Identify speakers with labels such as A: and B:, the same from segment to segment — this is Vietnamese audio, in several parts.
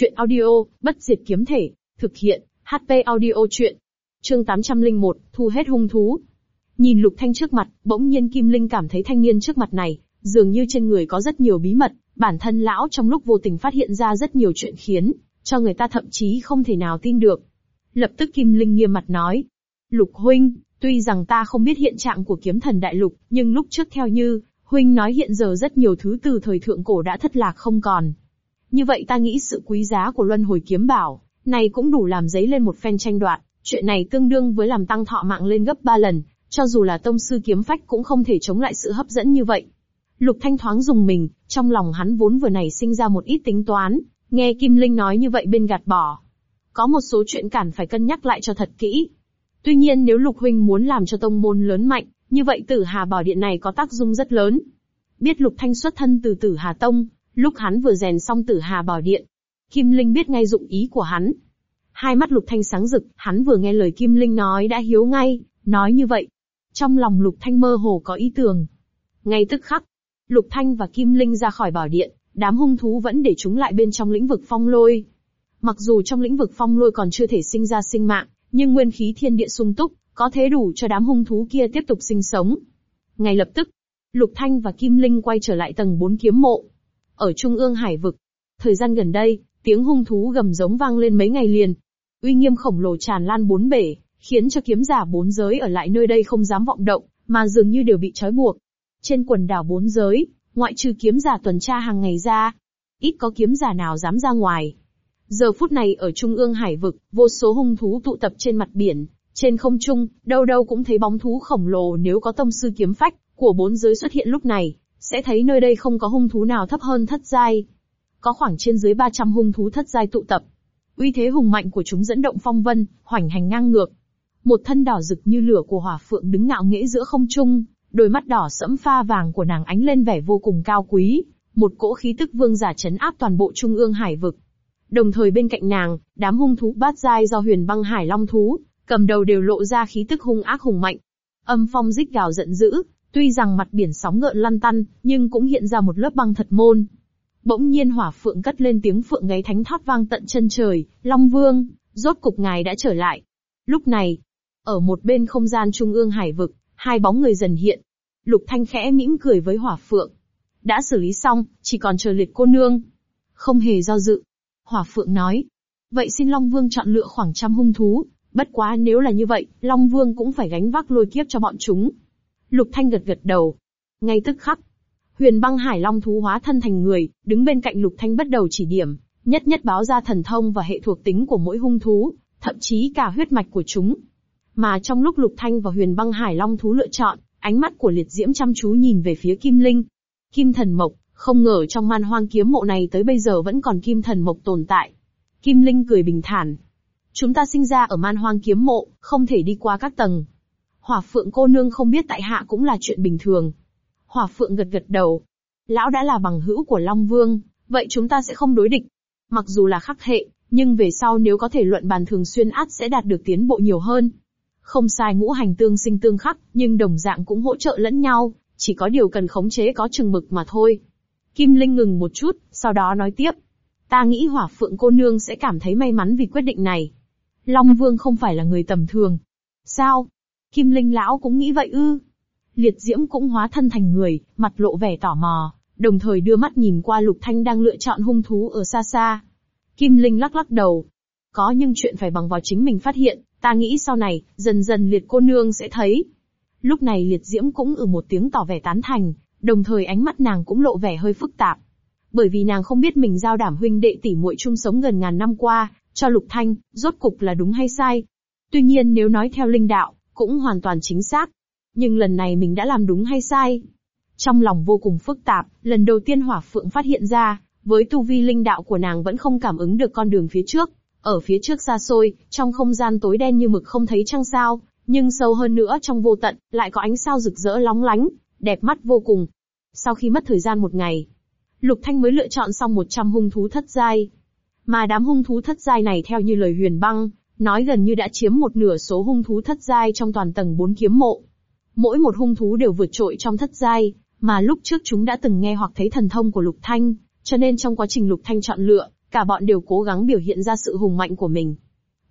A: Chuyện audio, bất diệt kiếm thể, thực hiện, HP audio truyện Chương 801, thu hết hung thú. Nhìn Lục Thanh trước mặt, bỗng nhiên Kim Linh cảm thấy thanh niên trước mặt này, dường như trên người có rất nhiều bí mật, bản thân lão trong lúc vô tình phát hiện ra rất nhiều chuyện khiến, cho người ta thậm chí không thể nào tin được. Lập tức Kim Linh nghiêm mặt nói, Lục Huynh, tuy rằng ta không biết hiện trạng của kiếm thần đại lục, nhưng lúc trước theo như, Huynh nói hiện giờ rất nhiều thứ từ thời thượng cổ đã thất lạc không còn, như vậy ta nghĩ sự quý giá của luân hồi kiếm bảo, này cũng đủ làm giấy lên một phen tranh đoạt, chuyện này tương đương với làm tăng thọ mạng lên gấp ba lần, cho dù là tông sư kiếm phách cũng không thể chống lại sự hấp dẫn như vậy. Lục Thanh thoáng dùng mình, trong lòng hắn vốn vừa nảy sinh ra một ít tính toán, nghe Kim Linh nói như vậy bên gạt bỏ. Có một số chuyện cản phải cân nhắc lại cho thật kỹ. Tuy nhiên nếu Lục Huynh muốn làm cho tông môn lớn mạnh, như vậy tử hà bảo điện này có tác dụng rất lớn. Biết Lục Thanh xuất thân từ tử hà tông, Lúc hắn vừa rèn xong tử hà bảo điện, Kim Linh biết ngay dụng ý của hắn. Hai mắt Lục Thanh sáng rực, hắn vừa nghe lời Kim Linh nói đã hiếu ngay, nói như vậy. Trong lòng Lục Thanh mơ hồ có ý tưởng. Ngay tức khắc, Lục Thanh và Kim Linh ra khỏi bảo điện, đám hung thú vẫn để chúng lại bên trong lĩnh vực phong lôi. Mặc dù trong lĩnh vực phong lôi còn chưa thể sinh ra sinh mạng, nhưng nguyên khí thiên địa sung túc, có thế đủ cho đám hung thú kia tiếp tục sinh sống. Ngay lập tức, Lục Thanh và Kim Linh quay trở lại tầng 4 kiếm mộ, ở trung ương hải vực, thời gian gần đây, tiếng hung thú gầm giống vang lên mấy ngày liền. Uy nghiêm khổng lồ tràn lan bốn bể, khiến cho kiếm giả bốn giới ở lại nơi đây không dám vọng động, mà dường như đều bị trói buộc. Trên quần đảo bốn giới, ngoại trừ kiếm giả tuần tra hàng ngày ra, ít có kiếm giả nào dám ra ngoài. Giờ phút này ở trung ương hải vực, vô số hung thú tụ tập trên mặt biển, trên không trung, đâu đâu cũng thấy bóng thú khổng lồ nếu có tông sư kiếm phách của bốn giới xuất hiện lúc này, sẽ thấy nơi đây không có hung thú nào thấp hơn thất giai. Có khoảng trên dưới 300 hung thú thất giai tụ tập. Uy thế hùng mạnh của chúng dẫn động phong vân, hoành hành ngang ngược. Một thân đỏ rực như lửa của hỏa phượng đứng ngạo nghễ giữa không trung, đôi mắt đỏ sẫm pha vàng của nàng ánh lên vẻ vô cùng cao quý, một cỗ khí tức vương giả chấn áp toàn bộ trung ương hải vực. Đồng thời bên cạnh nàng, đám hung thú bát giai do huyền băng hải long thú, cầm đầu đều lộ ra khí tức hung ác hùng mạnh. Âm phong rít gào giận dữ, Tuy rằng mặt biển sóng ngợn lăn tăn, nhưng cũng hiện ra một lớp băng thật môn. Bỗng nhiên hỏa phượng cất lên tiếng phượng ngáy thánh thót vang tận chân trời, Long Vương, rốt cục ngài đã trở lại. Lúc này, ở một bên không gian trung ương hải vực, hai bóng người dần hiện. Lục Thanh khẽ mỉm cười với hỏa phượng. Đã xử lý xong, chỉ còn chờ liệt cô nương. Không hề do dự. Hỏa phượng nói. Vậy xin Long Vương chọn lựa khoảng trăm hung thú, Bất quá nếu là như vậy, Long Vương cũng phải gánh vác lôi kiếp cho bọn chúng. Lục Thanh gật gật đầu. Ngay tức khắc, Huyền Băng Hải Long thú hóa thân thành người, đứng bên cạnh Lục Thanh bắt đầu chỉ điểm, nhất nhất báo ra thần thông và hệ thuộc tính của mỗi hung thú, thậm chí cả huyết mạch của chúng. Mà trong lúc Lục Thanh và Huyền Băng Hải Long thú lựa chọn, ánh mắt của Liệt Diễm chăm chú nhìn về phía Kim Linh. Kim Thần Mộc, không ngờ trong man hoang kiếm mộ này tới bây giờ vẫn còn Kim Thần Mộc tồn tại. Kim Linh cười bình thản. Chúng ta sinh ra ở man hoang kiếm mộ, không thể đi qua các tầng, Hỏa Phượng cô nương không biết tại hạ cũng là chuyện bình thường. Hỏa Phượng gật gật đầu. Lão đã là bằng hữu của Long Vương, vậy chúng ta sẽ không đối địch. Mặc dù là khắc hệ, nhưng về sau nếu có thể luận bàn thường xuyên át sẽ đạt được tiến bộ nhiều hơn. Không sai ngũ hành tương sinh tương khắc, nhưng đồng dạng cũng hỗ trợ lẫn nhau, chỉ có điều cần khống chế có chừng mực mà thôi. Kim Linh ngừng một chút, sau đó nói tiếp. Ta nghĩ hỏa phượng cô nương sẽ cảm thấy may mắn vì quyết định này. Long Vương không phải là người tầm thường. Sao? Kim Linh lão cũng nghĩ vậy ư? Liệt Diễm cũng hóa thân thành người, mặt lộ vẻ tò mò, đồng thời đưa mắt nhìn qua Lục Thanh đang lựa chọn hung thú ở xa xa. Kim Linh lắc lắc đầu. Có nhưng chuyện phải bằng vào chính mình phát hiện, ta nghĩ sau này, dần dần liệt cô nương sẽ thấy. Lúc này liệt diễm cũng ừ một tiếng tỏ vẻ tán thành, đồng thời ánh mắt nàng cũng lộ vẻ hơi phức tạp. Bởi vì nàng không biết mình giao đảm huynh đệ tỷ muội chung sống gần ngàn năm qua, cho lục thanh, rốt cục là đúng hay sai. Tuy nhiên nếu nói theo linh đạo, cũng hoàn toàn chính xác. Nhưng lần này mình đã làm đúng hay sai? Trong lòng vô cùng phức tạp, lần đầu tiên hỏa phượng phát hiện ra, với tu vi linh đạo của nàng vẫn không cảm ứng được con đường phía trước. Ở phía trước xa xôi, trong không gian tối đen như mực không thấy trăng sao, nhưng sâu hơn nữa trong vô tận, lại có ánh sao rực rỡ lóng lánh, đẹp mắt vô cùng. Sau khi mất thời gian một ngày, Lục Thanh mới lựa chọn xong 100 hung thú thất giai. Mà đám hung thú thất giai này theo như lời huyền băng, nói gần như đã chiếm một nửa số hung thú thất giai trong toàn tầng 4 kiếm mộ. Mỗi một hung thú đều vượt trội trong thất giai, mà lúc trước chúng đã từng nghe hoặc thấy thần thông của Lục Thanh, cho nên trong quá trình Lục Thanh chọn lựa, cả bọn đều cố gắng biểu hiện ra sự hùng mạnh của mình.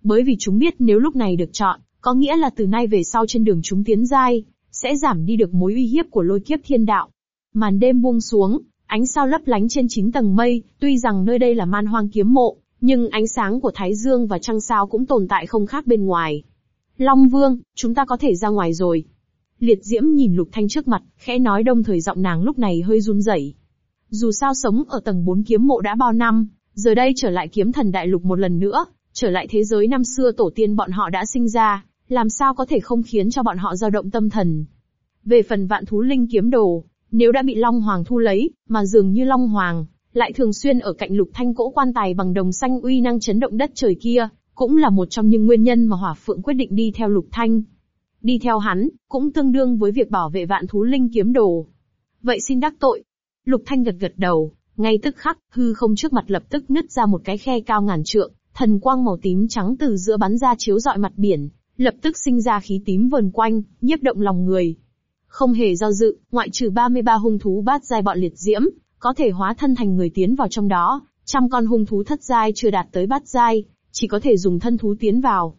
A: Bởi vì chúng biết nếu lúc này được chọn, có nghĩa là từ nay về sau trên đường chúng tiến giai, sẽ giảm đi được mối uy hiếp của lôi kiếp thiên đạo. Màn đêm buông xuống, ánh sao lấp lánh trên chín tầng mây, tuy rằng nơi đây là man hoang kiếm mộ, nhưng ánh sáng của Thái Dương và trăng sao cũng tồn tại không khác bên ngoài. Long Vương, chúng ta có thể ra ngoài rồi. Liệt Diễm nhìn Lục Thanh trước mặt, khẽ nói đông thời giọng nàng lúc này hơi run rẩy. Dù sao sống ở tầng 4 kiếm mộ đã bao năm, giờ đây trở lại kiếm thần đại lục một lần nữa, trở lại thế giới năm xưa tổ tiên bọn họ đã sinh ra, làm sao có thể không khiến cho bọn họ dao động tâm thần. Về phần vạn thú linh kiếm đồ, nếu đã bị Long Hoàng thu lấy, mà dường như Long Hoàng, lại thường xuyên ở cạnh lục thanh cỗ quan tài bằng đồng xanh uy năng chấn động đất trời kia, cũng là một trong những nguyên nhân mà hỏa phượng quyết định đi theo lục thanh. Đi theo hắn, cũng tương đương với việc bảo vệ vạn thú linh kiếm đồ. Vậy xin đắc tội. Lục thanh gật gật đầu, ngay tức khắc, hư không trước mặt lập tức nứt ra một cái khe cao ngàn trượng, thần quang màu tím trắng từ giữa bắn ra chiếu rọi mặt biển, lập tức sinh ra khí tím vờn quanh, nhiếp động lòng người. Không hề do dự, ngoại trừ 33 hung thú bát giai bọn liệt diễm, có thể hóa thân thành người tiến vào trong đó, trăm con hung thú thất giai chưa đạt tới bát giai, chỉ có thể dùng thân thú tiến vào.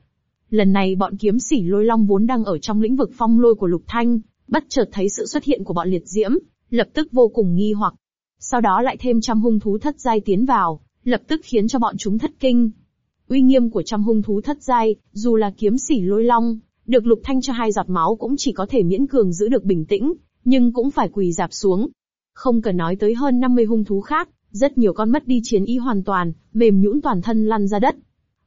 A: Lần này bọn kiếm sỉ lôi long vốn đang ở trong lĩnh vực phong lôi của Lục Thanh, bất chợt thấy sự xuất hiện của bọn liệt diễm, lập tức vô cùng nghi hoặc. Sau đó lại thêm trăm hung thú thất giai tiến vào, lập tức khiến cho bọn chúng thất kinh. Uy nghiêm của trăm hung thú thất giai, dù là kiếm sỉ lôi long, được Lục Thanh cho hai giọt máu cũng chỉ có thể miễn cường giữ được bình tĩnh, nhưng cũng phải quỳ dạp xuống, không cần nói tới hơn 50 hung thú khác, rất nhiều con mất đi chiến y hoàn toàn, mềm nhũn toàn thân lăn ra đất.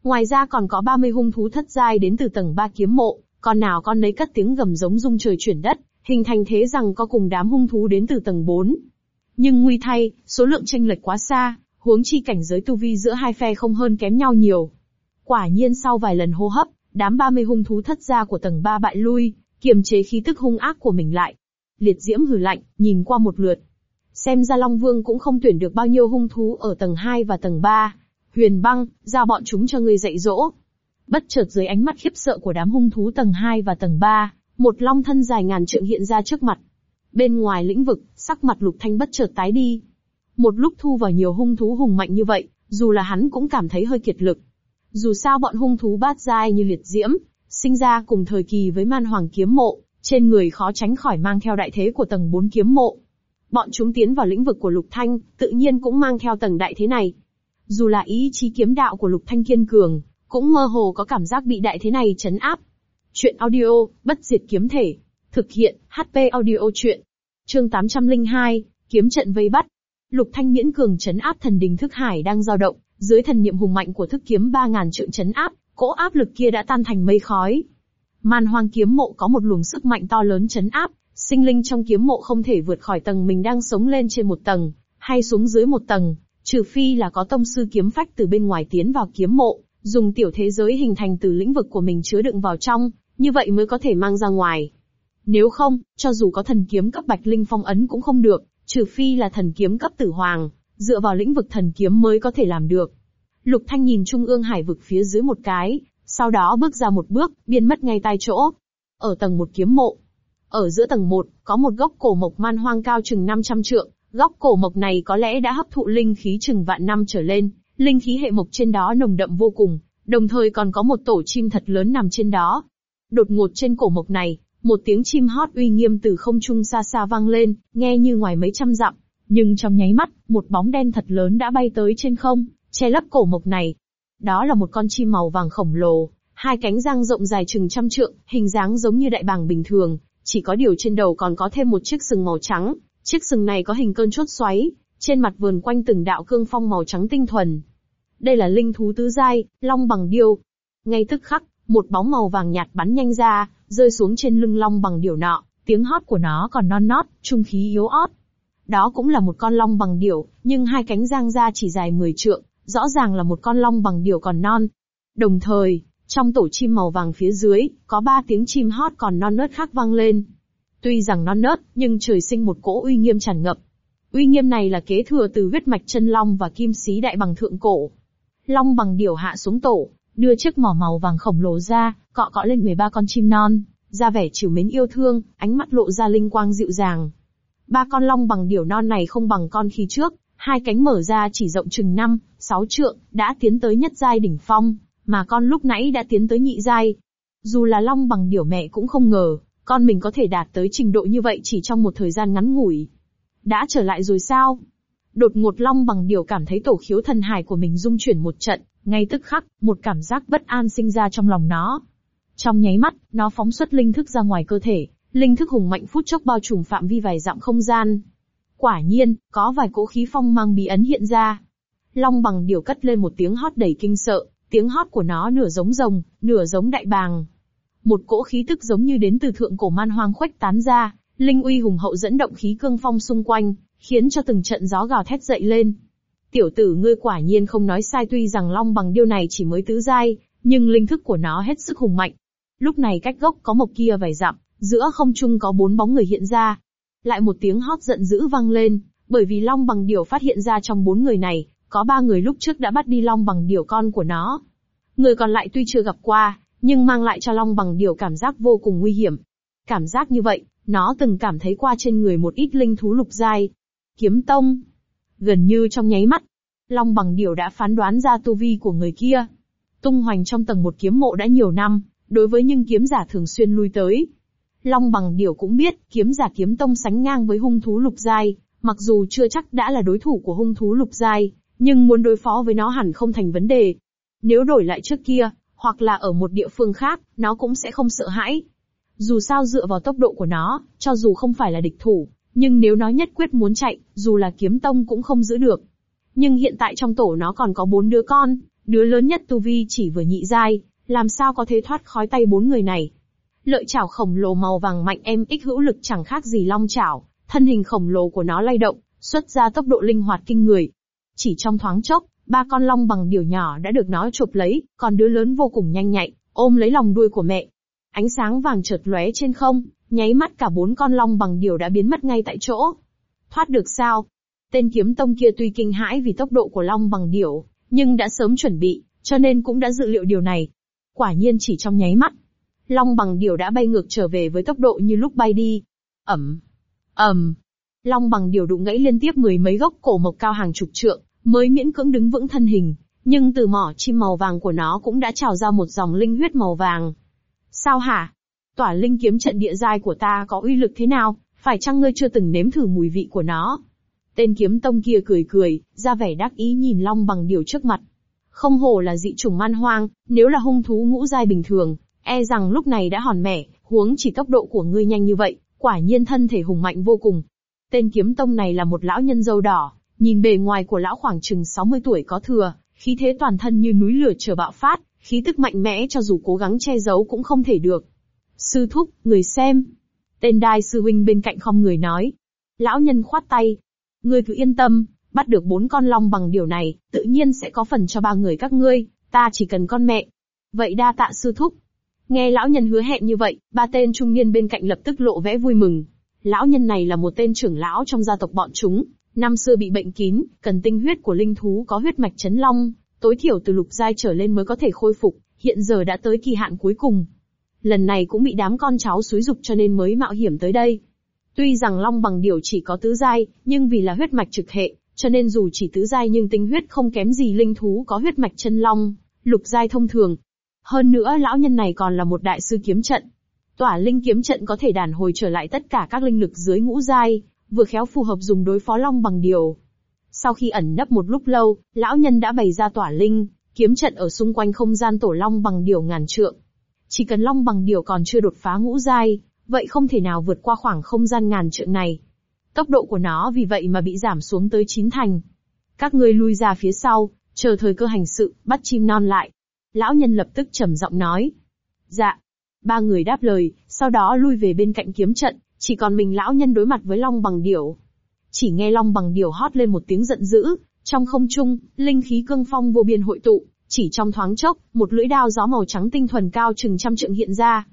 A: Ngoài ra còn có 30 hung thú thất giai đến từ tầng 3 kiếm mộ, con nào con nấy cất tiếng gầm giống rung trời chuyển đất, hình thành thế rằng có cùng đám hung thú đến từ tầng 4. Nhưng nguy thay, số lượng tranh lệch quá xa, huống chi cảnh giới tu vi giữa hai phe không hơn kém nhau nhiều. Quả nhiên sau vài lần hô hấp, đám 30 hung thú thất gia của tầng 3 bại lui, kiềm chế khí tức hung ác của mình lại. Liệt diễm hừ lạnh, nhìn qua một lượt, Xem ra Long Vương cũng không tuyển được bao nhiêu hung thú ở tầng 2 và tầng 3. Huyền băng, giao bọn chúng cho ngươi dạy dỗ. Bất chợt dưới ánh mắt khiếp sợ của đám hung thú tầng 2 và tầng 3, một long thân dài ngàn trượng hiện ra trước mặt. Bên ngoài lĩnh vực, sắc mặt lục thanh bất chợt tái đi. Một lúc thu vào nhiều hung thú hùng mạnh như vậy, dù là hắn cũng cảm thấy hơi kiệt lực. Dù sao bọn hung thú bát dai như liệt diễm, sinh ra cùng thời kỳ với man hoàng kiếm mộ, trên người khó tránh khỏi mang theo đại thế của tầng 4 kiếm mộ. Bọn chúng tiến vào lĩnh vực của Lục Thanh, tự nhiên cũng mang theo tầng đại thế này. Dù là ý chí kiếm đạo của Lục Thanh kiên cường, cũng mơ hồ có cảm giác bị đại thế này chấn áp. Chuyện audio, bất diệt kiếm thể. Thực hiện, HP audio chuyện. Chương 802, kiếm trận vây bắt. Lục Thanh miễn cường chấn áp thần đình thức hải đang dao động, dưới thần niệm hùng mạnh của thức kiếm 3000 trượng chấn áp, cỗ áp lực kia đã tan thành mây khói. Man hoang kiếm mộ có một luồng sức mạnh to lớn chấn áp, sinh linh trong kiếm mộ không thể vượt khỏi tầng mình đang sống lên trên một tầng, hay xuống dưới một tầng, trừ phi là có tông sư kiếm phách từ bên ngoài tiến vào kiếm mộ, dùng tiểu thế giới hình thành từ lĩnh vực của mình chứa đựng vào trong, như vậy mới có thể mang ra ngoài. Nếu không, cho dù có thần kiếm cấp bạch linh phong ấn cũng không được, trừ phi là thần kiếm cấp tử hoàng, dựa vào lĩnh vực thần kiếm mới có thể làm được. Lục Thanh nhìn trung ương hải vực phía dưới một cái, sau đó bước ra một bước, biến mất ngay tại chỗ. Ở tầng một kiếm mộ, ở giữa tầng 1, có một gốc cổ mộc man hoang cao chừng 500 trượng, gốc cổ mộc này có lẽ đã hấp thụ linh khí chừng vạn năm trở lên, linh khí hệ mộc trên đó nồng đậm vô cùng, đồng thời còn có một tổ chim thật lớn nằm trên đó. Đột ngột trên cổ mộc này, một tiếng chim hót uy nghiêm từ không trung xa xa vang lên, nghe như ngoài mấy trăm dặm, nhưng trong nháy mắt, một bóng đen thật lớn đã bay tới trên không, che lấp cổ mộc này. Đó là một con chim màu vàng khổng lồ, hai cánh răng rộng dài chừng trăm trượng, hình dáng giống như đại bàng bình thường, chỉ có điều trên đầu còn có thêm một chiếc sừng màu trắng, chiếc sừng này có hình cơn chốt xoáy, trên mặt vườn quanh từng đạo cương phong màu trắng tinh thuần. Đây là linh thú tứ giai, long bằng điêu. Ngay tức khắc, một bóng màu vàng nhạt bắn nhanh ra, rơi xuống trên lưng long bằng điểu nọ, tiếng hót của nó còn non nót, trung khí yếu ớt. Đó cũng là một con long bằng điểu, nhưng hai cánh giang ra chỉ dài 10 trượng, rõ ràng là một con long bằng điểu còn non. Đồng thời, trong tổ chim màu vàng phía dưới, có ba tiếng chim hót còn non nớt khác vang lên. Tuy rằng non nớt, nhưng trời sinh một cỗ uy nghiêm tràn ngập. Uy nghiêm này là kế thừa từ huyết mạch chân long và kim sĩ đại bằng thượng cổ. Long bằng điều hạ xuống tổ, đưa chiếc mỏ màu vàng khổng lồ ra, cọ cọ lên 13 con chim non, ra vẻ chiều mến yêu thương, ánh mắt lộ ra linh quang dịu dàng. Ba con long bằng điều non này không bằng con khi trước, hai cánh mở ra chỉ rộng chừng 5, 6 trượng, đã tiến tới nhất giai đỉnh phong mà con lúc nãy đã tiến tới nhị giai. Dù là long bằng điểu mẹ cũng không ngờ, con mình có thể đạt tới trình độ như vậy chỉ trong một thời gian ngắn ngủi. Đã trở lại rồi sao? Đột ngột long bằng điểu cảm thấy tổ khiếu thần hải của mình rung chuyển một trận, ngay tức khắc, một cảm giác bất an sinh ra trong lòng nó. Trong nháy mắt, nó phóng xuất linh thức ra ngoài cơ thể, linh thức hùng mạnh phút chốc bao trùm phạm vi vài dặm không gian. Quả nhiên, có vài cỗ khí phong mang bí ấn hiện ra. Long bằng điều cất lên một tiếng hót đầy kinh sợ, Tiếng hót của nó nửa giống rồng, nửa giống đại bàng. Một cỗ khí tức giống như đến từ thượng cổ man hoang khuếch tán ra, linh uy hùng hậu dẫn động khí cương phong xung quanh, khiến cho từng trận gió gào thét dậy lên. Tiểu tử ngươi quả nhiên không nói sai tuy rằng long bằng điêu này chỉ mới tứ giai, nhưng linh thức của nó hết sức hùng mạnh. Lúc này cách gốc có một kia vài dặm, giữa không trung có bốn bóng người hiện ra. Lại một tiếng hót giận dữ vang lên, bởi vì long bằng điều phát hiện ra trong bốn người này, có ba người lúc trước đã bắt đi long bằng điểu con của nó. Người còn lại tuy chưa gặp qua, nhưng mang lại cho long bằng điểu cảm giác vô cùng nguy hiểm. Cảm giác như vậy, nó từng cảm thấy qua trên người một ít linh thú lục giai. Kiếm tông. Gần như trong nháy mắt, long bằng điểu đã phán đoán ra tu vi của người kia. Tung hoành trong tầng một kiếm mộ đã nhiều năm, đối với những kiếm giả thường xuyên lui tới. Long bằng điểu cũng biết, kiếm giả kiếm tông sánh ngang với hung thú lục giai, mặc dù chưa chắc đã là đối thủ của hung thú lục giai, nhưng muốn đối phó với nó hẳn không thành vấn đề. Nếu đổi lại trước kia, hoặc là ở một địa phương khác, nó cũng sẽ không sợ hãi. Dù sao dựa vào tốc độ của nó, cho dù không phải là địch thủ, nhưng nếu nó nhất quyết muốn chạy, dù là kiếm tông cũng không giữ được. Nhưng hiện tại trong tổ nó còn có bốn đứa con, đứa lớn nhất tu vi chỉ vừa nhị giai, làm sao có thể thoát khói tay bốn người này. Lợi chảo khổng lồ màu vàng mạnh em ích hữu lực chẳng khác gì long chảo, thân hình khổng lồ của nó lay động, xuất ra tốc độ linh hoạt kinh người, chỉ trong thoáng chốc, ba con long bằng điều nhỏ đã được nó chụp lấy, còn đứa lớn vô cùng nhanh nhạy, ôm lấy lòng đuôi của mẹ. Ánh sáng vàng chợt lóe trên không, nháy mắt cả bốn con long bằng điều đã biến mất ngay tại chỗ. Thoát được sao? Tên kiếm tông kia tuy kinh hãi vì tốc độ của long bằng điều, nhưng đã sớm chuẩn bị, cho nên cũng đã dự liệu điều này. Quả nhiên chỉ trong nháy mắt, long bằng điều đã bay ngược trở về với tốc độ như lúc bay đi. Ẩm, Ẩm, Long bằng điều đụng gãy liên tiếp mười mấy gốc cổ mộc cao hàng chục trượng, mới miễn cưỡng đứng vững thân hình, nhưng từ mỏ chim màu vàng của nó cũng đã trào ra một dòng linh huyết màu vàng. Sao hả? Tỏa linh kiếm trận địa giai của ta có uy lực thế nào, phải chăng ngươi chưa từng nếm thử mùi vị của nó? Tên kiếm tông kia cười cười, ra vẻ đắc ý nhìn long bằng điều trước mặt. Không hổ là dị chủng man hoang, nếu là hung thú ngũ giai bình thường, e rằng lúc này đã hòn mẻ, huống chỉ tốc độ của ngươi nhanh như vậy, quả nhiên thân thể hùng mạnh vô cùng, Tên kiếm tông này là một lão nhân dâu đỏ, nhìn bề ngoài của lão khoảng chừng 60 tuổi có thừa, khí thế toàn thân như núi lửa chờ bạo phát, khí tức mạnh mẽ cho dù cố gắng che giấu cũng không thể được. Sư thúc, người xem. Tên đai sư huynh bên cạnh không người nói. Lão nhân khoát tay. Ngươi cứ yên tâm, bắt được bốn con long bằng điều này, tự nhiên sẽ có phần cho ba người các ngươi, ta chỉ cần con mẹ. Vậy đa tạ sư thúc. Nghe lão nhân hứa hẹn như vậy, ba tên trung niên bên cạnh lập tức lộ vẻ vui mừng, Lão nhân này là một tên trưởng lão trong gia tộc bọn chúng, năm xưa bị bệnh kín, cần tinh huyết của linh thú có huyết mạch chấn long, tối thiểu từ lục giai trở lên mới có thể khôi phục, hiện giờ đã tới kỳ hạn cuối cùng. Lần này cũng bị đám con cháu xúi dục cho nên mới mạo hiểm tới đây. Tuy rằng long bằng điều chỉ có tứ giai, nhưng vì là huyết mạch trực hệ, cho nên dù chỉ tứ giai nhưng tinh huyết không kém gì linh thú có huyết mạch chân long, lục giai thông thường. Hơn nữa lão nhân này còn là một đại sư kiếm trận, Tỏa linh kiếm trận có thể đàn hồi trở lại tất cả các linh lực dưới ngũ giai, vừa khéo phù hợp dùng đối phó long bằng điều. Sau khi ẩn nấp một lúc lâu, lão nhân đã bày ra tỏa linh, kiếm trận ở xung quanh không gian tổ long bằng điều ngàn trượng. Chỉ cần long bằng điều còn chưa đột phá ngũ giai, vậy không thể nào vượt qua khoảng không gian ngàn trượng này. Tốc độ của nó vì vậy mà bị giảm xuống tới chín thành. Các ngươi lui ra phía sau, chờ thời cơ hành sự, bắt chim non lại. Lão nhân lập tức trầm giọng nói. Dạ, Ba người đáp lời, sau đó lui về bên cạnh kiếm trận, chỉ còn mình lão nhân đối mặt với Long Bằng Điểu. Chỉ nghe Long Bằng Điểu hót lên một tiếng giận dữ, trong không trung, linh khí cương phong vô biên hội tụ, chỉ trong thoáng chốc, một lưỡi đao gió màu trắng tinh thuần cao chừng trăm trượng hiện ra.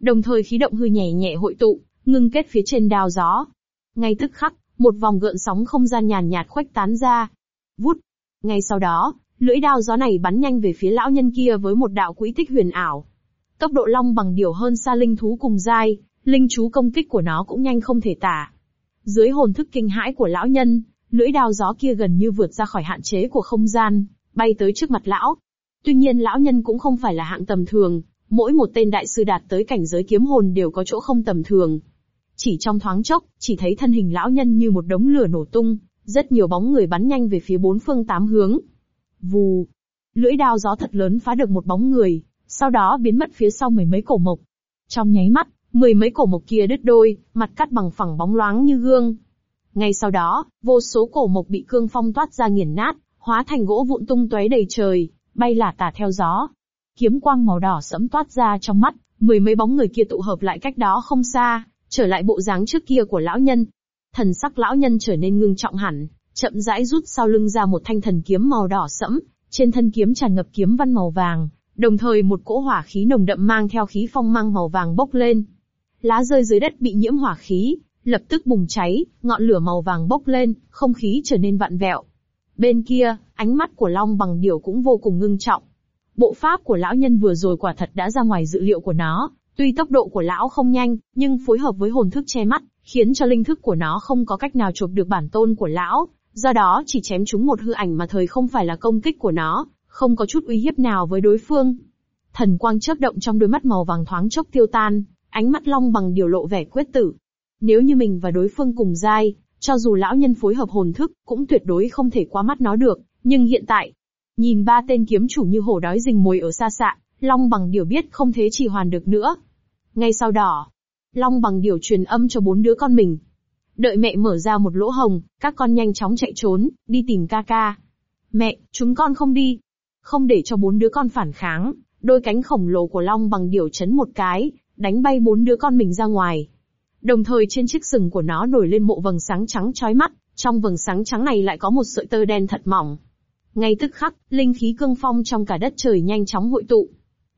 A: Đồng thời khí động hư nhẹ nhẹ hội tụ, ngưng kết phía trên đao gió. Ngay tức khắc, một vòng gợn sóng không gian nhàn nhạt khuếch tán ra. Vút. Ngay sau đó, lưỡi đao gió này bắn nhanh về phía lão nhân kia với một đạo quỹ tích huyền ảo, Tốc độ long bằng điều hơn xa linh thú cùng giai, linh chú công kích của nó cũng nhanh không thể tả. Dưới hồn thức kinh hãi của lão nhân, lưỡi đao gió kia gần như vượt ra khỏi hạn chế của không gian, bay tới trước mặt lão. Tuy nhiên lão nhân cũng không phải là hạng tầm thường, mỗi một tên đại sư đạt tới cảnh giới kiếm hồn đều có chỗ không tầm thường. Chỉ trong thoáng chốc, chỉ thấy thân hình lão nhân như một đống lửa nổ tung, rất nhiều bóng người bắn nhanh về phía bốn phương tám hướng. Vù! Lưỡi đao gió thật lớn phá được một bóng người, sau đó biến mất phía sau mười mấy cổ mộc. Trong nháy mắt, mười mấy cổ mộc kia đứt đôi, mặt cắt bằng phẳng bóng loáng như gương. Ngay sau đó, vô số cổ mộc bị cương phong toát ra nghiền nát, hóa thành gỗ vụn tung tóe đầy trời, bay lả tả theo gió. Kiếm quang màu đỏ sẫm toát ra trong mắt, mười mấy bóng người kia tụ hợp lại cách đó không xa, trở lại bộ dáng trước kia của lão nhân. Thần sắc lão nhân trở nên ngưng trọng hẳn, chậm rãi rút sau lưng ra một thanh thần kiếm màu đỏ sẫm, trên thân kiếm tràn ngập kiếm văn màu vàng, Đồng thời một cỗ hỏa khí nồng đậm mang theo khí phong mang màu vàng bốc lên. Lá rơi dưới đất bị nhiễm hỏa khí, lập tức bùng cháy, ngọn lửa màu vàng bốc lên, không khí trở nên vặn vẹo. Bên kia, ánh mắt của Long bằng điều cũng vô cùng ngưng trọng. Bộ pháp của lão nhân vừa rồi quả thật đã ra ngoài dự liệu của nó, tuy tốc độ của lão không nhanh, nhưng phối hợp với hồn thức che mắt, khiến cho linh thức của nó không có cách nào chụp được bản tôn của lão, do đó chỉ chém chúng một hư ảnh mà thời không phải là công kích của nó, không có chút uy hiếp nào với đối phương. Thần quang chớp động trong đôi mắt màu vàng thoáng chốc tiêu tan, ánh mắt long bằng điều lộ vẻ quyết tử. Nếu như mình và đối phương cùng dai, cho dù lão nhân phối hợp hồn thức, cũng tuyệt đối không thể qua mắt nó được, nhưng hiện tại, nhìn ba tên kiếm chủ như hổ đói rình mồi ở xa xạ, long bằng điều biết không thế chỉ hoàn được nữa. Ngay sau đó, long bằng điều truyền âm cho bốn đứa con mình. Đợi mẹ mở ra một lỗ hồng, các con nhanh chóng chạy trốn, đi tìm ca ca. Mẹ, chúng con không đi, không để cho bốn đứa con phản kháng, đôi cánh khổng lồ của long bằng điều chấn một cái, đánh bay bốn đứa con mình ra ngoài. Đồng thời trên chiếc sừng của nó nổi lên bộ vầng sáng trắng chói mắt, trong vầng sáng trắng này lại có một sợi tơ đen thật mỏng. Ngay tức khắc, linh khí cương phong trong cả đất trời nhanh chóng hội tụ.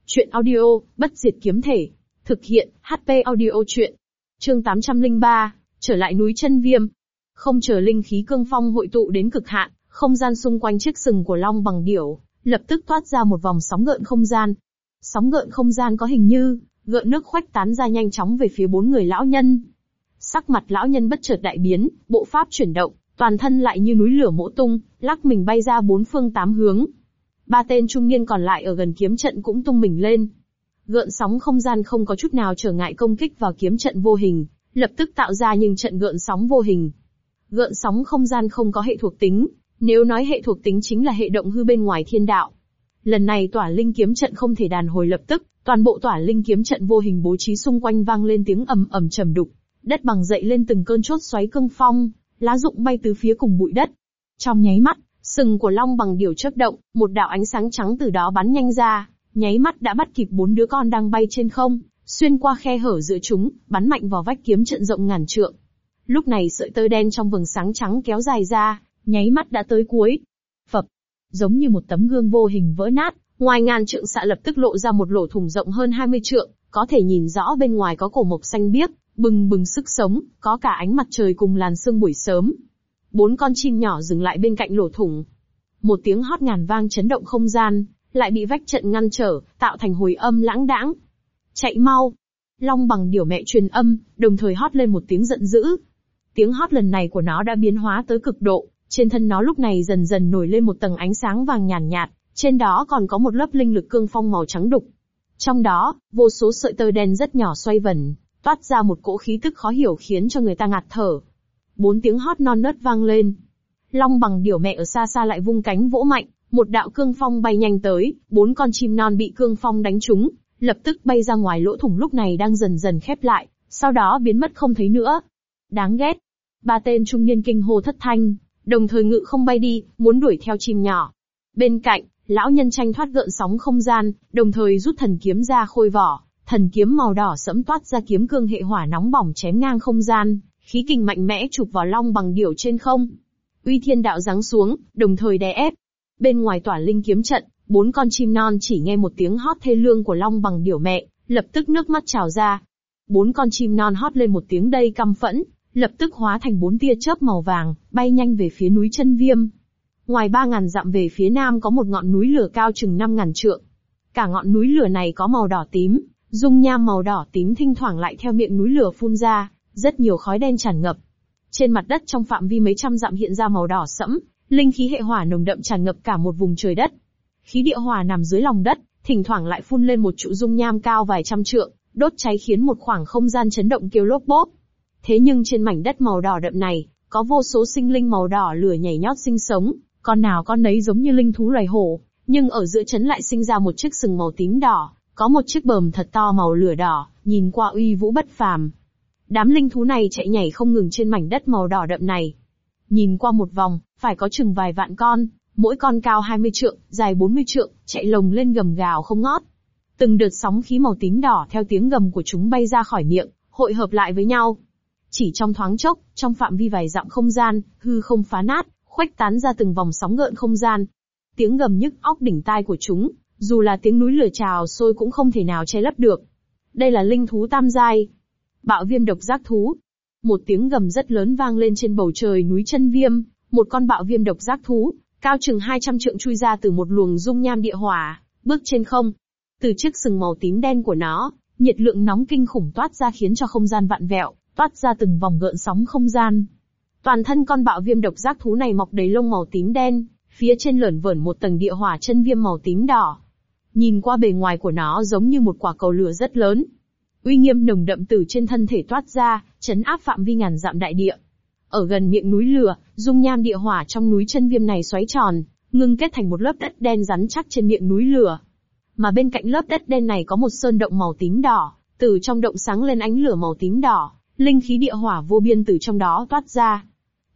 A: Chuyện audio, bất diệt kiếm thể. Thực hiện, HP audio chuyện. Chương 803, trở lại núi chân viêm. Không chờ linh khí cương phong hội tụ đến cực hạn, không gian xung quanh chiếc sừng của long bằng điểu, lập tức thoát ra một vòng sóng gợn không gian. Sóng gợn không gian có hình như, gợn nước khoách tán ra nhanh chóng về phía bốn người lão nhân. Sắc mặt lão nhân bất chợt đại biến, bộ pháp chuyển động, toàn thân lại như núi lửa mỗ tung, lắc mình bay ra bốn phương tám hướng. Ba tên trung niên còn lại ở gần kiếm trận cũng tung mình lên. Gợn sóng không gian không có chút nào trở ngại công kích vào kiếm trận vô hình, lập tức tạo ra những trận gợn sóng vô hình. Gợn sóng không gian không có hệ thuộc tính, nếu nói hệ thuộc tính chính là hệ động hư bên ngoài thiên đạo. Lần này tỏa linh kiếm trận không thể đàn hồi lập tức, toàn bộ tỏa linh kiếm trận vô hình bố trí xung quanh vang lên tiếng ầm ầm trầm đục, đất bằng dậy lên từng cơn chốt xoáy cương phong, lá rụng bay tứ phía cùng bụi đất. Trong nháy mắt, sừng của long bằng điều chớp động, một đạo ánh sáng trắng từ đó bắn nhanh ra, nháy mắt đã bắt kịp bốn đứa con đang bay trên không, xuyên qua khe hở giữa chúng, bắn mạnh vào vách kiếm trận rộng ngàn trượng. Lúc này sợi tơ đen trong vầng sáng trắng kéo dài ra, nháy mắt đã tới cuối. Phập, giống như một tấm gương vô hình vỡ nát, ngoài ngàn trượng xạ lập tức lộ ra một lỗ thủng rộng hơn 20 trượng, có thể nhìn rõ bên ngoài có cổ mộc xanh biếc, bừng bừng sức sống, có cả ánh mặt trời cùng làn sương buổi sớm. Bốn con chim nhỏ dừng lại bên cạnh lỗ thủng. Một tiếng hót ngàn vang chấn động không gian, lại bị vách trận ngăn trở, tạo thành hồi âm lãng đãng. Chạy mau! Long bằng điều mẹ truyền âm, đồng thời hót lên một tiếng giận dữ. Tiếng hót lần này của nó đã biến hóa tới cực độ, trên thân nó lúc này dần dần nổi lên một tầng ánh sáng vàng nhàn nhạt, nhạt, trên đó còn có một lớp linh lực cương phong màu trắng đục. Trong đó, vô số sợi tơ đen rất nhỏ xoay vần, toát ra một cỗ khí tức khó hiểu khiến cho người ta ngạt thở. Bốn tiếng hót non nớt vang lên. Long bằng điểu mẹ ở xa xa lại vung cánh vỗ mạnh, một đạo cương phong bay nhanh tới, bốn con chim non bị cương phong đánh trúng, lập tức bay ra ngoài lỗ thủng lúc này đang dần dần khép lại, sau đó biến mất không thấy nữa. Đáng ghét. Ba tên trung niên kinh hô thất thanh đồng thời ngự không bay đi, muốn đuổi theo chim nhỏ. Bên cạnh, lão nhân tranh thoát gợn sóng không gian, đồng thời rút thần kiếm ra khôi vỏ, thần kiếm màu đỏ sẫm toát ra kiếm cương hệ hỏa nóng bỏng chém ngang không gian, khí kình mạnh mẽ chụp vào long bằng điểu trên không. Uy thiên đạo giáng xuống, đồng thời đè ép. Bên ngoài tỏa linh kiếm trận, bốn con chim non chỉ nghe một tiếng hót thê lương của long bằng điểu mẹ, lập tức nước mắt trào ra. Bốn con chim non hót lên một tiếng đầy căm phẫn, lập tức hóa thành bốn tia chớp màu vàng, bay nhanh về phía núi chân viêm. Ngoài ba ngàn dặm về phía nam có một ngọn núi lửa cao chừng năm ngàn trượng. Cả ngọn núi lửa này có màu đỏ tím, dung nham màu đỏ tím thỉnh thoảng lại theo miệng núi lửa phun ra, rất nhiều khói đen tràn ngập. Trên mặt đất trong phạm vi mấy trăm dặm hiện ra màu đỏ sẫm, linh khí hệ hỏa nồng đậm tràn ngập cả một vùng trời đất. Khí địa hỏa nằm dưới lòng đất, thỉnh thoảng lại phun lên một trụ dung nham cao vài trăm trượng, đốt cháy khiến một khoảng không gian chấn động kêu lốp bốp. Thế nhưng trên mảnh đất màu đỏ đậm này, có vô số sinh linh màu đỏ lửa nhảy nhót sinh sống, con nào con nấy giống như linh thú loài hổ, nhưng ở giữa chấn lại sinh ra một chiếc sừng màu tím đỏ, có một chiếc bờm thật to màu lửa đỏ, nhìn qua uy vũ bất phàm. Đám linh thú này chạy nhảy không ngừng trên mảnh đất màu đỏ đậm này. Nhìn qua một vòng, phải có chừng vài vạn con, mỗi con cao 20 trượng, dài 40 trượng, chạy lồng lên gầm gào không ngót. Từng đợt sóng khí màu tím đỏ theo tiếng gầm của chúng bay ra khỏi miệng, hội hợp lại với nhau. Chỉ trong thoáng chốc, trong phạm vi vài dặm không gian, hư không phá nát, khuếch tán ra từng vòng sóng gợn không gian. Tiếng gầm nhức óc đỉnh tai của chúng, dù là tiếng núi lửa trào sôi cũng không thể nào che lấp được. Đây là linh thú tam giai. Bạo viêm độc giác thú. Một tiếng gầm rất lớn vang lên trên bầu trời núi chân viêm, một con bạo viêm độc giác thú, cao chừng 200 trượng chui ra từ một luồng dung nham địa hỏa, bước trên không. Từ chiếc sừng màu tím đen của nó, nhiệt lượng nóng kinh khủng toát ra khiến cho không gian vặn vẹo, toát ra từng vòng gợn sóng không gian. Toàn thân con bạo viêm độc giác thú này mọc đầy lông màu tím đen, phía trên lởn vởn một tầng địa hỏa chân viêm màu tím đỏ. Nhìn qua bề ngoài của nó giống như một quả cầu lửa rất lớn. Uy nghiêm nồng đậm từ trên thân thể toát ra, chấn áp phạm vi ngàn dặm đại địa. Ở gần miệng núi lửa, dung nham địa hỏa trong núi chân viêm này xoáy tròn, ngưng kết thành một lớp đất đen rắn chắc trên miệng núi lửa. Mà bên cạnh lớp đất đen này có một sơn động màu tím đỏ, từ trong động sáng lên ánh lửa màu tím đỏ, Linh khí địa hỏa vô biên từ trong đó toát ra.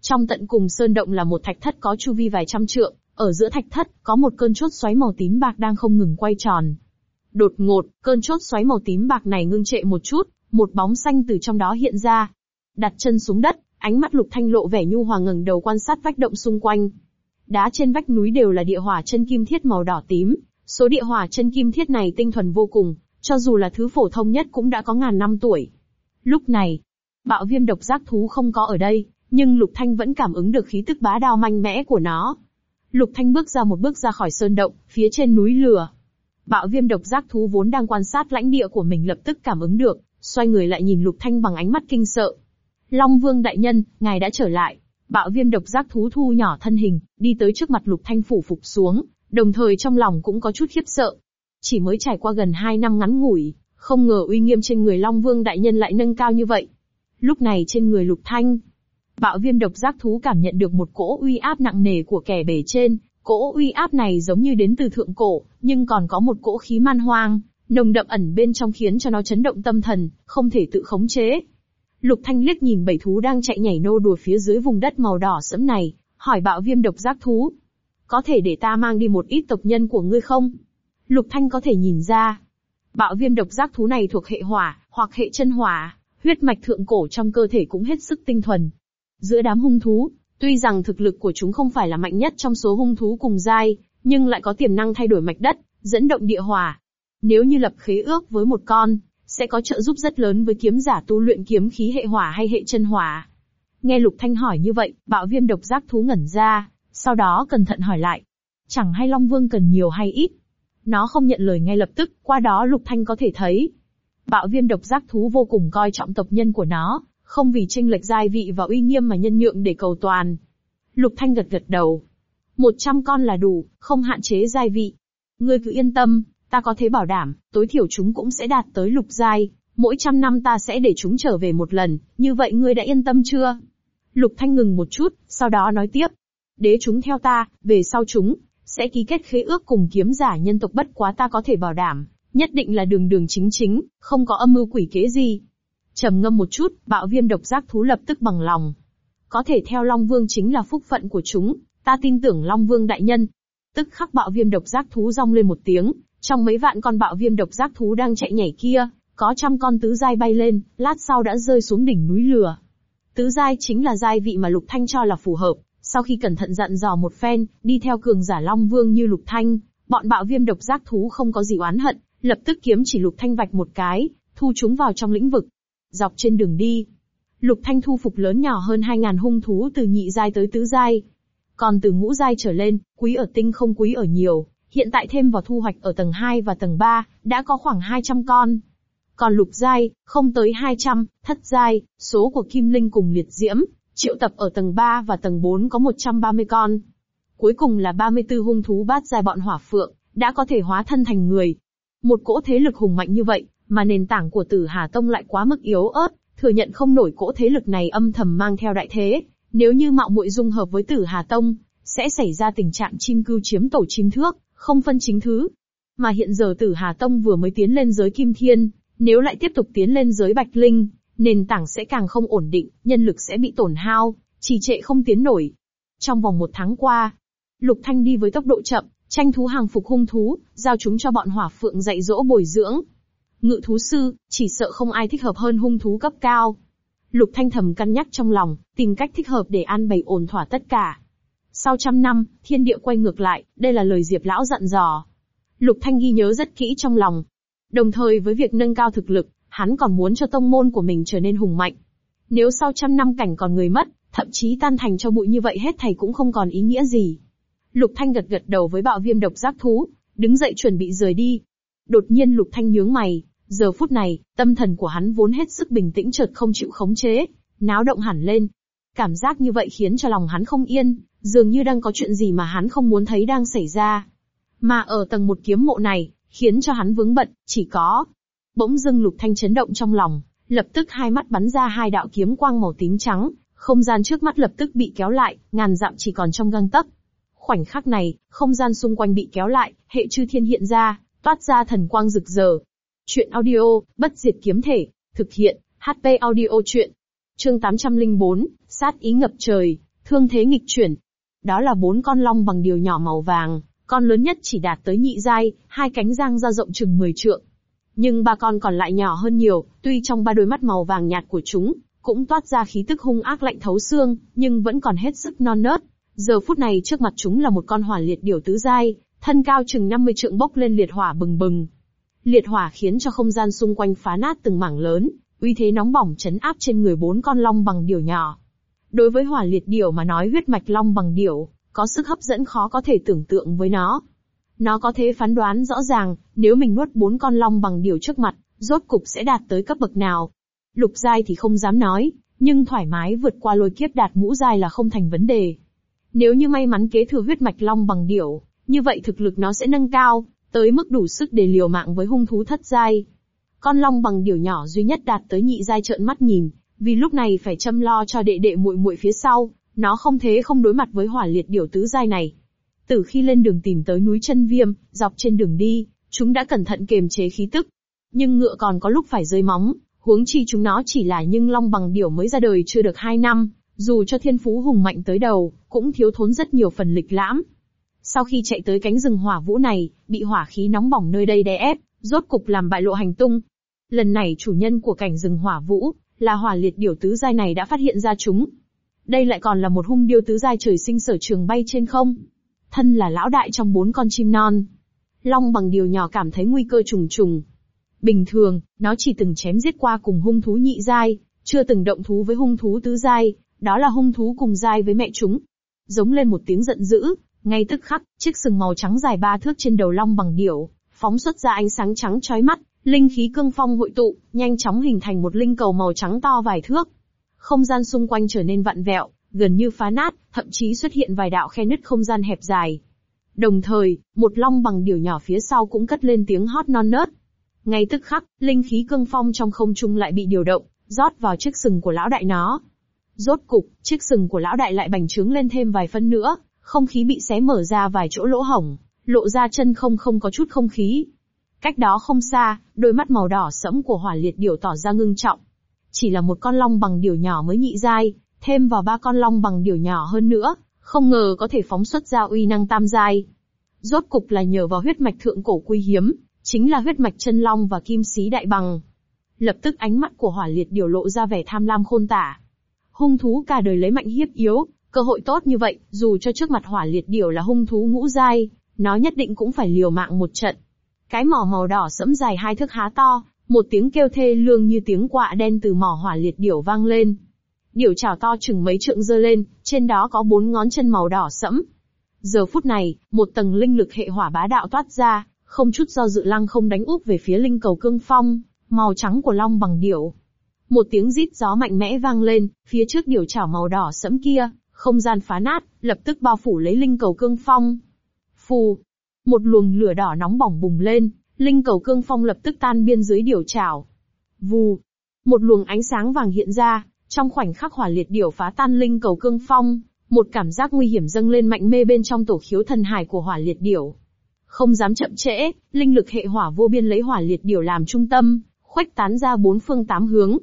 A: Trong tận cùng sơn động là một thạch thất có chu vi vài trăm trượng, ở giữa thạch thất có một cơn chốt xoáy màu tím bạc đang không ngừng quay tròn. Đột ngột, cơn chốt xoáy màu tím bạc này ngưng trệ một chút, một bóng xanh từ trong đó hiện ra. Đặt chân xuống đất, ánh mắt Lục Thanh lộ vẻ nhu hòa ngẩng đầu quan sát vách động xung quanh. Đá trên vách núi đều là địa hỏa chân kim thiết màu đỏ tím, số địa hỏa chân kim thiết này tinh thuần vô cùng, cho dù là thứ phổ thông nhất cũng đã có ngàn năm tuổi. Lúc này, Bạo viêm độc giác thú không có ở đây, nhưng Lục Thanh vẫn cảm ứng được khí tức bá đạo mạnh mẽ của nó. Lục Thanh bước ra một bước ra khỏi sơn động, phía trên núi lửa. Bạo viêm độc giác thú vốn đang quan sát lãnh địa của mình lập tức cảm ứng được, xoay người lại nhìn Lục Thanh bằng ánh mắt kinh sợ. Long Vương đại nhân, ngài đã trở lại. Bạo viêm độc giác thú thu nhỏ thân hình, đi tới trước mặt Lục Thanh phủ phục xuống, đồng thời trong lòng cũng có chút khiếp sợ. Chỉ mới trải qua gần 2 năm ngắn ngủi, không ngờ uy nghiêm trên người Long Vương đại nhân lại nâng cao như vậy. Lúc này trên người lục thanh, bạo viêm độc giác thú cảm nhận được một cỗ uy áp nặng nề của kẻ bể trên, cỗ uy áp này giống như đến từ thượng cổ, nhưng còn có một cỗ khí man hoang, nồng đậm ẩn bên trong khiến cho nó chấn động tâm thần, không thể tự khống chế. Lục Thanh liếc nhìn bảy thú đang chạy nhảy nô đùa phía dưới vùng đất màu đỏ sẫm này, hỏi bạo viêm độc giác thú. Có thể để ta mang đi một ít tộc nhân của ngươi không? Lục Thanh có thể nhìn ra. Bạo viêm độc giác thú này thuộc hệ hỏa, hoặc hệ chân hỏa huyết mạch thượng cổ trong cơ thể cũng hết sức tinh thuần. Giữa đám hung thú, tuy rằng thực lực của chúng không phải là mạnh nhất trong số hung thú cùng giai, nhưng lại có tiềm năng thay đổi mạch đất, dẫn động địa hỏa. Nếu như lập khế ước với một con, sẽ có trợ giúp rất lớn với kiếm giả tu luyện kiếm khí hệ hỏa hay hệ chân hỏa. Nghe Lục Thanh hỏi như vậy, bạo viêm độc giác thú ngẩn ra, sau đó cẩn thận hỏi lại. Chẳng hay Long Vương cần nhiều hay ít? Nó không nhận lời ngay lập tức, qua đó Lục Thanh có thể thấy, Bạo viêm độc giác thú vô cùng coi trọng tộc nhân của nó, không vì tranh lệch giai vị và uy nghiêm mà nhân nhượng để cầu toàn. Lục Thanh gật gật đầu. Một trăm con là đủ, không hạn chế giai vị. Ngươi cứ yên tâm, ta có thể bảo đảm, tối thiểu chúng cũng sẽ đạt tới lục giai. Mỗi trăm năm ta sẽ để chúng trở về một lần, như vậy ngươi đã yên tâm chưa? Lục Thanh ngừng một chút, sau đó nói tiếp. Đế chúng theo ta, về sau chúng, sẽ ký kết khế ước cùng kiếm giả nhân tộc bất quá ta có thể bảo đảm, nhất định là đường đường chính chính, không có âm mưu quỷ kế gì. Trầm ngâm một chút, bạo viêm độc giác thú lập tức bằng lòng. Có thể theo Long Vương chính là phúc phận của chúng, ta tin tưởng Long Vương đại nhân. Tức khắc bạo viêm độc giác thú rong lên một tiếng, trong mấy vạn con bạo viêm độc giác thú đang chạy nhảy kia, có trăm con tứ giai bay lên, lát sau đã rơi xuống đỉnh núi lửa. Tứ giai chính là giai vị mà Lục Thanh cho là phù hợp, sau khi cẩn thận dặn dò một phen, đi theo cường giả Long Vương như Lục Thanh, bọn bạo viêm độc giác thú không có gì oán hận, Lập tức kiếm chỉ Lục Thanh vạch một cái, thu chúng vào trong lĩnh vực. Dọc trên đường đi, Lục Thanh thu phục lớn nhỏ hơn 2.000 hung thú từ nhị giai tới tứ giai. Còn từ ngũ giai trở lên, quý ở tinh không quý ở nhiều, hiện tại thêm vào thu hoạch ở tầng 2 và tầng 3, đã có khoảng 200 con. Còn lục giai, không tới 200, thất giai, số của Kim Linh cùng liệt diễm, triệu tập ở tầng 3 và tầng 4 có 130 con. Cuối cùng là 34 hung thú bát giai bọn hỏa phượng, đã có thể hóa thân thành người, một cỗ thế lực hùng mạnh như vậy, mà nền tảng của Tử Hà Tông lại quá mức yếu ớt, thừa nhận không nổi cỗ thế lực này âm thầm mang theo đại thế. Nếu như mạo muội dung hợp với Tử Hà Tông, sẽ xảy ra tình trạng chim cưu chiếm tổ chim thước, không phân chính thứ. Mà hiện giờ Tử Hà Tông vừa mới tiến lên giới Kim Thiên, nếu lại tiếp tục tiến lên giới Bạch Linh, nền tảng sẽ càng không ổn định, nhân lực sẽ bị tổn hao, trì trệ không tiến nổi. Trong vòng một tháng qua, Lục Thanh đi với tốc độ chậm, tranh thú hàng phục hung thú, giao chúng cho bọn hỏa phượng dạy dỗ bồi dưỡng. Ngự thú sư, chỉ sợ không ai thích hợp hơn hung thú cấp cao. Lục Thanh Thầm cân nhắc trong lòng, tìm cách thích hợp để an bày ổn thỏa tất cả. Sau trăm năm, thiên địa quay ngược lại, đây là lời Diệp Lão dặn dò. Lục Thanh ghi nhớ rất kỹ trong lòng. Đồng thời với việc nâng cao thực lực, hắn còn muốn cho tông môn của mình trở nên hùng mạnh. Nếu sau trăm năm cảnh còn người mất, thậm chí tan thành cho bụi như vậy hết thầy cũng không còn ý nghĩa gì. Lục Thanh gật gật đầu với bạo viêm độc giác thú, đứng dậy chuẩn bị rời đi. Đột nhiên Lục Thanh nhướng mày, giờ phút này, tâm thần của hắn vốn hết sức bình tĩnh chợt không chịu khống chế, náo động hẳn lên. Cảm giác như vậy khiến cho lòng hắn không yên, dường như đang có chuyện gì mà hắn không muốn thấy đang xảy ra. Mà ở tầng một kiếm mộ này, khiến cho hắn vướng bận, chỉ có. Bỗng dưng Lục Thanh chấn động trong lòng, lập tức hai mắt bắn ra hai đạo kiếm quang màu tím trắng, không gian trước mắt lập tức bị kéo lại, ngàn dặm chỉ còn trong gang tấc khoảnh khắc này, không gian xung quanh bị kéo lại, hệ chư thiên hiện ra, toát ra thần quang rực rỡ. Chuyện audio, bất diệt kiếm thể, thực hiện, HP audio chuyện. Chương 804, sát ý ngập trời, thương thế nghịch chuyển. Đó là bốn con long bằng điều nhỏ màu vàng, con lớn nhất chỉ đạt tới nhị giai, hai cánh giang ra rộng chừng 10 trượng. Nhưng ba con còn lại nhỏ hơn nhiều, tuy trong ba đôi mắt màu vàng nhạt của chúng, cũng toát ra khí tức hung ác lạnh thấu xương, nhưng vẫn còn hết sức non nớt, Giờ phút này trước mặt chúng là một con hỏa liệt điểu tứ giai, thân cao chừng 50 trượng bốc lên liệt hỏa bừng bừng. Liệt hỏa khiến cho không gian xung quanh phá nát từng mảng lớn, uy thế nóng bỏng chấn áp trên người bốn con long bằng điểu nhỏ. Đối với hỏa liệt điểu mà nói huyết mạch long bằng điểu, có sức hấp dẫn khó có thể tưởng tượng với nó. Nó có thể phán đoán rõ ràng, nếu mình nuốt bốn con long bằng điều trước mặt, rốt cục sẽ đạt tới cấp bậc nào. Lục giai thì không dám nói, nhưng thoải mái vượt qua lôi kiếp đạt ngũ giai là không thành vấn đề. Nếu như may mắn kế thừa huyết mạch long bằng điểu, như vậy thực lực nó sẽ nâng cao, tới mức đủ sức để liều mạng với hung thú thất giai. Con long bằng điểu nhỏ duy nhất đạt tới nhị giai trợn mắt nhìn, vì lúc này phải chăm lo cho đệ đệ muội muội phía sau, nó không thế không đối mặt với hỏa liệt điểu tứ giai này. Từ khi lên đường tìm tới núi chân viêm, dọc trên đường đi, chúng đã cẩn thận kiềm chế khí tức. Nhưng ngựa còn có lúc phải rơi móng, huống chi chúng nó chỉ là nhưng long bằng điểu mới ra đời chưa được hai năm, dù cho thiên phú hùng mạnh tới đầu, cũng thiếu thốn rất nhiều phần lịch lãm. Sau khi chạy tới cánh rừng hỏa vũ này, bị hỏa khí nóng bỏng nơi đây đè ép, rốt cục làm bại lộ hành tung. Lần này chủ nhân của cảnh rừng hỏa vũ, là hỏa liệt điểu tứ giai này đã phát hiện ra chúng. Đây lại còn là một hung điêu tứ giai trời sinh sở trường bay trên không. Thân là lão đại trong bốn con chim non. Long bằng điều nhỏ cảm thấy nguy cơ trùng trùng. Bình thường, nó chỉ từng chém giết qua cùng hung thú nhị giai, chưa từng động thú với hung thú tứ giai, đó là hung thú cùng giai với mẹ chúng giống lên một tiếng giận dữ, ngay tức khắc, chiếc sừng màu trắng dài ba thước trên đầu long bằng điểu, phóng xuất ra ánh sáng trắng chói mắt, linh khí cương phong hội tụ, nhanh chóng hình thành một linh cầu màu trắng to vài thước. Không gian xung quanh trở nên vặn vẹo, gần như phá nát, thậm chí xuất hiện vài đạo khe nứt không gian hẹp dài. Đồng thời, một long bằng điểu nhỏ phía sau cũng cất lên tiếng hót non nớt. Ngay tức khắc, linh khí cương phong trong không trung lại bị điều động, rót vào chiếc sừng của lão đại nó. Rốt cục, chiếc sừng của lão đại lại bành trướng lên thêm vài phân nữa, không khí bị xé mở ra vài chỗ lỗ hỏng, lộ ra chân không không có chút không khí. Cách đó không xa, đôi mắt màu đỏ sẫm của hỏa liệt điểu tỏ ra ngưng trọng. Chỉ là một con long bằng điều nhỏ mới nhị giai, thêm vào ba con long bằng điều nhỏ hơn nữa, không ngờ có thể phóng xuất ra uy năng tam giai. Rốt cục là nhờ vào huyết mạch thượng cổ quý hiếm, chính là huyết mạch chân long và kim xí đại bằng. Lập tức ánh mắt của hỏa liệt điều lộ ra vẻ tham lam khôn tả hung thú cả đời lấy mạnh hiếp yếu, cơ hội tốt như vậy, dù cho trước mặt hỏa liệt điểu là hung thú ngũ giai, nó nhất định cũng phải liều mạng một trận. Cái mỏ màu đỏ sẫm dài hai thước há to, một tiếng kêu thê lương như tiếng quạ đen từ mỏ hỏa liệt điểu vang lên. Điểu chảo to chừng mấy trượng dơ lên, trên đó có bốn ngón chân màu đỏ sẫm. Giờ phút này, một tầng linh lực hệ hỏa bá đạo toát ra, không chút do dự lăng không đánh úp về phía linh cầu cương phong, màu trắng của long bằng điểu. Một tiếng rít gió mạnh mẽ vang lên, phía trước điều chảo màu đỏ sẫm kia, không gian phá nát, lập tức bao phủ lấy linh cầu cương phong. Phù, một luồng lửa đỏ nóng bỏng bùng lên, linh cầu cương phong lập tức tan biên dưới điều chảo. Vù, một luồng ánh sáng vàng hiện ra, trong khoảnh khắc hỏa liệt điều phá tan linh cầu cương phong, một cảm giác nguy hiểm dâng lên mạnh mê bên trong tổ khiếu thần hải của hỏa liệt điểu. Không dám chậm trễ, linh lực hệ hỏa vô biên lấy hỏa liệt điểu làm trung tâm, khuếch tán ra bốn phương tám hướng.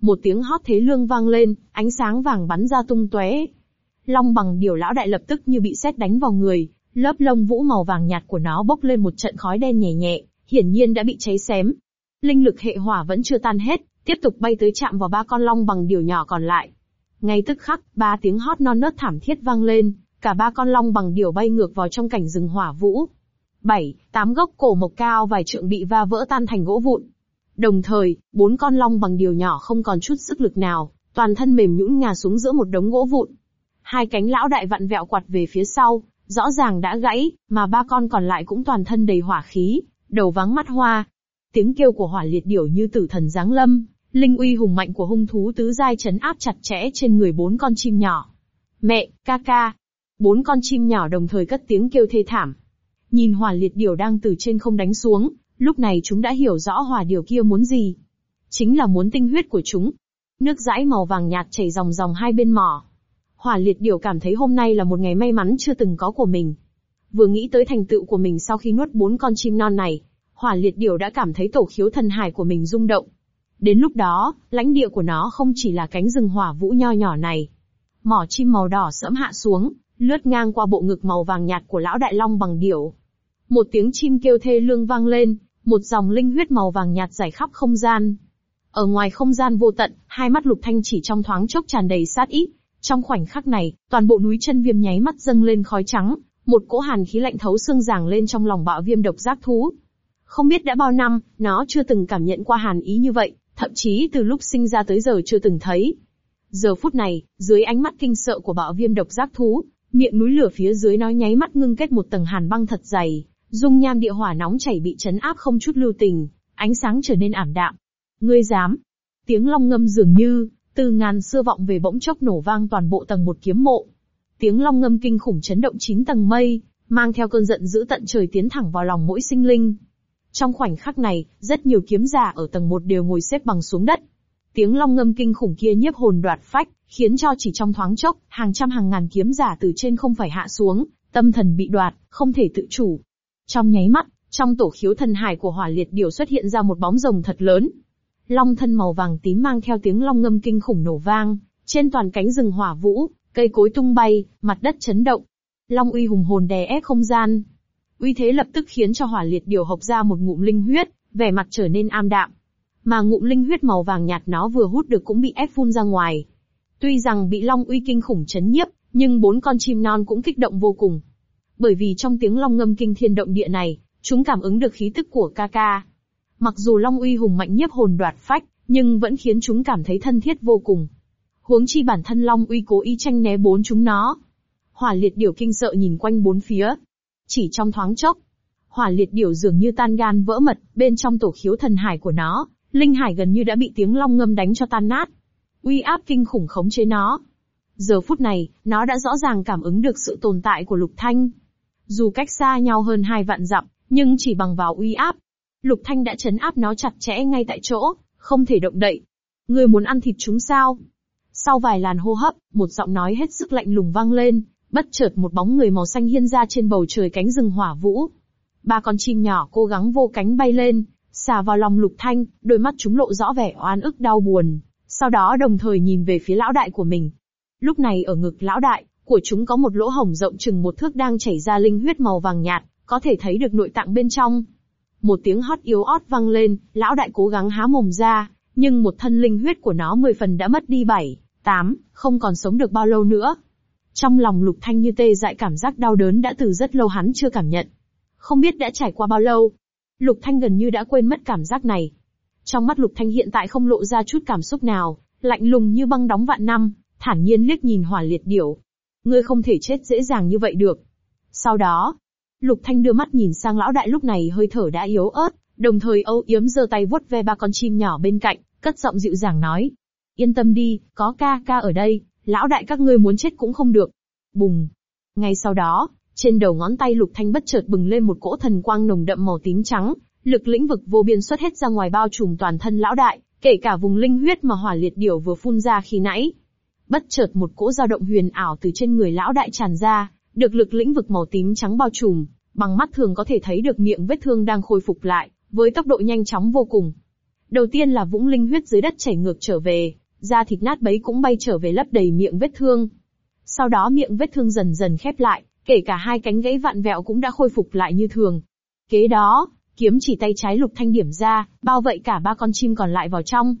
A: Một tiếng hót thế lương vang lên, ánh sáng vàng bắn ra tung tóe. Long bằng điều lão đại lập tức như bị sét đánh vào người, lớp lông vũ màu vàng nhạt của nó bốc lên một trận khói đen nhẹ nhẹ, hiển nhiên đã bị cháy xém. Linh lực hệ hỏa vẫn chưa tan hết, tiếp tục bay tới chạm vào ba con long bằng điều nhỏ còn lại. Ngay tức khắc, ba tiếng hót non nớt thảm thiết vang lên, cả ba con long bằng điều bay ngược vào trong cảnh rừng hỏa vũ. Bảy, tám gốc cổ mộc cao vài trượng bị va vỡ tan thành gỗ vụn, Đồng thời, bốn con long bằng điều nhỏ không còn chút sức lực nào, toàn thân mềm nhũn ngà xuống giữa một đống gỗ vụn. Hai cánh lão đại vặn vẹo quạt về phía sau, rõ ràng đã gãy, mà ba con còn lại cũng toàn thân đầy hỏa khí, đầu vắng mắt hoa. Tiếng kêu của hỏa liệt điểu như tử thần giáng lâm, linh uy hùng mạnh của hung thú tứ giai chấn áp chặt chẽ trên người bốn con chim nhỏ. Mẹ, ca ca. Bốn con chim nhỏ đồng thời cất tiếng kêu thê thảm. Nhìn hỏa liệt điểu đang từ trên không đánh xuống, Lúc này chúng đã hiểu rõ hòa điều kia muốn gì. Chính là muốn tinh huyết của chúng. Nước dãi màu vàng nhạt chảy dòng dòng hai bên mỏ. Hỏa liệt điều cảm thấy hôm nay là một ngày may mắn chưa từng có của mình. Vừa nghĩ tới thành tựu của mình sau khi nuốt bốn con chim non này, hỏa liệt điều đã cảm thấy tổ khiếu thần hải của mình rung động. Đến lúc đó, lãnh địa của nó không chỉ là cánh rừng hỏa vũ nho nhỏ này. Mỏ chim màu đỏ sẫm hạ xuống, lướt ngang qua bộ ngực màu vàng nhạt của lão đại long bằng điểu. Một tiếng chim kêu thê lương vang lên, một dòng linh huyết màu vàng nhạt giải khắp không gian. Ở ngoài không gian vô tận, hai mắt lục thanh chỉ trong thoáng chốc tràn đầy sát ý. Trong khoảnh khắc này, toàn bộ núi chân viêm nháy mắt dâng lên khói trắng, một cỗ hàn khí lạnh thấu xương giảng lên trong lòng bạo viêm độc giác thú. Không biết đã bao năm, nó chưa từng cảm nhận qua hàn ý như vậy, thậm chí từ lúc sinh ra tới giờ chưa từng thấy. Giờ phút này, dưới ánh mắt kinh sợ của bạo viêm độc giác thú, miệng núi lửa phía dưới nó nháy mắt ngưng kết một tầng hàn băng thật dày, Dung nham địa hỏa nóng chảy bị chấn áp không chút lưu tình, ánh sáng trở nên ảm đạm. Ngươi dám? Tiếng long ngâm dường như từ ngàn xưa vọng về bỗng chốc nổ vang toàn bộ tầng một kiếm mộ. Tiếng long ngâm kinh khủng chấn động chín tầng mây, mang theo cơn giận dữ tận trời tiến thẳng vào lòng mỗi sinh linh. Trong khoảnh khắc này, rất nhiều kiếm giả ở tầng một đều ngồi xếp bằng xuống đất. Tiếng long ngâm kinh khủng kia nhiếp hồn đoạt phách, khiến cho chỉ trong thoáng chốc, hàng trăm hàng ngàn kiếm giả từ trên không phải hạ xuống, tâm thần bị đoạt, không thể tự chủ. Trong nháy mắt, trong tổ khiếu thần hải của hỏa liệt điều xuất hiện ra một bóng rồng thật lớn. Long thân màu vàng tím mang theo tiếng long ngâm kinh khủng nổ vang, trên toàn cánh rừng hỏa vũ, cây cối tung bay, mặt đất chấn động. Long uy hùng hồn đè ép không gian. Uy thế lập tức khiến cho hỏa liệt điều hộc ra một ngụm linh huyết, vẻ mặt trở nên am đạm. Mà ngụm linh huyết màu vàng nhạt nó vừa hút được cũng bị ép phun ra ngoài. Tuy rằng bị long uy kinh khủng chấn nhiếp, nhưng bốn con chim non cũng kích động vô cùng, bởi vì trong tiếng long ngâm kinh thiên động địa này, chúng cảm ứng được khí tức của ca ca. Mặc dù long uy hùng mạnh nhiếp hồn đoạt phách, nhưng vẫn khiến chúng cảm thấy thân thiết vô cùng. Huống chi bản thân long uy cố ý tranh né bốn chúng nó. Hỏa liệt điểu kinh sợ nhìn quanh bốn phía. Chỉ trong thoáng chốc, hỏa liệt điểu dường như tan gan vỡ mật, bên trong tổ khiếu thần hải của nó, linh hải gần như đã bị tiếng long ngâm đánh cho tan nát. Uy áp kinh khủng khống chế nó. Giờ phút này, nó đã rõ ràng cảm ứng được sự tồn tại của Lục Thanh. Dù cách xa nhau hơn hai vạn dặm, nhưng chỉ bằng vào uy áp, Lục Thanh đã chấn áp nó chặt chẽ ngay tại chỗ, không thể động đậy. người muốn ăn thịt chúng sao? Sau vài làn hô hấp, một giọng nói hết sức lạnh lùng vang lên, bất chợt một bóng người màu xanh hiên ra trên bầu trời cánh rừng hỏa vũ. Ba con chim nhỏ cố gắng vô cánh bay lên, xà vào lòng Lục Thanh, đôi mắt chúng lộ rõ vẻ oan ức đau buồn, sau đó đồng thời nhìn về phía lão đại của mình. Lúc này ở ngực lão đại, của chúng có một lỗ hổng rộng chừng một thước đang chảy ra linh huyết màu vàng nhạt, có thể thấy được nội tạng bên trong. Một tiếng hót yếu ớt vang lên, lão đại cố gắng há mồm ra, nhưng một thân linh huyết của nó mười phần đã mất đi bảy, tám, không còn sống được bao lâu nữa. Trong lòng lục thanh như tê dại cảm giác đau đớn đã từ rất lâu hắn chưa cảm nhận. Không biết đã trải qua bao lâu. Lục thanh gần như đã quên mất cảm giác này. Trong mắt lục thanh hiện tại không lộ ra chút cảm xúc nào, lạnh lùng như băng đóng vạn năm, thản nhiên liếc nhìn hỏa liệt điểu, ngươi không thể chết dễ dàng như vậy được. Sau đó, Lục Thanh đưa mắt nhìn sang lão đại lúc này hơi thở đã yếu ớt, đồng thời âu yếm giơ tay vuốt ve ba con chim nhỏ bên cạnh, cất giọng dịu dàng nói. Yên tâm đi, có ca ca ở đây, lão đại các ngươi muốn chết cũng không được. Bùng. Ngay sau đó, trên đầu ngón tay Lục Thanh bất chợt bừng lên một cỗ thần quang nồng đậm màu tím trắng, lực lĩnh vực vô biên xuất hết ra ngoài bao trùm toàn thân lão đại, kể cả vùng linh huyết mà hỏa liệt điểu vừa phun ra khi nãy, Bất chợt một cỗ dao động huyền ảo từ trên người lão đại tràn ra, được lực lĩnh vực màu tím trắng bao trùm, bằng mắt thường có thể thấy được miệng vết thương đang khôi phục lại, với tốc độ nhanh chóng vô cùng. Đầu tiên là vũng linh huyết dưới đất chảy ngược trở về, da thịt nát bấy cũng bay trở về lấp đầy miệng vết thương. Sau đó miệng vết thương dần dần khép lại, kể cả hai cánh gãy vạn vẹo cũng đã khôi phục lại như thường. Kế đó, kiếm chỉ tay trái lục thanh điểm ra, bao vậy cả ba con chim còn lại vào trong,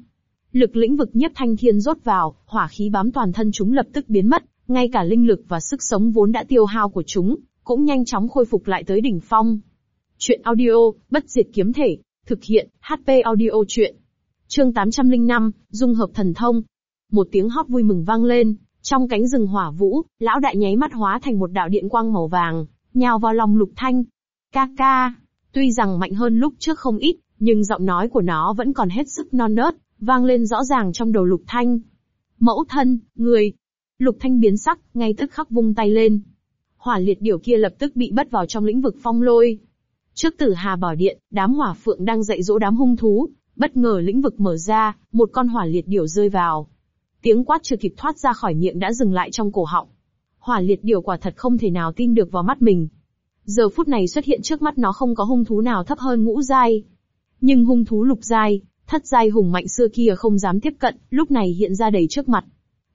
A: Lực lĩnh vực nhiếp thanh thiên rót vào, hỏa khí bám toàn thân chúng lập tức biến mất, ngay cả linh lực và sức sống vốn đã tiêu hao của chúng, cũng nhanh chóng khôi phục lại tới đỉnh phong. Chuyện audio, bất diệt kiếm thể, thực hiện, HP audio chuyện. Chương 805, dung hợp thần thông. Một tiếng hót vui mừng vang lên, trong cánh rừng hỏa vũ, lão đại nháy mắt hóa thành một đạo điện quang màu vàng, nhào vào lòng lục thanh. Ca ca, tuy rằng mạnh hơn lúc trước không ít, nhưng giọng nói của nó vẫn còn hết sức non nớt, vang lên rõ ràng trong đầu Lục Thanh. Mẫu thân, người. Lục Thanh biến sắc, ngay tức khắc vung tay lên. Hỏa liệt điểu kia lập tức bị bắt vào trong lĩnh vực phong lôi. Trước tử hà bảo điện, đám hỏa phượng đang dạy dỗ đám hung thú, bất ngờ lĩnh vực mở ra, một con hỏa liệt điểu rơi vào. Tiếng quát chưa kịp thoát ra khỏi miệng đã dừng lại trong cổ họng. Hỏa liệt điểu quả thật không thể nào tin được vào mắt mình. Giờ phút này xuất hiện trước mắt nó không có hung thú nào thấp hơn ngũ giai, nhưng hung thú lục giai, thất giai hùng mạnh xưa kia không dám tiếp cận, lúc này hiện ra đầy trước mặt.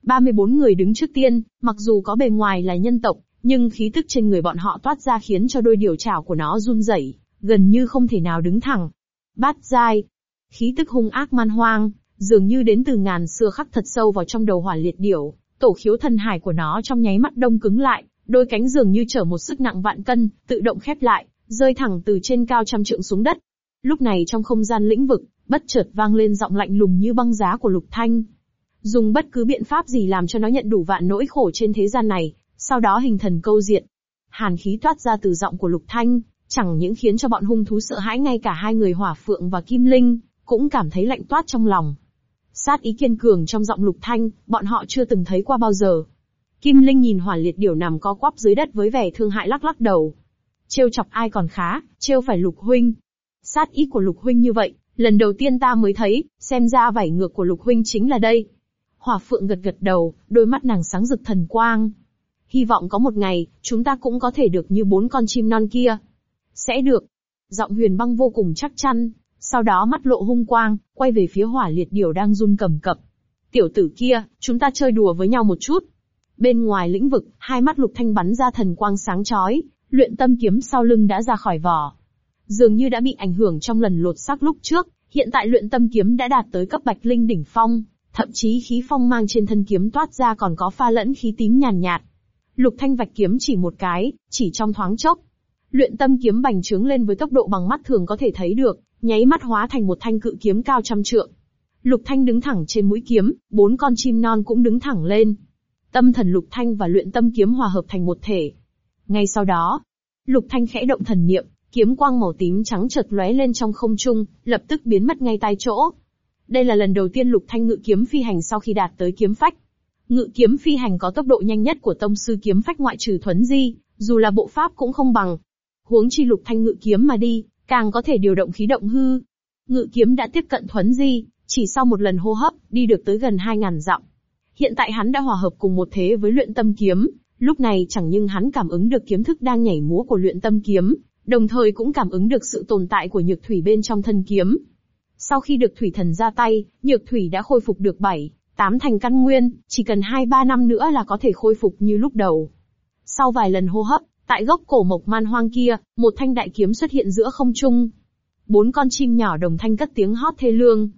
A: 34 người đứng trước tiên, mặc dù có bề ngoài là nhân tộc, nhưng khí tức trên người bọn họ toát ra khiến cho đôi điều chảo của nó run rẩy, gần như không thể nào đứng thẳng. Bát giai, khí tức hung ác man hoang, dường như đến từ ngàn xưa khắc thật sâu vào trong đầu hỏa liệt điểu, tổ khiếu thần hải của nó trong nháy mắt đông cứng lại, đôi cánh dường như trở một sức nặng vạn cân, tự động khép lại, rơi thẳng từ trên cao trăm trượng xuống đất. Lúc này trong không gian lĩnh vực, bất chợt vang lên giọng lạnh lùng như băng giá của Lục Thanh. Dùng bất cứ biện pháp gì làm cho nó nhận đủ vạn nỗi khổ trên thế gian này, sau đó hình thần câu diện. Hàn khí toát ra từ giọng của Lục Thanh, chẳng những khiến cho bọn hung thú sợ hãi ngay cả hai người hỏa phượng và kim linh, cũng cảm thấy lạnh toát trong lòng. Sát ý kiên cường trong giọng Lục Thanh, bọn họ chưa từng thấy qua bao giờ. Kim Linh nhìn hỏa liệt điểu nằm co quắp dưới đất với vẻ thương hại lắc lắc đầu. Trêu chọc ai còn khá, trêu phải Lục Huynh. Sát ý của Lục Huynh như vậy, Lần đầu tiên ta mới thấy, xem ra vảy ngược của lục huynh chính là đây. Hỏa phượng gật gật đầu, đôi mắt nàng sáng rực thần quang. Hy vọng có một ngày, chúng ta cũng có thể được như bốn con chim non kia. Sẽ được. Giọng huyền băng vô cùng chắc chắn, sau đó mắt lộ hung quang, quay về phía hỏa liệt điểu đang run cầm cập. Tiểu tử kia, chúng ta chơi đùa với nhau một chút. Bên ngoài lĩnh vực, hai mắt lục thanh bắn ra thần quang sáng chói, luyện tâm kiếm sau lưng đã ra khỏi vỏ, dường như đã bị ảnh hưởng trong lần lột xác lúc trước, hiện tại luyện tâm kiếm đã đạt tới cấp bạch linh đỉnh phong, thậm chí khí phong mang trên thân kiếm toát ra còn có pha lẫn khí tím nhàn nhạt, Lục Thanh vạch kiếm chỉ một cái, chỉ trong thoáng chốc, luyện tâm kiếm bành trướng lên với tốc độ bằng mắt thường có thể thấy được, nháy mắt hóa thành một thanh cự kiếm cao trăm trượng. Lục Thanh đứng thẳng trên mũi kiếm, bốn con chim non cũng đứng thẳng lên. Tâm thần Lục Thanh và luyện tâm kiếm hòa hợp thành một thể. Ngay sau đó, Lục Thanh khẽ động thần niệm, kiếm quang màu tím trắng chợt lóe lên trong không trung, lập tức biến mất ngay tại chỗ. Đây là lần đầu tiên Lục Thanh ngự kiếm phi hành sau khi đạt tới kiếm phách. Ngự kiếm phi hành có tốc độ nhanh nhất của tông sư kiếm phách ngoại trừ thuấn di, dù là bộ pháp cũng không bằng. Huống chi Lục Thanh ngự kiếm mà đi, càng có thể điều động khí động hư. Ngự kiếm đã tiếp cận thuấn di, chỉ sau một lần hô hấp, đi được tới gần 2.000 dặm. Hiện tại hắn đã hòa hợp cùng một thế với luyện tâm kiếm, lúc này chẳng nhưng hắn cảm ứng được kiếm thức đang nhảy múa của luyện tâm kiếm, đồng thời cũng cảm ứng được sự tồn tại của nhược thủy bên trong thân kiếm. Sau khi được thủy thần ra tay, nhược thủy đã khôi phục được 7, 8 thành căn nguyên, chỉ cần 2-3 năm nữa là có thể khôi phục như lúc đầu. Sau vài lần hô hấp, tại gốc cổ mộc man hoang kia, một thanh đại kiếm xuất hiện giữa không trung. Bốn con chim nhỏ đồng thanh cất tiếng hót thê lương.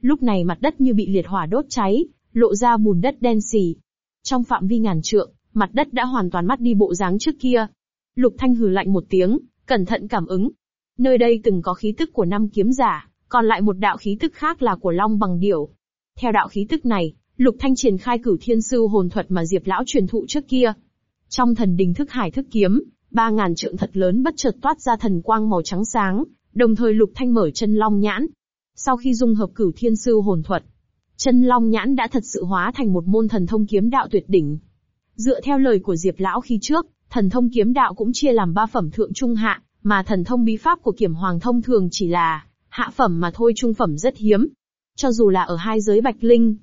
A: Lúc này mặt đất như bị liệt hỏa đốt cháy, lộ ra bùn đất đen xì. Trong phạm vi ngàn trượng, mặt đất đã hoàn toàn mất đi bộ dáng trước kia. Lục Thanh hừ lạnh một tiếng, cẩn thận cảm ứng. Nơi đây từng có khí tức của năm kiếm giả, còn lại một đạo khí tức khác là của long bằng điểu. Theo đạo khí tức này, Lục Thanh triển khai cửu thiên sư hồn thuật mà Diệp lão truyền thụ trước kia. Trong thần đình thức hải thức kiếm, ba ngàn trượng thật lớn bất chợt toát ra thần quang màu trắng sáng, đồng thời Lục Thanh mở chân long nhãn. Sau khi dung hợp cửu thiên sư hồn thuật, chân long nhãn đã thật sự hóa thành một môn thần thông kiếm đạo tuyệt đỉnh. Dựa theo lời của Diệp lão khi trước, Thần thông kiếm đạo cũng chia làm ba phẩm thượng trung hạ, mà thần thông bí pháp của kiểm hoàng thông thường chỉ là hạ phẩm mà thôi trung phẩm rất hiếm. Cho dù là ở hai giới bạch linh,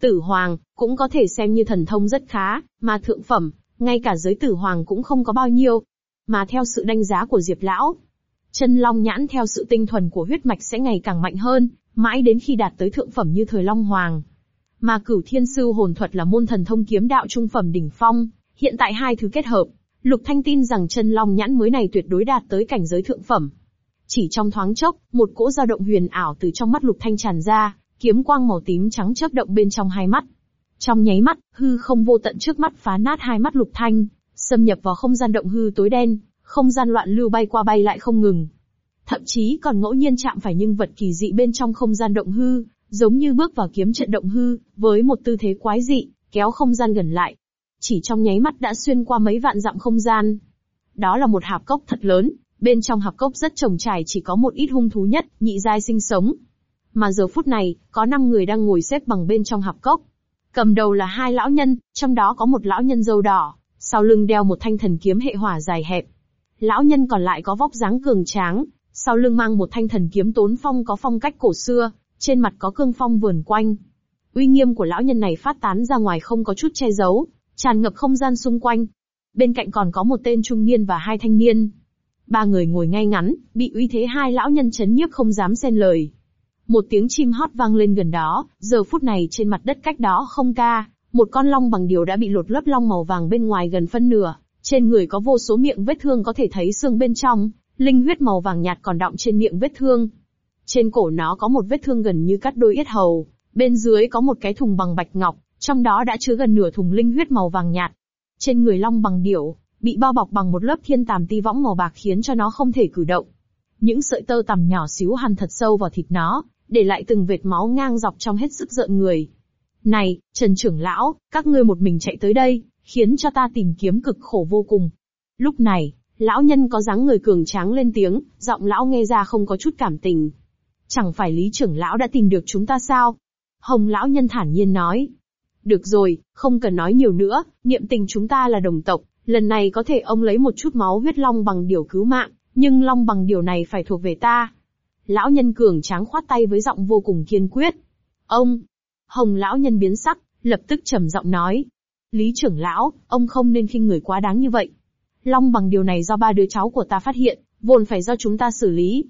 A: tử hoàng, cũng có thể xem như thần thông rất khá, mà thượng phẩm, ngay cả giới tử hoàng cũng không có bao nhiêu. Mà theo sự đánh giá của Diệp Lão, chân long nhãn theo sự tinh thuần của huyết mạch sẽ ngày càng mạnh hơn, mãi đến khi đạt tới thượng phẩm như thời long hoàng. Mà cửu thiên sư hồn thuật là môn thần thông kiếm đạo trung phẩm đỉnh phong, hiện tại hai thứ kết hợp, Lục Thanh tin rằng chân long nhãn mới này tuyệt đối đạt tới cảnh giới thượng phẩm. Chỉ trong thoáng chốc, một cỗ dao động huyền ảo từ trong mắt Lục Thanh tràn ra, kiếm quang màu tím trắng chớp động bên trong hai mắt. Trong nháy mắt, hư không vô tận trước mắt phá nát hai mắt Lục Thanh, xâm nhập vào không gian động hư tối đen, không gian loạn lưu bay qua bay lại không ngừng. Thậm chí còn ngẫu nhiên chạm phải những vật kỳ dị bên trong không gian động hư, giống như bước vào kiếm trận động hư, với một tư thế quái dị, kéo không gian gần lại, chỉ trong nháy mắt đã xuyên qua mấy vạn dặm không gian. Đó là một hạp cốc thật lớn, bên trong hạp cốc rất trồng trải chỉ có một ít hung thú nhất, nhị giai sinh sống. Mà giờ phút này, có 5 người đang ngồi xếp bằng bên trong hạp cốc. Cầm đầu là hai lão nhân, trong đó có một lão nhân dâu đỏ, sau lưng đeo một thanh thần kiếm hệ hỏa dài hẹp. Lão nhân còn lại có vóc dáng cường tráng, sau lưng mang một thanh thần kiếm tốn phong có phong cách cổ xưa, trên mặt có cương phong vườn quanh. Uy nghiêm của lão nhân này phát tán ra ngoài không có chút che giấu, tràn ngập không gian xung quanh. Bên cạnh còn có một tên trung niên và hai thanh niên. Ba người ngồi ngay ngắn, bị uy thế hai lão nhân chấn nhiếp không dám xen lời. Một tiếng chim hót vang lên gần đó, giờ phút này trên mặt đất cách đó không ca, một con long bằng điều đã bị lột lớp long màu vàng bên ngoài gần phân nửa, trên người có vô số miệng vết thương có thể thấy xương bên trong, linh huyết màu vàng nhạt còn đọng trên miệng vết thương. Trên cổ nó có một vết thương gần như cắt đôi yết hầu, bên dưới có một cái thùng bằng bạch ngọc, trong đó đã chứa gần nửa thùng linh huyết màu vàng nhạt. Trên người long bằng điểu, bị bao bọc bằng một lớp thiên tàm ti võng màu bạc khiến cho nó không thể cử động. Những sợi tơ tằm nhỏ xíu hằn thật sâu vào thịt nó, để lại từng vệt máu ngang dọc trong hết sức giận người. Này, Trần trưởng lão, các ngươi một mình chạy tới đây, khiến cho ta tìm kiếm cực khổ vô cùng. Lúc này, lão nhân có dáng người cường tráng lên tiếng, giọng lão nghe ra không có chút cảm tình. Chẳng phải lý trưởng lão đã tìm được chúng ta sao? Hồng lão nhân thản nhiên nói, được rồi, không cần nói nhiều nữa, niệm tình chúng ta là đồng tộc, lần này có thể ông lấy một chút máu huyết long bằng điều cứu mạng, nhưng long bằng điều này phải thuộc về ta. Lão nhân cường tráng khoát tay với giọng vô cùng kiên quyết. Ông! Hồng lão nhân biến sắc, lập tức trầm giọng nói. Lý trưởng lão, ông không nên khinh người quá đáng như vậy. Long bằng điều này do ba đứa cháu của ta phát hiện, vốn phải do chúng ta xử lý.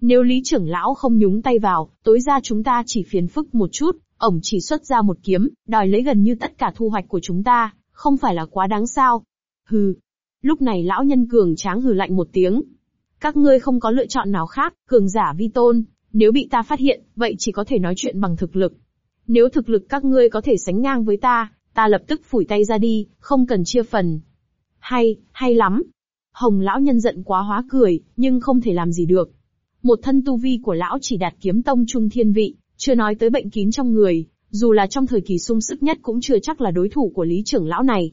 A: Nếu lý trưởng lão không nhúng tay vào, tối ra chúng ta chỉ phiền phức một chút, ổng chỉ xuất ra một kiếm, đòi lấy gần như tất cả thu hoạch của chúng ta, không phải là quá đáng sao. Hừ. Lúc này lão nhân cường tráng hừ lạnh một tiếng. Các ngươi không có lựa chọn nào khác, cường giả vi tôn, nếu bị ta phát hiện, vậy chỉ có thể nói chuyện bằng thực lực. Nếu thực lực các ngươi có thể sánh ngang với ta, ta lập tức phủi tay ra đi, không cần chia phần. Hay, hay lắm. Hồng lão nhân giận quá hóa cười, nhưng không thể làm gì được. Một thân tu vi của lão chỉ đạt kiếm tông trung thiên vị, chưa nói tới bệnh kín trong người, dù là trong thời kỳ sung sức nhất cũng chưa chắc là đối thủ của lý trưởng lão này.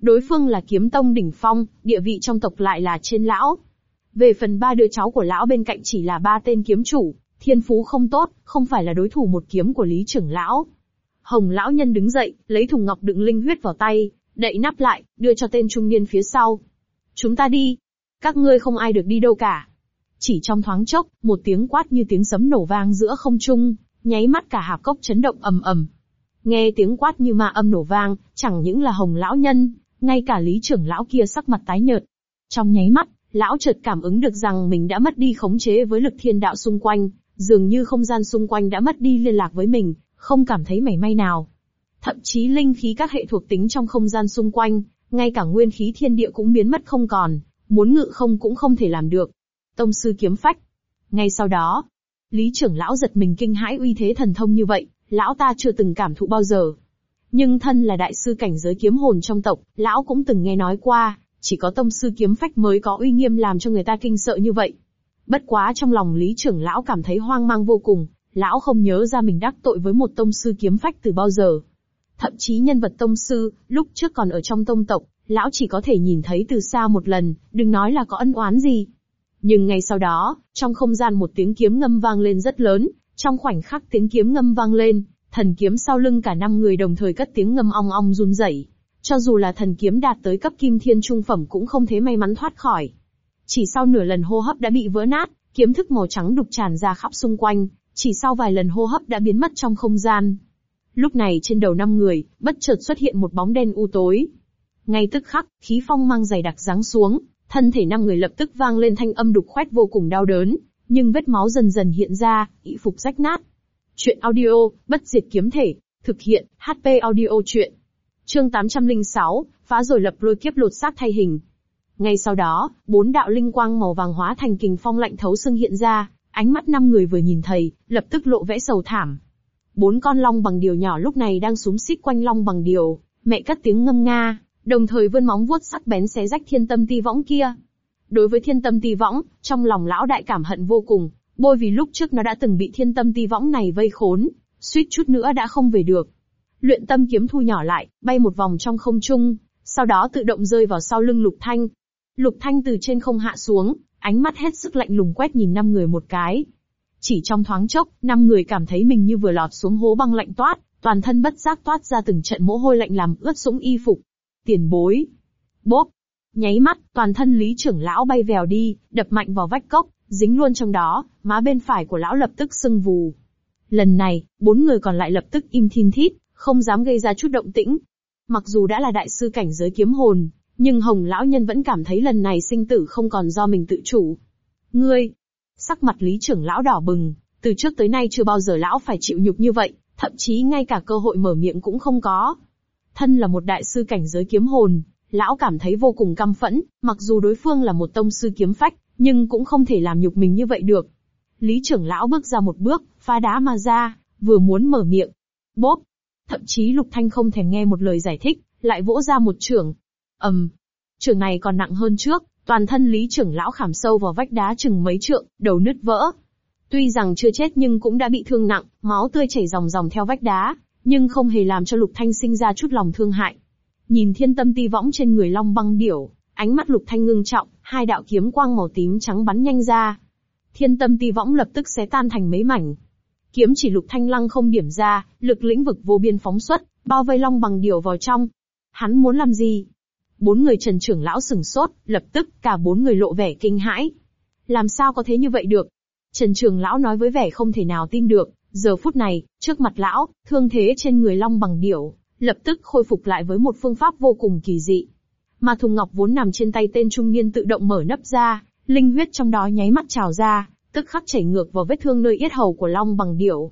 A: Đối phương là kiếm tông đỉnh phong, địa vị trong tộc lại là trên lão. Về phần ba đứa cháu của lão bên cạnh chỉ là ba tên kiếm chủ, thiên phú không tốt, không phải là đối thủ một kiếm của lý trưởng lão. Hồng lão nhân đứng dậy, lấy thùng ngọc đựng linh huyết vào tay, đậy nắp lại, đưa cho tên trung niên phía sau. Chúng ta đi. Các ngươi không ai được đi đâu cả. Chỉ trong thoáng chốc, một tiếng quát như tiếng sấm nổ vang giữa không trung, nháy mắt cả hạp cốc chấn động ầm ầm. Nghe tiếng quát như ma âm nổ vang, chẳng những là Hồng lão nhân, ngay cả Lý trưởng lão kia sắc mặt tái nhợt. Trong nháy mắt, lão chợt cảm ứng được rằng mình đã mất đi khống chế với lực thiên đạo xung quanh, dường như không gian xung quanh đã mất đi liên lạc với mình, không cảm thấy mảy may nào. Thậm chí linh khí các hệ thuộc tính trong không gian xung quanh, ngay cả nguyên khí thiên địa cũng biến mất không còn, muốn ngự không cũng không thể làm được. Tông sư kiếm phách. Ngay sau đó, Lý trưởng lão giật mình kinh hãi uy thế thần thông như vậy, lão ta chưa từng cảm thụ bao giờ. Nhưng thân là đại sư cảnh giới kiếm hồn trong tộc, lão cũng từng nghe nói qua, chỉ có tông sư kiếm phách mới có uy nghiêm làm cho người ta kinh sợ như vậy. Bất quá trong lòng lý trưởng lão cảm thấy hoang mang vô cùng, lão không nhớ ra mình đắc tội với một tông sư kiếm phách từ bao giờ. Thậm chí nhân vật tông sư, lúc trước còn ở trong tông tộc, lão chỉ có thể nhìn thấy từ xa một lần, đừng nói là có ân oán gì, nhưng ngay sau đó, trong không gian một tiếng kiếm ngâm vang lên rất lớn, trong khoảnh khắc tiếng kiếm ngâm vang lên, thần kiếm sau lưng cả năm người đồng thời cất tiếng ngâm ong ong run rẩy. Cho dù là thần kiếm đạt tới cấp kim thiên trung phẩm cũng không thế may mắn thoát khỏi. Chỉ sau nửa lần hô hấp đã bị vỡ nát, kiếm thức màu trắng đục tràn ra khắp xung quanh, chỉ sau vài lần hô hấp đã biến mất trong không gian. Lúc này trên đầu năm người, bất chợt xuất hiện một bóng đen u tối. Ngay tức khắc, khí phong mang dày đặc giáng xuống, Thân thể năm người lập tức vang lên thanh âm đục khoét vô cùng đau đớn, nhưng vết máu dần dần hiện ra, y phục rách nát. Chuyện audio, bất diệt kiếm thể, thực hiện, HP audio chuyện. Chương 806, phá rồi lập lôi kiếp lột xác thay hình. Ngay sau đó, bốn đạo linh quang màu vàng hóa thành kình phong lạnh thấu xương hiện ra, ánh mắt năm người vừa nhìn thấy, lập tức lộ vẽ sầu thảm. Bốn con long bằng điều nhỏ lúc này đang súng xích quanh long bằng điều, mẹ cất tiếng ngâm nga, đồng thời vươn móng vuốt sắc bén xé rách thiên tâm ti võng kia. Đối với thiên tâm ti võng, trong lòng lão đại cảm hận vô cùng, bôi vì lúc trước nó đã từng bị thiên tâm ti võng này vây khốn, suýt chút nữa đã không về được. Luyện tâm kiếm thu nhỏ lại, bay một vòng trong không trung, sau đó tự động rơi vào sau lưng lục thanh. Lục thanh từ trên không hạ xuống, ánh mắt hết sức lạnh lùng quét nhìn năm người một cái. Chỉ trong thoáng chốc, năm người cảm thấy mình như vừa lọt xuống hố băng lạnh toát, toàn thân bất giác toát ra từng trận mồ hôi lạnh làm ướt sũng y phục, tiền bối. Bốp! Nháy mắt, toàn thân Lý trưởng lão bay vèo đi, đập mạnh vào vách cốc, dính luôn trong đó, má bên phải của lão lập tức sưng vù. Lần này, bốn người còn lại lập tức im thin thít, không dám gây ra chút động tĩnh. Mặc dù đã là đại sư cảnh giới kiếm hồn, nhưng hồng lão nhân vẫn cảm thấy lần này sinh tử không còn do mình tự chủ. Ngươi! Sắc mặt lý trưởng lão đỏ bừng, từ trước tới nay chưa bao giờ lão phải chịu nhục như vậy, thậm chí ngay cả cơ hội mở miệng cũng không có. Thân là một đại sư cảnh giới kiếm hồn, lão cảm thấy vô cùng căm phẫn, mặc dù đối phương là một tông sư kiếm phách, nhưng cũng không thể làm nhục mình như vậy được. Lý trưởng lão bước ra một bước, phá đá mà ra, vừa muốn mở miệng. Bốp! Thậm chí Lục Thanh không thèm nghe một lời giải thích, lại vỗ ra một trưởng. ầm, um, Trưởng này còn nặng hơn trước, toàn thân Lý trưởng lão khảm sâu vào vách đá chừng mấy trượng, đầu nứt vỡ. Tuy rằng chưa chết nhưng cũng đã bị thương nặng, máu tươi chảy ròng ròng theo vách đá nhưng không hề làm cho Lục Thanh sinh ra chút lòng thương hại. Nhìn thiên tâm ti võng trên người Long Băng Điểu, ánh mắt Lục Thanh ngưng trọng, hai đạo kiếm quang màu tím trắng bắn nhanh ra. Thiên tâm ti võng lập tức xé tan thành mấy mảnh. Kiếm chỉ Lục Thanh lăng không điểm ra, lực lĩnh vực vô biên phóng xuất, bao vây Long băng Điểu vào trong. Hắn muốn làm gì? Bốn người Trần trưởng lão sừng sốt, lập tức cả bốn người lộ vẻ kinh hãi. Làm sao có thế như vậy được? Trần trưởng Lão nói với vẻ không thể nào tin được, Giờ phút này, trước mặt lão, thương thế trên người Long bằng điểu, lập tức khôi phục lại với một phương pháp vô cùng kỳ dị. Mà thùng ngọc vốn nằm trên tay tên trung niên tự động mở nắp ra, linh huyết trong đó nháy mắt trào ra, tức khắc chảy ngược vào vết thương nơi yết hầu của Long bằng điểu.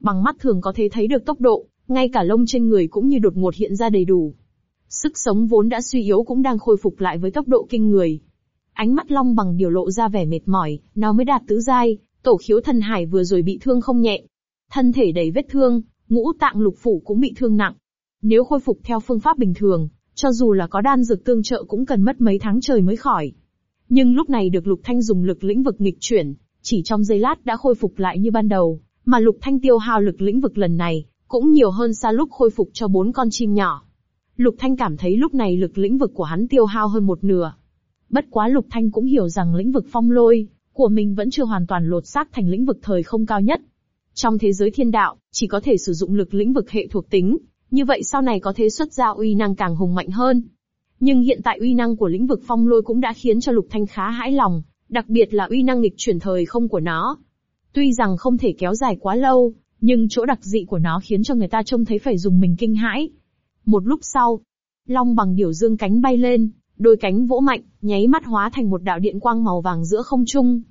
A: Bằng mắt thường có thể thấy được tốc độ, ngay cả lông trên người cũng như đột ngột hiện ra đầy đủ. Sức sống vốn đã suy yếu cũng đang khôi phục lại với tốc độ kinh người. Ánh mắt Long bằng điểu lộ ra vẻ mệt mỏi, nó mới đạt tứ giai, tổ khiếu thần hải vừa rồi bị thương không nhẹ, Thân thể đầy vết thương, ngũ tạng lục phủ cũng bị thương nặng. Nếu khôi phục theo phương pháp bình thường, cho dù là có đan dược tương trợ cũng cần mất mấy tháng trời mới khỏi. Nhưng lúc này được Lục Thanh dùng lực lĩnh vực nghịch chuyển, chỉ trong giây lát đã khôi phục lại như ban đầu, mà Lục Thanh tiêu hao lực lĩnh vực lần này, cũng nhiều hơn xa lúc khôi phục cho bốn con chim nhỏ. Lục Thanh cảm thấy lúc này lực lĩnh vực của hắn tiêu hao hơn một nửa. Bất quá Lục Thanh cũng hiểu rằng lĩnh vực phong lôi của mình vẫn chưa hoàn toàn lột xác thành lĩnh vực thời không cao nhất, trong thế giới thiên đạo, chỉ có thể sử dụng lực lĩnh vực hệ thuộc tính, như vậy sau này có thể xuất ra uy năng càng hùng mạnh hơn. Nhưng hiện tại uy năng của lĩnh vực phong lôi cũng đã khiến cho Lục Thanh khá hãi lòng, đặc biệt là uy năng nghịch chuyển thời không của nó. Tuy rằng không thể kéo dài quá lâu, nhưng chỗ đặc dị của nó khiến cho người ta trông thấy phải dùng mình kinh hãi. Một lúc sau, Long bằng điều dương cánh bay lên, đôi cánh vỗ mạnh, nháy mắt hóa thành một đạo điện quang màu vàng giữa không trung.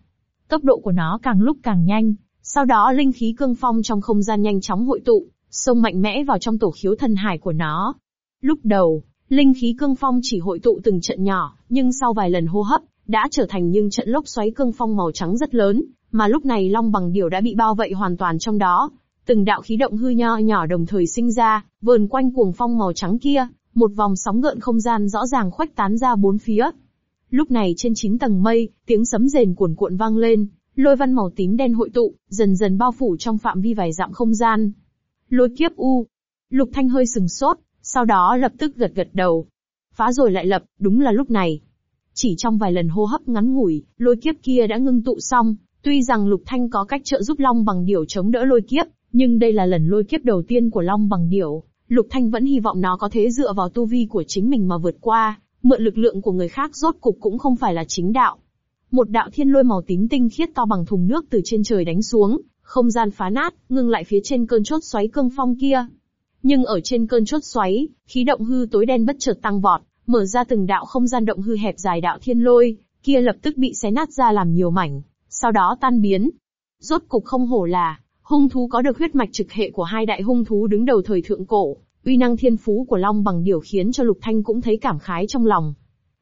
A: Tốc độ của nó càng lúc càng nhanh, sau đó linh khí cương phong trong không gian nhanh chóng hội tụ, xông mạnh mẽ vào trong tổ khiếu thần hải của nó. Lúc đầu, linh khí cương phong chỉ hội tụ từng trận nhỏ, nhưng sau vài lần hô hấp, đã trở thành những trận lốc xoáy cương phong màu trắng rất lớn, mà lúc này Long Bằng Điều đã bị bao vây hoàn toàn trong đó. Từng đạo khí động hư nho nhỏ đồng thời sinh ra, vờn quanh cuồng phong màu trắng kia, một vòng sóng gợn không gian rõ ràng khuếch tán ra bốn phía. Lúc này trên chín tầng mây, tiếng sấm rền cuồn cuộn vang lên, Lôi văn màu tím đen hội tụ, dần dần bao phủ trong phạm vi vài dặm không gian. Lôi kiếp u. Lục Thanh hơi sừng sốt, sau đó lập tức gật gật đầu. Phá rồi lại lập, đúng là lúc này. Chỉ trong vài lần hô hấp ngắn ngủi, lôi kiếp kia đã ngưng tụ xong, tuy rằng Lục Thanh có cách trợ giúp Long bằng điểu chống đỡ lôi kiếp, nhưng đây là lần lôi kiếp đầu tiên của Long bằng điểu, Lục Thanh vẫn hy vọng nó có thể dựa vào tu vi của chính mình mà vượt qua, mượn lực lượng của người khác rốt cục cũng không phải là chính đạo. Một đạo thiên lôi màu tím tinh khiết to bằng thùng nước từ trên trời đánh xuống, không gian phá nát, ngưng lại phía trên cơn chốt xoáy cương phong kia. Nhưng ở trên cơn chốt xoáy, khí động hư tối đen bất chợt tăng vọt, mở ra từng đạo không gian động hư hẹp dài đạo thiên lôi, kia lập tức bị xé nát ra làm nhiều mảnh, sau đó tan biến. Rốt cục không hổ là, hung thú có được huyết mạch trực hệ của hai đại hung thú đứng đầu thời thượng cổ, uy năng thiên phú của Long bằng điều khiến cho Lục Thanh cũng thấy cảm khái trong lòng.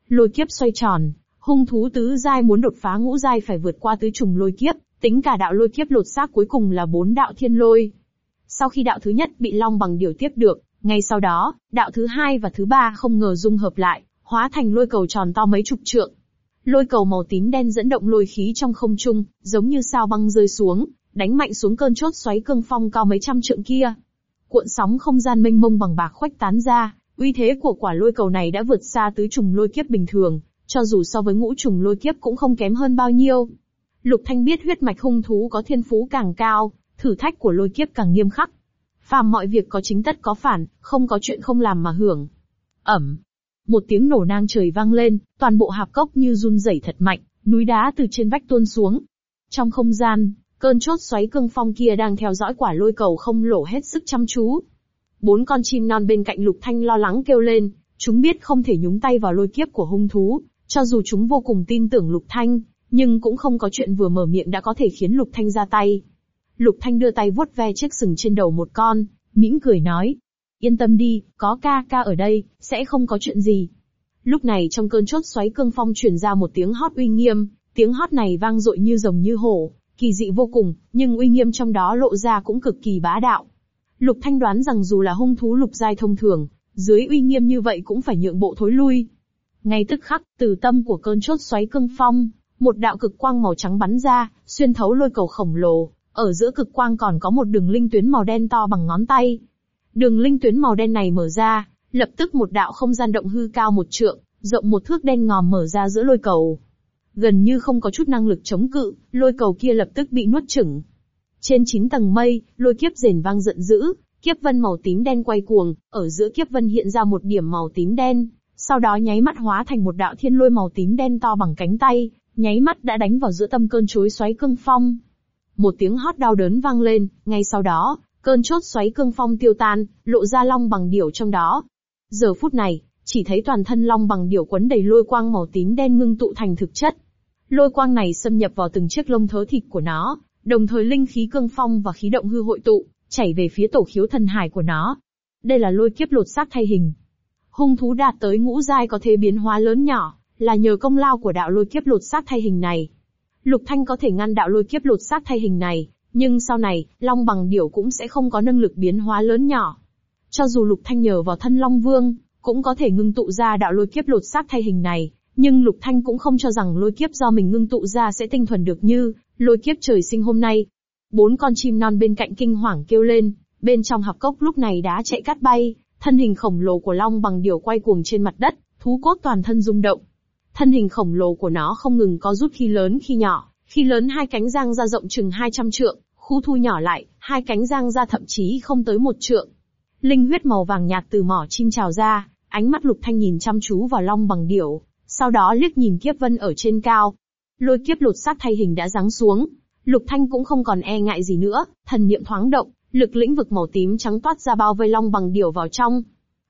A: Lôi kiếp xoay tròn, Hung thú tứ giai muốn đột phá ngũ giai phải vượt qua tứ trùng lôi kiếp, tính cả đạo lôi kiếp lột xác cuối cùng là bốn đạo thiên lôi. Sau khi đạo thứ nhất bị long bằng điều tiếp được, ngay sau đó, đạo thứ hai và thứ ba không ngờ dung hợp lại, hóa thành lôi cầu tròn to mấy chục trượng. Lôi cầu màu tím đen dẫn động lôi khí trong không trung, giống như sao băng rơi xuống, đánh mạnh xuống cơn chốt xoáy cương phong cao mấy trăm trượng kia. Cuộn sóng không gian mênh mông bằng bạc khoách tán ra, uy thế của quả lôi cầu này đã vượt xa tứ trùng lôi kiếp bình thường, cho dù so với ngũ trùng lôi kiếp cũng không kém hơn bao nhiêu. Lục Thanh biết huyết mạch hung thú có thiên phú càng cao, thử thách của lôi kiếp càng nghiêm khắc. Phàm mọi việc có chính tất có phản, không có chuyện không làm mà hưởng. Ẩm. Một tiếng nổ nang trời vang lên, toàn bộ hạp cốc như run rẩy thật mạnh, núi đá từ trên vách tuôn xuống. Trong không gian, cơn chốt xoáy cương phong kia đang theo dõi quả lôi cầu không lổ hết sức chăm chú. Bốn con chim non bên cạnh Lục Thanh lo lắng kêu lên, chúng biết không thể nhúng tay vào lôi kiếp của hung thú, cho dù chúng vô cùng tin tưởng Lục Thanh, nhưng cũng không có chuyện vừa mở miệng đã có thể khiến Lục Thanh ra tay. Lục Thanh đưa tay vuốt ve chiếc sừng trên đầu một con, mỉm cười nói. Yên tâm đi, có ca ca ở đây, sẽ không có chuyện gì. Lúc này trong cơn chốt xoáy cương phong truyền ra một tiếng hót uy nghiêm, tiếng hót này vang dội như rồng như hổ, kỳ dị vô cùng, nhưng uy nghiêm trong đó lộ ra cũng cực kỳ bá đạo. Lục Thanh đoán rằng dù là hung thú lục giai thông thường, dưới uy nghiêm như vậy cũng phải nhượng bộ thối lui, ngay tức khắc, từ tâm của cơn chốt xoáy cương phong, một đạo cực quang màu trắng bắn ra, xuyên thấu lôi cầu khổng lồ. Ở giữa cực quang còn có một đường linh tuyến màu đen to bằng ngón tay. Đường linh tuyến màu đen này mở ra, lập tức một đạo không gian động hư cao một trượng, rộng một thước đen ngòm mở ra giữa lôi cầu. Gần như không có chút năng lực chống cự, lôi cầu kia lập tức bị nuốt chửng. Trên chín tầng mây, lôi kiếp rền vang giận dữ, kiếp vân màu tím đen quay cuồng, ở giữa kiếp vân hiện ra một điểm màu tím đen, sau đó nháy mắt hóa thành một đạo thiên lôi màu tím đen to bằng cánh tay, nháy mắt đã đánh vào giữa tâm cơn chối xoáy cương phong. Một tiếng hót đau đớn vang lên, ngay sau đó, cơn chốt xoáy cương phong tiêu tan, lộ ra long bằng điểu trong đó. Giờ phút này, chỉ thấy toàn thân long bằng điểu quấn đầy lôi quang màu tím đen ngưng tụ thành thực chất. Lôi quang này xâm nhập vào từng chiếc lông thớ thịt của nó, đồng thời linh khí cương phong và khí động hư hội tụ, chảy về phía tổ khiếu thần hải của nó. Đây là lôi kiếp lột xác thay hình, hung thú đạt tới ngũ giai có thể biến hóa lớn nhỏ, là nhờ công lao của đạo lôi kiếp lột xác thay hình này. Lục Thanh có thể ngăn đạo lôi kiếp lột xác thay hình này, nhưng sau này, Long bằng điểu cũng sẽ không có năng lực biến hóa lớn nhỏ. Cho dù Lục Thanh nhờ vào thân Long Vương, cũng có thể ngưng tụ ra đạo lôi kiếp lột xác thay hình này, nhưng Lục Thanh cũng không cho rằng lôi kiếp do mình ngưng tụ ra sẽ tinh thuần được như lôi kiếp trời sinh hôm nay. Bốn con chim non bên cạnh kinh hoàng kêu lên, bên trong hạp cốc lúc này đã chạy cắt bay, Thân hình khổng lồ của long bằng điều quay cuồng trên mặt đất, thú cốt toàn thân rung động. Thân hình khổng lồ của nó không ngừng có rút khi lớn khi nhỏ, khi lớn hai cánh giang ra rộng chừng 200 trượng, khu thu nhỏ lại, hai cánh giang ra thậm chí không tới một trượng. Linh huyết màu vàng nhạt từ mỏ chim trào ra, ánh mắt lục thanh nhìn chăm chú vào long bằng điểu, sau đó liếc nhìn kiếp vân ở trên cao. Lôi kiếp lột xác thay hình đã ráng xuống, lục thanh cũng không còn e ngại gì nữa, thần niệm thoáng động, Lực lĩnh vực màu tím trắng toát ra bao vây long bằng điểu vào trong.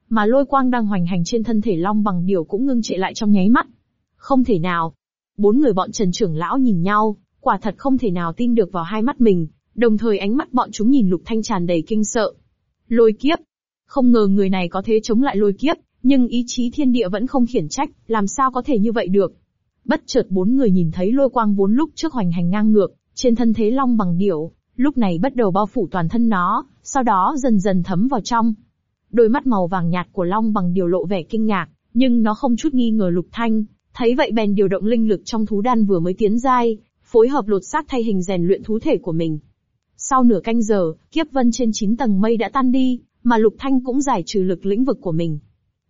A: Mà lôi quang đang hoành hành trên thân thể long bằng điểu cũng ngưng trệ lại trong nháy mắt. Không thể nào. Bốn người bọn Trần trưởng lão nhìn nhau, quả thật không thể nào tin được vào hai mắt mình, đồng thời ánh mắt bọn chúng nhìn Lục Thanh tràn đầy kinh sợ. Lôi kiếp. Không ngờ người này có thế chống lại lôi kiếp, nhưng ý chí thiên địa vẫn không khiển trách, làm sao có thể như vậy được. Bất chợt bốn người nhìn thấy lôi quang vốn lúc trước hoành hành ngang ngược, trên thân thế long bằng điểu, lúc này bắt đầu bao phủ toàn thân nó, sau đó dần dần thấm vào trong. Đôi mắt màu vàng nhạt của Long bằng điều lộ vẻ kinh ngạc, nhưng nó không chút nghi ngờ Lục Thanh, thấy vậy bèn điều động linh lực trong thú đan vừa mới tiến giai, phối hợp lột xác thay hình rèn luyện thú thể của mình. Sau nửa canh giờ, kiếp vân trên 9 tầng mây đã tan đi, mà Lục Thanh cũng giải trừ lực lĩnh vực của mình.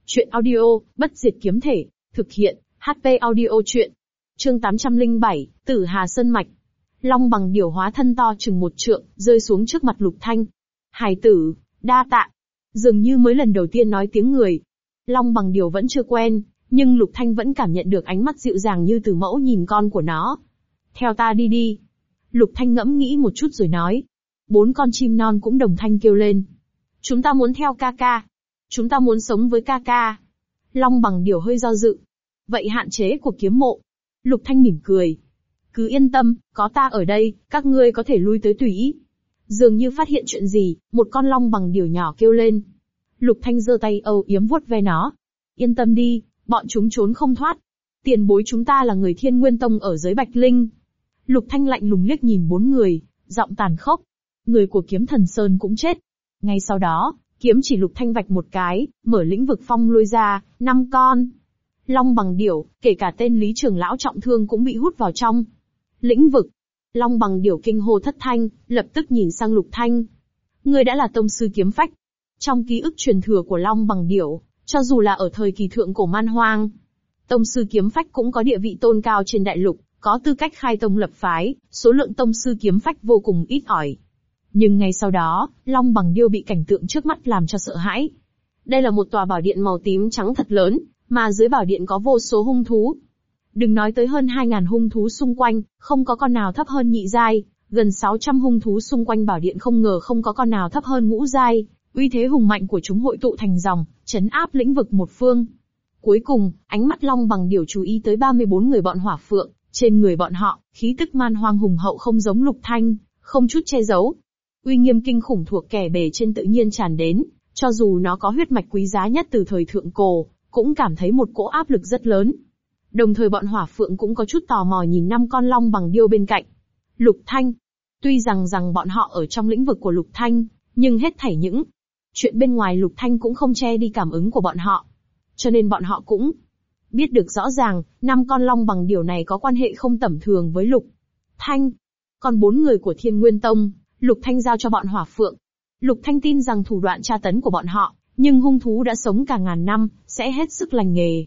A: Chuyện audio, bất diệt kiếm thể, thực hiện, HP audio chuyện. Chương 807, Tử Hà Sơn Mạch long bằng điều hóa thân to chừng một trượng, rơi xuống trước mặt lục thanh. Hải tử, đa tạ. Dường như mới lần đầu tiên nói tiếng người. Long bằng điều vẫn chưa quen, nhưng lục thanh vẫn cảm nhận được ánh mắt dịu dàng như từ mẫu nhìn con của nó. Theo ta đi đi. Lục thanh ngẫm nghĩ một chút rồi nói. Bốn con chim non cũng đồng thanh kêu lên. Chúng ta muốn theo ca ca. Chúng ta muốn sống với ca ca. Long bằng điều hơi do dự. Vậy hạn chế của kiếm mộ. Lục thanh mỉm cười, cứ yên tâm, có ta ở đây, các ngươi có thể lui tới tùy ý. Dường như phát hiện chuyện gì, một con long bằng điều nhỏ kêu lên. Lục Thanh giơ tay âu yếm vuốt ve nó. Yên tâm đi, bọn chúng trốn không thoát. Tiền bối chúng ta là người thiên nguyên tông ở dưới Bạch Linh. Lục Thanh lạnh lùng liếc nhìn bốn người, giọng tàn khốc. Người của kiếm thần Sơn cũng chết. Ngay sau đó, kiếm chỉ Lục Thanh vạch một cái, mở lĩnh vực phong lôi ra, năm con. Long bằng điểu, kể cả tên Lý Trường Lão trọng thương cũng bị hút vào trong lĩnh vực. Long bằng điều kinh hô thất thanh, lập tức nhìn sang lục thanh. Người đã là tông sư kiếm phách. Trong ký ức truyền thừa của Long bằng điểu, cho dù là ở thời kỳ thượng cổ man hoang, tông sư kiếm phách cũng có địa vị tôn cao trên đại lục, có tư cách khai tông lập phái, số lượng tông sư kiếm phách vô cùng ít ỏi. Nhưng ngay sau đó, Long bằng điêu bị cảnh tượng trước mắt làm cho sợ hãi. Đây là một tòa bảo điện màu tím trắng thật lớn, mà dưới bảo điện có vô số hung thú, Đừng nói tới hơn 2.000 hung thú xung quanh, không có con nào thấp hơn nhị giai, gần 600 hung thú xung quanh bảo điện không ngờ không có con nào thấp hơn ngũ giai, uy thế hùng mạnh của chúng hội tụ thành dòng, chấn áp lĩnh vực một phương. Cuối cùng, ánh mắt Long bằng điều chú ý tới 34 người bọn hỏa phượng, trên người bọn họ, khí tức man hoang hùng hậu không giống lục thanh, không chút che giấu. Uy nghiêm kinh khủng thuộc kẻ bề trên tự nhiên tràn đến, cho dù nó có huyết mạch quý giá nhất từ thời thượng cổ, cũng cảm thấy một cỗ áp lực rất lớn, Đồng thời bọn hỏa phượng cũng có chút tò mò nhìn năm con long bằng điêu bên cạnh. Lục Thanh. Tuy rằng rằng bọn họ ở trong lĩnh vực của Lục Thanh, nhưng hết thảy những chuyện bên ngoài Lục Thanh cũng không che đi cảm ứng của bọn họ. Cho nên bọn họ cũng biết được rõ ràng, năm con long bằng điều này có quan hệ không tầm thường với Lục Thanh. Còn bốn người của Thiên Nguyên Tông, Lục Thanh giao cho bọn Hỏa Phượng. Lục Thanh tin rằng thủ đoạn tra tấn của bọn họ, nhưng hung thú đã sống cả ngàn năm, sẽ hết sức lành nghề.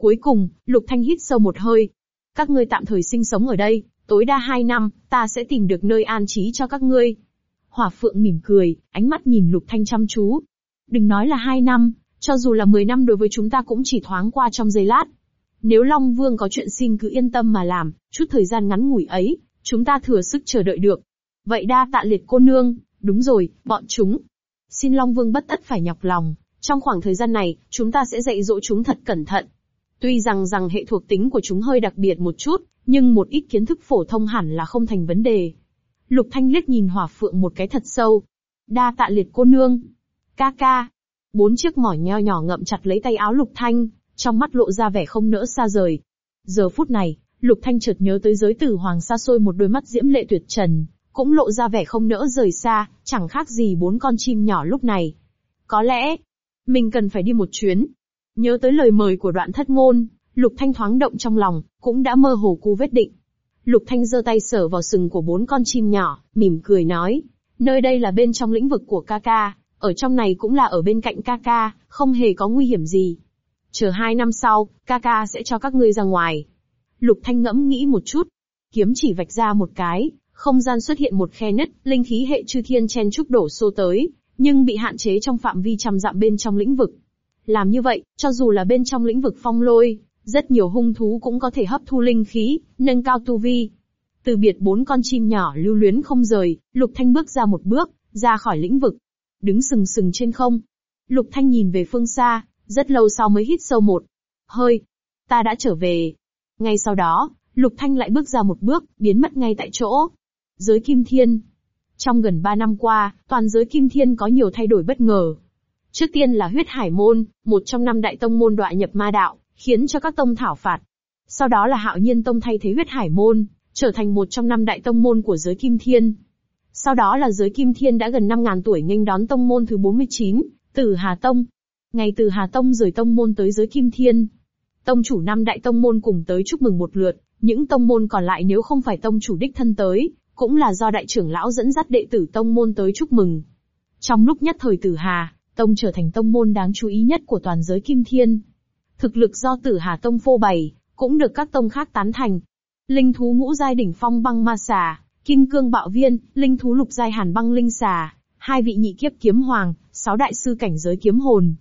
A: Cuối cùng, Lục Thanh hít sâu một hơi. Các ngươi tạm thời sinh sống ở đây, tối đa hai năm, ta sẽ tìm được nơi an trí cho các ngươi. Hỏa Phượng mỉm cười, ánh mắt nhìn Lục Thanh chăm chú. Đừng nói là hai năm, cho dù là mười năm đối với chúng ta cũng chỉ thoáng qua trong giây lát. Nếu Long Vương có chuyện xin cứ yên tâm mà làm, chút thời gian ngắn ngủi ấy, chúng ta thừa sức chờ đợi được. Vậy đa tạ liệt cô nương, đúng rồi, bọn chúng. Xin Long Vương bất tất phải nhọc lòng, trong khoảng thời gian này, chúng ta sẽ dạy dỗ chúng thật cẩn thận, Tuy rằng rằng hệ thuộc tính của chúng hơi đặc biệt một chút, nhưng một ít kiến thức phổ thông hẳn là không thành vấn đề. Lục Thanh liếc nhìn hỏa phượng một cái thật sâu. Đa tạ liệt cô nương. Ca ca. Bốn chiếc mỏ nho nhỏ ngậm chặt lấy tay áo Lục Thanh, trong mắt lộ ra vẻ không nỡ xa rời. Giờ phút này, Lục Thanh chợt nhớ tới giới tử hoàng xa xôi một đôi mắt diễm lệ tuyệt trần, cũng lộ ra vẻ không nỡ rời xa, chẳng khác gì bốn con chim nhỏ lúc này. Có lẽ, mình cần phải đi một chuyến, Nhớ tới lời mời của đoạn thất ngôn, Lục Thanh thoáng động trong lòng, cũng đã mơ hồ cú vết định. Lục Thanh giơ tay sờ vào sừng của bốn con chim nhỏ, mỉm cười nói, nơi đây là bên trong lĩnh vực của ca ca, ở trong này cũng là ở bên cạnh ca ca, không hề có nguy hiểm gì. Chờ hai năm sau, ca ca sẽ cho các ngươi ra ngoài. Lục Thanh ngẫm nghĩ một chút, kiếm chỉ vạch ra một cái, không gian xuất hiện một khe nứt, linh khí hệ chư thiên chen trúc đổ xô tới, nhưng bị hạn chế trong phạm vi trăm dặm bên trong lĩnh vực. Làm như vậy, cho dù là bên trong lĩnh vực phong lôi, rất nhiều hung thú cũng có thể hấp thu linh khí, nâng cao tu vi. Từ biệt bốn con chim nhỏ lưu luyến không rời, Lục Thanh bước ra một bước, ra khỏi lĩnh vực, đứng sừng sừng trên không. Lục Thanh nhìn về phương xa, rất lâu sau mới hít sâu một hơi. Ta đã trở về. Ngay sau đó, Lục Thanh lại bước ra một bước, biến mất ngay tại chỗ. Giới Kim Thiên. Trong gần ba năm qua, toàn giới Kim Thiên có nhiều thay đổi bất ngờ, Trước tiên là huyết hải môn, một trong năm đại tông môn đọa nhập ma đạo, khiến cho các tông thảo phạt. Sau đó là hạo nhiên tông thay thế huyết hải môn, trở thành một trong năm đại tông môn của giới kim thiên. Sau đó là giới kim thiên đã gần 5.000 tuổi nghênh đón tông môn thứ 49, Tử Hà Tông. Ngày Tử Hà Tông rời tông môn tới giới kim thiên. Tông chủ năm đại tông môn cùng tới chúc mừng một lượt, những tông môn còn lại nếu không phải tông chủ đích thân tới, cũng là do đại trưởng lão dẫn dắt đệ tử tông môn tới chúc mừng. Trong lúc nhất thời Tử Hà, Tông trở thành tông môn đáng chú ý nhất của toàn giới Kim Thiên. Thực lực do Tử Hà Tông phô bày, cũng được các tông khác tán thành. Linh thú ngũ giai đỉnh phong băng ma xà, kim cương bạo viên, linh thú lục giai hàn băng linh xà, hai vị nhị kiếp kiếm hoàng, sáu đại sư cảnh giới kiếm hồn.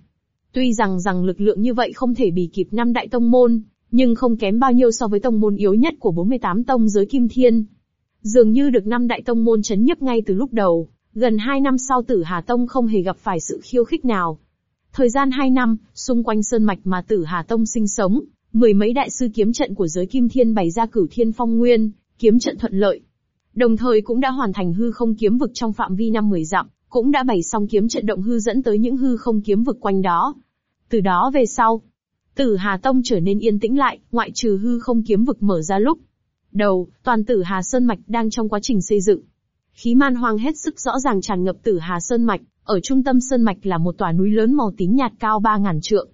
A: Tuy rằng rằng lực lượng như vậy không thể bì kịp năm đại tông môn, nhưng không kém bao nhiêu so với tông môn yếu nhất của 48 tông giới kim thiên. Dường như được năm đại tông môn chấn nhấp ngay từ lúc đầu, Gần hai năm sau Tử Hà Tông không hề gặp phải sự khiêu khích nào. Thời gian hai năm, xung quanh sơn mạch mà Tử Hà Tông sinh sống, mười mấy đại sư kiếm trận của giới Kim Thiên bày ra cửu thiên phong nguyên, kiếm trận thuận lợi. Đồng thời cũng đã hoàn thành hư không kiếm vực trong phạm vi năm mười dặm, cũng đã bày xong kiếm trận động hư dẫn tới những hư không kiếm vực quanh đó. Từ đó về sau, Tử Hà Tông trở nên yên tĩnh lại, ngoại trừ hư không kiếm vực mở ra lúc. Đầu, toàn Tử Hà Sơn Mạch đang trong quá trình xây dựng, khí man hoang hết sức rõ ràng tràn ngập tử hà sơn mạch, ở trung tâm sơn mạch là một tòa núi lớn màu tím nhạt cao 3.000 trượng.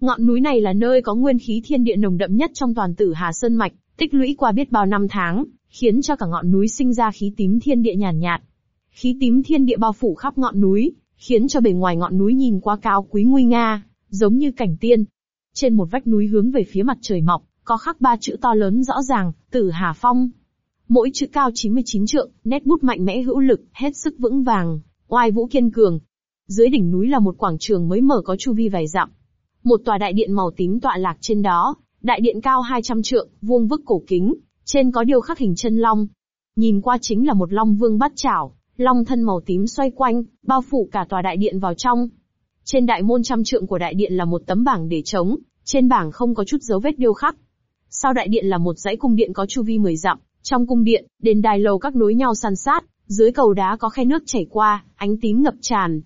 A: Ngọn núi này là nơi có nguyên khí thiên địa nồng đậm nhất trong toàn tử hà sơn mạch, tích lũy qua biết bao năm tháng, khiến cho cả ngọn núi sinh ra khí tím thiên địa nhàn nhạt, nhạt. Khí tím thiên địa bao phủ khắp ngọn núi, khiến cho bề ngoài ngọn núi nhìn qua cao quý nguy nga, giống như cảnh tiên. Trên một vách núi hướng về phía mặt trời mọc, có khắc ba chữ to lớn rõ ràng, Tử Hà Phong. Mỗi chữ cao 99 trượng, nét bút mạnh mẽ hữu lực, hết sức vững vàng, oai vũ kiên cường. Dưới đỉnh núi là một quảng trường mới mở có chu vi vài dặm. Một tòa đại điện màu tím tọa lạc trên đó, đại điện cao 200 trượng, vuông vức cổ kính, trên có điêu khắc hình chân long. Nhìn qua chính là một long vương bắt chảo, long thân màu tím xoay quanh, bao phủ cả tòa đại điện vào trong. Trên đại môn trăm trượng của đại điện là một tấm bảng để trống, trên bảng không có chút dấu vết điêu khắc. Sau đại điện là một dãy cung điện có chu vi 10 dặm, trong cung điện, đền đài lầu các nối nhau san sát, dưới cầu đá có khe nước chảy qua, ánh tím ngập tràn.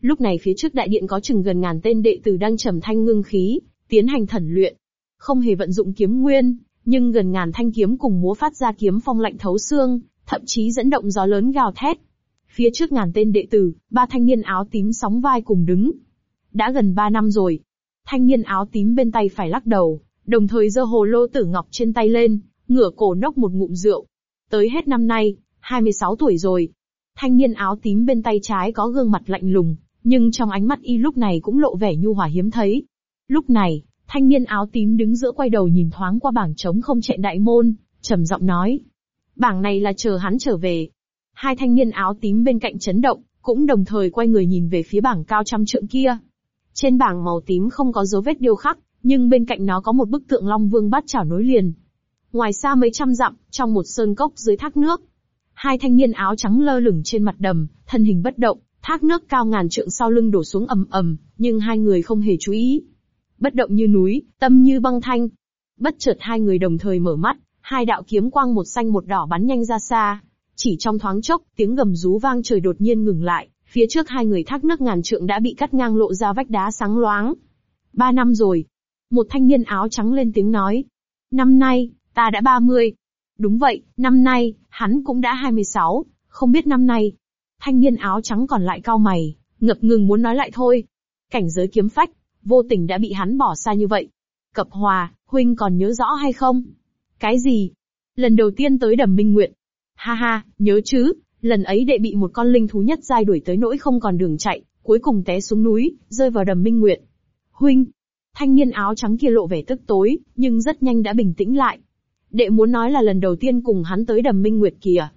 A: Lúc này phía trước đại điện có chừng gần ngàn tên đệ tử đang trầm thanh ngưng khí, tiến hành thần luyện. Không hề vận dụng kiếm nguyên, nhưng gần ngàn thanh kiếm cùng múa phát ra kiếm phong lạnh thấu xương, thậm chí dẫn động gió lớn gào thét. Phía trước ngàn tên đệ tử, ba thanh niên áo tím sóng vai cùng đứng. Đã gần ba năm rồi. Thanh niên áo tím bên tay phải lắc đầu, đồng thời giơ hồ lô tử ngọc trên tay lên, ngửa cổ nóc một ngụm rượu. Tới hết năm nay, 26 tuổi rồi. Thanh niên áo tím bên tay trái có gương mặt lạnh lùng, nhưng trong ánh mắt y lúc này cũng lộ vẻ nhu hòa hiếm thấy. Lúc này, thanh niên áo tím đứng giữa quay đầu nhìn thoáng qua bảng trống không chạy đại môn, trầm giọng nói. Bảng này là chờ hắn trở về. Hai thanh niên áo tím bên cạnh chấn động, cũng đồng thời quay người nhìn về phía bảng cao trăm trượng kia. Trên bảng màu tím không có dấu vết điêu khắc, nhưng bên cạnh nó có một bức tượng Long Vương bát chảo nối liền, Ngoài xa mấy trăm dặm, trong một sơn cốc dưới thác nước, hai thanh niên áo trắng lơ lửng trên mặt đầm, thân hình bất động, thác nước cao ngàn trượng sau lưng đổ xuống ầm ầm, nhưng hai người không hề chú ý. Bất động như núi, tâm như băng thanh. Bất chợt hai người đồng thời mở mắt, hai đạo kiếm quang một xanh một đỏ bắn nhanh ra xa. Chỉ trong thoáng chốc, tiếng gầm rú vang trời đột nhiên ngừng lại, phía trước hai người thác nước ngàn trượng đã bị cắt ngang lộ ra vách đá sáng loáng. Ba năm rồi. Một thanh niên áo trắng lên tiếng nói. Năm nay, Ta đã 30. Đúng vậy, năm nay, hắn cũng đã 26, không biết năm nay. Thanh niên áo trắng còn lại cao mày, ngập ngừng muốn nói lại thôi. Cảnh giới kiếm phách, vô tình đã bị hắn bỏ xa như vậy. Cập hòa, huynh còn nhớ rõ hay không? Cái gì? Lần đầu tiên tới đầm minh nguyện. Ha ha, nhớ chứ, lần ấy đệ bị một con linh thú nhất giai đuổi tới nỗi không còn đường chạy, cuối cùng té xuống núi, rơi vào đầm minh nguyện. Huynh! Thanh niên áo trắng kia lộ vẻ tức tối, nhưng rất nhanh đã bình tĩnh lại, Đệ muốn nói là lần đầu tiên cùng hắn tới đầm minh nguyệt kìa.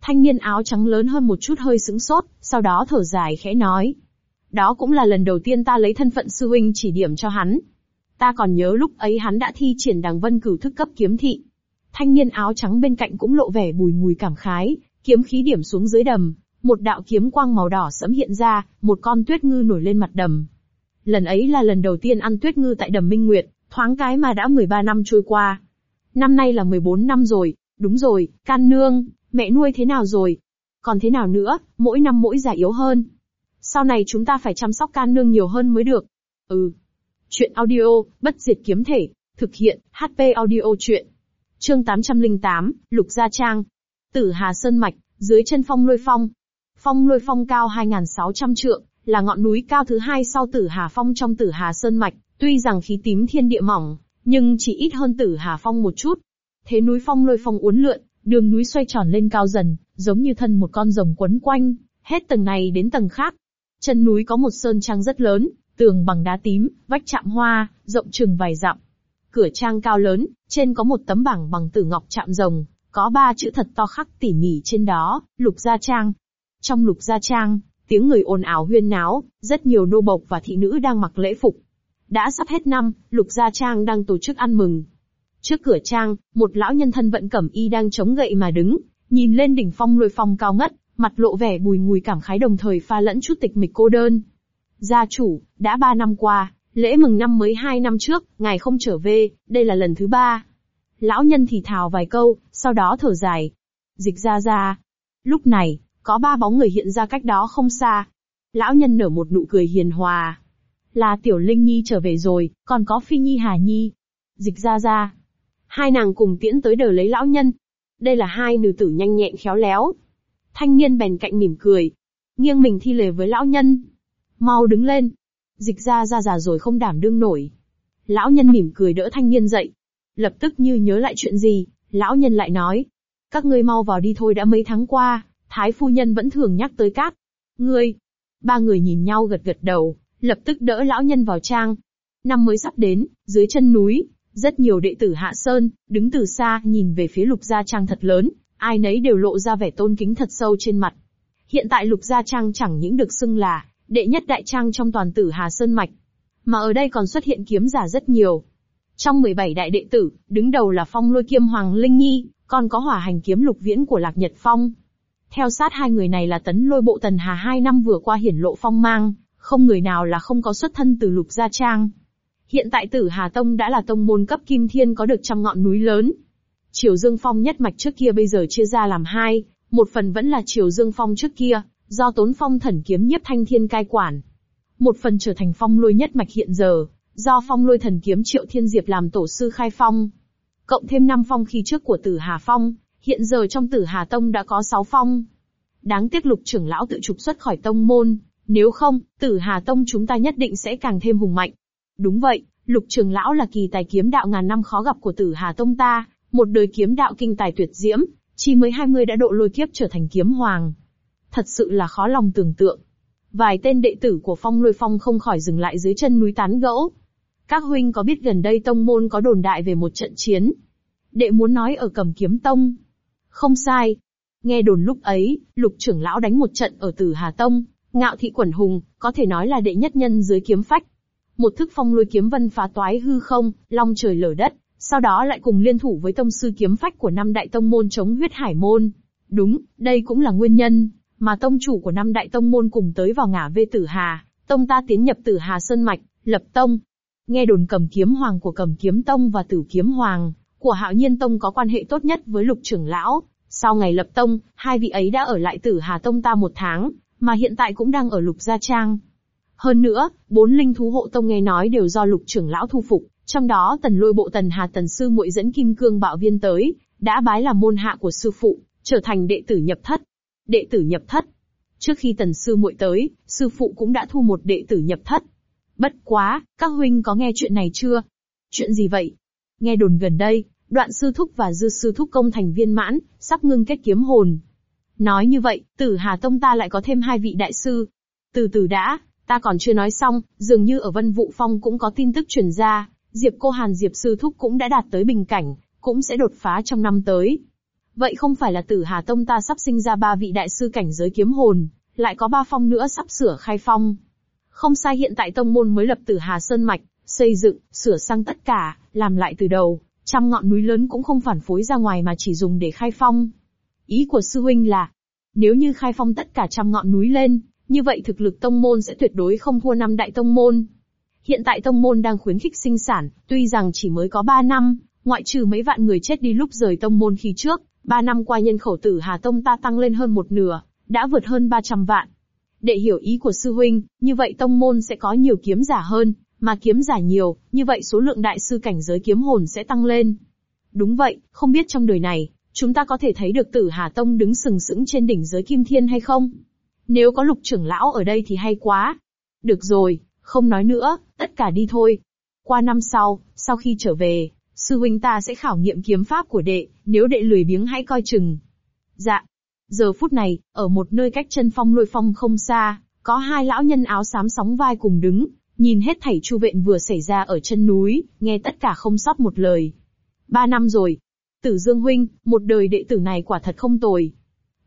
A: Thanh niên áo trắng lớn hơn một chút hơi sững sốt, sau đó thở dài khẽ nói. Đó cũng là lần đầu tiên ta lấy thân phận sư huynh chỉ điểm cho hắn. Ta còn nhớ lúc ấy hắn đã thi triển đằng vân cửu thức cấp kiếm thị. Thanh niên áo trắng bên cạnh cũng lộ vẻ bùi ngùi cảm khái, kiếm khí điểm xuống dưới đầm, một đạo kiếm quang màu đỏ sẫm hiện ra, một con tuyết ngư nổi lên mặt đầm. Lần ấy là lần đầu tiên ăn tuyết ngư tại đầm Minh Nguyệt, thoáng cái mà đã 13 năm trôi qua. Năm nay là 14 năm rồi, đúng rồi, can nương, mẹ nuôi thế nào rồi? Còn thế nào nữa, mỗi năm mỗi già yếu hơn. Sau này chúng ta phải chăm sóc can nương nhiều hơn mới được. Ừ. Chuyện audio, bất diệt kiếm thể, thực hiện, HP audio chuyện. Chương 808, Lục Gia Trang. Tử Hà Sơn Mạch, dưới chân phong lôi phong. Phong lôi phong cao 2.600 trượng, là ngọn núi cao thứ hai sau Tử Hà Phong trong Tử Hà Sơn Mạch, tuy rằng khí tím thiên địa mỏng, nhưng chỉ ít hơn tử Hà Phong một chút. Thế núi phong lôi phong uốn lượn, đường núi xoay tròn lên cao dần, giống như thân một con rồng quấn quanh, hết tầng này đến tầng khác. Chân núi có một sơn trang rất lớn, tường bằng đá tím, vách chạm hoa, rộng chừng vài dặm. Cửa trang cao lớn, trên có một tấm bảng bằng tử ngọc chạm rồng, có ba chữ thật to khắc tỉ mỉ trên đó, lục gia trang. Trong lục gia trang, tiếng người ồn ào huyên náo, rất nhiều nô bộc và thị nữ đang mặc lễ phục, đã sắp hết năm, Lục Gia Trang đang tổ chức ăn mừng. Trước cửa trang, một lão nhân thân vận cẩm y đang chống gậy mà đứng, nhìn lên đỉnh phong lôi phong cao ngất, mặt lộ vẻ bùi ngùi cảm khái đồng thời pha lẫn chút tịch mịch cô đơn. Gia chủ, đã ba năm qua, lễ mừng năm mới hai năm trước, ngài không trở về, đây là lần thứ ba. Lão nhân thì thào vài câu, sau đó thở dài. Dịch ra ra. Lúc này, có ba bóng người hiện ra cách đó không xa. Lão nhân nở một nụ cười hiền hòa, là Tiểu Linh Nhi trở về rồi, còn có Phi Nhi Hà Nhi. Dịch ra ra. Hai nàng cùng tiễn tới đờ lấy lão nhân. Đây là hai nữ tử nhanh nhẹn khéo léo. Thanh niên bèn cạnh mỉm cười. Nghiêng mình thi lề với lão nhân. Mau đứng lên. Dịch ra ra già rồi không đảm đương nổi. Lão nhân mỉm cười đỡ thanh niên dậy. Lập tức như nhớ lại chuyện gì, lão nhân lại nói. Các ngươi mau vào đi thôi đã mấy tháng qua, thái phu nhân vẫn thường nhắc tới cát. Ngươi. Ba người nhìn nhau gật gật đầu, lập tức đỡ lão nhân vào trang. Năm mới sắp đến, dưới chân núi, rất nhiều đệ tử Hạ Sơn, đứng từ xa nhìn về phía lục gia trang thật lớn, ai nấy đều lộ ra vẻ tôn kính thật sâu trên mặt. Hiện tại lục gia trang chẳng những được xưng là đệ nhất đại trang trong toàn tử Hà Sơn Mạch, mà ở đây còn xuất hiện kiếm giả rất nhiều. Trong 17 đại đệ tử, đứng đầu là phong lôi kiêm Hoàng Linh Nhi, còn có hỏa hành kiếm lục viễn của Lạc Nhật Phong. Theo sát hai người này là tấn lôi bộ tần hà hai năm vừa qua hiển lộ phong mang, không người nào là không có xuất thân từ lục gia trang. Hiện tại tử Hà Tông đã là tông môn cấp kim thiên có được trăm ngọn núi lớn. Triều Dương Phong nhất mạch trước kia bây giờ chia ra làm hai, một phần vẫn là Triều Dương Phong trước kia, do Tốn Phong thần kiếm nhất thanh thiên cai quản. Một phần trở thành phong lôi nhất mạch hiện giờ, do phong lôi thần kiếm Triệu Thiên Diệp làm tổ sư khai phong. Cộng thêm năm phong khi trước của tử Hà Phong, hiện giờ trong tử Hà Tông đã có sáu phong. Đáng tiếc lục trưởng lão tự trục xuất khỏi tông môn, nếu không, tử Hà Tông chúng ta nhất định sẽ càng thêm hùng mạnh. Đúng vậy, Lục Trường Lão là kỳ tài kiếm đạo ngàn năm khó gặp của tử Hà Tông ta, một đời kiếm đạo kinh tài tuyệt diễm, chỉ mới hai 20 đã độ lôi kiếp trở thành kiếm hoàng. Thật sự là khó lòng tưởng tượng. Vài tên đệ tử của phong lôi phong không khỏi dừng lại dưới chân núi tán gẫu. Các huynh có biết gần đây tông môn có đồn đại về một trận chiến. Đệ muốn nói ở cầm kiếm tông. Không sai. Nghe đồn lúc ấy, lục trưởng lão đánh một trận ở tử Hà Tông, Ngạo thị quẩn hùng, có thể nói là đệ nhất nhân dưới kiếm phách. Một thức phong lôi kiếm vân phá toái hư không, long trời lở đất, sau đó lại cùng liên thủ với tông sư kiếm phách của năm đại tông môn chống huyết hải môn. Đúng, đây cũng là nguyên nhân, mà tông chủ của năm đại tông môn cùng tới vào ngã vê tử hà, tông ta tiến nhập tử hà sơn mạch, lập tông. Nghe đồn cầm kiếm hoàng của cầm kiếm tông và tử kiếm hoàng, của hạo nhiên tông có quan hệ tốt nhất với lục trưởng lão. Sau ngày lập tông, hai vị ấy đã ở lại tử hà tông ta một tháng, mà hiện tại cũng đang ở Lục Gia Trang. Hơn nữa, bốn linh thú hộ tông nghe nói đều do Lục trưởng lão thu phục, trong đó tần lôi bộ tần hà tần sư muội dẫn kim cương bạo viên tới, đã bái làm môn hạ của sư phụ, trở thành đệ tử nhập thất. Đệ tử nhập thất. Trước khi tần sư muội tới, sư phụ cũng đã thu một đệ tử nhập thất. Bất quá, các huynh có nghe chuyện này chưa? Chuyện gì vậy? Nghe đồn gần đây, đoạn sư thúc và dư sư thúc công thành viên mãn, sắp ngưng kết kiếm hồn, Nói như vậy, tử Hà Tông ta lại có thêm hai vị đại sư. Từ từ đã, ta còn chưa nói xong, dường như ở Vân Vũ Phong cũng có tin tức truyền ra, Diệp Cô Hàn Diệp Sư Thúc cũng đã đạt tới bình cảnh, cũng sẽ đột phá trong năm tới. Vậy không phải là tử Hà Tông ta sắp sinh ra ba vị đại sư cảnh giới kiếm hồn, lại có ba phong nữa sắp sửa khai phong. Không sai hiện tại tông môn mới lập tử Hà Sơn Mạch, xây dựng, sửa sang tất cả, làm lại từ đầu, trăm ngọn núi lớn cũng không phản phối ra ngoài mà chỉ dùng để khai phong. Ý của sư huynh là, nếu như khai phong tất cả trăm ngọn núi lên, như vậy thực lực tông môn sẽ tuyệt đối không thua năm đại tông môn. Hiện tại tông môn đang khuyến khích sinh sản, tuy rằng chỉ mới có 3 năm, ngoại trừ mấy vạn người chết đi lúc rời tông môn khi trước, 3 năm qua nhân khẩu tử Hà Tông ta tăng lên hơn một nửa, đã vượt hơn 300 vạn. Để hiểu ý của sư huynh, như vậy tông môn sẽ có nhiều kiếm giả hơn, mà kiếm giả nhiều, như vậy số lượng đại sư cảnh giới kiếm hồn sẽ tăng lên. Đúng vậy, không biết trong đời này, chúng ta có thể thấy được tử Hà Tông đứng sừng sững trên đỉnh giới kim thiên hay không? Nếu có lục trưởng lão ở đây thì hay quá. Được rồi, không nói nữa, tất cả đi thôi. Qua năm sau, sau khi trở về, sư huynh ta sẽ khảo nghiệm kiếm pháp của đệ, nếu đệ lười biếng hãy coi chừng. Dạ. Giờ phút này, ở một nơi cách chân phong lôi phong không xa, có hai lão nhân áo xám sóng vai cùng đứng, nhìn hết thảy chu vện vừa xảy ra ở chân núi, nghe tất cả không sót một lời. Ba năm rồi, Tử Dương huynh, một đời đệ tử này quả thật không tồi.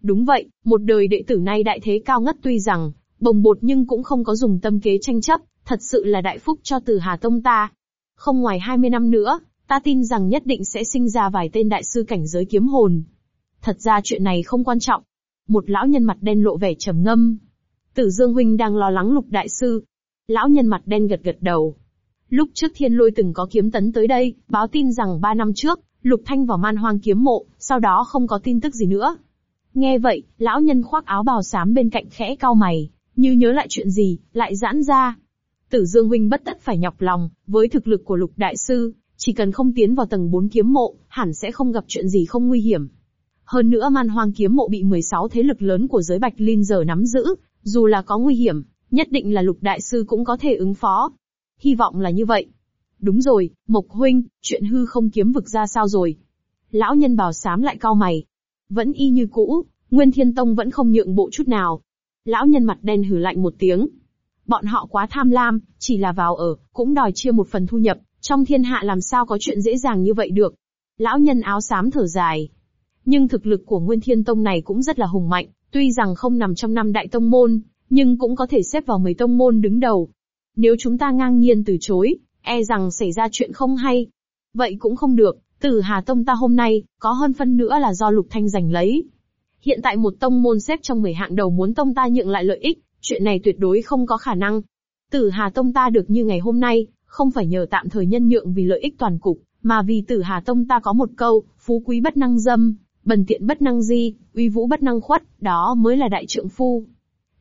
A: Đúng vậy, một đời đệ tử này đại thế cao ngất tuy rằng, bồng bột nhưng cũng không có dùng tâm kế tranh chấp, thật sự là đại phúc cho từ Hà Tông ta. Không ngoài 20 năm nữa, ta tin rằng nhất định sẽ sinh ra vài tên đại sư cảnh giới kiếm hồn. Thật ra chuyện này không quan trọng. Một lão nhân mặt đen lộ vẻ trầm ngâm. Tử Dương Huynh đang lo lắng lục đại sư. Lão nhân mặt đen gật gật đầu. Lúc trước thiên lôi từng có kiếm tấn tới đây, báo tin rằng ba năm trước, Lục Thanh vào man hoang kiếm mộ, sau đó không có tin tức gì nữa. Nghe vậy, lão nhân khoác áo bào xám bên cạnh khẽ cau mày, như nhớ lại chuyện gì, lại giãn ra. Tử Dương huynh bất tất phải nhọc lòng, với thực lực của Lục đại sư, chỉ cần không tiến vào tầng 4 kiếm mộ, hẳn sẽ không gặp chuyện gì không nguy hiểm. Hơn nữa man hoang kiếm mộ bị 16 thế lực lớn của giới Bạch Linh giờ nắm giữ, dù là có nguy hiểm, nhất định là Lục đại sư cũng có thể ứng phó. Hy vọng là như vậy. Đúng rồi, Mộc Huynh, chuyện hư không kiếm vực ra sao rồi? Lão nhân bào sám lại cao mày. Vẫn y như cũ, Nguyên Thiên Tông vẫn không nhượng bộ chút nào. Lão nhân mặt đen hử lạnh một tiếng. Bọn họ quá tham lam, chỉ là vào ở, cũng đòi chia một phần thu nhập, trong thiên hạ làm sao có chuyện dễ dàng như vậy được. Lão nhân áo xám thở dài. Nhưng thực lực của Nguyên Thiên Tông này cũng rất là hùng mạnh, tuy rằng không nằm trong năm đại tông môn, nhưng cũng có thể xếp vào mấy tông môn đứng đầu. Nếu chúng ta ngang nhiên từ chối, e rằng xảy ra chuyện không hay. Vậy cũng không được, Tử Hà Tông ta hôm nay, có hơn phân nữa là do Lục Thanh giành lấy. Hiện tại một tông môn xếp trong 10 hạng đầu muốn tông ta nhượng lại lợi ích, chuyện này tuyệt đối không có khả năng. Tử Hà Tông ta được như ngày hôm nay, không phải nhờ tạm thời nhân nhượng vì lợi ích toàn cục, mà vì Tử Hà Tông ta có một câu, phú quý bất năng dâm, bần tiện bất năng di, uy vũ bất năng khuất, đó mới là đại trượng phu.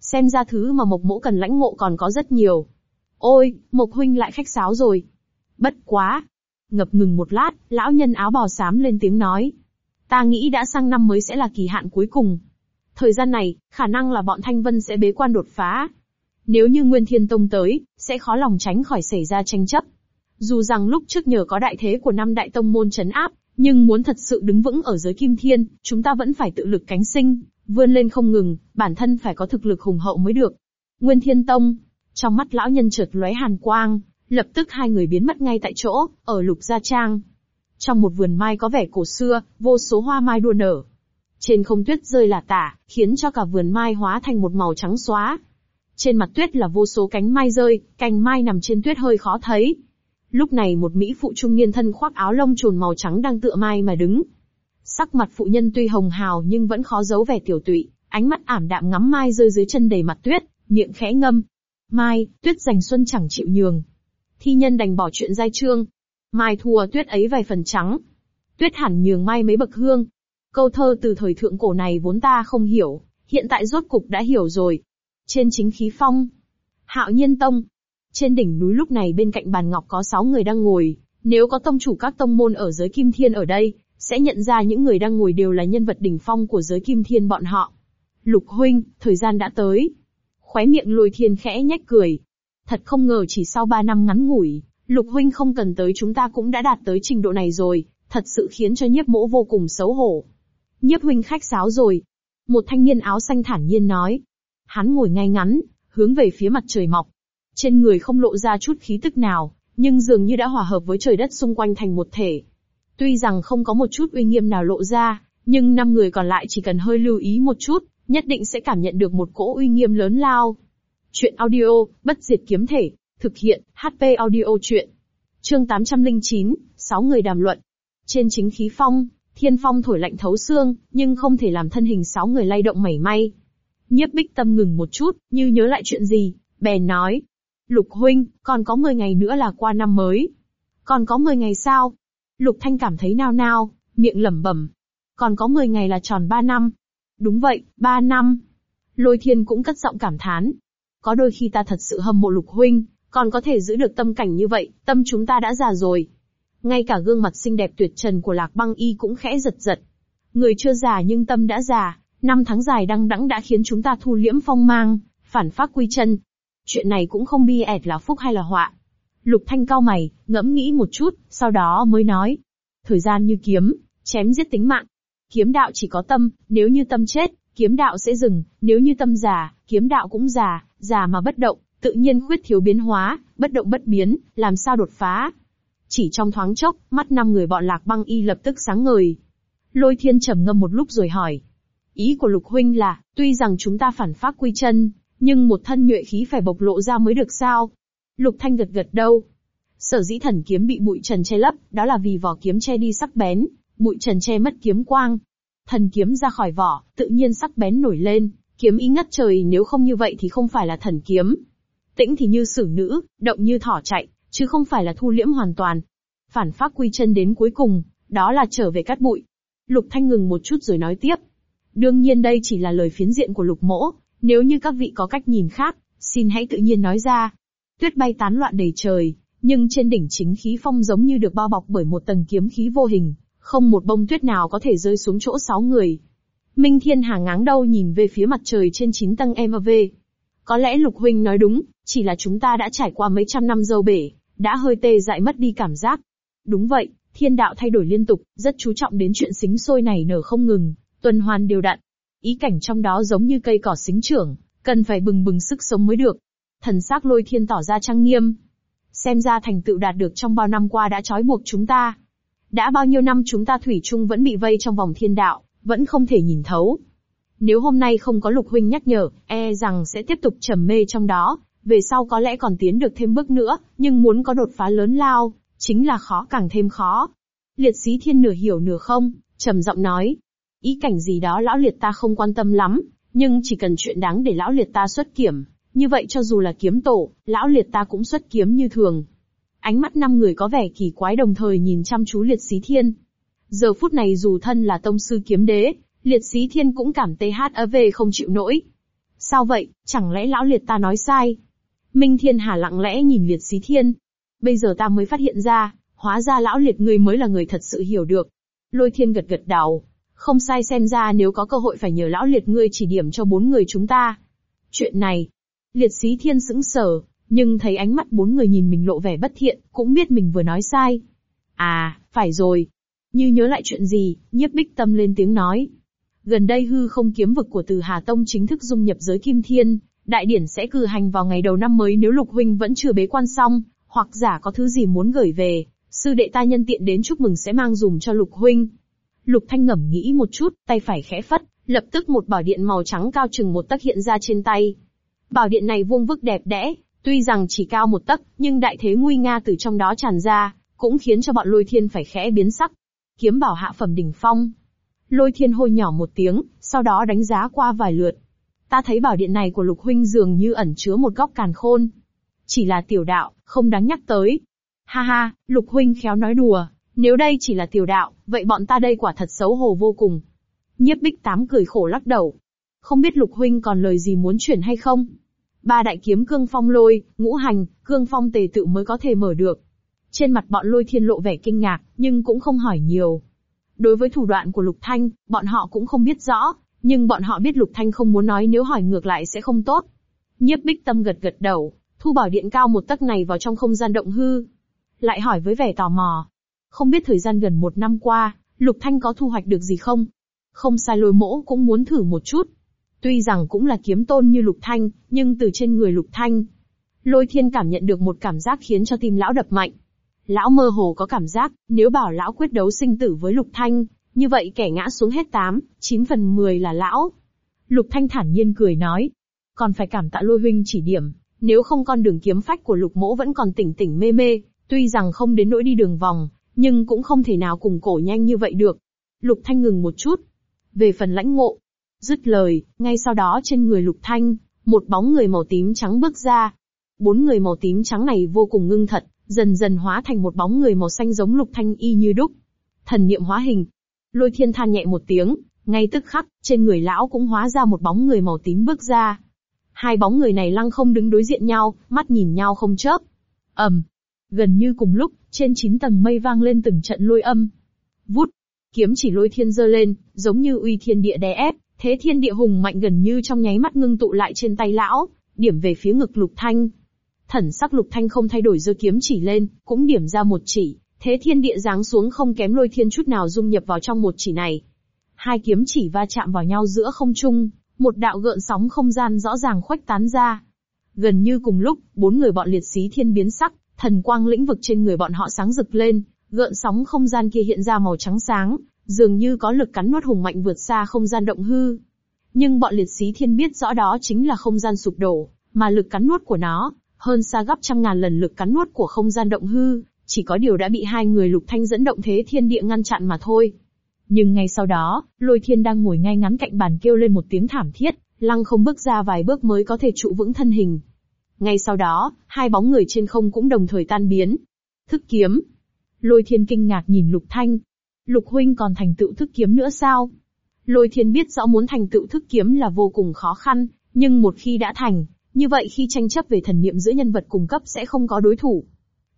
A: Xem ra thứ mà Mộc Mỗ cần lãnh ngộ còn có rất nhiều. Ôi, Mộc Huynh lại khách sáo rồi. Bất quá. Ngập ngừng một lát, lão nhân áo bò xám lên tiếng nói. Ta nghĩ đã sang năm mới sẽ là kỳ hạn cuối cùng. Thời gian này, khả năng là bọn Thanh Vân sẽ bế quan đột phá. Nếu như Nguyên Thiên Tông tới, sẽ khó lòng tránh khỏi xảy ra tranh chấp. Dù rằng lúc trước nhờ có đại thế của năm đại tông môn chấn áp, nhưng muốn thật sự đứng vững ở giới kim thiên, chúng ta vẫn phải tự lực cánh sinh, vươn lên không ngừng, bản thân phải có thực lực hùng hậu mới được. Nguyên Thiên Tông, trong mắt lão nhân chợt lóe hàn quang, lập tức hai người biến mất ngay tại chỗ, ở lục gia trang. Trong một vườn mai có vẻ cổ xưa, vô số hoa mai đua nở. Trên không tuyết rơi là tả, khiến cho cả vườn mai hóa thành một màu trắng xóa. Trên mặt tuyết là vô số cánh mai rơi, cành mai nằm trên tuyết hơi khó thấy. Lúc này một mỹ phụ trung niên thân khoác áo lông trồn màu trắng đang tựa mai mà đứng. Sắc mặt phụ nhân tuy hồng hào nhưng vẫn khó giấu vẻ tiểu tụy, ánh mắt ảm đạm ngắm mai rơi dưới chân đầy mặt tuyết, miệng khẽ ngâm, Mai, tuyết giành xuân chẳng chịu nhường. Thi nhân đành bỏ chuyện giai trương. Mai thua tuyết ấy vài phần trắng. Tuyết hẳn nhường mai mấy bậc hương. Câu thơ từ thời thượng cổ này vốn ta không hiểu, hiện tại rốt cục đã hiểu rồi. Trên chính khí phong. Hạo nhiên tông. Trên đỉnh núi lúc này bên cạnh bàn ngọc có sáu người đang ngồi. Nếu có tông chủ các tông môn ở giới kim thiên ở đây, sẽ nhận ra những người đang ngồi đều là nhân vật đỉnh phong của giới kim thiên bọn họ. Lục huynh, thời gian đã tới. Khóe miệng lùi thiên khẽ nhếch cười. Thật không ngờ chỉ sau ba năm ngắn ngủi, Lục Huynh không cần tới chúng ta cũng đã đạt tới trình độ này rồi, thật sự khiến cho nhiếp mỗ vô cùng xấu hổ. Nhiếp Huynh khách sáo rồi. Một thanh niên áo xanh thản nhiên nói. Hắn ngồi ngay ngắn, hướng về phía mặt trời mọc. Trên người không lộ ra chút khí tức nào, nhưng dường như đã hòa hợp với trời đất xung quanh thành một thể. Tuy rằng không có một chút uy nghiêm nào lộ ra, nhưng năm người còn lại chỉ cần hơi lưu ý một chút, nhất định sẽ cảm nhận được một cỗ uy nghiêm lớn lao. Chuyện audio, bất diệt kiếm thể, thực hiện, HP audio chuyện. Chương 809, 6 người đàm luận. Trên chính khí phong, thiên phong thổi lạnh thấu xương, nhưng không thể làm thân hình 6 người lay động mảy may. Nhiếp bích tâm ngừng một chút, như nhớ lại chuyện gì, bèn nói. Lục huynh, còn có 10 ngày nữa là qua năm mới. Còn có 10 ngày sao? Lục thanh cảm thấy nao nao, miệng lẩm bẩm. Còn có 10 ngày là tròn 3 năm, Đúng vậy, ba năm. Lôi thiên cũng cất giọng cảm thán. Có đôi khi ta thật sự hâm mộ lục huynh, còn có thể giữ được tâm cảnh như vậy, tâm chúng ta đã già rồi. Ngay cả gương mặt xinh đẹp tuyệt trần của lạc băng y cũng khẽ giật giật. Người chưa già nhưng tâm đã già, năm tháng dài đăng đẵng đã khiến chúng ta thu liễm phong mang, phản phát quy chân. Chuyện này cũng không bi ẹt là phúc hay là họa. Lục Thanh cao mày, ngẫm nghĩ một chút, sau đó mới nói. Thời gian như kiếm, chém giết tính mạng, Kiếm đạo chỉ có tâm, nếu như tâm chết, kiếm đạo sẽ dừng, nếu như tâm già, kiếm đạo cũng già, già mà bất động, tự nhiên khuyết thiếu biến hóa, bất động bất biến, làm sao đột phá. Chỉ trong thoáng chốc, mắt năm người bọn lạc băng y lập tức sáng ngời. Lôi thiên trầm ngâm một lúc rồi hỏi. Ý của lục huynh là, tuy rằng chúng ta phản phát quy chân, nhưng một thân nhuệ khí phải bộc lộ ra mới được sao. Lục thanh gật gật đâu. Sở dĩ thần kiếm bị bụi trần che lấp, đó là vì vỏ kiếm che đi sắc bén, bụi trần che mất kiếm quang. Thần kiếm ra khỏi vỏ, tự nhiên sắc bén nổi lên, kiếm ý ngất trời nếu không như vậy thì không phải là thần kiếm. Tĩnh thì như xử nữ, động như thỏ chạy, chứ không phải là thu liễm hoàn toàn. Phản phát quy chân đến cuối cùng, đó là trở về cát bụi. Lục Thanh ngừng một chút rồi nói tiếp. Đương nhiên đây chỉ là lời phiến diện của Lục Mỗ, nếu như các vị có cách nhìn khác, xin hãy tự nhiên nói ra. Tuyết bay tán loạn đầy trời, nhưng trên đỉnh chính khí phong giống như được bao bọc bởi một tầng kiếm khí vô hình, không một bông tuyết nào có thể rơi xuống chỗ sáu người. Minh Thiên Hà ngáng đầu nhìn về phía mặt trời trên chín tầng MV. Có lẽ Lục Huynh nói đúng, chỉ là chúng ta đã trải qua mấy trăm năm dâu bể, đã hơi tê dại mất đi cảm giác. Đúng vậy, thiên đạo thay đổi liên tục, rất chú trọng đến chuyện xính sôi này nở không ngừng, tuần hoàn đều đặn. Ý cảnh trong đó giống như cây cỏ xính trưởng, cần phải bừng bừng sức sống mới được. Thần sắc lôi thiên tỏ ra trang nghiêm. Xem ra thành tựu đạt được trong bao năm qua đã trói buộc chúng ta, đã bao nhiêu năm chúng ta thủy chung vẫn bị vây trong vòng thiên đạo, vẫn không thể nhìn thấu. Nếu hôm nay không có lục huynh nhắc nhở, e rằng sẽ tiếp tục trầm mê trong đó, về sau có lẽ còn tiến được thêm bước nữa, nhưng muốn có đột phá lớn lao, chính là khó càng thêm khó. Liệt sĩ thiên nửa hiểu nửa không, trầm giọng nói. Ý cảnh gì đó lão liệt ta không quan tâm lắm, nhưng chỉ cần chuyện đáng để lão liệt ta xuất kiểm, như vậy cho dù là kiếm tổ, lão liệt ta cũng xuất kiếm như thường, Ánh mắt năm người có vẻ kỳ quái đồng thời nhìn chăm chú liệt sĩ thiên. Giờ phút này dù thân là tông sư kiếm đế, liệt sĩ thiên cũng cảm THV không chịu nổi. Sao vậy, chẳng lẽ lão liệt ta nói sai? Minh Thiên Hà lặng lẽ nhìn liệt sĩ thiên. Bây giờ ta mới phát hiện ra, hóa ra lão liệt ngươi mới là người thật sự hiểu được. Lôi thiên gật gật đầu. Không sai xem ra nếu có cơ hội phải nhờ lão liệt ngươi chỉ điểm cho bốn người chúng ta. Chuyện này. Liệt sĩ thiên sững sờ, nhưng thấy ánh mắt bốn người nhìn mình lộ vẻ bất thiện, cũng biết mình vừa nói sai. À, phải rồi. Như nhớ lại chuyện gì, nhiếp bích tâm lên tiếng nói. Gần đây hư không kiếm vực của từ Hà Tông chính thức dung nhập giới kim thiên, đại điển sẽ cử hành vào ngày đầu năm mới nếu Lục Huynh vẫn chưa bế quan xong, hoặc giả có thứ gì muốn gửi về, sư đệ ta nhân tiện đến chúc mừng sẽ mang dùng cho Lục Huynh. Lục Thanh ngẩm nghĩ một chút, tay phải khẽ phất, lập tức một bảo điện màu trắng cao chừng một tấc hiện ra trên tay. Bảo điện này vuông vức đẹp đẽ, Tuy rằng chỉ cao một tấc, nhưng đại thế nguy nga từ trong đó tràn ra, cũng khiến cho bọn lôi thiên phải khẽ biến sắc. Kiếm bảo hạ phẩm đỉnh phong. Lôi thiên hôi nhỏ một tiếng, sau đó đánh giá qua vài lượt. Ta thấy bảo điện này của lục huynh dường như ẩn chứa một góc càn khôn. Chỉ là tiểu đạo, không đáng nhắc tới. Ha ha, lục huynh khéo nói đùa, nếu đây chỉ là tiểu đạo, vậy bọn ta đây quả thật xấu hổ vô cùng. Nhiếp bích tám cười khổ lắc đầu. Không biết lục huynh còn lời gì muốn chuyển hay không? ba đại kiếm cương phong lôi, ngũ hành, cương phong tề tự mới có thể mở được. Trên mặt bọn lôi thiên lộ vẻ kinh ngạc, nhưng cũng không hỏi nhiều. Đối với thủ đoạn của Lục Thanh, bọn họ cũng không biết rõ, nhưng bọn họ biết Lục Thanh không muốn nói nếu hỏi ngược lại sẽ không tốt. Nhiếp bích tâm gật gật đầu, thu bảo điện cao một tấc này vào trong không gian động hư. Lại hỏi với vẻ tò mò. Không biết thời gian gần một năm qua, Lục Thanh có thu hoạch được gì không? Không sai lôi mỗ cũng muốn thử một chút. Tuy rằng cũng là kiếm tôn như Lục Thanh, nhưng từ trên người Lục Thanh, Lôi Thiên cảm nhận được một cảm giác khiến cho tim lão đập mạnh. Lão mơ hồ có cảm giác, nếu bảo lão quyết đấu sinh tử với Lục Thanh, như vậy kẻ ngã xuống hết 8, 9 phần 10 là lão. Lục Thanh thản nhiên cười nói, còn phải cảm tạ Lôi Huynh chỉ điểm, nếu không con đường kiếm phách của Lục Mỗ vẫn còn tỉnh tỉnh mê mê, tuy rằng không đến nỗi đi đường vòng, nhưng cũng không thể nào cùng cổ nhanh như vậy được. Lục Thanh ngừng một chút. Về phần lãnh ngộ, Dứt lời, ngay sau đó trên người lục thanh, một bóng người màu tím trắng bước ra. Bốn người màu tím trắng này vô cùng ngưng thật, dần dần hóa thành một bóng người màu xanh giống lục thanh y như đúc. Thần niệm hóa hình. Lôi thiên than nhẹ một tiếng, ngay tức khắc, trên người lão cũng hóa ra một bóng người màu tím bước ra. Hai bóng người này lăng không đứng đối diện nhau, mắt nhìn nhau không chớp. ầm, gần như cùng lúc, trên chín tầng mây vang lên từng trận lôi âm. Vút, kiếm chỉ lôi thiên giơ lên, giống như uy thiên địa đè ép, Thế thiên địa hùng mạnh gần như trong nháy mắt ngưng tụ lại trên tay lão, điểm về phía ngực lục thanh. Thần sắc lục thanh không thay đổi giơ kiếm chỉ lên, cũng điểm ra một chỉ, thế thiên địa giáng xuống không kém lôi thiên chút nào dung nhập vào trong một chỉ này. Hai kiếm chỉ va chạm vào nhau giữa không trung, một đạo gợn sóng không gian rõ ràng khuếch tán ra. Gần như cùng lúc, bốn người bọn liệt sĩ thiên biến sắc, thần quang lĩnh vực trên người bọn họ sáng rực lên, gợn sóng không gian kia hiện ra màu trắng sáng, dường như có lực cắn nuốt hùng mạnh vượt xa không gian động hư. Nhưng bọn liệt sĩ thiên biết rõ đó chính là không gian sụp đổ, mà lực cắn nuốt của nó, hơn xa gấp trăm ngàn lần lực cắn nuốt của không gian động hư, chỉ có điều đã bị hai người lục thanh dẫn động thế thiên địa ngăn chặn mà thôi. Nhưng ngay sau đó, lôi thiên đang ngồi ngay ngắn cạnh bàn kêu lên một tiếng thảm thiết, lăng không bước ra vài bước mới có thể trụ vững thân hình. Ngay sau đó, hai bóng người trên không cũng đồng thời tan biến. Thức kiếm. Lôi thiên kinh ngạc nhìn lục thanh, Lục huynh còn thành tựu thức kiếm nữa sao? Lôi thiên biết rõ muốn thành tựu thức kiếm là vô cùng khó khăn, nhưng một khi đã thành, như vậy khi tranh chấp về thần niệm giữa nhân vật cùng cấp sẽ không có đối thủ.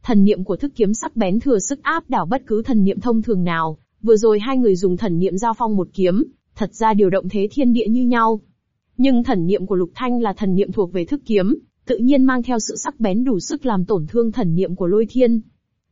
A: Thần niệm của thức kiếm sắc bén thừa sức áp đảo bất cứ thần niệm thông thường nào, vừa rồi hai người dùng thần niệm giao phong một kiếm, thật ra điều động thế thiên địa như nhau. Nhưng thần niệm của Lục Thanh là thần niệm thuộc về thức kiếm, tự nhiên mang theo sự sắc bén đủ sức làm tổn thương thần niệm của Lôi Thiên.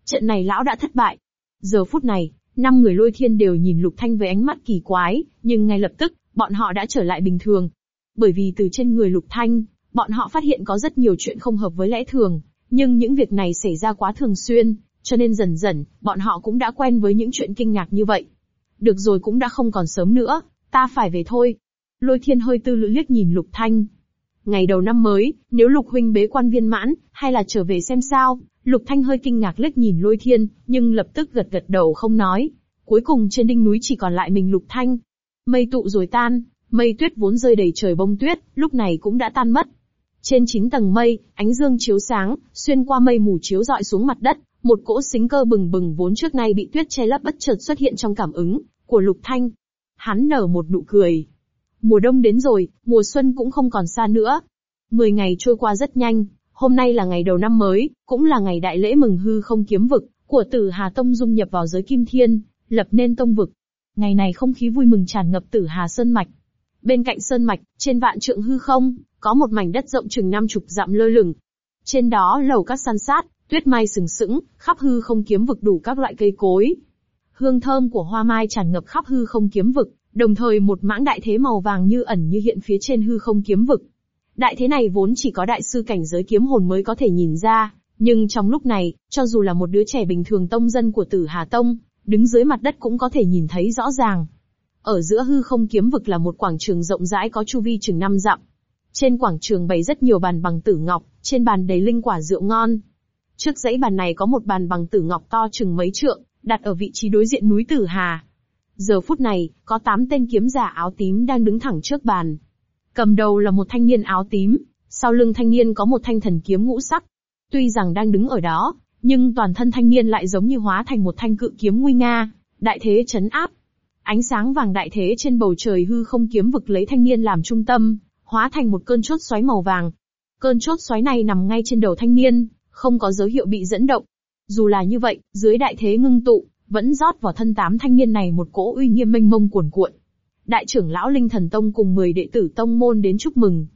A: Trận này lão đã thất bại. Giờ phút này, Năm người lôi thiên đều nhìn Lục Thanh với ánh mắt kỳ quái, nhưng ngay lập tức, bọn họ đã trở lại bình thường. Bởi vì từ trên người Lục Thanh, bọn họ phát hiện có rất nhiều chuyện không hợp với lẽ thường, nhưng những việc này xảy ra quá thường xuyên, cho nên dần dần, bọn họ cũng đã quen với những chuyện kinh ngạc như vậy. Được rồi cũng đã không còn sớm nữa, ta phải về thôi. Lôi thiên hơi tư lự liếc nhìn Lục Thanh. Ngày đầu năm mới, nếu Lục Huynh bế quan viên mãn, hay là trở về xem sao? Lục Thanh hơi kinh ngạc liếc nhìn Lôi Thiên, nhưng lập tức gật gật đầu không nói. Cuối cùng trên đỉnh núi chỉ còn lại mình Lục Thanh. Mây tụ rồi tan, mây tuyết vốn rơi đầy trời bông tuyết, lúc này cũng đã tan mất. Trên chín tầng mây, ánh dương chiếu sáng, xuyên qua mây mù chiếu dọi xuống mặt đất, một cỗ xính cơ bừng bừng vốn trước nay bị tuyết che lấp bất chợt xuất hiện trong cảm ứng của Lục Thanh. Hắn nở một nụ cười. Mùa đông đến rồi, mùa xuân cũng không còn xa nữa. Mười ngày trôi qua rất nhanh, Hôm nay là ngày đầu năm mới, cũng là ngày đại lễ mừng hư không kiếm vực của Tử Hà Tông dung nhập vào giới Kim Thiên, lập nên tông vực. Ngày này không khí vui mừng tràn ngập Tử Hà Sơn mạch. Bên cạnh sơn mạch, trên vạn trượng hư không, có một mảnh đất rộng chừng năm chục dặm lơ lửng. Trên đó lầu các san sát, tuyết mai sừng sững, khắp hư không kiếm vực đủ các loại cây cối. Hương thơm của hoa mai tràn ngập khắp hư không kiếm vực, đồng thời một mãng đại thế màu vàng như ẩn như hiện phía trên hư không kiếm vực. Đại thế này vốn chỉ có đại sư cảnh giới kiếm hồn mới có thể nhìn ra, nhưng trong lúc này, cho dù là một đứa trẻ bình thường tông dân của tử Hà Tông, đứng dưới mặt đất cũng có thể nhìn thấy rõ ràng. Ở giữa hư không kiếm vực là một quảng trường rộng rãi có chu vi chừng năm dặm. Trên quảng trường bày rất nhiều bàn bằng tử ngọc, trên bàn đầy linh quả rượu ngon. Trước dãy bàn này có một bàn bằng tử ngọc to chừng mấy trượng, đặt ở vị trí đối diện núi Tử Hà. Giờ phút này, có 8 tên kiếm giả áo tím đang đứng thẳng trước bàn, Cầm đầu là một thanh niên áo tím, sau lưng thanh niên có một thanh thần kiếm ngũ sắc. Tuy rằng đang đứng ở đó, nhưng toàn thân thanh niên lại giống như hóa thành một thanh cự kiếm nguy nga, đại thế chấn áp. Ánh sáng vàng đại thế trên bầu trời hư không kiếm vực lấy thanh niên làm trung tâm, hóa thành một cơn chốt xoáy màu vàng. Cơn chốt xoáy này nằm ngay trên đầu thanh niên, không có dấu hiệu bị dẫn động. Dù là như vậy, dưới đại thế ngưng tụ, vẫn rót vào thân tám thanh niên này một cỗ uy nghiêm mênh mông cuồn cuộn đại trưởng lão Linh Thần Tông cùng 10 đệ tử tông môn đến chúc mừng.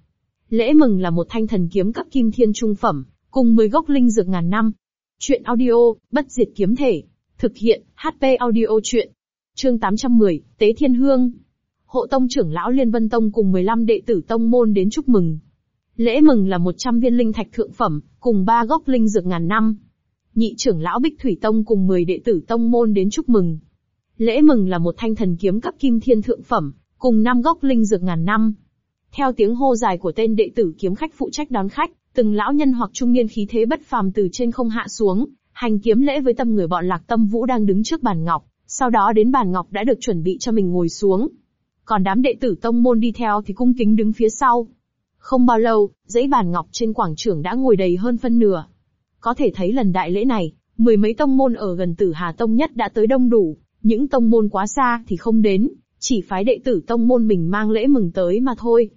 A: Lễ mừng là một thanh thần kiếm cấp kim thiên trung phẩm, cùng 10 gốc linh dược ngàn năm. Chuyện audio, bất diệt kiếm thể. Thực hiện, HP audio chuyện. Chương 810, Tế Thiên Hương. Hộ tông trưởng lão Liên Vân Tông cùng 15 đệ tử tông môn đến chúc mừng. Lễ mừng là 100 viên linh thạch thượng phẩm, cùng 3 gốc linh dược ngàn năm. Nhị trưởng lão Bích Thủy Tông cùng 10 đệ tử tông môn đến chúc mừng, Lễ mừng là một thanh thần kiếm cấp kim thiên thượng phẩm, cùng năm gốc linh dược ngàn năm. Theo tiếng hô dài của tên đệ tử kiếm khách phụ trách đón khách, từng lão nhân hoặc trung niên khí thế bất phàm từ trên không hạ xuống, hành kiếm lễ với tâm người bọn Lạc Tâm Vũ đang đứng trước bàn ngọc, sau đó đến bàn ngọc đã được chuẩn bị cho mình ngồi xuống. Còn đám đệ tử tông môn đi theo thì cung kính đứng phía sau. Không bao lâu, dãy bàn ngọc trên quảng trường đã ngồi đầy hơn phân nửa. Có thể thấy lần đại lễ này, mười mấy tông môn ở gần Tử Hà Tông nhất đã tới đông đủ, những tông môn quá xa thì không đến, chỉ phái đệ tử tông môn mình mang lễ mừng tới mà thôi.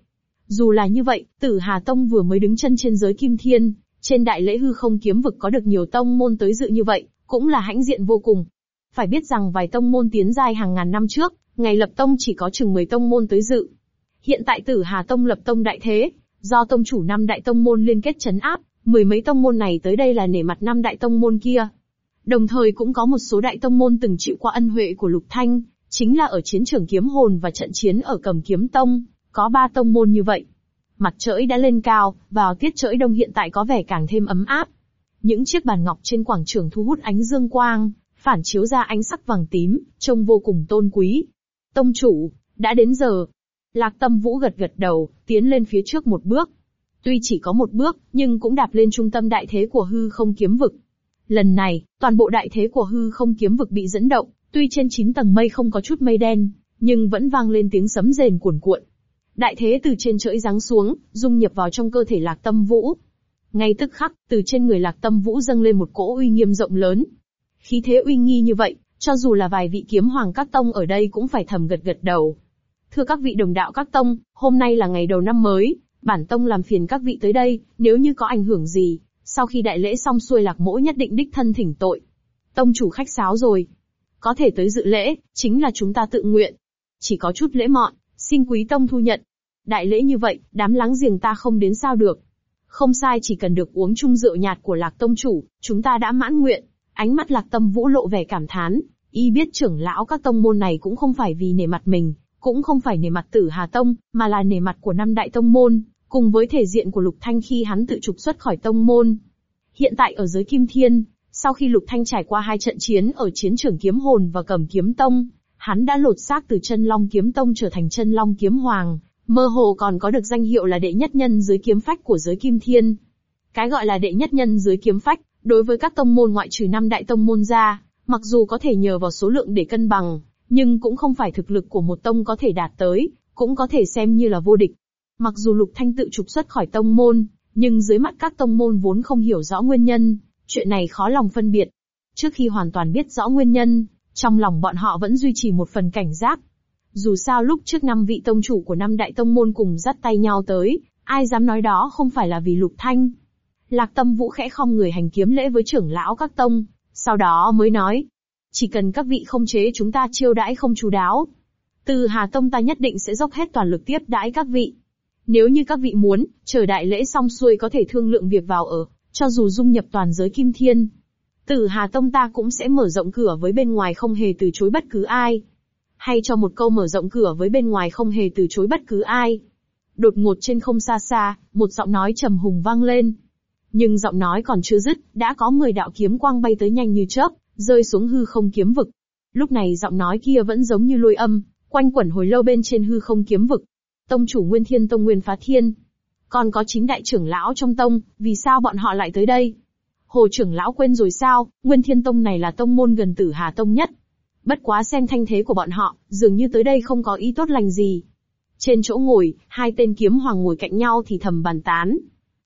A: Dù là như vậy, tử Hà Tông vừa mới đứng chân trên giới kim thiên, trên đại lễ hư không kiếm vực có được nhiều tông môn tới dự như vậy, cũng là hãnh diện vô cùng. Phải biết rằng vài tông môn tiến giai hàng ngàn năm trước, ngày lập tông chỉ có chừng 10 tông môn tới dự. Hiện tại tử Hà Tông lập tông đại thế, do tông chủ năm đại tông môn liên kết chấn áp, mười mấy tông môn này tới đây là nể mặt năm đại tông môn kia. Đồng thời cũng có một số đại tông môn từng chịu qua ân huệ của Lục Thanh, chính là ở chiến trường kiếm hồn và trận chiến ở cầm kiếm tông, có ba tông môn như vậy. Mặt trời đã lên cao, vào tiết trời đông hiện tại có vẻ càng thêm ấm áp. Những chiếc bàn ngọc trên quảng trường thu hút ánh dương quang, phản chiếu ra ánh sắc vàng tím, trông vô cùng tôn quý. Tông chủ, đã đến giờ. Lạc tâm vũ gật gật đầu, tiến lên phía trước một bước. Tuy chỉ có một bước, nhưng cũng đạp lên trung tâm đại thế của hư không kiếm vực. Lần này, toàn bộ đại thế của hư không kiếm vực bị dẫn động, tuy trên 9 tầng mây không có chút mây đen, nhưng vẫn vang lên tiếng sấm rền cuồn cuộn. Đại thế từ trên trời giáng xuống, dung nhập vào trong cơ thể Lạc Tâm Vũ. Ngay tức khắc, từ trên người Lạc Tâm Vũ dâng lên một cỗ uy nghiêm rộng lớn. Khí thế uy nghi như vậy, cho dù là vài vị kiếm hoàng các tông ở đây cũng phải thầm gật gật đầu. Thưa các vị đồng đạo các tông, hôm nay là ngày đầu năm mới, bản tông làm phiền các vị tới đây, nếu như có ảnh hưởng gì, sau khi đại lễ xong xuôi lạc mỗ nhất định đích thân thỉnh tội. Tông chủ khách sáo rồi. Có thể tới dự lễ, chính là chúng ta tự nguyện. Chỉ có chút lễ mọn, xin quý tông thu nhận. Đại lễ như vậy, đám láng giềng ta không đến sao được. Không sai chỉ cần được uống chung rượu nhạt của lạc tông chủ, chúng ta đã mãn nguyện. Ánh mắt lạc tâm vũ lộ vẻ cảm thán, y biết trưởng lão các tông môn này cũng không phải vì nể mặt mình, cũng không phải nể mặt tử Hà Tông, mà là nể mặt của năm đại tông môn, cùng với thể diện của Lục Thanh khi hắn tự trục xuất khỏi tông môn. Hiện tại ở giới Kim Thiên, sau khi Lục Thanh trải qua hai trận chiến ở chiến trường Kiếm Hồn và Cầm Kiếm Tông, hắn đã lột xác từ chân Long Kiếm Tông trở thành chân Long Kiếm Hoàng, mơ hồ còn có được danh hiệu là đệ nhất nhân dưới kiếm phách của giới Kim Thiên. Cái gọi là đệ nhất nhân dưới kiếm phách, đối với các tông môn ngoại trừ năm đại tông môn ra, mặc dù có thể nhờ vào số lượng để cân bằng, nhưng cũng không phải thực lực của một tông có thể đạt tới, cũng có thể xem như là vô địch. Mặc dù Lục Thanh tự trục xuất khỏi tông môn, nhưng dưới mắt các tông môn vốn không hiểu rõ nguyên nhân, chuyện này khó lòng phân biệt. Trước khi hoàn toàn biết rõ nguyên nhân, trong lòng bọn họ vẫn duy trì một phần cảnh giác. Dù sao lúc trước năm vị tông chủ của năm đại tông môn cùng dắt tay nhau tới, ai dám nói đó không phải là vì Lục Thanh. Lạc Tâm Vũ khẽ không người hành kiếm lễ với trưởng lão các tông, sau đó mới nói, chỉ cần các vị không chế chúng ta chiêu đãi không chú đáo. Từ Hà Tông ta nhất định sẽ dốc hết toàn lực tiếp đãi các vị. Nếu như các vị muốn, chờ đại lễ xong xuôi có thể thương lượng việc vào ở, cho dù dung nhập toàn giới kim thiên. Tử Hà Tông ta cũng sẽ mở rộng cửa với bên ngoài không hề từ chối bất cứ ai. Hay cho một câu mở rộng cửa với bên ngoài không hề từ chối bất cứ ai. Đột ngột trên không xa xa, một giọng nói trầm hùng vang lên. Nhưng giọng nói còn chưa dứt, đã có 10 đạo kiếm quang bay tới nhanh như chớp, rơi xuống hư không kiếm vực. Lúc này giọng nói kia vẫn giống như lôi âm, quanh quẩn hồi lâu bên trên hư không kiếm vực, tông chủ Nguyên Thiên Tông Nguyên Phá Thiên. Còn có chính đại trưởng lão trong tông, vì sao bọn họ lại tới đây? Hồ trưởng lão quên rồi sao, Nguyên Thiên Tông này là tông môn gần tử Hà Tông nhất. Bất quá xem thanh thế của bọn họ, dường như tới đây không có ý tốt lành gì. Trên chỗ ngồi, hai tên kiếm hoàng ngồi cạnh nhau thì thầm bàn tán.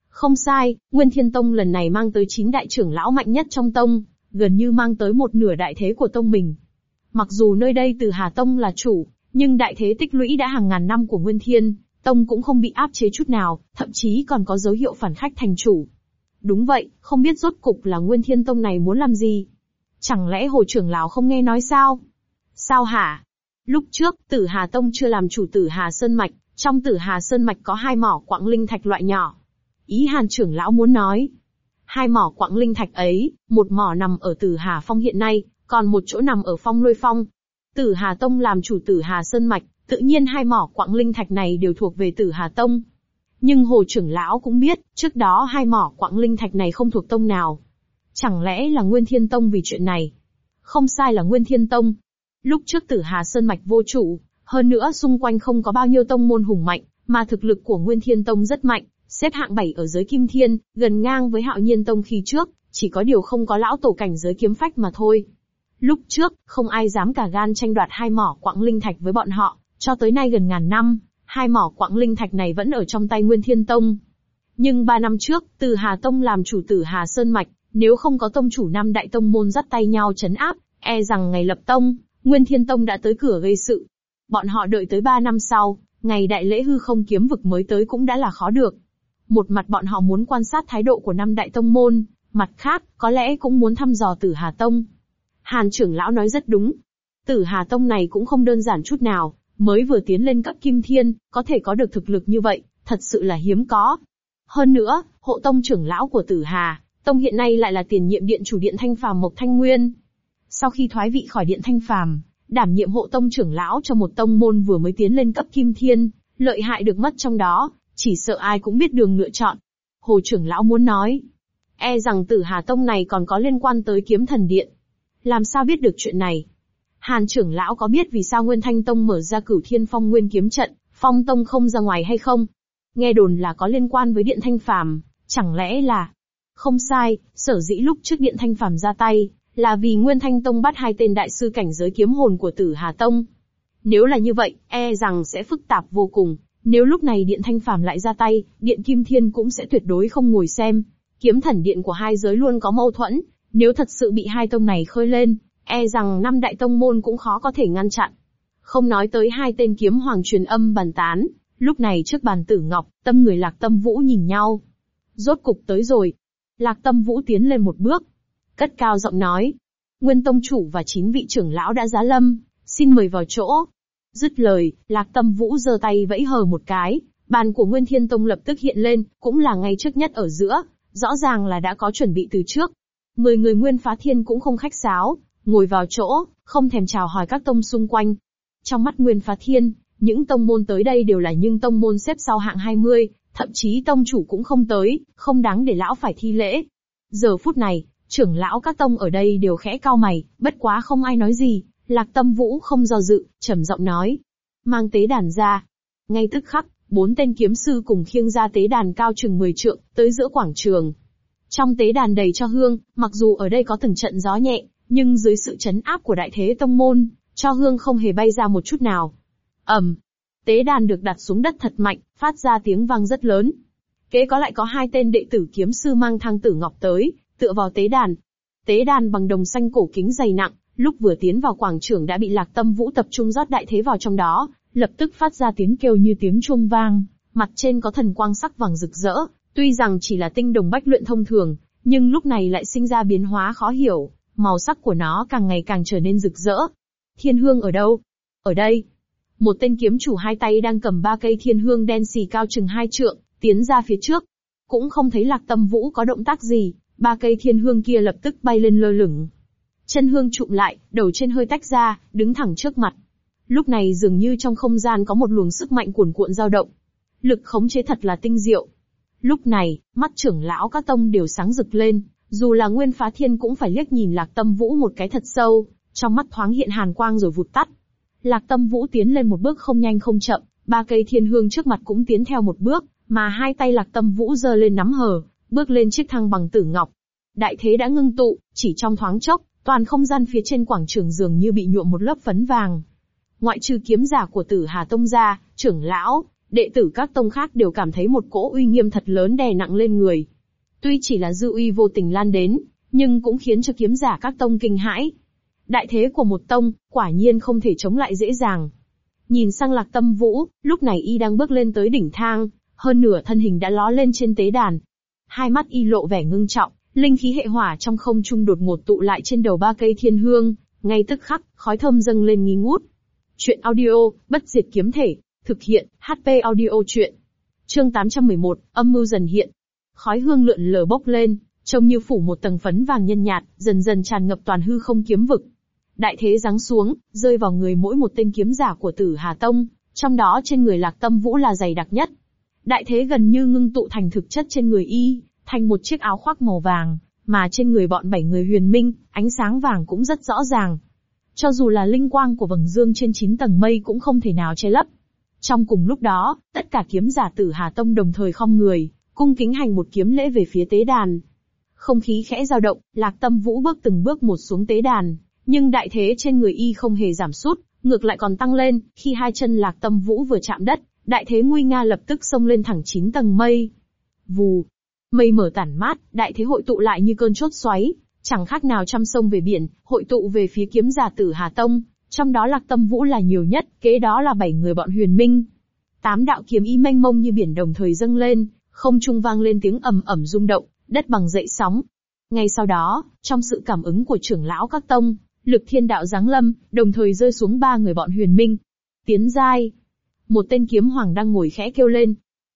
A: Không sai, Nguyên Thiên Tông lần này mang tới chín đại trưởng lão mạnh nhất trong tông, gần như mang tới một nửa đại thế của tông mình. Mặc dù nơi đây từ Hà Tông là chủ, nhưng đại thế tích lũy đã hàng ngàn năm của Nguyên Thiên, Tông cũng không bị áp chế chút nào, thậm chí còn có dấu hiệu phản khách thành chủ. Đúng vậy, không biết rốt cục là Nguyên Thiên Tông này muốn làm gì? Chẳng lẽ Hồ trưởng lão không nghe nói sao? Sao hả? Lúc trước, Tử Hà Tông chưa làm chủ Tử Hà Sơn Mạch, trong Tử Hà Sơn Mạch có hai mỏ quặng linh thạch loại nhỏ. Ý Hàn trưởng lão muốn nói, hai mỏ quặng linh thạch ấy, một mỏ nằm ở Tử Hà Phong hiện nay, còn một chỗ nằm ở Phong Lôi Phong, Tử Hà Tông làm chủ Tử Hà Sơn Mạch, tự nhiên hai mỏ quặng linh thạch này đều thuộc về Tử Hà Tông. Nhưng Hồ trưởng lão cũng biết, trước đó hai mỏ quặng linh thạch này không thuộc tông nào. Chẳng lẽ là Nguyên Thiên Tông vì chuyện này? Không sai là Nguyên Thiên Tông. Lúc trước Tử Hà Sơn Mạch vô chủ, hơn nữa xung quanh không có bao nhiêu tông môn hùng mạnh, mà thực lực của Nguyên Thiên Tông rất mạnh, xếp hạng 7 ở giới Kim Thiên, gần ngang với Hạo Nhiên Tông khi trước, chỉ có điều không có lão tổ cảnh giới kiếm phách mà thôi. Lúc trước, không ai dám cả gan tranh đoạt hai mỏ quặng linh thạch với bọn họ, cho tới nay gần ngàn năm, hai mỏ quặng linh thạch này vẫn ở trong tay Nguyên Thiên Tông. Nhưng ba năm trước, Từ Hà Tông làm chủ tử Hà Sơn Mạch, nếu không có tông chủ năm đại tông môn dắt tay nhau chấn áp, e rằng ngày lập tông, Nguyên Thiên Tông đã tới cửa gây sự. Bọn họ đợi tới ba năm sau, ngày đại lễ hư không kiếm vực mới tới cũng đã là khó được. Một mặt bọn họ muốn quan sát thái độ của năm đại tông môn, mặt khác, có lẽ cũng muốn thăm dò Tử Hà Tông. Hàn trưởng lão nói rất đúng. Tử Hà Tông này cũng không đơn giản chút nào, mới vừa tiến lên cấp kim thiên, có thể có được thực lực như vậy, thật sự là hiếm có. Hơn nữa, hộ tông trưởng lão của Tử Hà, tông hiện nay lại là tiền nhiệm điện chủ điện Thanh Phàm Mộc Thanh Nguyên. Sau khi thoái vị khỏi điện Thanh Phàm, đảm nhiệm hộ tông trưởng lão cho một tông môn vừa mới tiến lên cấp kim thiên, lợi hại được mất trong đó, chỉ sợ ai cũng biết đường lựa chọn. Hồ trưởng lão muốn nói, e rằng Tử Hà Tông này còn có liên quan tới kiếm thần điện, làm sao biết được chuyện này? Hàn trưởng lão có biết vì sao Nguyên Thanh Tông mở ra cửu thiên phong nguyên kiếm trận, phong tông không ra ngoài hay không? Nghe đồn là có liên quan với điện thanh phàm, chẳng lẽ là... Không sai, sở dĩ lúc trước điện thanh phàm ra tay, là vì Nguyên Thanh Tông bắt hai tên đại sư cảnh giới kiếm hồn của tử Hà Tông. Nếu là như vậy, e rằng sẽ phức tạp vô cùng. Nếu lúc này điện thanh phàm lại ra tay, điện kim thiên cũng sẽ tuyệt đối không ngồi xem. Kiếm thần điện của hai giới luôn có mâu thuẫn, nếu thật sự bị hai tông này khơi lên, e rằng năm đại tông môn cũng khó có thể ngăn chặn. Không nói tới hai tên kiếm hoàng truyền âm bàn tán, lúc này trước bàn tử ngọc, tâm người lạc tâm vũ nhìn nhau. Rốt cục tới rồi. Lạc tâm vũ tiến lên một bước. Cất cao giọng nói. Nguyên tông chủ và chín vị trưởng lão đã giá lâm, xin mời vào chỗ. Dứt lời, lạc tâm vũ giơ tay vẫy hờ một cái, bàn của Nguyên Thiên Tông lập tức hiện lên, cũng là ngay trước nhất ở giữa, rõ ràng là đã có chuẩn bị từ trước, mười người nguyên phá thiên cũng không khách sáo, ngồi vào chỗ, không thèm chào hỏi các tông xung quanh. Trong mắt nguyên phá thiên, những tông môn tới đây đều là những tông môn xếp sau hạng 20, thậm chí tông chủ cũng không tới, không đáng để lão phải thi lễ. Giờ phút này, trưởng lão các tông ở đây đều khẽ cao mày, bất quá không ai nói gì, lạc tâm vũ không do dự, trầm giọng nói. Mang tế đàn ra. Ngay tức khắc, bốn tên kiếm sư cùng khiêng ra tế đàn cao chừng 10 trượng, tới giữa quảng trường. Trong tế đàn đầy cho hương, mặc dù ở đây có từng trận gió nhẹ, nhưng dưới sự chấn áp của đại thế tông môn, cho hương không hề bay ra một chút nào. ầm, tế đàn được đặt xuống đất thật mạnh, phát ra tiếng vang rất lớn. Kế có lại có hai tên đệ tử kiếm sư mang thang tử ngọc tới, tựa vào tế đàn. Tế đàn bằng đồng xanh cổ kính dày nặng, lúc vừa tiến vào quảng trường đã bị lạc tâm vũ tập trung rót đại thế vào trong đó, lập tức phát ra tiếng kêu như tiếng chuông vang, mặt trên có thần quang sắc vàng rực rỡ, Tuy rằng chỉ là tinh đồng bách luyện thông thường, nhưng lúc này lại sinh ra biến hóa khó hiểu, màu sắc của nó càng ngày càng trở nên rực rỡ. Thiên hương ở đâu? Ở đây. Một tên kiếm chủ hai tay đang cầm ba cây thiên hương đen xì cao chừng hai trượng, tiến ra phía trước. Cũng không thấy lạc tâm vũ có động tác gì, ba cây thiên hương kia lập tức bay lên lơ lửng. Chân hương trụm lại, đầu trên hơi tách ra, đứng thẳng trước mặt. Lúc này dường như trong không gian có một luồng sức mạnh cuồn cuộn dao động. Lực khống chế thật là tinh diệu, Lúc này, mắt trưởng lão các tông đều sáng rực lên, dù là nguyên phá thiên cũng phải liếc nhìn lạc tâm vũ một cái thật sâu, trong mắt thoáng hiện hàn quang rồi vụt tắt. Lạc tâm vũ tiến lên một bước không nhanh không chậm, ba cây thiên hương trước mặt cũng tiến theo một bước, mà hai tay lạc tâm vũ giơ lên nắm hờ, bước lên chiếc thang bằng tử ngọc. Đại thế đã ngưng tụ, chỉ trong thoáng chốc, toàn không gian phía trên quảng trường dường như bị nhuộm một lớp phấn vàng. Ngoại trừ kiếm giả của tử Hà Tông ra, trưởng lão, đệ tử các tông khác đều cảm thấy một cỗ uy nghiêm thật lớn đè nặng lên người. Tuy chỉ là dư uy vô tình lan đến, nhưng cũng khiến cho kiếm giả các tông kinh hãi. Đại thế của một tông, quả nhiên không thể chống lại dễ dàng. Nhìn sang lạc tâm vũ, lúc này y đang bước lên tới đỉnh thang, hơn nửa thân hình đã ló lên trên tế đàn. Hai mắt y lộ vẻ ngưng trọng, linh khí hệ hỏa trong không trung đột ngột tụ lại trên đầu ba cây thiên hương, ngay tức khắc, khói thơm dâng lên nghi ngút. Chuyện audio, bất diệt kiếm thể, Thực hiện, HP audio chuyện. Chương 811, âm mưu dần hiện. Khói hương lượn lờ bốc lên, trông như phủ một tầng phấn vàng nhân nhạt, dần dần tràn ngập toàn hư không kiếm vực. Đại thế giáng xuống, rơi vào người mỗi một tên kiếm giả của tử Hà Tông, trong đó trên người lạc tâm vũ là dày đặc nhất. Đại thế gần như ngưng tụ thành thực chất trên người y, thành một chiếc áo khoác màu vàng, mà trên người bọn bảy người huyền minh, ánh sáng vàng cũng rất rõ ràng. Cho dù là linh quang của vầng dương trên chín tầng mây cũng không thể nào che lấp. Trong cùng lúc đó, tất cả kiếm giả tử Hà Tông đồng thời không người, cung kính hành một kiếm lễ về phía tế đàn. Không khí khẽ dao động, Lạc Tâm Vũ bước từng bước một xuống tế đàn, nhưng đại thế trên người y không hề giảm sút, ngược lại còn tăng lên, khi hai chân Lạc Tâm Vũ vừa chạm đất, đại thế nguy nga lập tức xông lên thẳng chín tầng mây. Vù, mây mở tản mát, đại thế hội tụ lại như cơn chốt xoáy, chẳng khác nào trăm sông về biển, hội tụ về phía kiếm giả tử Hà Tông, trong đó Lạc Tâm Vũ là nhiều nhất, kế đó là bảy người bọn huyền minh. Tám đạo kiếm y mênh mông như biển đồng thời dâng lên, không trung vang lên tiếng ầm ầm rung động, đất bằng dậy sóng. Ngay sau đó, trong sự cảm ứng của trưởng lão các tông, lực thiên đạo giáng lâm, đồng thời rơi xuống ba người bọn huyền minh. Tiến giai. Một tên kiếm hoàng đang ngồi khẽ kêu lên.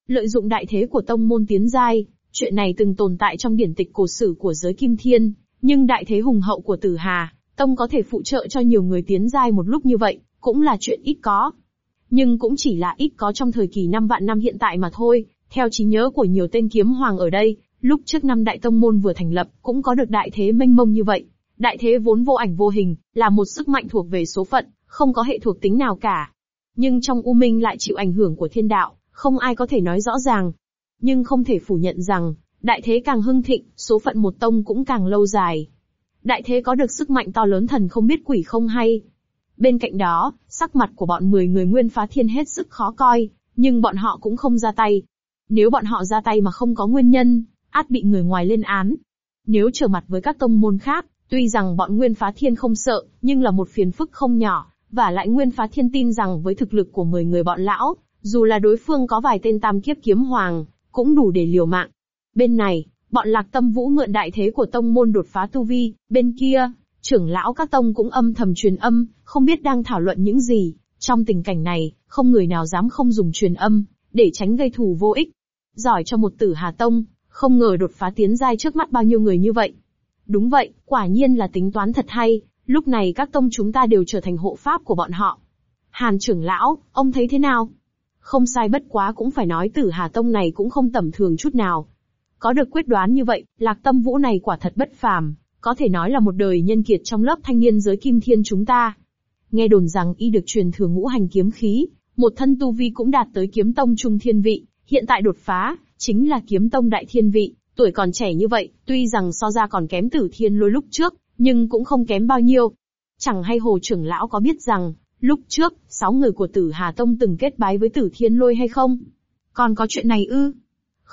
A: Lợi dụng đại thế của tông môn tiến giai, chuyện này từng tồn tại trong điển tịch cổ sử của giới kim thiên, nhưng đại thế hùng hậu của tử hà, Tông có thể phụ trợ cho nhiều người tiến giai một lúc như vậy, cũng là chuyện ít có. Nhưng cũng chỉ là ít có trong thời kỳ năm vạn năm hiện tại mà thôi, theo trí nhớ của nhiều tên kiếm hoàng ở đây, lúc trước năm đại tông môn vừa thành lập cũng có được đại thế mênh mông như vậy. Đại thế vốn vô ảnh vô hình, là một sức mạnh thuộc về số phận, không có hệ thuộc tính nào cả. Nhưng trong U Minh lại chịu ảnh hưởng của thiên đạo, không ai có thể nói rõ ràng. Nhưng không thể phủ nhận rằng, đại thế càng hưng thịnh, số phận một tông cũng càng lâu dài, Đại thế có được sức mạnh to lớn thần không biết quỷ không hay. Bên cạnh đó, sắc mặt của bọn 10 người nguyên phá thiên hết sức khó coi, nhưng bọn họ cũng không ra tay. Nếu bọn họ ra tay mà không có nguyên nhân, át bị người ngoài lên án. Nếu trở mặt với các tông môn khác, tuy rằng bọn nguyên phá thiên không sợ, nhưng là một phiền phức không nhỏ, và lại nguyên phá thiên tin rằng với thực lực của 10 người bọn lão, dù là đối phương có vài tên tam kiếp kiếm hoàng, cũng đủ để liều mạng. Bên này, Bọn lạc tâm vũ mượn đại thế của tông môn đột phá tu vi, bên kia, trưởng lão các tông cũng âm thầm truyền âm, không biết đang thảo luận những gì. Trong tình cảnh này, không người nào dám không dùng truyền âm, để tránh gây thù vô ích. Giỏi cho một tử Hà Tông, không ngờ đột phá tiến giai trước mắt bao nhiêu người như vậy. Đúng vậy, quả nhiên là tính toán thật hay, lúc này các tông chúng ta đều trở thành hộ pháp của bọn họ. Hàn trưởng lão, ông thấy thế nào? Không sai bất quá cũng phải nói tử Hà Tông này cũng không tầm thường chút nào, có được quyết đoán như vậy, lạc tâm vũ này quả thật bất phàm, có thể nói là một đời nhân kiệt trong lớp thanh niên giới kim thiên chúng ta. Nghe đồn rằng y được truyền thừa ngũ hành kiếm khí, một thân tu vi cũng đạt tới kiếm tông trung thiên vị, hiện tại đột phá, chính là kiếm tông đại thiên vị, tuổi còn trẻ như vậy, tuy rằng so ra còn kém tử thiên lôi lúc trước, nhưng cũng không kém bao nhiêu. Chẳng hay hồ trưởng lão có biết rằng, lúc trước, sáu người của tử Hà Tông từng kết bái với tử thiên lôi hay không? Còn có chuyện này ư?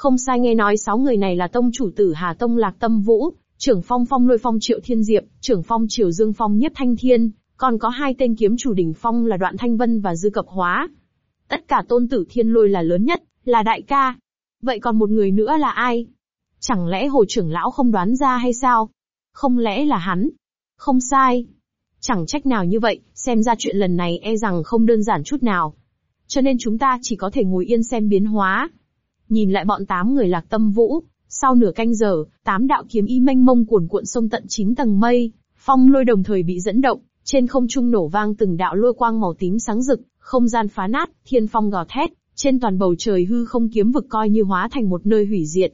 A: Không sai nghe nói sáu người này là tông chủ tử Hà Tông Lạc Tâm Vũ, trưởng phong phong lôi phong Triệu Thiên Diệp, trưởng phong Triều Dương Phong Nhất Thanh Thiên, còn có hai tên kiếm chủ đỉnh phong là Đoạn Thanh Vân và Dư Cập Hóa. Tất cả tôn tử thiên lôi là lớn nhất, là đại ca. Vậy còn một người nữa là ai? Chẳng lẽ hồ trưởng lão không đoán ra hay sao? Không lẽ là hắn? Không sai. Chẳng trách nào như vậy, xem ra chuyện lần này e rằng không đơn giản chút nào. Cho nên chúng ta chỉ có thể ngồi yên xem biến hóa, nhìn lại bọn tám người lạc tâm vũ, sau nửa canh giờ, tám đạo kiếm y mênh mông cuồn cuộn sông tận chín tầng mây, phong lôi đồng thời bị dẫn động, trên không trung nổ vang từng đạo lôi quang màu tím sáng rực, không gian phá nát, thiên phong gào thét, trên toàn bầu trời hư không kiếm vực coi như hóa thành một nơi hủy diệt.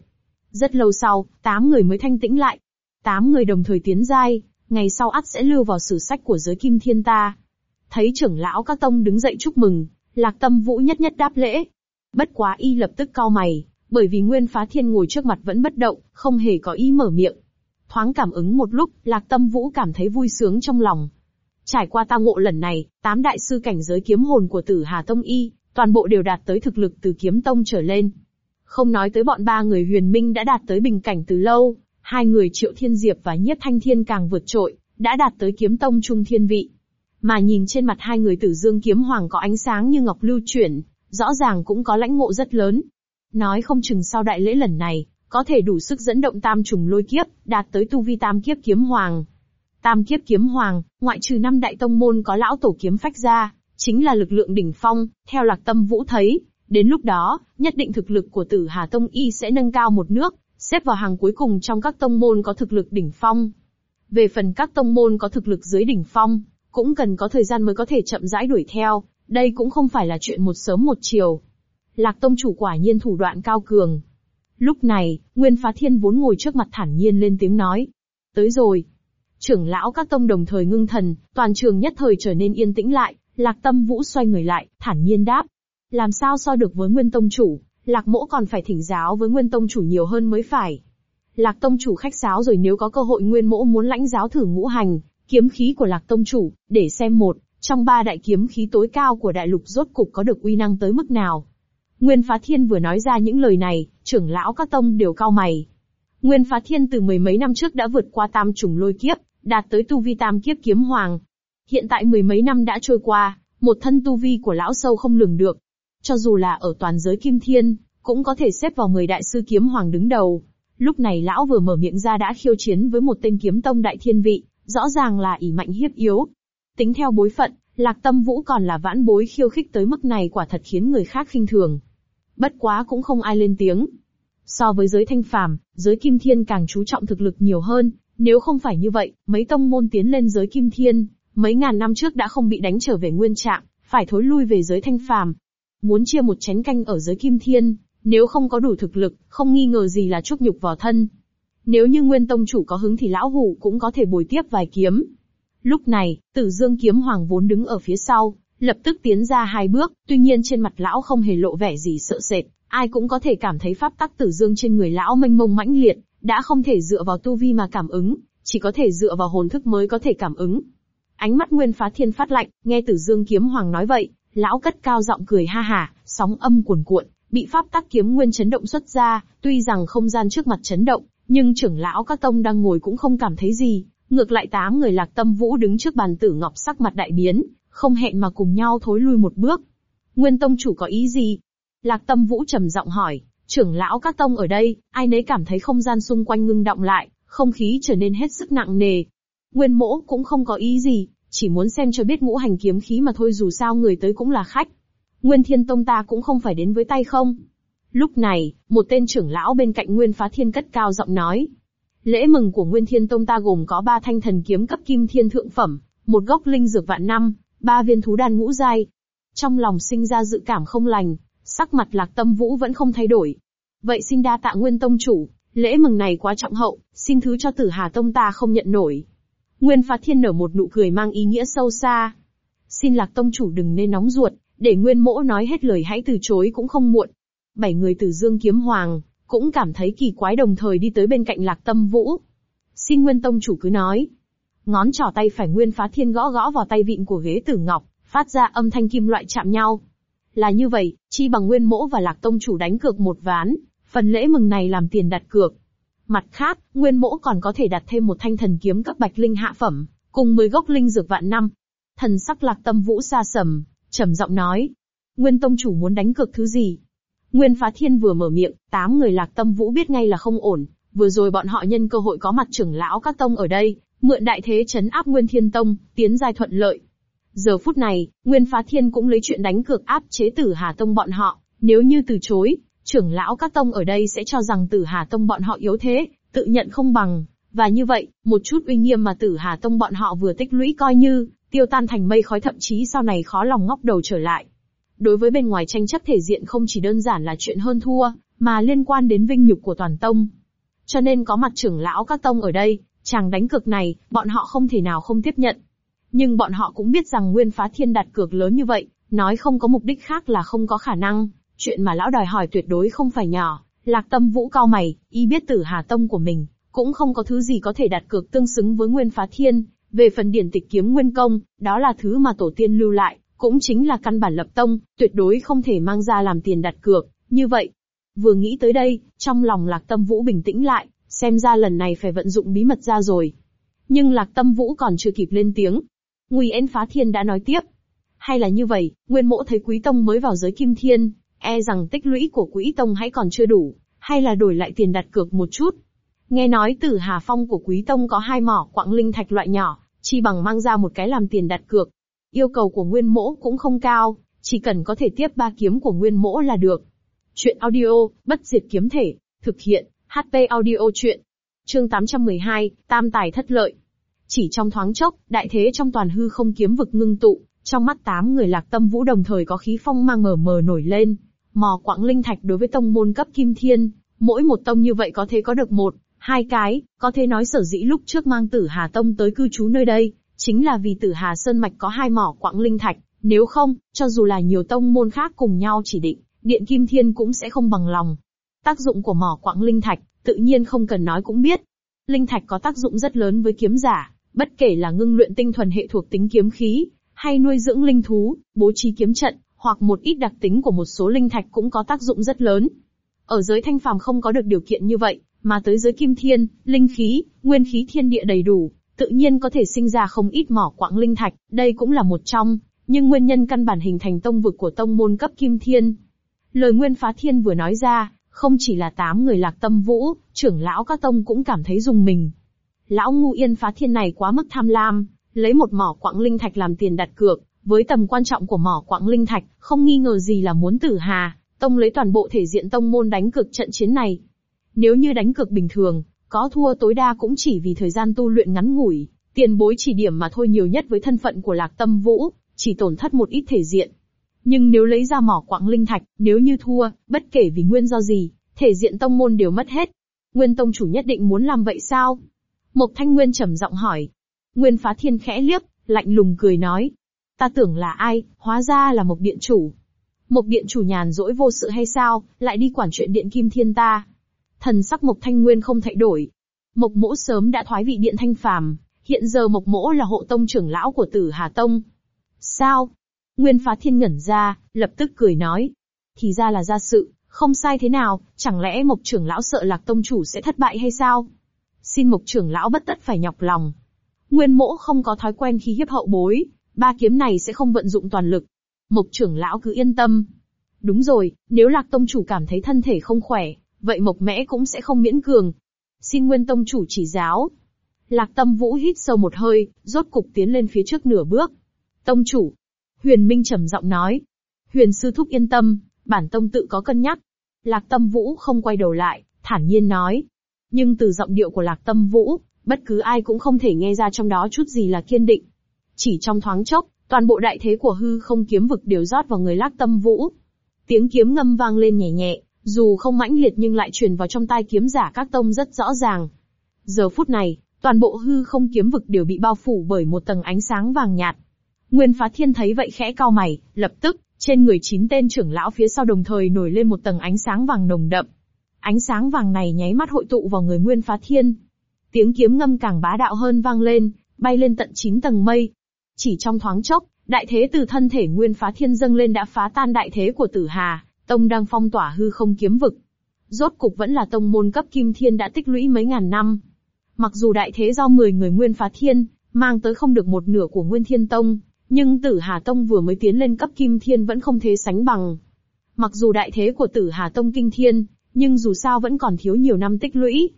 A: Rất lâu sau, tám người mới thanh tĩnh lại. Tám người đồng thời tiến giai, ngày sau ắt sẽ lưu vào sử sách của giới kim thiên ta. Thấy trưởng lão các tông đứng dậy chúc mừng, lạc tâm vũ nhất nhất đáp lễ, Bất quá y lập tức cau mày, bởi vì Nguyên Phá Thiên ngồi trước mặt vẫn bất động, không hề có ý mở miệng. Thoáng cảm ứng một lúc, Lạc Tâm Vũ cảm thấy vui sướng trong lòng. Trải qua ta ngộ lần này, tám đại sư cảnh giới kiếm hồn của Tử Hà Tông y, toàn bộ đều đạt tới thực lực từ kiếm tông trở lên. Không nói tới bọn ba người huyền minh đã đạt tới bình cảnh từ lâu, hai người Triệu Thiên Diệp và Nhiếp Thanh Thiên càng vượt trội, đã đạt tới kiếm tông trung thiên vị. Mà nhìn trên mặt hai người Tử Dương kiếm hoàng có ánh sáng như ngọc lưu chuyển, rõ ràng cũng có lãnh ngộ rất lớn. Nói không chừng sau đại lễ lần này, có thể đủ sức dẫn động tam trùng lôi kiếp, đạt tới tu vi tam kiếp kiếm hoàng. Tam kiếp kiếm hoàng, ngoại trừ năm đại tông môn có lão tổ kiếm phách ra, chính là lực lượng đỉnh phong, theo lạc tâm vũ thấy, đến lúc đó, nhất định thực lực của tử Hà Tông Y sẽ nâng cao một nước, xếp vào hàng cuối cùng trong các tông môn có thực lực đỉnh phong. Về phần các tông môn có thực lực dưới đỉnh phong, cũng cần có thời gian mới có thể chậm rãi đuổi theo, đây cũng không phải là chuyện một sớm một chiều. Lạc tông chủ quả nhiên thủ đoạn cao cường. Lúc này, Nguyên Phá Thiên vốn ngồi trước mặt thản nhiên lên tiếng nói. Tới rồi. Trưởng lão các tông đồng thời ngưng thần, toàn trường nhất thời trở nên yên tĩnh lại, Lạc Tâm Vũ xoay người lại, thản nhiên đáp. Làm sao so được với Nguyên Tông Chủ, Lạc Mỗ còn phải thỉnh giáo với Nguyên Tông Chủ nhiều hơn mới phải. Lạc Tông Chủ khách sáo rồi nếu có cơ hội Nguyên Mỗ muốn lãnh giáo thử ngũ hành, kiếm khí của Lạc Tông Chủ, để xem một, trong ba đại kiếm khí tối cao của đại lục rốt cục có được uy năng tới mức nào? Nguyên Phá Thiên vừa nói ra những lời này, trưởng lão các tông đều cao mày. Nguyên Phá Thiên từ mười mấy năm trước đã vượt qua tam trùng lôi kiếp, đạt tới tu vi tam kiếp kiếm hoàng. Hiện tại mười mấy năm đã trôi qua, một thân tu vi của lão sâu không lường được. Cho dù là ở toàn giới kim thiên, cũng có thể xếp vào mười đại sư kiếm hoàng đứng đầu. Lúc này lão vừa mở miệng ra đã khiêu chiến với một tên kiếm tông đại thiên vị, rõ ràng là ỷ mạnh hiếp yếu, Tính theo bối phận, Lạc Tâm Vũ còn là vãn bối khiêu khích tới mức này quả thật khiến người khác khinh thường. Bất quá cũng không ai lên tiếng. So với giới thanh phàm, giới kim thiên càng chú trọng thực lực nhiều hơn, nếu không phải như vậy, mấy tông môn tiến lên giới kim thiên, mấy ngàn năm trước đã không bị đánh trở về nguyên trạng, phải thối lui về giới thanh phàm. Muốn chia một chén canh ở giới kim thiên, nếu không có đủ thực lực, không nghi ngờ gì là chúc nhục vào thân. Nếu như nguyên tông chủ có hứng thì lão hủ cũng có thể bồi tiếp vài kiếm, Lúc này, tử dương kiếm hoàng vốn đứng ở phía sau, lập tức tiến ra hai bước, tuy nhiên trên mặt lão không hề lộ vẻ gì sợ sệt, ai cũng có thể cảm thấy pháp tắc tử dương trên người lão mênh mông mãnh liệt, đã không thể dựa vào tu vi mà cảm ứng, chỉ có thể dựa vào hồn thức mới có thể cảm ứng. Ánh mắt Nguyên Phá Thiên phát lạnh, nghe Tử Dương Kiếm Hoàng nói vậy, lão cất cao giọng cười ha hả, sóng âm cuồn cuộn, bị pháp tắc kiếm nguyên chấn động xuất ra, tuy rằng không gian trước mặt chấn động, nhưng trưởng lão các tông đang ngồi cũng không cảm thấy gì, Ngược lại tám người lạc tâm vũ đứng trước bàn tử ngọc sắc mặt đại biến, không hẹn mà cùng nhau thối lui một bước. Nguyên tông chủ có ý gì? Lạc tâm vũ trầm giọng hỏi, trưởng lão các tông ở đây, ai nấy cảm thấy không gian xung quanh ngưng động lại, không khí trở nên hết sức nặng nề. Nguyên mỗ cũng không có ý gì, chỉ muốn xem cho biết ngũ hành kiếm khí mà thôi dù sao người tới cũng là khách. Nguyên thiên tông ta cũng không phải đến với tay không. Lúc này, một tên trưởng lão bên cạnh Nguyên phá thiên cất cao giọng nói, Lễ mừng của Nguyên Thiên Tông ta gồm có ba thanh thần kiếm cấp kim thiên thượng phẩm, một gốc linh dược vạn năm, ba viên thú đan ngũ giai. Trong lòng sinh ra dự cảm không lành, sắc mặt Lạc Tâm Vũ vẫn không thay đổi. Vậy xin đa tạ Nguyên Tông chủ, lễ mừng này quá trọng hậu, xin thứ cho Tử Hà Tông ta không nhận nổi. Nguyên Phá Thiên nở một nụ cười mang ý nghĩa sâu xa. Xin Lạc Tông chủ đừng nên nóng ruột, để Nguyên Mỗ nói hết lời hãy từ chối cũng không muộn. Bảy người từ Dương Kiếm Hoàng, cũng cảm thấy kỳ quái đồng thời đi tới bên cạnh lạc tâm vũ. Xin nguyên tông chủ cứ nói. Ngón trỏ tay phải nguyên phá thiên gõ gõ vào tay vịn của ghế tử ngọc, phát ra âm thanh kim loại chạm nhau. Là như vậy, chi bằng nguyên mỗ và lạc tông chủ đánh cược một ván, phần lễ mừng này làm tiền đặt cược. Mặt khác, nguyên mỗ còn có thể đặt thêm một thanh thần kiếm cấp bạch linh hạ phẩm, cùng mười gốc linh dược vạn năm. Thần sắc lạc tâm vũ xa sầm, trầm giọng nói. Nguyên tông chủ muốn đánh cược thứ gì? Nguyên Phá Thiên vừa mở miệng, tám người lạc tâm vũ biết ngay là không ổn, vừa rồi bọn họ nhân cơ hội có mặt trưởng lão các tông ở đây, mượn đại thế chấn áp Nguyên Thiên Tông, tiến giai thuận lợi. Giờ phút này, Nguyên Phá Thiên cũng lấy chuyện đánh cược áp chế Tử Hà Tông bọn họ, nếu như từ chối, trưởng lão các tông ở đây sẽ cho rằng Tử Hà Tông bọn họ yếu thế, tự nhận không bằng, và như vậy, một chút uy nghiêm mà Tử Hà Tông bọn họ vừa tích lũy coi như tiêu tan thành mây khói thậm chí sau này khó lòng ngóc đầu trở lại. Đối với bên ngoài tranh chấp thể diện không chỉ đơn giản là chuyện hơn thua, mà liên quan đến vinh nhục của toàn tông. Cho nên có mặt trưởng lão các tông ở đây, chàng đánh cược này, bọn họ không thể nào không tiếp nhận. Nhưng bọn họ cũng biết rằng Nguyên Phá Thiên đặt cược lớn như vậy, nói không có mục đích khác là không có khả năng, chuyện mà lão đòi hỏi tuyệt đối không phải nhỏ. Lạc Tâm Vũ cao mày, y biết Tử Hà Tông của mình cũng không có thứ gì có thể đặt cược tương xứng với Nguyên Phá Thiên, về phần điển tịch kiếm nguyên công, đó là thứ mà tổ tiên lưu lại, cũng chính là căn bản lập tông, tuyệt đối không thể mang ra làm tiền đặt cược, như vậy. Vừa nghĩ tới đây, trong lòng lạc tâm vũ bình tĩnh lại, xem ra lần này phải vận dụng bí mật ra rồi. Nhưng lạc tâm vũ còn chưa kịp lên tiếng. ngụy én phá thiên đã nói tiếp. Hay là như vậy, nguyên mộ thấy quý tông mới vào giới kim thiên, e rằng tích lũy của quý tông hãy còn chưa đủ, hay là đổi lại tiền đặt cược một chút. Nghe nói từ hà phong của quý tông có hai mỏ quặng linh thạch loại nhỏ, chi bằng mang ra một cái làm tiền đặt cược, Yêu cầu của nguyên mỗ cũng không cao, chỉ cần có thể tiếp ba kiếm của nguyên mỗ là được. Chuyện audio, bất diệt kiếm thể, thực hiện, HP audio chuyện. Chương 812, Tam Tài Thất Lợi. Chỉ trong thoáng chốc, đại thế trong toàn hư không kiếm vực ngưng tụ, trong mắt tám người lạc tâm vũ đồng thời có khí phong mang mờ mờ nổi lên. Mò quặng linh thạch đối với tông môn cấp kim thiên, mỗi một tông như vậy có thể có được một, hai cái, có thể nói sở dĩ lúc trước mang tử Hà Tông tới cư trú nơi đây, Chính là vì tử Hà Sơn Mạch có hai mỏ quặng linh thạch, nếu không, cho dù là nhiều tông môn khác cùng nhau chỉ định, Điện Kim Thiên cũng sẽ không bằng lòng. Tác dụng của mỏ quặng linh thạch, tự nhiên không cần nói cũng biết. Linh thạch có tác dụng rất lớn với kiếm giả, bất kể là ngưng luyện tinh thuần hệ thuộc tính kiếm khí, hay nuôi dưỡng linh thú, bố trí kiếm trận, hoặc một ít đặc tính của một số linh thạch cũng có tác dụng rất lớn. Ở giới thanh phàm không có được điều kiện như vậy, mà tới giới kim thiên, linh khí, nguyên khí thiên địa đầy đủ, tự nhiên có thể sinh ra không ít mỏ quạng linh thạch, đây cũng là một trong, nhưng nguyên nhân căn bản hình thành tông vực của tông môn cấp kim thiên. Lời Nguyên Phá Thiên vừa nói ra, không chỉ là tám người lạc tâm vũ, trưởng lão các tông cũng cảm thấy dùng mình. Lão ngu yên phá thiên này quá mức tham lam, lấy một mỏ quạng linh thạch làm tiền đặt cược, với tầm quan trọng của mỏ quạng linh thạch, không nghi ngờ gì là muốn tử hà, tông lấy toàn bộ thể diện tông môn đánh cược trận chiến này. Nếu như đánh cược bình thường, có thua tối đa cũng chỉ vì thời gian tu luyện ngắn ngủi, tiền bối chỉ điểm mà thôi nhiều nhất với thân phận của lạc tâm vũ, chỉ tổn thất một ít thể diện. Nhưng nếu lấy ra mỏ quặng linh thạch, nếu như thua, bất kể vì nguyên do gì, thể diện tông môn đều mất hết. Nguyên tông chủ nhất định muốn làm vậy sao? Mộc Thanh Nguyên trầm giọng hỏi. Nguyên phá thiên khẽ liếc, lạnh lùng cười nói. Ta tưởng là ai, hóa ra là một điện chủ. Một điện chủ nhàn rỗi vô sự hay sao, lại đi quản chuyện điện kim thiên ta. Thần sắc Mộc Thanh Nguyên không thay đổi. Mộc Mỗ sớm đã thoái vị điện thanh phàm, hiện giờ Mộc Mỗ là hộ tông trưởng lão của Tử Hà Tông. Sao? Nguyên Phá Thiên ngẩn ra, lập tức cười nói. Thì ra là ra sự, không sai thế nào, chẳng lẽ Mộc trưởng lão sợ Lạc Tông chủ sẽ thất bại hay sao? Xin Mộc trưởng lão bất tất phải nhọc lòng. Nguyên Mỗ không có thói quen khi hiếp hậu bối, ba kiếm này sẽ không vận dụng toàn lực. Mộc trưởng lão cứ yên tâm. Đúng rồi, nếu Lạc Tông chủ cảm thấy thân thể không khỏe, vậy mộc mẽ cũng sẽ không miễn cường. Xin nguyên tông chủ chỉ giáo. Lạc tâm vũ hít sâu một hơi, rốt cục tiến lên phía trước nửa bước. Tông chủ. Huyền Minh trầm giọng nói. Huyền sư thúc yên tâm, bản tông tự có cân nhắc. Lạc tâm vũ không quay đầu lại, thản nhiên nói. Nhưng từ giọng điệu của lạc tâm vũ, bất cứ ai cũng không thể nghe ra trong đó chút gì là kiên định. Chỉ trong thoáng chốc, toàn bộ đại thế của hư không kiếm vực đều rót vào người lạc tâm vũ. Tiếng kiếm ngâm vang lên nhẹ nhẹ, dù không mãnh liệt nhưng lại truyền vào trong tai kiếm giả các tông rất rõ ràng. Giờ phút này, toàn bộ hư không kiếm vực đều bị bao phủ bởi một tầng ánh sáng vàng nhạt. Nguyên Phá Thiên thấy vậy khẽ cao mày, lập tức, trên người chín tên trưởng lão phía sau đồng thời nổi lên một tầng ánh sáng vàng nồng đậm. Ánh sáng vàng này nháy mắt hội tụ vào người Nguyên Phá Thiên. Tiếng kiếm ngâm càng bá đạo hơn vang lên, bay lên tận chín tầng mây. Chỉ trong thoáng chốc, đại thế từ thân thể Nguyên Phá Thiên dâng lên đã phá tan đại thế của Tử Hà. Tông đang phong tỏa hư không kiếm vực. Rốt cục vẫn là tông môn cấp kim thiên đã tích lũy mấy ngàn năm. Mặc dù đại thế do 10 người nguyên phá thiên, mang tới không được một nửa của nguyên thiên tông, nhưng tử Hà Tông vừa mới tiến lên cấp kim thiên vẫn không thể sánh bằng. Mặc dù đại thế của tử Hà Tông kinh thiên, nhưng dù sao vẫn còn thiếu nhiều năm tích lũy.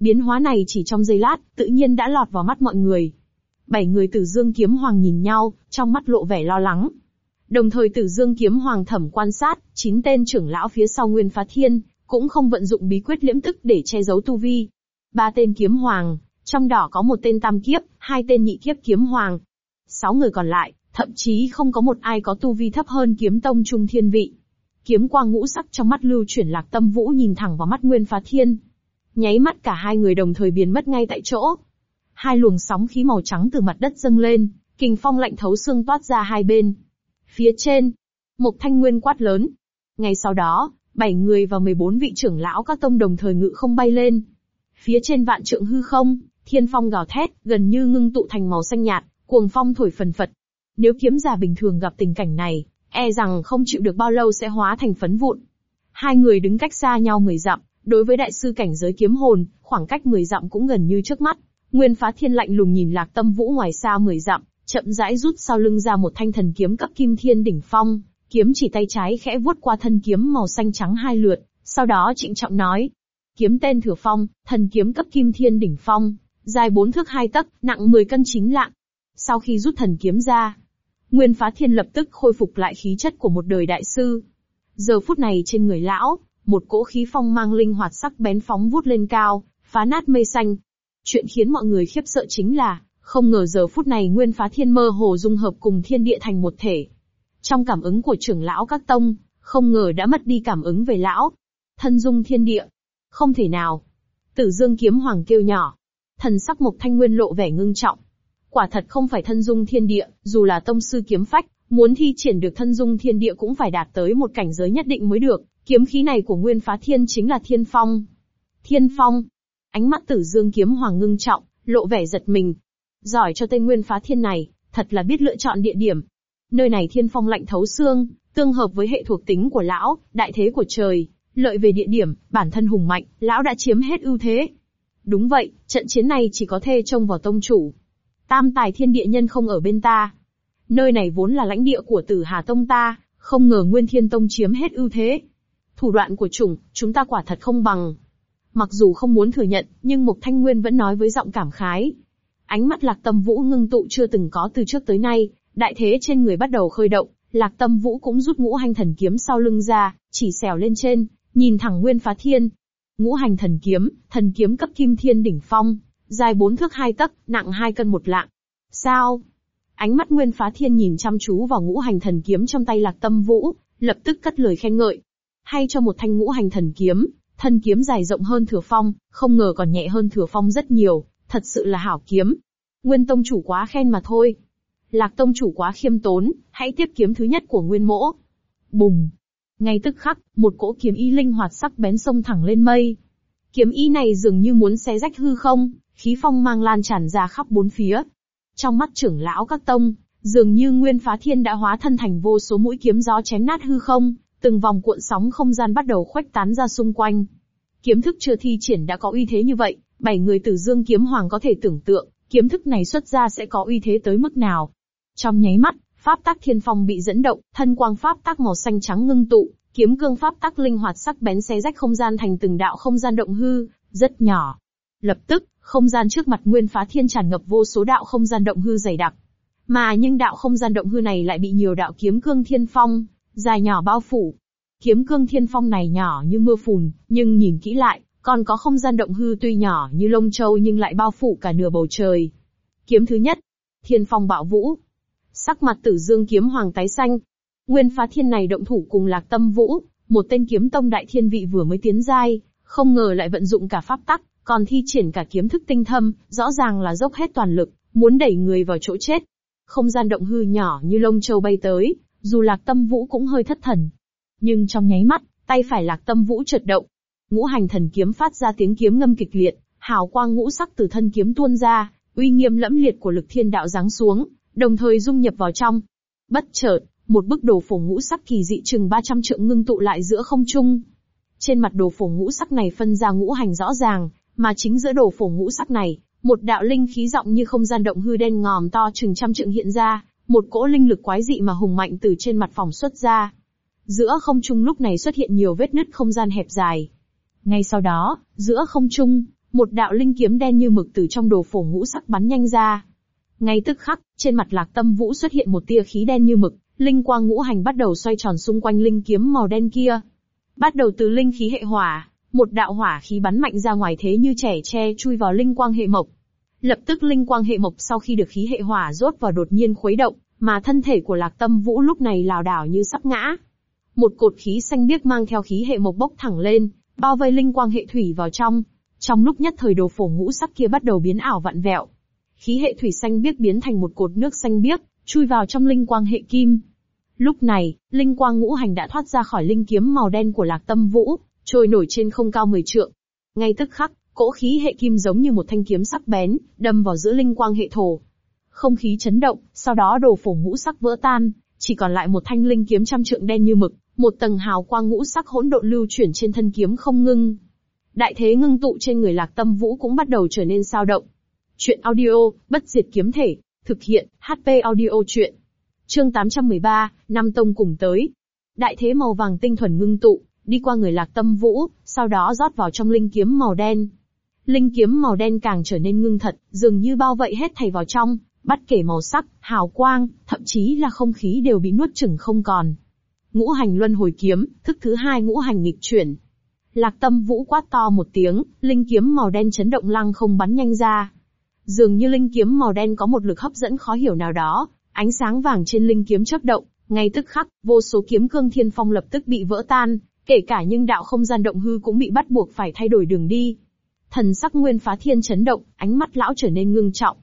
A: Biến hóa này chỉ trong giây lát, tự nhiên đã lọt vào mắt mọi người. Bảy người tử dương kiếm hoàng nhìn nhau, trong mắt lộ vẻ lo lắng. Đồng thời Tử Dương kiếm hoàng thẩm quan sát, chín tên trưởng lão phía sau Nguyên Phá Thiên, cũng không vận dụng bí quyết liễm tức để che giấu tu vi. Ba tên kiếm hoàng, trong đó có một tên tam kiếp, hai tên nhị kiếp kiếm hoàng. Sáu người còn lại, thậm chí không có một ai có tu vi thấp hơn kiếm tông trung thiên vị. Kiếm quang ngũ sắc trong mắt lưu chuyển lạc tâm vũ nhìn thẳng vào mắt Nguyên Phá Thiên. Nháy mắt cả hai người đồng thời biến mất ngay tại chỗ. Hai luồng sóng khí màu trắng từ mặt đất dâng lên, kình phong lạnh thấu xương toát ra hai bên, phía trên. Mục Thanh Nguyên quát lớn. Ngay sau đó, bảy người và 14 vị trưởng lão các tông đồng thời ngự không bay lên. Phía trên vạn trượng hư không, thiên phong gào thét, gần như ngưng tụ thành màu xanh nhạt, cuồng phong thổi phần phật. Nếu kiếm giả bình thường gặp tình cảnh này, e rằng không chịu được bao lâu sẽ hóa thành phấn vụn. Hai người đứng cách xa nhau 10 dặm, đối với đại sư cảnh giới kiếm hồn, khoảng cách 10 dặm cũng gần như trước mắt. Nguyên phá thiên lạnh lùng nhìn lạc tâm vũ ngoài xa 10 dặm, chậm rãi rút sau lưng ra một thanh thần kiếm cấp kim thiên đỉnh phong, kiếm chỉ tay trái khẽ vuốt qua thân kiếm màu xanh trắng hai lượt, sau đó trịnh trọng nói. Kiếm tên Thừa Phong, thần kiếm cấp kim thiên đỉnh phong, dài bốn thước hai tấc, nặng 10 cân chính lạng. Sau khi rút thần kiếm ra, Nguyên Phá Thiên lập tức khôi phục lại khí chất của một đời đại sư. Giờ phút này trên người lão, một cỗ khí phong mang linh hoạt sắc bén phóng vút lên cao, phá nát mây xanh. Chuyện khiến mọi người khiếp sợ chính là, không ngờ giờ phút này nguyên phá thiên mơ hồ dung hợp cùng thiên địa thành một thể. Trong cảm ứng của trưởng lão các tông, không ngờ đã mất đi cảm ứng về lão. Thân dung thiên địa. Không thể nào. Tử dương kiếm hoàng kêu nhỏ. Thần sắc mục thanh nguyên lộ vẻ ngưng trọng. Quả thật không phải thân dung thiên địa, dù là tông sư kiếm phách, muốn thi triển được thân dung thiên địa cũng phải đạt tới một cảnh giới nhất định mới được, kiếm khí này của nguyên phá thiên chính là thiên phong. Thiên phong. Ánh mắt tử dương kiếm hoàng ngưng trọng, lộ vẻ giật mình, Giỏi cho Tây Nguyên phá thiên này, thật là biết lựa chọn địa điểm. Nơi này thiên phong lạnh thấu xương, tương hợp với hệ thuộc tính của lão, đại thế của trời, lợi về địa điểm, bản thân hùng mạnh, lão đã chiếm hết ưu thế. Đúng vậy, trận chiến này chỉ có thê trông vào tông chủ. Tam tài thiên địa nhân không ở bên ta. Nơi này vốn là lãnh địa của tử Hà Tông ta, không ngờ Nguyên Thiên Tông chiếm hết ưu thế. Thủ đoạn của chủng, chúng ta quả thật không bằng. Mặc dù không muốn thừa nhận, nhưng Mục Thanh Nguyên vẫn nói với giọng cảm khái, Ánh mắt Lạc Tâm Vũ ngưng tụ chưa từng có từ trước tới nay, đại thế trên người bắt đầu khơi động, Lạc Tâm Vũ cũng rút ngũ hành thần kiếm sau lưng ra, chỉ xèo lên trên, nhìn thẳng Nguyên Phá Thiên. Ngũ hành thần kiếm, thần kiếm cấp kim thiên đỉnh phong, dài bốn thước hai tấc, nặng hai cân một lạng. Sao? Ánh mắt Nguyên Phá Thiên nhìn chăm chú vào ngũ hành thần kiếm trong tay Lạc Tâm Vũ, lập tức cất lời khen ngợi. Hay cho một thanh ngũ hành thần kiếm, thần kiếm dài rộng hơn Thừa Phong, không ngờ còn nhẹ hơn Thừa Phong rất nhiều, thật sự là hảo kiếm. Nguyên tông chủ quá khen mà thôi. Lạc tông chủ quá khiêm tốn, hãy tiếp kiếm thứ nhất của nguyên mỗ. Bùng! Ngay tức khắc, một cỗ kiếm y linh hoạt sắc bén sông thẳng lên mây. Kiếm y này dường như muốn xé rách hư không, khí phong mang lan tràn ra khắp bốn phía. Trong mắt trưởng lão các tông, dường như nguyên phá thiên đã hóa thân thành vô số mũi kiếm gió chém nát hư không, từng vòng cuộn sóng không gian bắt đầu khuếch tán ra xung quanh. Kiếm thức chưa thi triển đã có uy thế như vậy, Bảy người tử dương kiếm hoàng có thể tưởng tượng, kiếm thức này xuất ra sẽ có uy thế tới mức nào. Trong nháy mắt, pháp tác thiên phong bị dẫn động, thân quang pháp tác màu xanh trắng ngưng tụ, kiếm cương pháp tác linh hoạt sắc bén xé rách không gian thành từng đạo không gian động hư, rất nhỏ. Lập tức, không gian trước mặt nguyên phá thiên tràn ngập vô số đạo không gian động hư dày đặc. Mà nhưng đạo không gian động hư này lại bị nhiều đạo kiếm cương thiên phong, dài nhỏ bao phủ. Kiếm cương thiên phong này nhỏ như mưa phùn, nhưng nhìn kỹ lại, còn có không gian động hư tuy nhỏ như lông châu nhưng lại bao phủ cả nửa bầu trời. Kiếm thứ nhất, thiên phong bạo vũ. Sắc mặt tử dương kiếm hoàng tái xanh. Nguyên phá thiên này động thủ cùng lạc tâm vũ, một tên kiếm tông đại thiên vị vừa mới tiến giai, không ngờ lại vận dụng cả pháp tắc, còn thi triển cả kiếm thức tinh thâm, rõ ràng là dốc hết toàn lực, muốn đẩy người vào chỗ chết. Không gian động hư nhỏ như lông châu bay tới, dù lạc tâm vũ cũng hơi thất thần. Nhưng trong nháy mắt, tay phải lạc tâm vũ chợt động, Ngũ hành thần kiếm phát ra tiếng kiếm ngâm kịch liệt, hào quang ngũ sắc từ thân kiếm tuôn ra, uy nghiêm lẫm liệt của lực thiên đạo giáng xuống, đồng thời dung nhập vào trong. Bất chợt, một bức đồ phổ ngũ sắc kỳ dị chừng 300 trượng ngưng tụ lại giữa không trung. Trên mặt đồ phổ ngũ sắc này phân ra ngũ hành rõ ràng, mà chính giữa đồ phổ ngũ sắc này, một đạo linh khí rộng như không gian động hư đen ngòm to chừng trăm trượng hiện ra, một cỗ linh lực quái dị mà hùng mạnh từ trên mặt phòng xuất ra. Giữa không trung lúc này xuất hiện nhiều vết nứt không gian hẹp dài, ngay sau đó, giữa không trung, một đạo linh kiếm đen như mực từ trong đồ phổ ngũ sắc bắn nhanh ra. Ngay tức khắc, trên mặt lạc tâm vũ xuất hiện một tia khí đen như mực, linh quang ngũ hành bắt đầu xoay tròn xung quanh linh kiếm màu đen kia. Bắt đầu từ linh khí hệ hỏa, một đạo hỏa khí bắn mạnh ra ngoài thế như trẻ tre chui vào linh quang hệ mộc. Lập tức linh quang hệ mộc sau khi được khí hệ hỏa rốt vào đột nhiên khuấy động, mà thân thể của lạc tâm vũ lúc này lảo đảo như sắp ngã. Một cột khí xanh biếc mang theo khí hệ mộc bốc thẳng lên, bao vây linh quang hệ thủy vào trong. Trong lúc nhất thời đồ phổ ngũ sắc kia bắt đầu biến ảo vặn vẹo. Khí hệ thủy xanh biếc biến thành một cột nước xanh biếc, chui vào trong linh quang hệ kim. Lúc này, linh quang ngũ hành đã thoát ra khỏi linh kiếm màu đen của Lạc Tâm Vũ, trôi nổi trên không cao 10 trượng. Ngay tức khắc, cỗ khí hệ kim giống như một thanh kiếm sắc bén, đâm vào giữa linh quang hệ thổ. Không khí chấn động, sau đó đồ phổ ngũ sắc vỡ tan, chỉ còn lại một thanh linh kiếm trăm trượng đen như mực, một tầng hào quang ngũ sắc hỗn độn lưu chuyển trên thân kiếm không ngưng. Đại thế ngưng tụ trên người Lạc Tâm Vũ cũng bắt đầu trở nên sao động. Chuyện audio, bất diệt kiếm thể, thực hiện, HP audio chuyện. Chương 813, năm tông cùng tới. Đại thế màu vàng tinh thuần ngưng tụ, đi qua người Lạc Tâm Vũ, sau đó rót vào trong linh kiếm màu đen. Linh kiếm màu đen càng trở nên ngưng thật, dường như bao vậy hết thảy vào trong, bất kể màu sắc, hào quang, thậm chí là không khí đều bị nuốt chửng không còn. Ngũ hành luân hồi kiếm, thức thứ hai ngũ hành nghịch chuyển. Lạc tâm vũ quát to một tiếng, linh kiếm màu đen chấn động lăng không bắn nhanh ra. Dường như linh kiếm màu đen có một lực hấp dẫn khó hiểu nào đó, ánh sáng vàng trên linh kiếm chớp động, ngay tức khắc, vô số kiếm cương thiên phong lập tức bị vỡ tan, kể cả những đạo không gian động hư cũng bị bắt buộc phải thay đổi đường đi. Thần sắc nguyên phá thiên chấn động, ánh mắt lão trở nên ngưng trọng.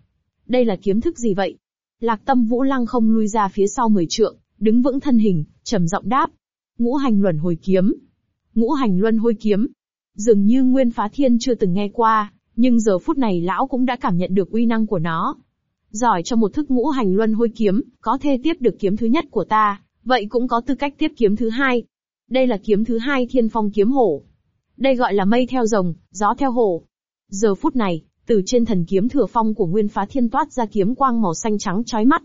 A: Đây là kiếm thức gì vậy? Lạc tâm vũ lăng không lui ra phía sau mười trượng, Đứng vững thân hình, trầm giọng đáp. Ngũ hành luân hồi kiếm. Ngũ hành luân hồi kiếm. Dường như Nguyên Phá Thiên chưa từng nghe qua, nhưng giờ phút này lão cũng đã cảm nhận được uy năng của nó. Giỏi cho một thức ngũ hành luân hồi kiếm, có thể tiếp được kiếm thứ nhất của ta, vậy cũng có tư cách tiếp kiếm thứ hai. Đây là kiếm thứ hai thiên phong kiếm hổ. Đây gọi là mây theo rồng, gió theo hổ. Giờ phút này, từ trên thần kiếm thừa phong của Nguyên Phá Thiên toát ra kiếm quang màu xanh trắng chói mắt.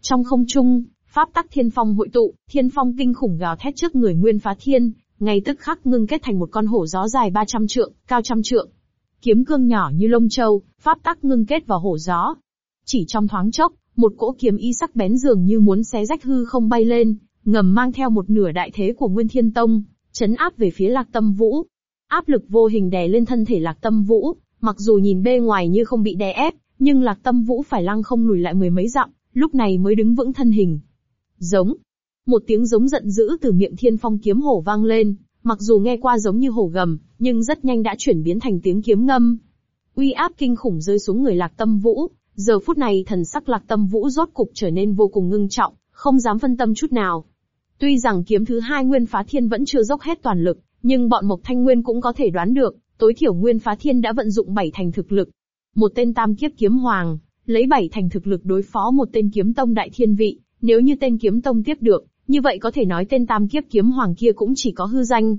A: Trong không trung, Pháp tắc thiên phong hội tụ, thiên phong kinh khủng gào thét trước người Nguyên Phá Thiên, ngay tức khắc ngưng kết thành một con hổ gió dài 300 trượng, cao trăm trượng. Kiếm cương nhỏ như lông châu, pháp tắc ngưng kết vào hổ gió. Chỉ trong thoáng chốc, một cỗ kiếm y sắc bén dường như muốn xé rách hư không bay lên, ngầm mang theo một nửa đại thế của Nguyên Thiên Tông, chấn áp về phía Lạc Tâm Vũ. Áp lực vô hình đè lên thân thể Lạc Tâm Vũ, mặc dù nhìn bề ngoài như không bị đè ép, nhưng Lạc Tâm Vũ phải lăng không lùi lại mười mấy dặm, lúc này mới đứng vững thân hình. Giống. Một tiếng giống giận dữ từ miệng thiên phong kiếm hổ vang lên, mặc dù nghe qua giống như hổ gầm, nhưng rất nhanh đã chuyển biến thành tiếng kiếm ngâm. Uy áp kinh khủng rơi xuống người lạc tâm vũ, giờ phút này thần sắc lạc tâm vũ rốt cục trở nên vô cùng ngưng trọng, không dám phân tâm chút nào. Tuy rằng kiếm thứ hai nguyên phá thiên vẫn chưa dốc hết toàn lực, nhưng bọn Mộc Thanh Nguyên cũng có thể đoán được, tối thiểu nguyên phá thiên đã vận dụng bảy thành thực lực. Một tên tam kiếp kiếm hoàng, lấy bảy thành thực lực đối phó một tên kiếm tông đại thiên vị, nếu như tên kiếm tông tiếp được, như vậy có thể nói tên tam kiếp kiếm hoàng kia cũng chỉ có hư danh.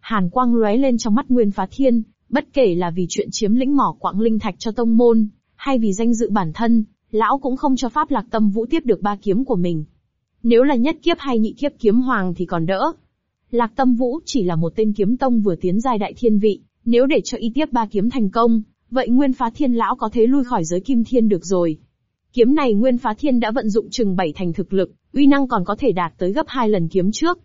A: Hàn quang lóe lên trong mắt Nguyên Phá Thiên, bất kể là vì chuyện chiếm lĩnh mỏ quạng linh thạch cho tông môn, hay vì danh dự bản thân, lão cũng không cho Pháp Lạc Tâm Vũ tiếp được ba kiếm của mình. Nếu là nhất kiếp hay nhị kiếp kiếm hoàng thì còn đỡ. Lạc Tâm Vũ chỉ là một tên kiếm tông vừa tiến giai đại thiên vị, nếu để cho y tiếp ba kiếm thành công, vậy Nguyên Phá Thiên lão có thế lui khỏi giới kim thiên được rồi. Kiếm này Nguyên Phá Thiên đã vận dụng chừng bảy thành thực lực, uy năng còn có thể đạt tới gấp hai lần kiếm trước.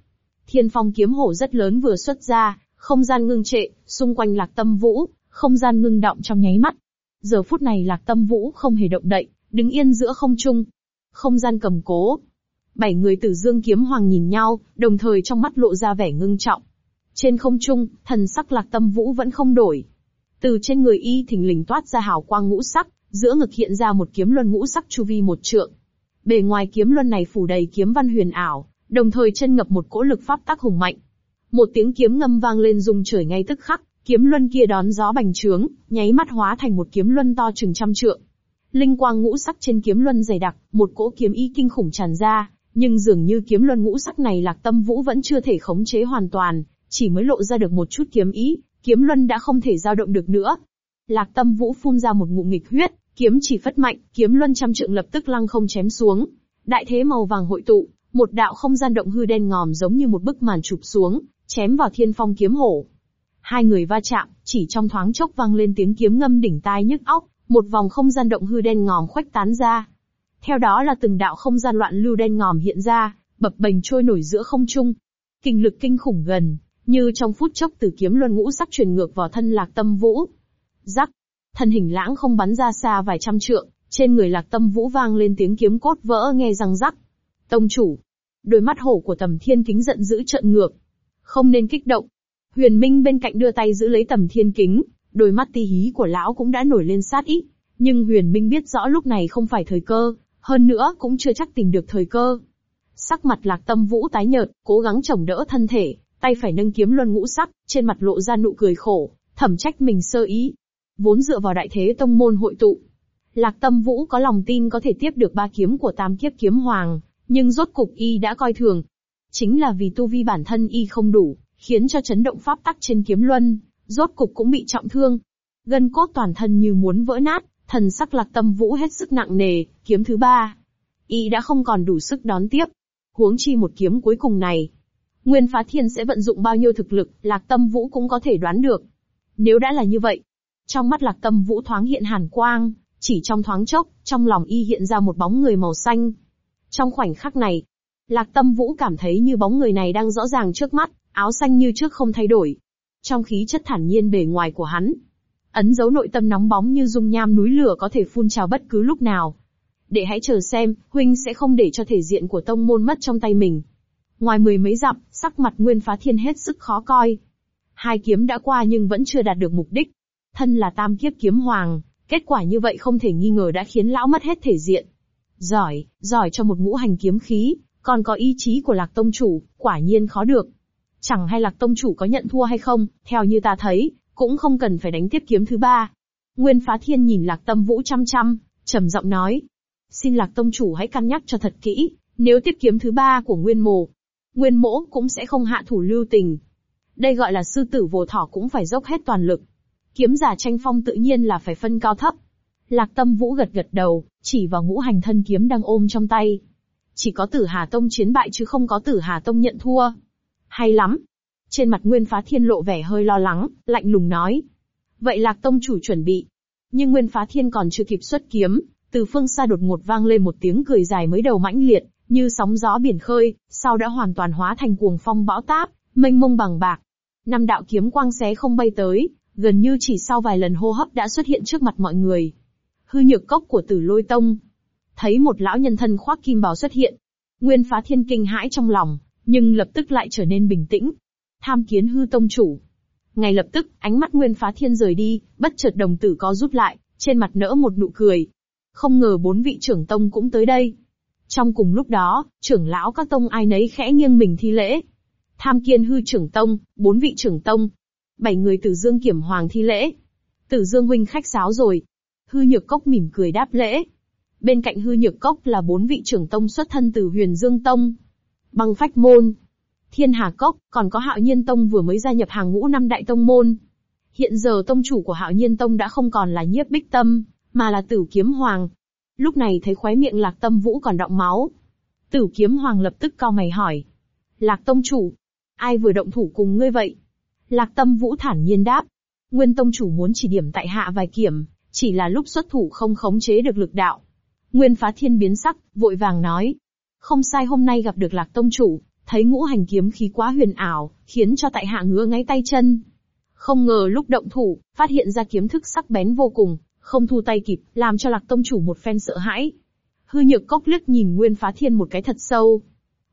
A: Thiên Phong kiếm hổ rất lớn vừa xuất ra, không gian ngưng trệ, xung quanh Lạc Tâm Vũ, không gian ngưng động trong nháy mắt. Giờ phút này Lạc Tâm Vũ không hề động đậy, đứng yên giữa không trung. Không gian cầm cố. Bảy người Tử Dương kiếm hoàng nhìn nhau, đồng thời trong mắt lộ ra vẻ ngưng trọng. Trên không trung, thần sắc Lạc Tâm Vũ vẫn không đổi. Từ trên người y thình lình toát ra hào quang ngũ sắc, giữa ngực hiện ra một kiếm luân ngũ sắc chu vi một trượng. Bề ngoài kiếm luân này phủ đầy kiếm văn huyền ảo, đồng thời chân ngập một cỗ lực pháp tác hùng mạnh. Một tiếng kiếm ngâm vang lên rung trời ngay tức khắc, kiếm luân kia đón gió bành trướng, nháy mắt hóa thành một kiếm luân to chừng trăm trượng. Linh quang ngũ sắc trên kiếm luân dày đặc, một cỗ kiếm ý kinh khủng tràn ra, nhưng dường như kiếm luân ngũ sắc này Lạc Tâm Vũ vẫn chưa thể khống chế hoàn toàn, chỉ mới lộ ra được một chút kiếm ý, kiếm luân đã không thể dao động được nữa, Lạc Tâm Vũ phun ra một ngụm nghịch huyết, kiếm chỉ phất mạnh, kiếm luân trăm trượng lập tức lăng không chém xuống. Đại thế màu vàng hội tụ, một đạo không gian động hư đen ngòm giống như một bức màn chụp xuống, chém vào Thiên Phong kiếm hổ. Hai người va chạm, chỉ trong thoáng chốc vang lên tiếng kiếm ngâm đỉnh tai nhức óc, một vòng không gian động hư đen ngòm khuếch tán ra. Theo đó là từng đạo không gian loạn lưu đen ngòm hiện ra, bập bềnh trôi nổi giữa không trung. Kinh lực kinh khủng gần, như trong phút chốc từ kiếm luân ngũ sắc truyền ngược vào thân Lạc Tâm Vũ, Rắc, thân hình lãng không bắn ra xa vài trăm trượng, trên người lạc tâm vũ vang lên tiếng kiếm cốt vỡ nghe răng rắc. Tông chủ, đôi mắt hổ của tầm thiên kính giận dữ trợn ngược. Không nên kích động. Huyền Minh bên cạnh đưa tay giữ lấy tầm thiên kính, đôi mắt tí hí của lão cũng đã nổi lên sát ý. Nhưng Huyền Minh biết rõ lúc này không phải thời cơ, hơn nữa cũng chưa chắc tìm được thời cơ. Sắc mặt lạc tâm vũ tái nhợt, cố gắng chống đỡ thân thể, tay phải nâng kiếm luân ngũ sắc, trên mặt lộ ra nụ cười khổ, thẩm trách mình sơ ý, vốn dựa vào đại thế tông môn hội tụ. Lạc Tâm Vũ có lòng tin có thể tiếp được ba kiếm của tam kiếp kiếm hoàng, nhưng rốt cục y đã coi thường. Chính là vì tu vi bản thân y không đủ, khiến cho chấn động pháp tắc trên kiếm luân, rốt cục cũng bị trọng thương. Gân cốt toàn thân như muốn vỡ nát, thần sắc Lạc Tâm Vũ hết sức nặng nề, kiếm thứ ba. Y đã không còn đủ sức đón tiếp. Huống chi một kiếm cuối cùng này. Nguyên Phá Thiên sẽ vận dụng bao nhiêu thực lực, Lạc Tâm Vũ cũng có thể đoán được. Nếu đã là như vậy, trong mắt lạc tâm vũ thoáng hiện hàn quang, chỉ trong thoáng chốc, trong lòng y hiện ra một bóng người màu xanh. Trong khoảnh khắc này, lạc tâm vũ cảm thấy như bóng người này đang rõ ràng trước mắt, áo xanh như trước không thay đổi. Trong khí chất thản nhiên bề ngoài của hắn, ấn dấu nội tâm nóng bóng như dung nham núi lửa có thể phun trào bất cứ lúc nào. Để hãy chờ xem, huynh sẽ không để cho thể diện của tông môn mất trong tay mình. Ngoài mười mấy dặm, sắc mặt nguyên phá thiên hết sức khó coi. Hai kiếm đã qua nhưng vẫn chưa đạt được mục đích. Thân là tam kiếp kiếm hoàng, kết quả như vậy không thể nghi ngờ đã khiến lão mất hết thể diện. Giỏi, giỏi cho một ngũ hành kiếm khí, còn có ý chí của lạc tông chủ, quả nhiên khó được. Chẳng hay lạc tông chủ có nhận thua hay không, theo như ta thấy, cũng không cần phải đánh tiếp kiếm thứ ba. Nguyên phá thiên nhìn lạc tâm vũ chăm chăm, trầm giọng nói. Xin lạc tông chủ hãy cân nhắc cho thật kỹ, nếu tiếp kiếm thứ ba của nguyên mồ, nguyên mỗ cũng sẽ không hạ thủ lưu tình. Đây gọi là sư tử vồ thỏ cũng phải dốc hết toàn lực. Kiếm giả tranh phong tự nhiên là phải phân cao thấp. Lạc Tâm Vũ gật gật đầu, chỉ vào ngũ hành thân kiếm đang ôm trong tay. Chỉ có Tử Hà Tông chiến bại chứ không có Tử Hà Tông nhận thua. Hay lắm. Trên mặt Nguyên Phá Thiên lộ vẻ hơi lo lắng, lạnh lùng nói. Vậy Lạc Tông chủ chuẩn bị. Nhưng Nguyên Phá Thiên còn chưa kịp xuất kiếm, từ phương xa đột ngột vang lên một tiếng cười dài mới đầu mãnh liệt, như sóng gió biển khơi, sau đã hoàn toàn hóa thành cuồng phong bão táp, mênh mông bằng bạc. Năm đạo kiếm quang xé không bay tới, gần như chỉ sau vài lần hô hấp đã xuất hiện trước mặt mọi người. Hư nhược cốc của tử lôi tông. Thấy một lão nhân thân khoác kim bào xuất hiện. Nguyên phá thiên kinh hãi trong lòng, nhưng lập tức lại trở nên bình tĩnh. Tham kiến hư tông chủ. Ngay lập tức, ánh mắt nguyên phá thiên rời đi, bất chợt đồng tử có rút lại, trên mặt nỡ một nụ cười. Không ngờ bốn vị trưởng tông cũng tới đây. Trong cùng lúc đó, trưởng lão các tông ai nấy khẽ nghiêng mình thi lễ. Tham kiến hư trưởng tông, bốn vị trưởng tông, bảy người Tử Dương Kiểm Hoàng thi lễ. Tử Dương huynh khách sáo rồi. Hư Nhược Cốc mỉm cười đáp lễ. Bên cạnh Hư Nhược Cốc là bốn vị trưởng tông xuất thân từ Huyền Dương Tông, Băng Phách Môn, Thiên Hà Cốc, còn có Hạo Nhiên Tông vừa mới gia nhập hàng ngũ năm đại tông môn. Hiện giờ tông chủ của Hạo Nhiên Tông đã không còn là Nhiếp Bích Tâm, mà là Tử Kiếm Hoàng. Lúc này thấy khóe miệng Lạc Tâm Vũ còn đọng máu. Tử Kiếm Hoàng lập tức cao mày hỏi. Lạc Tông chủ, ai vừa động thủ cùng ngươi vậy? Lạc Tâm Vũ thản nhiên đáp. Nguyên Tông chủ muốn chỉ điểm tại hạ vài kiểm, chỉ là lúc xuất thủ không khống chế được lực đạo. Nguyên Phá Thiên biến sắc, vội vàng nói. Không sai hôm nay gặp được Lạc Tông chủ, thấy ngũ hành kiếm khí quá huyền ảo, khiến cho tại hạ ngứa ngáy tay chân. Không ngờ lúc động thủ, phát hiện ra kiếm thức sắc bén vô cùng, không thu tay kịp, làm cho Lạc Tông chủ một phen sợ hãi. Hư nhược cốc liếc nhìn Nguyên Phá Thiên một cái thật sâu.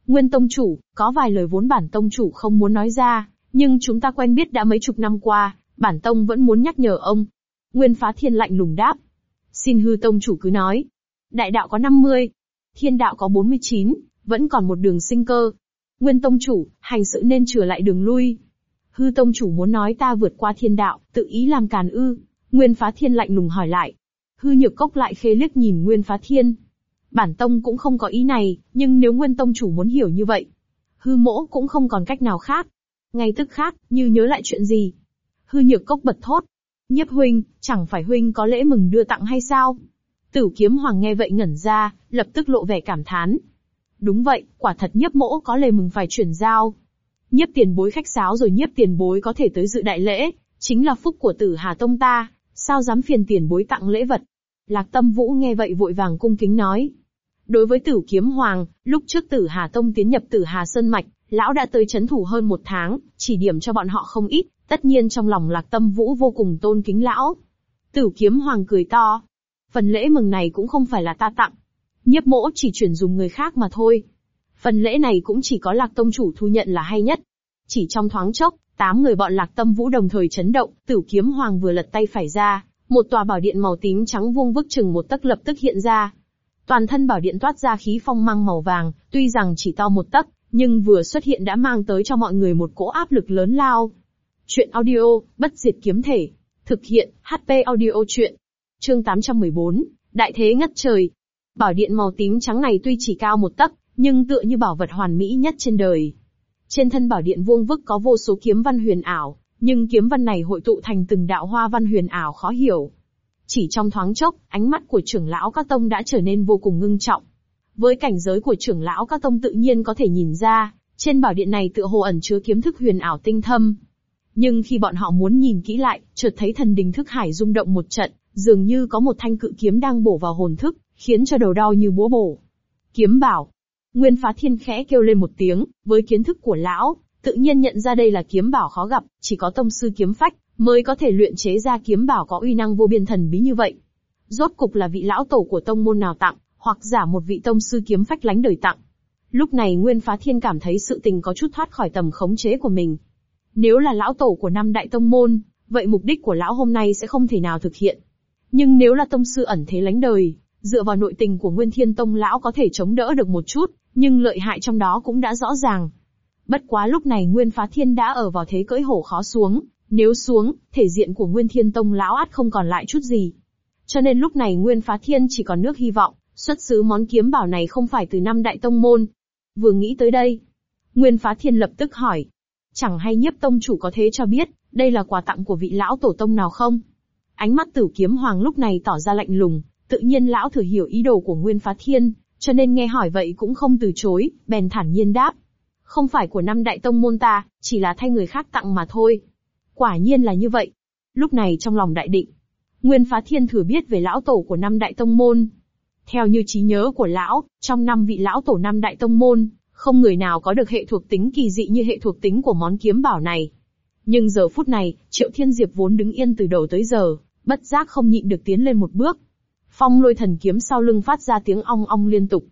A: Nguyên Tông chủ, có vài lời vốn bản Tông chủ không muốn nói ra, nhưng chúng ta quen biết đã mấy chục năm qua, bản tông vẫn muốn nhắc nhở ông. Nguyên phá thiên lạnh lùng đáp. Xin hư tông chủ cứ nói. Đại đạo có 50, thiên đạo có 49, vẫn còn một đường sinh cơ. Nguyên tông chủ, hành sự nên trở lại đường lui. Hư tông chủ muốn nói ta vượt qua thiên đạo, tự ý làm càn ư. Nguyên phá thiên lạnh lùng hỏi lại. Hư nhược cốc lại khê liếc nhìn Nguyên phá thiên. Bản tông cũng không có ý này, nhưng nếu Nguyên tông chủ muốn hiểu như vậy, hư mỗ cũng không còn cách nào khác. Ngay tức khác, như nhớ lại chuyện gì. Hư nhược cốc bật thốt. Nhiếp huynh, chẳng phải huynh có lễ mừng đưa tặng hay sao? Tử kiếm hoàng nghe vậy ngẩn ra, lập tức lộ vẻ cảm thán. Đúng vậy, quả thật nhiếp mỗ có lễ mừng phải chuyển giao. Nhiếp tiền bối khách sáo rồi nhiếp tiền bối có thể tới dự đại lễ, chính là phúc của tử Hà Tông ta, sao dám phiền tiền bối tặng lễ vật. Lạc tâm vũ nghe vậy vội vàng cung kính nói. Đối với tử kiếm hoàng, lúc trước tử Hà Tông tiến nhập tử Hà Sơn Mạch, lão đã tới chấn thủ hơn một tháng, chỉ điểm cho bọn họ không ít, tất nhiên trong lòng lạc tâm vũ vô cùng tôn kính lão. Tử kiếm hoàng cười to. Phần lễ mừng này cũng không phải là ta tặng. Nhiếp mỗ chỉ chuyển dùng người khác mà thôi. Phần lễ này cũng chỉ có lạc tông chủ thu nhận là hay nhất. Chỉ trong thoáng chốc, tám người bọn lạc tâm vũ đồng thời chấn động, tử kiếm hoàng vừa lật tay phải ra, một tòa bảo điện màu tím trắng vuông vức chừng một tấc lập tức hiện ra. Toàn thân bảo điện toát ra khí phong mang màu vàng, tuy rằng chỉ to một tấc, nhưng vừa xuất hiện đã mang tới cho mọi người một cỗ áp lực lớn lao. Chuyện audio, bất diệt kiếm thể. Thực hiện, HP audio chuyện. Chương 814, đại thế ngất trời. Bảo điện màu tím trắng này tuy chỉ cao một tấc, nhưng tựa như bảo vật hoàn mỹ nhất trên đời. Trên thân bảo điện vuông vức có vô số kiếm văn huyền ảo, nhưng kiếm văn này hội tụ thành từng đạo hoa văn huyền ảo khó hiểu. Chỉ trong thoáng chốc, ánh mắt của trưởng lão các tông đã trở nên vô cùng ngưng trọng. Với cảnh giới của trưởng lão các tông tự nhiên có thể nhìn ra, trên bảo điện này tựa hồ ẩn chứa kiếm thức huyền ảo tinh thâm. Nhưng khi bọn họ muốn nhìn kỹ lại, chợt thấy thần đình thức hải rung động một trận, dường như có một thanh cự kiếm đang bổ vào hồn thức, khiến cho đầu đau như búa bổ. Kiếm bảo. Nguyên phá thiên khẽ kêu lên một tiếng, với kiến thức của lão, tự nhiên nhận ra đây là kiếm bảo khó gặp, chỉ có tông sư kiếm phách, mới có thể luyện chế ra kiếm bảo có uy năng vô biên thần bí như vậy. Rốt cục là vị lão tổ của tông môn nào tặng, hoặc giả một vị tông sư kiếm phách lánh đời tặng. Lúc này Nguyên Phá Thiên cảm thấy sự tình có chút thoát khỏi tầm khống chế của mình. Nếu là lão tổ của năm đại tông môn, vậy mục đích của lão hôm nay sẽ không thể nào thực hiện. Nhưng nếu là tông sư ẩn thế lánh đời, dựa vào nội tình của Nguyên Thiên Tông lão có thể chống đỡ được một chút, nhưng lợi hại trong đó cũng đã rõ ràng. Bất quá lúc này Nguyên Phá Thiên đã ở vào thế cưỡi hổ khó xuống, nếu xuống, thể diện của Nguyên Thiên Tông lão át không còn lại chút gì. Cho nên lúc này Nguyên Phá Thiên chỉ còn nước hy vọng, Xuất xứ món kiếm bảo này không phải từ năm đại tông môn. Vừa nghĩ tới đây, Nguyên Phá Thiên lập tức hỏi. Chẳng hay nhiếp tông chủ có thế cho biết, đây là quà tặng của vị lão tổ tông nào không? Ánh mắt tử kiếm hoàng lúc này tỏ ra lạnh lùng, tự nhiên lão thử hiểu ý đồ của Nguyên Phá Thiên, cho nên nghe hỏi vậy cũng không từ chối, bèn thản nhiên đáp. Không phải của năm đại tông môn ta, chỉ là thay người khác tặng mà thôi. Quả nhiên là như vậy. Lúc này trong lòng đại định, Nguyên Phá Thiên thử biết về lão tổ của năm đại tông môn, theo như trí nhớ của lão, trong năm vị lão tổ năm đại tông môn, không người nào có được hệ thuộc tính kỳ dị như hệ thuộc tính của món kiếm bảo này. Nhưng giờ phút này, Triệu Thiên Diệp vốn đứng yên từ đầu tới giờ, bất giác không nhịn được tiến lên một bước. Phong lôi thần kiếm sau lưng phát ra tiếng ong ong liên tục.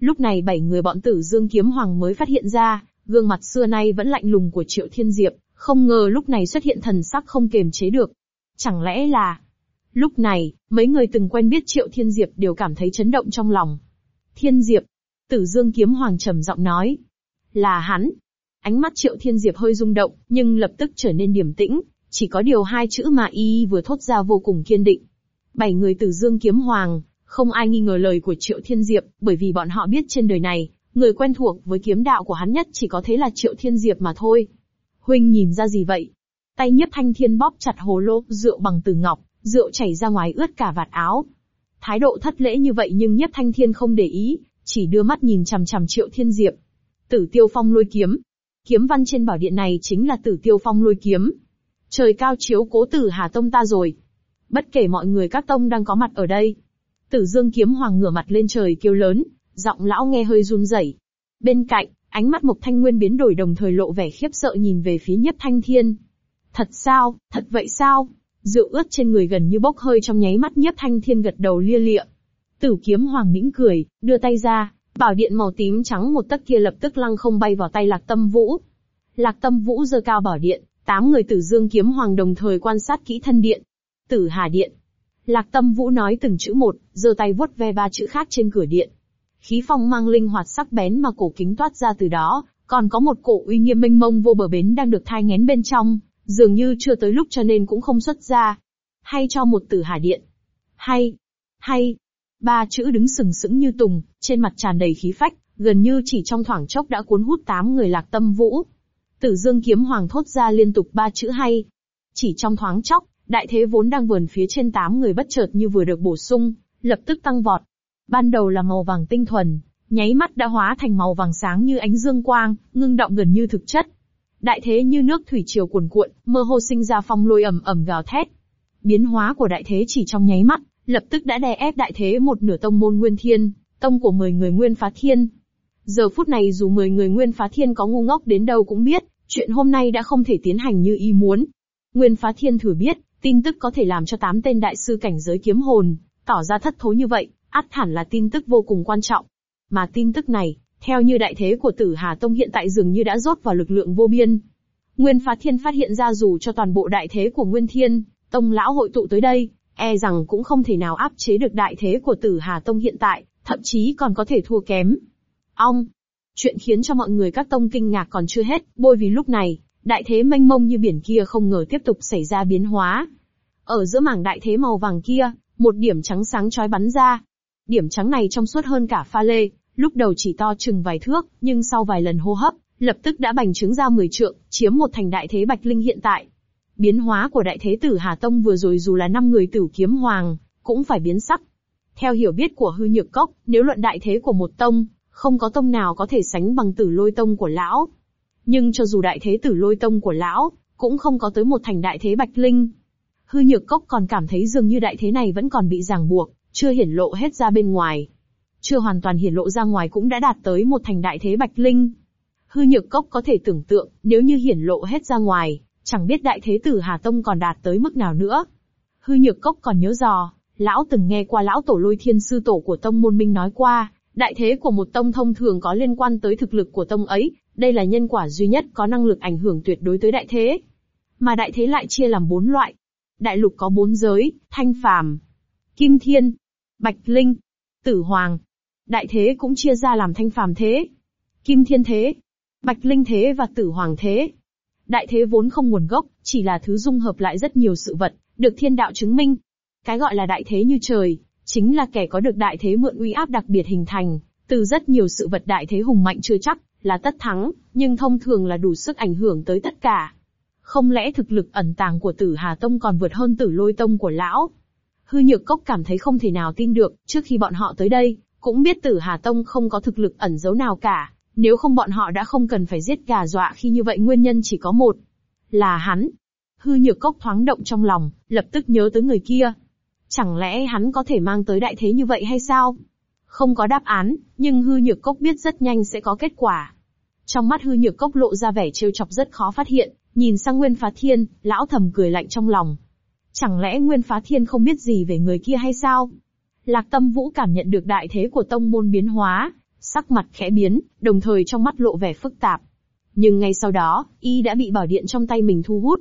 A: Lúc này bảy người bọn tử dương kiếm hoàng mới phát hiện ra, gương mặt xưa nay vẫn lạnh lùng của Triệu Thiên Diệp, không ngờ lúc này xuất hiện thần sắc không kềm chế được. Chẳng lẽ là, Lúc này, mấy người từng quen biết Triệu Thiên Diệp đều cảm thấy chấn động trong lòng. Thiên Diệp, Tử Dương Kiếm Hoàng trầm giọng nói. Là hắn. Ánh mắt Triệu Thiên Diệp hơi rung động, nhưng lập tức trở nên điềm tĩnh, chỉ có điều hai chữ mà y vừa thốt ra vô cùng kiên định. Bảy người Tử Dương Kiếm Hoàng, không ai nghi ngờ lời của Triệu Thiên Diệp, bởi vì bọn họ biết trên đời này, người quen thuộc với kiếm đạo của hắn nhất chỉ có thế là Triệu Thiên Diệp mà thôi. Huynh nhìn ra gì vậy? Tay nhiếp thanh thiên bóp chặt hồ lô rượu bằng từ ngọc, rượu chảy ra ngoài ướt cả vạt áo. Thái độ thất lễ như vậy nhưng Nhất Thanh Thiên không để ý, chỉ đưa mắt nhìn chằm chằm Triệu Thiên Diệp. Tử Tiêu Phong lôi kiếm. Kiếm văn trên bảo điện này chính là Tử Tiêu Phong lôi kiếm. Trời cao chiếu cố tử Hà Tông ta rồi. Bất kể mọi người các tông đang có mặt ở đây. Tử Dương kiếm hoàng ngửa mặt lên trời kêu lớn, giọng lão nghe hơi run rẩy. Bên cạnh, ánh mắt mục Thanh Nguyên biến đổi đồng thời lộ vẻ khiếp sợ nhìn về phía Nhất Thanh Thiên. Thật sao, thật vậy sao? Rượu ướt trên người gần như bốc hơi trong nháy mắt nhiếp thanh thiên gật đầu lia lịa. Tử kiếm hoàng mĩnh cười, đưa tay ra, bảo điện màu tím trắng một tấc kia lập tức lăng không bay vào tay lạc tâm vũ. Lạc tâm vũ giơ cao bảo điện, tám người tử dương kiếm hoàng đồng thời quan sát kỹ thân điện. Tử hà điện. Lạc tâm vũ nói từng chữ một, giơ tay vuốt ve ba chữ khác trên cửa điện. Khí phong mang linh hoạt sắc bén mà cổ kính toát ra từ đó, còn có một cổ uy nghiêm mênh mông vô bờ bến đang được thai ngén bên trong. Dường như chưa tới lúc cho nên cũng không xuất ra. Hay cho một tử hà điện. Hay. Hay. Ba chữ đứng sừng sững như tùng, trên mặt tràn đầy khí phách, gần như chỉ trong thoảng chốc đã cuốn hút tám người lạc tâm vũ. Tử dương kiếm hoàng thốt ra liên tục ba chữ hay. Chỉ trong thoáng chốc, đại thế vốn đang vườn phía trên tám người bất chợt như vừa được bổ sung, lập tức tăng vọt. Ban đầu là màu vàng tinh thuần, nháy mắt đã hóa thành màu vàng sáng như ánh dương quang, ngưng động gần như thực chất. Đại thế như nước thủy triều cuồn cuộn, mơ hồ sinh ra phong lôi ầm ầm gào thét. Biến hóa của đại thế chỉ trong nháy mắt, lập tức đã đè ép đại thế một nửa tông môn Nguyên Thiên, tông của 10 người Nguyên Phá Thiên. Giờ phút này dù 10 người Nguyên Phá Thiên có ngu ngốc đến đâu cũng biết, chuyện hôm nay đã không thể tiến hành như ý muốn. Nguyên Phá Thiên thử biết, tin tức có thể làm cho tám tên đại sư cảnh giới kiếm hồn tỏ ra thất thố như vậy, át hẳn là tin tức vô cùng quan trọng. Mà tin tức này, theo như đại thế của Tử Hà Tông hiện tại dường như đã rót vào lực lượng vô biên. Nguyên Phá Thiên phát hiện ra dù cho toàn bộ đại thế của Nguyên Thiên, Tông lão hội tụ tới đây, e rằng cũng không thể nào áp chế được đại thế của Tử Hà Tông hiện tại, thậm chí còn có thể thua kém. Ông, Chuyện khiến cho mọi người các tông kinh ngạc còn chưa hết, bôi vì lúc này, đại thế mênh mông như biển kia không ngờ tiếp tục xảy ra biến hóa. Ở giữa mảng đại thế màu vàng kia, một điểm trắng sáng chói bắn ra. Điểm trắng này trong suốt hơn cả pha lê, Lúc đầu chỉ to chừng vài thước, nhưng sau vài lần hô hấp, lập tức đã bành trướng ra 10 trượng, chiếm một thành đại thế Bạch Linh hiện tại. Biến hóa của đại thế tử Hà Tông vừa rồi dù là năm người tử kiếm hoàng, cũng phải biến sắc. Theo hiểu biết của hư nhược cốc, nếu luận đại thế của một tông, không có tông nào có thể sánh bằng tử lôi tông của lão. Nhưng cho dù đại thế tử lôi tông của lão, cũng không có tới một thành đại thế Bạch Linh. Hư nhược cốc còn cảm thấy dường như đại thế này vẫn còn bị ràng buộc, chưa hiển lộ hết ra bên ngoài chưa hoàn toàn hiển lộ ra ngoài cũng đã đạt tới một thành đại thế bạch linh. Hư nhược cốc có thể tưởng tượng, nếu như hiển lộ hết ra ngoài, chẳng biết đại thế tử Hà Tông còn đạt tới mức nào nữa. Hư nhược cốc còn nhớ dò, lão từng nghe qua lão tổ lôi thiên sư tổ của tông môn minh nói qua, đại thế của một tông thông thường có liên quan tới thực lực của tông ấy, đây là nhân quả duy nhất có năng lực ảnh hưởng tuyệt đối tới đại thế. Mà đại thế lại chia làm bốn loại. Đại lục có bốn giới, thanh phàm, kim thiên, bạch linh, tử hoàng, Đại thế cũng chia ra làm thanh phàm thế, kim thiên thế, bạch linh thế và tử hoàng thế. Đại thế vốn không nguồn gốc, chỉ là thứ dung hợp lại rất nhiều sự vật, được thiên đạo chứng minh. Cái gọi là đại thế như trời, chính là kẻ có được đại thế mượn uy áp đặc biệt hình thành, từ rất nhiều sự vật đại thế hùng mạnh chưa chắc là tất thắng, nhưng thông thường là đủ sức ảnh hưởng tới tất cả. Không lẽ thực lực ẩn tàng của Tử Hà Tông còn vượt hơn Tử Lôi Tông của lão? Hư Nhược Cốc cảm thấy không thể nào tin được, trước khi bọn họ tới đây, cũng biết tử Hà Tông không có thực lực ẩn giấu nào cả, nếu không bọn họ đã không cần phải giết gà dọa khi như vậy nguyên nhân chỉ có một. Là hắn. Hư nhược cốc thoáng động trong lòng, lập tức nhớ tới người kia. Chẳng lẽ hắn có thể mang tới đại thế như vậy hay sao? Không có đáp án, nhưng hư nhược cốc biết rất nhanh sẽ có kết quả. Trong mắt hư nhược cốc lộ ra vẻ trêu chọc rất khó phát hiện, nhìn sang Nguyên Phá Thiên, lão thầm cười lạnh trong lòng. Chẳng lẽ Nguyên Phá Thiên không biết gì về người kia hay sao? Lạc Tâm Vũ cảm nhận được đại thế của tông môn biến hóa, sắc mặt khẽ biến, đồng thời trong mắt lộ vẻ phức tạp. Nhưng ngay sau đó, y đã bị bảo điện trong tay mình thu hút.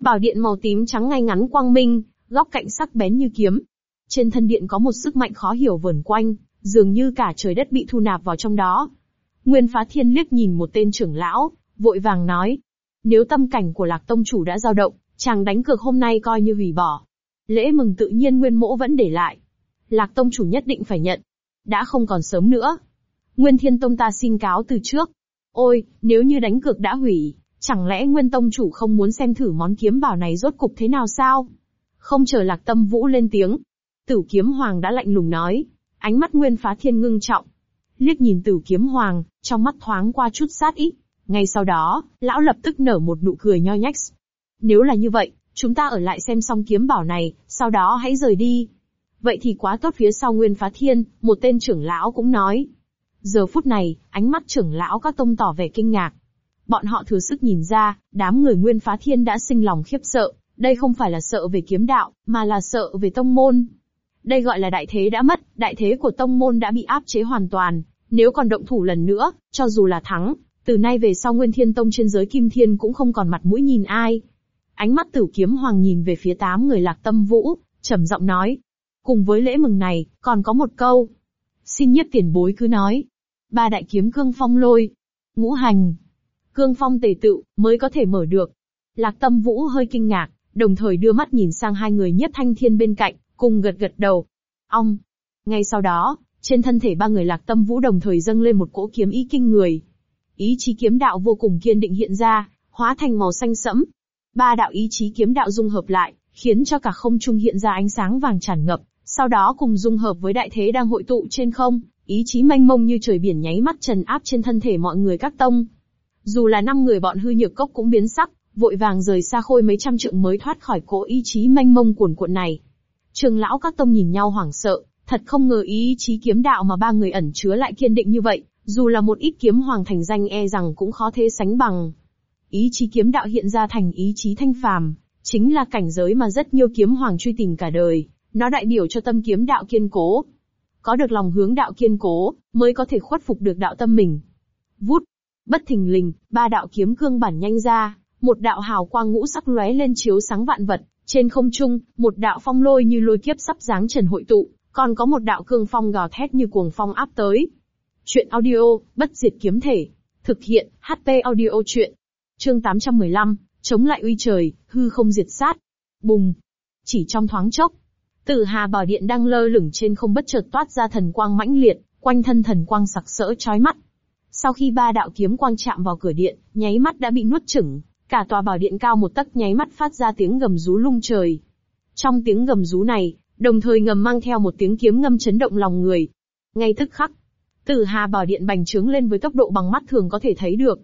A: Bảo điện màu tím trắng ngay ngắn quang minh, góc cạnh sắc bén như kiếm. Trên thân điện có một sức mạnh khó hiểu vẩn quanh, dường như cả trời đất bị thu nạp vào trong đó. Nguyên Phá Thiên liếc nhìn một tên trưởng lão, vội vàng nói: "Nếu tâm cảnh của Lạc tông chủ đã dao động, chàng đánh cược hôm nay coi như hủy bỏ. Lễ mừng tự nhiên Nguyên Mỗ vẫn để lại, Lạc Tông chủ nhất định phải nhận. Đã không còn sớm nữa. Nguyên Thiên Tông ta xin cáo từ trước. Ôi, nếu như đánh cược đã hủy, chẳng lẽ Nguyên Tông chủ không muốn xem thử món kiếm bảo này rốt cục thế nào sao? Không chờ Lạc Tâm Vũ lên tiếng. Tử kiếm hoàng đã lạnh lùng nói, ánh mắt Nguyên Phá Thiên ngưng trọng. Liếc nhìn tử kiếm hoàng, trong mắt thoáng qua chút sát ý. Ngay sau đó, lão lập tức nở một nụ cười nho nhách. Nếu là như vậy, chúng ta ở lại xem xong kiếm bảo này, sau đó hãy rời đi. Vậy thì quá tốt phía sau Nguyên Phá Thiên, một tên trưởng lão cũng nói. Giờ phút này, ánh mắt trưởng lão các tông tỏ vẻ kinh ngạc. Bọn họ thừa sức nhìn ra, đám người Nguyên Phá Thiên đã sinh lòng khiếp sợ, đây không phải là sợ về kiếm đạo, mà là sợ về tông môn. Đây gọi là đại thế đã mất, đại thế của tông môn đã bị áp chế hoàn toàn, nếu còn động thủ lần nữa, cho dù là thắng, từ nay về sau Nguyên Thiên Tông trên giới Kim Thiên cũng không còn mặt mũi nhìn ai. Ánh mắt Tử Kiếm Hoàng nhìn về phía tám người Lạc Tâm Vũ, trầm giọng nói, Cùng với lễ mừng này, còn có một câu. Xin nhất tiền bối cứ nói. Ba đại kiếm cương phong lôi. Ngũ hành. Cương phong tề tự, mới có thể mở được. Lạc tâm vũ hơi kinh ngạc, đồng thời đưa mắt nhìn sang hai người nhất thanh thiên bên cạnh, cùng gật gật đầu. Ong. Ngay sau đó, trên thân thể ba người lạc tâm vũ đồng thời dâng lên một cỗ kiếm ý kinh người. Ý chí kiếm đạo vô cùng kiên định hiện ra, hóa thành màu xanh sẫm. Ba đạo ý chí kiếm đạo dung hợp lại, khiến cho cả không trung hiện ra ánh sáng vàng tràn ngập, sau đó cùng dung hợp với đại thế đang hội tụ trên không, ý chí mênh mông như trời biển nháy mắt trần áp trên thân thể mọi người các tông. Dù là năm người bọn hư nhược cốc cũng biến sắc, vội vàng rời xa khôi mấy trăm trượng mới thoát khỏi cỗ ý chí mênh mông cuồn cuộn này. Trường lão các tông nhìn nhau hoảng sợ, thật không ngờ ý chí kiếm đạo mà ba người ẩn chứa lại kiên định như vậy, dù là một ít kiếm hoàng thành danh e rằng cũng khó thế sánh bằng. Ý chí kiếm đạo hiện ra thành ý chí thanh phàm, chính là cảnh giới mà rất nhiều kiếm hoàng truy tìm cả đời. Nó đại biểu cho tâm kiếm đạo kiên cố. Có được lòng hướng đạo kiên cố, mới có thể khuất phục được đạo tâm mình. Vút, bất thình lình, ba đạo kiếm cương bản nhanh ra, một đạo hào quang ngũ sắc lóe lên chiếu sáng vạn vật, trên không trung, một đạo phong lôi như lôi kiếp sắp dáng trần hội tụ, còn có một đạo cương phong gào thét như cuồng phong áp tới. Chuyện audio, bất diệt kiếm thể. Thực hiện, HP audio chuyện. Chương 815, chống lại uy trời, hư không diệt sát. Bùng. Chỉ trong thoáng chốc, Tử hà bảo điện đang lơ lửng trên không bất chợt toát ra thần quang mãnh liệt, quanh thân thần quang sặc sỡ chói mắt. Sau khi ba đạo kiếm quang chạm vào cửa điện, nháy mắt đã bị nuốt chửng, cả tòa bảo điện cao một tấc nháy mắt phát ra tiếng gầm rú lung trời. Trong tiếng gầm rú này, đồng thời ngầm mang theo một tiếng kiếm ngâm chấn động lòng người. Ngay tức khắc, Tử Hà bảo điện bành trướng lên với tốc độ bằng mắt thường có thể thấy được.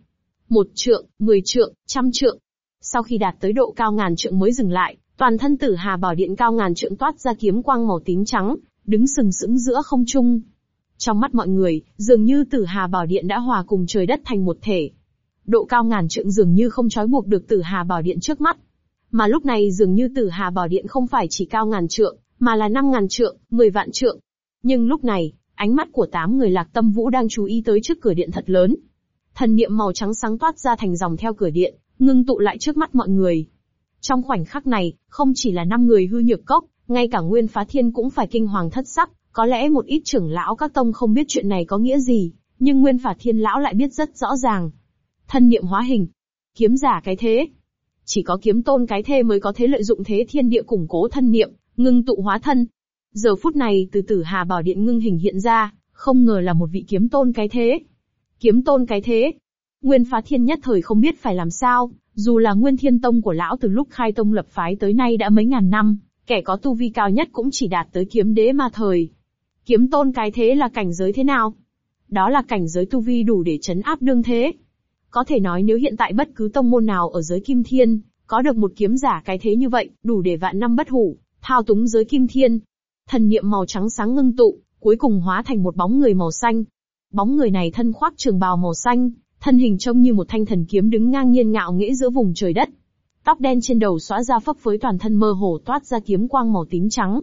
A: Một trượng, mười trượng, trăm trượng. Sau khi đạt tới độ cao ngàn trượng mới dừng lại, Toàn thân tử hà bảo điện cao ngàn trượng toát ra kiếm quang màu tím trắng, đứng sừng sững giữa không trung. Trong mắt mọi người, dường như tử hà bảo điện đã hòa cùng trời đất thành một thể. Độ cao ngàn trượng dường như không trói buộc được tử hà bảo điện trước mắt. Mà lúc này dường như tử hà bảo điện không phải chỉ cao ngàn trượng, mà là năm ngàn trượng, mười vạn trượng. Nhưng lúc này, ánh mắt của tám người lạc tâm vũ đang chú ý tới trước cửa điện thật lớn. Thần niệm màu trắng sáng toát ra thành dòng theo cửa điện, ngưng tụ lại trước mắt mọi người. Trong khoảnh khắc này, không chỉ là năm người hư nhược cốc, ngay cả nguyên phá thiên cũng phải kinh hoàng thất sắc, có lẽ một ít trưởng lão các tông không biết chuyện này có nghĩa gì, nhưng nguyên phá thiên lão lại biết rất rõ ràng. Thân niệm hóa hình, kiếm giả cái thế. Chỉ có kiếm tôn cái thế mới có thể lợi dụng thế thiên địa củng cố thân niệm, ngưng tụ hóa thân. Giờ phút này từ tử hà bảo điện ngưng hình hiện ra, không ngờ là một vị kiếm tôn cái thế. Kiếm tôn cái thế. Nguyên phá thiên nhất thời không biết phải làm sao, dù là Nguyên Thiên Tông của lão từ lúc khai tông lập phái tới nay đã mấy ngàn năm, kẻ có tu vi cao nhất cũng chỉ đạt tới kiếm đế mà thời. Kiếm tôn cái thế là cảnh giới thế nào? Đó là cảnh giới tu vi đủ để chấn áp đương thế. Có thể nói nếu hiện tại bất cứ tông môn nào ở giới kim thiên, có được một kiếm giả cái thế như vậy, đủ để vạn năm bất hủ, thao túng giới kim thiên. Thần niệm màu trắng sáng ngưng tụ, cuối cùng hóa thành một bóng người màu xanh. Bóng người này thân khoác trường bào màu xanh, thân hình trông như một thanh thần kiếm đứng ngang nhiên ngạo nghễ giữa vùng trời đất. Tóc đen trên đầu xóa ra phấp phới toàn thân mơ hồ toát ra kiếm quang màu tím trắng.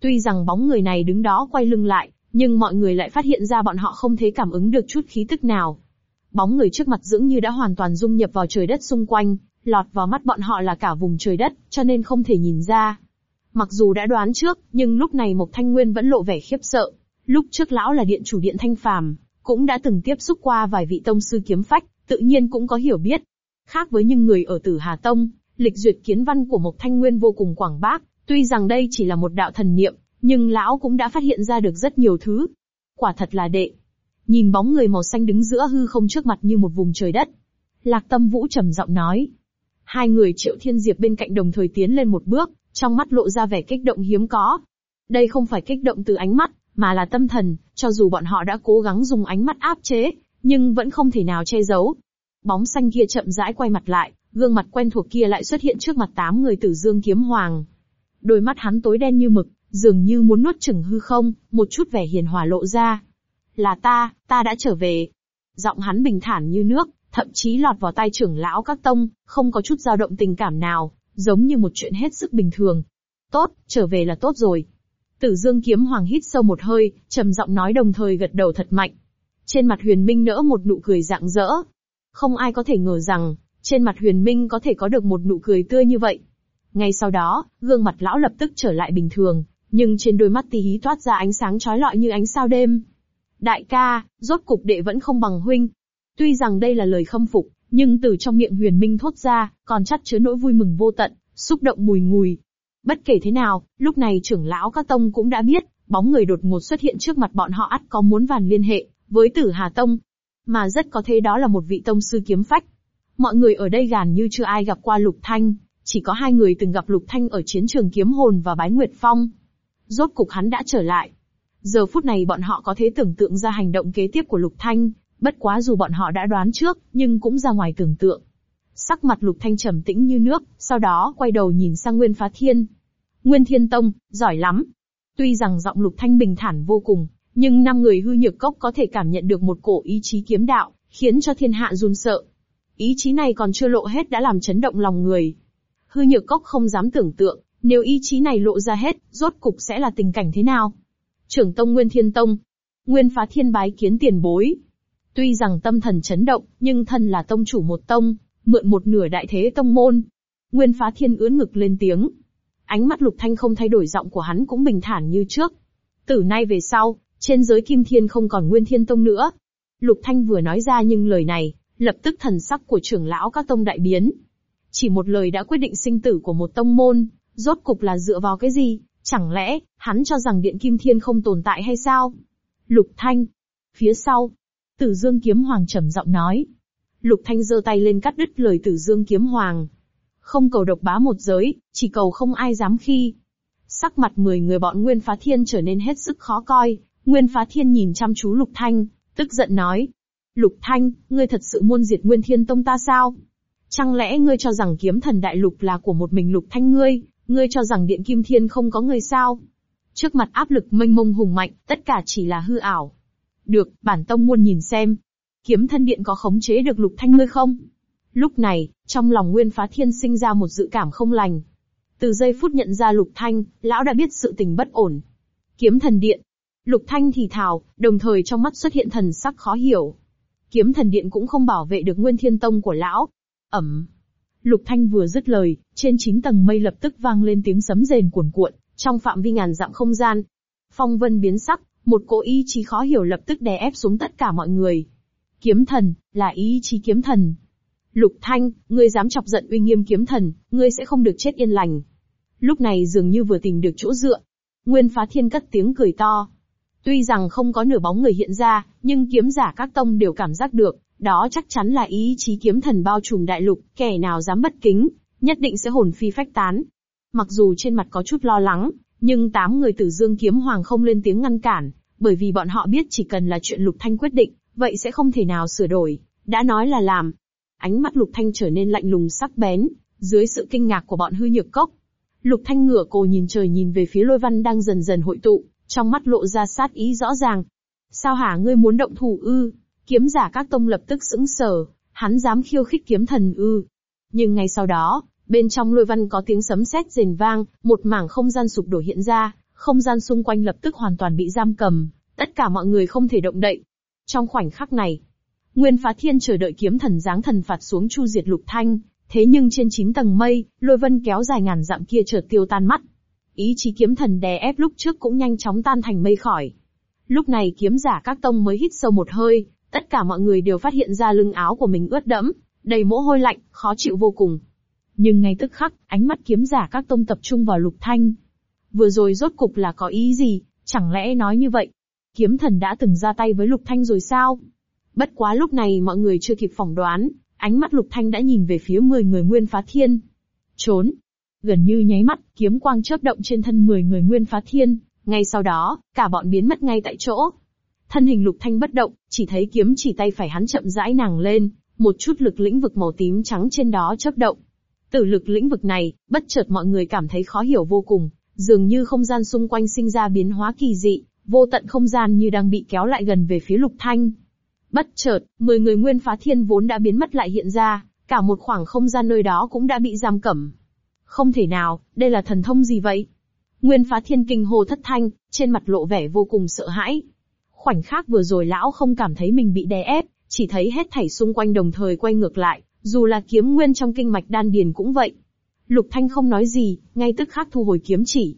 A: Tuy rằng bóng người này đứng đó quay lưng lại, nhưng mọi người lại phát hiện ra bọn họ không thể cảm ứng được chút khí tức nào. Bóng người trước mặt dường như đã hoàn toàn dung nhập vào trời đất xung quanh, lọt vào mắt bọn họ là cả vùng trời đất, cho nên không thể nhìn ra. Mặc dù đã đoán trước, nhưng lúc này Mộc Thanh Nguyên vẫn lộ vẻ khiếp sợ. Lúc trước lão là điện chủ điện Thanh Phàm, cũng đã từng tiếp xúc qua vài vị tông sư kiếm phách, tự nhiên cũng có hiểu biết. Khác với những người ở Tử Hà Tông, lịch duyệt kiến văn của Mộc Thanh Nguyên vô cùng quảng bác, tuy rằng đây chỉ là một đạo thần niệm, nhưng lão cũng đã phát hiện ra được rất nhiều thứ. Quả thật là đệ. Nhìn bóng người màu xanh đứng giữa hư không trước mặt như một vùng trời đất. Lạc Tâm Vũ trầm giọng nói. Hai người Triệu Thiên Diệp bên cạnh đồng thời tiến lên một bước, trong mắt lộ ra vẻ kích động hiếm có. Đây không phải kích động từ ánh mắt, mà là tâm thần, cho dù bọn họ đã cố gắng dùng ánh mắt áp chế, nhưng vẫn không thể nào che giấu. Bóng xanh kia chậm rãi quay mặt lại, gương mặt quen thuộc kia lại xuất hiện trước mặt tám người tử dương kiếm hoàng. Đôi mắt hắn tối đen như mực, dường như muốn nuốt chửng hư không, một chút vẻ hiền hòa lộ ra. Là ta, ta đã trở về. Giọng hắn bình thản như nước, thậm chí lọt vào tai trưởng lão các tông, không có chút dao động tình cảm nào, giống như một chuyện hết sức bình thường. Tốt, trở về là tốt rồi. Tử Dương kiếm hoàng hít sâu một hơi, trầm giọng nói đồng thời gật đầu thật mạnh. Trên mặt Huyền Minh nở một nụ cười rạng rỡ. Không ai có thể ngờ rằng, trên mặt Huyền Minh có thể có được một nụ cười tươi như vậy. Ngay sau đó, gương mặt lão lập tức trở lại bình thường, nhưng trên đôi mắt tí hí toát ra ánh sáng trói lọi như ánh sao đêm. Đại ca, rốt cục đệ vẫn không bằng huynh. Tuy rằng đây là lời khâm phục, nhưng từ trong miệng Huyền Minh thốt ra, còn chắt chứa nỗi vui mừng vô tận, xúc động mùi ngùi, Bất kể thế nào, lúc này trưởng lão các tông cũng đã biết, bóng người đột ngột xuất hiện trước mặt bọn họ ắt có muốn vàn liên hệ với Tử Hà Tông, mà rất có thể đó là một vị tông sư kiếm phách. Mọi người ở đây gàn như chưa ai gặp qua Lục Thanh, chỉ có hai người từng gặp Lục Thanh ở chiến trường kiếm hồn và Bái Nguyệt Phong. Rốt cục hắn đã trở lại. Giờ phút này bọn họ có thể tưởng tượng ra hành động kế tiếp của Lục Thanh, bất quá dù bọn họ đã đoán trước, nhưng cũng ra ngoài tưởng tượng sắc mặt Lục Thanh trầm tĩnh như nước, sau đó quay đầu nhìn sang Nguyên Phá Thiên. Nguyên Thiên Tông, giỏi lắm. Tuy rằng giọng Lục Thanh bình thản vô cùng, nhưng năm người hư nhược cốc có thể cảm nhận được một cổ ý chí kiếm đạo, khiến cho thiên hạ run sợ. Ý chí này còn chưa lộ hết đã làm chấn động lòng người. Hư nhược cốc không dám tưởng tượng, nếu ý chí này lộ ra hết, rốt cục sẽ là tình cảnh thế nào. Trưởng tông Nguyên Thiên Tông, Nguyên Phá Thiên bái kiến tiền bối. Tuy rằng tâm thần chấn động, nhưng thân là tông chủ một tông, mượn một nửa đại thế tông môn. Nguyên phá thiên ưỡn ngực lên tiếng. Ánh mắt lục thanh không thay đổi giọng của hắn cũng bình thản như trước. Từ nay về sau, trên giới kim thiên không còn nguyên thiên tông nữa. Lục thanh vừa nói ra nhưng lời này, lập tức thần sắc của trưởng lão các tông đại biến. Chỉ một lời đã quyết định sinh tử của một tông môn, rốt cục là dựa vào cái gì, chẳng lẽ, hắn cho rằng điện kim thiên không tồn tại hay sao? Lục thanh. Phía sau, tử dương kiếm hoàng trầm giọng nói, Lục Thanh giơ tay lên cắt đứt lời Tử Dương Kiếm Hoàng. Không cầu độc bá một giới, chỉ cầu không ai dám khi. Sắc mặt 10 người bọn Nguyên Phá Thiên trở nên hết sức khó coi, Nguyên Phá Thiên nhìn chăm chú Lục Thanh, tức giận nói. Lục Thanh, ngươi thật sự muốn diệt Nguyên Thiên Tông ta sao? Chẳng lẽ ngươi cho rằng kiếm thần đại lục là của một mình Lục Thanh ngươi, ngươi cho rằng điện kim thiên không có ngươi sao? Trước mặt áp lực mênh mông hùng mạnh, tất cả chỉ là hư ảo. Được, bản tông muốn nhìn xem, kiếm thân điện có khống chế được lục thanh ngươi không? Lúc này, trong lòng Nguyên Phá Thiên sinh ra một dự cảm không lành. Từ giây phút nhận ra lục thanh, lão đã biết sự tình bất ổn. Kiếm thần điện. Lục thanh thì thào, đồng thời trong mắt xuất hiện thần sắc khó hiểu. Kiếm thần điện cũng không bảo vệ được Nguyên Thiên Tông của lão. Ẩm. Lục Thanh vừa dứt lời, trên chín tầng mây lập tức vang lên tiếng sấm rền cuồn cuộn, trong phạm vi ngàn dặm không gian. Phong vân biến sắc, một cỗ ý chí khó hiểu lập tức đè ép xuống tất cả mọi người. Kiếm thần, là ý chí kiếm thần. Lục Thanh, ngươi dám chọc giận uy nghiêm kiếm thần, ngươi sẽ không được chết yên lành. Lúc này dường như vừa tìm được chỗ dựa. Nguyên phá thiên cất tiếng cười to. Tuy rằng không có nửa bóng người hiện ra, nhưng kiếm giả các tông đều cảm giác được, đó chắc chắn là ý chí kiếm thần bao trùm đại lục, kẻ nào dám bất kính, nhất định sẽ hồn phi phách tán. Mặc dù trên mặt có chút lo lắng, nhưng tám người tử dương kiếm hoàng không lên tiếng ngăn cản, bởi vì bọn họ biết chỉ cần là chuyện lục thanh quyết định, vậy sẽ không thể nào sửa đổi, đã nói là làm. Ánh mắt Lục Thanh trở nên lạnh lùng sắc bén, dưới sự kinh ngạc của bọn hư nhược cốc. Lục Thanh ngửa cổ nhìn trời nhìn về phía lôi văn đang dần dần hội tụ, trong mắt lộ ra sát ý rõ ràng. Sao hả ngươi muốn động thủ ư? Kiếm giả các tông lập tức sững sờ, hắn dám khiêu khích kiếm thần ư. Nhưng ngay sau đó, bên trong lôi văn có tiếng sấm sét rền vang, một mảng không gian sụp đổ hiện ra, không gian xung quanh lập tức hoàn toàn bị giam cầm, tất cả mọi người không thể động đậy. Trong khoảnh khắc này, Nguyên Phá Thiên chờ đợi kiếm thần giáng thần phạt xuống chu diệt Lục Thanh, thế nhưng trên chín tầng mây, lôi vân kéo dài ngàn dặm kia chợt tiêu tan mắt. Ý chí kiếm thần đè ép lúc trước cũng nhanh chóng tan thành mây khỏi. Lúc này kiếm giả các tông mới hít sâu một hơi, tất cả mọi người đều phát hiện ra lưng áo của mình ướt đẫm, đầy mồ hôi lạnh, khó chịu vô cùng. Nhưng ngay tức khắc, ánh mắt kiếm giả các tông tập trung vào Lục Thanh. Vừa rồi rốt cục là có ý gì, chẳng lẽ nói như vậy, kiếm thần đã từng ra tay với Lục Thanh rồi sao? Bất quá lúc này mọi người chưa kịp phỏng đoán, ánh mắt Lục Thanh đã nhìn về phía 10 người nguyên phá thiên. Trốn! Gần như nháy mắt, kiếm quang chớp động trên thân 10 người nguyên phá thiên, ngay sau đó, cả bọn biến mất ngay tại chỗ. Thân hình Lục Thanh bất động, chỉ thấy kiếm chỉ tay phải hắn chậm rãi nàng lên, một chút lực lĩnh vực màu tím trắng trên đó chớp động. Từ lực lĩnh vực này, bất chợt mọi người cảm thấy khó hiểu vô cùng, dường như không gian xung quanh sinh ra biến hóa kỳ dị, vô tận không gian như đang bị kéo lại gần về phía Lục Thanh. Bất chợt, 10 người nguyên phá thiên vốn đã biến mất lại hiện ra, cả một khoảng không gian nơi đó cũng đã bị giam cẩm. Không thể nào, đây là thần thông gì vậy? Nguyên phá thiên kinh hồ thất thanh, trên mặt lộ vẻ vô cùng sợ hãi. Khoảnh khắc vừa rồi lão không cảm thấy mình bị đè ép, chỉ thấy hết thảy xung quanh đồng thời quay ngược lại, dù là kiếm nguyên trong kinh mạch đan điền cũng vậy. Lục Thanh không nói gì, ngay tức khắc thu hồi kiếm chỉ,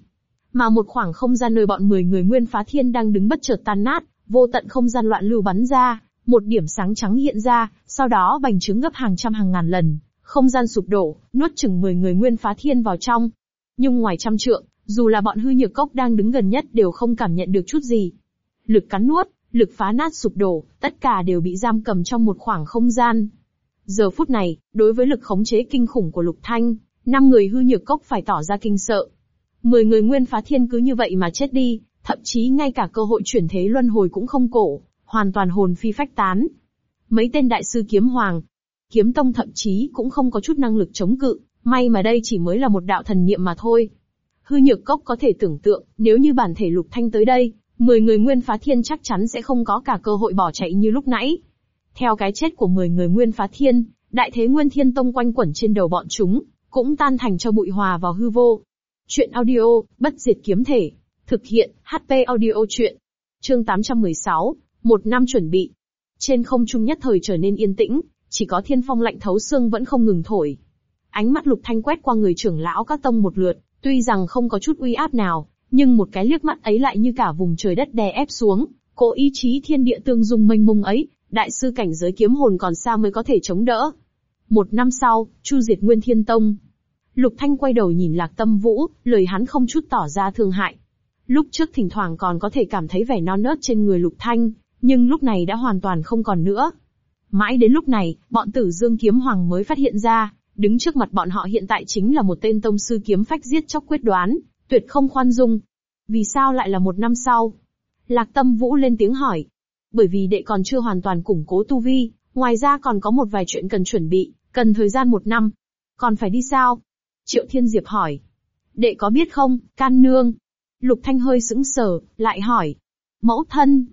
A: mà một khoảng không gian nơi bọn 10 người nguyên phá thiên đang đứng bất chợt tan nát, vô tận không gian loạn lưu bắn ra, một điểm sáng trắng hiện ra, sau đó bành trướng gấp hàng trăm hàng ngàn lần, không gian sụp đổ, nuốt chừng 10 người nguyên phá thiên vào trong. Nhưng ngoài trăm trượng, dù là bọn hư nhược cốc đang đứng gần nhất đều không cảm nhận được chút gì. Lực cắn nuốt, lực phá nát sụp đổ, tất cả đều bị giam cầm trong một khoảng không gian. Giờ phút này, đối với lực khống chế kinh khủng của Lục Thanh, năm người hư nhược cốc phải tỏ ra kinh sợ, Mười người nguyên phá thiên cứ như vậy mà chết đi, thậm chí ngay cả cơ hội chuyển thế luân hồi cũng không cổ, hoàn toàn hồn phi phách tán. Mấy tên đại sư kiếm hoàng, kiếm tông thậm chí cũng không có chút năng lực chống cự, may mà đây chỉ mới là một đạo thần niệm mà thôi. Hư nhược cốc có thể tưởng tượng, nếu như bản thể lục thanh tới đây, mười người nguyên phá thiên chắc chắn sẽ không có cả cơ hội bỏ chạy như lúc nãy. Theo cái chết của mười người nguyên phá thiên, đại thế nguyên thiên tông quanh quẩn trên đầu bọn chúng, cũng tan thành cho bụi hòa vào hư vô. Chuyện audio, bất diệt kiếm thể. Thực hiện, HP audio chuyện. Chương 816, một năm chuẩn bị. Trên không trung nhất thời trở nên yên tĩnh, chỉ có thiên phong lạnh thấu xương vẫn không ngừng thổi. Ánh mắt lục thanh quét qua người trưởng lão các tông một lượt, tuy rằng không có chút uy áp nào, nhưng một cái liếc mắt ấy lại như cả vùng trời đất đè ép xuống, cố ý chí thiên địa tương dung mênh mông ấy, đại sư cảnh giới kiếm hồn còn xa mới có thể chống đỡ. Một năm sau, Chu Diệt Nguyên Thiên Tông, Lục Thanh quay đầu nhìn Lạc Tâm Vũ, lời hắn không chút tỏ ra thương hại. Lúc trước thỉnh thoảng còn có thể cảm thấy vẻ non nớt trên người Lục Thanh, nhưng lúc này đã hoàn toàn không còn nữa. Mãi đến lúc này, bọn tử dương kiếm hoàng mới phát hiện ra, đứng trước mặt bọn họ hiện tại chính là một tên tông sư kiếm phách giết chóc quyết đoán, tuyệt không khoan dung. Vì sao lại là một năm sau? Lạc tâm vũ lên tiếng hỏi. Bởi vì đệ còn chưa hoàn toàn củng cố tu vi, ngoài ra còn có một vài chuyện cần chuẩn bị, cần thời gian một năm. Còn phải đi sao? Triệu Thiên Diệp hỏi. Đệ có biết không, can nương? Lục Thanh hơi sững sờ, lại hỏi. Mẫu thân,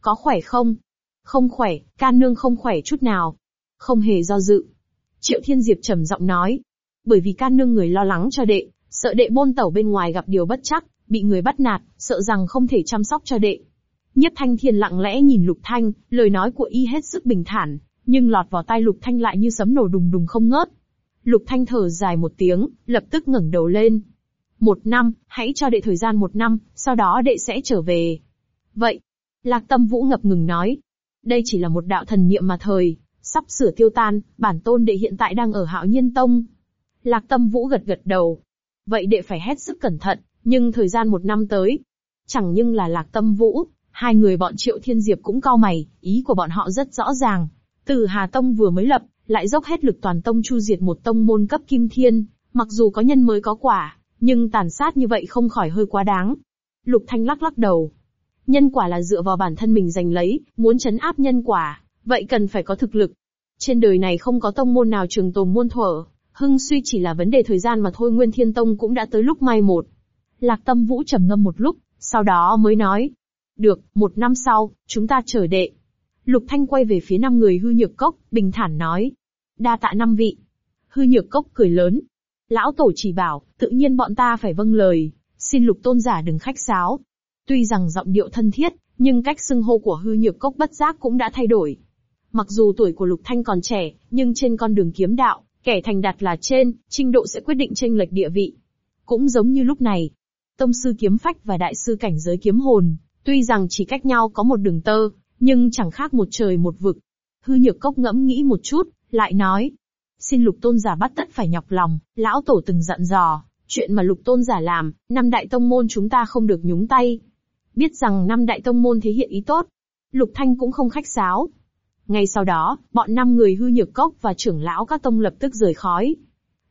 A: có khỏe không? Không khỏe, can nương không khỏe chút nào. Không hề do dự. Triệu Thiên Diệp trầm giọng nói. Bởi vì can nương người lo lắng cho đệ, sợ đệ bôn tẩu bên ngoài gặp điều bất chắc, bị người bắt nạt, sợ rằng không thể chăm sóc cho đệ. Nhất Thanh Thiên lặng lẽ nhìn Lục Thanh, lời nói của y hết sức bình thản, nhưng lọt vào tai Lục Thanh lại như sấm nổ đùng đùng không ngớt. Lục Thanh thở dài một tiếng, lập tức ngẩng đầu lên. Một năm, hãy cho đệ thời gian một năm, sau đó đệ sẽ trở về. Vậy, Lạc Tâm Vũ ngập ngừng nói, đây chỉ là một đạo thần niệm mà thời, sắp sửa tiêu tan, bản tôn đệ hiện tại đang ở Hạo Nhiên Tông. Lạc Tâm Vũ gật gật đầu. Vậy đệ phải hết sức cẩn thận, nhưng thời gian một năm tới, chẳng nhưng là Lạc Tâm Vũ, hai người bọn Triệu Thiên Diệp cũng cao mày, ý của bọn họ rất rõ ràng. Từ Hà Tông vừa mới lập, lại dốc hết lực toàn tông chu diệt một tông môn cấp kim thiên, mặc dù có nhân mới có quả, nhưng tàn sát như vậy không khỏi hơi quá đáng. Lục Thanh lắc lắc đầu. Nhân quả là dựa vào bản thân mình giành lấy, muốn chấn áp nhân quả, vậy cần phải có thực lực. Trên đời này không có tông môn nào trường tồn muôn thuở, hưng suy chỉ là vấn đề thời gian mà thôi Nguyên Thiên Tông cũng đã tới lúc mai một. Lạc Tâm Vũ trầm ngâm một lúc, sau đó mới nói. Được, một năm sau, chúng ta chờ đệ. Lục Thanh quay về phía năm người hư nhược cốc, bình thản nói. Đa tạ năm vị. Hư nhược cốc cười lớn. Lão tổ chỉ bảo, tự nhiên bọn ta phải vâng lời, xin lục tôn giả đừng khách sáo. Tuy rằng giọng điệu thân thiết, nhưng cách xưng hô của hư nhược cốc bất giác cũng đã thay đổi. Mặc dù tuổi của Lục Thanh còn trẻ, nhưng trên con đường kiếm đạo, kẻ thành đạt là trên, trình độ sẽ quyết định tranh lệch địa vị. Cũng giống như lúc này, tông sư kiếm phách và đại sư cảnh giới kiếm hồn, tuy rằng chỉ cách nhau có một đường tơ, nhưng chẳng khác một trời một vực. Hư nhược cốc ngẫm nghĩ một chút, lại nói. Xin lục tôn giả bắt tất phải nhọc lòng, lão tổ từng dặn dò, chuyện mà lục tôn giả làm, năm đại tông môn chúng ta không được nhúng tay. Biết rằng năm đại tông môn thể hiện ý tốt. Lục Thanh cũng không khách sáo. Ngay sau đó, bọn năm người hư nhược cốc và trưởng lão các tông lập tức rời khói.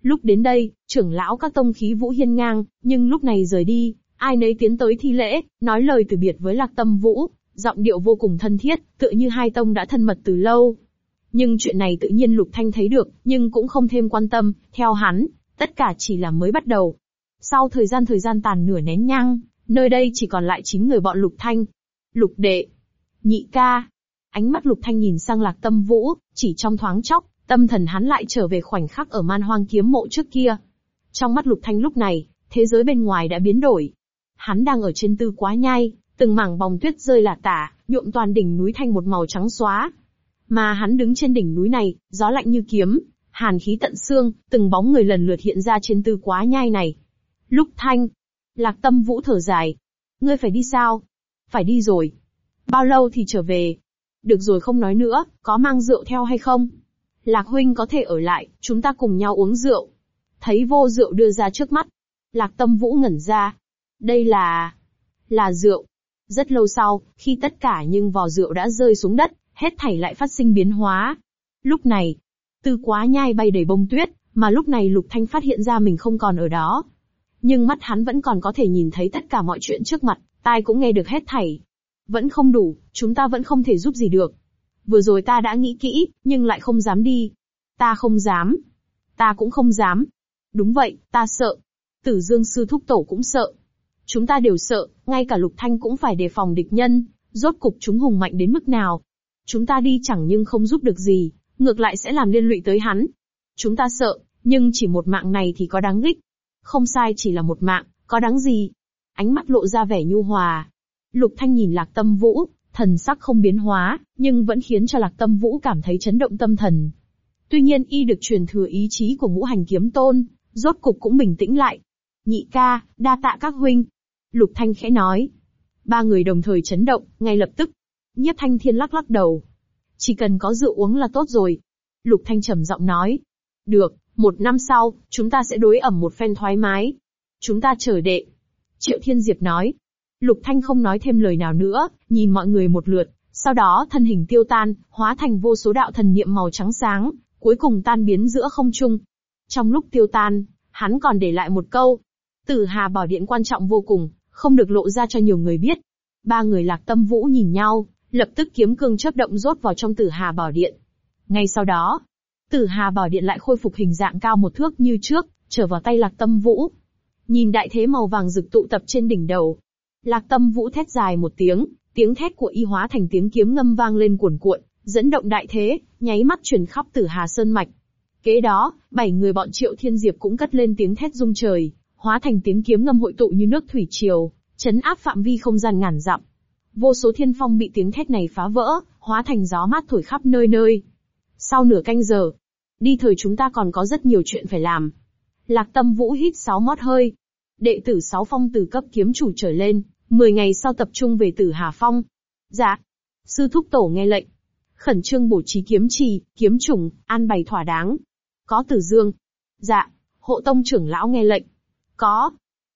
A: Lúc đến đây, trưởng lão các tông khí vũ hiên ngang, nhưng lúc này rời đi, ai nấy tiến tới thi lễ, nói lời từ biệt với lạc tâm vũ, giọng điệu vô cùng thân thiết, tựa như hai tông đã thân mật từ lâu. Nhưng chuyện này tự nhiên Lục Thanh thấy được, nhưng cũng không thêm quan tâm, theo hắn, tất cả chỉ là mới bắt đầu. Sau thời gian thời gian tàn nửa nén nhang, nơi đây chỉ còn lại chín người bọn Lục Thanh. Lục đệ, nhị ca. Ánh mắt Lục Thanh nhìn sang lạc tâm vũ, chỉ trong thoáng chốc, tâm thần hắn lại trở về khoảnh khắc ở man hoang kiếm mộ trước kia. Trong mắt Lục Thanh lúc này, thế giới bên ngoài đã biến đổi. Hắn đang ở trên tư quá nhai, Từng mảng bóng tuyết rơi lả tả, nhuộm toàn đỉnh núi thành một màu trắng xóa. Mà hắn đứng trên đỉnh núi này, gió lạnh như kiếm, hàn khí tận xương, từng bóng người lần lượt hiện ra trên tư quá nhai này. Lúc thanh, lạc tâm vũ thở dài. Ngươi phải đi sao? Phải đi rồi. Bao lâu thì trở về? Được rồi không nói nữa, có mang rượu theo hay không? Lạc huynh có thể ở lại, chúng ta cùng nhau uống rượu. Thấy vô rượu đưa ra trước mắt. Lạc tâm vũ ngẩn ra. Đây là... là rượu. Rất lâu sau, khi tất cả những vò rượu đã rơi xuống đất, hết thảy lại phát sinh biến hóa. Lúc này, tư quá nhai bay đầy bông tuyết, mà lúc này Lục Thanh phát hiện ra mình không còn ở đó. Nhưng mắt hắn vẫn còn có thể nhìn thấy tất cả mọi chuyện trước mặt, tai cũng nghe được hết thảy. Vẫn không đủ, chúng ta vẫn không thể giúp gì được. Vừa rồi ta đã nghĩ kỹ, nhưng lại không dám đi. Ta không dám. Ta cũng không dám. Đúng vậy, ta sợ. Tử Dương Sư Thúc Tổ cũng sợ. Chúng ta đều sợ, ngay cả Lục Thanh cũng phải đề phòng địch nhân, rốt cục chúng hùng mạnh đến mức nào. Chúng ta đi chẳng nhưng không giúp được gì, ngược lại sẽ làm liên lụy tới hắn. Chúng ta sợ, nhưng chỉ một mạng này thì có đáng ích. Không sai chỉ là một mạng, có đáng gì? Ánh mắt lộ ra vẻ nhu hòa. Lục Thanh nhìn Lạc Tâm Vũ, thần sắc không biến hóa, nhưng vẫn khiến cho Lạc Tâm Vũ cảm thấy chấn động tâm thần. Tuy nhiên y được truyền thừa ý chí của ngũ hành kiếm tôn, rốt cục cũng bình tĩnh lại. Nhị ca, đa tạ các huynh. Lục Thanh khẽ nói. Ba người đồng thời chấn động, ngay lập tức. Nhất Thanh Thiên lắc lắc đầu. Chỉ cần có rượu uống là tốt rồi. Lục Thanh trầm giọng nói. Được, một năm sau, chúng ta sẽ đối ẩm một phen thoải mái. Chúng ta chờ đệ. Triệu Thiên Diệp nói. Lục Thanh không nói thêm lời nào nữa, nhìn mọi người một lượt, sau đó thân hình tiêu tan, hóa thành vô số đạo thần niệm màu trắng sáng, cuối cùng tan biến giữa không trung. Trong lúc tiêu tan, hắn còn để lại một câu. Tử Hà Bảo Điện quan trọng vô cùng, không được lộ ra cho nhiều người biết. Ba người lạc tâm vũ nhìn nhau, lập tức kiếm cương chớp động rốt vào trong tử hà bảo điện. Ngay sau đó, tử hà bảo điện lại khôi phục hình dạng cao một thước như trước, trở vào tay lạc tâm vũ. Nhìn đại thế màu vàng rực tụ tập trên đỉnh đầu. Lạc tâm vũ thét dài một tiếng, tiếng thét của y hóa thành tiếng kiếm ngâm vang lên cuồn cuộn, dẫn động đại thế, nháy mắt truyền khắp tử hà sơn mạch. Kế đó, bảy người bọn triệu thiên diệp cũng cất lên tiếng thét rung trời, hóa thành tiếng kiếm ngâm hội tụ như nước thủy triều, chấn áp phạm vi không gian ngàn dặm. Vô số thiên phong bị tiếng thét này phá vỡ, hóa thành gió mát thổi khắp nơi nơi. Sau nửa canh giờ, đi thời chúng ta còn có rất nhiều chuyện phải làm. Lạc tâm vũ hít sáu mót hơi. Đệ tử sáu phong từ cấp kiếm chủ trở lên, 10 ngày sau tập trung về tử Hà Phong. Dạ. Sư thúc tổ nghe lệnh. Khẩn trương bổ trí kiếm trì, kiếm trùng, an bày thỏa đáng. Có tử dương. Dạ. Hộ tông trưởng lão nghe lệnh. Có.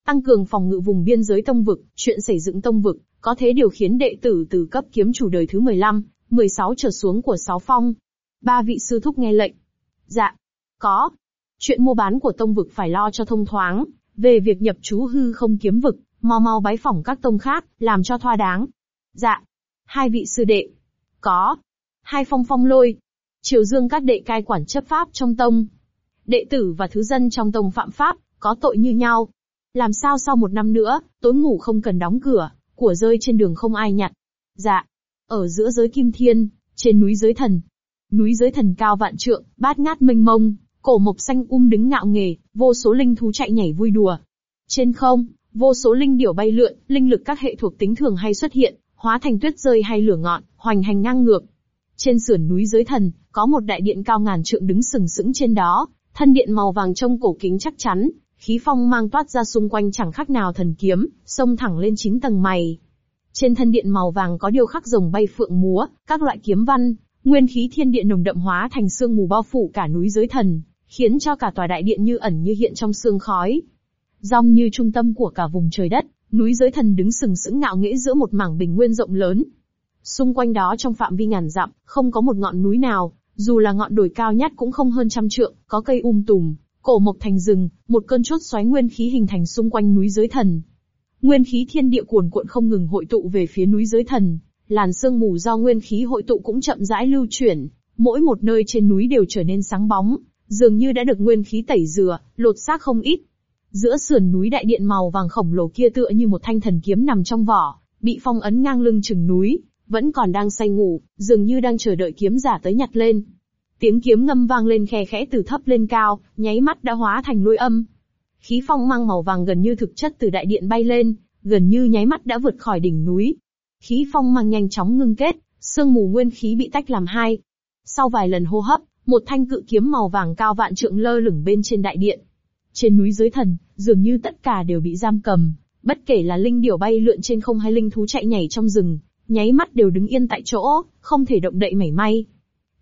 A: Tăng cường phòng ngự vùng biên giới tông vực, chuyện xây dựng tông vực, có thế điều khiến đệ tử từ cấp kiếm chủ đời thứ 15, 16 trở xuống của sáu phong. Ba vị sư thúc nghe lệnh. Dạ. Có. Chuyện mua bán của tông vực phải lo cho thông thoáng, về việc nhập chú hư không kiếm vực, mau mau bái phỏng các tông khác, làm cho thoa đáng. Dạ. Hai vị sư đệ. Có. Hai phong phong lôi. Triều dương các đệ cai quản chấp pháp trong tông. Đệ tử và thứ dân trong tông phạm pháp, có tội như nhau. Làm sao sau một năm nữa, tối ngủ không cần đóng cửa, của rơi trên đường không ai nhặt. Dạ. Ở giữa giới kim thiên, trên núi giới thần. Núi giới thần cao vạn trượng, bát ngát mênh mông, cổ mộc xanh um đứng ngạo nghề, vô số linh thú chạy nhảy vui đùa. Trên không, vô số linh điểu bay lượn, linh lực các hệ thuộc tính thường hay xuất hiện, hóa thành tuyết rơi hay lửa ngọn, hoành hành ngang ngược. Trên sườn núi giới thần, có một đại điện cao ngàn trượng đứng sừng sững trên đó, thân điện màu vàng trông cổ kính chắc chắn, Khí phong mang toát ra xung quanh chẳng khác nào thần kiếm, xông thẳng lên chín tầng mày. Trên thân điện màu vàng có điều khắc rồng bay phượng múa, các loại kiếm văn, nguyên khí thiên địa nồng đậm hóa thành sương mù bao phủ cả núi dưới thần, khiến cho cả tòa đại điện như ẩn như hiện trong sương khói. Rong như trung tâm của cả vùng trời đất, núi dưới thần đứng sừng sững ngạo nghễ giữa một mảng bình nguyên rộng lớn. Xung quanh đó trong phạm vi ngàn dặm, không có một ngọn núi nào, dù là ngọn đồi cao nhất cũng không hơn trăm trượng, có cây um tùm, Cổ mộc thành rừng, một cơn chốt xoáy nguyên khí hình thành xung quanh núi giới thần. Nguyên khí thiên địa cuồn cuộn không ngừng hội tụ về phía núi giới thần, làn sương mù do nguyên khí hội tụ cũng chậm rãi lưu chuyển, mỗi một nơi trên núi đều trở nên sáng bóng, dường như đã được nguyên khí tẩy rửa, lột xác không ít. Giữa sườn núi đại điện màu vàng khổng lồ kia tựa như một thanh thần kiếm nằm trong vỏ, bị phong ấn ngang lưng chừng núi, vẫn còn đang say ngủ, dường như đang chờ đợi kiếm giả tới nhặt lên. Tiếng kiếm ngâm vang lên khe khẽ từ thấp lên cao, nháy mắt đã hóa thành lôi âm. Khí phong mang màu vàng gần như thực chất từ đại điện bay lên, gần như nháy mắt đã vượt khỏi đỉnh núi. Khí phong mang nhanh chóng ngưng kết, sương mù nguyên khí bị tách làm hai. Sau vài lần hô hấp, một thanh cự kiếm màu vàng cao vạn trượng lơ lửng bên trên đại điện. Trên núi dưới thần, dường như tất cả đều bị giam cầm, bất kể là linh điểu bay lượn trên không hay linh thú chạy nhảy trong rừng, nháy mắt đều đứng yên tại chỗ, không thể động đậy mảy may,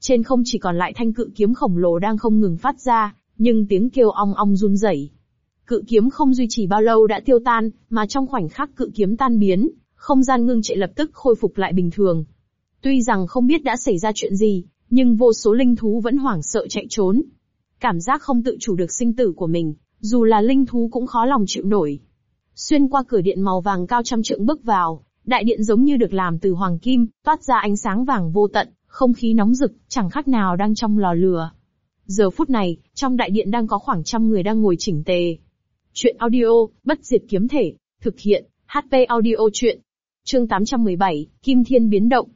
A: trên không chỉ còn lại thanh cự kiếm khổng lồ đang không ngừng phát ra, nhưng tiếng kêu ong ong run rẩy. Cự kiếm không duy trì bao lâu đã tiêu tan, mà trong khoảnh khắc cự kiếm tan biến, không gian ngưng trệ lập tức khôi phục lại bình thường. Tuy rằng không biết đã xảy ra chuyện gì, nhưng vô số linh thú vẫn hoảng sợ chạy trốn. Cảm giác không tự chủ được sinh tử của mình, dù là linh thú cũng khó lòng chịu nổi. Xuyên qua cửa điện màu vàng cao trăm trượng bước vào, đại điện giống như được làm từ hoàng kim, toát ra ánh sáng vàng vô tận, không khí nóng rực, chẳng khác nào đang trong lò lửa. Giờ phút này, trong đại điện đang có khoảng trăm người đang ngồi chỉnh tề. Chuyện audio, bất diệt kiếm thể, thực hiện, HP audio chuyện. Chương 817, Kim Thiên biến động.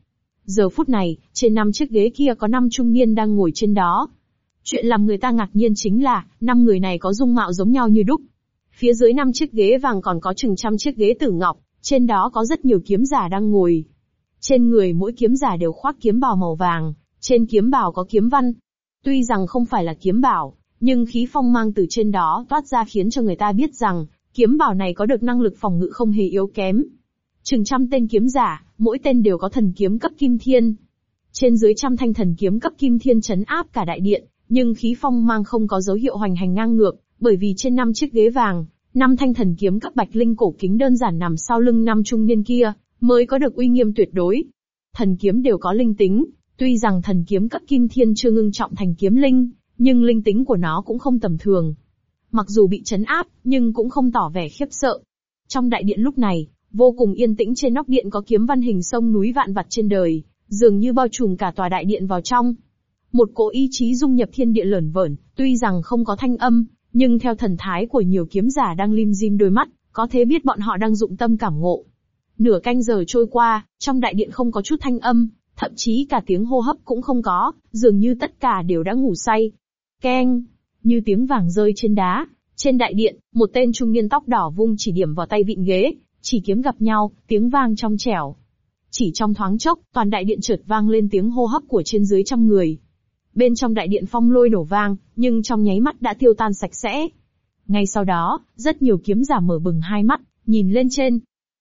A: Giờ phút này, trên năm chiếc ghế kia có năm trung niên đang ngồi trên đó. Chuyện làm người ta ngạc nhiên chính là, năm người này có dung mạo giống nhau như đúc. Phía dưới năm chiếc ghế vàng còn có chừng trăm chiếc ghế tử ngọc, trên đó có rất nhiều kiếm giả đang ngồi, trên người mỗi kiếm giả đều khoác kiếm bào màu vàng, trên kiếm bào có kiếm văn. Tuy rằng không phải là kiếm bào, nhưng khí phong mang từ trên đó toát ra khiến cho người ta biết rằng, kiếm bào này có được năng lực phòng ngự không hề yếu kém. Chừng trăm tên kiếm giả, mỗi tên đều có thần kiếm cấp kim thiên. Trên dưới trăm thanh thần kiếm cấp kim thiên chấn áp cả đại điện, nhưng khí phong mang không có dấu hiệu hoành hành ngang ngược, bởi vì trên năm chiếc ghế vàng, năm thanh thần kiếm cấp bạch linh cổ kính đơn giản nằm sau lưng năm trung niên kia, mới có được uy nghiêm tuyệt đối. Thần kiếm đều có linh tính, tuy rằng thần kiếm cấp kim thiên chưa ngưng trọng thành kiếm linh, nhưng linh tính của nó cũng không tầm thường. Mặc dù bị chấn áp, nhưng cũng không tỏ vẻ khiếp sợ. Trong đại điện lúc này, vô cùng yên tĩnh trên nóc điện có kiếm văn hình sông núi vạn vật trên đời, dường như bao trùm cả tòa đại điện vào trong. Một cỗ ý chí dung nhập thiên địa lởn vởn, tuy rằng không có thanh âm, nhưng theo thần thái của nhiều kiếm giả đang lim dim đôi mắt, có thể biết bọn họ đang dụng tâm cảm ngộ. Nửa canh giờ trôi qua, trong đại điện không có chút thanh âm, thậm chí cả tiếng hô hấp cũng không có, dường như tất cả đều đã ngủ say. Keng, như tiếng vàng rơi trên đá, trên đại điện, một tên trung niên tóc đỏ vung chỉ điểm vào tay vịn ghế, chỉ kiếm gặp nhau, tiếng vang trong trẻo. Chỉ trong thoáng chốc, toàn đại điện chợt vang lên tiếng hô hấp của trên dưới trăm người. Bên trong đại điện phong lôi nổ vang, nhưng trong nháy mắt đã tiêu tan sạch sẽ. Ngay sau đó, rất nhiều kiếm giả mở bừng hai mắt, nhìn lên trên,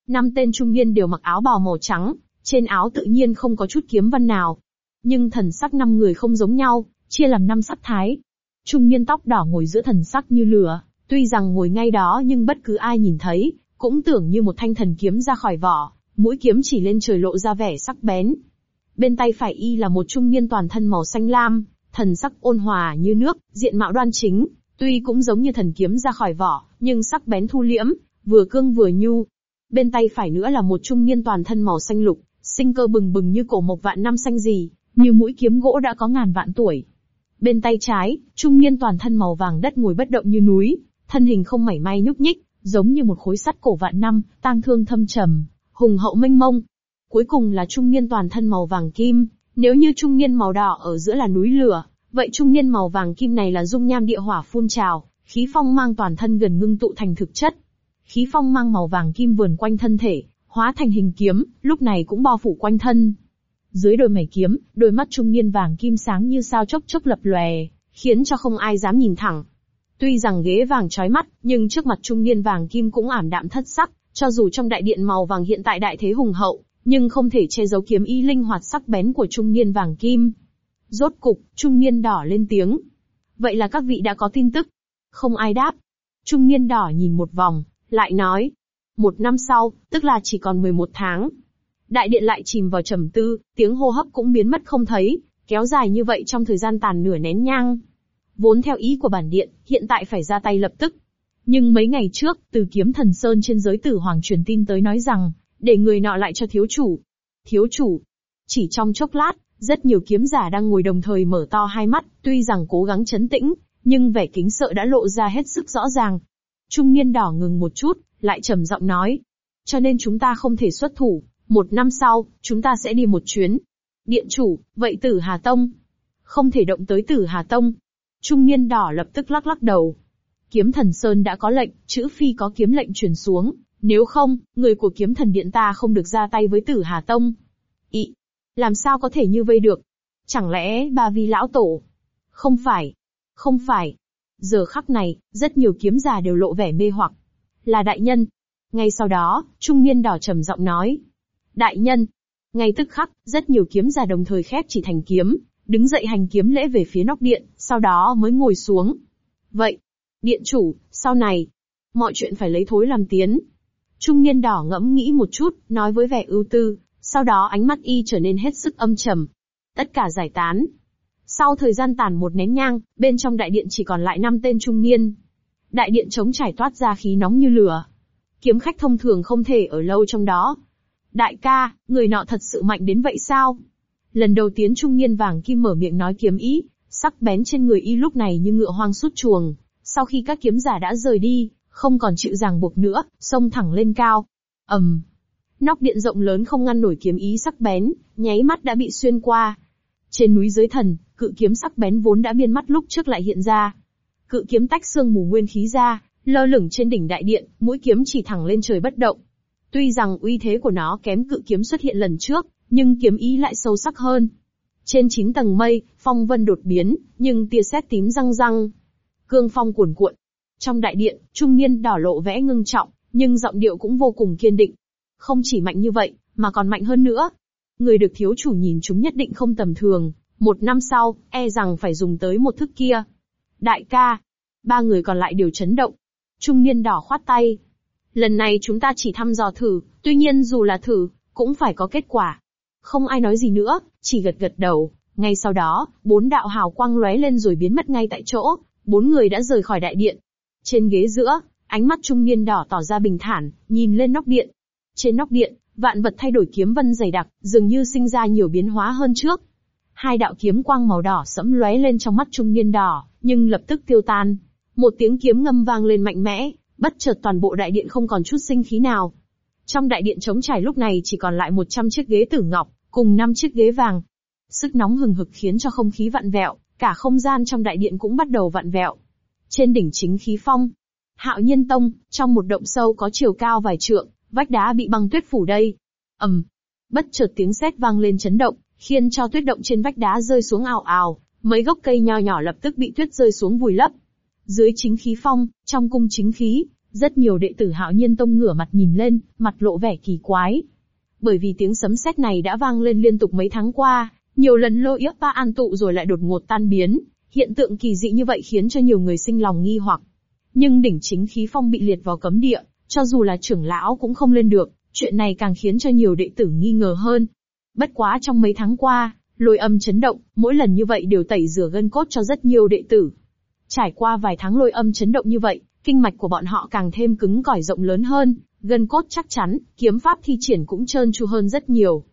A: Năm tên trung niên đều mặc áo bào màu trắng, trên áo tự nhiên không có chút kiếm văn nào. Nhưng thần sắc năm người không giống nhau, chia làm năm sắc thái. Trung niên tóc đỏ ngồi giữa thần sắc như lửa, tuy rằng ngồi ngay đó nhưng bất cứ ai nhìn thấy, cũng tưởng như một thanh thần kiếm ra khỏi vỏ, mũi kiếm chỉ lên trời lộ ra vẻ sắc bén. Bên tay phải y là một trung niên toàn thân màu xanh lam, thần sắc ôn hòa như nước, diện mạo đoan chính, tuy cũng giống như thần kiếm ra khỏi vỏ, nhưng sắc bén thu liễm, vừa cương vừa nhu, bên tay phải nữa là một trung niên toàn thân màu xanh lục, sinh cơ bừng bừng như cổ mộc vạn năm xanh gì, như mũi kiếm gỗ đã có ngàn vạn tuổi. Bên tay trái, trung niên toàn thân màu vàng đất ngồi bất động như núi, thân hình không mảy may nhúc nhích, giống như một khối sắt cổ vạn năm, tang thương thâm trầm, hùng hậu mênh mông. Cuối cùng là trung niên toàn thân màu vàng kim, nếu như trung niên màu đỏ ở giữa là núi lửa, vậy trung niên màu vàng kim này là dung nham địa hỏa phun trào, khí phong mang toàn thân gần ngưng tụ thành thực chất, khí phong mang màu vàng kim vườn quanh thân thể, hóa thành hình kiếm, lúc này cũng bao phủ quanh thân. Dưới đôi mày kiếm, đôi mắt trung niên vàng kim sáng như sao chốc chốc lập lòe, khiến cho không ai dám nhìn thẳng. Tuy rằng ghế vàng trói mắt, nhưng trước mặt trung niên vàng kim cũng ảm đạm thất sắc, cho dù trong đại điện màu vàng hiện tại đại thế hùng hậu, nhưng không thể che giấu kiếm y linh hoạt sắc bén của trung niên vàng kim. Rốt cục, trung niên đỏ lên tiếng. Vậy là các vị đã có tin tức? Không ai đáp. Trung niên đỏ nhìn một vòng, lại nói, một năm sau, tức là chỉ còn 11 tháng. Đại điện lại chìm vào trầm tư, tiếng hô hấp cũng biến mất không thấy, kéo dài như vậy trong thời gian tàn nửa nén nhang. Vốn theo ý của bản điện, hiện tại phải ra tay lập tức. Nhưng mấy ngày trước, từ kiếm thần Sơn trên giới tử hoàng truyền tin tới nói rằng, để người nọ lại cho thiếu chủ. Thiếu chủ. Chỉ trong chốc lát, rất nhiều kiếm giả đang ngồi đồng thời mở to hai mắt, tuy rằng cố gắng chấn tĩnh, nhưng vẻ kính sợ đã lộ ra hết sức rõ ràng, Trung niên đỏ ngừng một chút, lại trầm giọng nói. Cho nên chúng ta không thể xuất thủ, một năm sau, chúng ta sẽ đi một chuyến. Điện chủ, vậy tử Hà Tông? Không thể động tới tử Hà Tông. Trung niên đỏ lập tức lắc lắc đầu. Kiếm thần Sơn đã có lệnh, chữ phi có kiếm lệnh truyền xuống. Nếu không, người của kiếm thần điện ta không được ra tay với tử Hà Tông. Ý, làm sao có thể như vây được? Chẳng lẽ ba vi lão tổ? Không phải, không phải, Giờ khắc này, rất nhiều kiếm giả đều lộ vẻ mê hoặc. Là đại nhân. Ngay sau đó, trung niên đỏ trầm giọng nói. Đại nhân. Ngay tức khắc, rất nhiều kiếm giả đồng thời khép chỉ thành kiếm, đứng dậy hành kiếm lễ về phía nóc điện, sau đó mới ngồi xuống. Vậy, điện chủ, sau này, mọi chuyện phải lấy thối làm tiến. Trung niên đỏ ngẫm nghĩ một chút, nói với vẻ ưu tư, sau đó ánh mắt y trở nên hết sức âm trầm. Tất cả giải tán, sau thời gian tàn một nén nhang, bên trong đại điện chỉ còn lại năm tên trung niên. Đại điện trống trải toát ra khí nóng như lửa. Kiếm khách thông thường không thể ở lâu trong đó. Đại ca, người nọ thật sự mạnh đến vậy sao? Lần đầu tiên trung niên vàng kim mở miệng nói kiếm ý, sắc bén trên người y lúc này như ngựa hoang sút chuồng. Sau khi các kiếm giả đã rời đi, không còn chịu ràng buộc nữa, xông thẳng lên cao. ầm, nóc điện rộng lớn không ngăn nổi kiếm ý sắc bén, nháy mắt đã bị xuyên qua. Trên núi dưới thần, cự kiếm sắc bén vốn đã biên mắt lúc trước lại hiện ra. Cự kiếm tách xương mù nguyên khí ra, lơ lửng trên đỉnh đại điện, mũi kiếm chỉ thẳng lên trời bất động. Tuy rằng uy thế của nó kém cự kiếm xuất hiện lần trước, nhưng kiếm ý lại sâu sắc hơn. Trên 9 tầng mây, phong vân đột biến, nhưng tia sét tím răng răng. Cương phong cuồn cuộn. Trong đại điện, trung niên đỏ lộ vẽ ngưng trọng, nhưng giọng điệu cũng vô cùng kiên định. Không chỉ mạnh như vậy, mà còn mạnh hơn nữa. Người được thiếu chủ nhìn chúng nhất định không tầm thường, một năm sau, e rằng phải dùng tới một thức kia. Đại ca, ba người còn lại đều chấn động. Trung niên đỏ khoát tay. Lần này chúng ta chỉ thăm dò thử, tuy nhiên dù là thử, cũng phải có kết quả. Không ai nói gì nữa, chỉ gật gật đầu. Ngay sau đó, bốn đạo hào quang lóe lên rồi biến mất ngay tại chỗ, bốn người đã rời khỏi đại điện. Trên ghế giữa, ánh mắt trung niên đỏ tỏ ra bình thản, nhìn lên nóc điện. Trên nóc điện, vạn vật thay đổi kiếm vân dày đặc, dường như sinh ra nhiều biến hóa hơn trước hai đạo kiếm quang màu đỏ sẫm lóe lên trong mắt trung niên đỏ, nhưng lập tức tiêu tan. Một tiếng kiếm ngâm vang lên mạnh mẽ, bất chợt toàn bộ đại điện không còn chút sinh khí nào. Trong đại điện trống trải lúc này chỉ còn lại 100 chiếc ghế tử ngọc, cùng 5 chiếc ghế vàng. Sức nóng hừng hực khiến cho không khí vặn vẹo, cả không gian trong đại điện cũng bắt đầu vặn vẹo. Trên đỉnh chính khí phong, Hạo Nhiên Tông, trong một động sâu có chiều cao vài trượng, vách đá bị băng tuyết phủ đây. ầm, bất chợt tiếng sét vang lên chấn động, khiến cho tuyết động trên vách đá rơi xuống ào ào, mấy gốc cây nho nhỏ lập tức bị tuyết rơi xuống vùi lấp. Dưới chính khí phong, trong cung chính khí, rất nhiều đệ tử hạo nhiên tông ngửa mặt nhìn lên, mặt lộ vẻ kỳ quái. Bởi vì tiếng sấm sét này đã vang lên liên tục mấy tháng qua, nhiều lần lôi yếc ba an tụ rồi lại đột ngột tan biến, hiện tượng kỳ dị như vậy khiến cho nhiều người sinh lòng nghi hoặc. Nhưng đỉnh chính khí phong bị liệt vào cấm địa, cho dù là trưởng lão cũng không lên được, chuyện này càng khiến cho nhiều đệ tử nghi ngờ hơn, Bất quá trong mấy tháng qua, lôi âm chấn động, mỗi lần như vậy đều tẩy rửa gân cốt cho rất nhiều đệ tử. Trải qua vài tháng lôi âm chấn động như vậy, kinh mạch của bọn họ càng thêm cứng cỏi rộng lớn hơn, gân cốt chắc chắn, kiếm pháp thi triển cũng trơn tru hơn rất nhiều.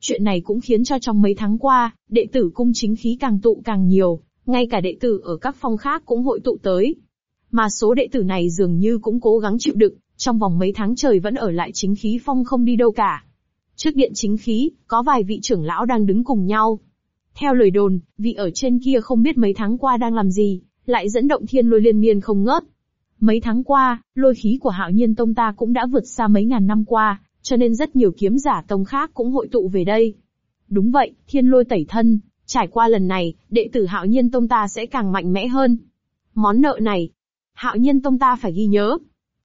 A: Chuyện này cũng khiến cho trong mấy tháng qua, đệ tử cung chính khí càng tụ càng nhiều, ngay cả đệ tử ở các phong khác cũng hội tụ tới. Mà số đệ tử này dường như cũng cố gắng chịu đựng, trong vòng mấy tháng trời vẫn ở lại chính khí phong không đi đâu cả. Trước điện chính khí, có vài vị trưởng lão đang đứng cùng nhau. Theo lời đồn, vị ở trên kia không biết mấy tháng qua đang làm gì, lại dẫn động thiên lôi liên miên không ngớt. Mấy tháng qua, lôi khí của hạo nhiên tông ta cũng đã vượt xa mấy ngàn năm qua, cho nên rất nhiều kiếm giả tông khác cũng hội tụ về đây. Đúng vậy, thiên lôi tẩy thân, trải qua lần này, đệ tử hạo nhiên tông ta sẽ càng mạnh mẽ hơn. Món nợ này, hạo nhiên tông ta phải ghi nhớ.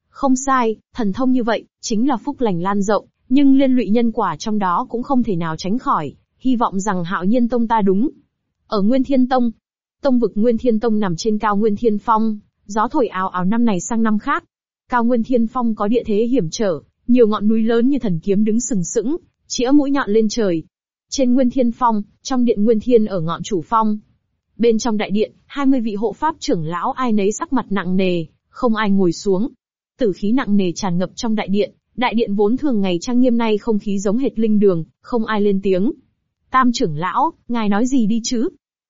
A: Không sai, thần thông như vậy, chính là phúc lành lan rộng, nhưng liên lụy nhân quả trong đó cũng không thể nào tránh khỏi, hy vọng rằng hạo nhiên tông ta đúng. Ở Nguyên Thiên Tông, tông vực Nguyên Thiên Tông nằm trên cao Nguyên Thiên Phong, gió thổi ào ào năm này sang năm khác. Cao Nguyên Thiên Phong có địa thế hiểm trở, nhiều ngọn núi lớn như thần kiếm đứng sừng sững, chĩa mũi nhọn lên trời. Trên Nguyên Thiên Phong, trong điện Nguyên Thiên ở ngọn chủ phong. Bên trong đại điện, 20 vị hộ pháp trưởng lão ai nấy sắc mặt nặng nề, không ai ngồi xuống. Tử khí nặng nề tràn ngập trong đại điện, Đại điện vốn thường ngày trang nghiêm nay không khí giống hệt linh đường, không ai lên tiếng. Tam trưởng lão, ngài nói gì đi chứ?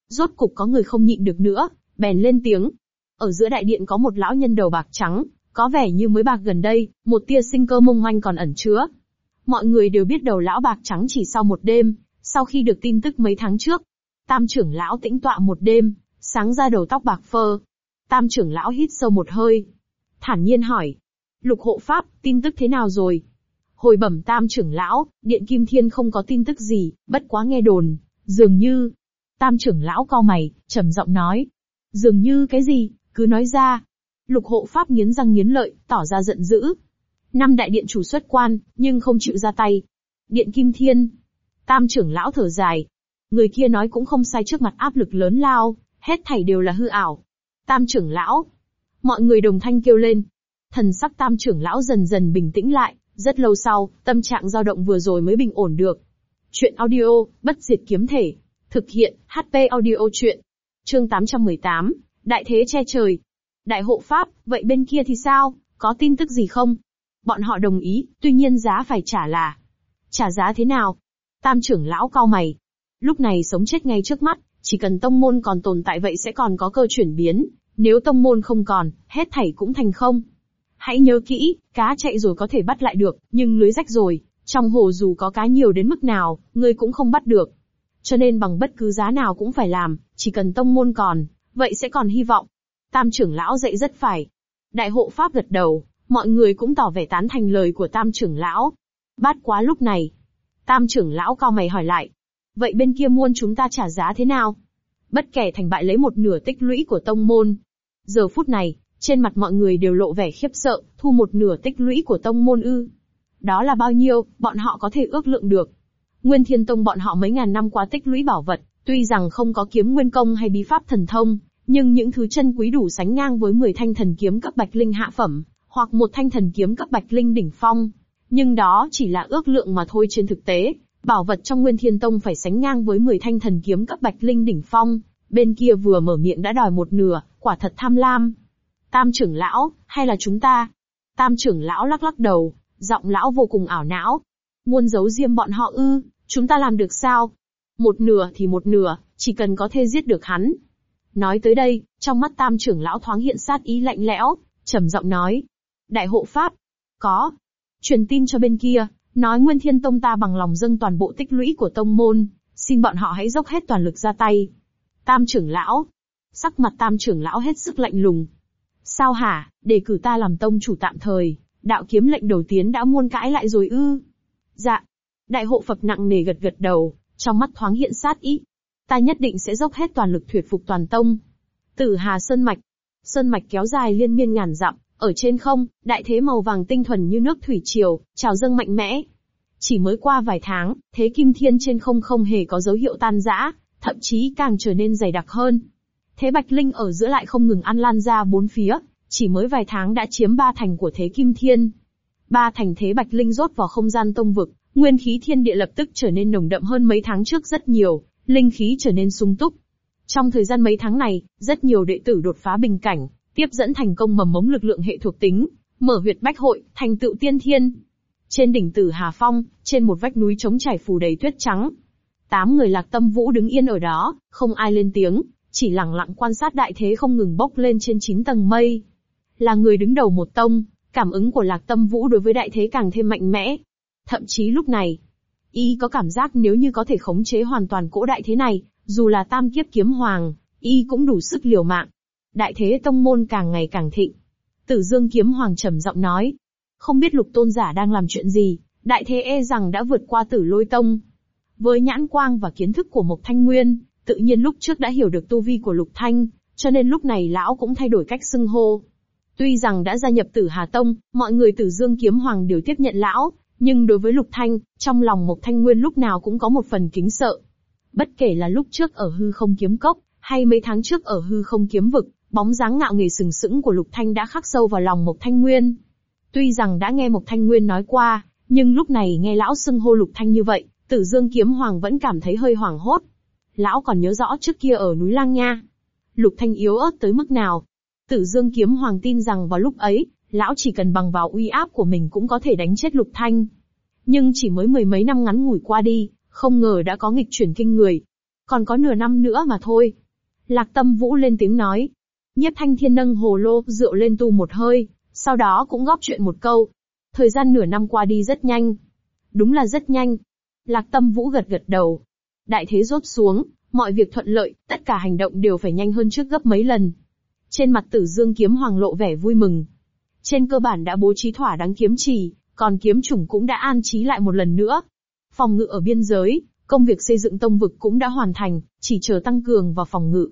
A: Rốt cục có người không nhịn được nữa, bèn lên tiếng. Ở giữa đại điện có một lão nhân đầu bạc trắng, có vẻ như mới bạc gần đây, một tia sinh cơ mông manh còn ẩn chứa. Mọi người đều biết đầu lão bạc trắng chỉ sau một đêm, sau khi được tin tức mấy tháng trước. Tam trưởng lão tĩnh tọa một đêm, sáng ra đầu tóc bạc phơ. Tam trưởng lão hít sâu một hơi. Thản nhiên hỏi, Lục hộ pháp, tin tức thế nào rồi? Hồi bẩm tam trưởng lão, điện kim thiên không có tin tức gì, bất quá nghe đồn, dường như... Tam trưởng lão cau mày, trầm giọng nói. Dường như cái gì, cứ nói ra. Lục hộ pháp nghiến răng nghiến lợi, tỏ ra giận dữ. Năm đại điện chủ xuất quan, nhưng không chịu ra tay. Điện kim thiên. Tam trưởng lão thở dài. Người kia nói cũng không sai trước mặt áp lực lớn lao, hết thảy đều là hư ảo. Tam trưởng lão. Mọi người đồng thanh kêu lên, Thần sắc tam trưởng lão dần dần bình tĩnh lại, rất lâu sau, tâm trạng dao động vừa rồi mới bình ổn được. Chuyện audio, bất diệt kiếm thể. Thực hiện, HP audio chuyện. Chương 818, Đại thế che trời. Đại hộ Pháp, vậy bên kia thì sao, có tin tức gì không? Bọn họ đồng ý, tuy nhiên giá phải trả là. Trả giá thế nào? Tam trưởng lão cao mày. Lúc này sống chết ngay trước mắt, chỉ cần tông môn còn tồn tại vậy sẽ còn có cơ chuyển biến, nếu tông môn không còn, hết thảy cũng thành không. Hãy nhớ kỹ, cá chạy rồi có thể bắt lại được, nhưng lưới rách rồi, trong hồ dù có cá nhiều đến mức nào, ngươi cũng không bắt được. Cho nên bằng bất cứ giá nào cũng phải làm, chỉ cần tông môn còn, vậy sẽ còn hy vọng. Tam trưởng lão dạy rất phải. Đại hộ pháp gật đầu, mọi người cũng tỏ vẻ tán thành lời của tam trưởng lão. Bát quá lúc này. Tam trưởng lão cao mày hỏi lại. Vậy bên kia muôn chúng ta trả giá thế nào? Bất kể thành bại lấy một nửa tích lũy của tông môn. Giờ phút này, trên mặt mọi người đều lộ vẻ khiếp sợ, thu một nửa tích lũy của tông môn ư. Đó là bao nhiêu, bọn họ có thể ước lượng được. Nguyên Thiên Tông bọn họ mấy ngàn năm qua tích lũy bảo vật, tuy rằng không có kiếm nguyên công hay bí pháp thần thông, nhưng những thứ chân quý đủ sánh ngang với 10 thanh thần kiếm cấp bạch linh hạ phẩm, hoặc một thanh thần kiếm cấp bạch linh đỉnh phong. Nhưng đó chỉ là ước lượng mà thôi trên thực tế, bảo vật trong Nguyên Thiên Tông phải sánh ngang với 10 thanh thần kiếm cấp bạch linh đỉnh phong, bên kia vừa mở miệng đã đòi một nửa, quả thật tham lam. Tam trưởng lão, hay là chúng ta? Tam trưởng lão lắc lắc đầu, giọng lão vô cùng ảo não. Muốn giấu riêng bọn họ ư, chúng ta làm được sao? Một nửa thì một nửa, chỉ cần có thể giết được hắn. Nói tới đây, trong mắt tam trưởng lão thoáng hiện sát ý lạnh lẽo, trầm giọng nói. Đại hộ Pháp, có. Truyền tin cho bên kia, nói Nguyên Thiên Tông ta bằng lòng dâng toàn bộ tích lũy của tông môn, xin bọn họ hãy dốc hết toàn lực ra tay. Tam trưởng lão. Sắc mặt tam trưởng lão hết sức lạnh lùng, Sao hả, để cử ta làm tông chủ tạm thời, đạo kiếm lệnh đầu tiến đã muôn cãi lại rồi ư? Dạ. Đại hộ Phật nặng nề gật gật đầu, trong mắt thoáng hiện sát ý. Ta nhất định sẽ dốc hết toàn lực thuyết phục toàn tông. Tử Hà Sơn Mạch. Sơn Mạch kéo dài liên miên ngàn dặm, ở trên không, đại thế màu vàng tinh thuần như nước thủy triều, trào dâng mạnh mẽ. Chỉ mới qua vài tháng, thế kim thiên trên không không hề có dấu hiệu tan rã, thậm chí càng trở nên dày đặc hơn. Thế Bạch Linh ở giữa lại không ngừng ăn lan ra bốn phía, chỉ mới vài tháng đã chiếm ba thành của thế kim thiên. Ba thành thế Bạch Linh rốt vào không gian tông vực, nguyên khí thiên địa lập tức trở nên nồng đậm hơn mấy tháng trước rất nhiều, linh khí trở nên sung túc. Trong thời gian mấy tháng này, rất nhiều đệ tử đột phá bình cảnh, tiếp dẫn thành công mầm mống lực lượng hệ thuộc tính, mở huyệt bách hội, thành tựu tiên thiên. Trên đỉnh tử Hà Phong, trên một vách núi trống trải phủ đầy tuyết trắng. Tám người lạc tâm vũ đứng yên ở đó, không ai lên tiếng, chỉ lặng lặng quan sát đại thế không ngừng bốc lên trên chín tầng mây. Là người đứng đầu một tông, cảm ứng của Lạc Tâm Vũ đối với đại thế càng thêm mạnh mẽ. Thậm chí lúc này, y có cảm giác nếu như có thể khống chế hoàn toàn cỗ đại thế này, dù là tam kiếp kiếm hoàng, y cũng đủ sức liều mạng. Đại thế tông môn càng ngày càng thịnh. Tử Dương kiếm hoàng trầm giọng nói, không biết lục tôn giả đang làm chuyện gì, đại thế e rằng đã vượt qua tử lôi tông. Với nhãn quang và kiến thức của Mộc Thanh Nguyên, Tự nhiên lúc trước đã hiểu được tu vi của Lục Thanh, cho nên lúc này lão cũng thay đổi cách xưng hô. Tuy rằng đã gia nhập Tử Hà Tông, mọi người Tử Dương Kiếm Hoàng đều tiếp nhận lão, nhưng đối với Lục Thanh, trong lòng Mộc Thanh Nguyên lúc nào cũng có một phần kính sợ. Bất kể là lúc trước ở hư không kiếm cốc, hay mấy tháng trước ở hư không kiếm vực, bóng dáng ngạo nghề sừng sững của Lục Thanh đã khắc sâu vào lòng Mộc Thanh Nguyên. Tuy rằng đã nghe Mộc Thanh Nguyên nói qua, nhưng lúc này nghe lão xưng hô Lục Thanh như vậy, Tử Dương Kiếm Hoàng vẫn cảm thấy hơi hoảng hốt lão còn nhớ rõ trước kia ở núi Lang Nha. Lục Thanh yếu ớt tới mức nào? Tử Dương Kiếm Hoàng tin rằng vào lúc ấy, lão chỉ cần bằng vào uy áp của mình cũng có thể đánh chết Lục Thanh. Nhưng chỉ mới mười mấy năm ngắn ngủi qua đi, không ngờ đã có nghịch chuyển kinh người. Còn có nửa năm nữa mà thôi. Lạc Tâm Vũ lên tiếng nói. Nhiếp Thanh Thiên nâng hồ lô rượu lên tu một hơi, sau đó cũng góp chuyện một câu. Thời gian nửa năm qua đi rất nhanh. Đúng là rất nhanh. Lạc Tâm Vũ gật gật đầu, Đại thế rốt xuống, mọi việc thuận lợi, tất cả hành động đều phải nhanh hơn trước gấp mấy lần. Trên mặt tử dương kiếm hoàng lộ vẻ vui mừng. Trên cơ bản đã bố trí thỏa đáng kiếm trì, còn kiếm chủng cũng đã an trí lại một lần nữa. Phòng ngự ở biên giới, công việc xây dựng tông vực cũng đã hoàn thành, chỉ chờ tăng cường vào phòng ngự.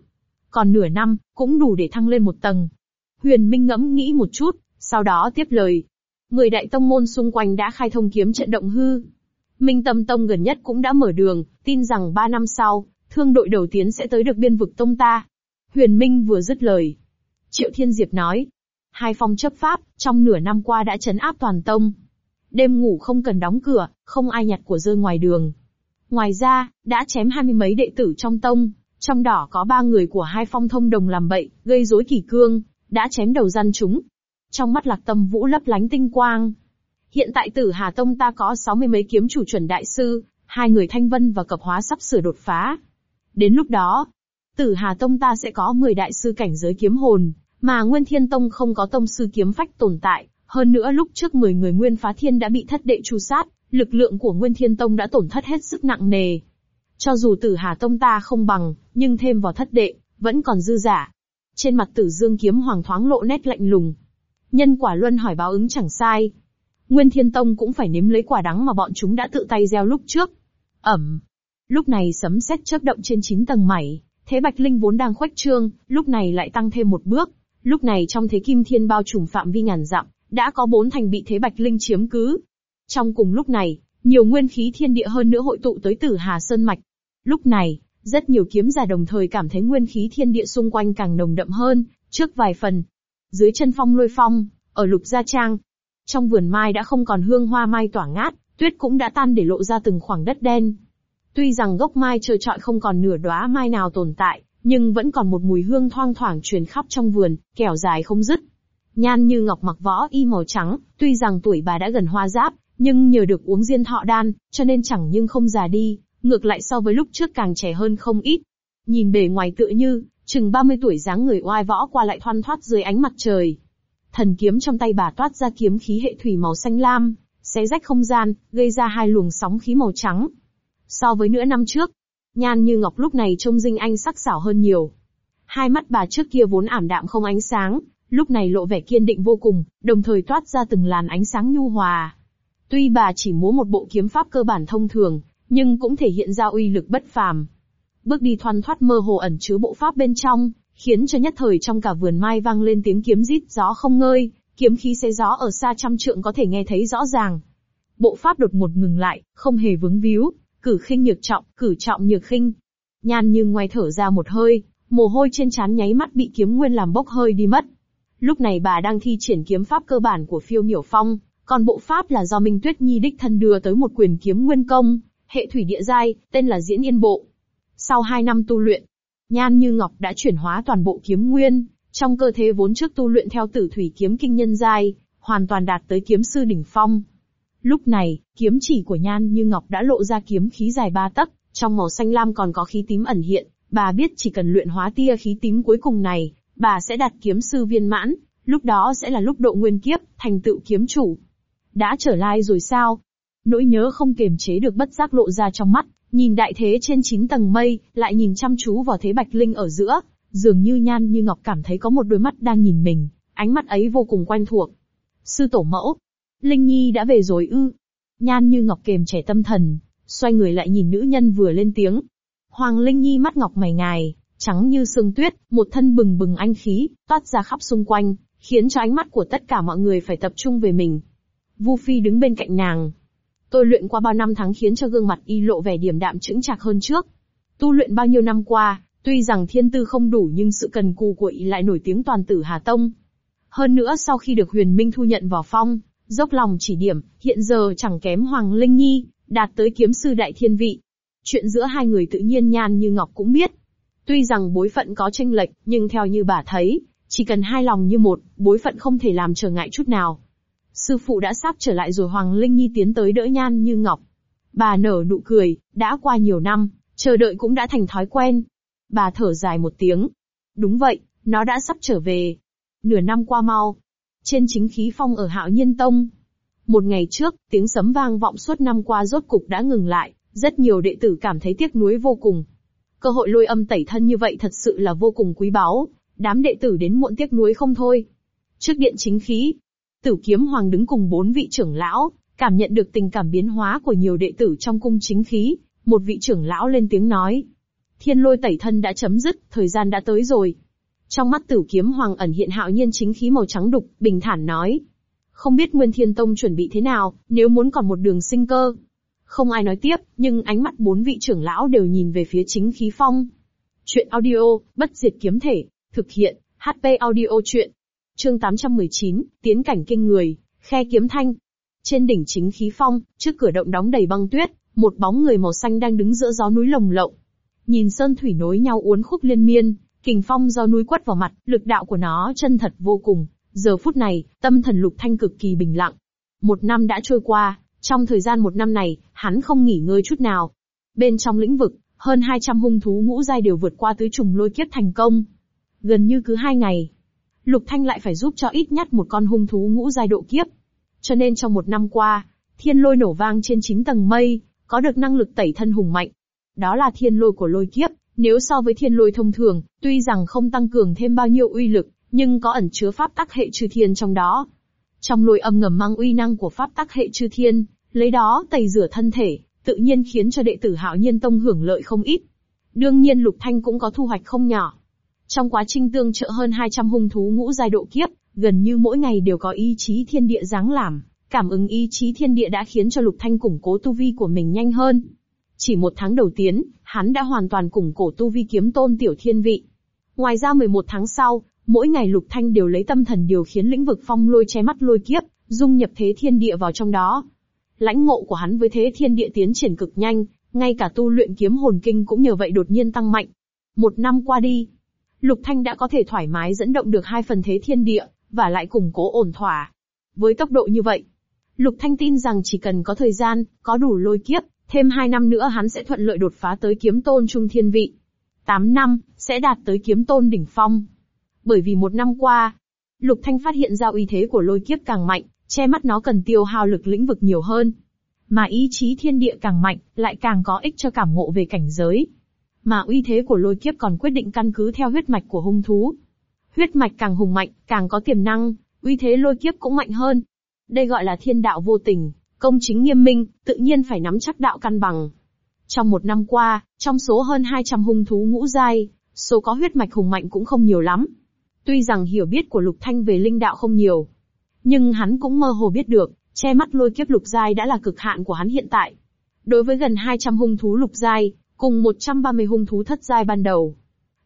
A: Còn nửa năm, cũng đủ để thăng lên một tầng. Huyền Minh ngẫm nghĩ một chút, sau đó tiếp lời. Mười đại tông môn xung quanh đã khai thông kiếm trận động hư. Minh Tâm Tông gần nhất cũng đã mở đường, tin rằng 3 năm sau, thương đội đầu tiến sẽ tới được biên vực tông ta. Huyền Minh vừa dứt lời. Triệu Thiên Diệp nói, hai phong chấp pháp, trong nửa năm qua đã chấn áp toàn tông. Đêm ngủ không cần đóng cửa, không ai nhặt của rơi ngoài đường. Ngoài ra, đã chém hai mươi mấy đệ tử trong tông, trong đó có ba người của hai phong thông đồng làm bậy, gây rối kỳ cương, đã chém đầu gian chúng. Trong mắt lạc tâm vũ lấp lánh tinh quang, Hiện tại tử Hà Tông ta có sáu mươi mấy kiếm chủ chuẩn đại sư, hai người Thanh Vân và Cập Hóa sắp sửa đột phá. Đến lúc đó, tử Hà Tông ta sẽ có 10 đại sư cảnh giới kiếm hồn, mà Nguyên Thiên Tông không có tông sư kiếm phách tồn tại. Hơn nữa lúc trước 10 người Nguyên Phá Thiên đã bị thất đệ tru sát, lực lượng của Nguyên Thiên Tông đã tổn thất hết sức nặng nề. Cho dù tử Hà Tông ta không bằng, nhưng thêm vào thất đệ, vẫn còn dư giả. Trên mặt tử dương kiếm hoàng thoáng lộ nét lạnh lùng. Nhân quả luân hỏi báo ứng chẳng sai, Nguyên Thiên Tông cũng phải nếm lấy quả đắng mà bọn chúng đã tự tay gieo lúc trước. Ẩm. Lúc này sấm sét chớp động trên chín tầng mảy, thế Bạch Linh vốn đang khoách trương, lúc này lại tăng thêm một bước. Lúc này trong thế Kim Thiên bao trùm phạm vi ngàn dặm, đã có bốn thành bị thế Bạch Linh chiếm cứ. Trong cùng lúc này, nhiều nguyên khí thiên địa hơn nữa hội tụ tới Tử Hà Sơn Mạch. Lúc này, rất nhiều kiếm giả đồng thời cảm thấy nguyên khí thiên địa xung quanh càng nồng đậm hơn, trước vài phần. Dưới chân phong lôi phong, ở lục gia trang, trong vườn mai đã không còn hương hoa mai tỏa ngát, tuyết cũng đã tan để lộ ra từng khoảng đất đen. Tuy rằng gốc mai trời trọi không còn nửa đóa mai nào tồn tại, nhưng vẫn còn một mùi hương thoang thoảng truyền khắp trong vườn, kẻo dài không dứt. Nhan như ngọc mặc võ y màu trắng, tuy rằng tuổi bà đã gần hoa giáp, nhưng nhờ được uống diên thọ đan, cho nên chẳng nhưng không già đi, ngược lại so với lúc trước càng trẻ hơn không ít. Nhìn bề ngoài tựa như, chừng 30 tuổi dáng người oai võ qua lại thoăn thoát dưới ánh mặt trời, Thần kiếm trong tay bà toát ra kiếm khí hệ thủy màu xanh lam, xé rách không gian, gây ra hai luồng sóng khí màu trắng. So với nửa năm trước, Nhan Như Ngọc lúc này trông dinh anh sắc sảo hơn nhiều. Hai mắt bà trước kia vốn ảm đạm không ánh sáng, lúc này lộ vẻ kiên định vô cùng, đồng thời toát ra từng làn ánh sáng nhu hòa. Tuy bà chỉ múa một bộ kiếm pháp cơ bản thông thường, nhưng cũng thể hiện ra uy lực bất phàm. Bước đi thoăn thoát mơ hồ ẩn chứa bộ pháp bên trong, khiến cho nhất thời trong cả vườn mai vang lên tiếng kiếm rít gió không ngơi, kiếm khí xé gió ở xa trăm trượng có thể nghe thấy rõ ràng. Bộ pháp đột một ngừng lại, không hề vướng víu, cử khinh nhược trọng, cử trọng nhược khinh. Nhan như ngoài thở ra một hơi, mồ hôi trên trán nháy mắt bị kiếm nguyên làm bốc hơi đi mất. Lúc này bà đang thi triển kiếm pháp cơ bản của phiêu miểu phong, còn bộ pháp là do Minh Tuyết Nhi đích thân đưa tới một quyền kiếm nguyên công, hệ thủy địa giai, tên là diễn yên bộ. Sau hai năm tu luyện, Nhan Như Ngọc đã chuyển hóa toàn bộ kiếm nguyên, trong cơ thế vốn trước tu luyện theo Tử Thủy kiếm kinh nhân giai, hoàn toàn đạt tới kiếm sư đỉnh phong. Lúc này, kiếm chỉ của Nhan Như Ngọc đã lộ ra kiếm khí dài ba tấc, trong màu xanh lam còn có khí tím ẩn hiện, bà biết chỉ cần luyện hóa tia khí tím cuối cùng này, bà sẽ đạt kiếm sư viên mãn, lúc đó sẽ là lúc độ nguyên kiếp, thành tựu kiếm chủ. Đã trở lại rồi sao? Nỗi nhớ không kiềm chế được bất giác lộ ra trong mắt, Nhìn đại thế trên chín tầng mây, lại nhìn chăm chú vào thế Bạch Linh ở giữa, dường như Nhan Như Ngọc cảm thấy có một đôi mắt đang nhìn mình, ánh mắt ấy vô cùng quen thuộc. Sư tổ mẫu, Linh Nhi đã về rồi ư? Nhan Như Ngọc kềm trẻ tâm thần, xoay người lại nhìn nữ nhân vừa lên tiếng. Hoàng Linh Nhi mắt ngọc mày ngài, trắng như sương tuyết, một thân bừng bừng anh khí, toát ra khắp xung quanh, khiến cho ánh mắt của tất cả mọi người phải tập trung về mình. Vu Phi đứng bên cạnh nàng, Tôi luyện qua bao năm tháng khiến cho gương mặt y lộ vẻ điềm đạm chững chạc hơn trước. Tu luyện bao nhiêu năm qua, tuy rằng thiên tư không đủ nhưng sự cần cù của y lại nổi tiếng toàn tử Hà Tông. Hơn nữa sau khi được huyền minh thu nhận vào phong, dốc lòng chỉ điểm, hiện giờ chẳng kém Hoàng Linh Nhi, đạt tới kiếm sư đại thiên vị. Chuyện giữa hai người tự nhiên nhan như ngọc cũng biết. Tuy rằng bối phận có tranh lệch, nhưng theo như bà thấy, chỉ cần hai lòng như một, bối phận không thể làm trở ngại chút nào. Sư phụ đã sắp trở lại rồi Hoàng Linh Nhi tiến tới đỡ Nhan Như Ngọc. Bà nở nụ cười, đã qua nhiều năm, chờ đợi cũng đã thành thói quen. Bà thở dài một tiếng. Đúng vậy, nó đã sắp trở về. Nửa năm qua mau. Trên chính khí phong ở Hạo Nhiên Tông. Một ngày trước, tiếng sấm vang vọng suốt năm qua rốt cục đã ngừng lại, rất nhiều đệ tử cảm thấy tiếc nuối vô cùng. Cơ hội lôi âm tẩy thân như vậy thật sự là vô cùng quý báu, đám đệ tử đến muộn tiếc nuối không thôi. Trước điện chính khí, Tử kiếm hoàng đứng cùng bốn vị trưởng lão, cảm nhận được tình cảm biến hóa của nhiều đệ tử trong cung chính khí, một vị trưởng lão lên tiếng nói. Thiên lôi tẩy thân đã chấm dứt, thời gian đã tới rồi. Trong mắt tử kiếm hoàng ẩn hiện hạo nhiên chính khí màu trắng đục, bình thản nói. Không biết Nguyên Thiên Tông chuẩn bị thế nào, nếu muốn còn một đường sinh cơ. Không ai nói tiếp, nhưng ánh mắt bốn vị trưởng lão đều nhìn về phía chính khí phong. Chuyện audio, bất diệt kiếm thể, thực hiện, HP audio chuyện chương 819, tiến cảnh kinh người, khe kiếm thanh. Trên đỉnh chính khí phong, trước cửa động đóng đầy băng tuyết, một bóng người màu xanh đang đứng giữa gió núi lồng lộng. Nhìn sơn thủy nối nhau uốn khúc liên miên, kình phong do núi quất vào mặt, lực đạo của nó chân thật vô cùng. Giờ phút này, tâm thần lục thanh cực kỳ bình lặng. Một năm đã trôi qua, trong thời gian một năm này, hắn không nghỉ ngơi chút nào. Bên trong lĩnh vực, hơn 200 hung thú ngũ giai đều vượt qua tứ trùng lôi kiếp thành công. Gần như cứ hai ngày, Lục Thanh lại phải giúp cho ít nhất một con hung thú ngũ giai độ kiếp. Cho nên trong một năm qua, thiên lôi nổ vang trên chín tầng mây, có được năng lực tẩy thân hùng mạnh. Đó là thiên lôi của lôi kiếp, nếu so với thiên lôi thông thường, tuy rằng không tăng cường thêm bao nhiêu uy lực, nhưng có ẩn chứa pháp tắc hệ chư thiên trong đó. Trong lôi âm ngầm mang uy năng của pháp tắc hệ chư thiên, lấy đó tẩy rửa thân thể, tự nhiên khiến cho đệ tử Hạo Nhiên Tông hưởng lợi không ít. Đương nhiên Lục Thanh cũng có thu hoạch không nhỏ. Trong quá trình tương trợ hơn 200 hung thú ngũ giai độ kiếp, gần như mỗi ngày đều có ý chí thiên địa giáng làm, cảm ứng ý chí thiên địa đã khiến cho Lục Thanh củng cố tu vi của mình nhanh hơn. Chỉ một tháng đầu tiến, hắn đã hoàn toàn củng cổ tu vi kiếm tôn tiểu thiên vị. Ngoài ra 11 tháng sau, mỗi ngày Lục Thanh đều lấy tâm thần điều khiến lĩnh vực phong lôi che mắt lôi kiếp, dung nhập thế thiên địa vào trong đó. Lãnh ngộ của hắn với thế thiên địa tiến triển cực nhanh, ngay cả tu luyện kiếm hồn kinh cũng nhờ vậy đột nhiên tăng mạnh. Một năm qua đi, Lục Thanh đã có thể thoải mái dẫn động được hai phần thế thiên địa, và lại củng cố ổn thỏa. Với tốc độ như vậy, Lục Thanh tin rằng chỉ cần có thời gian, có đủ lôi kiếp, thêm hai năm nữa hắn sẽ thuận lợi đột phá tới kiếm tôn trung thiên vị. Tám năm, sẽ đạt tới kiếm tôn đỉnh phong. Bởi vì một năm qua, Lục Thanh phát hiện ra uy thế của lôi kiếp càng mạnh, che mắt nó cần tiêu hao lực lĩnh vực nhiều hơn. Mà ý chí thiên địa càng mạnh, lại càng có ích cho cảm ngộ về cảnh giới mà uy thế của lôi kiếp còn quyết định căn cứ theo huyết mạch của hung thú. Huyết mạch càng hùng mạnh, càng có tiềm năng, uy thế lôi kiếp cũng mạnh hơn. Đây gọi là thiên đạo vô tình, công chính nghiêm minh, tự nhiên phải nắm chắc đạo căn bằng. Trong một năm qua, trong số hơn 200 hung thú ngũ giai, số có huyết mạch hùng mạnh cũng không nhiều lắm. Tuy rằng hiểu biết của Lục Thanh về linh đạo không nhiều, nhưng hắn cũng mơ hồ biết được, che mắt lôi kiếp lục giai đã là cực hạn của hắn hiện tại. Đối với gần 200 hung thú lục giai, cùng 130 hung thú thất giai ban đầu.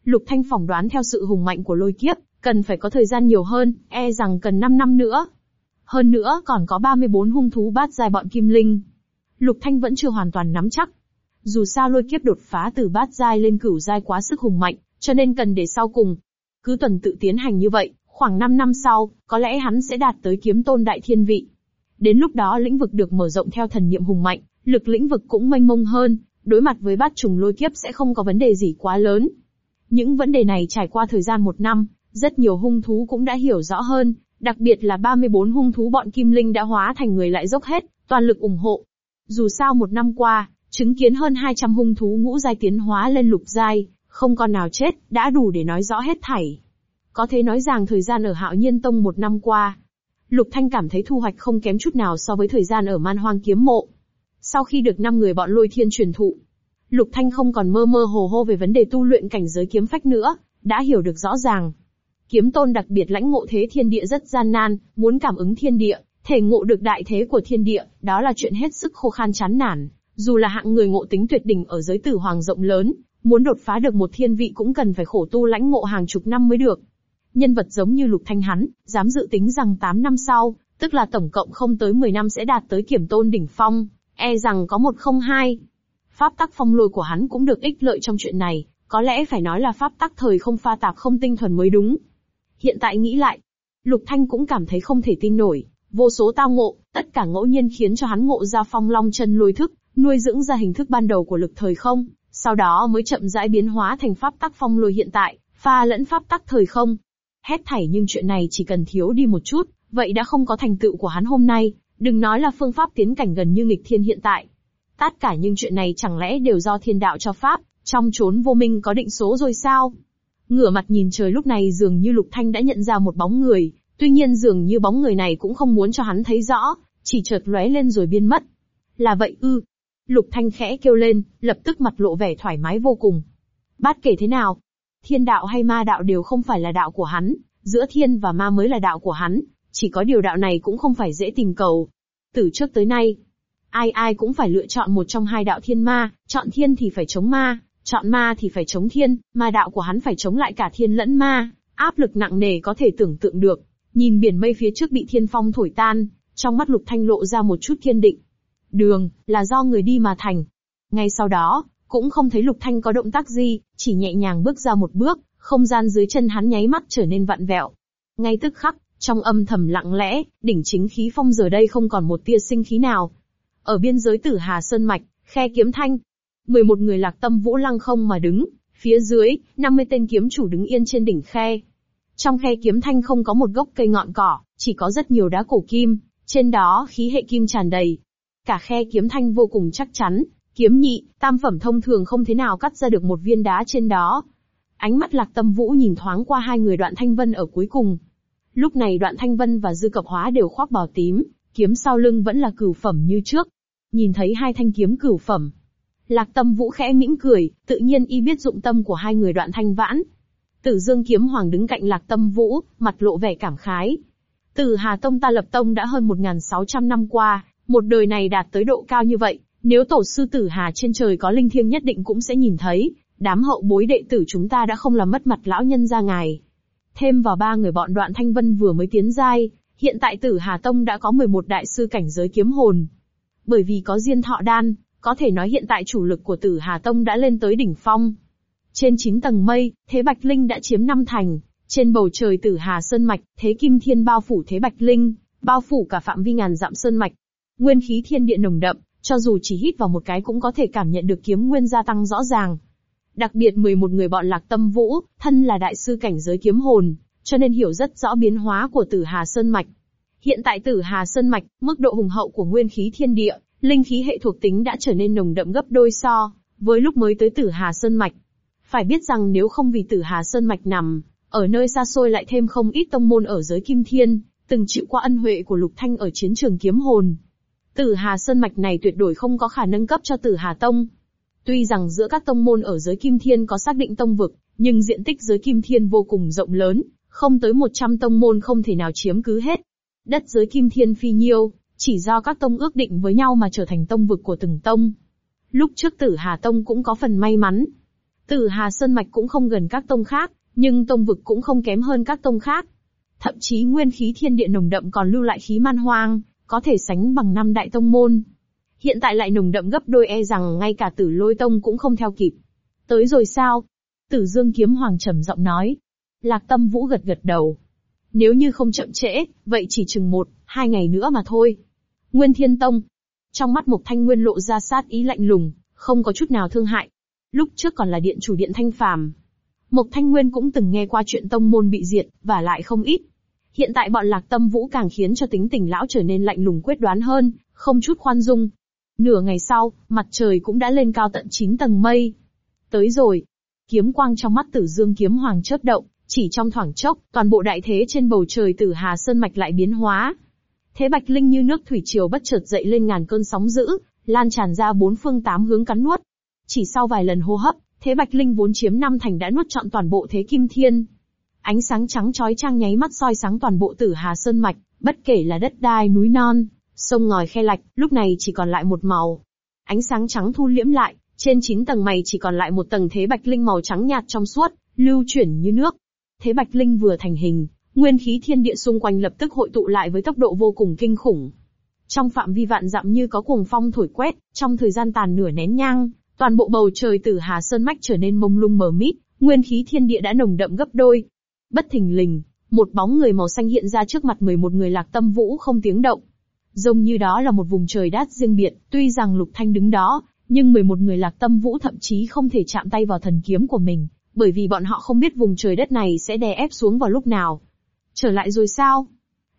A: Lục Thanh phỏng đoán theo sự hùng mạnh của lôi kiếp, cần phải có thời gian nhiều hơn, e rằng cần 5 năm nữa. Hơn nữa còn có 34 hung thú bát giai bọn kim linh. Lục Thanh vẫn chưa hoàn toàn nắm chắc. Dù sao lôi kiếp đột phá từ bát giai lên cửu giai quá sức hùng mạnh, cho nên cần để sau cùng. Cứ tuần tự tiến hành như vậy, khoảng 5 năm sau, có lẽ hắn sẽ đạt tới kiếm tôn đại thiên vị. Đến lúc đó lĩnh vực được mở rộng theo thần niệm hùng mạnh, lực lĩnh vực cũng mênh mông hơn, đối mặt với bát trùng lôi kiếp sẽ không có vấn đề gì quá lớn. Những vấn đề này trải qua thời gian một năm, rất nhiều hung thú cũng đã hiểu rõ hơn, đặc biệt là 34 hung thú bọn Kim Linh đã hóa thành người lại dốc hết, toàn lực ủng hộ. Dù sao một năm qua, chứng kiến hơn 200 hung thú ngũ giai tiến hóa lên lục giai, không còn nào chết, đã đủ để nói rõ hết thảy. Có thể nói rằng thời gian ở Hạo Nhiên Tông một năm qua, Lục Thanh cảm thấy thu hoạch không kém chút nào so với thời gian ở Man Hoang Kiếm Mộ. Sau khi được năm người bọn lôi thiên truyền thụ, Lục Thanh không còn mơ mơ hồ hồ về vấn đề tu luyện cảnh giới kiếm phách nữa, đã hiểu được rõ ràng. Kiếm tôn đặc biệt lãnh ngộ thế thiên địa rất gian nan, muốn cảm ứng thiên địa, thể ngộ được đại thế của thiên địa, đó là chuyện hết sức khô khan chán nản. Dù là hạng người ngộ tính tuyệt đỉnh ở giới tử hoàng rộng lớn, muốn đột phá được một thiên vị cũng cần phải khổ tu lãnh ngộ hàng chục năm mới được. Nhân vật giống như Lục Thanh hắn, dám dự tính rằng 8 năm sau, tức là tổng cộng không tới 10 năm sẽ đạt tới kiểm tôn đỉnh phong, e rằng có một không hai. Pháp tắc phong lôi của hắn cũng được ích lợi trong chuyện này, có lẽ phải nói là pháp tắc thời không pha tạp không tinh thuần mới đúng. Hiện tại nghĩ lại, Lục Thanh cũng cảm thấy không thể tin nổi, vô số tao ngộ, tất cả ngẫu nhiên khiến cho hắn ngộ ra phong long chân lôi thức, nuôi dưỡng ra hình thức ban đầu của lực thời không, sau đó mới chậm rãi biến hóa thành pháp tắc phong lôi hiện tại, pha lẫn pháp tắc thời không. Hết thảy nhưng chuyện này chỉ cần thiếu đi một chút, vậy đã không có thành tựu của hắn hôm nay, Đừng nói là phương pháp tiến cảnh gần như nghịch thiên hiện tại. Tất cả những chuyện này chẳng lẽ đều do thiên đạo cho pháp, trong chốn vô minh có định số rồi sao? Ngửa mặt nhìn trời lúc này dường như Lục Thanh đã nhận ra một bóng người, tuy nhiên dường như bóng người này cũng không muốn cho hắn thấy rõ, chỉ chợt lóe lên rồi biến mất. Là vậy ư? Lục Thanh khẽ kêu lên, lập tức mặt lộ vẻ thoải mái vô cùng. Bát kể thế nào? Thiên đạo hay ma đạo đều không phải là đạo của hắn, giữa thiên và ma mới là đạo của hắn, chỉ có điều đạo này cũng không phải dễ tìm cầu. Từ trước tới nay, ai ai cũng phải lựa chọn một trong hai đạo thiên ma, chọn thiên thì phải chống ma, chọn ma thì phải chống thiên, mà đạo của hắn phải chống lại cả thiên lẫn ma, áp lực nặng nề có thể tưởng tượng được. Nhìn biển mây phía trước bị thiên phong thổi tan, trong mắt Lục Thanh lộ ra một chút thiên định. Đường, là do người đi mà thành. Ngay sau đó, cũng không thấy Lục Thanh có động tác gì, chỉ nhẹ nhàng bước ra một bước, không gian dưới chân hắn nháy mắt trở nên vặn vẹo. Ngay tức khắc, trong âm thầm lặng lẽ, đỉnh chính khí phong giờ đây không còn một tia sinh khí nào. Ở biên giới tử Hà Sơn Mạch, khe kiếm thanh, 11 người lạc tâm vũ lăng không mà đứng, phía dưới, 50 tên kiếm chủ đứng yên trên đỉnh khe. Trong khe kiếm thanh không có một gốc cây ngọn cỏ, chỉ có rất nhiều đá cổ kim, trên đó khí hệ kim tràn đầy. Cả khe kiếm thanh vô cùng chắc chắn, kiếm nhị, tam phẩm thông thường không thế nào cắt ra được một viên đá trên đó. Ánh mắt lạc tâm vũ nhìn thoáng qua hai người đoạn thanh vân ở cuối cùng, Lúc này đoạn thanh vân và dư cập hóa đều khoác bào tím, kiếm sau lưng vẫn là cửu phẩm như trước. Nhìn thấy hai thanh kiếm cửu phẩm. Lạc tâm vũ khẽ mỉm cười, tự nhiên y biết dụng tâm của hai người đoạn thanh vãn. Tử dương kiếm hoàng đứng cạnh lạc tâm vũ, mặt lộ vẻ cảm khái. Từ Hà Tông ta lập tông đã hơn 1.600 năm qua, một đời này đạt tới độ cao như vậy, nếu tổ sư tử Hà trên trời có linh thiêng nhất định cũng sẽ nhìn thấy, đám hậu bối đệ tử chúng ta đã không làm mất mặt lão nhân ra ngài. Thêm vào ba người bọn đoạn Thanh Vân vừa mới tiến giai, hiện tại tử Hà Tông đã có 11 đại sư cảnh giới kiếm hồn. Bởi vì có diên thọ đan, có thể nói hiện tại chủ lực của tử Hà Tông đã lên tới đỉnh phong. Trên 9 tầng mây, Thế Bạch Linh đã chiếm năm thành, trên bầu trời tử Hà Sơn Mạch, Thế Kim Thiên bao phủ Thế Bạch Linh, bao phủ cả phạm vi ngàn dặm Sơn Mạch. Nguyên khí thiên địa nồng đậm, cho dù chỉ hít vào một cái cũng có thể cảm nhận được kiếm nguyên gia tăng rõ ràng, Đặc biệt 11 người bọn Lạc Tâm Vũ, thân là đại sư cảnh giới kiếm hồn, cho nên hiểu rất rõ biến hóa của Tử Hà Sơn Mạch. Hiện tại Tử Hà Sơn Mạch, mức độ hùng hậu của nguyên khí thiên địa, linh khí hệ thuộc tính đã trở nên nồng đậm gấp đôi so với lúc mới tới Tử Hà Sơn Mạch. Phải biết rằng nếu không vì Tử Hà Sơn Mạch nằm ở nơi xa xôi lại thêm không ít tông môn ở giới Kim Thiên, từng chịu qua ân huệ của Lục Thanh ở chiến trường kiếm hồn. Tử Hà Sơn Mạch này tuyệt đối không có khả năng cấp cho Tử Hà Tông Tuy rằng giữa các tông môn ở giới Kim Thiên có xác định tông vực, nhưng diện tích giới Kim Thiên vô cùng rộng lớn, không tới 100 tông môn không thể nào chiếm cứ hết. Đất giới Kim Thiên phi nhiêu, chỉ do các tông ước định với nhau mà trở thành tông vực của từng tông. Lúc trước Tử Hà Tông cũng có phần may mắn. Tử Hà Sơn Mạch cũng không gần các tông khác, nhưng tông vực cũng không kém hơn các tông khác. Thậm chí nguyên khí thiên địa nồng đậm còn lưu lại khí man hoang, có thể sánh bằng năm đại tông môn hiện tại lại nồng đậm gấp đôi e rằng ngay cả tử lôi tông cũng không theo kịp. Tới rồi sao? Tử dương kiếm hoàng trầm giọng nói. Lạc tâm vũ gật gật đầu. Nếu như không chậm trễ, vậy chỉ chừng một, hai ngày nữa mà thôi. Nguyên thiên tông. Trong mắt mục thanh nguyên lộ ra sát ý lạnh lùng, không có chút nào thương hại. Lúc trước còn là điện chủ điện thanh phàm. Mục thanh nguyên cũng từng nghe qua chuyện tông môn bị diệt, và lại không ít. Hiện tại bọn lạc tâm vũ càng khiến cho tính tình lão trở nên lạnh lùng quyết đoán hơn, không chút khoan dung, Nửa ngày sau, mặt trời cũng đã lên cao tận 9 tầng mây. Tới rồi. Kiếm quang trong mắt tử dương kiếm hoàng chớp động, chỉ trong thoảng chốc, toàn bộ đại thế trên bầu trời tử hà sơn mạch lại biến hóa. Thế bạch linh như nước thủy triều bất chợt dậy lên ngàn cơn sóng dữ, lan tràn ra bốn phương tám hướng cắn nuốt. Chỉ sau vài lần hô hấp, thế bạch linh vốn chiếm năm thành đã nuốt trọn toàn bộ thế kim thiên. Ánh sáng trắng trói trang nháy mắt soi sáng toàn bộ tử hà sơn mạch, bất kể là đất đai núi non, Sông ngòi khe lạch, lúc này chỉ còn lại một màu. Ánh sáng trắng thu liễm lại, trên 9 tầng mày chỉ còn lại một tầng thế bạch linh màu trắng nhạt trong suốt, lưu chuyển như nước. Thế bạch linh vừa thành hình, nguyên khí thiên địa xung quanh lập tức hội tụ lại với tốc độ vô cùng kinh khủng. Trong phạm vi vạn dặm như có cuồng phong thổi quét, trong thời gian tàn nửa nén nhang, toàn bộ bầu trời từ Hà Sơn Mách trở nên mông lung mờ mít, nguyên khí thiên địa đã nồng đậm gấp đôi. Bất thình lình, một bóng người màu xanh hiện ra trước mặt 11 người lạc tâm vũ không tiếng động, Dông như đó là một vùng trời đát riêng biệt, tuy rằng Lục Thanh đứng đó, nhưng 11 người lạc tâm vũ thậm chí không thể chạm tay vào thần kiếm của mình, bởi vì bọn họ không biết vùng trời đất này sẽ đè ép xuống vào lúc nào. Trở lại rồi sao?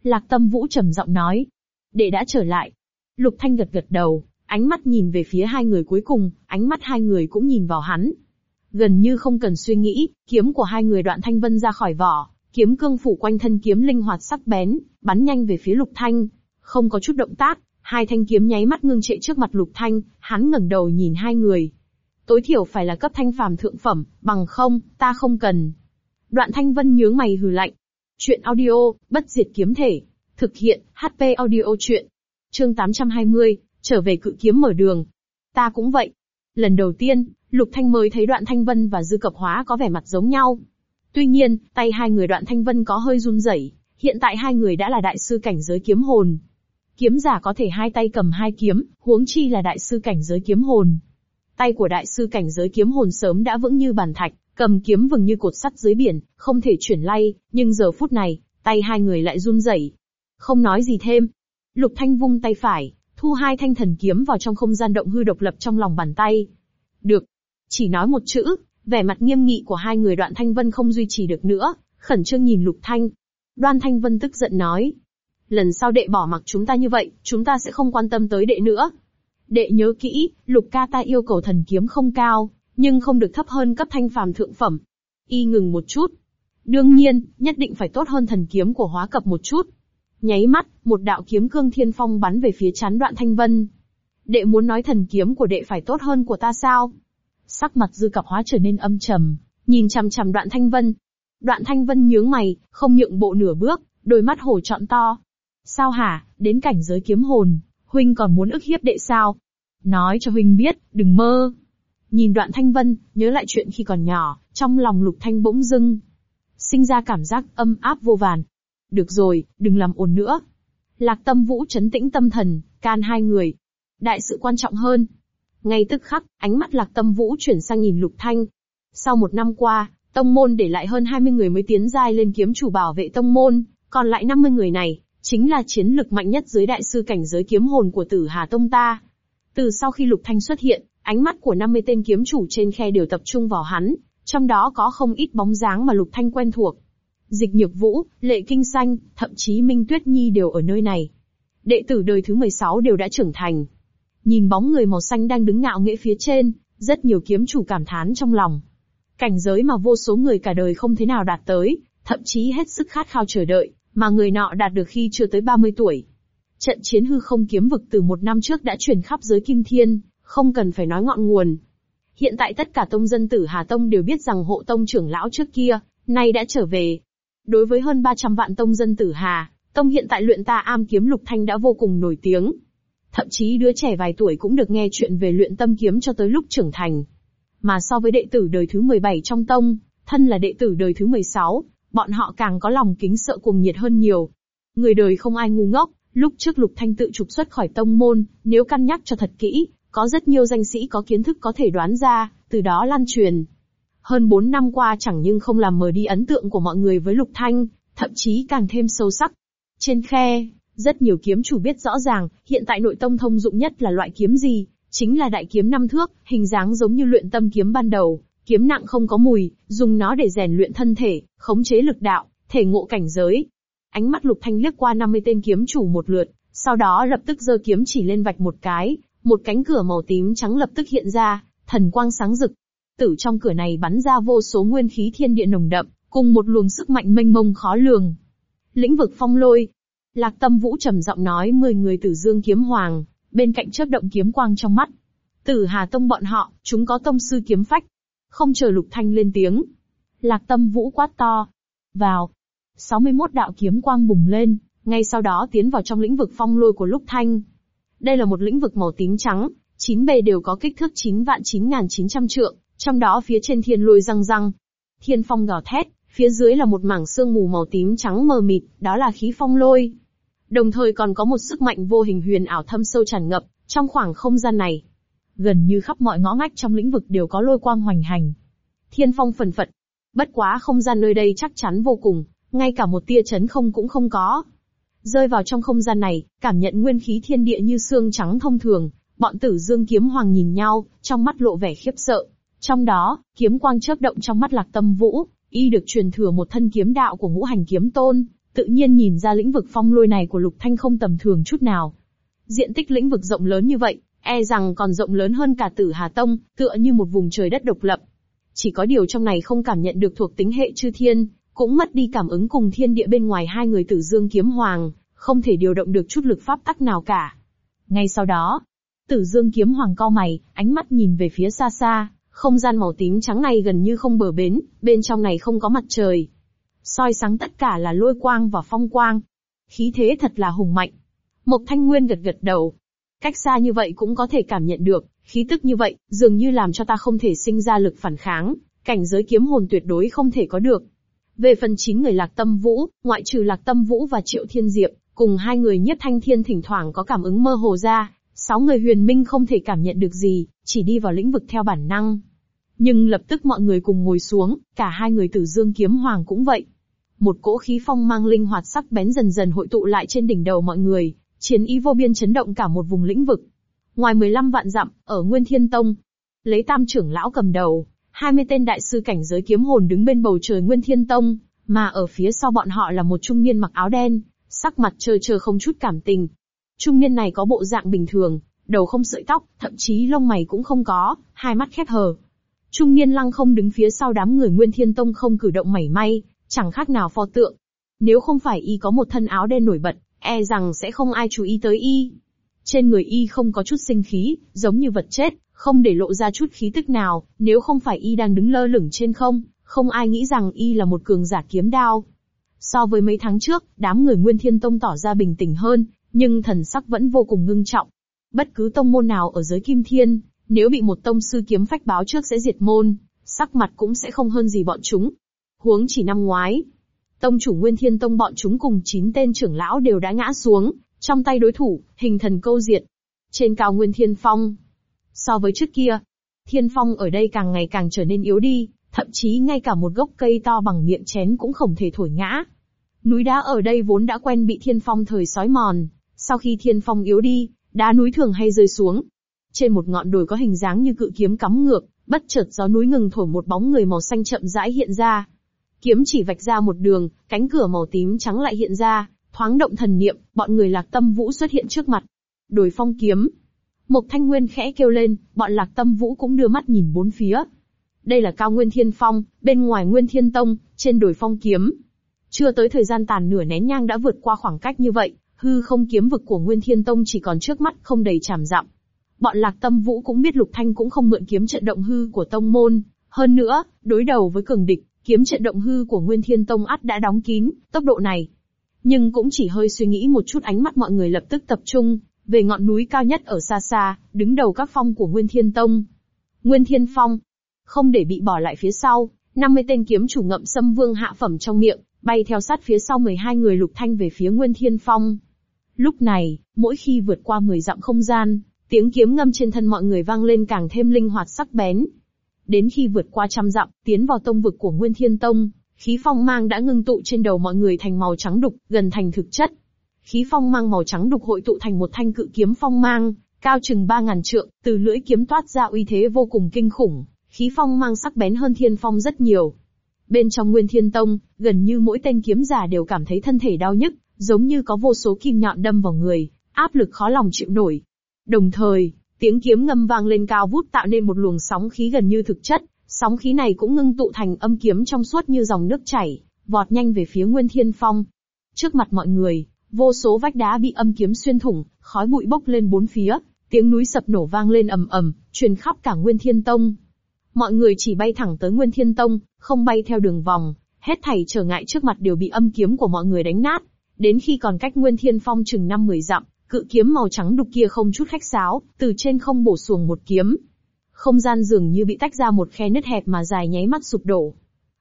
A: Lạc tâm vũ trầm giọng nói. Để đã trở lại. Lục Thanh gật gật đầu, ánh mắt nhìn về phía hai người cuối cùng, ánh mắt hai người cũng nhìn vào hắn. Gần như không cần suy nghĩ, kiếm của hai người đoạn thanh vân ra khỏi vỏ, kiếm cương phủ quanh thân kiếm linh hoạt sắc bén, bắn nhanh về phía lục thanh, không có chút động tác, hai thanh kiếm nháy mắt ngưng trệ trước mặt lục thanh, hắn ngẩng đầu nhìn hai người. Tối thiểu phải là cấp thanh phàm thượng phẩm, bằng không, ta không cần. Đoạn thanh vân nhướng mày hừ lạnh. Chuyện audio, bất diệt kiếm thể. Thực hiện, HP audio chuyện. Chương 820, trở về cự kiếm mở đường. Ta cũng vậy. Lần đầu tiên, Lục Thanh mới thấy đoạn thanh vân và dư cập hóa có vẻ mặt giống nhau. Tuy nhiên, tay hai người đoạn thanh vân có hơi run rẩy. Hiện tại hai người đã là đại sư cảnh giới kiếm hồn, Kiếm giả có thể hai tay cầm hai kiếm, huống chi là đại sư cảnh giới kiếm hồn. Tay của đại sư cảnh giới kiếm hồn sớm đã vững như bàn thạch, cầm kiếm vững như cột sắt dưới biển, không thể chuyển lay, nhưng giờ phút này, tay hai người lại run rẩy. Không nói gì thêm. Lục Thanh vung tay phải, thu hai thanh thần kiếm vào trong không gian động hư độc lập trong lòng bàn tay. Được. Chỉ nói một chữ, vẻ mặt nghiêm nghị của hai người đoạn Thanh Vân không duy trì được nữa, khẩn trương nhìn Lục Thanh. Đoan Thanh Vân tức giận nói, lần sau đệ bỏ mặc chúng ta như vậy, chúng ta sẽ không quan tâm tới đệ nữa. Đệ nhớ kỹ, lục ca ta yêu cầu thần kiếm không cao, nhưng không được thấp hơn cấp thanh phàm thượng phẩm. Y ngừng một chút. Đương nhiên, nhất định phải tốt hơn thần kiếm của hóa cập một chút. Nháy mắt, một đạo kiếm cương thiên phong bắn về phía chán đoạn thanh vân. Đệ muốn nói thần kiếm của đệ phải tốt hơn của ta sao? Sắc mặt dư cặp hóa trở nên âm trầm, nhìn chằm chằm đoạn thanh vân. Đoạn thanh vân nhướng mày, không nhượng bộ nửa bước, đôi mắt hổ trọn to, Sao hả, đến cảnh giới kiếm hồn, huynh còn muốn ức hiếp đệ sao? Nói cho huynh biết, đừng mơ. Nhìn đoạn thanh vân, nhớ lại chuyện khi còn nhỏ, trong lòng lục thanh bỗng dưng. Sinh ra cảm giác âm áp vô vàn. Được rồi, đừng làm ồn nữa. Lạc tâm vũ chấn tĩnh tâm thần, can hai người. Đại sự quan trọng hơn. Ngay tức khắc, ánh mắt lạc tâm vũ chuyển sang nhìn lục thanh. Sau một năm qua, tông môn để lại hơn 20 người mới tiến giai lên kiếm chủ bảo vệ tông môn, còn lại 50 người này, Chính là chiến lực mạnh nhất dưới đại sư cảnh giới kiếm hồn của tử Hà Tông ta. Từ sau khi Lục Thanh xuất hiện, ánh mắt của 50 tên kiếm chủ trên khe đều tập trung vào hắn, trong đó có không ít bóng dáng mà Lục Thanh quen thuộc. Dịch Nhược Vũ, Lệ Kinh Xanh, thậm chí Minh Tuyết Nhi đều ở nơi này. Đệ tử đời thứ 16 đều đã trưởng thành. Nhìn bóng người màu xanh đang đứng ngạo nghễ phía trên, rất nhiều kiếm chủ cảm thán trong lòng. Cảnh giới mà vô số người cả đời không thế nào đạt tới, thậm chí hết sức khát khao chờ đợi, mà người nọ đạt được khi chưa tới 30 tuổi. Trận chiến hư không kiếm vực từ một năm trước đã chuyển khắp giới kim thiên, không cần phải nói ngọn nguồn. Hiện tại tất cả tông dân tử Hà Tông đều biết rằng hộ tông trưởng lão trước kia, nay đã trở về. Đối với hơn 300 vạn tông dân tử Hà, tông hiện tại luyện ta am kiếm lục thanh đã vô cùng nổi tiếng. Thậm chí đứa trẻ vài tuổi cũng được nghe chuyện về luyện tâm kiếm cho tới lúc trưởng thành. Mà so với đệ tử đời thứ 17 trong tông, thân là đệ tử đời thứ 16, bọn họ càng có lòng kính sợ cuồng nhiệt hơn nhiều. Người đời không ai ngu ngốc, lúc trước Lục Thanh tự trục xuất khỏi tông môn, nếu cân nhắc cho thật kỹ, có rất nhiều danh sĩ có kiến thức có thể đoán ra, từ đó lan truyền. Hơn 4 năm qua chẳng nhưng không làm mờ đi ấn tượng của mọi người với Lục Thanh, thậm chí càng thêm sâu sắc. Trên khe, rất nhiều kiếm chủ biết rõ ràng, hiện tại nội tông thông dụng nhất là loại kiếm gì, chính là đại kiếm năm thước, hình dáng giống như luyện tâm kiếm ban đầu, Kiếm nặng không có mùi, dùng nó để rèn luyện thân thể, khống chế lực đạo, thể ngộ cảnh giới. Ánh mắt Lục Thanh liếc qua 50 tên kiếm chủ một lượt, sau đó lập tức giơ kiếm chỉ lên vạch một cái, một cánh cửa màu tím trắng lập tức hiện ra, thần quang sáng rực. Tử trong cửa này bắn ra vô số nguyên khí thiên địa nồng đậm, cùng một luồng sức mạnh mênh mông khó lường. Lĩnh vực phong lôi. Lạc Tâm Vũ trầm giọng nói 10 người Tử Dương kiếm hoàng, bên cạnh chớp động kiếm quang trong mắt. Tử Hà Tông bọn họ, chúng có tông sư kiếm phách, không chờ Lục Thanh lên tiếng, Lạc Tâm Vũ quát to, "Vào!" 61 đạo kiếm quang bùng lên, ngay sau đó tiến vào trong lĩnh vực phong lôi của Lục Thanh. Đây là một lĩnh vực màu tím trắng, chín bề đều có kích thước 9 vạn 9900 trượng, trong đó phía trên thiên lôi răng răng. Thiên phong gào thét, phía dưới là một mảng sương mù màu tím trắng mờ mịt, đó là khí phong lôi. Đồng thời còn có một sức mạnh vô hình huyền ảo thâm sâu tràn ngập, trong khoảng không gian này gần như khắp mọi ngõ ngách trong lĩnh vực đều có lôi quang hoành hành. Thiên phong phần phật. Bất quá không gian nơi đây chắc chắn vô cùng, ngay cả một tia chấn không cũng không có. Rơi vào trong không gian này, cảm nhận nguyên khí thiên địa như xương trắng thông thường, bọn tử dương kiếm hoàng nhìn nhau, trong mắt lộ vẻ khiếp sợ. Trong đó, kiếm quang chớp động trong mắt lạc tâm vũ, y được truyền thừa một thân kiếm đạo của ngũ hành kiếm tôn, tự nhiên nhìn ra lĩnh vực phong lôi này của lục thanh không tầm thường chút nào. Diện tích lĩnh vực rộng lớn như vậy, e rằng còn rộng lớn hơn cả tử Hà Tông, tựa như một vùng trời đất độc lập. Chỉ có điều trong này không cảm nhận được thuộc tính hệ chư thiên, cũng mất đi cảm ứng cùng thiên địa bên ngoài hai người tử dương kiếm hoàng, không thể điều động được chút lực pháp tắc nào cả. Ngay sau đó, tử dương kiếm hoàng co mày, ánh mắt nhìn về phía xa xa, không gian màu tím trắng này gần như không bờ bến, bên trong này không có mặt trời. soi sáng tất cả là lôi quang và phong quang. Khí thế thật là hùng mạnh. Mộc Thanh Nguyên gật gật đầu, Cách xa như vậy cũng có thể cảm nhận được, khí tức như vậy, dường như làm cho ta không thể sinh ra lực phản kháng, cảnh giới kiếm hồn tuyệt đối không thể có được. Về phần chín người Lạc Tâm Vũ, ngoại trừ Lạc Tâm Vũ và Triệu Thiên Diệp, cùng hai người nhất thanh thiên thỉnh thoảng có cảm ứng mơ hồ ra, sáu người huyền minh không thể cảm nhận được gì, chỉ đi vào lĩnh vực theo bản năng. Nhưng lập tức mọi người cùng ngồi xuống, cả hai người tử dương kiếm hoàng cũng vậy. Một cỗ khí phong mang linh hoạt sắc bén dần dần hội tụ lại trên đỉnh đầu mọi người, Chiến ý vô biên chấn động cả một vùng lĩnh vực. Ngoài 15 vạn dặm, ở Nguyên Thiên Tông, lấy tam trưởng lão cầm đầu, 20 tên đại sư cảnh giới kiếm hồn đứng bên bầu trời Nguyên Thiên Tông, mà ở phía sau bọn họ là một trung niên mặc áo đen, sắc mặt trơ trơ không chút cảm tình. Trung niên này có bộ dạng bình thường, đầu không sợi tóc, thậm chí lông mày cũng không có, hai mắt khép hờ. Trung niên lăng không đứng phía sau đám người Nguyên Thiên Tông không cử động mảy may, chẳng khác nào pho tượng. Nếu không phải y có một thân áo đen nổi bật, e rằng sẽ không ai chú ý tới y. Trên người y không có chút sinh khí, giống như vật chết, không để lộ ra chút khí tức nào, nếu không phải y đang đứng lơ lửng trên không, không ai nghĩ rằng y là một cường giả kiếm đao. So với mấy tháng trước, đám người Nguyên Thiên Tông tỏ ra bình tĩnh hơn, nhưng thần sắc vẫn vô cùng ngưng trọng. Bất cứ tông môn nào ở giới Kim Thiên, nếu bị một tông sư kiếm phách báo trước sẽ diệt môn, sắc mặt cũng sẽ không hơn gì bọn chúng. Huống chỉ năm ngoái, Tông chủ Nguyên Thiên Tông bọn chúng cùng 9 tên trưởng lão đều đã ngã xuống, trong tay đối thủ, hình thần câu diệt. Trên cao Nguyên Thiên Phong. So với trước kia, Thiên Phong ở đây càng ngày càng trở nên yếu đi, thậm chí ngay cả một gốc cây to bằng miệng chén cũng không thể thổi ngã. Núi đá ở đây vốn đã quen bị Thiên Phong thời sói mòn, sau khi Thiên Phong yếu đi, đá núi thường hay rơi xuống. Trên một ngọn đồi có hình dáng như cự kiếm cắm ngược, bất chợt gió núi ngừng thổi một bóng người màu xanh chậm rãi hiện ra, Kiếm chỉ vạch ra một đường, cánh cửa màu tím trắng lại hiện ra, thoáng động thần niệm, bọn người lạc tâm vũ xuất hiện trước mặt. Đổi phong kiếm. Mộc Thanh Nguyên khẽ kêu lên, bọn lạc tâm vũ cũng đưa mắt nhìn bốn phía. Đây là cao nguyên thiên phong, bên ngoài nguyên thiên tông, trên đồi phong kiếm. Chưa tới thời gian tàn nửa nén nhang đã vượt qua khoảng cách như vậy, hư không kiếm vực của nguyên thiên tông chỉ còn trước mắt không đầy chảm dặm. Bọn lạc tâm vũ cũng biết lục thanh cũng không mượn kiếm trận động hư của tông môn. Hơn nữa, đối đầu với cường địch, kiếm trận động hư của Nguyên Thiên Tông ắt đã đóng kín, tốc độ này. Nhưng cũng chỉ hơi suy nghĩ một chút ánh mắt mọi người lập tức tập trung, về ngọn núi cao nhất ở xa xa, đứng đầu các phong của Nguyên Thiên Tông. Nguyên Thiên Phong. Không để bị bỏ lại phía sau, 50 tên kiếm chủ ngậm xâm vương hạ phẩm trong miệng, bay theo sát phía sau 12 người lục thanh về phía Nguyên Thiên Phong. Lúc này, mỗi khi vượt qua 10 dặm không gian, tiếng kiếm ngâm trên thân mọi người vang lên càng thêm linh hoạt sắc bén, Đến khi vượt qua trăm dặm, tiến vào tông vực của Nguyên Thiên Tông, khí phong mang đã ngưng tụ trên đầu mọi người thành màu trắng đục, gần thành thực chất. Khí phong mang màu trắng đục hội tụ thành một thanh cự kiếm phong mang, cao chừng 3.000 trượng, từ lưỡi kiếm toát ra uy thế vô cùng kinh khủng, khí phong mang sắc bén hơn thiên phong rất nhiều. Bên trong Nguyên Thiên Tông, gần như mỗi tên kiếm giả đều cảm thấy thân thể đau nhức, giống như có vô số kim nhọn đâm vào người, áp lực khó lòng chịu nổi. Đồng thời, Tiếng kiếm ngâm vang lên cao vút tạo nên một luồng sóng khí gần như thực chất, sóng khí này cũng ngưng tụ thành âm kiếm trong suốt như dòng nước chảy, vọt nhanh về phía Nguyên Thiên Phong. Trước mặt mọi người, vô số vách đá bị âm kiếm xuyên thủng, khói bụi bốc lên bốn phía, tiếng núi sập nổ vang lên ầm ầm, truyền khắp cả Nguyên Thiên Tông. Mọi người chỉ bay thẳng tới Nguyên Thiên Tông, không bay theo đường vòng, hết thảy trở ngại trước mặt đều bị âm kiếm của mọi người đánh nát. Đến khi còn cách Nguyên Thiên Phong chừng năm mười dặm, Cự kiếm màu trắng đục kia không chút khách sáo, từ trên không bổ xuồng một kiếm. Không gian dường như bị tách ra một khe nứt hẹp mà dài nháy mắt sụp đổ.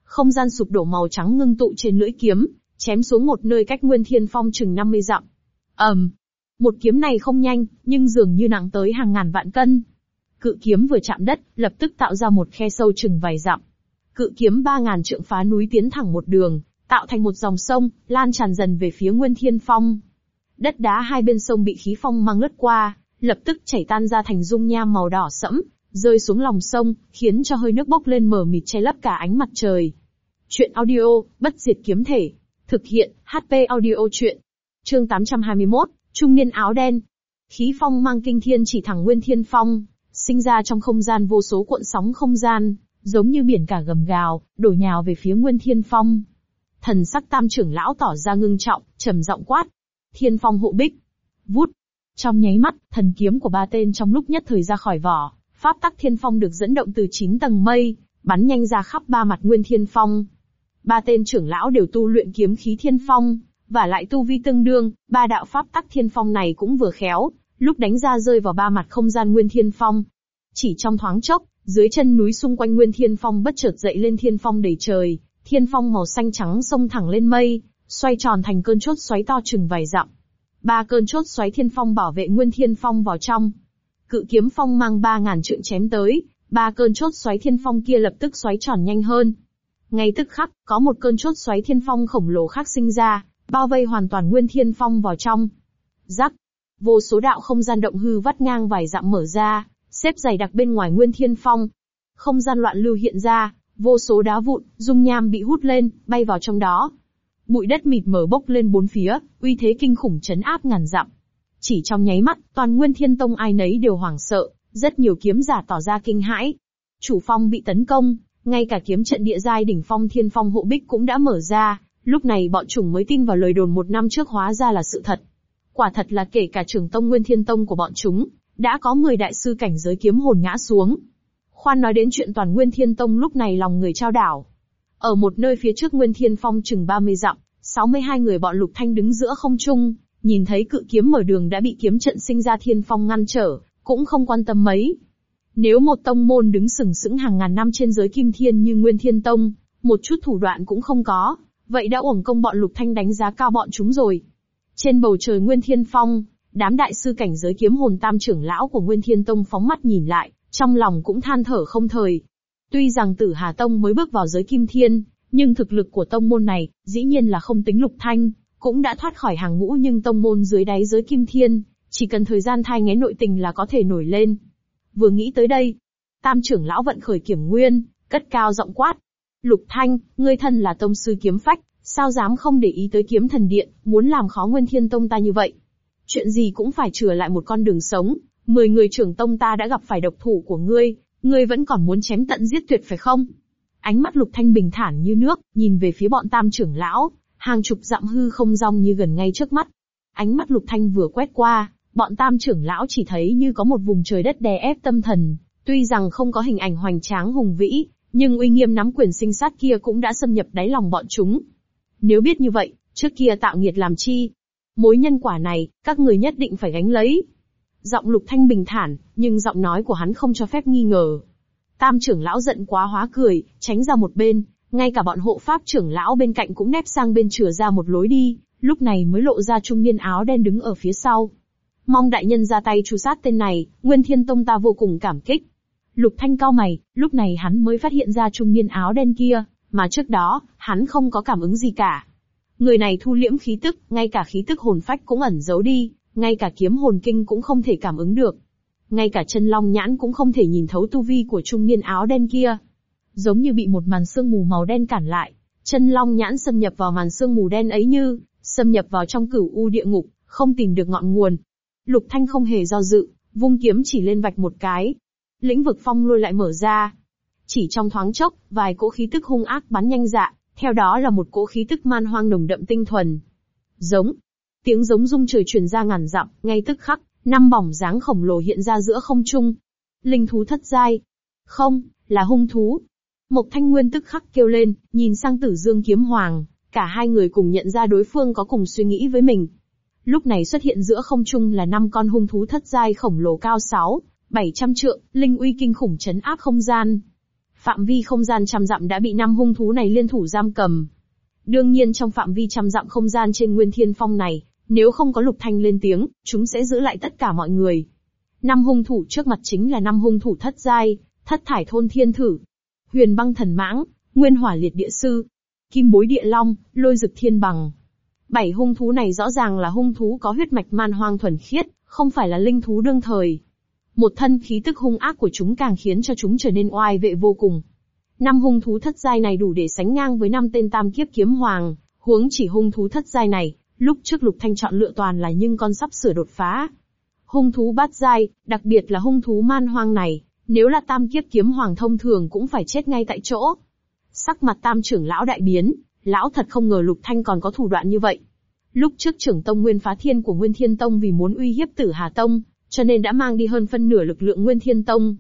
A: Không gian sụp đổ màu trắng ngưng tụ trên lưỡi kiếm, chém xuống một nơi cách Nguyên Thiên Phong chừng 50 dặm. ầm, um, một kiếm này không nhanh, nhưng dường như nặng tới hàng ngàn vạn cân. Cự kiếm vừa chạm đất, lập tức tạo ra một khe sâu chừng vài dặm. Cự kiếm ba ngàn trượng phá núi tiến thẳng một đường, tạo thành một dòng sông, lan tràn dần về phía Nguyên Thiên Phong. Đất đá hai bên sông bị khí phong mang lướt qua, lập tức chảy tan ra thành dung nham màu đỏ sẫm, rơi xuống lòng sông, khiến cho hơi nước bốc lên mờ mịt che lấp cả ánh mặt trời. Chuyện audio, bất diệt kiếm thể. Thực hiện, HP audio chuyện. Chương 821, trung niên áo đen. Khí phong mang kinh thiên chỉ thẳng nguyên thiên phong, sinh ra trong không gian vô số cuộn sóng không gian, giống như biển cả gầm gào, đổ nhào về phía nguyên thiên phong. Thần sắc tam trưởng lão tỏ ra ngưng trọng, trầm giọng quát, thiên phong hộ bích. Vút! Trong nháy mắt, thần kiếm của ba tên trong lúc nhất thời ra khỏi vỏ, pháp tắc thiên phong được dẫn động từ chín tầng mây, bắn nhanh ra khắp ba mặt nguyên thiên phong. Ba tên trưởng lão đều tu luyện kiếm khí thiên phong, và lại tu vi tương đương, ba đạo pháp tắc thiên phong này cũng vừa khéo, lúc đánh ra rơi vào ba mặt không gian nguyên thiên phong. Chỉ trong thoáng chốc, dưới chân núi xung quanh nguyên thiên phong bất chợt dậy lên thiên phong đầy trời, thiên phong màu xanh trắng xông thẳng lên mây, xoay tròn thành cơn chốt xoáy to chừng vài dặm. Ba cơn chốt xoáy thiên phong bảo vệ nguyên thiên phong vào trong. Cự kiếm phong mang ba ngàn trượng chém tới, ba cơn chốt xoáy thiên phong kia lập tức xoáy tròn nhanh hơn. Ngay tức khắc, có một cơn chốt xoáy thiên phong khổng lồ khác sinh ra, bao vây hoàn toàn nguyên thiên phong vào trong. Rắc, vô số đạo không gian động hư vắt ngang vài dặm mở ra, xếp dày đặc bên ngoài nguyên thiên phong. Không gian loạn lưu hiện ra, vô số đá vụn, dung nham bị hút lên, bay vào trong đó. Bụi đất mịt mờ bốc lên bốn phía, uy thế kinh khủng chấn áp ngàn dặm. Chỉ trong nháy mắt, toàn Nguyên Thiên Tông ai nấy đều hoảng sợ, rất nhiều kiếm giả tỏ ra kinh hãi. Chủ phong bị tấn công, ngay cả kiếm trận địa giai đỉnh phong thiên phong hộ bích cũng đã mở ra, lúc này bọn chúng mới tin vào lời đồn một năm trước hóa ra là sự thật. Quả thật là kể cả trưởng tông Nguyên Thiên Tông của bọn chúng, đã có 10 đại sư cảnh giới kiếm hồn ngã xuống. Khoan nói đến chuyện toàn Nguyên Thiên Tông lúc này lòng người trao đảo, ở một nơi phía trước Nguyên Thiên Phong chừng 30 dặm, 62 người bọn Lục Thanh đứng giữa không trung, nhìn thấy cự kiếm mở đường đã bị kiếm trận sinh ra Thiên Phong ngăn trở, cũng không quan tâm mấy. Nếu một tông môn đứng sừng sững hàng ngàn năm trên giới kim thiên như Nguyên Thiên Tông, một chút thủ đoạn cũng không có, vậy đã uổng công bọn Lục Thanh đánh giá cao bọn chúng rồi. Trên bầu trời Nguyên Thiên Phong, đám đại sư cảnh giới kiếm hồn tam trưởng lão của Nguyên Thiên Tông phóng mắt nhìn lại, trong lòng cũng than thở không thời, Tuy rằng Tử Hà Tông mới bước vào giới kim thiên, nhưng thực lực của tông môn này, dĩ nhiên là không tính lục thanh, cũng đã thoát khỏi hàng ngũ nhưng tông môn dưới đáy giới kim thiên, chỉ cần thời gian thai ngén nội tình là có thể nổi lên. Vừa nghĩ tới đây, tam trưởng lão vận khởi kiểm nguyên, cất cao giọng quát. Lục Thanh, ngươi thân là tông sư kiếm phách, sao dám không để ý tới kiếm thần điện, muốn làm khó nguyên thiên tông ta như vậy. Chuyện gì cũng phải chừa lại một con đường sống, mười người trưởng tông ta đã gặp phải độc thủ của ngươi, Ngươi vẫn còn muốn chém tận giết tuyệt phải không? Ánh mắt lục thanh bình thản như nước, nhìn về phía bọn tam trưởng lão, hàng chục dặm hư không rong như gần ngay trước mắt. Ánh mắt lục thanh vừa quét qua, bọn tam trưởng lão chỉ thấy như có một vùng trời đất đè ép tâm thần, tuy rằng không có hình ảnh hoành tráng hùng vĩ, nhưng uy nghiêm nắm quyền sinh sát kia cũng đã xâm nhập đáy lòng bọn chúng. Nếu biết như vậy, trước kia tạo nghiệt làm chi? Mối nhân quả này, các người nhất định phải gánh lấy. Giọng lục thanh bình thản, nhưng giọng nói của hắn không cho phép nghi ngờ. Tam trưởng lão giận quá hóa cười, tránh ra một bên, ngay cả bọn hộ pháp trưởng lão bên cạnh cũng nép sang bên chừa ra một lối đi, lúc này mới lộ ra trung niên áo đen đứng ở phía sau. Mong đại nhân ra tay tru sát tên này, Nguyên Thiên Tông ta vô cùng cảm kích. Lục Thanh cao mày, lúc này hắn mới phát hiện ra trung niên áo đen kia, mà trước đó, hắn không có cảm ứng gì cả. Người này thu liễm khí tức, ngay cả khí tức hồn phách cũng ẩn giấu đi, ngay cả kiếm hồn kinh cũng không thể cảm ứng được. Ngay cả chân long nhãn cũng không thể nhìn thấu tu vi của trung niên áo đen kia. Giống như bị một màn sương mù màu đen cản lại, chân long nhãn xâm nhập vào màn sương mù đen ấy như, xâm nhập vào trong cửu u địa ngục, không tìm được ngọn nguồn. Lục Thanh không hề do dự, vung kiếm chỉ lên vạch một cái. Lĩnh vực phong lôi lại mở ra. Chỉ trong thoáng chốc, vài cỗ khí tức hung ác bắn nhanh dạ, theo đó là một cỗ khí tức man hoang nồng đậm tinh thuần. Giống, Tiếng giống rung trời truyền ra ngàn dặm, ngay tức khắc, năm bỏng dáng khổng lồ hiện ra giữa không trung. Linh thú thất giai. Không, là hung thú. Mộc Thanh Nguyên tức khắc kêu lên, nhìn sang Tử Dương Kiếm Hoàng, cả hai người cùng nhận ra đối phương có cùng suy nghĩ với mình. Lúc này xuất hiện giữa không trung là năm con hung thú thất giai khổng lồ cao 6, 700 trượng, linh uy kinh khủng chấn áp không gian. Phạm vi không gian trăm dặm đã bị năm hung thú này liên thủ giam cầm, Đương nhiên trong phạm vi trăm dặm không gian trên Nguyên Thiên Phong này, nếu không có Lục Thanh lên tiếng, chúng sẽ giữ lại tất cả mọi người. Năm hung thủ trước mặt chính là năm hung thủ thất giai, thất thải thôn thiên thử, huyền băng thần mãng, nguyên hỏa liệt địa sư, kim bối địa long, lôi dực thiên bằng. Bảy hung thú này rõ ràng là hung thú có huyết mạch man hoang thuần khiết, không phải là linh thú đương thời. Một thân khí tức hung ác của chúng càng khiến cho chúng trở nên oai vệ vô cùng. Năm hung thú thất giai này đủ để sánh ngang với năm tên tam kiếp kiếm hoàng, huống chỉ hung thú thất giai này, lúc trước Lục Thanh chọn lựa toàn là những con sắp sửa đột phá. Hung thú bát giai, đặc biệt là hung thú man hoang này, nếu là tam kiếp kiếm hoàng thông thường cũng phải chết ngay tại chỗ. Sắc mặt tam trưởng lão đại biến, lão thật không ngờ Lục Thanh còn có thủ đoạn như vậy. Lúc trước trưởng tông Nguyên Phá Thiên của Nguyên Thiên Tông vì muốn uy hiếp Tử Hà Tông, cho nên đã mang đi hơn phân nửa lực lượng Nguyên Thiên Tông,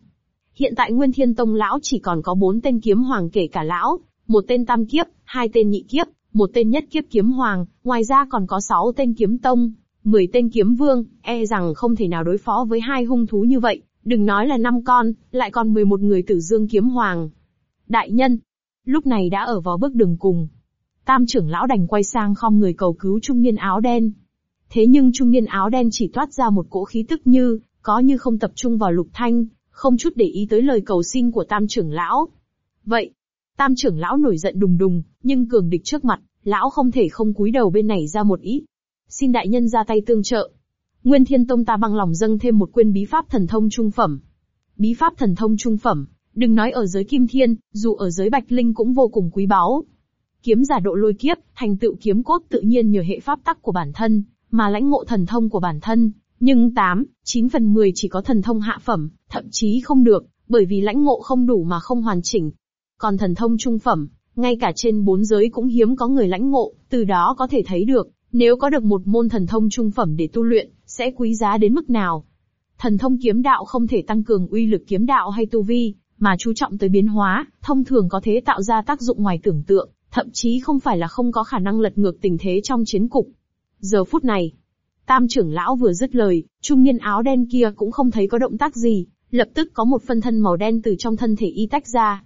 A: Hiện tại Nguyên Thiên Tông lão chỉ còn có bốn tên kiếm hoàng kể cả lão, một tên tam kiếp, hai tên nhị kiếp, một tên nhất kiếp kiếm hoàng, ngoài ra còn có sáu tên kiếm tông, mười tên kiếm vương, e rằng không thể nào đối phó với hai hung thú như vậy, đừng nói là năm con, lại còn mười một người tử dương kiếm hoàng. Đại nhân, lúc này đã ở vào bước đường cùng. Tam trưởng lão đành quay sang khom người cầu cứu trung niên áo đen. Thế nhưng trung niên áo đen chỉ toát ra một cỗ khí tức như, có như không tập trung vào lục thanh, không chút để ý tới lời cầu xin của tam trưởng lão. Vậy, tam trưởng lão nổi giận đùng đùng, nhưng cường địch trước mặt, lão không thể không cúi đầu bên này ra một ít. Xin đại nhân ra tay tương trợ. Nguyên Thiên Tông ta bằng lòng dâng thêm một quyên bí pháp thần thông trung phẩm. Bí pháp thần thông trung phẩm, đừng nói ở giới kim thiên, dù ở giới bạch linh cũng vô cùng quý báu. Kiếm giả độ lôi kiếp, thành tựu kiếm cốt tự nhiên nhờ hệ pháp tắc của bản thân, mà lãnh ngộ thần thông của bản thân, nhưng 8, 9 phần 10 chỉ có thần thông hạ phẩm, thậm chí không được, bởi vì lãnh ngộ không đủ mà không hoàn chỉnh. Còn thần thông trung phẩm, ngay cả trên bốn giới cũng hiếm có người lãnh ngộ, từ đó có thể thấy được, nếu có được một môn thần thông trung phẩm để tu luyện, sẽ quý giá đến mức nào. Thần thông kiếm đạo không thể tăng cường uy lực kiếm đạo hay tu vi, mà chú trọng tới biến hóa, thông thường có thể tạo ra tác dụng ngoài tưởng tượng, thậm chí không phải là không có khả năng lật ngược tình thế trong chiến cục. Giờ phút này, Tam trưởng lão vừa dứt lời, trung niên áo đen kia cũng không thấy có động tác gì, lập tức có một phân thân màu đen từ trong thân thể y tách ra.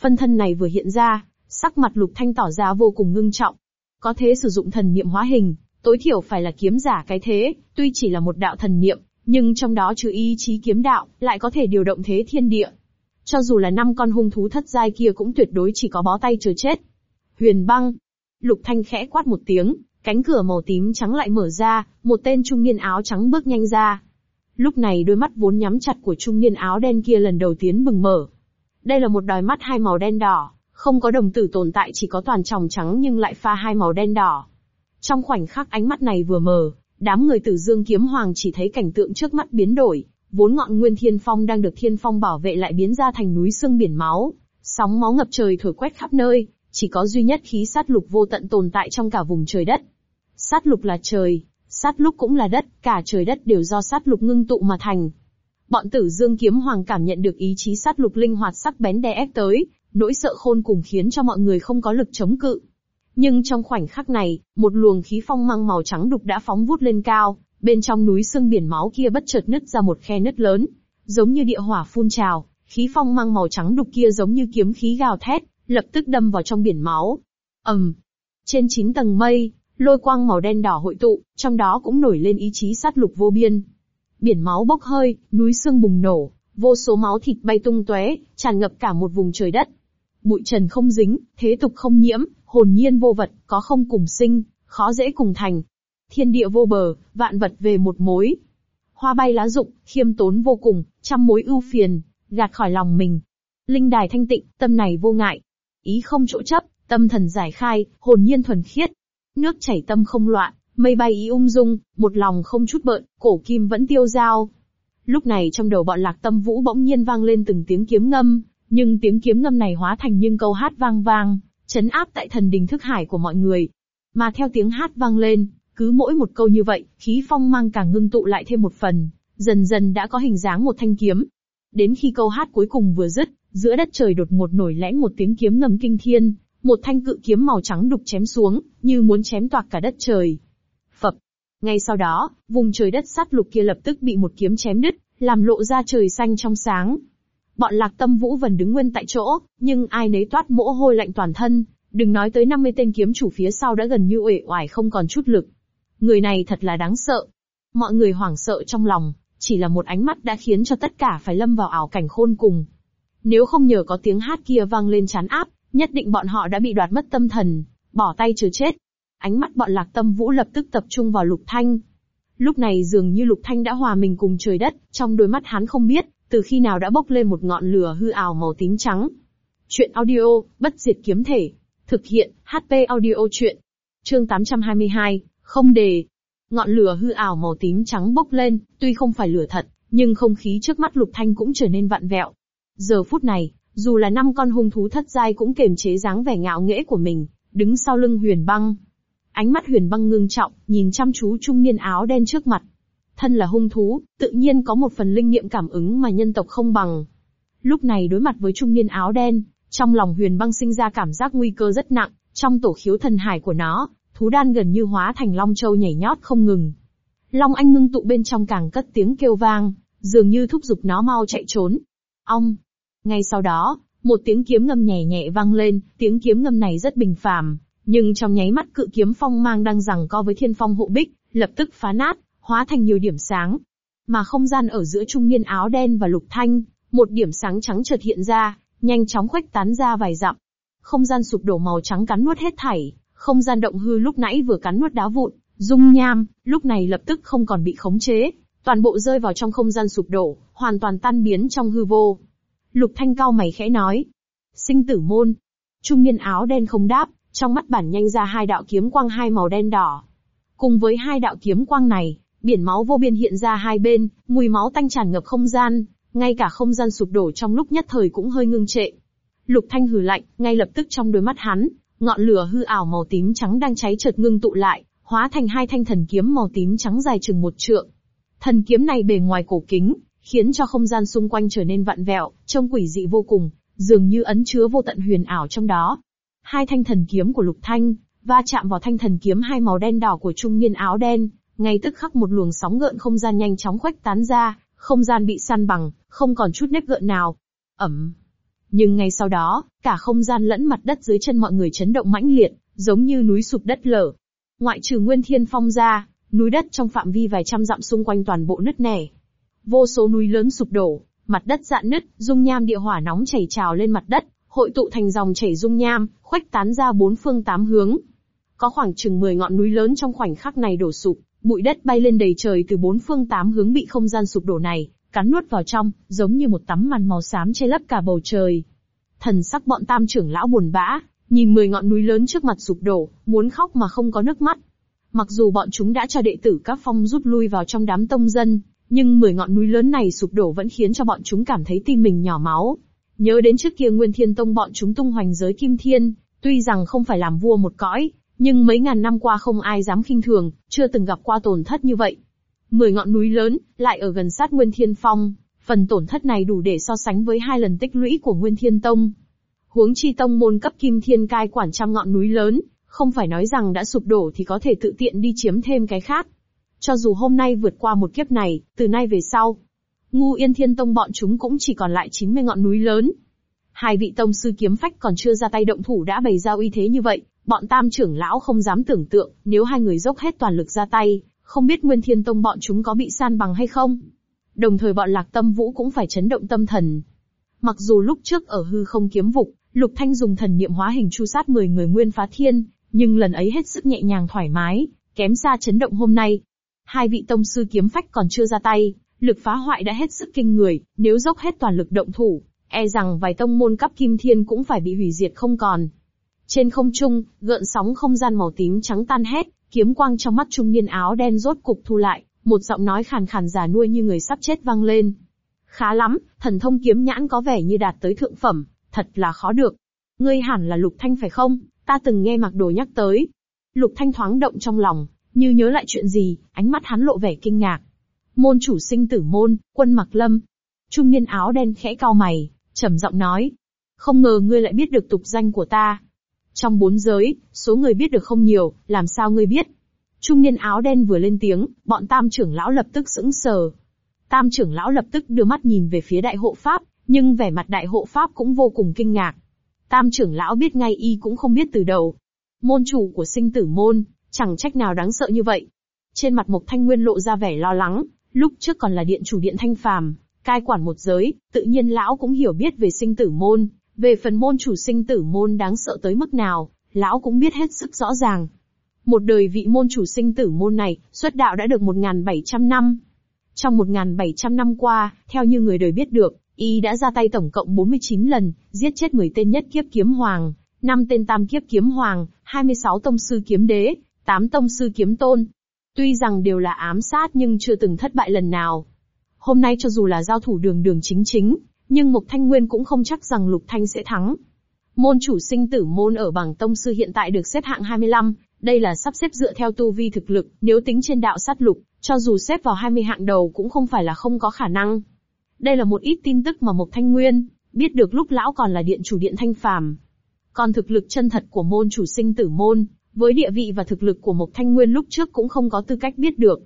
A: Phân thân này vừa hiện ra, sắc mặt lục thanh tỏ ra vô cùng ngưng trọng. Có thế sử dụng thần niệm hóa hình, tối thiểu phải là kiếm giả cái thế, tuy chỉ là một đạo thần niệm, nhưng trong đó chứa ý chí kiếm đạo, lại có thể điều động thế thiên địa. Cho dù là năm con hung thú thất giai kia cũng tuyệt đối chỉ có bó tay chờ chết. Huyền băng. Lục thanh khẽ quát một tiếng, Cánh cửa màu tím trắng lại mở ra, một tên trung niên áo trắng bước nhanh ra. Lúc này đôi mắt vốn nhắm chặt của trung niên áo đen kia lần đầu tiến bừng mở. Đây là một đôi mắt hai màu đen đỏ, không có đồng tử tồn tại chỉ có toàn tròng trắng nhưng lại pha hai màu đen đỏ. Trong khoảnh khắc ánh mắt này vừa mở, đám người tử dương kiếm hoàng chỉ thấy cảnh tượng trước mắt biến đổi, vốn ngọn nguyên thiên phong đang được thiên phong bảo vệ lại biến ra thành núi xương biển máu, sóng máu ngập trời thổi quét khắp nơi, chỉ có duy nhất khí sát lục vô tận tồn tại trong cả vùng trời đất. Sát lục là trời, sát lục cũng là đất, cả trời đất đều do sát lục ngưng tụ mà thành. Bọn tử dương kiếm hoàng cảm nhận được ý chí sát lục linh hoạt sắc bén đè ép tới, nỗi sợ khôn cùng khiến cho mọi người không có lực chống cự. Nhưng trong khoảnh khắc này, một luồng khí phong mang màu trắng đục đã phóng vút lên cao, bên trong núi xương biển máu kia bất chợt nứt ra một khe nứt lớn, giống như địa hỏa phun trào, khí phong mang màu trắng đục kia giống như kiếm khí gào thét, lập tức đâm vào trong biển máu. ầm, um, trên chín tầng mây, lôi quang màu đen đỏ hội tụ, trong đó cũng nổi lên ý chí sát lục vô biên. Biển máu bốc hơi, núi xương bùng nổ, vô số máu thịt bay tung tóe, tràn ngập cả một vùng trời đất. Bụi trần không dính, thế tục không nhiễm, hồn nhiên vô vật, có không cùng sinh, khó dễ cùng thành. Thiên địa vô bờ, vạn vật về một mối. Hoa bay lá rụng, khiêm tốn vô cùng, trăm mối ưu phiền, gạt khỏi lòng mình. Linh đài thanh tịnh, tâm này vô ngại, ý không chỗ chấp, tâm thần giải khai, hồn nhiên thuần khiết. Nước chảy tâm không loạn, mây bay ý ung dung, một lòng không chút bợn, cổ kim vẫn tiêu dao. Lúc này trong đầu bọn lạc tâm vũ bỗng nhiên vang lên từng tiếng kiếm ngâm, nhưng tiếng kiếm ngâm này hóa thành những câu hát vang vang, chấn áp tại thần đình thức hải của mọi người. Mà theo tiếng hát vang lên, cứ mỗi một câu như vậy, khí phong mang càng ngưng tụ lại thêm một phần, dần dần đã có hình dáng một thanh kiếm. Đến khi câu hát cuối cùng vừa dứt, Giữa đất trời đột ngột nổi lẽn một tiếng kiếm ngầm kinh thiên, một thanh cự kiếm màu trắng đục chém xuống, như muốn chém toạc cả đất trời. Phập. Ngay sau đó, vùng trời đất sắt lục kia lập tức bị một kiếm chém đứt, làm lộ ra trời xanh trong sáng. Bọn lạc tâm vũ vần đứng nguyên tại chỗ, nhưng ai nấy toát mỗ hôi lạnh toàn thân, đừng nói tới 50 tên kiếm chủ phía sau đã gần như uể oải không còn chút lực. Người này thật là đáng sợ. Mọi người hoảng sợ trong lòng, chỉ là một ánh mắt đã khiến cho tất cả phải lâm vào ảo cảnh khôn cùng. Nếu không nhờ có tiếng hát kia vang lên chán áp, nhất định bọn họ đã bị đoạt mất tâm thần, bỏ tay chờ chết. Ánh mắt bọn lạc tâm vũ lập tức tập trung vào lục thanh. Lúc này dường như lục thanh đã hòa mình cùng trời đất, trong đôi mắt hắn không biết, từ khi nào đã bốc lên một ngọn lửa hư ảo màu tím trắng. Chuyện audio, bất diệt kiếm thể. Thực hiện, HP audio chuyện. Chương 822, không đề. Ngọn lửa hư ảo màu tím trắng bốc lên, tuy không phải lửa thật, nhưng không khí trước mắt lục thanh cũng trở nên vạn vẹo, Giờ phút này, dù là năm con hung thú thất giai cũng kềm chế dáng vẻ ngạo nghễ của mình, đứng sau lưng huyền băng. Ánh mắt huyền băng ngưng trọng, nhìn chăm chú trung niên áo đen trước mặt. Thân là hung thú, tự nhiên có một phần linh nghiệm cảm ứng mà nhân tộc không bằng. Lúc này đối mặt với trung niên áo đen, trong lòng huyền băng sinh ra cảm giác nguy cơ rất nặng, trong tổ khiếu thần hải của nó, thú đan gần như hóa thành long châu nhảy nhót không ngừng. Long anh ngưng tụ bên trong càng cất tiếng kêu vang, dường như thúc giục nó mau chạy trốn. Ong, ngay sau đó, một tiếng kiếm ngâm nhẹ nhẹ vang lên, tiếng kiếm ngâm này rất bình phàm, nhưng trong nháy mắt cự kiếm phong mang đang giằng co với thiên phong hộ bích, lập tức phá nát, hóa thành nhiều điểm sáng. Mà không gian ở giữa trung niên áo đen và lục thanh, một điểm sáng trắng chợt hiện ra, nhanh chóng khuếch tán ra vài dặm. Không gian sụp đổ màu trắng cắn nuốt hết thảy, không gian động hư lúc nãy vừa cắn nuốt đá vụn, dung nham, lúc này lập tức không còn bị khống chế, toàn bộ rơi vào trong không gian sụp đổ, hoàn toàn tan biến trong hư vô. Lục Thanh cao mày khẽ nói. Sinh tử môn. Trung niên áo đen không đáp, trong mắt bản nhanh ra hai đạo kiếm quang hai màu đen đỏ. Cùng với hai đạo kiếm quang này, biển máu vô biên hiện ra hai bên, mùi máu tanh tràn ngập không gian, ngay cả không gian sụp đổ trong lúc nhất thời cũng hơi ngưng trệ. Lục Thanh hừ lạnh, ngay lập tức trong đôi mắt hắn, ngọn lửa hư ảo màu tím trắng đang cháy chợt ngưng tụ lại, hóa thành hai thanh thần kiếm màu tím trắng dài chừng một trượng. Thần kiếm này bề ngoài cổ kính, khiến cho không gian xung quanh trở nên vặn vẹo, trông quỷ dị vô cùng, dường như ấn chứa vô tận huyền ảo trong đó. Hai thanh thần kiếm của Lục Thanh, va chạm vào thanh thần kiếm hai màu đen đỏ của trung niên áo đen, ngay tức khắc một luồng sóng gợn không gian nhanh chóng khuếch tán ra, không gian bị san bằng, không còn chút nếp gợn nào. Ẩm. Nhưng ngay sau đó, cả không gian lẫn mặt đất dưới chân mọi người chấn động mãnh liệt, giống như núi sụp đất lở. Ngoại trừ Nguyên Thiên Phong ra, núi đất trong phạm vi vài trăm dặm xung quanh toàn bộ nứt nẻ, vô số núi lớn sụp đổ, mặt đất dạn nứt, dung nham địa hỏa nóng chảy trào lên mặt đất, hội tụ thành dòng chảy dung nham, khuếch tán ra bốn phương tám hướng. Có khoảng chừng 10 ngọn núi lớn trong khoảnh khắc này đổ sụp, bụi đất bay lên đầy trời từ bốn phương tám hướng bị không gian sụp đổ này cắn nuốt vào trong, giống như một tấm màn màu xám che lấp cả bầu trời. Thần sắc bọn tam trưởng lão buồn bã, nhìn 10 ngọn núi lớn trước mặt sụp đổ, muốn khóc mà không có nước mắt. Mặc dù bọn chúng đã cho đệ tử các phong rút lui vào trong đám tông dân, nhưng mười ngọn núi lớn này sụp đổ vẫn khiến cho bọn chúng cảm thấy tim mình nhỏ máu. Nhớ đến trước kia Nguyên Thiên Tông bọn chúng tung hoành giới Kim Thiên, tuy rằng không phải làm vua một cõi, nhưng mấy ngàn năm qua không ai dám khinh thường, chưa từng gặp qua tổn thất như vậy. Mười ngọn núi lớn, lại ở gần sát Nguyên Thiên Phong, phần tổn thất này đủ để so sánh với hai lần tích lũy của Nguyên Thiên Tông. Huống chi tông môn cấp Kim Thiên Cai quản trăm ngọn núi lớn, không phải nói rằng đã sụp đổ thì có thể tự tiện đi chiếm thêm cái khác. Cho dù hôm nay vượt qua một kiếp này, từ nay về sau, ngu yên thiên tông bọn chúng cũng chỉ còn lại 90 ngọn núi lớn. Hai vị tông sư kiếm phách còn chưa ra tay động thủ đã bày ra uy thế như vậy, bọn tam trưởng lão không dám tưởng tượng, nếu hai người dốc hết toàn lực ra tay, không biết nguyên thiên tông bọn chúng có bị san bằng hay không. Đồng thời bọn lạc tâm vũ cũng phải chấn động tâm thần. Mặc dù lúc trước ở hư không kiếm vục, Lục Thanh dùng thần niệm hóa hình chu sát 10 người nguyên phá thiên, nhưng lần ấy hết sức nhẹ nhàng thoải mái, kém xa chấn động hôm nay, hai vị tông sư kiếm phách còn chưa ra tay, lực phá hoại đã hết sức kinh người, nếu dốc hết toàn lực động thủ, e rằng vài tông môn cấp kim thiên cũng phải bị hủy diệt không còn. Trên không trung, gợn sóng không gian màu tím trắng tan hết, kiếm quang trong mắt trung niên áo đen rốt cục thu lại, một giọng nói khàn khàn già nuôi như người sắp chết vang lên. Khá lắm, thần thông kiếm nhãn có vẻ như đạt tới thượng phẩm, thật là khó được. Ngươi hẳn là Lục Thanh phải không? Ta từng nghe mặc Đồ nhắc tới. Lục Thanh thoáng động trong lòng, như nhớ lại chuyện gì, ánh mắt hắn lộ vẻ kinh ngạc. Môn chủ sinh tử môn, quân mặc lâm. Trung niên áo đen khẽ cao mày, trầm giọng nói. Không ngờ ngươi lại biết được tục danh của ta. Trong bốn giới, số người biết được không nhiều, làm sao ngươi biết? Trung niên áo đen vừa lên tiếng, bọn tam trưởng lão lập tức sững sờ. Tam trưởng lão lập tức đưa mắt nhìn về phía đại hộ pháp, nhưng vẻ mặt đại hộ pháp cũng vô cùng kinh ngạc. Tam trưởng lão biết ngay y cũng không biết từ đầu. Môn chủ của sinh tử môn, Chẳng trách nào đáng sợ như vậy. Trên mặt Mộc Thanh Nguyên lộ ra vẻ lo lắng, lúc trước còn là điện chủ điện Thanh Phàm, cai quản một giới, tự nhiên lão cũng hiểu biết về sinh tử môn, về phần môn chủ sinh tử môn đáng sợ tới mức nào, lão cũng biết hết sức rõ ràng. Một đời vị môn chủ sinh tử môn này, xuất đạo đã được 1.700 năm. Trong 1.700 năm qua, theo như người đời biết được, y đã ra tay tổng cộng 49 lần, giết chết 10 tên nhất kiếp kiếm hoàng, 5 tên tam kiếp kiếm hoàng, 26 tông sư kiếm đế, Tám tông sư kiếm tôn, tuy rằng đều là ám sát nhưng chưa từng thất bại lần nào. Hôm nay cho dù là giao thủ đường đường chính chính, nhưng Mục Thanh Nguyên cũng không chắc rằng Lục Thanh sẽ thắng. Môn chủ sinh tử môn ở bảng tông sư hiện tại được xếp hạng 25, đây là sắp xếp dựa theo tu vi thực lực, nếu tính trên đạo sát lục, cho dù xếp vào 20 hạng đầu cũng không phải là không có khả năng. Đây là một ít tin tức mà mục Thanh Nguyên biết được lúc lão còn là điện chủ điện Thanh Phàm. Còn thực lực chân thật của môn chủ sinh tử môn với địa vị và thực lực của Mộc Thanh Nguyên lúc trước cũng không có tư cách biết được.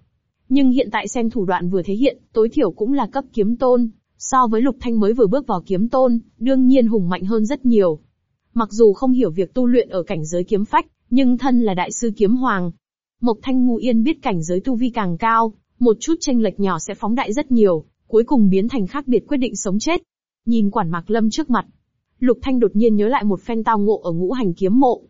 A: Nhưng hiện tại xem thủ đoạn vừa thể hiện, tối thiểu cũng là cấp kiếm tôn, so với Lục Thanh mới vừa bước vào kiếm tôn, đương nhiên hùng mạnh hơn rất nhiều. Mặc dù không hiểu việc tu luyện ở cảnh giới kiếm phách, nhưng thân là đại sư kiếm hoàng. Mộc Thanh Ngu Yên biết cảnh giới tu vi càng cao, một chút tranh lệch nhỏ sẽ phóng đại rất nhiều, cuối cùng biến thành khác biệt quyết định sống chết. Nhìn quản mạc lâm trước mặt, Lục Thanh đột nhiên nhớ lại một phen tao ngộ ở ngũ hành kiếm mộ,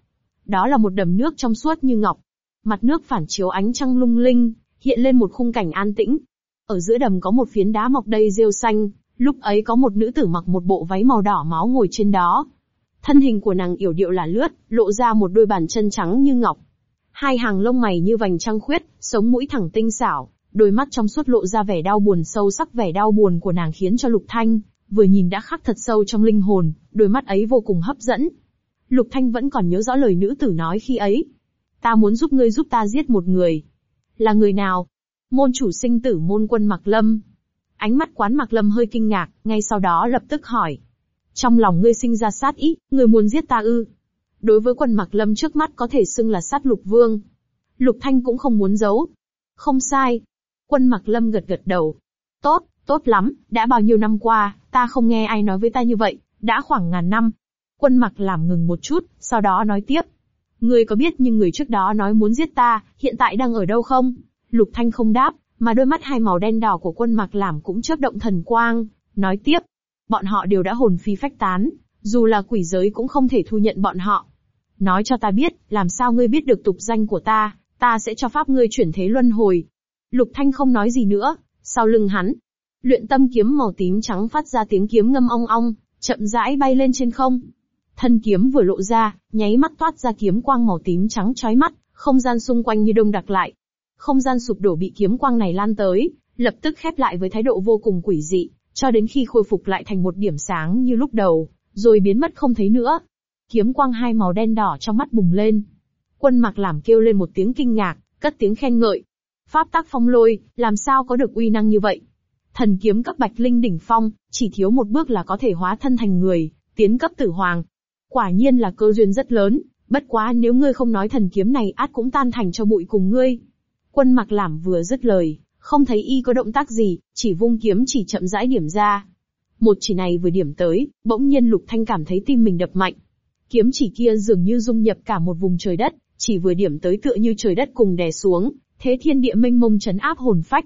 A: đó là một đầm nước trong suốt như ngọc. Mặt nước phản chiếu ánh trăng lung linh, hiện lên một khung cảnh an tĩnh. Ở giữa đầm có một phiến đá mọc đầy rêu xanh, lúc ấy có một nữ tử mặc một bộ váy màu đỏ máu ngồi trên đó. Thân hình của nàng yểu điệu là lướt, lộ ra một đôi bàn chân trắng như ngọc. Hai hàng lông mày như vành trăng khuyết, sống mũi thẳng tinh xảo, đôi mắt trong suốt lộ ra vẻ đau buồn sâu sắc vẻ đau buồn của nàng khiến cho Lục Thanh, vừa nhìn đã khắc thật sâu trong linh hồn, đôi mắt ấy vô cùng hấp dẫn, Lục Thanh vẫn còn nhớ rõ lời nữ tử nói khi ấy. Ta muốn giúp ngươi giúp ta giết một người. Là người nào? Môn chủ sinh tử môn quân Mạc Lâm. Ánh mắt quán Mạc Lâm hơi kinh ngạc, ngay sau đó lập tức hỏi. Trong lòng ngươi sinh ra sát ý, ngươi muốn giết ta ư? Đối với quân Mạc Lâm trước mắt có thể xưng là sát lục vương. Lục Thanh cũng không muốn giấu. Không sai. Quân Mạc Lâm gật gật đầu. Tốt, tốt lắm, đã bao nhiêu năm qua, ta không nghe ai nói với ta như vậy, đã khoảng ngàn năm, Quân mặc làm ngừng một chút, sau đó nói tiếp. Ngươi có biết nhưng người trước đó nói muốn giết ta, hiện tại đang ở đâu không? Lục Thanh không đáp, mà đôi mắt hai màu đen đỏ của quân mặc làm cũng chớp động thần quang, nói tiếp. Bọn họ đều đã hồn phi phách tán, dù là quỷ giới cũng không thể thu nhận bọn họ. Nói cho ta biết, làm sao ngươi biết được tục danh của ta, ta sẽ cho pháp ngươi chuyển thế luân hồi. Lục Thanh không nói gì nữa, sau lưng hắn. Luyện tâm kiếm màu tím trắng phát ra tiếng kiếm ngâm ong ong, chậm rãi bay lên trên không. Thân kiếm vừa lộ ra, nháy mắt toát ra kiếm quang màu tím trắng chói mắt, không gian xung quanh như đông đặc lại. Không gian sụp đổ bị kiếm quang này lan tới, lập tức khép lại với thái độ vô cùng quỷ dị, cho đến khi khôi phục lại thành một điểm sáng như lúc đầu, rồi biến mất không thấy nữa. Kiếm quang hai màu đen đỏ trong mắt bùng lên. Quân mặc làm kêu lên một tiếng kinh ngạc, cất tiếng khen ngợi. Pháp tác phong lôi, làm sao có được uy năng như vậy? Thần kiếm cấp bạch linh đỉnh phong, chỉ thiếu một bước là có thể hóa thân thành người, tiến cấp tử hoàng, Quả nhiên là cơ duyên rất lớn, bất quá nếu ngươi không nói thần kiếm này át cũng tan thành cho bụi cùng ngươi. Quân mặc làm vừa dứt lời, không thấy y có động tác gì, chỉ vung kiếm chỉ chậm rãi điểm ra. Một chỉ này vừa điểm tới, bỗng nhiên lục thanh cảm thấy tim mình đập mạnh. Kiếm chỉ kia dường như dung nhập cả một vùng trời đất, chỉ vừa điểm tới tựa như trời đất cùng đè xuống, thế thiên địa mênh mông chấn áp hồn phách.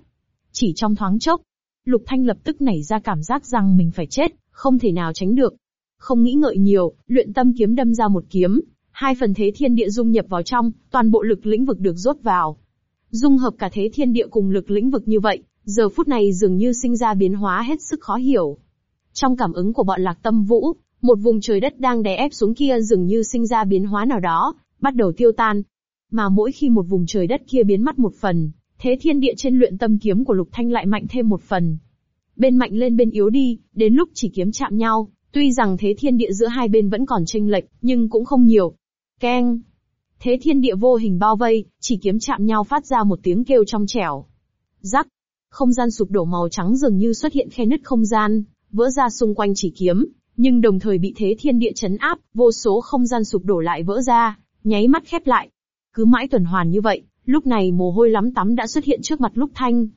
A: Chỉ trong thoáng chốc, Lục Thanh lập tức nảy ra cảm giác rằng mình phải chết, không thể nào tránh được, không nghĩ ngợi nhiều, luyện tâm kiếm đâm ra một kiếm, hai phần thế thiên địa dung nhập vào trong, toàn bộ lực lĩnh vực được rốt vào. Dung hợp cả thế thiên địa cùng lực lĩnh vực như vậy, giờ phút này dường như sinh ra biến hóa hết sức khó hiểu. Trong cảm ứng của bọn lạc tâm vũ, một vùng trời đất đang đè ép xuống kia dường như sinh ra biến hóa nào đó, bắt đầu tiêu tan. Mà mỗi khi một vùng trời đất kia biến mất một phần, thế thiên địa trên luyện tâm kiếm của Lục Thanh lại mạnh thêm một phần. Bên mạnh lên bên yếu đi, đến lúc chỉ kiếm chạm nhau, Tuy rằng thế thiên địa giữa hai bên vẫn còn tranh lệch, nhưng cũng không nhiều. Keng! Thế thiên địa vô hình bao vây, chỉ kiếm chạm nhau phát ra một tiếng kêu trong trẻo. Rắc! Không gian sụp đổ màu trắng dường như xuất hiện khe nứt không gian, vỡ ra xung quanh chỉ kiếm, nhưng đồng thời bị thế thiên địa chấn áp, vô số không gian sụp đổ lại vỡ ra, nháy mắt khép lại. Cứ mãi tuần hoàn như vậy, lúc này mồ hôi lắm tắm đã xuất hiện trước mặt lúc thanh.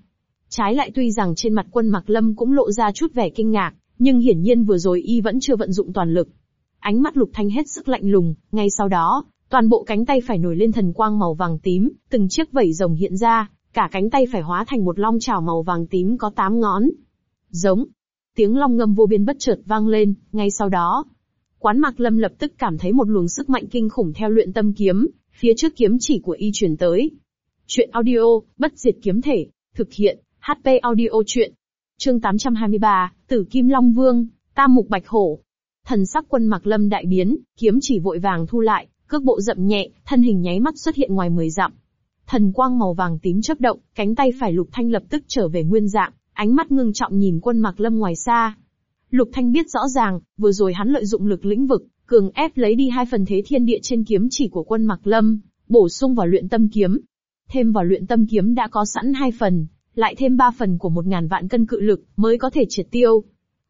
A: Trái lại tuy rằng trên mặt quân Mạc Lâm cũng lộ ra chút vẻ kinh ngạc, nhưng hiển nhiên vừa rồi y vẫn chưa vận dụng toàn lực. Ánh mắt Lục Thanh hết sức lạnh lùng, ngay sau đó, toàn bộ cánh tay phải nổi lên thần quang màu vàng tím, từng chiếc vảy rồng hiện ra, cả cánh tay phải hóa thành một long chảo màu vàng tím có tám ngón. Giống. Tiếng long ngâm vô biên bất chợt vang lên, ngay sau đó, Quán Mạc Lâm lập tức cảm thấy một luồng sức mạnh kinh khủng theo luyện tâm kiếm, phía trước kiếm chỉ của y truyền tới. Chuyện audio, bất diệt kiếm thể, thực hiện, HP audio chuyện chương 823, Tử Kim Long Vương, Tam Mục Bạch Hổ. Thần sắc quân mặc lâm đại biến, kiếm chỉ vội vàng thu lại, cước bộ dậm nhẹ, thân hình nháy mắt xuất hiện ngoài mười dặm. Thần quang màu vàng tím chớp động, cánh tay phải Lục Thanh lập tức trở về nguyên dạng, ánh mắt ngưng trọng nhìn quân mặc lâm ngoài xa. Lục Thanh biết rõ ràng, vừa rồi hắn lợi dụng lực lĩnh vực, cường ép lấy đi hai phần thế thiên địa trên kiếm chỉ của quân mặc lâm, bổ sung vào luyện tâm kiếm. Thêm vào luyện tâm kiếm đã có sẵn hai phần, lại thêm ba phần của một ngàn vạn cân cự lực mới có thể triệt tiêu.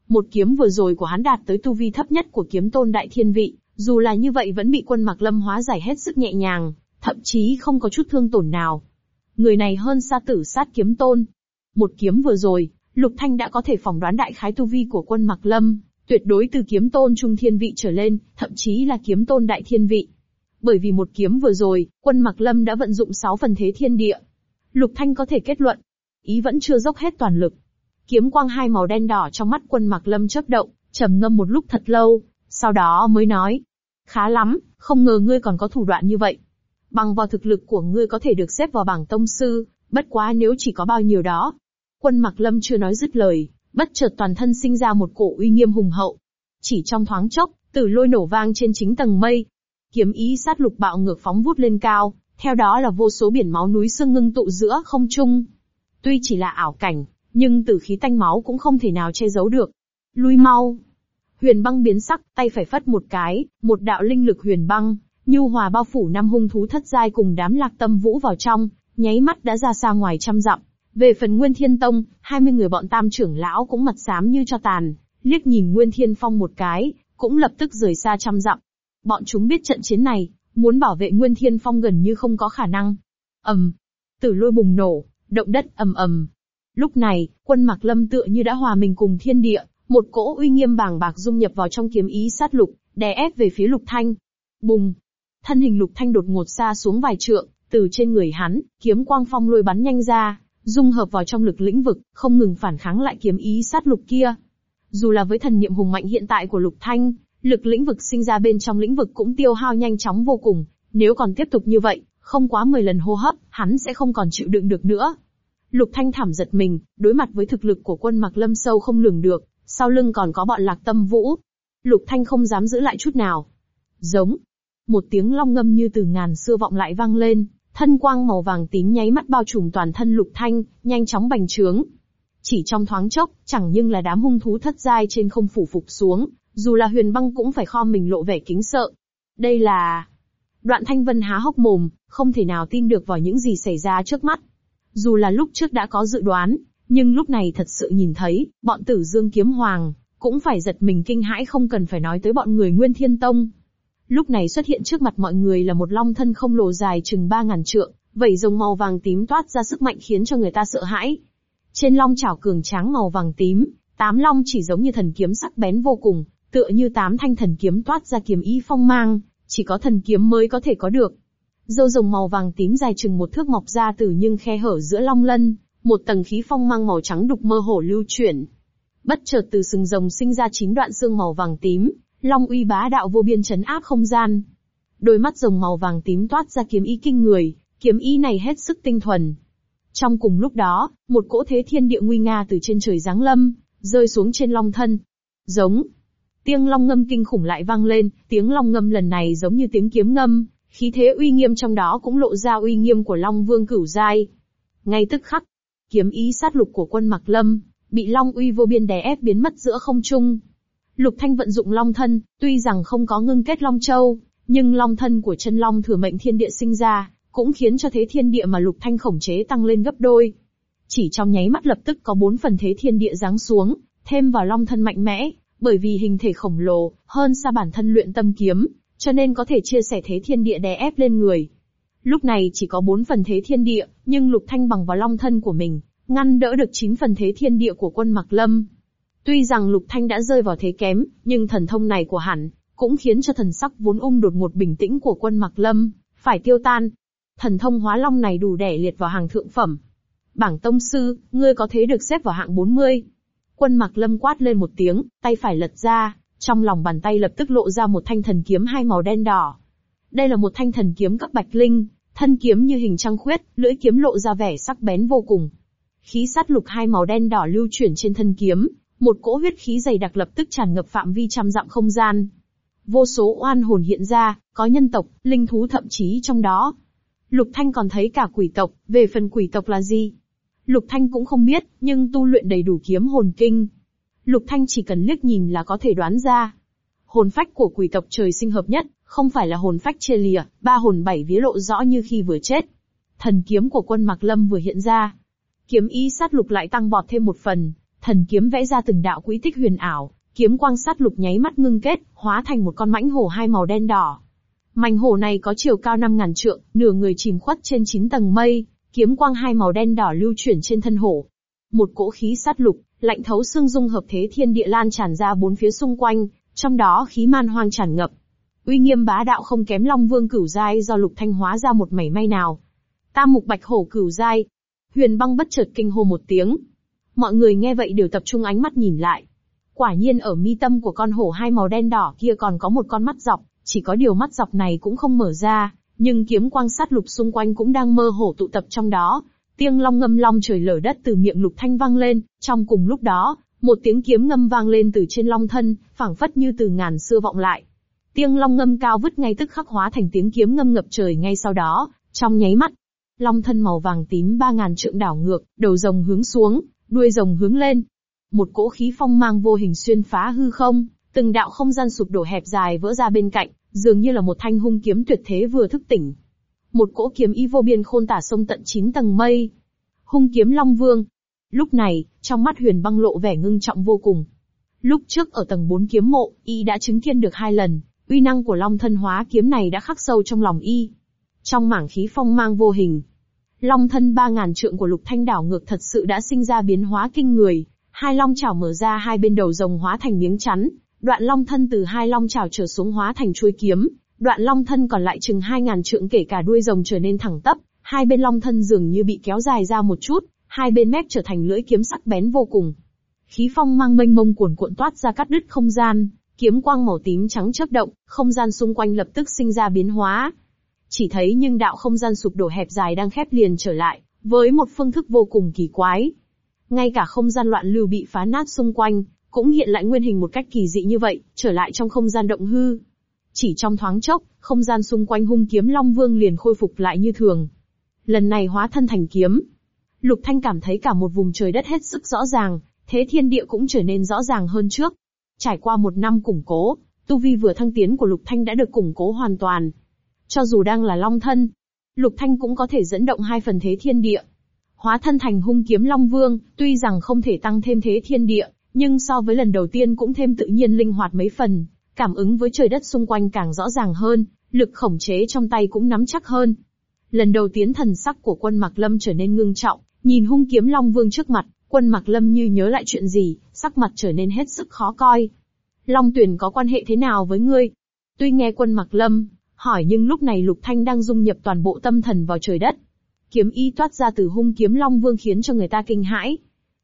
A: Một kiếm vừa rồi của hắn đạt tới tu vi thấp nhất của kiếm tôn đại thiên vị, dù là như vậy vẫn bị quân mặc lâm hóa giải hết sức nhẹ nhàng, thậm chí không có chút thương tổn nào. Người này hơn xa tử sát kiếm tôn. Một kiếm vừa rồi, Lục Thanh đã có thể phỏng đoán đại khái tu vi của quân mặc lâm, tuyệt đối từ kiếm tôn trung thiên vị trở lên, thậm chí là kiếm tôn đại thiên vị. Bởi vì một kiếm vừa rồi, quân Mặc Lâm đã vận dụng 6 phần thế thiên địa. Lục Thanh có thể kết luận, ý vẫn chưa dốc hết toàn lực. Kiếm quang hai màu đen đỏ trong mắt quân mặc lâm chớp động, trầm ngâm một lúc thật lâu, sau đó mới nói. Khá lắm, không ngờ ngươi còn có thủ đoạn như vậy. Bằng vào thực lực của ngươi có thể được xếp vào bảng tông sư, bất quá nếu chỉ có bao nhiêu đó. Quân mặc lâm chưa nói dứt lời, bất chợt toàn thân sinh ra một cổ uy nghiêm hùng hậu. Chỉ trong thoáng chốc, tử lôi nổ vang trên chính tầng mây. Kiếm ý sát lục bạo ngược phóng vút lên cao, theo đó là vô số biển máu núi xương ngưng tụ giữa không trung, Tuy chỉ là ảo cảnh, nhưng tử khí tanh máu cũng không thể nào che giấu được. Lui mau. Huyền băng biến sắc, tay phải phất một cái, một đạo linh lực huyền băng, nhu hòa bao phủ năm hung thú thất giai cùng đám lạc tâm vũ vào trong, nháy mắt đã ra xa ngoài trăm dặm. Về phần Nguyên Thiên Tông, 20 người bọn tam trưởng lão cũng mặt xám như cho tàn, liếc nhìn Nguyên Thiên Phong một cái, cũng lập tức rời xa trăm dặm. Bọn chúng biết trận chiến này, muốn bảo vệ Nguyên Thiên Phong gần như không có khả năng. ầm, tử lôi bùng nổ, Động đất ầm ầm. Lúc này, quân Mạc Lâm tựa như đã hòa mình cùng thiên địa, một cỗ uy nghiêm bàng bạc dung nhập vào trong kiếm ý sát lục, đè ép về phía Lục Thanh. Bùng. Thân hình Lục Thanh đột ngột xa xuống vài trượng, từ trên người hắn, kiếm quang phong lôi bắn nhanh ra, dung hợp vào trong lực lĩnh vực, không ngừng phản kháng lại kiếm ý sát lục kia. Dù là với thần niệm hùng mạnh hiện tại của Lục Thanh, lực lĩnh vực sinh ra bên trong lĩnh vực cũng tiêu hao nhanh chóng vô cùng, nếu còn tiếp tục như vậy, không quá 10 lần hô hấp, hắn sẽ không còn chịu đựng được nữa. Lục Thanh thảm giật mình, đối mặt với thực lực của quân Mạc Lâm sâu không lường được, sau lưng còn có bọn Lạc Tâm Vũ. Lục Thanh không dám giữ lại chút nào. Giống. Một tiếng long ngâm như từ ngàn xưa vọng lại vang lên, thân quang màu vàng tím nháy mắt bao trùm toàn thân Lục Thanh, nhanh chóng bành trướng. Chỉ trong thoáng chốc, chẳng nhưng là đám hung thú thất giai trên không phủ phục xuống, dù là huyền băng cũng phải kho mình lộ vẻ kính sợ. Đây là... Đoạn Thanh Vân há hốc mồm, không thể nào tin được vào những gì xảy ra trước mắt. Dù là lúc trước đã có dự đoán, nhưng lúc này thật sự nhìn thấy, bọn tử dương kiếm hoàng, cũng phải giật mình kinh hãi không cần phải nói tới bọn người Nguyên Thiên Tông. Lúc này xuất hiện trước mặt mọi người là một long thân không lồ dài chừng ba ngàn trượng, vẩy rồng màu vàng tím toát ra sức mạnh khiến cho người ta sợ hãi. Trên long chảo cường tráng màu vàng tím, tám long chỉ giống như thần kiếm sắc bén vô cùng, tựa như tám thanh thần kiếm toát ra kiếm y phong mang, chỉ có thần kiếm mới có thể có được. Dâu rồng màu vàng tím dài chừng một thước mọc ra từ nhưng khe hở giữa long lân, một tầng khí phong mang màu trắng đục mơ hồ lưu chuyển. Bất chợt từ sừng rồng sinh ra chín đoạn xương màu vàng tím, long uy bá đạo vô biên chấn áp không gian. Đôi mắt rồng màu vàng tím toát ra kiếm ý kinh người, kiếm ý này hết sức tinh thuần. Trong cùng lúc đó, một cỗ thế thiên địa nguy nga từ trên trời giáng lâm, rơi xuống trên long thân. Giống, Tiếng long ngâm kinh khủng lại vang lên, tiếng long ngâm lần này giống như tiếng kiếm ngâm, khí thế uy nghiêm trong đó cũng lộ ra uy nghiêm của Long Vương cửu giai. Ngay tức khắc, kiếm ý sát lục của quân Mạc Lâm, bị Long uy vô biên đè ép biến mất giữa không trung. Lục Thanh vận dụng Long thân, tuy rằng không có ngưng kết Long Châu, nhưng Long thân của chân Long thừa mệnh thiên địa sinh ra, cũng khiến cho thế thiên địa mà Lục Thanh khổng chế tăng lên gấp đôi. Chỉ trong nháy mắt lập tức có bốn phần thế thiên địa giáng xuống, thêm vào Long thân mạnh mẽ, bởi vì hình thể khổng lồ, hơn xa bản thân luyện tâm kiếm, cho nên có thể chia sẻ thế thiên địa đè ép lên người. Lúc này chỉ có 4 phần thế thiên địa, nhưng Lục Thanh bằng vào long thân của mình, ngăn đỡ được 9 phần thế thiên địa của quân Mạc Lâm. Tuy rằng Lục Thanh đã rơi vào thế kém, nhưng thần thông này của hắn, cũng khiến cho thần sắc vốn ung đột một bình tĩnh của quân Mạc Lâm, phải tiêu tan. Thần thông hóa long này đủ đẻ liệt vào hàng thượng phẩm. Bảng tông sư, ngươi có thế được xếp vào hạng 40. Quân mặc lâm quát lên một tiếng, tay phải lật ra, trong lòng bàn tay lập tức lộ ra một thanh thần kiếm hai màu đen đỏ. Đây là một thanh thần kiếm cấp bạch linh, thân kiếm như hình trăng khuyết, lưỡi kiếm lộ ra vẻ sắc bén vô cùng. Khí sát lục hai màu đen đỏ lưu chuyển trên thân kiếm, một cỗ huyết khí dày đặc lập tức tràn ngập phạm vi trăm dặm không gian. Vô số oan hồn hiện ra, có nhân tộc, linh thú thậm chí trong đó. Lục Thanh còn thấy cả quỷ tộc, về phần quỷ tộc là gì? Lục Thanh cũng không biết, nhưng tu luyện đầy đủ kiếm hồn kinh. Lục Thanh chỉ cần liếc nhìn là có thể đoán ra. Hồn phách của quỷ tộc trời sinh hợp nhất, không phải là hồn phách chia lìa, ba hồn bảy vía lộ rõ như khi vừa chết. Thần kiếm của quân Mạc Lâm vừa hiện ra. Kiếm y sát lục lại tăng bọt thêm một phần, thần kiếm vẽ ra từng đạo quỹ tích huyền ảo, kiếm quang sát lục nháy mắt ngưng kết, hóa thành một con mãnh hổ hai màu đen đỏ. Mảnh hổ này có chiều cao 5.000 trượng, nửa người chìm khuất trên 9 tầng mây, Kiếm quang hai màu đen đỏ lưu chuyển trên thân hổ. Một cỗ khí sát lục, lạnh thấu xương dung hợp thế thiên địa lan tràn ra bốn phía xung quanh, trong đó khí man hoang tràn ngập. Uy nghiêm bá đạo không kém Long Vương Cửu Giai do Lục Thanh hóa ra một mảy may nào. Tam mục bạch hổ Cửu Giai. Huyền băng bất chợt kinh hô một tiếng. Mọi người nghe vậy đều tập trung ánh mắt nhìn lại. Quả nhiên ở mi tâm của con hổ hai màu đen đỏ kia còn có một con mắt dọc, chỉ có điều mắt dọc này cũng không mở ra, nhưng kiếm quang sát lục xung quanh cũng đang mơ hồ tụ tập trong đó. Tiếng long ngâm long trời lở đất từ miệng lục thanh vang lên, trong cùng lúc đó, một tiếng kiếm ngâm vang lên từ trên long thân, phảng phất như từ ngàn xưa vọng lại. Tiếng long ngâm cao vứt ngay tức khắc hóa thành tiếng kiếm ngâm ngập trời ngay sau đó, trong nháy mắt. Long thân màu vàng tím ba ngàn trượng đảo ngược, đầu rồng hướng xuống, đuôi rồng hướng lên. Một cỗ khí phong mang vô hình xuyên phá hư không, từng đạo không gian sụp đổ hẹp dài vỡ ra bên cạnh, dường như là một thanh hung kiếm tuyệt thế vừa thức tỉnh. Một cỗ kiếm y vô biên khôn tả sông tận chín tầng mây. Hung kiếm Long Vương. Lúc này, trong mắt Huyền Băng lộ vẻ ngưng trọng vô cùng. Lúc trước ở tầng 4 kiếm mộ, y đã chứng kiến được hai lần, uy năng của Long thân hóa kiếm này đã khắc sâu trong lòng y. Trong mảng khí phong mang vô hình, Long thân ba ngàn trượng của Lục Thanh đảo ngược thật sự đã sinh ra biến hóa kinh người, hai long chảo mở ra hai bên đầu rồng hóa thành miếng chắn, Đoạn long thân từ hai long trào trở xuống hóa thành chuôi kiếm, đoạn long thân còn lại chừng hai ngàn trượng kể cả đuôi rồng trở nên thẳng tắp, hai bên long thân dường như bị kéo dài ra một chút, hai bên mép trở thành lưỡi kiếm sắc bén vô cùng. Khí phong mang mênh mông cuồn cuộn toát ra cắt đứt không gian, kiếm quang màu tím trắng chớp động, không gian xung quanh lập tức sinh ra biến hóa. Chỉ thấy nhưng đạo không gian sụp đổ hẹp dài đang khép liền trở lại, với một phương thức vô cùng kỳ quái. Ngay cả không gian loạn lưu bị phá nát xung quanh, cũng hiện lại nguyên hình một cách kỳ dị như vậy, trở lại trong không gian động hư. Chỉ trong thoáng chốc, không gian xung quanh hung kiếm Long Vương liền khôi phục lại như thường. Lần này hóa thân thành kiếm. Lục Thanh cảm thấy cả một vùng trời đất hết sức rõ ràng, thế thiên địa cũng trở nên rõ ràng hơn trước. Trải qua một năm củng cố, tu vi vừa thăng tiến của Lục Thanh đã được củng cố hoàn toàn. Cho dù đang là Long Thân, Lục Thanh cũng có thể dẫn động hai phần thế thiên địa. Hóa thân thành hung kiếm Long Vương, tuy rằng không thể tăng thêm thế thiên địa, nhưng so với lần đầu tiên cũng thêm tự nhiên linh hoạt mấy phần, cảm ứng với trời đất xung quanh càng rõ ràng hơn, lực khổng chế trong tay cũng nắm chắc hơn. Lần đầu tiến thần sắc của quân Mạc Lâm trở nên ngưng trọng, nhìn hung kiếm Long Vương trước mặt, quân Mạc Lâm như nhớ lại chuyện gì, sắc mặt trở nên hết sức khó coi. Long Tuyền có quan hệ thế nào với ngươi? Tuy nghe quân Mạc Lâm, hỏi nhưng lúc này Lục Thanh đang dung nhập toàn bộ tâm thần vào trời đất. Kiếm y toát ra từ hung kiếm Long Vương khiến cho người ta kinh hãi,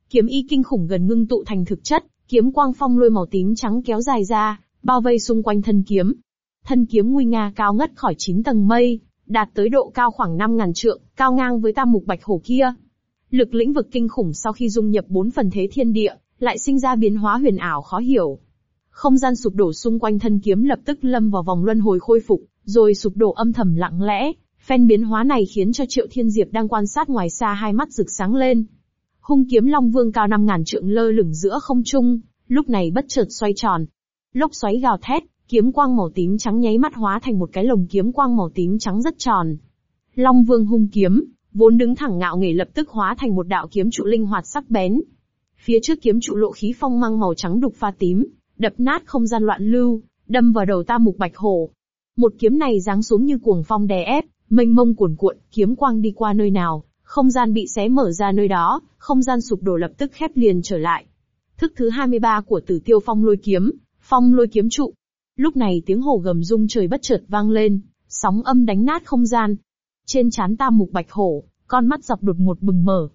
A: Kiếm y kinh khủng gần ngưng tụ thành thực chất, kiếm quang phong lôi màu tím trắng kéo dài ra, bao vây xung quanh thân kiếm. Thân kiếm nguy nga cao ngất khỏi chín tầng mây, đạt tới độ cao khoảng 5.000 trượng, cao ngang với tam mục bạch hổ kia. Lực lĩnh vực kinh khủng sau khi dung nhập bốn phần thế thiên địa, lại sinh ra biến hóa huyền ảo khó hiểu. Không gian sụp đổ xung quanh thân kiếm lập tức lâm vào vòng luân hồi khôi phục, rồi sụp đổ âm thầm lặng lẽ. Phen biến hóa này khiến cho Triệu Thiên Diệp đang quan sát ngoài xa hai mắt rực sáng lên, Hung kiếm Long Vương cao 5000 trượng lơ lửng giữa không trung, lúc này bất chợt xoay tròn. Lốc xoáy gào thét, kiếm quang màu tím trắng nháy mắt hóa thành một cái lồng kiếm quang màu tím trắng rất tròn. Long Vương hung kiếm, vốn đứng thẳng ngạo nghễ lập tức hóa thành một đạo kiếm trụ linh hoạt sắc bén. Phía trước kiếm trụ lộ khí phong mang màu trắng đục pha tím, đập nát không gian loạn lưu, đâm vào đầu Tam Mục Bạch Hổ. Một kiếm này giáng xuống như cuồng phong đè ép, mênh mông cuồn cuộn, kiếm quang đi qua nơi nào, không gian bị xé mở ra nơi đó, không gian sụp đổ lập tức khép liền trở lại. Thức thứ 23 của Tử Tiêu Phong lôi kiếm, Phong lôi kiếm trụ. Lúc này tiếng hồ gầm rung trời bất chợt vang lên, sóng âm đánh nát không gian. Trên chán Tam Mục Bạch Hổ, con mắt dọc đột ngột bừng mở.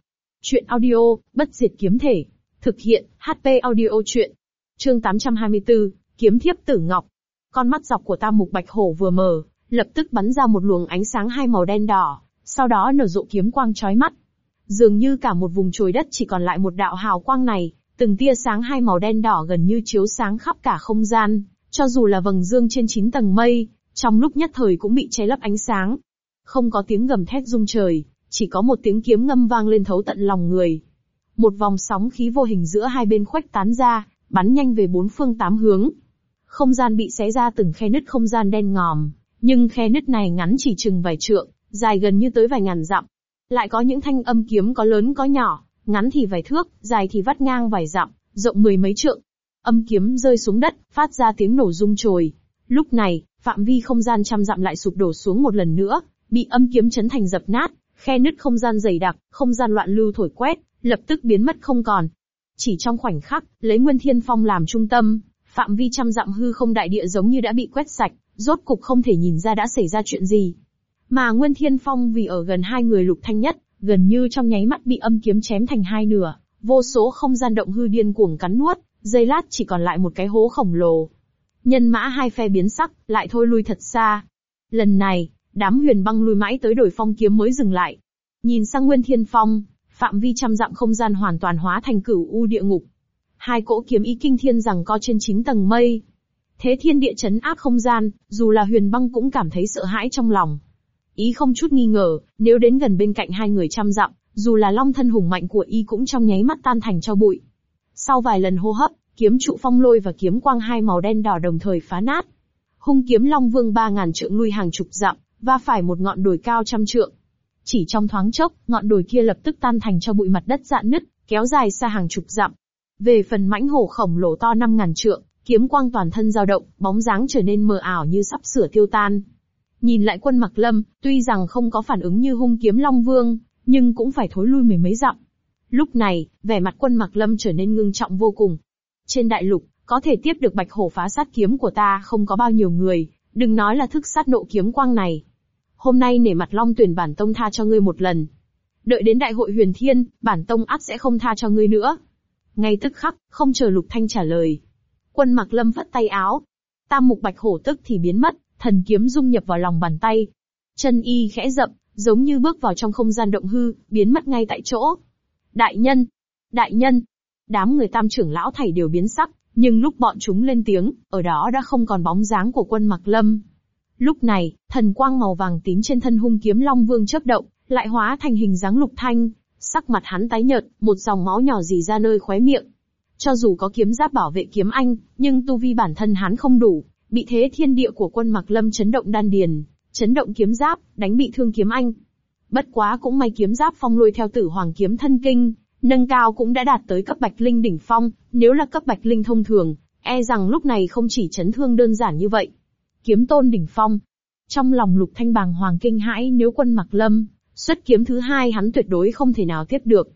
A: Chuyện audio, bất diệt kiếm thể. Thực hiện, HP audio chuyện. Chương 824, kiếm thiếp tử ngọc. Con mắt dọc của Tam Mục Bạch Hổ vừa mở, lập tức bắn ra một luồng ánh sáng hai màu đen đỏ, sau đó nở rộ kiếm quang chói mắt. Dường như cả một vùng chồi đất chỉ còn lại một đạo hào quang này, từng tia sáng hai màu đen đỏ gần như chiếu sáng khắp cả không gian, cho dù là vầng dương trên chín tầng mây, trong lúc nhất thời cũng bị che lấp ánh sáng. Không có tiếng gầm thét rung trời, chỉ có một tiếng kiếm ngâm vang lên thấu tận lòng người. Một vòng sóng khí vô hình giữa hai bên khuếch tán ra, bắn nhanh về bốn phương tám hướng. Không gian bị xé ra từng khe nứt không gian đen ngòm, nhưng khe nứt này ngắn chỉ chừng vài trượng, dài gần như tới vài ngàn dặm. Lại có những thanh âm kiếm có lớn có nhỏ, ngắn thì vài thước, dài thì vắt ngang vài dặm, rộng mười mấy trượng. Âm kiếm rơi xuống đất, phát ra tiếng nổ rung trời. Lúc này, phạm vi không gian trăm dặm lại sụp đổ xuống một lần nữa, bị âm kiếm chấn thành dập nát, khe nứt không gian dày đặc, không gian loạn lưu thổi quét, lập tức biến mất không còn. Chỉ trong khoảnh khắc, lấy Nguyên Thiên Phong làm trung tâm, phạm vi trăm dặm hư không đại địa giống như đã bị quét sạch, rốt cục không thể nhìn ra đã xảy ra chuyện gì. Mà Nguyên Thiên Phong vì ở gần hai người lục thanh nhất, gần như trong nháy mắt bị âm kiếm chém thành hai nửa, vô số không gian động hư điên cuồng cắn nuốt, giây lát chỉ còn lại một cái hố khổng lồ. Nhân mã hai phe biến sắc, lại thôi lui thật xa. Lần này, đám huyền băng lui mãi tới đổi phong kiếm mới dừng lại. Nhìn sang Nguyên Thiên Phong, phạm vi trăm dặm không gian hoàn toàn hóa thành cửu u địa ngục. Hai cỗ kiếm y kinh thiên rằng co trên chín tầng mây. Thế thiên địa chấn áp không gian, dù là huyền băng cũng cảm thấy sợ hãi trong lòng. Ý không chút nghi ngờ, nếu đến gần bên cạnh hai người trăm dặm, dù là long thân hùng mạnh của y cũng trong nháy mắt tan thành cho bụi. Sau vài lần hô hấp, kiếm trụ phong lôi và kiếm quang hai màu đen đỏ đồng thời phá nát. Hung kiếm long vương ba ngàn trượng lui hàng chục dặm, và phải một ngọn đồi cao trăm trượng. Chỉ trong thoáng chốc, ngọn đồi kia lập tức tan thành cho bụi mặt đất dạn nứt, kéo dài xa hàng chục dặm. Về phần mãnh hổ khổng lồ to năm ngàn trượng, kiếm quang toàn thân dao động, bóng dáng trở nên mờ ảo như sắp sửa tiêu tan. Nhìn lại quân Mặc Lâm, tuy rằng không có phản ứng như hung kiếm Long Vương, nhưng cũng phải thối lui mười mấy dặm. Lúc này, vẻ mặt quân Mặc Lâm trở nên ngưng trọng vô cùng. Trên đại lục, có thể tiếp được bạch hổ phá sát kiếm của ta không có bao nhiêu người, đừng nói là thức sát nộ kiếm quang này. Hôm nay nể mặt Long tuyển bản tông tha cho ngươi một lần. Đợi đến đại hội huyền thiên, bản tông ác sẽ không tha cho ngươi nữa. Ngay tức khắc, không chờ Lục Thanh trả lời. Quân mặc lâm vất tay áo. Tam mục bạch hổ tức thì biến mất thần kiếm dung nhập vào lòng bàn tay. Chân y khẽ rậm, giống như bước vào trong không gian động hư, biến mất ngay tại chỗ. Đại nhân! Đại nhân! Đám người tam trưởng lão thảy đều biến sắc, nhưng lúc bọn chúng lên tiếng, ở đó đã không còn bóng dáng của quân Mặc Lâm. Lúc này, thần quang màu vàng tím trên thân hung kiếm Long Vương chớp động, lại hóa thành hình dáng lục thanh, sắc mặt hắn tái nhợt, một dòng máu nhỏ dì ra nơi khóe miệng. Cho dù có kiếm giáp bảo vệ kiếm anh, nhưng tu vi bản thân hắn không đủ, bị thế thiên địa của quân Mạc Lâm chấn động đan điền, chấn động kiếm giáp, đánh bị thương kiếm anh. Bất quá cũng may kiếm giáp phong lôi theo tử hoàng kiếm thân kinh, nâng cao cũng đã đạt tới cấp bạch linh đỉnh phong, nếu là cấp bạch linh thông thường, e rằng lúc này không chỉ chấn thương đơn giản như vậy. Kiếm tôn đỉnh phong. Trong lòng lục thanh bàng hoàng kinh hãi nếu quân Mạc Lâm, xuất kiếm thứ hai hắn tuyệt đối không thể nào tiếp được.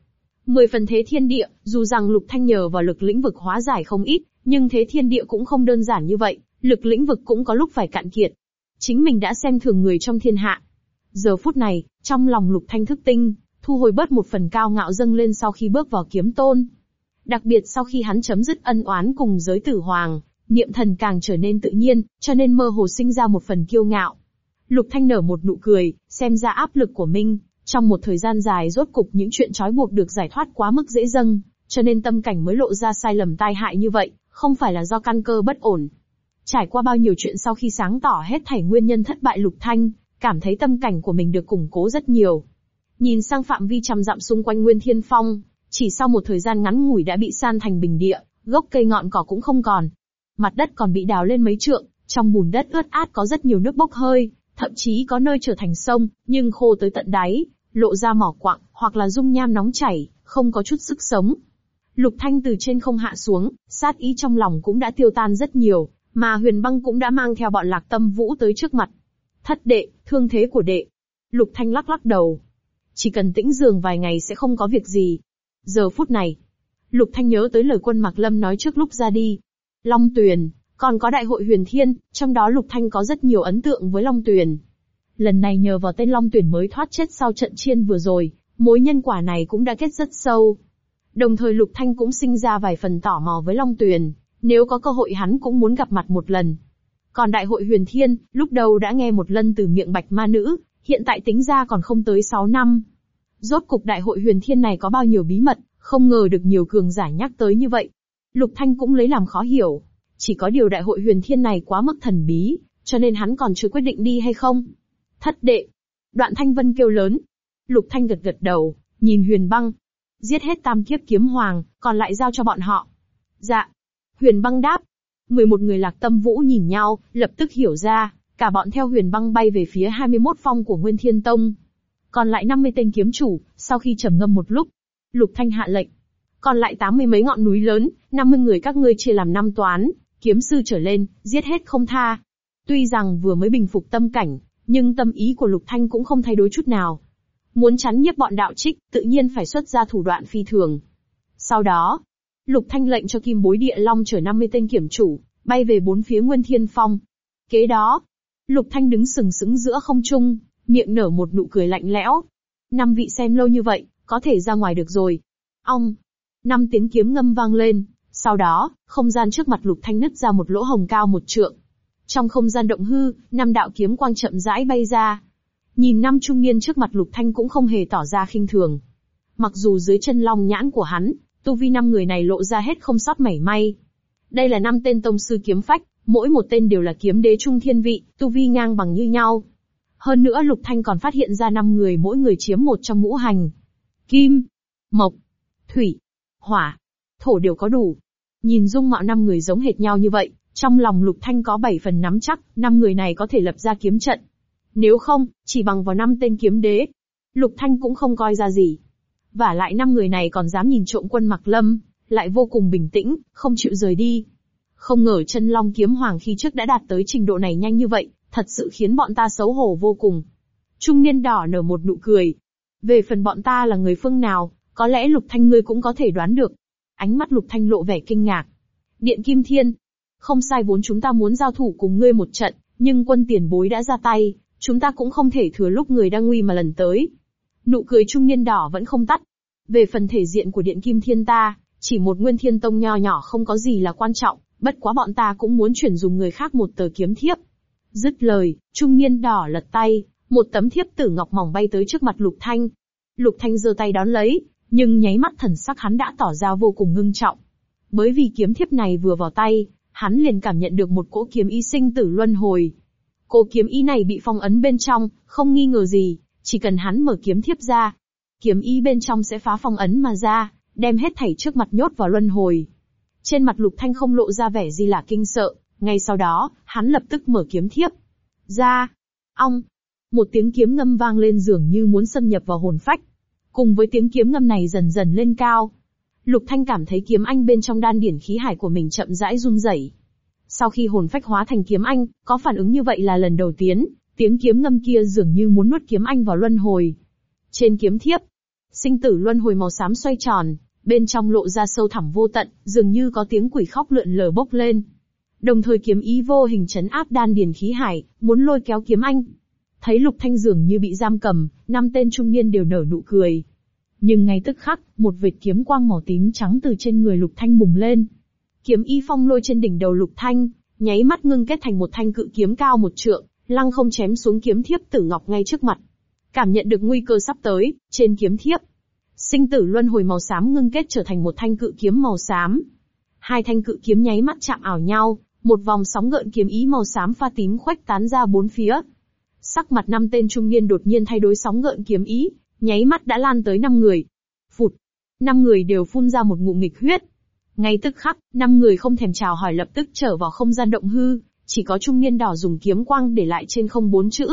A: Mười phần thế thiên địa, dù rằng lục thanh nhờ vào lực lĩnh vực hóa giải không ít, nhưng thế thiên địa cũng không đơn giản như vậy lực lĩnh vực cũng có lúc phải cạn kiệt. Chính mình đã xem thường người trong thiên hạ. Giờ phút này, trong lòng lục thanh thức tinh, thu hồi bớt một phần cao ngạo dâng lên sau khi bước vào kiếm tôn. Đặc biệt sau khi hắn chấm dứt ân oán cùng giới tử hoàng, niệm thần càng trở nên tự nhiên, cho nên mơ hồ sinh ra một phần kiêu ngạo. Lục Thanh nở một nụ cười, xem ra áp lực của minh trong một thời gian dài rốt cục những chuyện trói buộc được giải thoát quá mức dễ dâng, cho nên tâm cảnh mới lộ ra sai lầm tai hại như vậy, không phải là do căn cơ bất ổn, Trải qua bao nhiêu chuyện sau khi sáng tỏ hết thảy nguyên nhân thất bại Lục Thanh, cảm thấy tâm cảnh của mình được củng cố rất nhiều. Nhìn sang phạm vi trăm dặm xung quanh Nguyên Thiên Phong, chỉ sau một thời gian ngắn ngủi đã bị san thành bình địa, gốc cây ngọn cỏ cũng không còn. Mặt đất còn bị đào lên mấy trượng, trong bùn đất ướt át có rất nhiều nước bốc hơi, thậm chí có nơi trở thành sông, nhưng khô tới tận đáy, lộ ra mỏ quặng, hoặc là dung nham nóng chảy, không có chút sức sống. Lục Thanh từ trên không hạ xuống, sát ý trong lòng cũng đã tiêu tan rất nhiều, mà huyền băng cũng đã mang theo bọn lạc tâm vũ tới trước mặt. Thất đệ, thương thế của đệ. Lục thanh lắc lắc đầu. Chỉ cần tĩnh giường vài ngày sẽ không có việc gì. Giờ phút này, lục thanh nhớ tới lời quân Mạc Lâm nói trước lúc ra đi. Long Tuyền, còn có đại hội huyền thiên, trong đó lục thanh có rất nhiều ấn tượng với Long Tuyền. Lần này nhờ vào tên Long Tuyền mới thoát chết sau trận chiên vừa rồi, mối nhân quả này cũng đã kết rất sâu. Đồng thời Lục Thanh cũng sinh ra vài phần tỏ mò với Long Tuyền, nếu có cơ hội hắn cũng muốn gặp mặt một lần. Còn đại hội huyền thiên, lúc đầu đã nghe một lần từ miệng bạch ma nữ, hiện tại tính ra còn không tới 6 năm. Rốt cục đại hội huyền thiên này có bao nhiêu bí mật, không ngờ được nhiều cường giả nhắc tới như vậy. Lục Thanh cũng lấy làm khó hiểu. Chỉ có điều đại hội huyền thiên này quá mức thần bí, cho nên hắn còn chưa quyết định đi hay không. Thất đệ. Đoạn Thanh Vân kêu lớn. Lục Thanh gật gật đầu, nhìn huyền băng. Giết hết tam kiếp kiếm hoàng, còn lại giao cho bọn họ. Dạ. Huyền băng đáp. 11 người lạc tâm vũ nhìn nhau, lập tức hiểu ra, cả bọn theo huyền băng bay về phía 21 phong của Nguyên Thiên Tông. Còn lại 50 tên kiếm chủ, sau khi trầm ngâm một lúc, Lục Thanh hạ lệnh. Còn lại 80 mấy ngọn núi lớn, 50 người các ngươi chia làm năm toán, kiếm sư trở lên, giết hết không tha. Tuy rằng vừa mới bình phục tâm cảnh, nhưng tâm ý của Lục Thanh cũng không thay đổi chút nào. Muốn chắn nhiếp bọn đạo trích, tự nhiên phải xuất ra thủ đoạn phi thường. Sau đó, Lục Thanh lệnh cho Kim Bối Địa Long chở 50 tên kiểm chủ, bay về bốn phía Nguyên Thiên Phong. Kế đó, Lục Thanh đứng sừng sững giữa không trung, miệng nở một nụ cười lạnh lẽo. Năm vị xem lâu như vậy, có thể ra ngoài được rồi. Ông Năm tiếng kiếm ngâm vang lên, sau đó, không gian trước mặt Lục Thanh nứt ra một lỗ hồng cao một trượng. Trong không gian động hư, năm đạo kiếm quang chậm rãi bay ra. Nhìn năm trung niên trước mặt Lục Thanh cũng không hề tỏ ra khinh thường. Mặc dù dưới chân long nhãn của hắn, tu vi năm người này lộ ra hết không sót mảy may. Đây là năm tên tông sư kiếm phách, mỗi một tên đều là kiếm đế trung thiên vị, tu vi ngang bằng như nhau. Hơn nữa Lục Thanh còn phát hiện ra năm người mỗi người chiếm một trong ngũ hành. Kim, mộc, thủy, hỏa, thổ đều có đủ. Nhìn dung mạo năm người giống hệt nhau như vậy, trong lòng Lục Thanh có bảy phần nắm chắc, năm người này có thể lập ra kiếm trận. Nếu không, chỉ bằng vào năm tên kiếm đế, Lục Thanh cũng không coi ra gì và lại năm người này còn dám nhìn trộm quân mặc lâm, lại vô cùng bình tĩnh, không chịu rời đi. Không ngờ chân long kiếm hoàng khi trước đã đạt tới trình độ này nhanh như vậy, thật sự khiến bọn ta xấu hổ vô cùng. Trung niên đỏ nở một nụ cười. Về phần bọn ta là người phương nào, có lẽ Lục Thanh ngươi cũng có thể đoán được. Ánh mắt Lục Thanh lộ vẻ kinh ngạc. Điện Kim Thiên. Không sai vốn chúng ta muốn giao thủ cùng ngươi một trận, nhưng quân tiền bối đã ra tay, chúng ta cũng không thể thừa lúc người đang nguy mà lần tới nụ cười trung niên đỏ vẫn không tắt. Về phần thể diện của Điện Kim Thiên ta, chỉ một nguyên thiên tông nho nhỏ không có gì là quan trọng, bất quá bọn ta cũng muốn chuyển dùng người khác một tờ kiếm thiếp. Dứt lời, trung niên đỏ lật tay, một tấm thiếp tử ngọc mỏng bay tới trước mặt Lục Thanh. Lục Thanh giơ tay đón lấy, nhưng nháy mắt thần sắc hắn đã tỏ ra vô cùng ngưng trọng. Bởi vì kiếm thiếp này vừa vào tay, hắn liền cảm nhận được một cỗ kiếm y sinh tử luân hồi. Cỗ kiếm y này bị phong ấn bên trong, không nghi ngờ gì, chỉ cần hắn mở kiếm thiếp ra, kiếm ý bên trong sẽ phá phong ấn mà ra, đem hết thảy trước mặt nhốt vào luân hồi. Trên mặt Lục Thanh không lộ ra vẻ gì là kinh sợ, ngay sau đó, hắn lập tức mở kiếm thiếp. Ra! Ong! Một tiếng kiếm ngâm vang lên dường như muốn xâm nhập vào hồn phách. Cùng với tiếng kiếm ngâm này dần dần lên cao. Lục Thanh cảm thấy kiếm anh bên trong đan điển khí hải của mình chậm rãi run rẩy. Sau khi hồn phách hóa thành kiếm anh, có phản ứng như vậy là lần đầu tiên, Tiếng kiếm ngâm kia dường như muốn nuốt kiếm anh vào luân hồi. Trên kiếm thiếp, sinh tử luân hồi màu xám xoay tròn, bên trong lộ ra sâu thẳm vô tận, dường như có tiếng quỷ khóc lượn lờ bốc lên. Đồng thời kiếm ý vô hình chấn áp đan điền khí hải, muốn lôi kéo kiếm anh. Thấy Lục Thanh dường như bị giam cầm, năm tên trung niên đều nở nụ cười. Nhưng ngay tức khắc, một vệt kiếm quang màu tím trắng từ trên người Lục Thanh bùng lên. Kiếm y phong lôi trên đỉnh đầu Lục Thanh, nháy mắt ngưng kết thành một thanh cự kiếm cao một trượng, lăng không chém xuống kiếm thiếp tử ngọc ngay trước mặt. Cảm nhận được nguy cơ sắp tới, trên kiếm thiếp, sinh tử luân hồi màu xám ngưng kết trở thành một thanh cự kiếm màu xám. Hai thanh cự kiếm nháy mắt chạm ảo nhau, một vòng sóng gợn kiếm ý màu xám pha tím khoách tán ra bốn phía. Sắc mặt năm tên trung niên đột nhiên thay đổi sóng gợn kiếm ý, nháy mắt đã lan tới năm người. Phụt, năm người đều phun ra một ngụm nghịch huyết. Ngay tức khắc, năm người không thèm chào hỏi lập tức trở vào không gian động hư. Chỉ có trung niên đỏ dùng kiếm quang để lại trên không bốn chữ.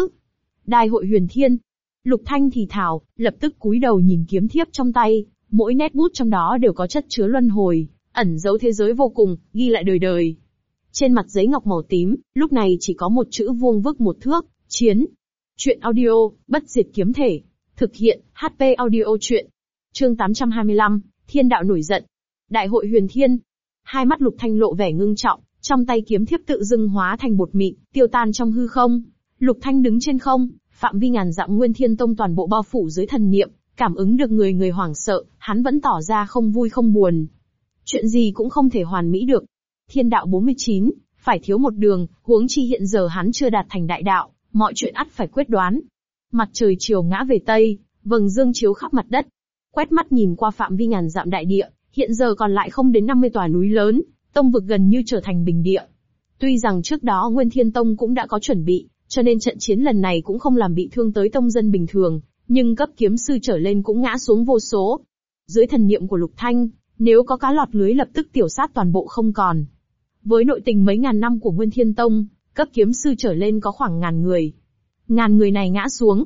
A: Đài hội huyền thiên. Lục Thanh thì thào, lập tức cúi đầu nhìn kiếm thiếp trong tay, mỗi nét bút trong đó đều có chất chứa luân hồi, ẩn dấu thế giới vô cùng, ghi lại đời đời. Trên mặt giấy ngọc màu tím, lúc này chỉ có một chữ vuông vức một thước, chiến. Chuyện audio, bất diệt kiếm thể. Thực hiện, HP audio chuyện. Chương 825, Thiên đạo nổi giận. Đại hội huyền thiên. Hai mắt lục thanh lộ vẻ ngưng trọng, trong tay kiếm thiếp tự dưng hóa thành bột mịn, tiêu tan trong hư không. Lục Thanh đứng trên không, phạm vi ngàn dặm Nguyên Thiên Tông toàn bộ bao phủ dưới thần niệm, cảm ứng được người người hoảng sợ, hắn vẫn tỏ ra không vui không buồn. Chuyện gì cũng không thể hoàn mỹ được. Thiên đạo 49, phải thiếu một đường, huống chi hiện giờ hắn chưa đạt thành đại đạo, mọi chuyện ắt phải quyết đoán. Mặt trời chiều ngã về tây, vầng dương chiếu khắp mặt đất. Quét mắt nhìn qua phạm vi ngàn dặm đại địa, hiện giờ còn lại không đến 50 tòa núi lớn, Tông vực gần như trở thành bình địa. Tuy rằng trước đó Nguyên Thiên Tông cũng đã có chuẩn bị, cho nên trận chiến lần này cũng không làm bị thương tới tông dân bình thường, nhưng cấp kiếm sư trở lên cũng ngã xuống vô số. Dưới thần niệm của Lục Thanh, nếu có cá lọt lưới lập tức tiểu sát toàn bộ không còn. Với nội tình mấy ngàn năm của Nguyên Thiên Tông, cấp kiếm sư trở lên có khoảng ngàn người. Ngàn người này ngã xuống.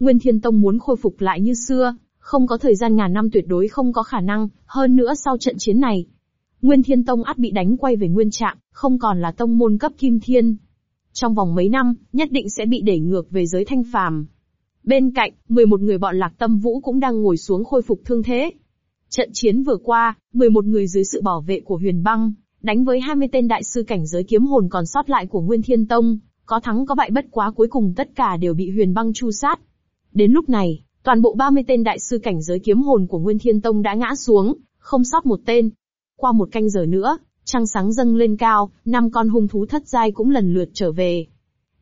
A: Nguyên Thiên Tông muốn khôi phục lại như xưa, không có thời gian ngàn năm tuyệt đối không có khả năng, hơn nữa sau trận chiến này, Nguyên Thiên Tông Át bị đánh quay về nguyên trạng, không còn là tông môn cấp kim thiên. Trong vòng mấy năm, nhất định sẽ bị đẩy ngược về giới thanh phàm. Bên cạnh, 11 người bọn lạc tâm vũ cũng đang ngồi xuống khôi phục thương thế. Trận chiến vừa qua, 11 người dưới sự bảo vệ của huyền băng, đánh với 20 tên đại sư cảnh giới kiếm hồn còn sót lại của Nguyên Thiên Tông, có thắng có bại bất quá cuối cùng tất cả đều bị huyền băng chu sát. Đến lúc này, toàn bộ 30 tên đại sư cảnh giới kiếm hồn của Nguyên Thiên Tông đã ngã xuống, không sót một tên, qua một canh giờ nữa, trăng sáng dâng lên cao, năm con hung thú thất giai cũng lần lượt trở về.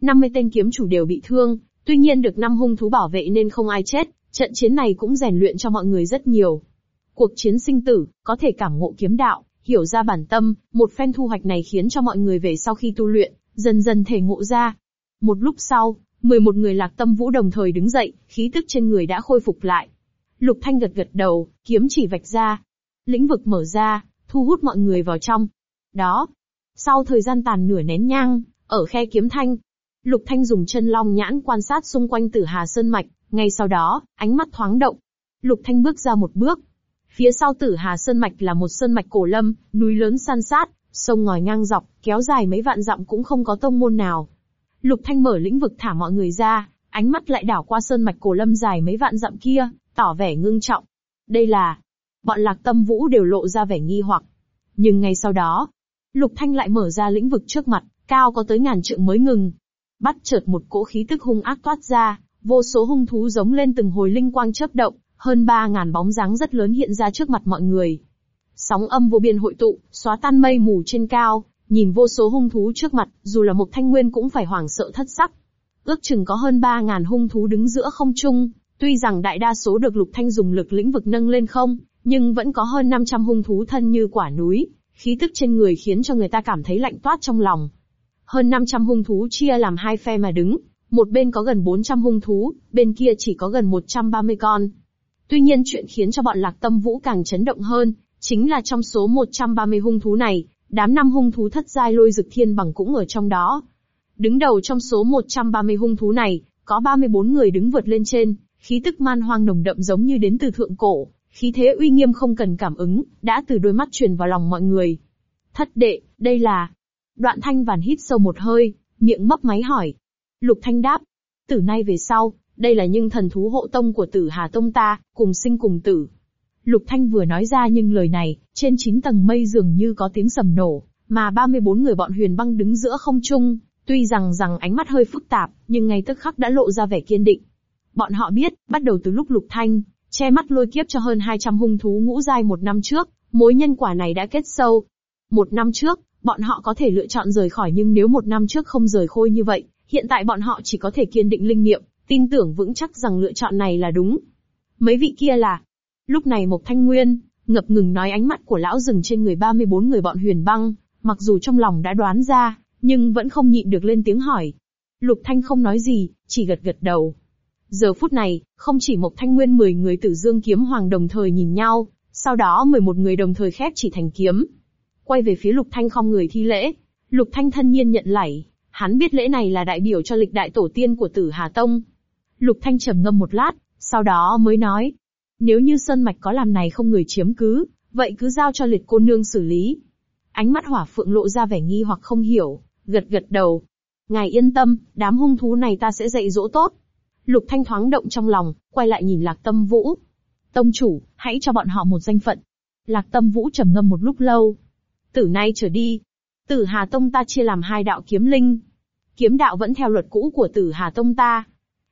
A: 50 tên kiếm chủ đều bị thương, tuy nhiên được năm hung thú bảo vệ nên không ai chết, trận chiến này cũng rèn luyện cho mọi người rất nhiều. Cuộc chiến sinh tử, có thể cảm ngộ kiếm đạo, hiểu ra bản tâm, một phen thu hoạch này khiến cho mọi người về sau khi tu luyện, dần dần thể ngộ ra. Một lúc sau, 11 người lạc tâm vũ đồng thời đứng dậy, khí tức trên người đã khôi phục lại. Lục Thanh gật gật đầu, kiếm chỉ vạch ra. Lĩnh vực mở ra, thu hút mọi người vào trong. Đó. Sau thời gian tàn nửa nén nhang, ở khe kiếm thanh, Lục Thanh dùng chân long nhãn quan sát xung quanh Tử Hà Sơn mạch, ngay sau đó, ánh mắt thoáng động. Lục Thanh bước ra một bước. Phía sau Tử Hà Sơn mạch là một sơn mạch cổ lâm, núi lớn san sát, sông ngòi ngang dọc, kéo dài mấy vạn dặm cũng không có tông môn nào. Lục Thanh mở lĩnh vực thả mọi người ra, ánh mắt lại đảo qua sơn mạch cổ lâm dài mấy vạn dặm kia, tỏ vẻ ngưng trọng. Đây là bọn lạc tâm vũ đều lộ ra vẻ nghi hoặc. Nhưng ngay sau đó, Lục Thanh lại mở ra lĩnh vực trước mặt, cao có tới ngàn trượng mới ngừng. Bắt chợt một cỗ khí tức hung ác toát ra, vô số hung thú giống lên từng hồi linh quang chớp động, hơn ba ngàn bóng dáng rất lớn hiện ra trước mặt mọi người. Sóng âm vô biên hội tụ, xóa tan mây mù trên cao, nhìn vô số hung thú trước mặt, dù là một thanh nguyên cũng phải hoảng sợ thất sắc. Ước chừng có hơn ba ngàn hung thú đứng giữa không trung, tuy rằng đại đa số được Lục Thanh dùng lực lĩnh vực nâng lên không, nhưng vẫn có hơn 500 hung thú thân như quả núi, khí tức trên người khiến cho người ta cảm thấy lạnh toát trong lòng. Hơn 500 hung thú chia làm hai phe mà đứng, một bên có gần 400 hung thú, bên kia chỉ có gần 130 con. Tuy nhiên chuyện khiến cho bọn Lạc Tâm Vũ càng chấn động hơn, chính là trong số 130 hung thú này, đám năm hung thú thất giai lôi dực thiên bằng cũng ở trong đó. Đứng đầu trong số 130 hung thú này, có 34 người đứng vượt lên trên, khí tức man hoang nồng đậm giống như đến từ thượng cổ khí thế uy nghiêm không cần cảm ứng, đã từ đôi mắt truyền vào lòng mọi người. Thất đệ, đây là... Đoạn thanh vàn hít sâu một hơi, miệng mấp máy hỏi. Lục thanh đáp. Từ nay về sau, đây là những thần thú hộ tông của tử Hà Tông ta, cùng sinh cùng tử. Lục thanh vừa nói ra nhưng lời này, trên chín tầng mây dường như có tiếng sầm nổ, mà 34 người bọn huyền băng đứng giữa không trung, tuy rằng rằng ánh mắt hơi phức tạp, nhưng ngay tức khắc đã lộ ra vẻ kiên định. Bọn họ biết, bắt đầu từ lúc Lục Thanh che mắt lôi kiếp cho hơn 200 hung thú ngũ giai một năm trước, mối nhân quả này đã kết sâu. Một năm trước, bọn họ có thể lựa chọn rời khỏi nhưng nếu một năm trước không rời khôi như vậy, hiện tại bọn họ chỉ có thể kiên định linh niệm, tin tưởng vững chắc rằng lựa chọn này là đúng. Mấy vị kia là... Lúc này một Thanh Nguyên, ngập ngừng nói ánh mắt của lão dừng trên người 34 người bọn huyền băng, mặc dù trong lòng đã đoán ra, nhưng vẫn không nhịn được lên tiếng hỏi. Lục Thanh không nói gì, chỉ gật gật đầu, Giờ phút này, không chỉ Mộc Thanh Nguyên 10 người tử dương kiếm hoàng đồng thời nhìn nhau, sau đó 11 người đồng thời khép chỉ thành kiếm. Quay về phía Lục Thanh không người thi lễ, Lục Thanh thân nhiên nhận lảy, hắn biết lễ này là đại biểu cho lịch đại tổ tiên của tử Hà Tông. Lục Thanh trầm ngâm một lát, sau đó mới nói, nếu như Sơn Mạch có làm này không người chiếm cứ, vậy cứ giao cho lịch cô nương xử lý. Ánh mắt hỏa phượng lộ ra vẻ nghi hoặc không hiểu, gật gật đầu. Ngài yên tâm, đám hung thú này ta sẽ dạy dỗ tốt. Lục Thanh thoáng động trong lòng, quay lại nhìn Lạc Tâm Vũ. Tông chủ, hãy cho bọn họ một danh phận. Lạc Tâm Vũ trầm ngâm một lúc lâu. Từ nay trở đi, Tử Hà Tông ta chia làm hai đạo kiếm linh. Kiếm đạo vẫn theo luật cũ của Tử Hà Tông ta.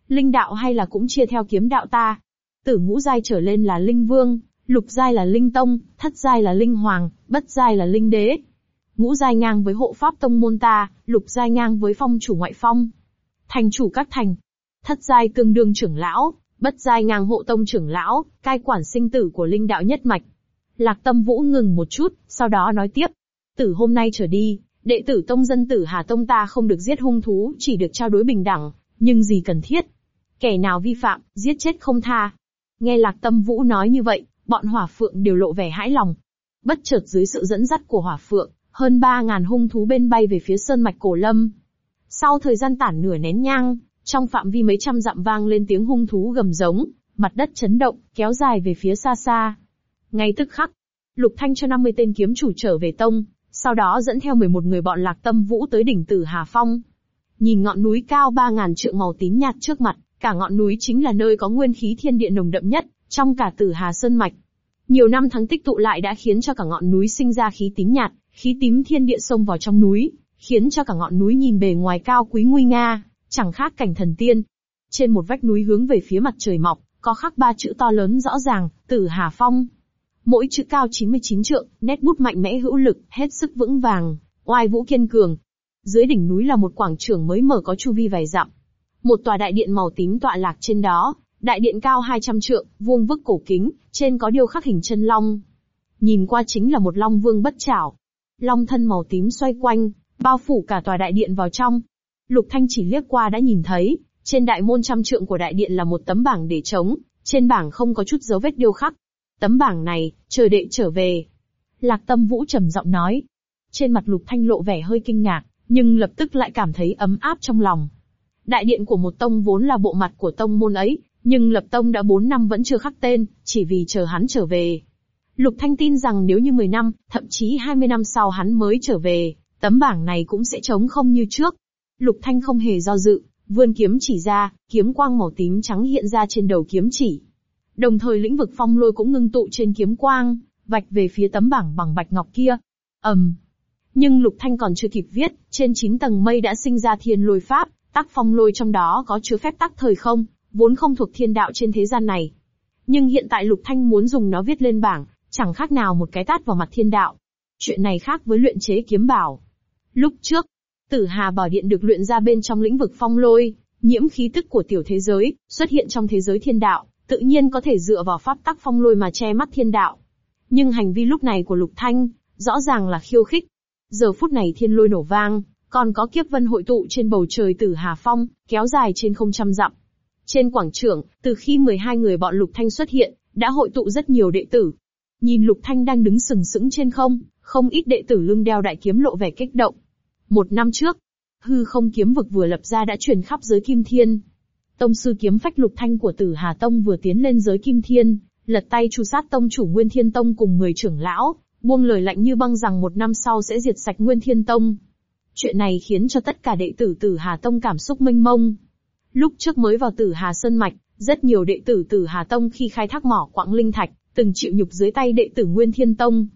A: Linh đạo hay là cũng chia theo kiếm đạo ta. Tử ngũ giai trở lên là linh vương, lục giai là linh tông, thất giai là linh hoàng, bất giai là linh đế. Ngũ giai ngang với hộ pháp tông môn ta, lục giai ngang với phong chủ ngoại phong. Thành chủ các thành, thất giai tương đương trưởng lão, bất giai ngang hộ tông trưởng lão, cai quản sinh tử của linh đạo nhất mạch. Lạc Tâm Vũ ngừng một chút, sau đó nói tiếp. Từ hôm nay trở đi, đệ tử tông dân tử Hà Tông ta không được giết hung thú, chỉ được trao đối bình đẳng, nhưng gì cần thiết. Kẻ nào vi phạm, giết chết không tha. Nghe Lạc Tâm Vũ nói như vậy, bọn hỏa phượng đều lộ vẻ hãi lòng. Bất chợt dưới sự dẫn dắt của hỏa phượng, hơn 3.000 hung thú bên bay về phía sơn mạch cổ lâm. Sau thời gian tản nửa nén nhang, trong phạm vi mấy trăm dặm vang lên tiếng hung thú gầm giống, mặt đất chấn động, kéo dài về phía xa xa. Ngay tức khắc, Lục Thanh cho 50 tên kiếm chủ trở về tông, sau đó dẫn theo 11 người bọn lạc tâm vũ tới đỉnh tử Hà Phong. Nhìn ngọn núi cao 3.000 trượng màu tím nhạt trước mặt, cả ngọn núi chính là nơi có nguyên khí thiên địa nồng đậm nhất, trong cả tử Hà Sơn Mạch. Nhiều năm tháng tích tụ lại đã khiến cho cả ngọn núi sinh ra khí tím nhạt, khí tím thiên địa xông vào trong núi, khiến cho cả ngọn núi nhìn bề ngoài cao quý nguy nga, chẳng khác cảnh thần tiên. Trên một vách núi hướng về phía mặt trời mọc, có khắc ba chữ to lớn rõ ràng, Tử Hà Phong. Mỗi chữ cao 99 trượng, nét bút mạnh mẽ hữu lực, hết sức vững vàng, oai vũ kiên cường. Dưới đỉnh núi là một quảng trường mới mở có chu vi vài dặm. Một tòa đại điện màu tím tọa lạc trên đó, đại điện cao 200 trượng, vuông vức cổ kính, trên có điêu khắc hình chân long. Nhìn qua chính là một long vương bất chảo. Long thân màu tím xoay quanh, bao phủ cả tòa đại điện vào trong, Lục Thanh chỉ liếc qua đã nhìn thấy, trên đại môn trăm trượng của đại điện là một tấm bảng để trống, trên bảng không có chút dấu vết điêu khắc. Tấm bảng này, chờ đệ trở về. Lạc Tâm Vũ trầm giọng nói. Trên mặt Lục Thanh lộ vẻ hơi kinh ngạc, nhưng lập tức lại cảm thấy ấm áp trong lòng. Đại điện của một tông vốn là bộ mặt của tông môn ấy, nhưng lập tông đã 4 năm vẫn chưa khắc tên, chỉ vì chờ hắn trở về. Lục Thanh tin rằng nếu như 10 năm, thậm chí 20 năm sau hắn mới trở về, tấm bảng này cũng sẽ trống không như trước. Lục Thanh không hề do dự, vươn kiếm chỉ ra, kiếm quang màu tím trắng hiện ra trên đầu kiếm chỉ. Đồng thời lĩnh vực phong lôi cũng ngưng tụ trên kiếm quang, vạch về phía tấm bảng bằng bạch ngọc kia. ầm. Um. Nhưng Lục Thanh còn chưa kịp viết, trên chín tầng mây đã sinh ra thiên lôi pháp, tác phong lôi trong đó có chứa phép tác thời không, vốn không thuộc thiên đạo trên thế gian này. Nhưng hiện tại Lục Thanh muốn dùng nó viết lên bảng, chẳng khác nào một cái tát vào mặt thiên đạo. Chuyện này khác với luyện chế kiếm bảo. Lúc trước, Tử Hà Bảo Điện được luyện ra bên trong lĩnh vực phong lôi, nhiễm khí tức của tiểu thế giới, xuất hiện trong thế giới thiên đạo, tự nhiên có thể dựa vào pháp tắc phong lôi mà che mắt thiên đạo. Nhưng hành vi lúc này của Lục Thanh, rõ ràng là khiêu khích. Giờ phút này thiên lôi nổ vang, còn có kiếp vân hội tụ trên bầu trời Tử Hà Phong, kéo dài trên không trăm dặm. Trên quảng trường, từ khi 12 người bọn Lục Thanh xuất hiện, đã hội tụ rất nhiều đệ tử. Nhìn Lục Thanh đang đứng sừng sững trên không, không ít đệ tử lưng đeo đại kiếm lộ vẻ kích động. Một năm trước, hư không kiếm vực vừa lập ra đã truyền khắp giới kim thiên. Tông sư kiếm phách lục thanh của tử Hà Tông vừa tiến lên giới kim thiên, lật tay chu sát tông chủ Nguyên Thiên Tông cùng người trưởng lão, buông lời lạnh như băng rằng một năm sau sẽ diệt sạch Nguyên Thiên Tông. Chuyện này khiến cho tất cả đệ tử tử Hà Tông cảm xúc mênh mông. Lúc trước mới vào tử Hà Sơn Mạch, rất nhiều đệ tử tử Hà Tông khi khai thác mỏ quặng linh thạch, từng chịu nhục dưới tay đệ tử Nguyên Thiên Tông.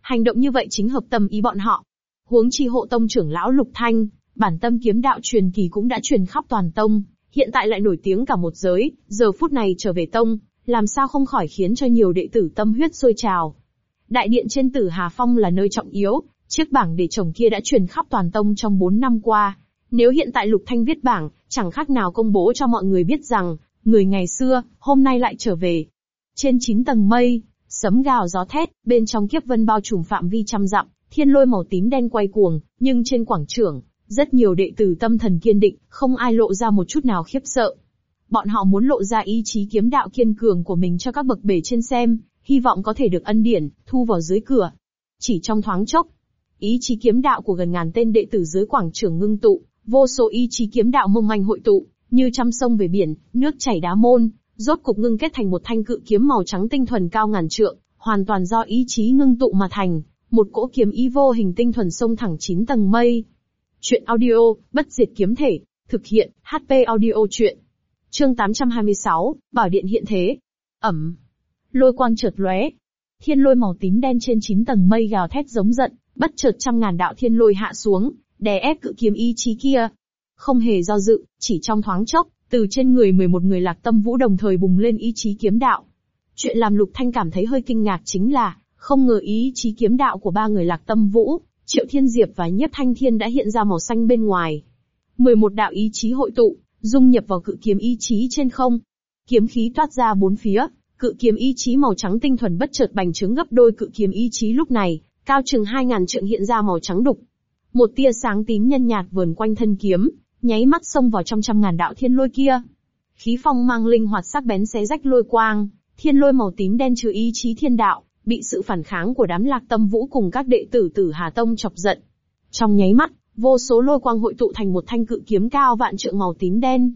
A: Hành động như vậy chính hợp tâm ý bọn họ, Huống chi hộ tông trưởng lão Lục Thanh, bản tâm kiếm đạo truyền kỳ cũng đã truyền khắp toàn tông, hiện tại lại nổi tiếng cả một giới, giờ phút này trở về tông, làm sao không khỏi khiến cho nhiều đệ tử tâm huyết sôi trào. Đại điện trên Tử Hà Phong là nơi trọng yếu, chiếc bảng để chồng kia đã truyền khắp toàn tông trong 4 năm qua. Nếu hiện tại Lục Thanh viết bảng, chẳng khác nào công bố cho mọi người biết rằng, người ngày xưa, hôm nay lại trở về. Trên 9 tầng mây, sấm gào gió thét, bên trong kiếp vân bao trùm phạm vi trăm dặm, Thiên lôi màu tím đen quay cuồng, nhưng trên quảng trường, rất nhiều đệ tử tâm thần kiên định, không ai lộ ra một chút nào khiếp sợ. Bọn họ muốn lộ ra ý chí kiếm đạo kiên cường của mình cho các bậc bề trên xem, hy vọng có thể được ân điển, thu vào dưới cửa. Chỉ trong thoáng chốc, ý chí kiếm đạo của gần ngàn tên đệ tử dưới quảng trường ngưng tụ, vô số ý chí kiếm đạo mông manh hội tụ, như trăm sông về biển, nước chảy đá môn, rốt cục ngưng kết thành một thanh cự kiếm màu trắng tinh thuần cao ngàn trượng, hoàn toàn do ý chí ngưng tụ mà thành một cỗ kiếm y vô hình tinh thuần sông thẳng chín tầng mây. Chuyện audio, bất diệt kiếm thể, thực hiện, HP audio chuyện. Chương 826, Bảo điện hiện thế. Ẩm. Lôi quang chợt lóe. Thiên lôi màu tím đen trên chín tầng mây gào thét giống giận, bất chợt trăm ngàn đạo thiên lôi hạ xuống, đè ép cự kiếm ý chí kia. Không hề do dự, chỉ trong thoáng chốc, từ trên người 11 người lạc tâm vũ đồng thời bùng lên ý chí kiếm đạo. Chuyện làm Lục Thanh cảm thấy hơi kinh ngạc chính là, không ngờ ý chí kiếm đạo của ba người lạc tâm vũ, Triệu Thiên Diệp và Nhất Thanh Thiên đã hiện ra màu xanh bên ngoài. 11 đạo ý chí hội tụ, dung nhập vào cự kiếm ý chí trên không. Kiếm khí toát ra bốn phía, cự kiếm ý chí màu trắng tinh thuần bất chợt bành trướng gấp đôi cự kiếm ý chí lúc này, cao chừng 2000 trượng hiện ra màu trắng đục. Một tia sáng tím nhân nhạt vờn quanh thân kiếm, nháy mắt xông vào trong trăm ngàn đạo thiên lôi kia. Khí phong mang linh hoạt sắc bén xé rách lôi quang, thiên lôi màu tím đen chứa ý chí thiên đạo, bị sự phản kháng của đám lạc tâm vũ cùng các đệ tử tử Hà Tông chọc giận. Trong nháy mắt, vô số lôi quang hội tụ thành một thanh cự kiếm cao vạn trượng màu tím đen.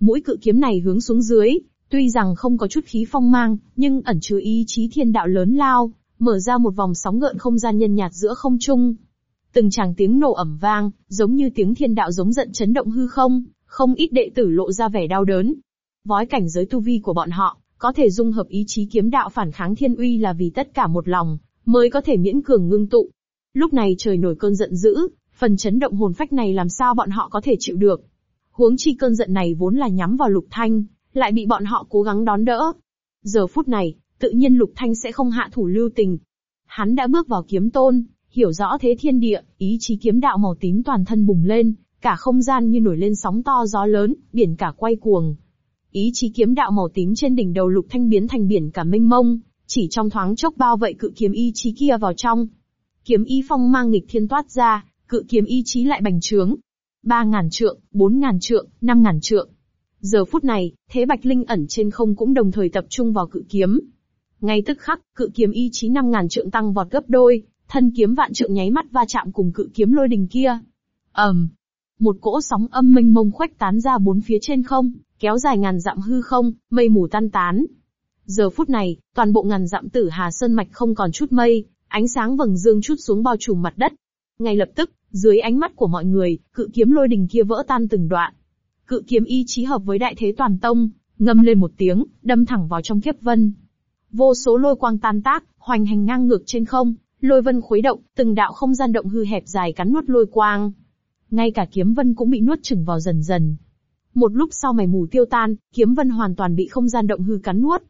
A: Mũi cự kiếm này hướng xuống dưới, tuy rằng không có chút khí phong mang, nhưng ẩn chứa ý chí thiên đạo lớn lao, mở ra một vòng sóng gợn không gian nhân nhạt giữa không trung. Từng tràng tiếng nổ ẩm vang, giống như tiếng thiên đạo giống giận chấn động hư không, không ít đệ tử lộ ra vẻ đau đớn. Vói cảnh giới tu vi của bọn họ, có thể dung hợp ý chí kiếm đạo phản kháng thiên uy là vì tất cả một lòng, mới có thể miễn cường ngưng tụ. Lúc này trời nổi cơn giận dữ, phần chấn động hồn phách này làm sao bọn họ có thể chịu được. Huống chi cơn giận này vốn là nhắm vào lục thanh, lại bị bọn họ cố gắng đón đỡ. Giờ phút này, tự nhiên lục thanh sẽ không hạ thủ lưu tình. Hắn đã bước vào kiếm tôn, hiểu rõ thế thiên địa, ý chí kiếm đạo màu tím toàn thân bùng lên, cả không gian như nổi lên sóng to gió lớn, biển cả quay cuồng, Ý chí kiếm đạo màu tím trên đỉnh đầu Lục Thanh biến thành biển cả mênh mông, chỉ trong thoáng chốc bao vậy cự kiếm ý chí kia vào trong. Kiếm ý phong mang nghịch thiên toát ra, cự kiếm ý chí lại bành trướng. Ba ngàn trượng, bốn ngàn trượng, năm ngàn trượng. Giờ phút này, thế bạch linh ẩn trên không cũng đồng thời tập trung vào cự kiếm. Ngay tức khắc, cự kiếm ý chí năm ngàn trượng tăng vọt gấp đôi, thân kiếm vạn trượng nháy mắt va chạm cùng cự kiếm lôi đình kia. ầm, um, một cỗ sóng âm mênh mông khuếch tán ra bốn phía trên không, kéo dài ngàn dặm hư không, mây mù tan tán. Giờ phút này, toàn bộ ngàn dặm tử hà sơn mạch không còn chút mây, ánh sáng vầng dương chút xuống bao trùm mặt đất. Ngay lập tức, dưới ánh mắt của mọi người, cự kiếm lôi đình kia vỡ tan từng đoạn. Cự kiếm y chí hợp với đại thế toàn tông, ngâm lên một tiếng, đâm thẳng vào trong kiếp vân. Vô số lôi quang tan tác, hoành hành ngang ngược trên không, lôi vân khuấy động, từng đạo không gian động hư hẹp dài cắn nuốt lôi quang. Ngay cả kiếm vân cũng bị nuốt chửng vào dần dần, một lúc sau mày mù tiêu tan, kiếm vân hoàn toàn bị không gian động hư cắn nuốt.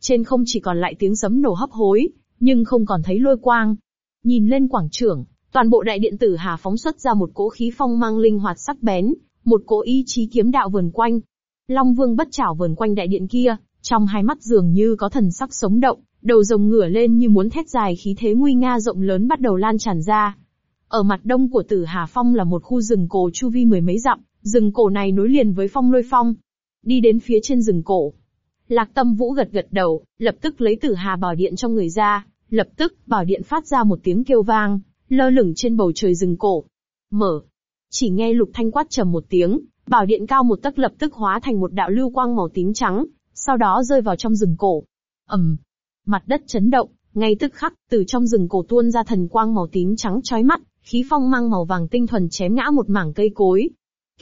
A: Trên không chỉ còn lại tiếng sấm nổ hấp hối, nhưng không còn thấy lôi quang. Nhìn lên quảng trường, toàn bộ đại điện tử hà phóng xuất ra một cỗ khí phong mang linh hoạt sắc bén, một cỗ ý chí kiếm đạo vườn quanh. Long vương bất chảo vườn quanh đại điện kia, trong hai mắt dường như có thần sắc sống động, đầu rồng ngửa lên như muốn thét dài khí thế nguy nga rộng lớn bắt đầu lan tràn ra. Ở mặt đông của Tử Hà Phong là một khu rừng cổ chu vi mười mấy dặm, Rừng cổ này nối liền với phong lôi phong. Đi đến phía trên rừng cổ. Lạc tâm vũ gật gật đầu, lập tức lấy tử hà bảo điện cho người ra, lập tức bảo điện phát ra một tiếng kêu vang, lơ lửng trên bầu trời rừng cổ. Mở. Chỉ nghe lục thanh quát trầm một tiếng, bảo điện cao một tấc lập tức hóa thành một đạo lưu quang màu tím trắng, sau đó rơi vào trong rừng cổ. ầm, mặt đất chấn động, ngay tức khắc từ trong rừng cổ tuôn ra thần quang màu tím trắng chói mắt, khí phong mang màu vàng tinh thuần chém ngã một mảng cây cối,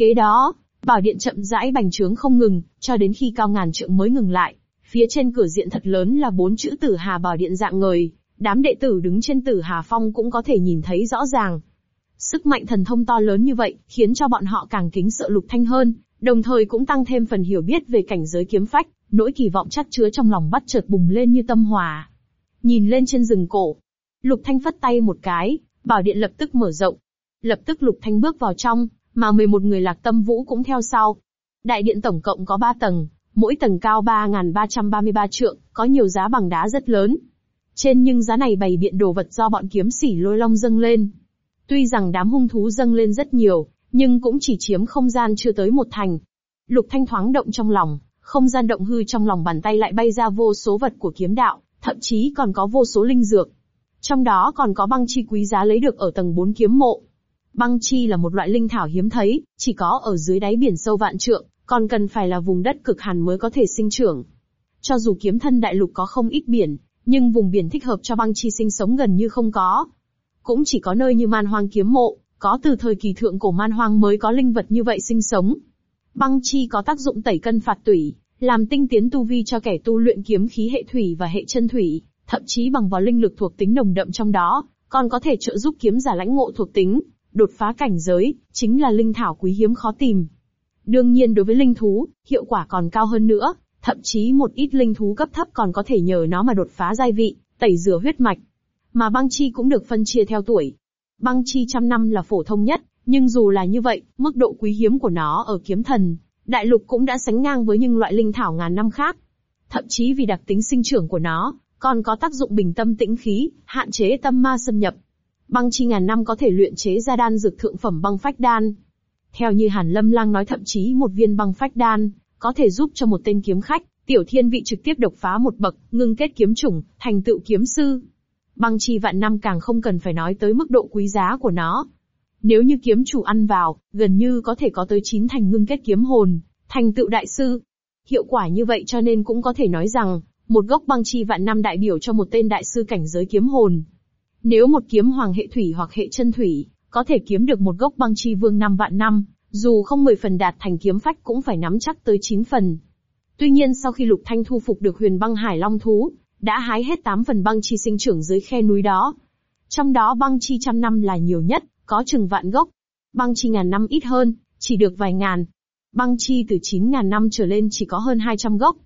A: Kế đó, bảo điện chậm rãi bành trướng không ngừng, cho đến khi cao ngàn trượng mới ngừng lại. Phía trên cửa diện thật lớn là bốn chữ Tử Hà Bảo Điện dạng người, đám đệ tử đứng trên Tử Hà Phong cũng có thể nhìn thấy rõ ràng. Sức mạnh thần thông to lớn như vậy, khiến cho bọn họ càng kính sợ Lục Thanh hơn, đồng thời cũng tăng thêm phần hiểu biết về cảnh giới kiếm phách, nỗi kỳ vọng chắc chứa trong lòng bắt chợt bùng lên như tâm hòa. Nhìn lên trên rừng cổ, Lục Thanh phất tay một cái, bảo điện lập tức mở rộng. Lập tức Lục Thanh bước vào trong, mà 11 người lạc tâm vũ cũng theo sau. Đại điện tổng cộng có 3 tầng, mỗi tầng cao 3.333 trượng, có nhiều giá bằng đá rất lớn. Trên nhưng giá này bày biện đồ vật do bọn kiếm sỉ lôi long dâng lên. Tuy rằng đám hung thú dâng lên rất nhiều, nhưng cũng chỉ chiếm không gian chưa tới một thành. Lục thanh thoáng động trong lòng, không gian động hư trong lòng bàn tay lại bay ra vô số vật của kiếm đạo, thậm chí còn có vô số linh dược. Trong đó còn có băng chi quý giá lấy được ở tầng 4 kiếm mộ. Băng chi là một loại linh thảo hiếm thấy, chỉ có ở dưới đáy biển sâu vạn trượng, còn cần phải là vùng đất cực hàn mới có thể sinh trưởng. Cho dù kiếm thân đại lục có không ít biển, nhưng vùng biển thích hợp cho băng chi sinh sống gần như không có. Cũng chỉ có nơi như man hoang kiếm mộ, có từ thời kỳ thượng cổ man hoang mới có linh vật như vậy sinh sống. Băng chi có tác dụng tẩy cân phạt tủy, làm tinh tiến tu vi cho kẻ tu luyện kiếm khí hệ thủy và hệ chân thủy, thậm chí bằng vào linh lực thuộc tính nồng đậm trong đó, còn có thể trợ giúp kiếm giả lãnh ngộ thuộc tính, đột phá cảnh giới, chính là linh thảo quý hiếm khó tìm. Đương nhiên đối với linh thú, hiệu quả còn cao hơn nữa, thậm chí một ít linh thú cấp thấp còn có thể nhờ nó mà đột phá giai vị, tẩy rửa huyết mạch. Mà băng chi cũng được phân chia theo tuổi. Băng chi trăm năm là phổ thông nhất, nhưng dù là như vậy, mức độ quý hiếm của nó ở kiếm thần, đại lục cũng đã sánh ngang với những loại linh thảo ngàn năm khác. Thậm chí vì đặc tính sinh trưởng của nó, còn có tác dụng bình tâm tĩnh khí, hạn chế tâm ma xâm nhập, băng chi ngàn năm có thể luyện chế ra đan dược thượng phẩm băng phách đan. Theo như Hàn Lâm Lang nói thậm chí một viên băng phách đan, có thể giúp cho một tên kiếm khách, tiểu thiên vị trực tiếp đột phá một bậc, ngưng kết kiếm chủng, thành tựu kiếm sư. Băng chi vạn năm càng không cần phải nói tới mức độ quý giá của nó. Nếu như kiếm chủ ăn vào, gần như có thể có tới chín thành ngưng kết kiếm hồn, thành tựu đại sư. Hiệu quả như vậy cho nên cũng có thể nói rằng, một gốc băng chi vạn năm đại biểu cho một tên đại sư cảnh giới kiếm hồn, nếu một kiếm hoàng hệ thủy hoặc hệ chân thủy, có thể kiếm được một gốc băng chi vương 5 vạn năm, dù không 10 phần đạt thành kiếm phách cũng phải nắm chắc tới 9 phần. Tuy nhiên sau khi Lục Thanh thu phục được huyền băng hải long thú, đã hái hết 8 phần băng chi sinh trưởng dưới khe núi đó. Trong đó băng chi trăm năm là nhiều nhất, có chừng vạn gốc. Băng chi ngàn năm ít hơn, chỉ được vài ngàn. Băng chi từ 9 ngàn năm trở lên chỉ có hơn 200 gốc.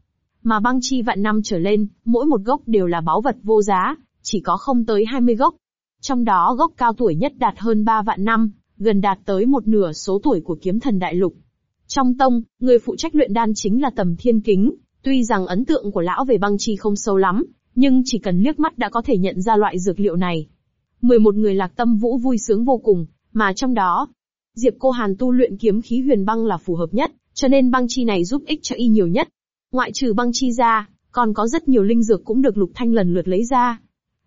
A: Mà băng chi vạn năm trở lên, mỗi một gốc đều là báu vật vô giá, chỉ có không tới 20 gốc. Trong đó gốc cao tuổi nhất đạt hơn 3 vạn năm, gần đạt tới một nửa số tuổi của kiếm thần đại lục. Trong tông, người phụ trách luyện đan chính là tầm thiên kính, tuy rằng ấn tượng của lão về băng chi không sâu lắm, nhưng chỉ cần liếc mắt đã có thể nhận ra loại dược liệu này. 11 người lạc tâm vũ vui sướng vô cùng, mà trong đó, Diệp Cô Hàn tu luyện kiếm khí huyền băng là phù hợp nhất, cho nên băng chi này giúp ích cho y nhiều nhất. Ngoại trừ băng chi ra, còn có rất nhiều linh dược cũng được Lục Thanh lần lượt lấy ra,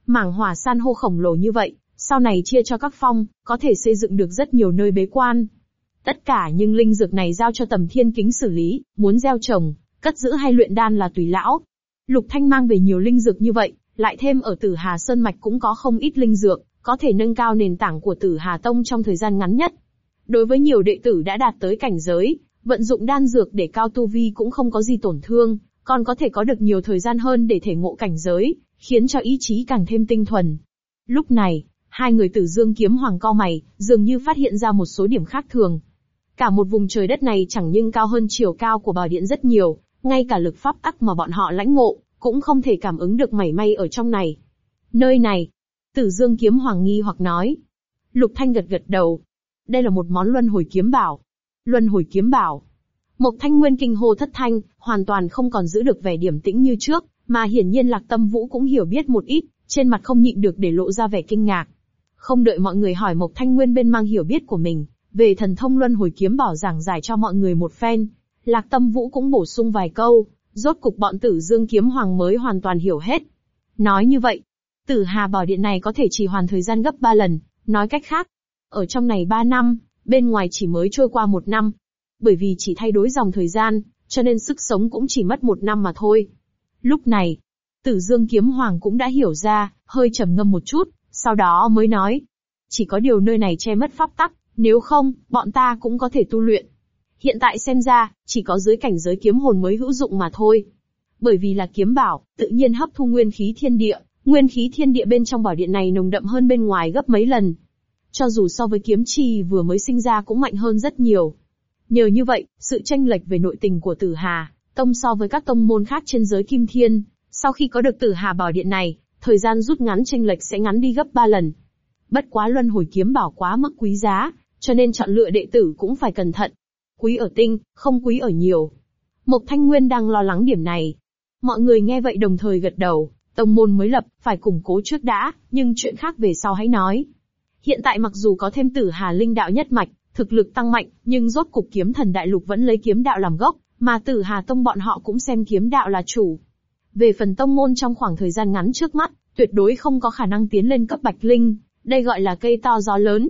A: Mảng hỏa san hô khổng lồ như vậy, sau này chia cho các phong, có thể xây dựng được rất nhiều nơi bế quan. Tất cả nhưng linh dược này giao cho tầm thiên kính xử lý, muốn gieo trồng, cất giữ hay luyện đan là tùy lão. Lục Thanh mang về nhiều linh dược như vậy, lại thêm ở Tử Hà Sơn Mạch cũng có không ít linh dược, có thể nâng cao nền tảng của Tử Hà Tông trong thời gian ngắn nhất. Đối với nhiều đệ tử đã đạt tới cảnh giới, vận dụng đan dược để cao tu vi cũng không có gì tổn thương, còn có thể có được nhiều thời gian hơn để thể ngộ cảnh giới, khiến cho ý chí càng thêm tinh thuần. Lúc này, hai người tử dương kiếm hoàng co mày, dường như phát hiện ra một số điểm khác thường. Cả một vùng trời đất này chẳng nhưng cao hơn chiều cao của bảo điện rất nhiều, ngay cả lực pháp ắc mà bọn họ lãnh ngộ, cũng không thể cảm ứng được mảy may ở trong này. Nơi này, tử dương kiếm hoàng nghi hoặc nói. Lục Thanh gật gật đầu. Đây là một món luân hồi kiếm bảo. Luân hồi kiếm bảo. Mộc Thanh Nguyên kinh hô thất thanh, hoàn toàn không còn giữ được vẻ điểm tĩnh như trước, mà hiển nhiên Lạc Tâm Vũ cũng hiểu biết một ít, trên mặt không nhịn được để lộ ra vẻ kinh ngạc. Không đợi mọi người hỏi Mộc Thanh Nguyên bên mang hiểu biết của mình, về thần thông luân hồi kiếm bảo giảng giải cho mọi người một phen, Lạc Tâm Vũ cũng bổ sung vài câu, rốt cục bọn Tử Dương kiếm hoàng mới hoàn toàn hiểu hết. Nói như vậy, Tử Hà bảo điện này có thể trì hoàn thời gian gấp 3 lần, nói cách khác, ở trong này 3 năm, bên ngoài chỉ mới trôi qua một năm. Bởi vì chỉ thay đổi dòng thời gian, cho nên sức sống cũng chỉ mất một năm mà thôi. Lúc này, tử dương kiếm hoàng cũng đã hiểu ra, hơi trầm ngâm một chút, sau đó mới nói. Chỉ có điều nơi này che mất pháp tắc, nếu không, bọn ta cũng có thể tu luyện. Hiện tại xem ra, chỉ có dưới cảnh giới kiếm hồn mới hữu dụng mà thôi. Bởi vì là kiếm bảo, tự nhiên hấp thu nguyên khí thiên địa, nguyên khí thiên địa bên trong bảo điện này nồng đậm hơn bên ngoài gấp mấy lần. Cho dù so với kiếm trì vừa mới sinh ra cũng mạnh hơn rất nhiều. Nhờ như vậy, sự tranh lệch về nội tình của tử hà, tông so với các tông môn khác trên giới kim thiên, sau khi có được tử hà bảo điện này, thời gian rút ngắn tranh lệch sẽ ngắn đi gấp 3 lần. Bất quá luân hồi kiếm bảo quá mức quý giá, cho nên chọn lựa đệ tử cũng phải cẩn thận. Quý ở tinh, không quý ở nhiều. Mộc Thanh Nguyên đang lo lắng điểm này. Mọi người nghe vậy đồng thời gật đầu, tông môn mới lập, phải củng cố trước đã, nhưng chuyện khác về sau hãy nói. Hiện tại mặc dù có thêm tử hà linh đạo nhất mạch, thực lực tăng mạnh, nhưng rốt cục kiếm thần đại lục vẫn lấy kiếm đạo làm gốc, mà tử Hà Tông bọn họ cũng xem kiếm đạo là chủ. Về phần tông môn trong khoảng thời gian ngắn trước mắt, tuyệt đối không có khả năng tiến lên cấp bạch linh, đây gọi là cây to gió lớn.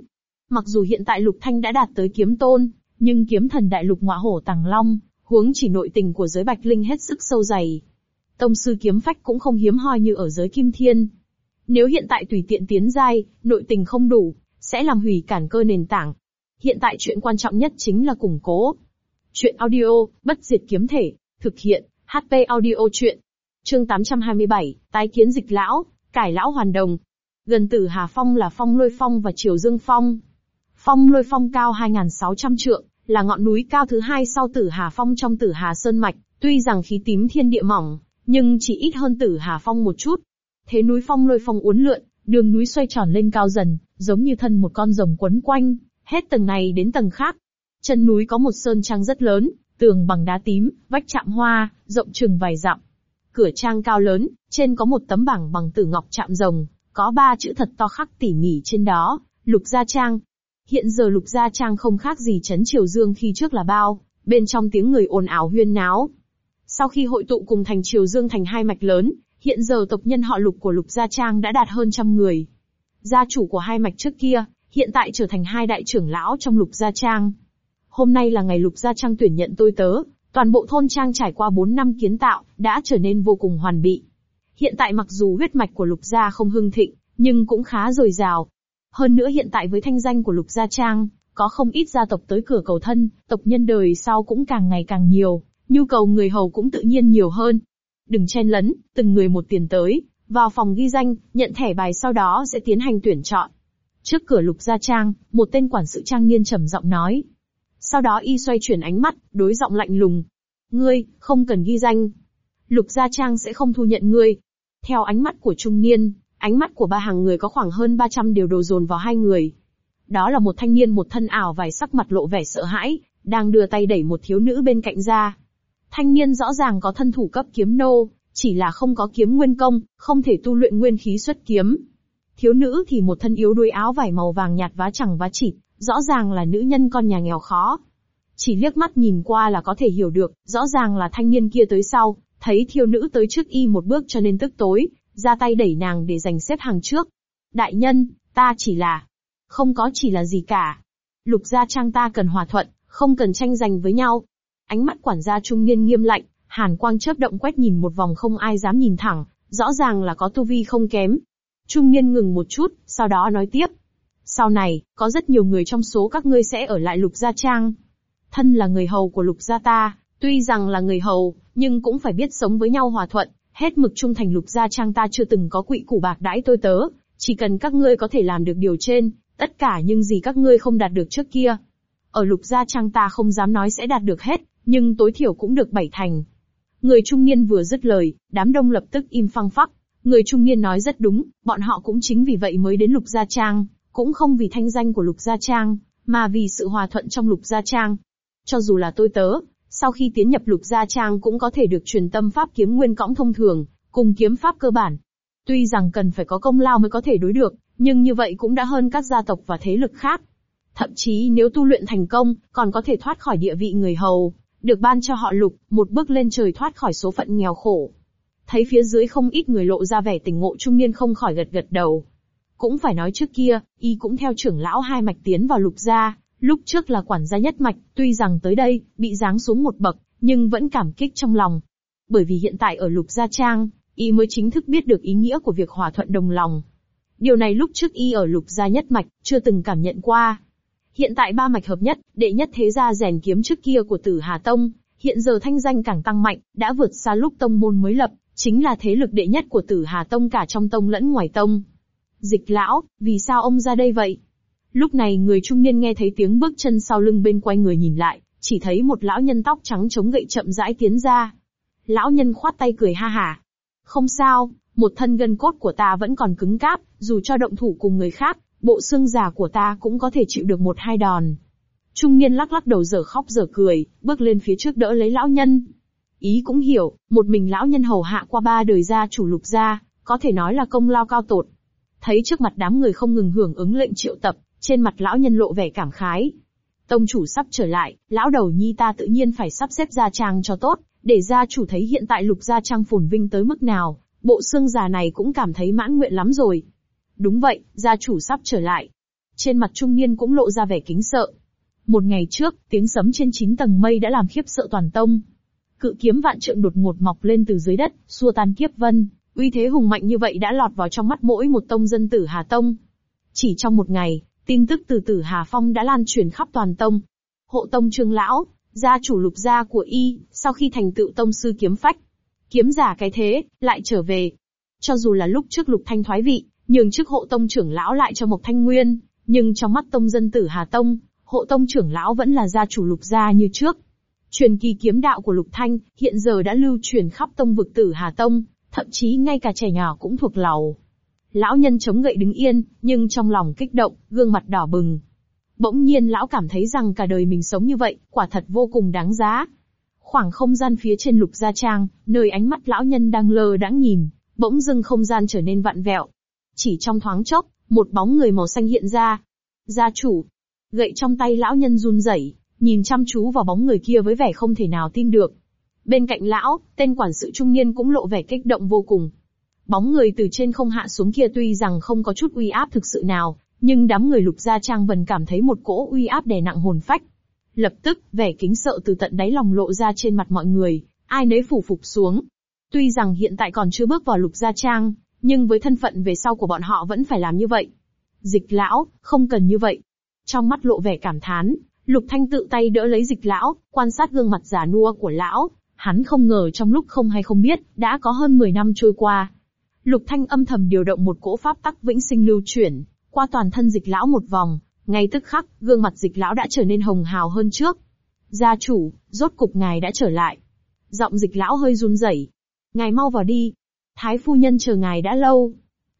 A: Mặc dù hiện tại lục thanh đã đạt tới kiếm tôn, nhưng kiếm thần đại lục ngọa hổ tàng long, huống chỉ nội tình của giới bạch linh hết sức sâu dày. Tông sư kiếm phách cũng không hiếm hoi như ở giới kim thiên. Nếu hiện tại tùy tiện tiến giai, nội tình không đủ, sẽ làm hủy cản cơ nền tảng. Hiện tại chuyện quan trọng nhất chính là củng cố, Chuyện audio, bất diệt kiếm thể, thực hiện, HP audio chuyện. Chương 827, tái kiến dịch lão, cải lão hoàn đồng. Gần tử Hà Phong là Phong Lôi Phong và Triều Dương Phong. Phong Lôi Phong cao 2.600 trượng, là ngọn núi cao thứ hai sau tử Hà Phong trong tử Hà Sơn Mạch, tuy rằng khí tím thiên địa mỏng, nhưng chỉ ít hơn tử Hà Phong một chút. Thế núi Phong Lôi Phong uốn lượn, đường núi xoay tròn lên cao dần, giống như thân một con rồng quấn quanh, hết tầng này đến tầng khác, Chân núi có một sơn trang rất lớn, tường bằng đá tím, vách chạm hoa, rộng chừng vài dặm. Cửa trang cao lớn, trên có một tấm bảng bằng tử ngọc chạm rồng, có ba chữ thật to khắc tỉ mỉ trên đó, lục gia trang. Hiện giờ lục gia trang không khác gì chấn triều dương khi trước là bao, bên trong tiếng người ồn ào huyên náo. Sau khi hội tụ cùng thành triều dương thành hai mạch lớn, hiện giờ tộc nhân họ lục của lục gia trang đã đạt hơn trăm người. Gia chủ của hai mạch trước kia, hiện tại trở thành hai đại trưởng lão trong lục gia trang hôm nay là ngày Lục Gia Trang tuyển nhận tôi tớ, toàn bộ thôn Trang trải qua 4 năm kiến tạo, đã trở nên vô cùng hoàn bị. Hiện tại mặc dù huyết mạch của Lục Gia không hưng thịnh, nhưng cũng khá dồi dào. Hơn nữa hiện tại với thanh danh của Lục Gia Trang, có không ít gia tộc tới cửa cầu thân, tộc nhân đời sau cũng càng ngày càng nhiều, nhu cầu người hầu cũng tự nhiên nhiều hơn. Đừng chen lấn, từng người một tiền tới, vào phòng ghi danh, nhận thẻ bài sau đó sẽ tiến hành tuyển chọn. Trước cửa lục gia trang, một tên quản sự trang niên trầm giọng nói, sau đó y xoay chuyển ánh mắt, đối giọng lạnh lùng. Ngươi, không cần ghi danh. Lục Gia Trang sẽ không thu nhận ngươi. Theo ánh mắt của trung niên, ánh mắt của ba hàng người có khoảng hơn 300 đều đồ dồn vào hai người. Đó là một thanh niên một thân ảo vài sắc mặt lộ vẻ sợ hãi, đang đưa tay đẩy một thiếu nữ bên cạnh ra. Thanh niên rõ ràng có thân thủ cấp kiếm nô, chỉ là không có kiếm nguyên công, không thể tu luyện nguyên khí xuất kiếm. Thiếu nữ thì một thân yếu đuôi áo vải màu vàng nhạt vá chẳng vá chỉ, Rõ ràng là nữ nhân con nhà nghèo khó. Chỉ liếc mắt nhìn qua là có thể hiểu được, rõ ràng là thanh niên kia tới sau, thấy thiêu nữ tới trước y một bước cho nên tức tối, ra tay đẩy nàng để giành xếp hàng trước. Đại nhân, ta chỉ là... Không có chỉ là gì cả. Lục gia trang ta cần hòa thuận, không cần tranh giành với nhau. Ánh mắt quản gia trung niên nghiêm lạnh, hàn quang chớp động quét nhìn một vòng không ai dám nhìn thẳng, rõ ràng là có tu vi không kém. Trung niên ngừng một chút, sau đó nói tiếp, sau này, có rất nhiều người trong số các ngươi sẽ ở lại Lục Gia Trang. Thân là người hầu của Lục Gia ta, tuy rằng là người hầu, nhưng cũng phải biết sống với nhau hòa thuận, hết mực trung thành Lục Gia Trang ta chưa từng có quỵ củ bạc đãi tôi tớ, chỉ cần các ngươi có thể làm được điều trên, tất cả những gì các ngươi không đạt được trước kia. Ở Lục Gia Trang ta không dám nói sẽ đạt được hết, nhưng tối thiểu cũng được bảy thành. Người trung niên vừa dứt lời, đám đông lập tức im phăng phắc. Người trung niên nói rất đúng, bọn họ cũng chính vì vậy mới đến Lục Gia Trang cũng không vì thanh danh của Lục Gia Trang, mà vì sự hòa thuận trong Lục Gia Trang. Cho dù là tôi tớ, sau khi tiến nhập Lục Gia Trang cũng có thể được truyền tâm pháp kiếm nguyên cõng thông thường, cùng kiếm pháp cơ bản. Tuy rằng cần phải có công lao mới có thể đối được, nhưng như vậy cũng đã hơn các gia tộc và thế lực khác. Thậm chí nếu tu luyện thành công, còn có thể thoát khỏi địa vị người hầu, được ban cho họ lục, một bước lên trời thoát khỏi số phận nghèo khổ. Thấy phía dưới không ít người lộ ra vẻ tỉnh ngộ trung niên không khỏi gật gật đầu, cũng phải nói trước kia, y cũng theo trưởng lão hai mạch tiến vào lục gia, lúc trước là quản gia nhất mạch, tuy rằng tới đây, bị giáng xuống một bậc, nhưng vẫn cảm kích trong lòng. Bởi vì hiện tại ở lục gia trang, y mới chính thức biết được ý nghĩa của việc hòa thuận đồng lòng. Điều này lúc trước y ở lục gia nhất mạch, chưa từng cảm nhận qua. Hiện tại ba mạch hợp nhất, đệ nhất thế gia rèn kiếm trước kia của tử Hà Tông, hiện giờ thanh danh càng tăng mạnh, đã vượt xa lúc tông môn mới lập, chính là thế lực đệ nhất của tử Hà Tông cả trong tông lẫn ngoài tông. Dịch lão, vì sao ông ra đây vậy? Lúc này người trung niên nghe thấy tiếng bước chân sau lưng bên quay người nhìn lại, chỉ thấy một lão nhân tóc trắng chống gậy chậm rãi tiến ra. Lão nhân khoát tay cười ha hả. Không sao, một thân gân cốt của ta vẫn còn cứng cáp, dù cho động thủ cùng người khác, bộ xương già của ta cũng có thể chịu được một hai đòn. Trung niên lắc lắc đầu dở khóc dở cười, bước lên phía trước đỡ lấy lão nhân. Ý cũng hiểu, một mình lão nhân hầu hạ qua ba đời gia chủ lục gia, có thể nói là công lao cao tột. Thấy trước mặt đám người không ngừng hưởng ứng lệnh triệu tập, trên mặt lão nhân lộ vẻ cảm khái. Tông chủ sắp trở lại, lão đầu nhi ta tự nhiên phải sắp xếp gia trang cho tốt, để gia chủ thấy hiện tại lục gia trang phồn vinh tới mức nào, bộ xương già này cũng cảm thấy mãn nguyện lắm rồi. Đúng vậy, gia chủ sắp trở lại. Trên mặt trung niên cũng lộ ra vẻ kính sợ. Một ngày trước, tiếng sấm trên chín tầng mây đã làm khiếp sợ toàn tông. Cự kiếm vạn trượng đột ngột mọc lên từ dưới đất, xua tan kiếp vân, Uy thế hùng mạnh như vậy đã lọt vào trong mắt mỗi một tông dân tử Hà Tông. Chỉ trong một ngày, tin tức từ tử Hà Phong đã lan truyền khắp toàn tông. Hộ tông trương lão, gia chủ lục gia của y, sau khi thành tựu tông sư kiếm phách. Kiếm giả cái thế, lại trở về. Cho dù là lúc trước lục thanh thoái vị, nhường chức hộ tông trưởng lão lại cho Mộc Thanh Nguyên, nhưng trong mắt tông dân tử Hà Tông, hộ tông trưởng lão vẫn là gia chủ lục gia như trước. Truyền kỳ kiếm đạo của lục thanh, hiện giờ đã lưu truyền khắp tông vực tử Hà Tông, thậm chí ngay cả trẻ nhỏ cũng thuộc lầu. Lão nhân chống gậy đứng yên, nhưng trong lòng kích động, gương mặt đỏ bừng. Bỗng nhiên lão cảm thấy rằng cả đời mình sống như vậy, quả thật vô cùng đáng giá. Khoảng không gian phía trên lục gia trang, nơi ánh mắt lão nhân đang lơ đãng nhìn, bỗng dưng không gian trở nên vặn vẹo. Chỉ trong thoáng chốc, một bóng người màu xanh hiện ra. Gia chủ. Gậy trong tay lão nhân run rẩy, nhìn chăm chú vào bóng người kia với vẻ không thể nào tin được. Bên cạnh lão, tên quản sự trung niên cũng lộ vẻ kích động vô cùng. Bóng người từ trên không hạ xuống kia tuy rằng không có chút uy áp thực sự nào, nhưng đám người lục gia trang vẫn cảm thấy một cỗ uy áp đè nặng hồn phách. Lập tức, vẻ kính sợ từ tận đáy lòng lộ ra trên mặt mọi người, ai nấy phủ phục xuống. Tuy rằng hiện tại còn chưa bước vào lục gia trang, nhưng với thân phận về sau của bọn họ vẫn phải làm như vậy. Dịch lão, không cần như vậy. Trong mắt lộ vẻ cảm thán, lục thanh tự tay đỡ lấy dịch lão, quan sát gương mặt già nua của lão, Hắn không ngờ trong lúc không hay không biết, đã có hơn 10 năm trôi qua. Lục Thanh âm thầm điều động một cỗ pháp tắc vĩnh sinh lưu chuyển, qua toàn thân dịch lão một vòng, ngay tức khắc, gương mặt dịch lão đã trở nên hồng hào hơn trước. Gia chủ, rốt cục ngài đã trở lại. Giọng dịch lão hơi run rẩy. Ngài mau vào đi. Thái phu nhân chờ ngài đã lâu.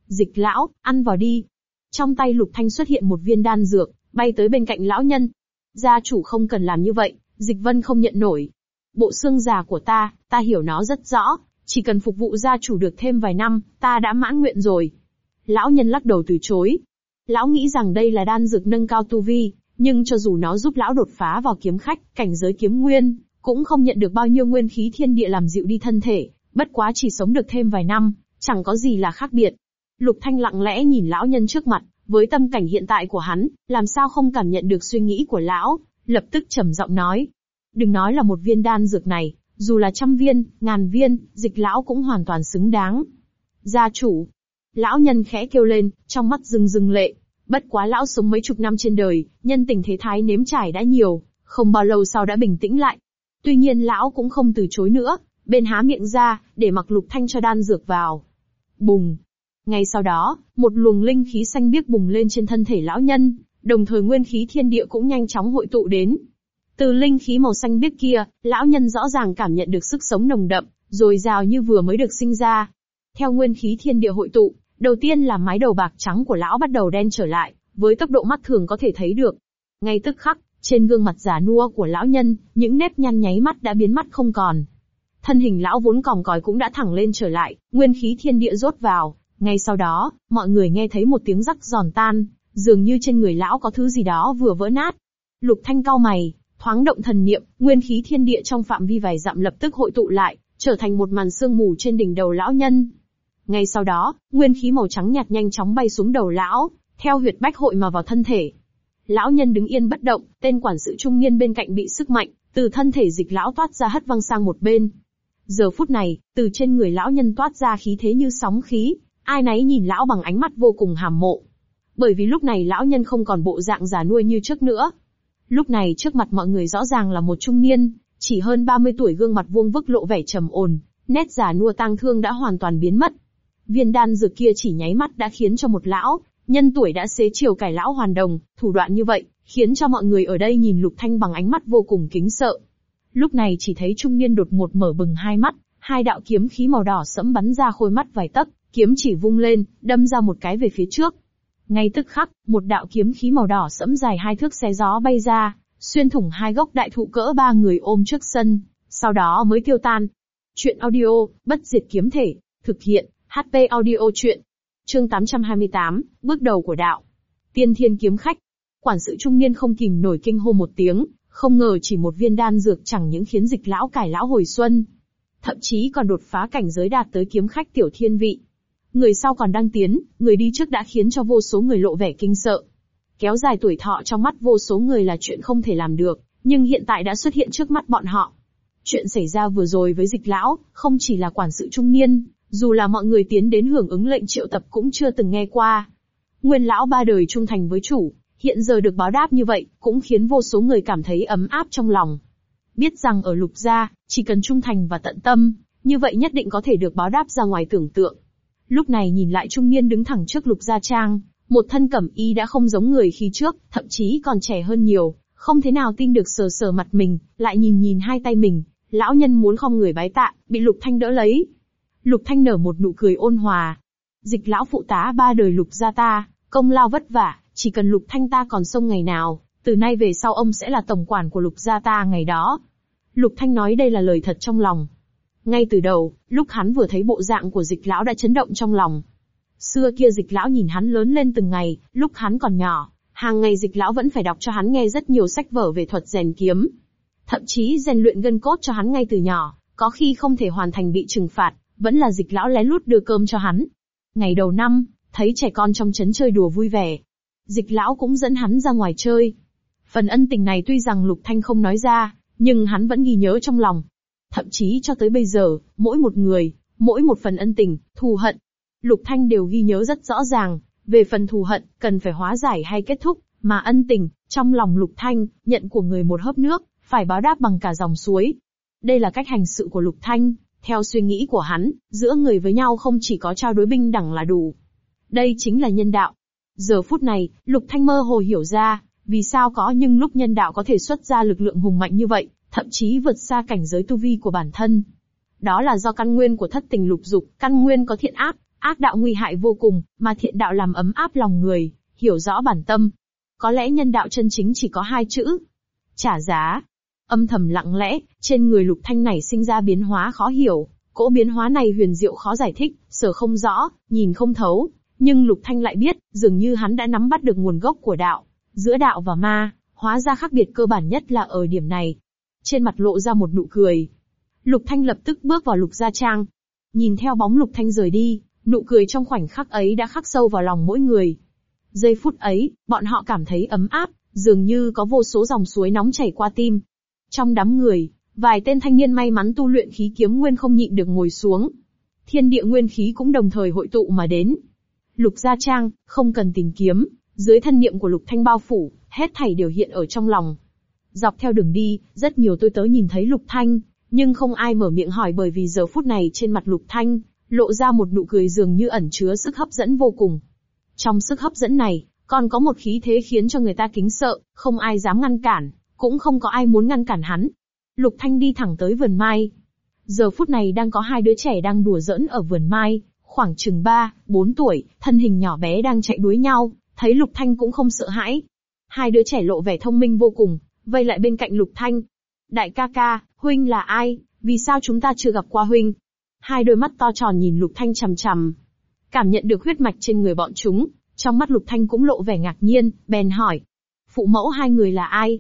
A: Dịch lão, ăn vào đi. Trong tay lục thanh xuất hiện một viên đan dược, bay tới bên cạnh lão nhân. Gia chủ không cần làm như vậy, dịch vân không nhận nổi, bộ xương già của ta, ta hiểu nó rất rõ, chỉ cần phục vụ gia chủ được thêm vài năm, ta đã mãn nguyện rồi. Lão nhân lắc đầu từ chối. Lão nghĩ rằng đây là đan dược nâng cao tu vi, nhưng cho dù nó giúp lão đột phá vào kiếm khách, cảnh giới kiếm nguyên, cũng không nhận được bao nhiêu nguyên khí thiên địa làm dịu đi thân thể, bất quá chỉ sống được thêm vài năm, chẳng có gì là khác biệt. Lục Thanh lặng lẽ nhìn lão nhân trước mặt, với tâm cảnh hiện tại của hắn, làm sao không cảm nhận được suy nghĩ của lão, lập tức trầm giọng nói, Đừng nói là một viên đan dược này, dù là trăm viên, ngàn viên, dịch lão cũng hoàn toàn xứng đáng. Gia chủ. Lão nhân khẽ kêu lên, trong mắt rừng rừng lệ. Bất quá lão sống mấy chục năm trên đời, nhân tình thế thái nếm trải đã nhiều, không bao lâu sau đã bình tĩnh lại. Tuy nhiên lão cũng không từ chối nữa, bên há miệng ra, để mặc lục thanh cho đan dược vào. Bùng. Ngay sau đó, một luồng linh khí xanh biếc bùng lên trên thân thể lão nhân, đồng thời nguyên khí thiên địa cũng nhanh chóng hội tụ đến, từ linh khí màu xanh biếc kia, lão nhân rõ ràng cảm nhận được sức sống nồng đậm, rồi rào như vừa mới được sinh ra. Theo nguyên khí thiên địa hội tụ, đầu tiên là mái đầu bạc trắng của lão bắt đầu đen trở lại, với tốc độ mắt thường có thể thấy được. Ngay tức khắc, trên gương mặt già nua của lão nhân, những nếp nhăn nháy mắt đã biến mất không còn. Thân hình lão vốn còng còi cũng đã thẳng lên trở lại, nguyên khí thiên địa rốt vào. Ngay sau đó, mọi người nghe thấy một tiếng rắc giòn tan, dường như trên người lão có thứ gì đó vừa vỡ nát. Lục Thanh cao mày, Thoáng động thần niệm, nguyên khí thiên địa trong phạm vi vài dặm lập tức hội tụ lại, trở thành một màn sương mù trên đỉnh đầu lão nhân. Ngay sau đó, nguyên khí màu trắng nhạt nhanh chóng bay xuống đầu lão, theo huyệt bách hội mà vào thân thể. Lão nhân đứng yên bất động, tên quản sự trung niên bên cạnh bị sức mạnh, từ thân thể dịch lão toát ra hất văng sang một bên. Giờ phút này, từ trên người lão nhân toát ra khí thế như sóng khí, ai nấy nhìn lão bằng ánh mắt vô cùng hàm mộ. Bởi vì lúc này lão nhân không còn bộ dạng già nuôi như trước nữa, Lúc này trước mặt mọi người rõ ràng là một trung niên, chỉ hơn 30 tuổi gương mặt vuông vức lộ vẻ trầm ổn, nét già nua tang thương đã hoàn toàn biến mất. Viên đan dược kia chỉ nháy mắt đã khiến cho một lão, nhân tuổi đã xế chiều cải lão hoàn đồng, thủ đoạn như vậy, khiến cho mọi người ở đây nhìn Lục Thanh bằng ánh mắt vô cùng kính sợ. Lúc này chỉ thấy trung niên đột một mở bừng hai mắt, hai đạo kiếm khí màu đỏ sẫm bắn ra khôi mắt vài tấc, kiếm chỉ vung lên, đâm ra một cái về phía trước. Ngay tức khắc, một đạo kiếm khí màu đỏ sẫm dài hai thước xé gió bay ra, xuyên thủng hai gốc đại thụ cỡ ba người ôm trước sân, sau đó mới tiêu tan. Chuyện audio, bất diệt kiếm thể, thực hiện, HP audio chuyện. Chương 828, bước đầu của đạo. Tiên thiên kiếm khách. Quản sự trung niên không kìm nổi kinh hô một tiếng, không ngờ chỉ một viên đan dược chẳng những khiến dịch lão cải lão hồi xuân. Thậm chí còn đột phá cảnh giới đạt tới kiếm khách tiểu thiên vị, người sau còn đang tiến, người đi trước đã khiến cho vô số người lộ vẻ kinh sợ. Kéo dài tuổi thọ trong mắt vô số người là chuyện không thể làm được, nhưng hiện tại đã xuất hiện trước mắt bọn họ. Chuyện xảy ra vừa rồi với dịch lão, không chỉ là quản sự trung niên, dù là mọi người tiến đến hưởng ứng lệnh triệu tập cũng chưa từng nghe qua. Nguyên lão ba đời trung thành với chủ, hiện giờ được báo đáp như vậy, cũng khiến vô số người cảm thấy ấm áp trong lòng. Biết rằng ở lục gia, chỉ cần trung thành và tận tâm, như vậy nhất định có thể được báo đáp ra ngoài tưởng tượng. Lúc này nhìn lại trung niên đứng thẳng trước lục gia trang, một thân cẩm y đã không giống người khi trước, thậm chí còn trẻ hơn nhiều, không thế nào tin được sờ sờ mặt mình, lại nhìn nhìn hai tay mình, lão nhân muốn không người bái tạ, bị lục thanh đỡ lấy. Lục thanh nở một nụ cười ôn hòa. Dịch lão phụ tá ba đời lục gia ta, công lao vất vả, chỉ cần lục thanh ta còn sông ngày nào, từ nay về sau ông sẽ là tổng quản của lục gia ta ngày đó. Lục thanh nói đây là lời thật trong lòng, ngay từ đầu, lúc hắn vừa thấy bộ dạng của dịch lão đã chấn động trong lòng. Xưa kia dịch lão nhìn hắn lớn lên từng ngày, lúc hắn còn nhỏ, hàng ngày dịch lão vẫn phải đọc cho hắn nghe rất nhiều sách vở về thuật rèn kiếm. Thậm chí rèn luyện gân cốt cho hắn ngay từ nhỏ, có khi không thể hoàn thành bị trừng phạt, vẫn là dịch lão lén lút đưa cơm cho hắn. Ngày đầu năm, thấy trẻ con trong trấn chơi đùa vui vẻ. Dịch lão cũng dẫn hắn ra ngoài chơi. Phần ân tình này tuy rằng Lục Thanh không nói ra, nhưng hắn vẫn ghi nhớ trong lòng, Thậm chí cho tới bây giờ, mỗi một người, mỗi một phần ân tình, thù hận, Lục Thanh đều ghi nhớ rất rõ ràng, về phần thù hận, cần phải hóa giải hay kết thúc, mà ân tình, trong lòng Lục Thanh, nhận của người một hớp nước, phải báo đáp bằng cả dòng suối. Đây là cách hành sự của Lục Thanh, theo suy nghĩ của hắn, giữa người với nhau không chỉ có trao đối binh đẳng là đủ. Đây chính là nhân đạo. Giờ phút này, Lục Thanh mơ hồ hiểu ra, vì sao có nhưng lúc nhân đạo có thể xuất ra lực lượng hùng mạnh như vậy, thậm chí vượt xa cảnh giới tu vi của bản thân. Đó là do căn nguyên của thất tình lục dục, căn nguyên có thiện ác, ác đạo nguy hại vô cùng, mà thiện đạo làm ấm áp lòng người, hiểu rõ bản tâm. Có lẽ nhân đạo chân chính chỉ có hai chữ. Trả giá. Âm thầm lặng lẽ, trên người lục thanh này sinh ra biến hóa khó hiểu, cỗ biến hóa này huyền diệu khó giải thích, sở không rõ, nhìn không thấu, nhưng Lục Thanh lại biết, dường như hắn đã nắm bắt được nguồn gốc của đạo, giữa đạo và ma, hóa ra khác biệt cơ bản nhất là ở điểm này, trên mặt lộ ra một nụ cười. Lục Thanh lập tức bước vào Lục Gia Trang. Nhìn theo bóng Lục Thanh rời đi, nụ cười trong khoảnh khắc ấy đã khắc sâu vào lòng mỗi người. Giây phút ấy, bọn họ cảm thấy ấm áp, dường như có vô số dòng suối nóng chảy qua tim. Trong đám người, vài tên thanh niên may mắn tu luyện khí kiếm nguyên không nhịn được ngồi xuống. Thiên địa nguyên khí cũng đồng thời hội tụ mà đến. Lục Gia Trang, không cần tìm kiếm, dưới thân niệm của Lục Thanh bao phủ, hết thảy đều hiện ở trong lòng, Dọc theo đường đi, rất nhiều tôi tớ nhìn thấy Lục Thanh, nhưng không ai mở miệng hỏi bởi vì giờ phút này trên mặt Lục Thanh, lộ ra một nụ cười dường như ẩn chứa sức hấp dẫn vô cùng. Trong sức hấp dẫn này, còn có một khí thế khiến cho người ta kính sợ, không ai dám ngăn cản, cũng không có ai muốn ngăn cản hắn. Lục Thanh đi thẳng tới vườn mai. Giờ phút này đang có hai đứa trẻ đang đùa giỡn ở vườn mai, khoảng chừng 3, 4 tuổi, thân hình nhỏ bé đang chạy đuối nhau, thấy Lục Thanh cũng không sợ hãi. Hai đứa trẻ lộ vẻ thông minh vô cùng, vây lại bên cạnh Lục Thanh. Đại ca ca, huynh là ai, vì sao chúng ta chưa gặp qua huynh? Hai đôi mắt to tròn nhìn Lục Thanh chằm chằm. Cảm nhận được huyết mạch trên người bọn chúng, trong mắt Lục Thanh cũng lộ vẻ ngạc nhiên, bèn hỏi. Phụ mẫu hai người là ai?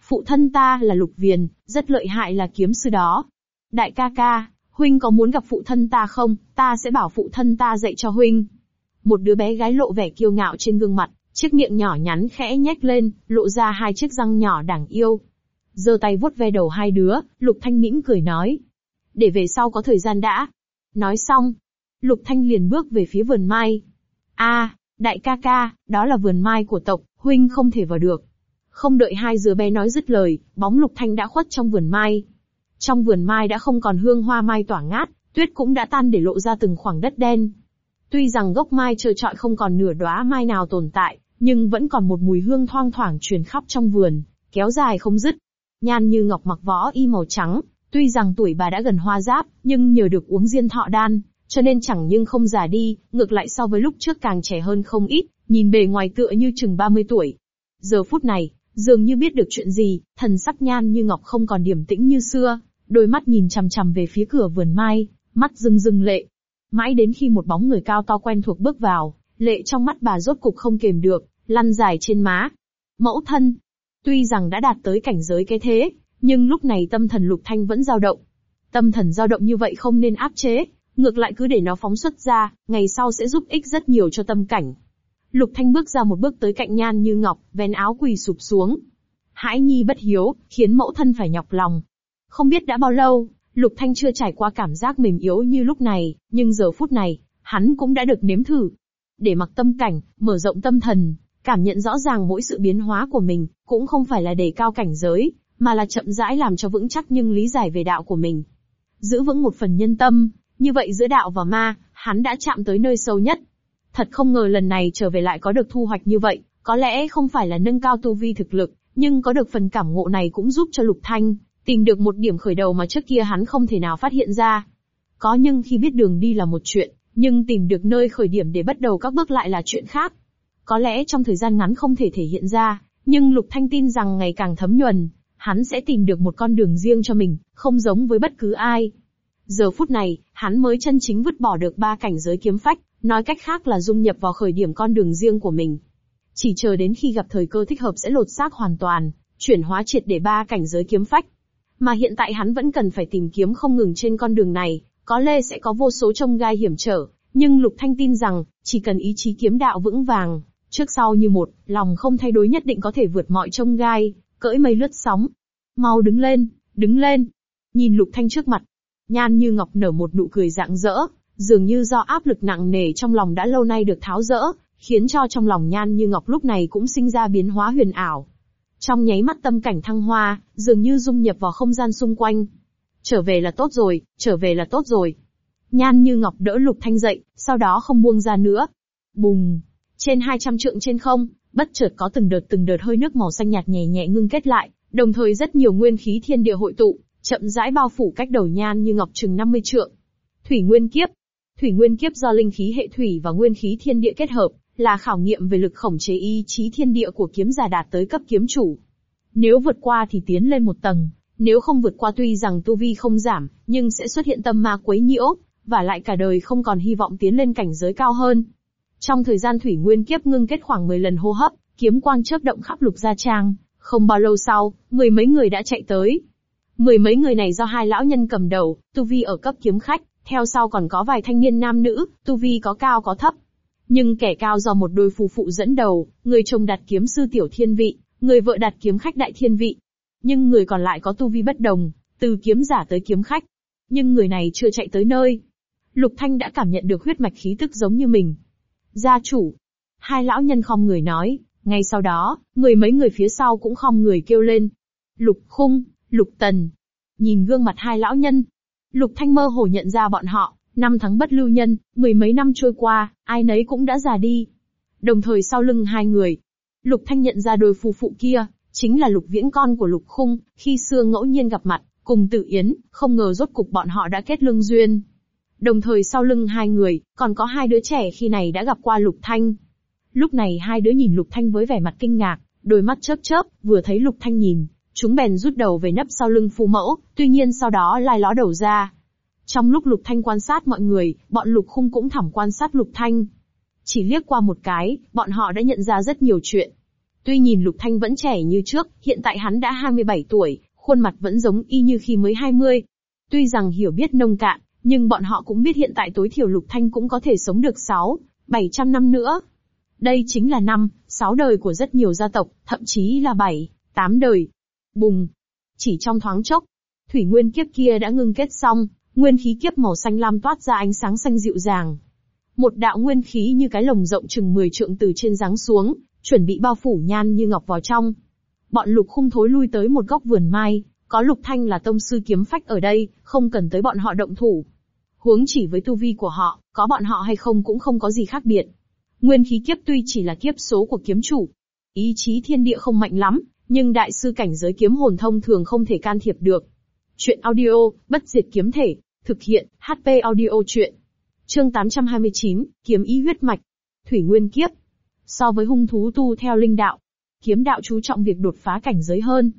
A: Phụ thân ta là Lục Viền, rất lợi hại là kiếm sư đó. Đại ca ca, huynh có muốn gặp phụ thân ta không, ta sẽ bảo phụ thân ta dạy cho huynh. Một đứa bé gái lộ vẻ kiêu ngạo trên gương mặt, Chiếc miệng nhỏ nhắn khẽ nhếch lên, lộ ra hai chiếc răng nhỏ đáng yêu. giơ tay vuốt ve đầu hai đứa, Lục Thanh mỉm cười nói. Để về sau có thời gian đã. Nói xong, Lục Thanh liền bước về phía vườn mai. a đại ca ca, đó là vườn mai của tộc, huynh không thể vào được. Không đợi hai đứa bé nói dứt lời, bóng Lục Thanh đã khuất trong vườn mai. Trong vườn mai đã không còn hương hoa mai tỏa ngát, tuyết cũng đã tan để lộ ra từng khoảng đất đen. Tuy rằng gốc mai trơ trọi không còn nửa đóa mai nào tồn tại, nhưng vẫn còn một mùi hương thoang thoảng truyền khắp trong vườn, kéo dài không dứt. Nhan như ngọc mặc võ y màu trắng, tuy rằng tuổi bà đã gần hoa giáp, nhưng nhờ được uống diên thọ đan, cho nên chẳng nhưng không già đi, ngược lại so với lúc trước càng trẻ hơn không ít, nhìn bề ngoài tựa như chừng 30 tuổi. Giờ phút này, dường như biết được chuyện gì, thần sắc nhan như ngọc không còn điềm tĩnh như xưa, đôi mắt nhìn chằm chằm về phía cửa vườn mai, mắt rưng rưng lệ. Mãi đến khi một bóng người cao to quen thuộc bước vào, lệ trong mắt bà rốt cục không kềm được, lăn dài trên má. Mẫu thân, tuy rằng đã đạt tới cảnh giới cái thế, nhưng lúc này tâm thần lục thanh vẫn dao động. Tâm thần dao động như vậy không nên áp chế, ngược lại cứ để nó phóng xuất ra, ngày sau sẽ giúp ích rất nhiều cho tâm cảnh. Lục thanh bước ra một bước tới cạnh nhan như ngọc, vén áo quỳ sụp xuống. Hãi nhi bất hiếu, khiến mẫu thân phải nhọc lòng. Không biết đã bao lâu, lục thanh chưa trải qua cảm giác mềm yếu như lúc này, nhưng giờ phút này, hắn cũng đã được nếm thử. Để mặc tâm cảnh, mở rộng tâm thần, cảm nhận rõ ràng mỗi sự biến hóa của mình, cũng không phải là để cao cảnh giới, mà là chậm rãi làm cho vững chắc nhưng lý giải về đạo của mình. Giữ vững một phần nhân tâm, như vậy giữa đạo và ma, hắn đã chạm tới nơi sâu nhất. Thật không ngờ lần này trở về lại có được thu hoạch như vậy, có lẽ không phải là nâng cao tu vi thực lực, nhưng có được phần cảm ngộ này cũng giúp cho Lục Thanh, tìm được một điểm khởi đầu mà trước kia hắn không thể nào phát hiện ra. Có nhưng khi biết đường đi là một chuyện, nhưng tìm được nơi khởi điểm để bắt đầu các bước lại là chuyện khác. Có lẽ trong thời gian ngắn không thể thể hiện ra, nhưng Lục Thanh tin rằng ngày càng thấm nhuần, hắn sẽ tìm được một con đường riêng cho mình, không giống với bất cứ ai. Giờ phút này, hắn mới chân chính vứt bỏ được ba cảnh giới kiếm phách, nói cách khác là dung nhập vào khởi điểm con đường riêng của mình. Chỉ chờ đến khi gặp thời cơ thích hợp sẽ lột xác hoàn toàn, chuyển hóa triệt để ba cảnh giới kiếm phách. Mà hiện tại hắn vẫn cần phải tìm kiếm không ngừng trên con đường này, có lẽ sẽ có vô số trông gai hiểm trở, nhưng Lục Thanh tin rằng, chỉ cần ý chí kiếm đạo vững vàng, Trước sau như một, lòng không thay đổi nhất định có thể vượt mọi trông gai, cưỡi mây lướt sóng. Mau đứng lên, đứng lên. Nhìn Lục Thanh trước mặt, Nhan Như Ngọc nở một nụ cười rạng rỡ, dường như do áp lực nặng nề trong lòng đã lâu nay được tháo rỡ, khiến cho trong lòng Nhan Như Ngọc lúc này cũng sinh ra biến hóa huyền ảo. Trong nháy mắt tâm cảnh thăng hoa, dường như dung nhập vào không gian xung quanh. Trở về là tốt rồi, trở về là tốt rồi. Nhan Như Ngọc đỡ Lục Thanh dậy, sau đó không buông ra nữa. Bùng! Trên 200 trượng trên không, bất chợt có từng đợt từng đợt hơi nước màu xanh nhạt nhẹ nhẹ ngưng kết lại, đồng thời rất nhiều nguyên khí thiên địa hội tụ, chậm rãi bao phủ cách đầu nhan như ngọc chừng 50 trượng. Thủy nguyên kiếp. Thủy nguyên kiếp do linh khí hệ thủy và nguyên khí thiên địa kết hợp, là khảo nghiệm về lực khổng chế ý chí thiên địa của kiếm giả đạt tới cấp kiếm chủ. Nếu vượt qua thì tiến lên một tầng, nếu không vượt qua tuy rằng tu vi không giảm, nhưng sẽ xuất hiện tâm ma quấy nhiễu, và lại cả đời không còn hy vọng tiến lên cảnh giới cao hơn. Trong thời gian thủy nguyên kiếp ngưng kết khoảng 10 lần hô hấp, kiếm quang chớp động khắp lục gia trang, không bao lâu sau, mười mấy người đã chạy tới. Mười mấy người này do hai lão nhân cầm đầu, tu vi ở cấp kiếm khách, theo sau còn có vài thanh niên nam nữ, tu vi có cao có thấp. Nhưng kẻ cao do một đôi phù phụ dẫn đầu, người chồng đặt kiếm sư tiểu thiên vị, người vợ đặt kiếm khách đại thiên vị. Nhưng người còn lại có tu vi bất đồng, từ kiếm giả tới kiếm khách. Nhưng người này chưa chạy tới nơi. Lục Thanh đã cảm nhận được huyết mạch khí tức giống như mình, Gia chủ. Hai lão nhân không người nói, ngay sau đó, người mấy người phía sau cũng không người kêu lên. Lục khung, lục tần. Nhìn gương mặt hai lão nhân. Lục thanh mơ hồ nhận ra bọn họ, năm tháng bất lưu nhân, mười mấy năm trôi qua, ai nấy cũng đã già đi. Đồng thời sau lưng hai người, Lục Thanh nhận ra đôi phù phụ kia, chính là Lục Viễn con của Lục Khung, khi xưa ngẫu nhiên gặp mặt, cùng Tử Yến, không ngờ rốt cục bọn họ đã kết lương duyên, Đồng thời sau lưng hai người, còn có hai đứa trẻ khi này đã gặp qua Lục Thanh. Lúc này hai đứa nhìn Lục Thanh với vẻ mặt kinh ngạc, đôi mắt chớp chớp, vừa thấy Lục Thanh nhìn, chúng bèn rút đầu về nấp sau lưng phù mẫu, tuy nhiên sau đó lai ló đầu ra. Trong lúc Lục Thanh quan sát mọi người, bọn Lục Khung cũng thẳm quan sát Lục Thanh. Chỉ liếc qua một cái, bọn họ đã nhận ra rất nhiều chuyện. Tuy nhìn Lục Thanh vẫn trẻ như trước, hiện tại hắn đã 27 tuổi, khuôn mặt vẫn giống y như khi mới 20. Tuy rằng hiểu biết nông cạn, nhưng bọn họ cũng biết hiện tại tối thiểu Lục Thanh cũng có thể sống được 6, 700 năm nữa. Đây chính là năm, 6 đời của rất nhiều gia tộc, thậm chí là 7, 8 đời. Bùng! Chỉ trong thoáng chốc, thủy nguyên kiếp kia đã ngưng kết xong, nguyên khí kiếp màu xanh lam toát ra ánh sáng xanh dịu dàng. Một đạo nguyên khí như cái lồng rộng chừng 10 trượng từ trên giáng xuống, chuẩn bị bao phủ nhan như ngọc vào trong. Bọn lục khung thối lui tới một góc vườn mai, có lục thanh là tông sư kiếm phách ở đây, không cần tới bọn họ động thủ huống chỉ với tu vi của họ, có bọn họ hay không cũng không có gì khác biệt. Nguyên khí kiếp tuy chỉ là kiếp số của kiếm chủ, ý chí thiên địa không mạnh lắm, nhưng đại sư cảnh giới kiếm hồn thông thường không thể can thiệp được. Chuyện audio, bất diệt kiếm thể, thực hiện, HP audio chuyện. Chương 829, kiếm ý huyết mạch. Thủy nguyên kiếp. So với hung thú tu theo linh đạo, kiếm đạo chú trọng việc đột phá cảnh giới hơn.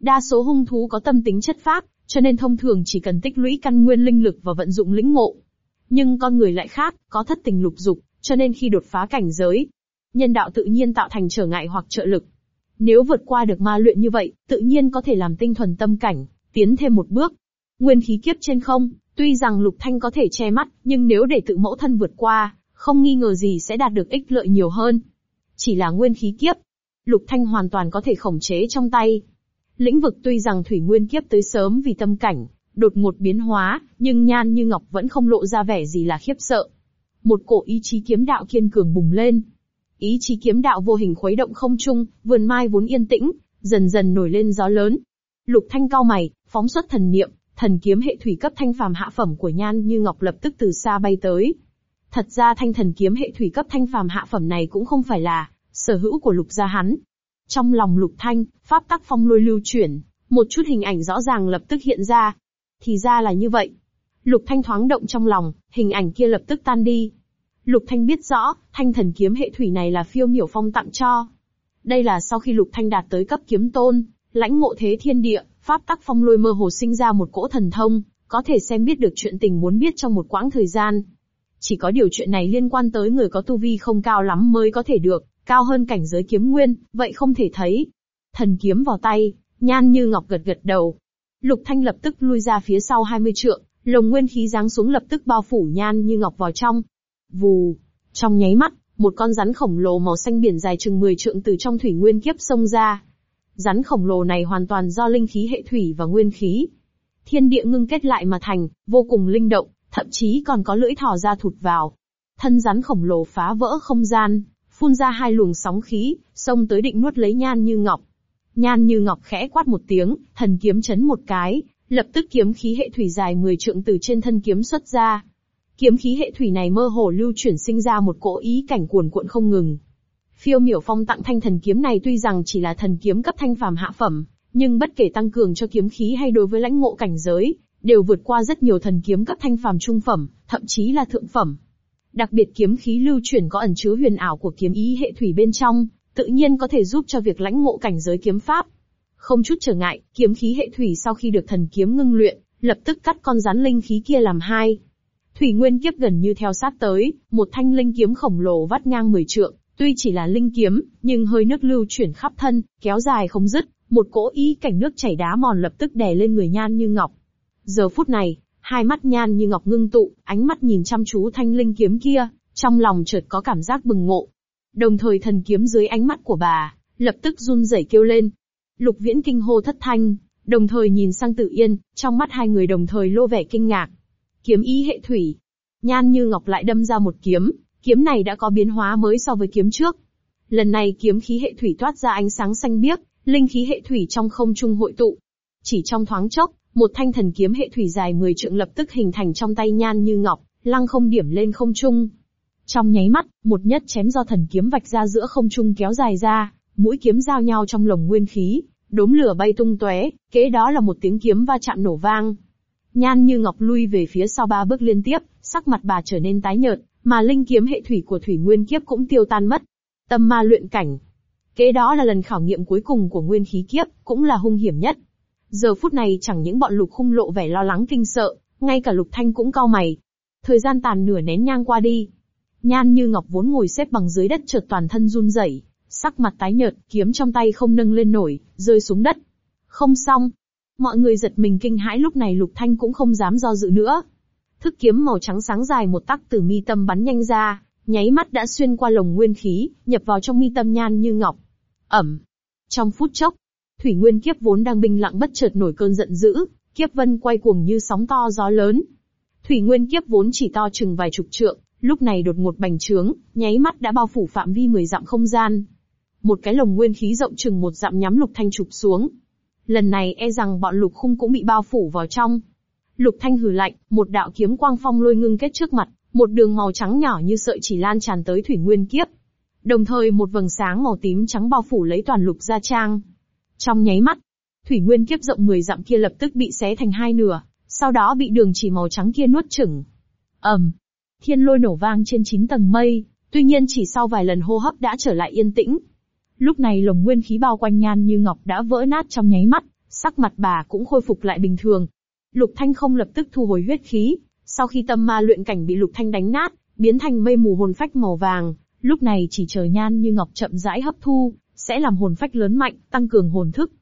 A: Đa số hung thú có tâm tính chất phác, cho nên thông thường chỉ cần tích lũy căn nguyên linh lực và vận dụng lĩnh ngộ. Nhưng con người lại khác, có thất tình lục dục, cho nên khi đột phá cảnh giới, nhân đạo tự nhiên tạo thành trở ngại hoặc trợ lực. Nếu vượt qua được ma luyện như vậy, tự nhiên có thể làm tinh thuần tâm cảnh, tiến thêm một bước. Nguyên khí kiếp trên không, tuy rằng lục thanh có thể che mắt, nhưng nếu để tự mẫu thân vượt qua, không nghi ngờ gì sẽ đạt được ích lợi nhiều hơn. Chỉ là nguyên khí kiếp, lục thanh hoàn toàn có thể khống chế trong tay. Lĩnh vực tuy rằng thủy nguyên kiếp tới sớm vì tâm cảnh, đột ngột biến hóa, nhưng nhan như ngọc vẫn không lộ ra vẻ gì là khiếp sợ. Một cổ ý chí kiếm đạo kiên cường bùng lên. Ý chí kiếm đạo vô hình khuấy động không trung, vườn mai vốn yên tĩnh, dần dần nổi lên gió lớn. Lục Thanh cao mày, phóng xuất thần niệm, thần kiếm hệ thủy cấp thanh phàm hạ phẩm của Nhan Như Ngọc lập tức từ xa bay tới. Thật ra thanh thần kiếm hệ thủy cấp thanh phàm hạ phẩm này cũng không phải là sở hữu của Lục gia hắn, trong lòng lục thanh, pháp tắc phong lôi lưu chuyển, một chút hình ảnh rõ ràng lập tức hiện ra. Thì ra là như vậy. Lục thanh thoáng động trong lòng, hình ảnh kia lập tức tan đi. Lục thanh biết rõ, thanh thần kiếm hệ thủy này là phiêu miểu phong tặng cho. Đây là sau khi lục thanh đạt tới cấp kiếm tôn, lãnh ngộ thế thiên địa, pháp tắc phong lôi mơ hồ sinh ra một cỗ thần thông, có thể xem biết được chuyện tình muốn biết trong một quãng thời gian. Chỉ có điều chuyện này liên quan tới người có tu vi không cao lắm mới có thể được, cao hơn cảnh giới kiếm nguyên, vậy không thể thấy. Thần kiếm vào tay, nhan như ngọc gật gật đầu. Lục Thanh lập tức lui ra phía sau 20 trượng, lồng nguyên khí giáng xuống lập tức bao phủ nhan như ngọc vào trong. Vù, trong nháy mắt, một con rắn khổng lồ màu xanh biển dài chừng 10 trượng từ trong thủy nguyên kiếp xông ra. Rắn khổng lồ này hoàn toàn do linh khí hệ thủy và nguyên khí. Thiên địa ngưng kết lại mà thành, vô cùng linh động, thậm chí còn có lưỡi thò ra thụt vào. Thân rắn khổng lồ phá vỡ không gian, phun ra hai luồng sóng khí, xông tới định nuốt lấy Nhan Như Ngọc. Nhan Như Ngọc khẽ quát một tiếng, thần kiếm chấn một cái, lập tức kiếm khí hệ thủy dài 10 trượng từ trên thân kiếm xuất ra. Kiếm khí hệ thủy này mơ hồ lưu chuyển sinh ra một cỗ ý cảnh cuồn cuộn không ngừng. Phiêu Miểu Phong tặng thanh thần kiếm này tuy rằng chỉ là thần kiếm cấp thanh phàm hạ phẩm, nhưng bất kể tăng cường cho kiếm khí hay đối với lãnh ngộ cảnh giới, đều vượt qua rất nhiều thần kiếm cấp thanh phàm trung phẩm, thậm chí là thượng phẩm. Đặc biệt kiếm khí lưu chuyển có ẩn chứa huyền ảo của kiếm ý hệ thủy bên trong, tự nhiên có thể giúp cho việc lãnh ngộ cảnh giới kiếm pháp. Không chút trở ngại, kiếm khí hệ thủy sau khi được thần kiếm ngưng luyện, lập tức cắt con rắn linh khí kia làm hai. Thủy Nguyên Kiếp gần như theo sát tới, một thanh linh kiếm khổng lồ vắt ngang 10 trượng, tuy chỉ là linh kiếm, nhưng hơi nước lưu chuyển khắp thân, kéo dài không dứt, một cỗ y cảnh nước chảy đá mòn lập tức đè lên người Nhan Như Ngọc. Giờ phút này, hai mắt nhan như ngọc ngưng tụ, ánh mắt nhìn chăm chú thanh linh kiếm kia, trong lòng chợt có cảm giác bừng ngộ. Đồng thời thần kiếm dưới ánh mắt của bà, lập tức run rẩy kêu lên. Lục viễn kinh hô thất thanh, đồng thời nhìn sang tự yên, trong mắt hai người đồng thời lô vẻ kinh ngạc. Kiếm ý hệ thủy. Nhan như ngọc lại đâm ra một kiếm, kiếm này đã có biến hóa mới so với kiếm trước. Lần này kiếm khí hệ thủy toát ra ánh sáng xanh biếc, linh khí hệ thủy trong không trung hội tụ. Chỉ trong thoáng chốc, một thanh thần kiếm hệ thủy dài 10 trượng lập tức hình thành trong tay Nhan Như Ngọc, lăng không điểm lên không trung. Trong nháy mắt, một nhất chém do thần kiếm vạch ra giữa không trung kéo dài ra, mũi kiếm giao nhau trong lồng nguyên khí, đốm lửa bay tung tóe, kế đó là một tiếng kiếm va chạm nổ vang. Nhan Như Ngọc lui về phía sau ba bước liên tiếp, sắc mặt bà trở nên tái nhợt, mà linh kiếm hệ thủy của thủy nguyên kiếp cũng tiêu tan mất. Tâm ma luyện cảnh. Kế đó là lần khảo nghiệm cuối cùng của nguyên khí kiếp, cũng là hung hiểm nhất. Giờ phút này chẳng những bọn lục khung lộ vẻ lo lắng kinh sợ, ngay cả lục thanh cũng cau mày. Thời gian tàn nửa nén nhang qua đi. Nhan như ngọc vốn ngồi xếp bằng dưới đất chợt toàn thân run rẩy, sắc mặt tái nhợt, kiếm trong tay không nâng lên nổi, rơi xuống đất. Không xong. Mọi người giật mình kinh hãi lúc này lục thanh cũng không dám do dự nữa. Thức kiếm màu trắng sáng dài một tắc từ mi tâm bắn nhanh ra, nháy mắt đã xuyên qua lồng nguyên khí, nhập vào trong mi tâm nhan như ngọc. Ẩm. Trong phút chốc, Thủy Nguyên Kiếp vốn đang bình lặng bất chợt nổi cơn giận dữ, kiếp vân quay cuồng như sóng to gió lớn. Thủy Nguyên Kiếp vốn chỉ to chừng vài chục trượng, lúc này đột ngột bành trướng, nháy mắt đã bao phủ phạm vi 10 dặm không gian. Một cái lồng nguyên khí rộng chừng một dặm nhắm Lục Thanh chụp xuống. Lần này e rằng bọn Lục Khung cũng bị bao phủ vào trong. Lục Thanh hừ lạnh, một đạo kiếm quang phong lôi ngưng kết trước mặt, một đường màu trắng nhỏ như sợi chỉ lan tràn tới Thủy Nguyên Kiếp. Đồng thời một vầng sáng màu tím trắng bao phủ lấy toàn Lục gia trang. Trong nháy mắt, thủy nguyên kiếp rộng 10 dặm kia lập tức bị xé thành hai nửa, sau đó bị đường chỉ màu trắng kia nuốt chửng. ầm, um, thiên lôi nổ vang trên chín tầng mây, tuy nhiên chỉ sau vài lần hô hấp đã trở lại yên tĩnh. Lúc này lồng nguyên khí bao quanh nhan như ngọc đã vỡ nát trong nháy mắt, sắc mặt bà cũng khôi phục lại bình thường. Lục Thanh không lập tức thu hồi huyết khí, sau khi tâm ma luyện cảnh bị Lục Thanh đánh nát, biến thành mây mù hồn phách màu vàng, lúc này chỉ chờ nhan như ngọc chậm rãi hấp thu, sẽ làm hồn phách lớn mạnh, tăng cường hồn thức.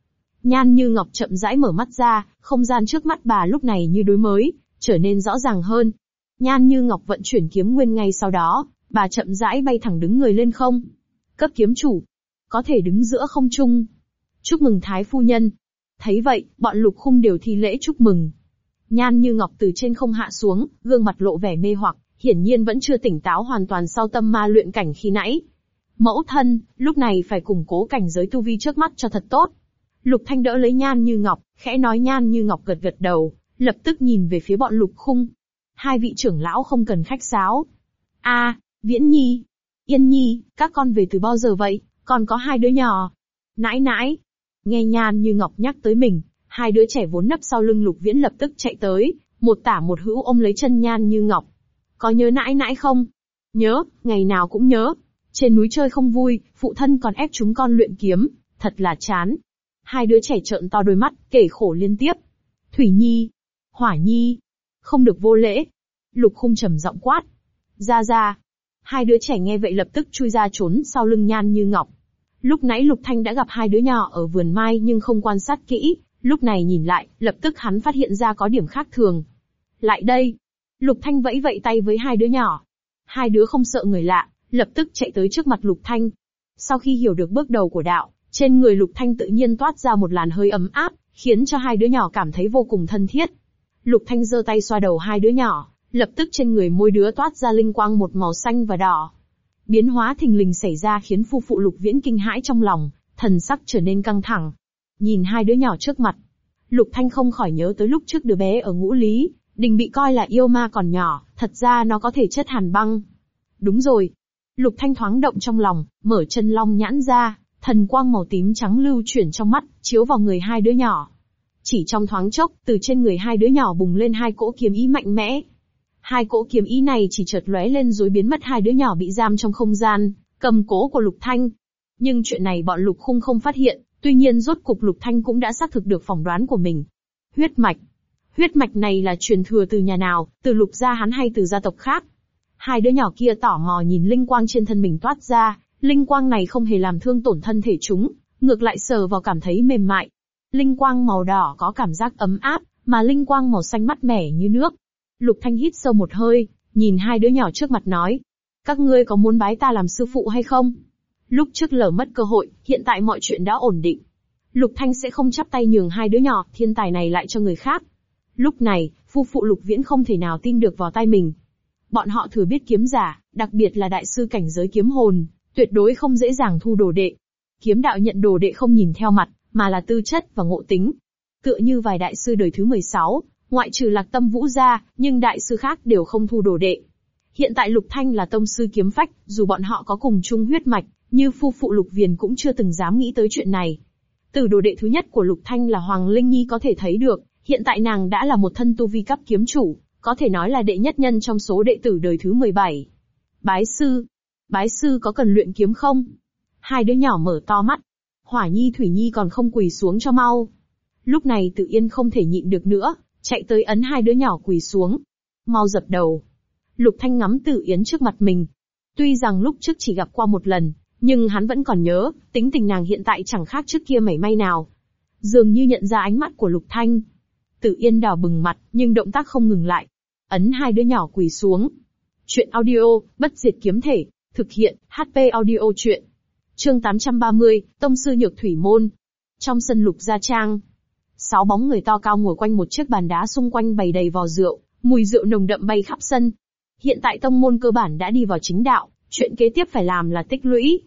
A: Nhan Như Ngọc chậm rãi mở mắt ra, không gian trước mắt bà lúc này như đối mới, trở nên rõ ràng hơn. Nhan Như Ngọc vận chuyển kiếm nguyên ngay sau đó, bà chậm rãi bay thẳng đứng người lên không. Cấp kiếm chủ, có thể đứng giữa không trung. Chúc mừng Thái Phu Nhân. Thấy vậy, bọn lục khung đều thi lễ chúc mừng. Nhan Như Ngọc từ trên không hạ xuống, gương mặt lộ vẻ mê hoặc, hiển nhiên vẫn chưa tỉnh táo hoàn toàn sau tâm ma luyện cảnh khi nãy, Mẫu thân, lúc này phải củng cố cảnh giới tu vi trước mắt cho thật tốt. Lục Thanh đỡ lấy Nhan Như Ngọc, khẽ nói Nhan Như Ngọc gật gật đầu, lập tức nhìn về phía bọn Lục Khung. Hai vị trưởng lão không cần khách sáo. A, à, Viễn Nhi, Yên Nhi, các con về từ bao giờ vậy? Còn có hai đứa nhỏ. Nãi nãi, nghe Nhan Như Ngọc nhắc tới mình, hai đứa trẻ vốn nấp sau lưng Lục Viễn lập tức chạy tới, một tả một hữu ôm lấy chân Nhan Như Ngọc. Có nhớ nãi nãi không? Nhớ, ngày nào cũng nhớ, trên núi chơi không vui, phụ thân còn ép chúng con luyện kiếm, thật là chán. Hai đứa trẻ trợn to đôi mắt, kể khổ liên tiếp. Thủy Nhi, Hỏa Nhi, không được vô lễ. Lục khung trầm giọng quát. Ra ra. Hai đứa trẻ nghe vậy lập tức chui ra trốn sau lưng nhan như ngọc. Lúc nãy Lục Thanh đã gặp hai đứa nhỏ ở vườn mai nhưng không quan sát kỹ, lúc này nhìn lại, lập tức hắn phát hiện ra có điểm khác thường. Lại đây. Lục Thanh vẫy vẫy tay với hai đứa nhỏ. Hai đứa không sợ người lạ, lập tức chạy tới trước mặt Lục Thanh. Sau khi hiểu được bước đầu của đạo, trên người Lục Thanh tự nhiên toát ra một làn hơi ấm áp, khiến cho hai đứa nhỏ cảm thấy vô cùng thân thiết. Lục Thanh giơ tay xoa đầu hai đứa nhỏ, lập tức trên người môi đứa toát ra linh quang một màu xanh và đỏ. Biến hóa thình lình xảy ra khiến phu phụ Lục Viễn kinh hãi trong lòng, thần sắc trở nên căng thẳng. Nhìn hai đứa nhỏ trước mặt, Lục Thanh không khỏi nhớ tới lúc trước đứa bé ở ngũ lý, đình bị coi là yêu ma còn nhỏ, thật ra nó có thể chất hàn băng. Đúng rồi, Lục Thanh thoáng động trong lòng, mở chân long nhãn ra, thần quang màu tím trắng lưu chuyển trong mắt, chiếu vào người hai đứa nhỏ. Chỉ trong thoáng chốc, từ trên người hai đứa nhỏ bùng lên hai cỗ kiếm ý mạnh mẽ. Hai cỗ kiếm ý này chỉ chợt lóe lên rồi biến mất hai đứa nhỏ bị giam trong không gian, cầm cố của Lục Thanh. Nhưng chuyện này bọn Lục Khung không phát hiện, tuy nhiên rốt cục Lục Thanh cũng đã xác thực được phỏng đoán của mình. Huyết mạch. Huyết mạch này là truyền thừa từ nhà nào, từ Lục gia hắn hay từ gia tộc khác? Hai đứa nhỏ kia tỏ mò nhìn linh quang trên thân mình toát ra, linh quang này không hề làm thương tổn thân thể chúng, ngược lại sờ vào cảm thấy mềm mại. Linh quang màu đỏ có cảm giác ấm áp, mà linh quang màu xanh mắt mẻ như nước. Lục Thanh hít sâu một hơi, nhìn hai đứa nhỏ trước mặt nói. Các ngươi có muốn bái ta làm sư phụ hay không? Lúc trước lỡ mất cơ hội, hiện tại mọi chuyện đã ổn định. Lục Thanh sẽ không chắp tay nhường hai đứa nhỏ, thiên tài này lại cho người khác. Lúc này, phu phụ Lục Viễn không thể nào tin được vào tay mình, Bọn họ thừa biết kiếm giả, đặc biệt là đại sư cảnh giới kiếm hồn, tuyệt đối không dễ dàng thu đồ đệ. Kiếm đạo nhận đồ đệ không nhìn theo mặt, mà là tư chất và ngộ tính. Tựa như vài đại sư đời thứ 16, ngoại trừ lạc tâm vũ gia, nhưng đại sư khác đều không thu đồ đệ. Hiện tại Lục Thanh là tông sư kiếm phách, dù bọn họ có cùng chung huyết mạch, như phu phụ Lục Viền cũng chưa từng dám nghĩ tới chuyện này. Từ đồ đệ thứ nhất của Lục Thanh là Hoàng Linh Nhi có thể thấy được, hiện tại nàng đã là một thân tu vi cấp kiếm chủ, có thể nói là đệ nhất nhân trong số đệ tử đời thứ 17. Bái sư, bái sư có cần luyện kiếm không? Hai đứa nhỏ mở to mắt. Hỏa Nhi Thủy Nhi còn không quỳ xuống cho mau. Lúc này Tự Yên không thể nhịn được nữa, chạy tới ấn hai đứa nhỏ quỳ xuống. Mau dập đầu. Lục Thanh ngắm Tự Yến trước mặt mình. Tuy rằng lúc trước chỉ gặp qua một lần, nhưng hắn vẫn còn nhớ, tính tình nàng hiện tại chẳng khác trước kia mảy may nào. Dường như nhận ra ánh mắt của Lục Thanh. Tự Yên đào bừng mặt, nhưng động tác không ngừng lại, ấn hai đứa nhỏ quỳ xuống. Chuyện audio, bất diệt kiếm thể, thực hiện, HP audio chuyện. Chương 830, Tông sư nhược thủy môn. Trong sân lục gia trang, sáu bóng người to cao ngồi quanh một chiếc bàn đá xung quanh bày đầy vò rượu, mùi rượu nồng đậm bay khắp sân. Hiện tại tông môn cơ bản đã đi vào chính đạo, chuyện kế tiếp phải làm là tích lũy.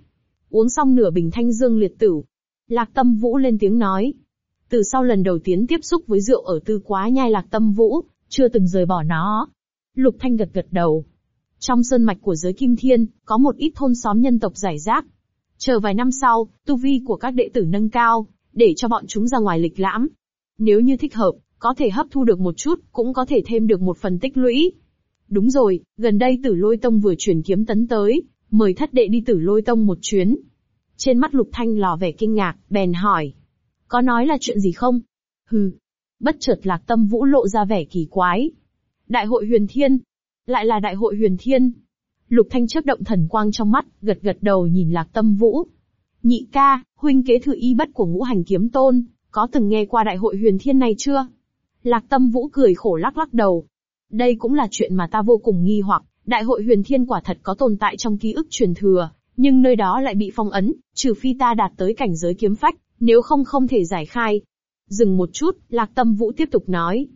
A: Uống xong nửa bình thanh dương liệt tử. Lạc tâm vũ lên tiếng nói. Từ sau lần đầu tiến tiếp xúc với rượu ở tư quá nhai lạc tâm vũ, chưa từng rời bỏ nó. Lục Thanh gật gật đầu. Trong sơn mạch của giới Kim Thiên, có một ít thôn xóm nhân tộc giải rác. Chờ vài năm sau, tu vi của các đệ tử nâng cao, để cho bọn chúng ra ngoài lịch lãm. Nếu như thích hợp, có thể hấp thu được một chút, cũng có thể thêm được một phần tích lũy. Đúng rồi, gần đây tử lôi tông vừa chuyển kiếm tấn tới, mời thất đệ đi tử lôi tông một chuyến. Trên mắt Lục Thanh lò vẻ kinh ngạc, bèn hỏi. Có nói là chuyện gì không? Hừ, Bất chợt lạc tâm vũ lộ ra vẻ kỳ quái. Đại hội huyền thiên. Lại là đại hội huyền thiên. Lục Thanh chớp động thần quang trong mắt, gật gật đầu nhìn lạc tâm vũ. Nhị ca, huynh kế thừa y bất của ngũ hành kiếm tôn, có từng nghe qua đại hội huyền thiên này chưa? Lạc tâm vũ cười khổ lắc lắc đầu. Đây cũng là chuyện mà ta vô cùng nghi hoặc, đại hội huyền thiên quả thật có tồn tại trong ký ức truyền thừa, nhưng nơi đó lại bị phong ấn, trừ phi ta đạt tới cảnh giới kiếm phách, nếu không không thể giải khai, Dừng một chút, Lạc Tâm Vũ tiếp tục nói.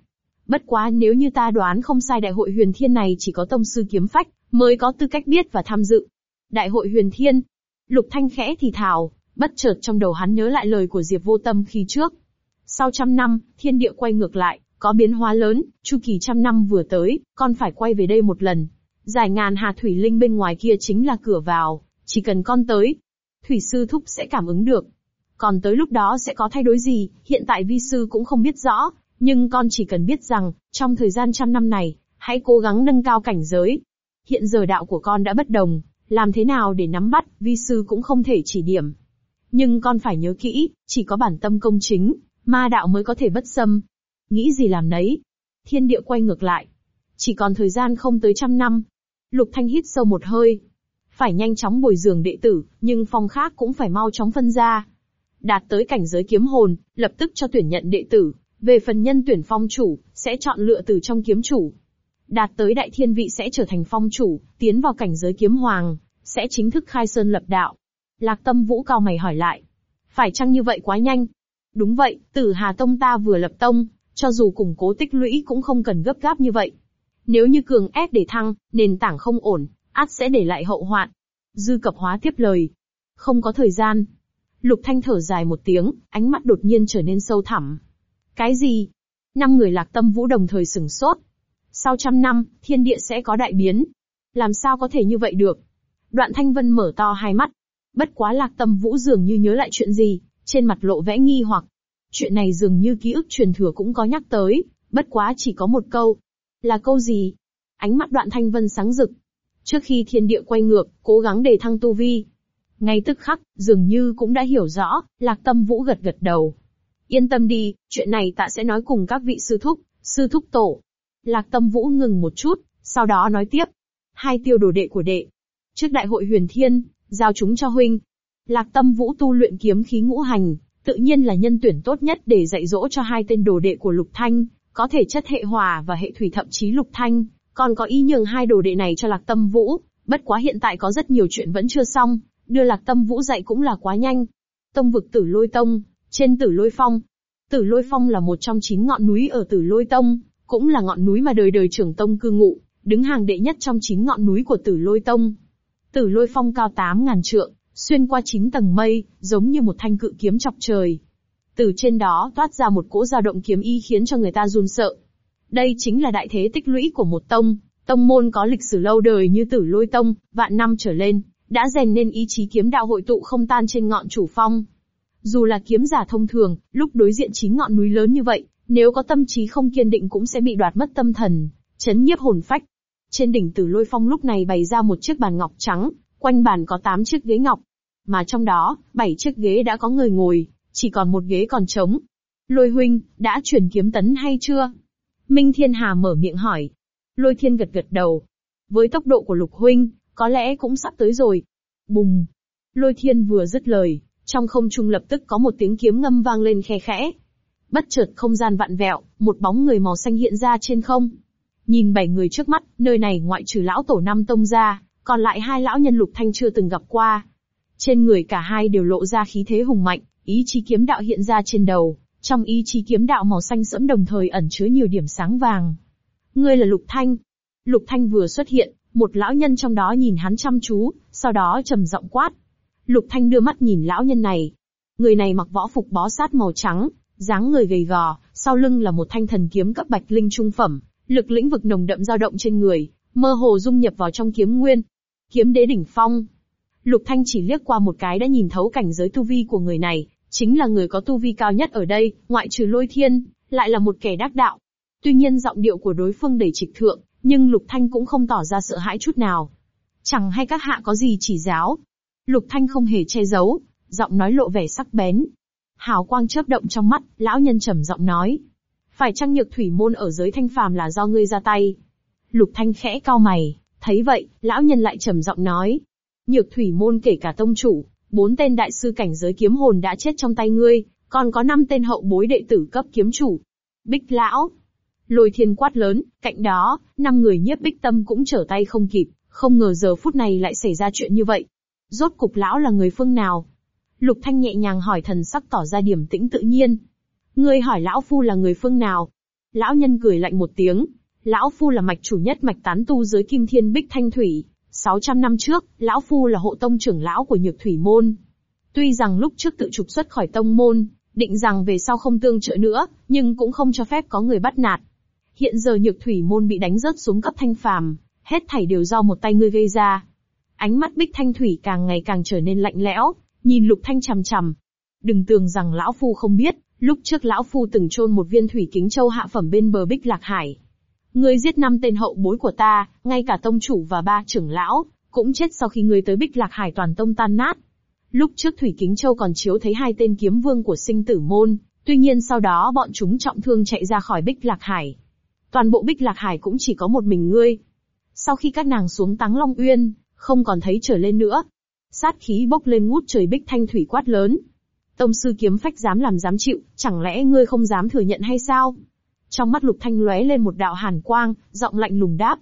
A: Bất quá nếu như ta đoán không sai đại hội huyền thiên này chỉ có tông sư kiếm phách, mới có tư cách biết và tham dự. Đại hội huyền thiên. Lục Thanh khẽ thì thào, bất chợt trong đầu hắn nhớ lại lời của Diệp vô tâm khi trước. Sau trăm năm, thiên địa quay ngược lại, có biến hóa lớn, chu kỳ trăm năm vừa tới, con phải quay về đây một lần. Giải ngàn hà thủy linh bên ngoài kia chính là cửa vào, chỉ cần con tới, thủy sư thúc sẽ cảm ứng được, còn tới lúc đó sẽ có thay đổi gì, hiện tại vi sư cũng không biết rõ, nhưng con chỉ cần biết rằng, trong thời gian trăm năm này, hãy cố gắng nâng cao cảnh giới. Hiện giờ đạo của con đã bất đồng, làm thế nào để nắm bắt, vi sư cũng không thể chỉ điểm. Nhưng con phải nhớ kỹ, chỉ có bản tâm công chính, ma đạo mới có thể bất xâm. Nghĩ gì làm nấy. Thiên địa quay ngược lại. Chỉ còn thời gian không tới trăm năm. Lục Thanh hít sâu một hơi. Phải nhanh chóng bồi dưỡng đệ tử, nhưng phong khác cũng phải mau chóng phân ra đạt tới cảnh giới kiếm hồn, lập tức cho tuyển nhận đệ tử, về phần nhân tuyển phong chủ, sẽ chọn lựa từ trong kiếm chủ. Đạt tới đại thiên vị sẽ trở thành phong chủ, tiến vào cảnh giới kiếm hoàng, sẽ chính thức khai sơn lập đạo. Lạc tâm vũ cao mày hỏi lại. Phải chăng như vậy quá nhanh? Đúng vậy, tử Hà Tông ta vừa lập tông, cho dù củng cố tích lũy cũng không cần gấp gáp như vậy. Nếu như cường ép để thăng, nền tảng không ổn, át sẽ để lại hậu hoạn. Dư cập hóa tiếp lời. Không có thời gian, Lục Thanh thở dài một tiếng, ánh mắt đột nhiên trở nên sâu thẳm. Cái gì? Năm người lạc tâm vũ đồng thời sừng sốt. Sau trăm năm, thiên địa sẽ có đại biến. Làm sao có thể như vậy được? Đoạn Thanh Vân mở to hai mắt. Bất quá lạc tâm vũ dường như nhớ lại chuyện gì, trên mặt lộ vẽ nghi hoặc. Chuyện này dường như ký ức truyền thừa cũng có nhắc tới, bất quá chỉ có một câu. Là câu gì? Ánh mắt đoạn Thanh Vân sáng rực. Trước khi thiên địa quay ngược, cố gắng để thăng tu vi, ngay tức khắc, dường như cũng đã hiểu rõ, lạc tâm vũ gật gật đầu. Yên tâm đi, chuyện này ta sẽ nói cùng các vị sư thúc, sư thúc tổ. Lạc tâm vũ ngừng một chút, sau đó nói tiếp. Hai tiêu đồ đệ của đệ. Trước đại hội huyền thiên, giao chúng cho huynh. Lạc tâm vũ tu luyện kiếm khí ngũ hành, tự nhiên là nhân tuyển tốt nhất để dạy dỗ cho hai tên đồ đệ của Lục Thanh, có thể chất hệ hòa và hệ thủy thậm chí Lục Thanh, còn có ý nhường hai đồ đệ này cho Lạc Tâm Vũ, bất quá hiện tại có rất nhiều chuyện vẫn chưa xong, Đưa lạc tâm vũ dạy cũng là quá nhanh. Tông vực tử lôi tông, trên tử lôi phong. Tử lôi phong là một trong chín ngọn núi ở tử lôi tông, cũng là ngọn núi mà đời đời trưởng tông cư ngụ, đứng hàng đệ nhất trong chín ngọn núi của tử lôi tông. Tử lôi phong cao 8.000 trượng, xuyên qua chín tầng mây, giống như một thanh cự kiếm chọc trời. Từ trên đó toát ra một cỗ dao động kiếm y khiến cho người ta run sợ. Đây chính là đại thế tích lũy của một tông, tông môn có lịch sử lâu đời như tử lôi tông, vạn năm trở lên, đã rèn nên ý chí kiếm đạo hội tụ không tan trên ngọn chủ phong. Dù là kiếm giả thông thường, lúc đối diện chính ngọn núi lớn như vậy, nếu có tâm trí không kiên định cũng sẽ bị đoạt mất tâm thần, chấn nhiếp hồn phách. Trên đỉnh tử lôi phong lúc này bày ra một chiếc bàn ngọc trắng, quanh bàn có 8 chiếc ghế ngọc. Mà trong đó, 7 chiếc ghế đã có người ngồi, chỉ còn một ghế còn trống. Lôi huynh, đã chuyển kiếm tấn hay chưa? Minh Thiên Hà mở miệng hỏi. Lôi Thiên gật gật đầu. Với tốc độ của Lục Huynh, có lẽ cũng sắp tới rồi. Bùng! Lôi thiên vừa dứt lời, trong không trung lập tức có một tiếng kiếm ngâm vang lên khe khẽ. Bất chợt không gian vạn vẹo, một bóng người màu xanh hiện ra trên không. Nhìn bảy người trước mắt, nơi này ngoại trừ lão tổ năm tông ra, còn lại hai lão nhân lục thanh chưa từng gặp qua. Trên người cả hai đều lộ ra khí thế hùng mạnh, ý chí kiếm đạo hiện ra trên đầu, trong ý chí kiếm đạo màu xanh sẫm đồng thời ẩn chứa nhiều điểm sáng vàng. Ngươi là Lục Thanh. Lục Thanh vừa xuất hiện, một lão nhân trong đó nhìn hắn chăm chú, sau đó trầm giọng quát. Lục Thanh đưa mắt nhìn lão nhân này. Người này mặc võ phục bó sát màu trắng, dáng người gầy gò, sau lưng là một thanh thần kiếm cấp bạch linh trung phẩm, lực lĩnh vực nồng đậm dao động trên người, mơ hồ dung nhập vào trong kiếm nguyên. Kiếm đế đỉnh phong. Lục Thanh chỉ liếc qua một cái đã nhìn thấu cảnh giới tu vi của người này, chính là người có tu vi cao nhất ở đây, ngoại trừ lôi thiên, lại là một kẻ đắc đạo. Tuy nhiên giọng điệu của đối phương đầy trịch thượng, nhưng Lục Thanh cũng không tỏ ra sợ hãi chút nào. Chẳng hay các hạ có gì chỉ giáo? Lục Thanh không hề che giấu, giọng nói lộ vẻ sắc bén. Hào quang chớp động trong mắt, lão nhân trầm giọng nói. Phải chăng nhược thủy môn ở giới thanh phàm là do ngươi ra tay? Lục Thanh khẽ cau mày, thấy vậy, lão nhân lại trầm giọng nói. Nhược thủy môn kể cả tông chủ, bốn tên đại sư cảnh giới kiếm hồn đã chết trong tay ngươi, còn có năm tên hậu bối đệ tử cấp kiếm chủ. Bích lão, Lôi thiên quát lớn, cạnh đó, năm người nhiếp bích tâm cũng trở tay không kịp, không ngờ giờ phút này lại xảy ra chuyện như vậy. Rốt cục lão là người phương nào? Lục Thanh nhẹ nhàng hỏi thần sắc tỏ ra điểm tĩnh tự nhiên. người hỏi lão phu là người phương nào? Lão nhân cười lạnh một tiếng. Lão phu là mạch chủ nhất mạch tán tu dưới kim thiên bích thanh thủy. 600 năm trước, lão phu là hộ tông trưởng lão của nhược thủy môn. Tuy rằng lúc trước tự trục xuất khỏi tông môn, định rằng về sau không tương trợ nữa, nhưng cũng không cho phép có người bắt nạt, Hiện giờ nhược thủy môn bị đánh rớt xuống cấp thanh phàm, hết thảy đều do một tay ngươi gây ra. Ánh mắt bích thanh thủy càng ngày càng trở nên lạnh lẽo, nhìn lục thanh chằm chằm. Đừng tưởng rằng lão phu không biết, lúc trước lão phu từng trôn một viên thủy kính châu hạ phẩm bên bờ bích lạc hải. Ngươi giết năm tên hậu bối của ta, ngay cả tông chủ và ba trưởng lão, cũng chết sau khi ngươi tới bích lạc hải toàn tông tan nát. Lúc trước Thủy Kính Châu còn chiếu thấy hai tên kiếm vương của sinh tử môn, tuy nhiên sau đó bọn chúng trọng thương chạy ra khỏi bích lạc hải, toàn bộ Bích Lạc Hải cũng chỉ có một mình ngươi. Sau khi các nàng xuống Táng Long Uyên, không còn thấy trở lên nữa. Sát khí bốc lên ngút trời Bích Thanh Thủy quát lớn. Tông sư kiếm phách dám làm dám chịu, chẳng lẽ ngươi không dám thừa nhận hay sao? Trong mắt Lục Thanh lóe lên một đạo hàn quang, giọng lạnh lùng đáp.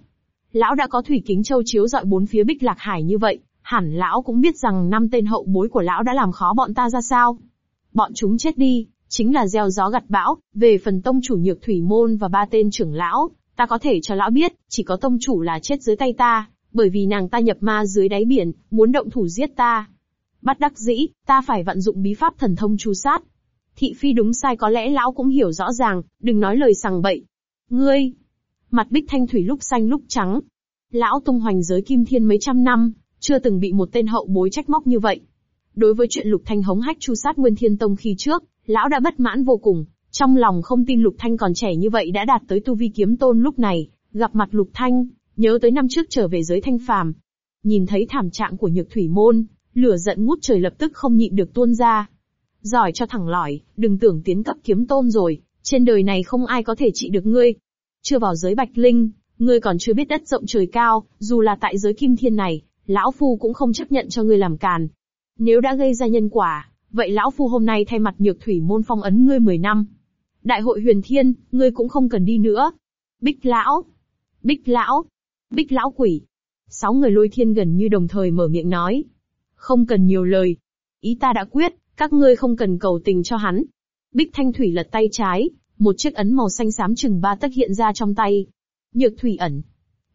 A: Lão đã có thủy kính châu chiếu dọi bốn phía Bích Lạc Hải như vậy, hẳn lão cũng biết rằng năm tên hậu bối của lão đã làm khó bọn ta ra sao. Bọn chúng chết đi, chính là gieo gió gặt bão, về phần tông chủ nhược thủy môn và ba tên trưởng lão, ta có thể cho lão biết, chỉ có tông chủ là chết dưới tay ta, bởi vì nàng ta nhập ma dưới đáy biển, muốn động thủ giết ta. Bắt đắc dĩ, ta phải vận dụng bí pháp thần thông chu sát. Thị phi đúng sai có lẽ lão cũng hiểu rõ ràng, đừng nói lời sằng bậy. Ngươi! Mặt bích thanh thủy lúc xanh lúc trắng. Lão tung hoành giới kim thiên mấy trăm năm, chưa từng bị một tên hậu bối trách móc như vậy. Đối với chuyện lục thanh hống hách chu sát nguyên thiên tông khi trước, lão đã bất mãn vô cùng, trong lòng không tin Lục Thanh còn trẻ như vậy đã đạt tới tu vi kiếm tôn lúc này, gặp mặt Lục Thanh, nhớ tới năm trước trở về giới thanh phàm. Nhìn thấy thảm trạng của nhược thủy môn, lửa giận ngút trời lập tức không nhịn được tuôn ra. Giỏi cho thẳng lỏi, đừng tưởng tiến cấp kiếm tôn rồi, trên đời này không ai có thể trị được ngươi. Chưa vào giới bạch linh, ngươi còn chưa biết đất rộng trời cao, dù là tại giới kim thiên này, lão phu cũng không chấp nhận cho ngươi làm càn. Nếu đã gây ra nhân quả, Vậy lão phu hôm nay thay mặt nhược thủy môn phong ấn ngươi 10 năm. Đại hội huyền thiên, ngươi cũng không cần đi nữa. Bích lão. Bích lão. Bích lão quỷ. Sáu người lôi thiên gần như đồng thời mở miệng nói. Không cần nhiều lời. Ý ta đã quyết, các ngươi không cần cầu tình cho hắn. Bích thanh thủy lật tay trái, một chiếc ấn màu xanh xám chừng ba tấc hiện ra trong tay. Nhược thủy ẩn.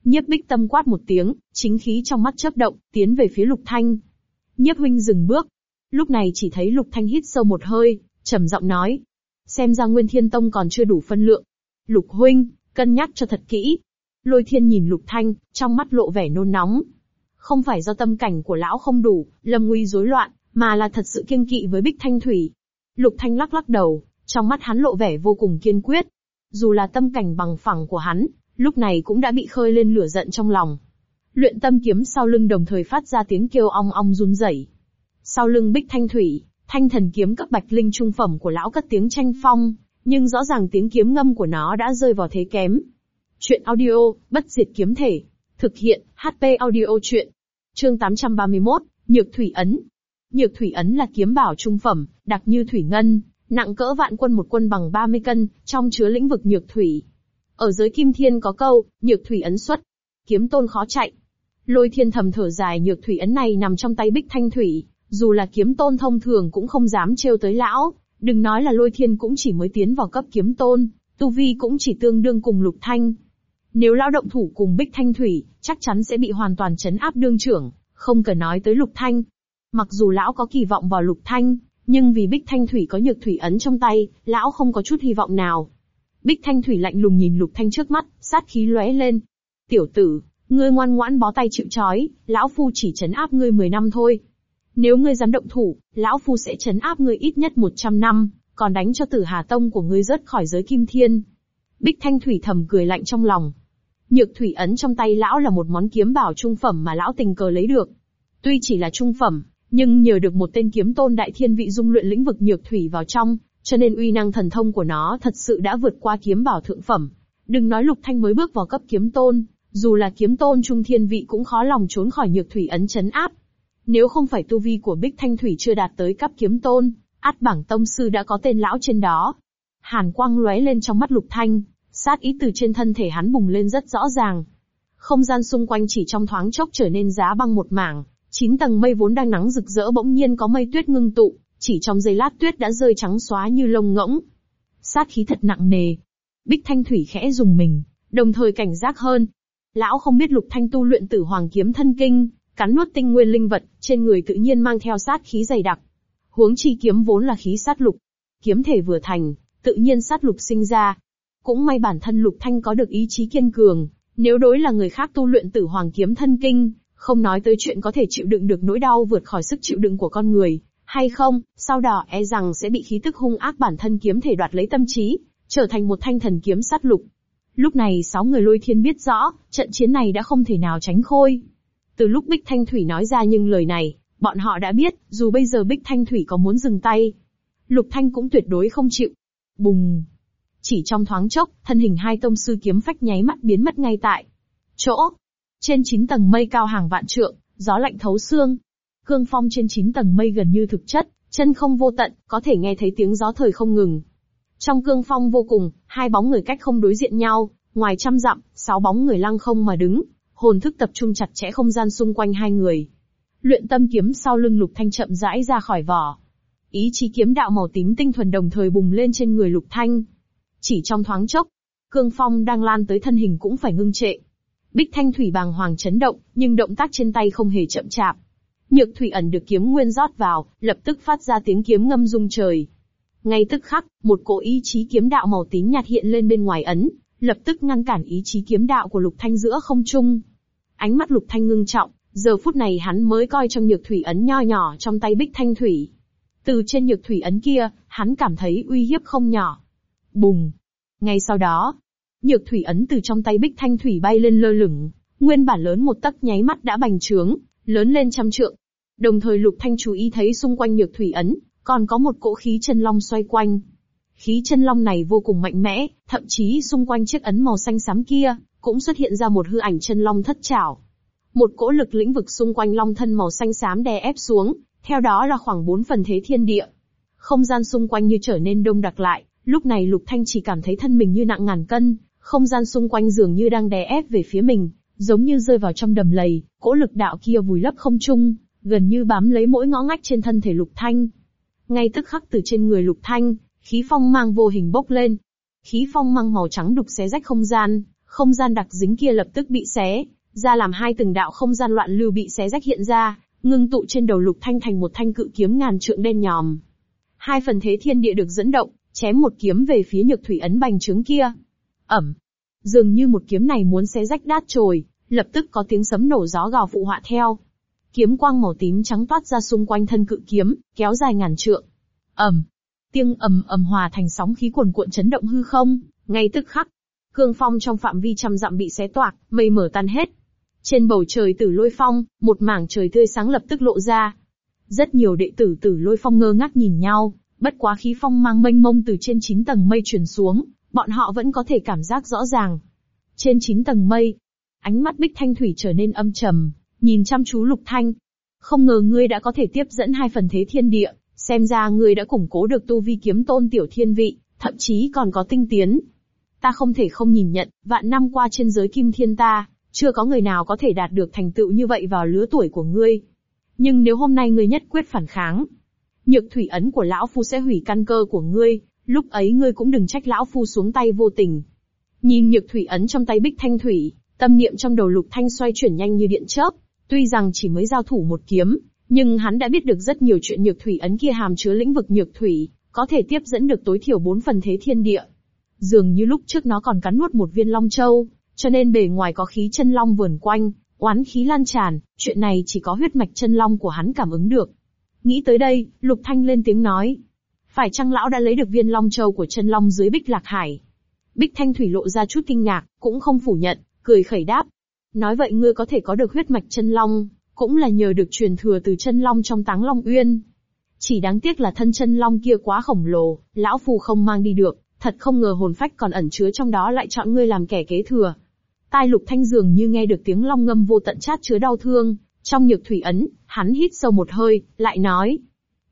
A: Nhiếp bích tâm quát một tiếng, chính khí trong mắt chớp động, tiến về phía lục thanh. Nhiếp huynh dừng bước, Lúc này chỉ thấy Lục Thanh hít sâu một hơi, trầm giọng nói. Xem ra Nguyên Thiên Tông còn chưa đủ phân lượng. Lục Huynh, cân nhắc cho thật kỹ. Lôi Thiên nhìn Lục Thanh, trong mắt lộ vẻ nôn nóng. Không phải do tâm cảnh của lão không đủ, lâm nguy rối loạn, mà là thật sự kiên kỵ với Bích Thanh Thủy. Lục Thanh lắc lắc đầu, trong mắt hắn lộ vẻ vô cùng kiên quyết. Dù là tâm cảnh bằng phẳng của hắn, lúc này cũng đã bị khơi lên lửa giận trong lòng. Luyện tâm kiếm sau lưng đồng thời phát ra tiếng kêu ong ong run rẩy. Sau lưng bích thanh thủy, thanh thần kiếm cấp bạch linh trung phẩm của lão cất tiếng tranh phong, nhưng rõ ràng tiếng kiếm ngâm của nó đã rơi vào thế kém. Chuyện audio, bất diệt kiếm thể. Thực hiện, HP audio chuyện. Chương 831, Nhược Thủy Ấn. Nhược Thủy Ấn là kiếm bảo trung phẩm, đặc như Thủy Ngân, nặng cỡ vạn quân một quân bằng 30 cân, trong chứa lĩnh vực Nhược Thủy. Ở giới Kim Thiên có câu, Nhược Thủy Ấn xuất. Kiếm tôn khó chạy. Lôi thiên thầm thở dài Nhược Thủy Ấn này nằm trong tay Bích Thanh Thủy, dù là kiếm tôn thông thường cũng không dám trêu tới lão, đừng nói là lôi thiên cũng chỉ mới tiến vào cấp kiếm tôn, tu vi cũng chỉ tương đương cùng lục thanh. Nếu lão động thủ cùng bích thanh thủy, chắc chắn sẽ bị hoàn toàn chấn áp đương trưởng, không cần nói tới lục thanh. Mặc dù lão có kỳ vọng vào lục thanh, nhưng vì bích thanh thủy có nhược thủy ấn trong tay, lão không có chút hy vọng nào. Bích thanh thủy lạnh lùng nhìn lục thanh trước mắt, sát khí lóe lên. Tiểu tử, ngươi ngoan ngoãn bó tay chịu chói, lão phu chỉ chấn áp ngươi 10 năm thôi. Nếu ngươi dám động thủ, lão phu sẽ chấn áp ngươi ít nhất 100 năm, còn đánh cho tử Hà Tông của ngươi rớt khỏi giới kim thiên. Bích Thanh Thủy thầm cười lạnh trong lòng. Nhược thủy ấn trong tay lão là một món kiếm bảo trung phẩm mà lão tình cờ lấy được. Tuy chỉ là trung phẩm, nhưng nhờ được một tên kiếm tôn đại thiên vị dung luyện lĩnh vực nhược thủy vào trong, cho nên uy năng thần thông của nó thật sự đã vượt qua kiếm bảo thượng phẩm. Đừng nói Lục Thanh mới bước vào cấp kiếm tôn, dù là kiếm tôn trung thiên vị cũng khó lòng trốn khỏi nhược thủy ấn chấn áp. Nếu không phải tu vi của Bích Thanh Thủy chưa đạt tới cấp kiếm tôn, át bảng tông sư đã có tên lão trên đó. Hàn quang lóe lên trong mắt Lục Thanh, sát ý từ trên thân thể hắn bùng lên rất rõ ràng. Không gian xung quanh chỉ trong thoáng chốc trở nên giá băng một mảng, chín tầng mây vốn đang nắng rực rỡ bỗng nhiên có mây tuyết ngưng tụ, chỉ trong giây lát tuyết đã rơi trắng xóa như lông ngỗng. Sát khí thật nặng nề. Bích Thanh Thủy khẽ dùng mình, đồng thời cảnh giác hơn. Lão không biết Lục Thanh tu luyện Tử Hoàng kiếm thân kinh, Cắn nuốt tinh nguyên linh vật, trên người tự nhiên mang theo sát khí dày đặc. Huống chi kiếm vốn là khí sát lục. Kiếm thể vừa thành, tự nhiên sát lục sinh ra. Cũng may bản thân lục thanh có được ý chí kiên cường, nếu đối là người khác tu luyện tử hoàng kiếm thân kinh, không nói tới chuyện có thể chịu đựng được nỗi đau vượt khỏi sức chịu đựng của con người, hay không, sau đó e rằng sẽ bị khí tức hung ác bản thân kiếm thể đoạt lấy tâm trí, trở thành một thanh thần kiếm sát lục. Lúc này sáu người lôi thiên biết rõ, trận chiến này đã không thể nào tránh khôi. Từ lúc Bích Thanh Thủy nói ra những lời này, bọn họ đã biết, dù bây giờ Bích Thanh Thủy có muốn dừng tay, Lục Thanh cũng tuyệt đối không chịu. Bùng! Chỉ trong thoáng chốc, thân hình hai tông sư kiếm phách nháy mắt biến mất ngay tại. Chỗ! Trên chín tầng mây cao hàng vạn trượng, gió lạnh thấu xương. Cương phong trên chín tầng mây gần như thực chất, chân không vô tận, có thể nghe thấy tiếng gió thời không ngừng. Trong cương phong vô cùng, hai bóng người cách không đối diện nhau, ngoài trăm dặm, sáu bóng người lăng không mà đứng, hồn thức tập trung chặt chẽ không gian xung quanh hai người. Luyện tâm kiếm sau lưng Lục Thanh chậm rãi ra khỏi vỏ. Ý chí kiếm đạo màu tím tinh thuần đồng thời bùng lên trên người Lục Thanh. Chỉ trong thoáng chốc, cương phong đang lan tới thân hình cũng phải ngưng trệ. Bích Thanh Thủy bàng hoàng chấn động, nhưng động tác trên tay không hề chậm chạp. Nhược Thủy ẩn được kiếm nguyên rót vào, lập tức phát ra tiếng kiếm ngâm rung trời. Ngay tức khắc, một cỗ ý chí kiếm đạo màu tím nhạt hiện lên bên ngoài ấn, lập tức ngăn cản ý chí kiếm đạo của Lục Thanh giữa không trung. Ánh mắt Lục Thanh ngưng trọng, giờ phút này hắn mới coi trong nhược thủy ấn nho nhỏ trong tay Bích Thanh Thủy. Từ trên nhược thủy ấn kia, hắn cảm thấy uy hiếp không nhỏ. Bùng! Ngay sau đó, nhược thủy ấn từ trong tay Bích Thanh Thủy bay lên lơ lửng, nguyên bản lớn một tấc nháy mắt đã bành trướng, lớn lên trăm trượng. Đồng thời Lục Thanh chú ý thấy xung quanh nhược thủy ấn, còn có một cỗ khí chân long xoay quanh. Khí chân long này vô cùng mạnh mẽ, thậm chí xung quanh chiếc ấn màu xanh xám kia, cũng xuất hiện ra một hư ảnh chân long thất chảo. Một cỗ lực lĩnh vực xung quanh long thân màu xanh xám đè ép xuống, theo đó là khoảng bốn phần thế thiên địa. Không gian xung quanh như trở nên đông đặc lại, lúc này Lục Thanh chỉ cảm thấy thân mình như nặng ngàn cân, không gian xung quanh dường như đang đè ép về phía mình, giống như rơi vào trong đầm lầy, cỗ lực đạo kia vùi lấp không trung, gần như bám lấy mỗi ngõ ngách trên thân thể Lục Thanh. Ngay tức khắc từ trên người Lục Thanh, khí phong mang vô hình bốc lên. Khí phong mang màu trắng đục xé rách không gian, không gian đặc dính kia lập tức bị xé, ra làm hai từng đạo không gian loạn lưu bị xé rách hiện ra, ngưng tụ trên đầu lục thanh thành một thanh cự kiếm ngàn trượng đen nhòm. Hai phần thế thiên địa được dẫn động, chém một kiếm về phía nhược thủy ấn bành trướng kia. Ẩm. Dường như một kiếm này muốn xé rách đát trồi, lập tức có tiếng sấm nổ gió gào phụ họa theo. Kiếm quang màu tím trắng toát ra xung quanh thân cự kiếm, kéo dài ngàn trượng. Ẩm tiếng ầm ầm hòa thành sóng khí cuồn cuộn chấn động hư không, ngay tức khắc, cương phong trong phạm vi trăm dặm bị xé toạc, mây mở tan hết. Trên bầu trời tử lôi phong, một mảng trời tươi sáng lập tức lộ ra. Rất nhiều đệ tử tử lôi phong ngơ ngác nhìn nhau, bất quá khí phong mang mênh mông từ trên 9 tầng mây truyền xuống, bọn họ vẫn có thể cảm giác rõ ràng. Trên 9 tầng mây, ánh mắt Bích Thanh Thủy trở nên âm trầm, nhìn chăm chú Lục Thanh. Không ngờ ngươi đã có thể tiếp dẫn hai phần thế thiên địa, Xem ra người đã củng cố được tu vi kiếm tôn tiểu thiên vị, thậm chí còn có tinh tiến. Ta không thể không nhìn nhận, vạn năm qua trên giới kim thiên ta, chưa có người nào có thể đạt được thành tựu như vậy vào lứa tuổi của ngươi. Nhưng nếu hôm nay ngươi nhất quyết phản kháng, nhược thủy ấn của lão phu sẽ hủy căn cơ của ngươi, lúc ấy ngươi cũng đừng trách lão phu xuống tay vô tình. Nhìn nhược thủy ấn trong tay bích thanh thủy, tâm niệm trong đầu lục thanh xoay chuyển nhanh như điện chớp, tuy rằng chỉ mới giao thủ một kiếm, nhưng hắn đã biết được rất nhiều chuyện nhược thủy ấn kia hàm chứa lĩnh vực nhược thủy, có thể tiếp dẫn được tối thiểu bốn phần thế thiên địa. Dường như lúc trước nó còn cắn nuốt một viên long châu, cho nên bề ngoài có khí chân long vườn quanh, oán khí lan tràn, chuyện này chỉ có huyết mạch chân long của hắn cảm ứng được. Nghĩ tới đây, Lục Thanh lên tiếng nói. Phải chăng lão đã lấy được viên long châu của chân long dưới bích lạc hải? Bích Thanh Thủy lộ ra chút kinh ngạc, cũng không phủ nhận, cười khẩy đáp. Nói vậy ngươi có thể có được huyết mạch chân long cũng là nhờ được truyền thừa từ chân long trong Táng Long Uyên. Chỉ đáng tiếc là thân chân long kia quá khổng lồ, lão phù không mang đi được, thật không ngờ hồn phách còn ẩn chứa trong đó lại chọn ngươi làm kẻ kế thừa. Tai Lục Thanh dường như nghe được tiếng long ngâm vô tận chát chứa đau thương, trong nhược thủy ấn, hắn hít sâu một hơi, lại nói: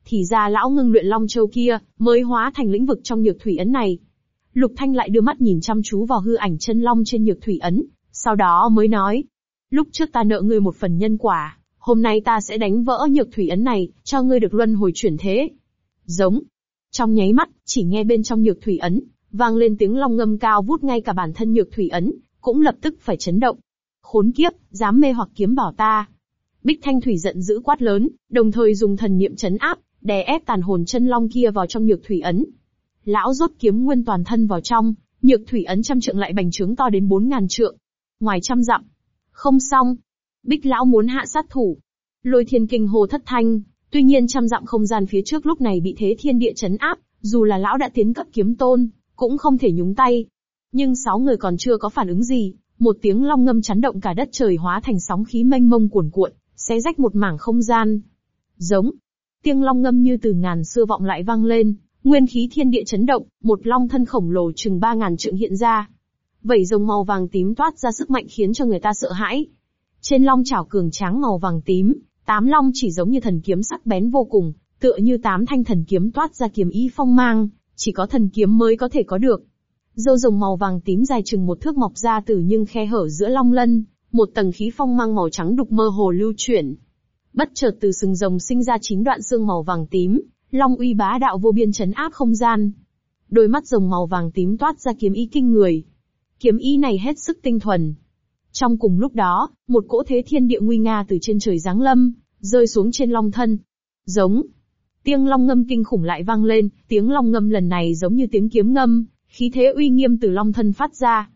A: "Thì ra lão ngưng luyện long châu kia, mới hóa thành lĩnh vực trong nhược thủy ấn này." Lục Thanh lại đưa mắt nhìn chăm chú vào hư ảnh chân long trên nhược thủy ấn, sau đó mới nói, lúc trước ta nợ ngươi một phần nhân quả, hôm nay ta sẽ đánh vỡ nhược thủy ấn này, cho ngươi được luân hồi chuyển thế. Giống. Trong nháy mắt, chỉ nghe bên trong nhược thủy ấn, vang lên tiếng long ngâm cao vút ngay cả bản thân nhược thủy ấn, cũng lập tức phải chấn động. Khốn kiếp, dám mê hoặc kiếm bảo ta. Bích Thanh Thủy giận dữ quát lớn, đồng thời dùng thần niệm chấn áp, đè ép tàn hồn chân long kia vào trong nhược thủy ấn. Lão rốt kiếm nguyên toàn thân vào trong, nhược thủy ấn trăm trượng lại bành trướng to đến bốn ngàn trượng. Ngoài trăm dặm, không xong. Bích lão muốn hạ sát thủ. Lôi thiên kinh hồ thất thanh, tuy nhiên trăm dặm không gian phía trước lúc này bị thế thiên địa chấn áp, dù là lão đã tiến cấp kiếm tôn, cũng không thể nhúng tay. Nhưng sáu người còn chưa có phản ứng gì, một tiếng long ngâm chấn động cả đất trời hóa thành sóng khí mênh mông cuồn cuộn, xé rách một mảng không gian. Giống. Tiếng long ngâm như từ ngàn xưa vọng lại vang lên, nguyên khí thiên địa chấn động, một long thân khổng lồ chừng ba ngàn trượng hiện ra, Vảy rồng màu vàng tím toát ra sức mạnh khiến cho người ta sợ hãi. Trên long chảo cường tráng màu vàng tím, tám long chỉ giống như thần kiếm sắc bén vô cùng, tựa như tám thanh thần kiếm toát ra kiếm ý phong mang, chỉ có thần kiếm mới có thể có được. Dâu rồng màu vàng tím dài chừng một thước mọc ra từ nhưng khe hở giữa long lân, một tầng khí phong mang màu trắng đục mơ hồ lưu chuyển. Bất chợt từ sừng rồng sinh ra chín đoạn xương màu vàng tím, long uy bá đạo vô biên chấn áp không gian. Đôi mắt rồng màu vàng tím toát ra kiếm ý kinh người, kiếm ý này hết sức tinh thuần. Trong cùng lúc đó, một cỗ thế thiên địa nguy nga từ trên trời giáng lâm, rơi xuống trên long thân. Giống. Tiếng long ngâm kinh khủng lại vang lên, tiếng long ngâm lần này giống như tiếng kiếm ngâm, khí thế uy nghiêm từ long thân phát ra.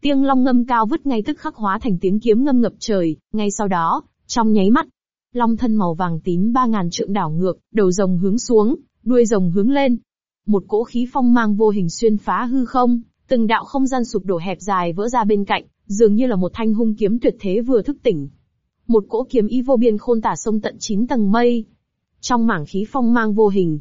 A: Tiếng long ngâm cao vứt ngay tức khắc hóa thành tiếng kiếm ngâm ngập trời, ngay sau đó, trong nháy mắt, long thân màu vàng tím ba ngàn trượng đảo ngược, đầu rồng hướng xuống, đuôi rồng hướng lên. Một cỗ khí phong mang vô hình xuyên phá hư không, Từng đạo không gian sụp đổ hẹp dài vỡ ra bên cạnh, dường như là một thanh hung kiếm tuyệt thế vừa thức tỉnh. Một cỗ kiếm y vô biên khôn tả sông tận chín tầng mây. Trong mảng khí phong mang vô hình,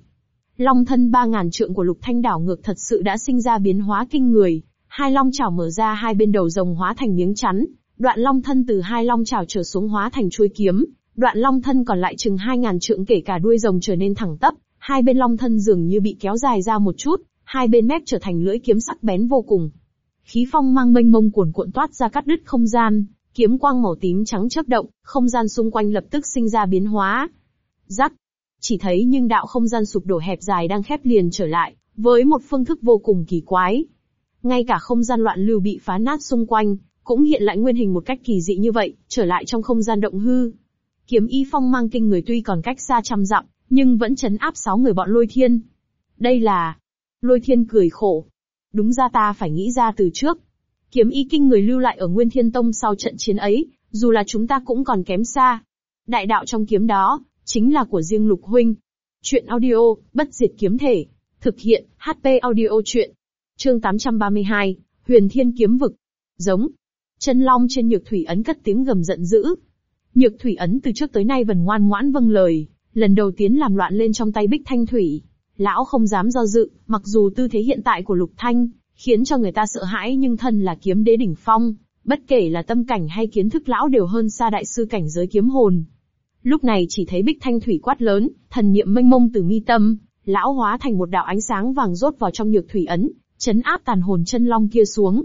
A: long thân ba ngàn trượng của lục thanh đảo ngược thật sự đã sinh ra biến hóa kinh người. Hai long chảo mở ra hai bên đầu rồng hóa thành miếng chắn, đoạn long thân từ hai long chảo trở xuống hóa thành chuôi kiếm, đoạn long thân còn lại chừng hai ngàn trượng kể cả đuôi rồng trở nên thẳng tắp, hai bên long thân dường như bị kéo dài ra một chút, hai bên mép trở thành lưỡi kiếm sắc bén vô cùng. Khí phong mang mênh mông cuồn cuộn toát ra cắt đứt không gian, kiếm quang màu tím trắng chớp động, không gian xung quanh lập tức sinh ra biến hóa. Rắc! Chỉ thấy nhưng đạo không gian sụp đổ hẹp dài đang khép liền trở lại, với một phương thức vô cùng kỳ quái. Ngay cả không gian loạn lưu bị phá nát xung quanh, cũng hiện lại nguyên hình một cách kỳ dị như vậy, trở lại trong không gian động hư. Kiếm y phong mang kinh người tuy còn cách xa trăm dặm, nhưng vẫn chấn áp sáu người bọn lôi thiên. Đây là, Lôi thiên cười khổ. Đúng ra ta phải nghĩ ra từ trước. Kiếm Y kinh người lưu lại ở Nguyên Thiên Tông sau trận chiến ấy, dù là chúng ta cũng còn kém xa. Đại đạo trong kiếm đó, chính là của riêng Lục Huynh. Chuyện audio, bất diệt kiếm thể. Thực hiện, HP audio chuyện. Chương 832, Huyền Thiên Kiếm Vực. Giống. Chân long trên nhược thủy ấn cất tiếng gầm giận dữ. Nhược thủy ấn từ trước tới nay vẫn ngoan ngoãn vâng lời, lần đầu tiến làm loạn lên trong tay bích thanh thủy, lão không dám do dự, mặc dù tư thế hiện tại của Lục Thanh, khiến cho người ta sợ hãi nhưng thân là kiếm đế đỉnh phong, bất kể là tâm cảnh hay kiến thức lão đều hơn xa đại sư cảnh giới kiếm hồn. Lúc này chỉ thấy bích thanh thủy quát lớn, thần niệm mênh mông từ mi tâm, lão hóa thành một đạo ánh sáng vàng rốt vào trong nhược thủy ấn, chấn áp tàn hồn chân long kia xuống.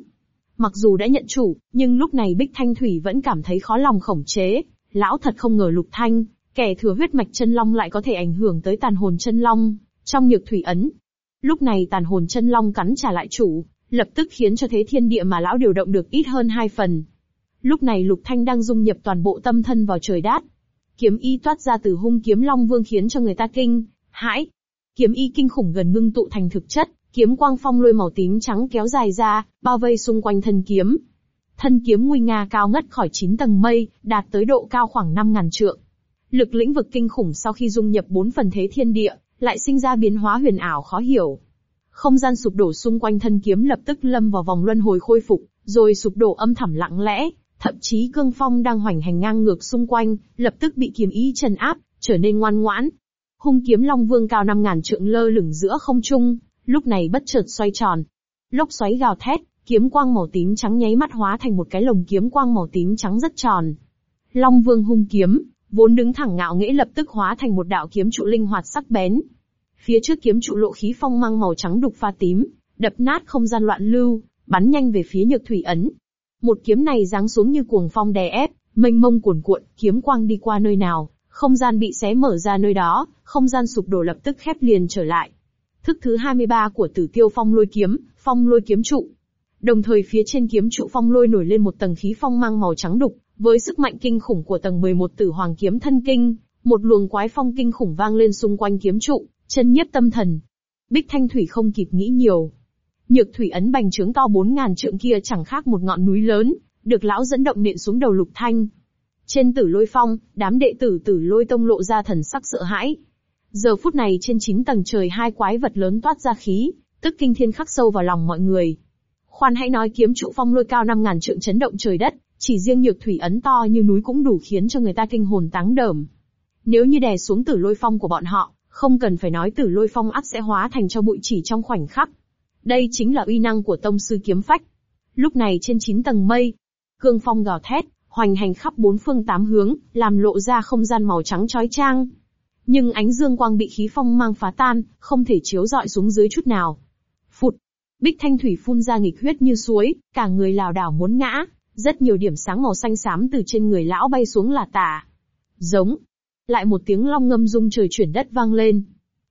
A: Mặc dù đã nhận chủ, nhưng lúc này bích thanh thủy vẫn cảm thấy khó lòng khổng chế, lão thật không ngờ lục thanh, kẻ thừa huyết mạch chân long lại có thể ảnh hưởng tới tàn hồn chân long, trong nhược thủy ấn. Lúc này tàn hồn chân long cắn trả lại chủ, lập tức khiến cho thế thiên địa mà lão điều động được ít hơn hai phần. Lúc này lục thanh đang dung nhập toàn bộ tâm thân vào trời đát. Kiếm y toát ra từ hung kiếm long vương khiến cho người ta kinh, hãi. Kiếm y kinh khủng gần ngưng tụ thành thực chất, kiếm quang phong lôi màu tím trắng kéo dài ra, bao vây xung quanh thân kiếm. Thân kiếm nguy nga cao ngất khỏi 9 tầng mây, đạt tới độ cao khoảng 5.000 trượng. Lực lĩnh vực kinh khủng sau khi dung nhập bốn phần thế thiên địa, lại sinh ra biến hóa huyền ảo khó hiểu. Không gian sụp đổ xung quanh thân kiếm lập tức lâm vào vòng luân hồi khôi phục, rồi sụp đổ âm thầm lặng lẽ, thậm chí cương phong đang hoành hành ngang ngược xung quanh, lập tức bị kiếm ý trần áp, trở nên ngoan ngoãn. Hung kiếm Long Vương cao 5000 trượng lơ lửng giữa không trung, lúc này bất chợt xoay tròn. Lốc xoáy gào thét, kiếm quang màu tím trắng nháy mắt hóa thành một cái lồng kiếm quang màu tím trắng rất tròn. Long Vương hung kiếm, vốn đứng thẳng ngạo nghễ lập tức hóa thành một đạo kiếm trụ linh hoạt sắc bén. Phía trước kiếm trụ lộ khí phong mang màu trắng đục pha tím, đập nát không gian loạn lưu, bắn nhanh về phía Nhược Thủy ấn. Một kiếm này giáng xuống như cuồng phong đè ép, mênh mông cuồn cuộn, kiếm quang đi qua nơi nào, không gian bị xé mở ra nơi đó, không gian sụp đổ lập tức khép liền trở lại. Thức thứ 23 của Tử Tiêu Phong Lôi kiếm, Phong Lôi kiếm trụ. Đồng thời phía trên kiếm trụ phong lôi nổi lên một tầng khí phong mang màu trắng đục, với sức mạnh kinh khủng của tầng 11 tử hoàng kiếm thân kinh, một luồng quái phong kinh khủng vang lên xung quanh kiếm trụ, chân nhiếp tâm thần. Bích Thanh Thủy không kịp nghĩ nhiều. Nhược thủy ấn bành trướng to bốn ngàn trượng kia chẳng khác một ngọn núi lớn, được lão dẫn động nện xuống đầu lục thanh. Trên tử lôi phong, đám đệ tử tử lôi tông lộ ra thần sắc sợ hãi. Giờ phút này trên chín tầng trời hai quái vật lớn toát ra khí, tức kinh thiên khắc sâu vào lòng mọi người. Khoan hãy nói kiếm trụ phong lôi cao năm ngàn trượng chấn động trời đất, chỉ riêng nhược thủy ấn to như núi cũng đủ khiến cho người ta kinh hồn táng đờm. Nếu như đè xuống tử lôi phong của bọn họ, không cần phải nói tử lôi phong áp sẽ hóa thành cho bụi chỉ trong khoảnh khắc. Đây chính là uy năng của tông sư kiếm phách. Lúc này trên 9 tầng mây, cương phong gào thét, hoành hành khắp bốn phương tám hướng, làm lộ ra không gian màu trắng chói trang. Nhưng ánh dương quang bị khí phong mang phá tan, không thể chiếu dọi xuống dưới chút nào. Phụt! Bích Thanh Thủy phun ra nghịch huyết như suối, cả người lào đảo muốn ngã, rất nhiều điểm sáng màu xanh xám từ trên người lão bay xuống là tả. Giống. Lại một tiếng long ngâm rung trời chuyển đất vang lên.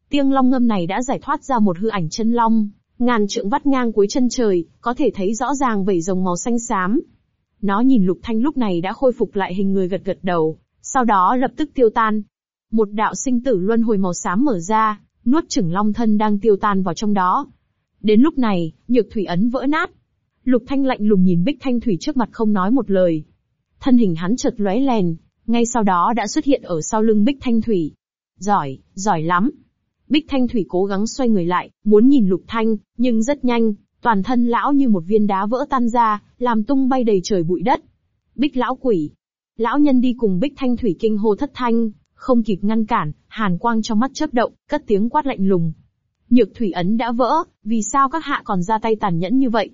A: Tiếng long ngâm này đã giải thoát ra một hư ảnh chân long, ngàn trượng vắt ngang cuối chân trời, có thể thấy rõ ràng vảy rồng màu xanh xám. Nó nhìn Lục Thanh lúc này đã khôi phục lại hình người gật gật đầu, sau đó lập tức tiêu tan. Một đạo sinh tử luân hồi màu xám mở ra, nuốt chửng long thân đang tiêu tan vào trong đó. Đến lúc này, nhược thủy ấn vỡ nát, Lục Thanh lạnh lùng nhìn Bích Thanh Thủy trước mặt không nói một lời. Thân hình hắn chợt lóe lèn, ngay sau đó đã xuất hiện ở sau lưng Bích Thanh Thủy. Giỏi, giỏi lắm. Bích Thanh Thủy cố gắng xoay người lại, muốn nhìn Lục Thanh, nhưng rất nhanh, toàn thân lão như một viên đá vỡ tan ra, làm tung bay đầy trời bụi đất. Bích lão quỷ. Lão nhân đi cùng Bích Thanh Thủy kinh hô thất thanh, không kịp ngăn cản, hàn quang trong mắt chớp động, cất tiếng quát lạnh lùng. Nhược thủy ấn đã vỡ, vì sao các hạ còn ra tay tàn nhẫn như vậy?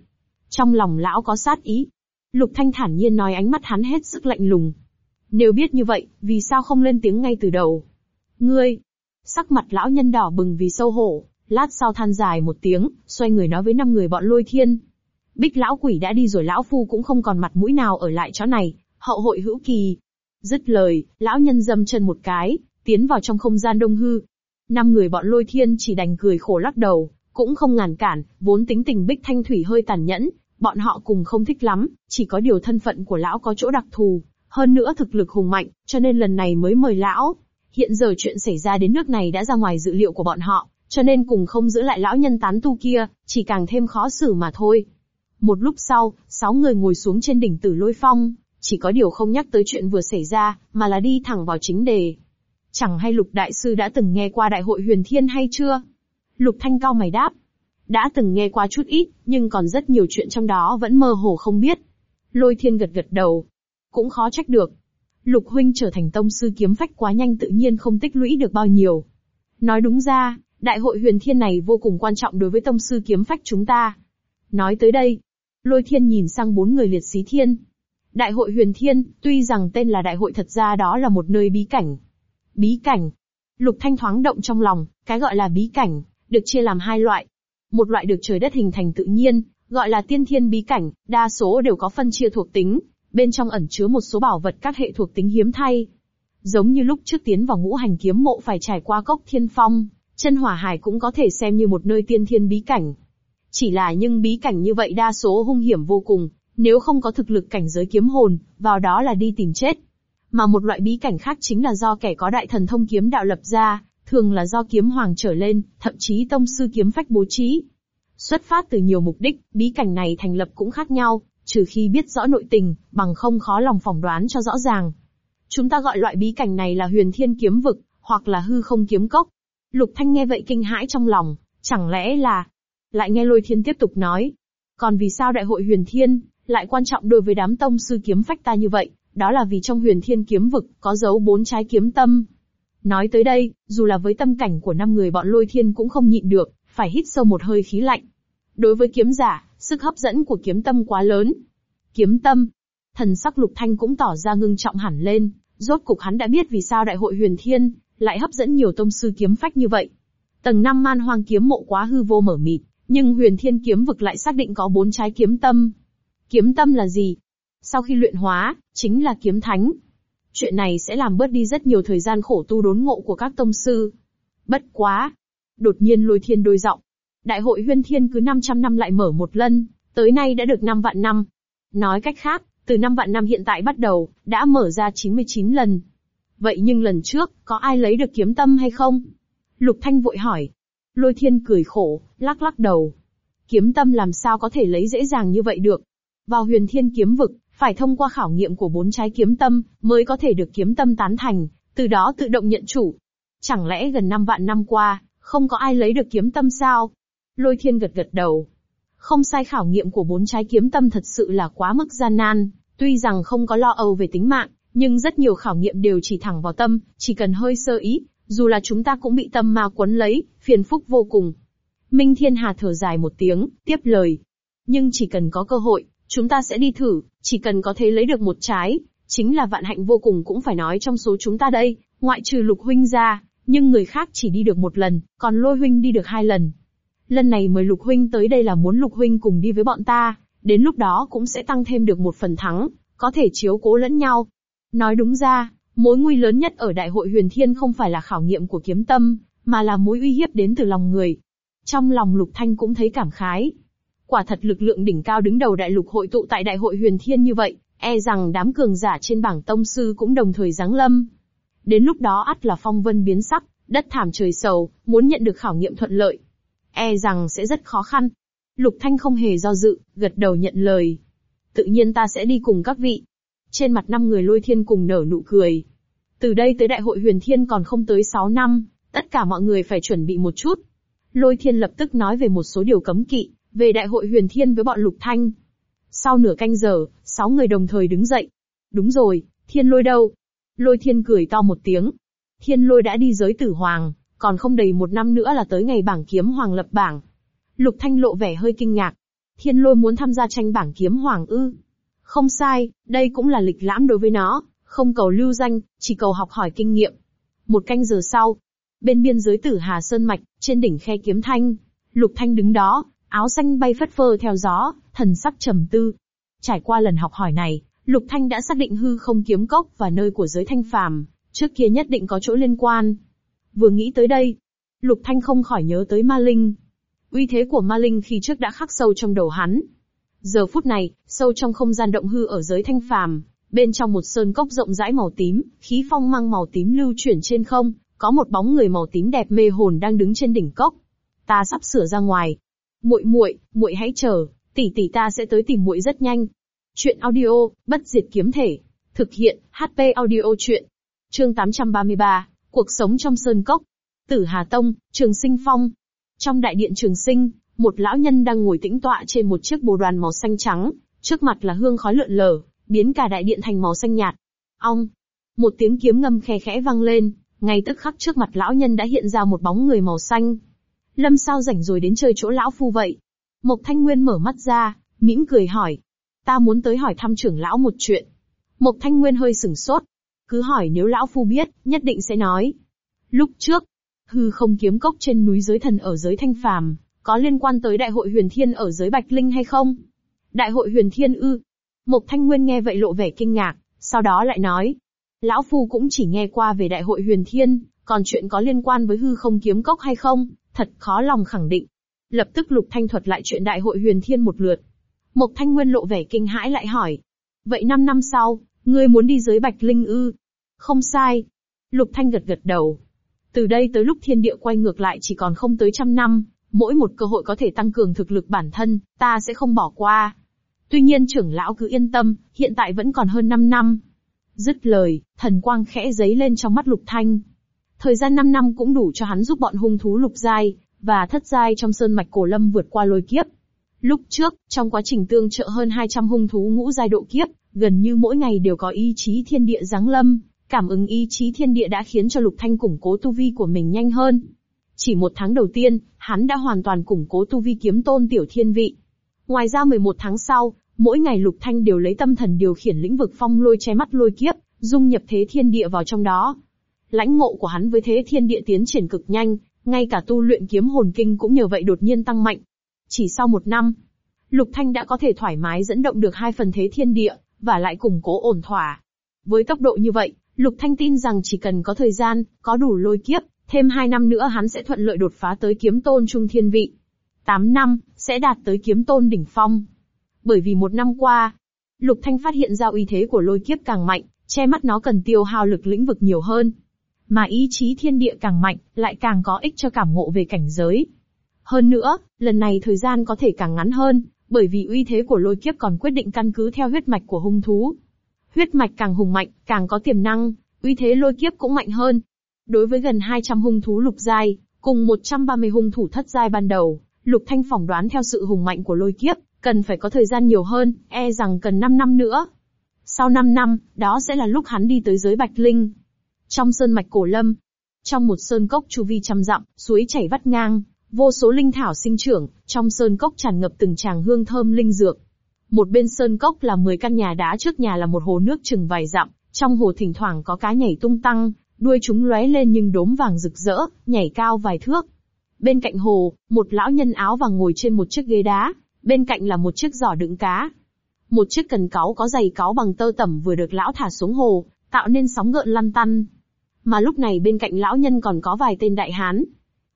A: Trong lòng lão có sát ý. Lục Thanh thản nhiên nói ánh mắt hắn hết sức lạnh lùng. Nếu biết như vậy, vì sao không lên tiếng ngay từ đầu? Ngươi! Sắc mặt lão nhân đỏ bừng vì sâu hổ, lát sau than dài một tiếng, xoay người nói với năm người bọn lôi thiên. Bích lão quỷ đã đi rồi lão phu cũng không còn mặt mũi nào ở lại chỗ này, hậu hội hữu kỳ. Dứt lời, lão nhân dâm chân một cái, tiến vào trong không gian đông hư. Năm người bọn lôi thiên chỉ đành cười khổ lắc đầu, cũng không ngàn cản, vốn tính tình bích thanh thủy hơi tàn nhẫn, Bọn họ cùng không thích lắm, chỉ có điều thân phận của lão có chỗ đặc thù, hơn nữa thực lực hùng mạnh, cho nên lần này mới mời lão. Hiện giờ chuyện xảy ra đến nước này đã ra ngoài dự liệu của bọn họ, cho nên cùng không giữ lại lão nhân tán tu kia, chỉ càng thêm khó xử mà thôi. Một lúc sau, sáu người ngồi xuống trên đỉnh tử lôi phong, chỉ có điều không nhắc tới chuyện vừa xảy ra, mà là đi thẳng vào chính đề. Chẳng hay Lục Đại Sư đã từng nghe qua Đại hội Huyền Thiên hay chưa? Lục Thanh cao mày đáp, đã từng nghe qua chút ít, nhưng còn rất nhiều chuyện trong đó vẫn mơ hồ không biết. Lôi thiên gật gật đầu. Cũng khó trách được. Lục huynh trở thành tông sư kiếm phách quá nhanh tự nhiên không tích lũy được bao nhiêu. Nói đúng ra, đại hội huyền thiên này vô cùng quan trọng đối với tông sư kiếm phách chúng ta. Nói tới đây, lôi thiên nhìn sang bốn người liệt sĩ thiên. Đại hội huyền thiên, tuy rằng tên là đại hội thật ra đó là một nơi bí cảnh. Bí cảnh. Lục thanh thoáng động trong lòng, cái gọi là bí cảnh, được chia làm hai loại, một loại được trời đất hình thành tự nhiên, gọi là tiên thiên bí cảnh, đa số đều có phân chia thuộc tính, bên trong ẩn chứa một số bảo vật các hệ thuộc tính hiếm thay. Giống như lúc trước tiến vào ngũ hành kiếm mộ phải trải qua cốc thiên phong, chân hỏa hải cũng có thể xem như một nơi tiên thiên bí cảnh. Chỉ là nhưng bí cảnh như vậy đa số hung hiểm vô cùng, nếu không có thực lực cảnh giới kiếm hồn, vào đó là đi tìm chết. Mà một loại bí cảnh khác chính là do kẻ có đại thần thông kiếm đạo lập ra, thường là do kiếm hoàng trở lên, thậm chí tông sư kiếm phách bố trí. Xuất phát từ nhiều mục đích, bí cảnh này thành lập cũng khác nhau, trừ khi biết rõ nội tình, bằng không khó lòng phỏng đoán cho rõ ràng. Chúng ta gọi loại bí cảnh này là huyền thiên kiếm vực, hoặc là hư không kiếm cốc. Lục Thanh nghe vậy kinh hãi trong lòng, chẳng lẽ là... Lại nghe lôi thiên tiếp tục nói. Còn vì sao đại hội huyền thiên, lại quan trọng đối với đám tông sư kiếm phách ta như vậy, đó là vì trong huyền thiên kiếm vực, có dấu bốn trái kiếm tâm, Nói tới đây, dù là với tâm cảnh của năm người bọn lôi thiên cũng không nhịn được, phải hít sâu một hơi khí lạnh. Đối với kiếm giả, sức hấp dẫn của kiếm tâm quá lớn. Kiếm tâm. Thần sắc lục thanh cũng tỏ ra ngưng trọng hẳn lên, rốt cục hắn đã biết vì sao đại hội huyền thiên, lại hấp dẫn nhiều tông sư kiếm phách như vậy. Tầng 5 man hoang kiếm mộ quá hư vô mở mịt, nhưng huyền thiên kiếm vực lại xác định có bốn trái kiếm tâm. Kiếm tâm là gì? Sau khi luyện hóa, chính là kiếm thánh, Chuyện này sẽ làm bớt đi rất nhiều thời gian khổ tu đốn ngộ của các tông sư. Bất quá. Đột nhiên lôi thiên đôi giọng. Đại hội huyên thiên cứ 500 năm lại mở một lần, tới nay đã được 5 vạn năm. Nói cách khác, từ 5 vạn năm hiện tại bắt đầu, đã mở ra 99 lần. Vậy nhưng lần trước, có ai lấy được kiếm tâm hay không? Lục Thanh vội hỏi. Lôi thiên cười khổ, lắc lắc đầu. Kiếm tâm làm sao có thể lấy dễ dàng như vậy được? Vào huyền thiên kiếm vực, phải thông qua khảo nghiệm của bốn trái kiếm tâm, mới có thể được kiếm tâm tán thành, từ đó tự động nhận chủ. Chẳng lẽ gần 5 vạn năm qua, không có ai lấy được kiếm tâm sao? Lôi thiên gật gật đầu. Không sai khảo nghiệm của bốn trái kiếm tâm thật sự là quá mức gian nan, tuy rằng không có lo âu về tính mạng, nhưng rất nhiều khảo nghiệm đều chỉ thẳng vào tâm, chỉ cần hơi sơ ý, dù là chúng ta cũng bị tâm ma quấn lấy, phiền phức vô cùng. Minh Thiên Hà thở dài một tiếng, tiếp lời. Nhưng chỉ cần có cơ hội, chúng ta sẽ đi thử, chỉ cần có thể lấy được một trái, chính là vạn hạnh vô cùng cũng phải nói trong số chúng ta đây, ngoại trừ lục huynh ra, nhưng người khác chỉ đi được một lần, còn lôi huynh đi được hai lần. Lần này mời lục huynh tới đây là muốn lục huynh cùng đi với bọn ta, đến lúc đó cũng sẽ tăng thêm được một phần thắng, có thể chiếu cố lẫn nhau. Nói đúng ra, mối nguy lớn nhất ở đại hội huyền thiên không phải là khảo nghiệm của kiếm tâm, mà là mối uy hiếp đến từ lòng người. Trong lòng lục thanh cũng thấy cảm khái, Quả thật lực lượng đỉnh cao đứng đầu đại lục hội tụ tại đại hội huyền thiên như vậy, e rằng đám cường giả trên bảng tông sư cũng đồng thời giáng lâm. Đến lúc đó ắt là phong vân biến sắc, đất thảm trời sầu, muốn nhận được khảo nghiệm thuận lợi. E rằng sẽ rất khó khăn. Lục Thanh không hề do dự, gật đầu nhận lời. Tự nhiên ta sẽ đi cùng các vị. Trên mặt năm người lôi thiên cùng nở nụ cười. Từ đây tới đại hội huyền thiên còn không tới 6 năm, tất cả mọi người phải chuẩn bị một chút. Lôi thiên lập tức nói về một số điều cấm kỵ, về đại hội huyền thiên với bọn Lục Thanh. Sau nửa canh giờ, sáu người đồng thời đứng dậy. Đúng rồi, thiên lôi đâu? Lôi thiên cười to một tiếng. Thiên lôi đã đi giới tử hoàng, còn không đầy một năm nữa là tới ngày bảng kiếm hoàng lập bảng. Lục Thanh lộ vẻ hơi kinh ngạc. Thiên lôi muốn tham gia tranh bảng kiếm hoàng ư. Không sai, đây cũng là lịch lãm đối với nó, không cầu lưu danh, chỉ cầu học hỏi kinh nghiệm. Một canh giờ sau, bên biên giới tử Hà Sơn Mạch, trên đỉnh khe kiếm thanh, Lục Thanh đứng đó, áo xanh bay phất phơ theo gió, thần sắc trầm tư. Trải qua lần học hỏi này, Lục Thanh đã xác định hư không kiếm cốc và nơi của giới thanh phàm, trước kia nhất định có chỗ liên quan. Vừa nghĩ tới đây, Lục Thanh không khỏi nhớ tới Ma Linh. Uy thế của Ma Linh khi trước đã khắc sâu trong đầu hắn. Giờ phút này, sâu trong không gian động hư ở giới thanh phàm, bên trong một sơn cốc rộng rãi màu tím, khí phong mang màu tím lưu chuyển trên không, có một bóng người màu tím đẹp mê hồn đang đứng trên đỉnh cốc. Ta sắp sửa ra ngoài, Muội muội, muội hãy chờ, tỷ tỷ ta sẽ tới tìm muội rất nhanh. Chuyện audio, bất diệt kiếm thể. Thực hiện, HP audio chuyện. Chương 833, cuộc sống trong sơn cốc. Tử Hà Tông, Trường Sinh Phong. Trong đại điện Trường Sinh, một lão nhân đang ngồi tĩnh tọa trên một chiếc bồ đoàn màu xanh trắng, trước mặt là hương khói lượn lờ, biến cả đại điện thành màu xanh nhạt. Ong, một tiếng kiếm ngâm khe khẽ vang lên, ngay tức khắc trước mặt lão nhân đã hiện ra một bóng người màu xanh, Lâm sao rảnh rồi đến chơi chỗ lão phu vậy? Mộc Thanh Nguyên mở mắt ra, mỉm cười hỏi. Ta muốn tới hỏi thăm trưởng lão một chuyện. Mộc Thanh Nguyên hơi sửng sốt. Cứ hỏi nếu lão phu biết, nhất định sẽ nói. Lúc trước, hư không kiếm cốc trên núi giới thần ở giới thanh phàm, có liên quan tới đại hội huyền thiên ở giới bạch linh hay không? Đại hội huyền thiên ư? Mộc Thanh Nguyên nghe vậy lộ vẻ kinh ngạc, sau đó lại nói. Lão phu cũng chỉ nghe qua về đại hội huyền thiên, còn chuyện có liên quan với hư không kiếm cốc hay không, thật khó lòng khẳng định. Lập tức Lục Thanh thuật lại chuyện đại hội huyền thiên một lượt. Mộc Thanh Nguyên lộ vẻ kinh hãi lại hỏi. Vậy 5 năm sau, ngươi muốn đi dưới Bạch Linh ư? Không sai. Lục Thanh gật gật đầu. Từ đây tới lúc thiên địa quay ngược lại chỉ còn không tới trăm năm, mỗi một cơ hội có thể tăng cường thực lực bản thân, ta sẽ không bỏ qua. Tuy nhiên trưởng lão cứ yên tâm, hiện tại vẫn còn hơn 5 năm. Dứt lời, thần quang khẽ giấy lên trong mắt Lục Thanh. Thời gian 5 năm cũng đủ cho hắn giúp bọn hung thú lục giai và thất giai trong sơn mạch cổ lâm vượt qua lôi kiếp. Lúc trước, trong quá trình tương trợ hơn 200 hung thú ngũ giai độ kiếp, gần như mỗi ngày đều có ý chí thiên địa giáng lâm, cảm ứng ý chí thiên địa đã khiến cho Lục Thanh củng cố tu vi của mình nhanh hơn. Chỉ một tháng đầu tiên, hắn đã hoàn toàn củng cố tu vi kiếm tôn tiểu thiên vị. Ngoài ra 11 tháng sau, mỗi ngày Lục Thanh đều lấy tâm thần điều khiển lĩnh vực phong lôi che mắt lôi kiếp, dung nhập thế thiên địa vào trong đó. Lãnh ngộ của hắn với thế thiên địa tiến triển cực nhanh, ngay cả tu luyện kiếm hồn kinh cũng nhờ vậy đột nhiên tăng mạnh. Chỉ sau một năm, Lục Thanh đã có thể thoải mái dẫn động được hai phần thế thiên địa, và lại củng cố ổn thỏa. Với tốc độ như vậy, Lục Thanh tin rằng chỉ cần có thời gian, có đủ lôi kiếp, thêm hai năm nữa hắn sẽ thuận lợi đột phá tới kiếm tôn trung thiên vị. Tám năm, sẽ đạt tới kiếm tôn đỉnh phong. Bởi vì một năm qua, Lục Thanh phát hiện ra uy thế của lôi kiếp càng mạnh, che mắt nó cần tiêu hao lực lĩnh vực nhiều hơn, mà ý chí thiên địa càng mạnh, lại càng có ích cho cảm ngộ về cảnh giới. Hơn nữa, lần này thời gian có thể càng ngắn hơn, bởi vì uy thế của lôi kiếp còn quyết định căn cứ theo huyết mạch của hung thú. Huyết mạch càng hùng mạnh, càng có tiềm năng, uy thế lôi kiếp cũng mạnh hơn. Đối với gần 200 hung thú lục giai, cùng 130 hung thủ thất giai ban đầu, Lục Thanh phỏng đoán theo sự hùng mạnh của lôi kiếp, cần phải có thời gian nhiều hơn, e rằng cần 5 năm nữa. Sau 5 năm, đó sẽ là lúc hắn đi tới giới Bạch Linh, trong sơn mạch cổ lâm, trong một sơn cốc chu vi trăm dặm, suối chảy vắt ngang, vô số linh thảo sinh trưởng, trong sơn cốc tràn ngập từng tràng hương thơm linh dược. Một bên sơn cốc là 10 căn nhà đá trước nhà là một hồ nước chừng vài dặm, trong hồ thỉnh thoảng có cá nhảy tung tăng, đuôi chúng lóe lên nhưng đốm vàng rực rỡ, nhảy cao vài thước. Bên cạnh hồ, một lão nhân áo vàng ngồi trên một chiếc ghế đá, bên cạnh là một chiếc giỏ đựng cá. Một chiếc cần cáu có giày cáu bằng tơ tẩm vừa được lão thả xuống hồ, tạo nên sóng gợn lăn tăn mà lúc này bên cạnh lão nhân còn có vài tên đại hán.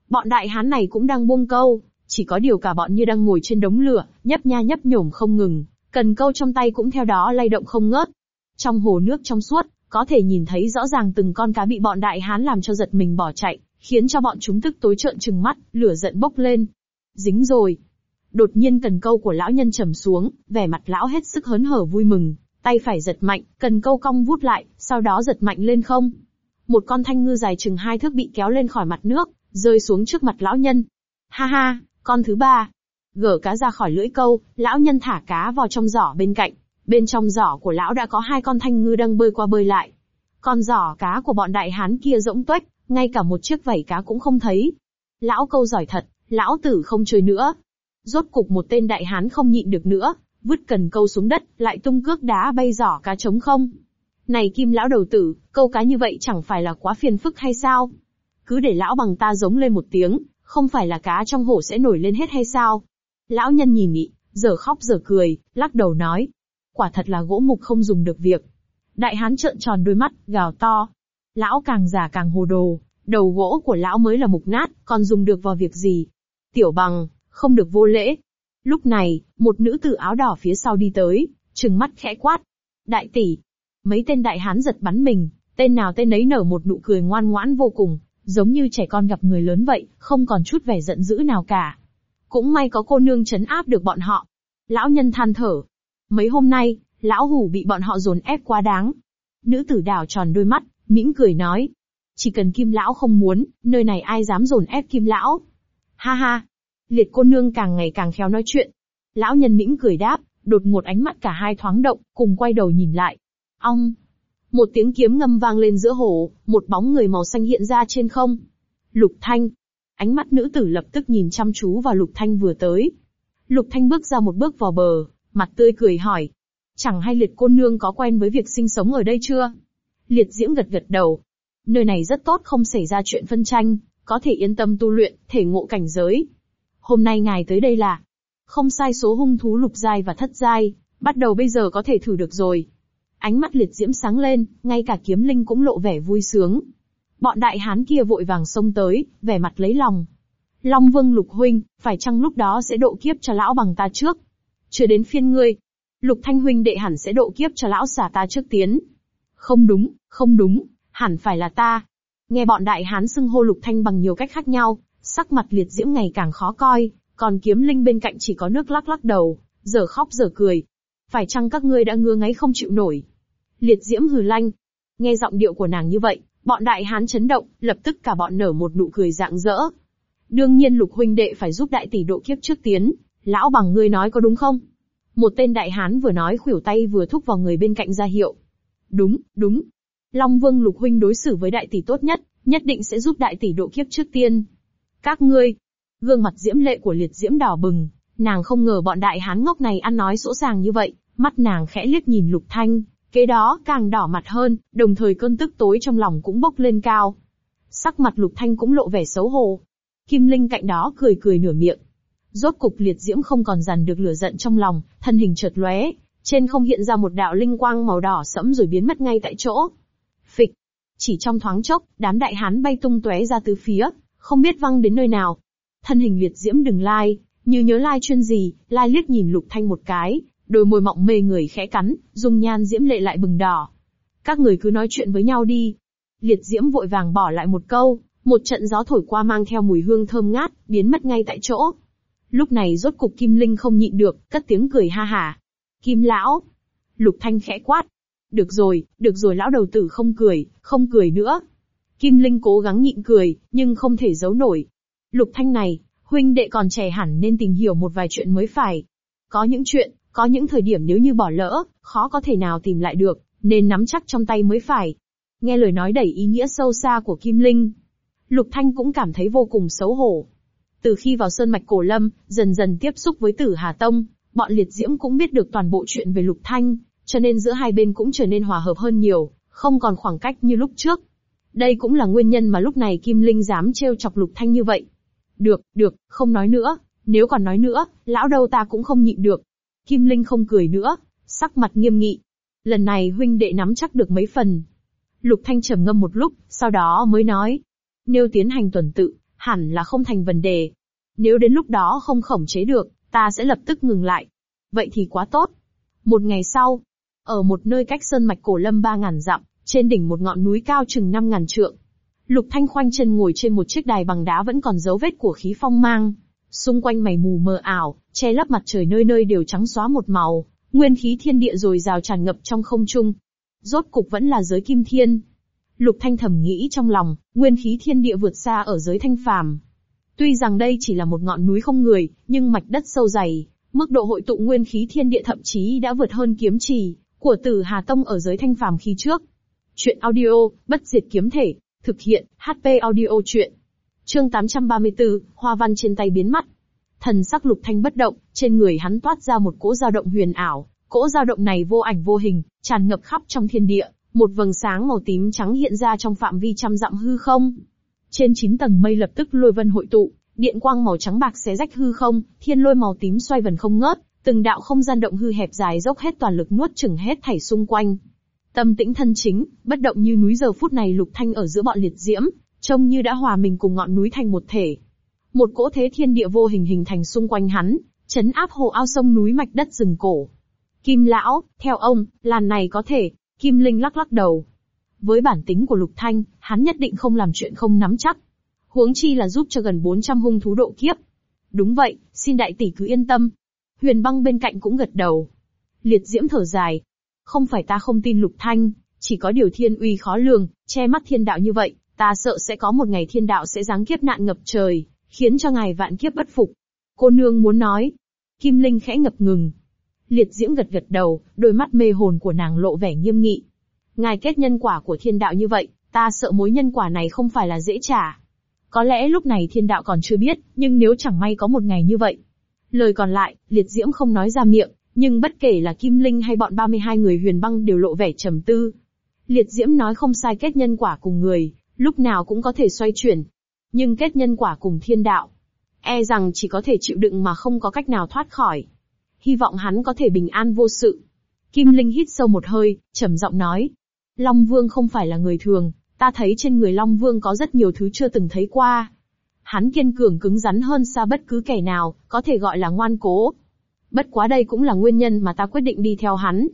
A: Bọn đại hán này cũng đang buông câu, chỉ có điều cả bọn như đang ngồi trên đống lửa, nhấp nha nhấp nhổm không ngừng, cần câu trong tay cũng theo đó lay động không ngớt. Trong hồ nước trong suốt, có thể nhìn thấy rõ ràng từng con cá bị bọn đại hán làm cho giật mình bỏ chạy, khiến cho bọn chúng tức tối trợn trừng mắt, lửa giận bốc lên. Dính rồi. Đột nhiên cần câu của lão nhân trầm xuống, vẻ mặt lão hết sức hớn hở vui mừng, tay phải giật mạnh, cần câu cong vút lại, sau đó giật mạnh lên không một con thanh ngư dài chừng hai thước bị kéo lên khỏi mặt nước, rơi xuống trước mặt lão nhân. Ha ha, con thứ ba. Gở cá ra khỏi lưỡi câu, lão nhân thả cá vào trong giỏ bên cạnh. Bên trong giỏ của lão đã có hai con thanh ngư đang bơi qua bơi lại. Con giỏ cá của bọn đại hán kia rỗng tuếch, ngay cả một chiếc vảy cá cũng không thấy. Lão câu giỏi thật, lão tử không chơi nữa. Rốt cục một tên đại hán không nhịn được nữa, vứt cần câu xuống đất, lại tung cước đá bay giỏ cá trống không. Này kim lão đầu tử, câu cá như vậy chẳng phải là quá phiền phức hay sao? Cứ để lão bằng ta giống lên một tiếng, không phải là cá trong hổ sẽ nổi lên hết hay sao? Lão nhân nhìn nhị, giờ khóc giờ cười, lắc đầu nói. Quả thật là gỗ mục không dùng được việc. Đại hán trợn tròn đôi mắt, gào to. Lão càng già càng hồ đồ, đầu gỗ của lão mới là mục nát, còn dùng được vào việc gì? Tiểu bằng, không được vô lễ. Lúc này, một nữ tử áo đỏ phía sau đi tới, trừng mắt khẽ quát. Đại tỷ, Mấy tên đại hán giật bắn mình, tên nào tên ấy nở một nụ cười ngoan ngoãn vô cùng, giống như trẻ con gặp người lớn vậy, không còn chút vẻ giận dữ nào cả. Cũng may có cô nương chấn áp được bọn họ. Lão nhân than thở. Mấy hôm nay, lão hủ bị bọn họ dồn ép quá đáng. Nữ tử đảo tròn đôi mắt, mỉm cười nói. Chỉ cần kim lão không muốn, nơi này ai dám dồn ép kim lão. Ha ha. Liệt cô nương càng ngày càng khéo nói chuyện. Lão nhân mỉm cười đáp, đột ngột ánh mắt cả hai thoáng động, cùng quay đầu nhìn lại, Ong. Một tiếng kiếm ngâm vang lên giữa hồ, một bóng người màu xanh hiện ra trên không. Lục Thanh. Ánh mắt nữ tử lập tức nhìn chăm chú vào Lục Thanh vừa tới. Lục Thanh bước ra một bước vào bờ, mặt tươi cười hỏi. Chẳng hay liệt cô nương có quen với việc sinh sống ở đây chưa? Liệt diễm gật gật đầu. Nơi này rất tốt không xảy ra chuyện phân tranh, có thể yên tâm tu luyện, thể ngộ cảnh giới. Hôm nay ngài tới đây là, không sai số hung thú lục giai và thất giai, bắt đầu bây giờ có thể thử được rồi. Ánh mắt liệt diễm sáng lên, ngay cả kiếm linh cũng lộ vẻ vui sướng. Bọn đại hán kia vội vàng xông tới, vẻ mặt lấy lòng. Long vương lục huynh, phải chăng lúc đó sẽ độ kiếp cho lão bằng ta trước? Chưa đến phiên ngươi. Lục thanh huynh đệ hẳn sẽ độ kiếp cho lão xả ta trước tiến. Không đúng, không đúng, hẳn phải là ta. Nghe bọn đại hán xưng hô lục thanh bằng nhiều cách khác nhau, sắc mặt liệt diễm ngày càng khó coi, còn kiếm linh bên cạnh chỉ có nước lắc lắc đầu, giờ khóc giờ cười, phải chăng các ngươi đã ngứa ngáy không chịu nổi? Liệt diễm hừ lanh. Nghe giọng điệu của nàng như vậy, bọn đại hán chấn động, lập tức cả bọn nở một nụ cười dạng dỡ. Đương nhiên lục huynh đệ phải giúp đại tỷ độ kiếp trước tiến, lão bằng ngươi nói có đúng không? Một tên đại hán vừa nói khuỷu tay vừa thúc vào người bên cạnh ra hiệu. Đúng, đúng. Long vương lục huynh đối xử với đại tỷ tốt nhất, nhất định sẽ giúp đại tỷ độ kiếp trước tiên. Các ngươi, gương mặt diễm lệ của liệt diễm đỏ bừng, Nàng không ngờ bọn đại hán ngốc này ăn nói sỗ sàng như vậy, mắt nàng khẽ liếc nhìn Lục Thanh, kế đó càng đỏ mặt hơn, đồng thời cơn tức tối trong lòng cũng bốc lên cao. Sắc mặt Lục Thanh cũng lộ vẻ xấu hổ. Kim Linh cạnh đó cười cười nửa miệng. Rốt cục liệt diễm không còn dằn được lửa giận trong lòng, thân hình chợt lóe, trên không hiện ra một đạo linh quang màu đỏ sẫm rồi biến mất ngay tại chỗ. Phịch, chỉ trong thoáng chốc, đám đại hán bay tung tóe ra tứ phía, không biết văng đến nơi nào. Thân hình liệt diễm đừng lai, như nhớ lai chuyên gì, lai liếc nhìn lục thanh một cái, đôi môi mọng mê người khẽ cắn, dung nhan diễm lệ lại bừng đỏ. Các người cứ nói chuyện với nhau đi. Liệt diễm vội vàng bỏ lại một câu, một trận gió thổi qua mang theo mùi hương thơm ngát, biến mất ngay tại chỗ. Lúc này rốt cục Kim Linh không nhịn được, cất tiếng cười ha hả. Kim lão! Lục Thanh khẽ quát. Được rồi, được rồi lão đầu tử không cười, không cười nữa. Kim Linh cố gắng nhịn cười, nhưng không thể giấu nổi. Lục Thanh này, huynh đệ còn trẻ hẳn nên tìm hiểu một vài chuyện mới phải. Có những chuyện, có những thời điểm nếu như bỏ lỡ, khó có thể nào tìm lại được, nên nắm chắc trong tay mới phải. Nghe lời nói đầy ý nghĩa sâu xa của Kim Linh, Lục Thanh cũng cảm thấy vô cùng xấu hổ. Từ khi vào Sơn Mạch Cổ Lâm, dần dần tiếp xúc với Tử Hà Tông, bọn liệt diễm cũng biết được toàn bộ chuyện về Lục Thanh, cho nên giữa hai bên cũng trở nên hòa hợp hơn nhiều, không còn khoảng cách như lúc trước. Đây cũng là nguyên nhân mà lúc này Kim Linh dám trêu chọc Lục Thanh như vậy. Được, được, không nói nữa, nếu còn nói nữa, lão đâu ta cũng không nhịn được. Kim Linh không cười nữa, sắc mặt nghiêm nghị. Lần này huynh đệ nắm chắc được mấy phần. Lục Thanh trầm ngâm một lúc, sau đó mới nói. Nếu tiến hành tuần tự, hẳn là không thành vấn đề. Nếu đến lúc đó không khống chế được, ta sẽ lập tức ngừng lại. Vậy thì quá tốt. Một ngày sau, ở một nơi cách sơn mạch cổ lâm ba ngàn dặm, trên đỉnh một ngọn núi cao chừng năm ngàn trượng, Lục Thanh khoanh chân ngồi trên một chiếc đài bằng đá vẫn còn dấu vết của khí phong mang. Xung quanh mày mù mờ ảo, che lấp mặt trời nơi nơi đều trắng xóa một màu, nguyên khí thiên địa rồi rào tràn ngập trong không trung. Rốt cục vẫn là giới kim thiên. Lục Thanh thầm nghĩ trong lòng, nguyên khí thiên địa vượt xa ở giới thanh phàm. Tuy rằng đây chỉ là một ngọn núi không người, nhưng mạch đất sâu dày, mức độ hội tụ nguyên khí thiên địa thậm chí đã vượt hơn kiếm trì của Tử Hà Tông ở giới thanh phàm khi trước. Chuyện audio, bất diệt kiếm thể, Thực hiện, HP audio chuyện. Chương 834, hoa văn trên tay biến mất. Thần sắc lục thanh bất động, trên người hắn toát ra một cỗ dao động huyền ảo, cỗ dao động này vô ảnh vô hình, tràn ngập khắp trong thiên địa, một vầng sáng màu tím trắng hiện ra trong phạm vi trăm dặm hư không. Trên chín tầng mây lập tức lôi vân hội tụ, điện quang màu trắng bạc xé rách hư không, thiên lôi màu tím xoay vần không ngớt, từng đạo không gian động hư hẹp dài dốc hết toàn lực nuốt chửng hết thảy xung quanh. Tâm tĩnh thân chính, bất động như núi giờ phút này Lục Thanh ở giữa bọn liệt diễm, trông như đã hòa mình cùng ngọn núi thành một thể. Một cỗ thế thiên địa vô hình hình thành xung quanh hắn, chấn áp hồ ao sông núi mạch đất rừng cổ. Kim lão, theo ông, làn này có thể, Kim Linh lắc lắc đầu. Với bản tính của Lục Thanh, hắn nhất định không làm chuyện không nắm chắc. Huống chi là giúp cho gần 400 hung thú độ kiếp. Đúng vậy, xin đại tỷ cứ yên tâm. Huyền băng bên cạnh cũng gật đầu. Liệt diễm thở dài, không phải ta không tin Lục Thanh, chỉ có điều thiên uy khó lường, che mắt thiên đạo như vậy, ta sợ sẽ có một ngày thiên đạo sẽ giáng kiếp nạn ngập trời, khiến cho ngài vạn kiếp bất phục. Cô nương muốn nói. Kim Linh khẽ ngập ngừng. Liệt diễm gật gật đầu, đôi mắt mê hồn của nàng lộ vẻ nghiêm nghị. Ngài kết nhân quả của thiên đạo như vậy, ta sợ mối nhân quả này không phải là dễ trả. Có lẽ lúc này thiên đạo còn chưa biết, nhưng nếu chẳng may có một ngày như vậy. Lời còn lại, liệt diễm không nói ra miệng, nhưng bất kể là Kim Linh hay bọn 32 người huyền băng đều lộ vẻ trầm tư. Liệt Diễm nói không sai kết nhân quả cùng người, lúc nào cũng có thể xoay chuyển. Nhưng kết nhân quả cùng thiên đạo. E rằng chỉ có thể chịu đựng mà không có cách nào thoát khỏi. Hy vọng hắn có thể bình an vô sự. Kim Linh hít sâu một hơi, trầm giọng nói. Long Vương không phải là người thường, ta thấy trên người Long Vương có rất nhiều thứ chưa từng thấy qua. Hắn kiên cường cứng rắn hơn xa bất cứ kẻ nào, có thể gọi là ngoan cố, Bất quá đây cũng là nguyên nhân mà ta quyết định đi theo hắn.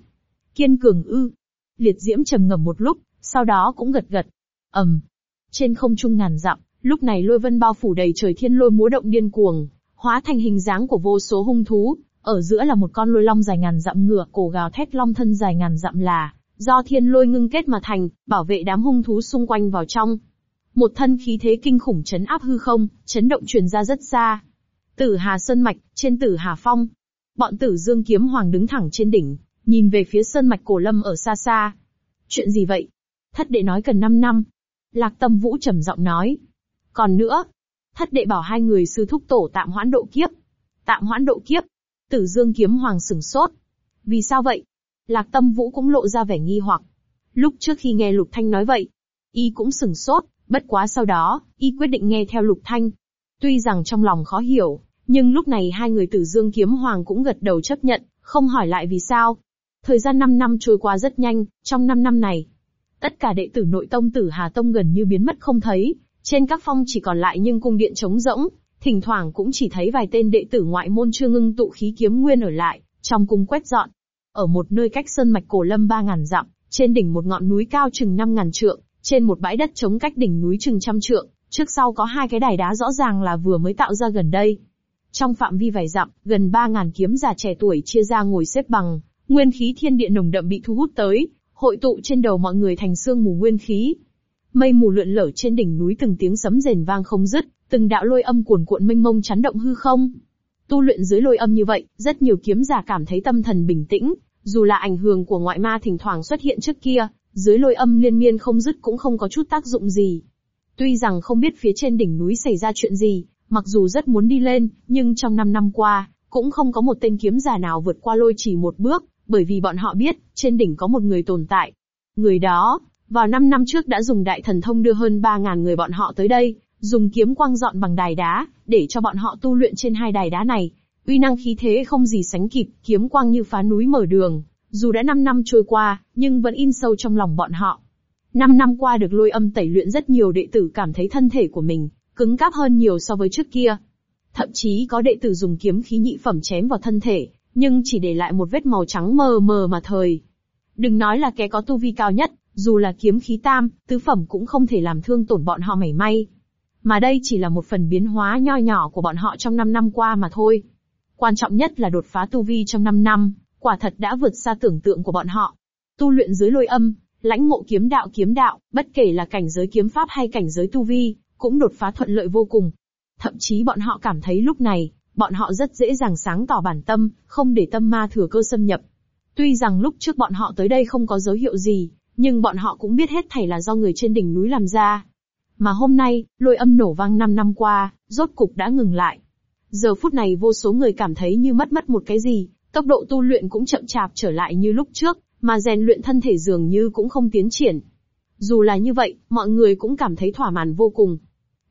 A: Kiên cường ư. Liệt diễm trầm ngầm một lúc, sau đó cũng gật gật. ầm. Trên không trung ngàn dặm, lúc này lôi vân bao phủ đầy trời thiên lôi múa động điên cuồng, hóa thành hình dáng của vô số hung thú, ở giữa là một con lôi long dài ngàn dặm ngựa cổ gào thét long thân dài ngàn dặm là do thiên lôi ngưng kết mà thành, bảo vệ đám hung thú xung quanh vào trong. Một thân khí thế kinh khủng chấn áp hư không, chấn động truyền ra rất xa. Tử Hà Sơn Mạch, trên Tử Hà Phong, Bọn tử dương kiếm hoàng đứng thẳng trên đỉnh, nhìn về phía sơn mạch cổ lâm ở xa xa. Chuyện gì vậy? Thất đệ nói cần 5 năm. Lạc tâm vũ trầm giọng nói. Còn nữa, thất đệ bảo hai người sư thúc tổ tạm hoãn độ kiếp. Tạm hoãn độ kiếp. Tử dương kiếm hoàng sừng sốt. Vì sao vậy? Lạc tâm vũ cũng lộ ra vẻ nghi hoặc. Lúc trước khi nghe Lục Thanh nói vậy, y cũng sừng sốt, bất quá sau đó, y quyết định nghe theo Lục Thanh. Tuy rằng trong lòng khó hiểu, nhưng lúc này hai người tử dương kiếm hoàng cũng gật đầu chấp nhận, không hỏi lại vì sao. Thời gian 5 năm trôi qua rất nhanh, trong 5 năm này, tất cả đệ tử nội tông tử Hà Tông gần như biến mất không thấy, trên các phong chỉ còn lại nhưng cung điện trống rỗng, thỉnh thoảng cũng chỉ thấy vài tên đệ tử ngoại môn chưa ngưng tụ khí kiếm nguyên ở lại, trong cung quét dọn. Ở một nơi cách sơn mạch cổ lâm 3.000 dặm, trên đỉnh một ngọn núi cao chừng 5.000 trượng, trên một bãi đất trống cách đỉnh núi chừng trăm trượng, trước sau có hai cái đài đá rõ ràng là vừa mới tạo ra gần đây. Trong phạm vi vài dặm, gần 3.000 kiếm giả trẻ tuổi chia ra ngồi xếp bằng, nguyên khí thiên địa nồng đậm bị thu hút tới, hội tụ trên đầu mọi người thành sương mù nguyên khí. Mây mù lượn lở trên đỉnh núi từng tiếng sấm rền vang không dứt, từng đạo lôi âm cuồn cuộn mênh mông chấn động hư không. Tu luyện dưới lôi âm như vậy, rất nhiều kiếm giả cảm thấy tâm thần bình tĩnh, dù là ảnh hưởng của ngoại ma thỉnh thoảng xuất hiện trước kia, dưới lôi âm liên miên không dứt cũng không có chút tác dụng gì. Tuy rằng không biết phía trên đỉnh núi xảy ra chuyện gì, Mặc dù rất muốn đi lên, nhưng trong 5 năm qua, cũng không có một tên kiếm giả nào vượt qua lôi chỉ một bước, bởi vì bọn họ biết, trên đỉnh có một người tồn tại. Người đó, vào 5 năm trước đã dùng đại thần thông đưa hơn 3.000 người bọn họ tới đây, dùng kiếm quang dọn bằng đài đá, để cho bọn họ tu luyện trên hai đài đá này. Uy năng khí thế không gì sánh kịp, kiếm quang như phá núi mở đường. Dù đã 5 năm trôi qua, nhưng vẫn in sâu trong lòng bọn họ. 5 năm qua được lôi âm tẩy luyện rất nhiều đệ tử cảm thấy thân thể của mình, cứng cáp hơn nhiều so với trước kia. Thậm chí có đệ tử dùng kiếm khí nhị phẩm chém vào thân thể, nhưng chỉ để lại một vết màu trắng mờ mờ mà thời. Đừng nói là kẻ có tu vi cao nhất, dù là kiếm khí tam, tứ phẩm cũng không thể làm thương tổn bọn họ mảy may. Mà đây chỉ là một phần biến hóa nho nhỏ của bọn họ trong 5 năm qua mà thôi. Quan trọng nhất là đột phá tu vi trong 5 năm, quả thật đã vượt xa tưởng tượng của bọn họ. Tu luyện dưới lôi âm, lãnh ngộ kiếm đạo kiếm đạo, bất kể là cảnh giới kiếm pháp hay cảnh giới tu vi, cũng đột phá thuận lợi vô cùng. Thậm chí bọn họ cảm thấy lúc này, bọn họ rất dễ dàng sáng tỏ bản tâm, không để tâm ma thừa cơ xâm nhập. Tuy rằng lúc trước bọn họ tới đây không có dấu hiệu gì, nhưng bọn họ cũng biết hết thảy là do người trên đỉnh núi làm ra. Mà hôm nay, lôi âm nổ vang 5 năm qua, rốt cục đã ngừng lại. Giờ phút này vô số người cảm thấy như mất mất một cái gì, tốc độ tu luyện cũng chậm chạp trở lại như lúc trước, mà rèn luyện thân thể dường như cũng không tiến triển. Dù là như vậy, mọi người cũng cảm thấy thỏa mãn vô cùng.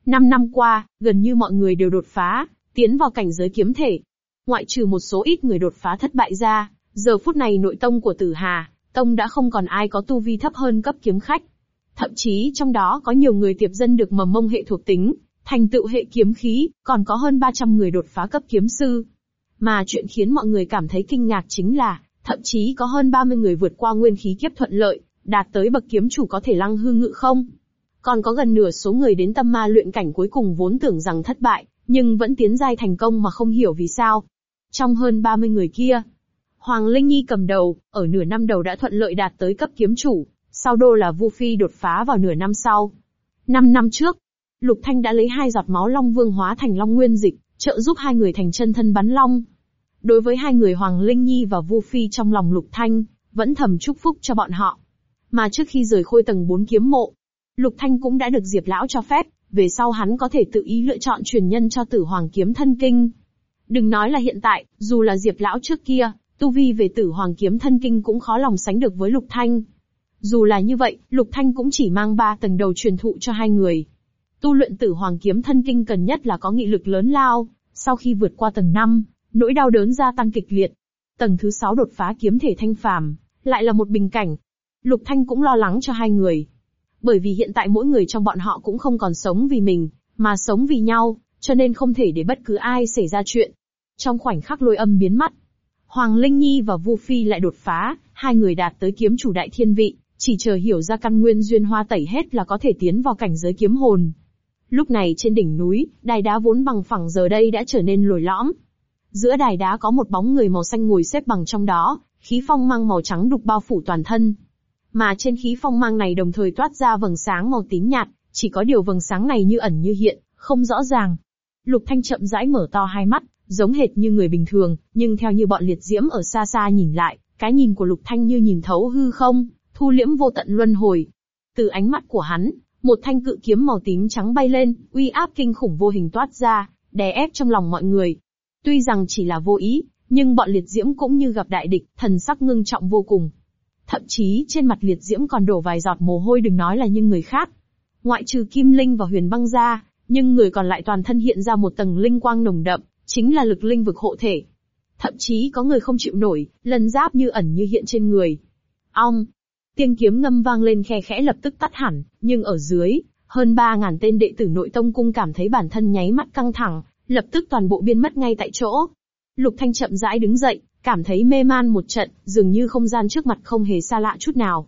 A: Năm năm qua, gần như mọi người đều đột phá, tiến vào cảnh giới kiếm thể. Ngoại trừ một số ít người đột phá thất bại ra, giờ phút này nội tông của Tử Hà, tông đã không còn ai có tu vi thấp hơn cấp kiếm khách. Thậm chí trong đó có nhiều người tiệp dân được mầm mông hệ thuộc tính, thành tựu hệ kiếm khí, còn có hơn 300 người đột phá cấp kiếm sư. Mà chuyện khiến mọi người cảm thấy kinh ngạc chính là, thậm chí có hơn 30 người vượt qua nguyên khí kiếp thuận lợi, đạt tới bậc kiếm chủ có thể lăng hư ngự không. Còn có gần nửa số người đến tâm ma luyện cảnh cuối cùng vốn tưởng rằng thất bại, nhưng vẫn tiến giai thành công mà không hiểu vì sao. Trong hơn 30 người kia, Hoàng Linh Nhi cầm đầu, ở nửa năm đầu đã thuận lợi đạt tới cấp kiếm chủ, sau đô là Vu Phi đột phá vào nửa năm sau. Năm năm trước, Lục Thanh đã lấy hai giọt máu Long Vương hóa thành Long Nguyên Dịch, trợ giúp hai người thành chân thân bắn Long. Đối với hai người Hoàng Linh Nhi và Vu Phi trong lòng Lục Thanh, vẫn thầm chúc phúc cho bọn họ. Mà trước khi rời khôi tầng 4 kiếm mộ, Lục Thanh cũng đã được Diệp Lão cho phép, về sau hắn có thể tự ý lựa chọn truyền nhân cho tử hoàng kiếm thân kinh. Đừng nói là hiện tại, dù là Diệp Lão trước kia, tu vi về tử hoàng kiếm thân kinh cũng khó lòng sánh được với Lục Thanh. Dù là như vậy, Lục Thanh cũng chỉ mang ba tầng đầu truyền thụ cho hai người. Tu luyện tử hoàng kiếm thân kinh cần nhất là có nghị lực lớn lao, sau khi vượt qua tầng 5, nỗi đau đớn gia tăng kịch liệt. Tầng thứ 6 đột phá kiếm thể thanh phàm, lại là một bình cảnh. Lục Thanh cũng lo lắng cho hai người, bởi vì hiện tại mỗi người trong bọn họ cũng không còn sống vì mình, mà sống vì nhau, cho nên không thể để bất cứ ai xảy ra chuyện. Trong khoảnh khắc lôi âm biến mất, Hoàng Linh Nhi và Vu Phi lại đột phá, hai người đạt tới kiếm chủ đại thiên vị, chỉ chờ hiểu ra căn nguyên duyên hoa tẩy hết là có thể tiến vào cảnh giới kiếm hồn. Lúc này trên đỉnh núi, đài đá vốn bằng phẳng giờ đây đã trở nên lồi lõm. Giữa đài đá có một bóng người màu xanh ngồi xếp bằng trong đó, khí phong mang màu trắng đục bao phủ toàn thân, mà trên khí phong mang này đồng thời toát ra vầng sáng màu tím nhạt, chỉ có điều vầng sáng này như ẩn như hiện, không rõ ràng. Lục Thanh chậm rãi mở to hai mắt, giống hệt như người bình thường, nhưng theo như bọn liệt diễm ở xa xa nhìn lại, cái nhìn của Lục Thanh như nhìn thấu hư không, thu liễm vô tận luân hồi. Từ ánh mắt của hắn, một thanh cự kiếm màu tím trắng bay lên, uy áp kinh khủng vô hình toát ra, đè ép trong lòng mọi người. Tuy rằng chỉ là vô ý, nhưng bọn liệt diễm cũng như gặp đại địch, thần sắc ngưng trọng vô cùng, Thậm chí trên mặt liệt diễm còn đổ vài giọt mồ hôi đừng nói là những người khác. Ngoại trừ kim linh và huyền băng ra, nhưng người còn lại toàn thân hiện ra một tầng linh quang nồng đậm, chính là lực linh vực hộ thể. Thậm chí có người không chịu nổi, lần giáp như ẩn như hiện trên người. Ong! Tiên kiếm ngâm vang lên khe khẽ lập tức tắt hẳn, nhưng ở dưới, hơn 3.000 tên đệ tử nội tông cung cảm thấy bản thân nháy mắt căng thẳng, lập tức toàn bộ biên mất ngay tại chỗ. Lục Thanh chậm rãi đứng dậy, cảm thấy mê man một trận, dường như không gian trước mặt không hề xa lạ chút nào.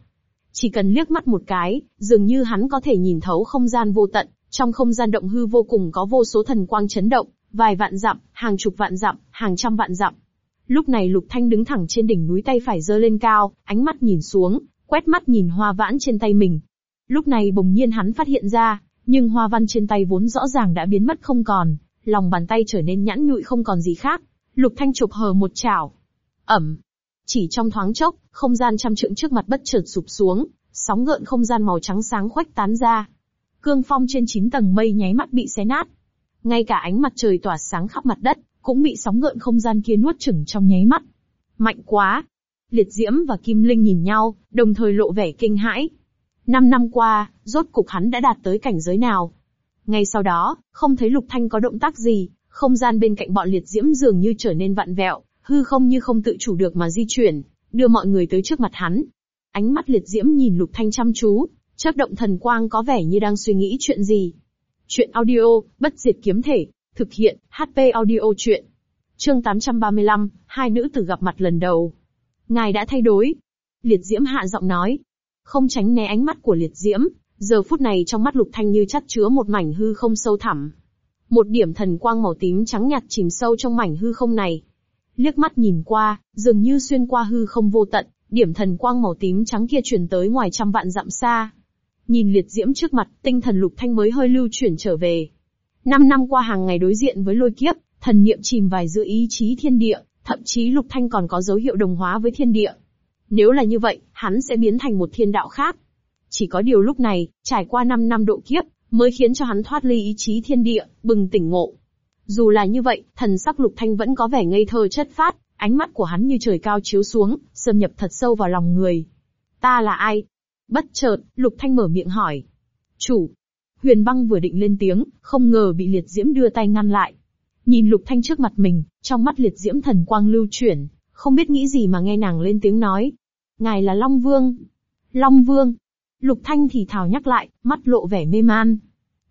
A: Chỉ cần liếc mắt một cái, dường như hắn có thể nhìn thấu không gian vô tận, trong không gian động hư vô cùng có vô số thần quang chấn động, vài vạn dặm, hàng chục vạn dặm, hàng trăm vạn dặm. Lúc này Lục Thanh đứng thẳng trên đỉnh núi tay phải giơ lên cao, ánh mắt nhìn xuống, quét mắt nhìn hoa vãn trên tay mình. Lúc này bỗng nhiên hắn phát hiện ra, nhưng hoa văn trên tay vốn rõ ràng đã biến mất không còn, lòng bàn tay trở nên nhẵn nhụi không còn gì khác. Lục Thanh chụp hờ một chảo, Ẩm. Chỉ trong thoáng chốc, không gian trăm trượng trước mặt bất chợt sụp xuống, sóng gợn không gian màu trắng sáng khuếch tán ra. Cương phong trên chín tầng mây nháy mắt bị xé nát. Ngay cả ánh mặt trời tỏa sáng khắp mặt đất, cũng bị sóng gợn không gian kia nuốt chửng trong nháy mắt. Mạnh quá! Liệt Diễm và Kim Linh nhìn nhau, đồng thời lộ vẻ kinh hãi. Năm năm qua, rốt cục hắn đã đạt tới cảnh giới nào? Ngay sau đó, không thấy Lục Thanh có động tác gì, không gian bên cạnh bọn Liệt Diễm dường như trở nên vặn vẹo, hư không như không tự chủ được mà di chuyển, đưa mọi người tới trước mặt hắn. Ánh mắt liệt diễm nhìn Lục Thanh chăm chú, chớp động thần quang có vẻ như đang suy nghĩ chuyện gì. Chuyện audio, bất diệt kiếm thể, thực hiện, HP audio chuyện. Chương 835, hai nữ tử gặp mặt lần đầu. Ngài đã thay đổi. Liệt diễm hạ giọng nói. Không tránh né ánh mắt của liệt diễm, giờ phút này trong mắt lục thanh như chắt chứa một mảnh hư không sâu thẳm. Một điểm thần quang màu tím trắng nhạt chìm sâu trong mảnh hư không này, Liếc mắt nhìn qua, dường như xuyên qua hư không vô tận, điểm thần quang màu tím trắng kia truyền tới ngoài trăm vạn dặm xa. Nhìn liệt diễm trước mặt, tinh thần lục thanh mới hơi lưu chuyển trở về. Năm năm qua hàng ngày đối diện với lôi kiếp, thần niệm chìm vài giữa ý chí thiên địa, thậm chí lục thanh còn có dấu hiệu đồng hóa với thiên địa. Nếu là như vậy, hắn sẽ biến thành một thiên đạo khác. Chỉ có điều lúc này, trải qua năm năm độ kiếp, mới khiến cho hắn thoát ly ý chí thiên địa, bừng tỉnh ngộ. Dù là như vậy, thần sắc Lục Thanh vẫn có vẻ ngây thơ chất phát, ánh mắt của hắn như trời cao chiếu xuống, xâm nhập thật sâu vào lòng người. Ta là ai? Bất chợt, Lục Thanh mở miệng hỏi. Chủ. Huyền băng vừa định lên tiếng, không ngờ bị liệt diễm đưa tay ngăn lại. Nhìn Lục Thanh trước mặt mình, trong mắt liệt diễm thần quang lưu chuyển, không biết nghĩ gì mà nghe nàng lên tiếng nói. Ngài là Long Vương. Long Vương. Lục Thanh thì thào nhắc lại, mắt lộ vẻ mê man.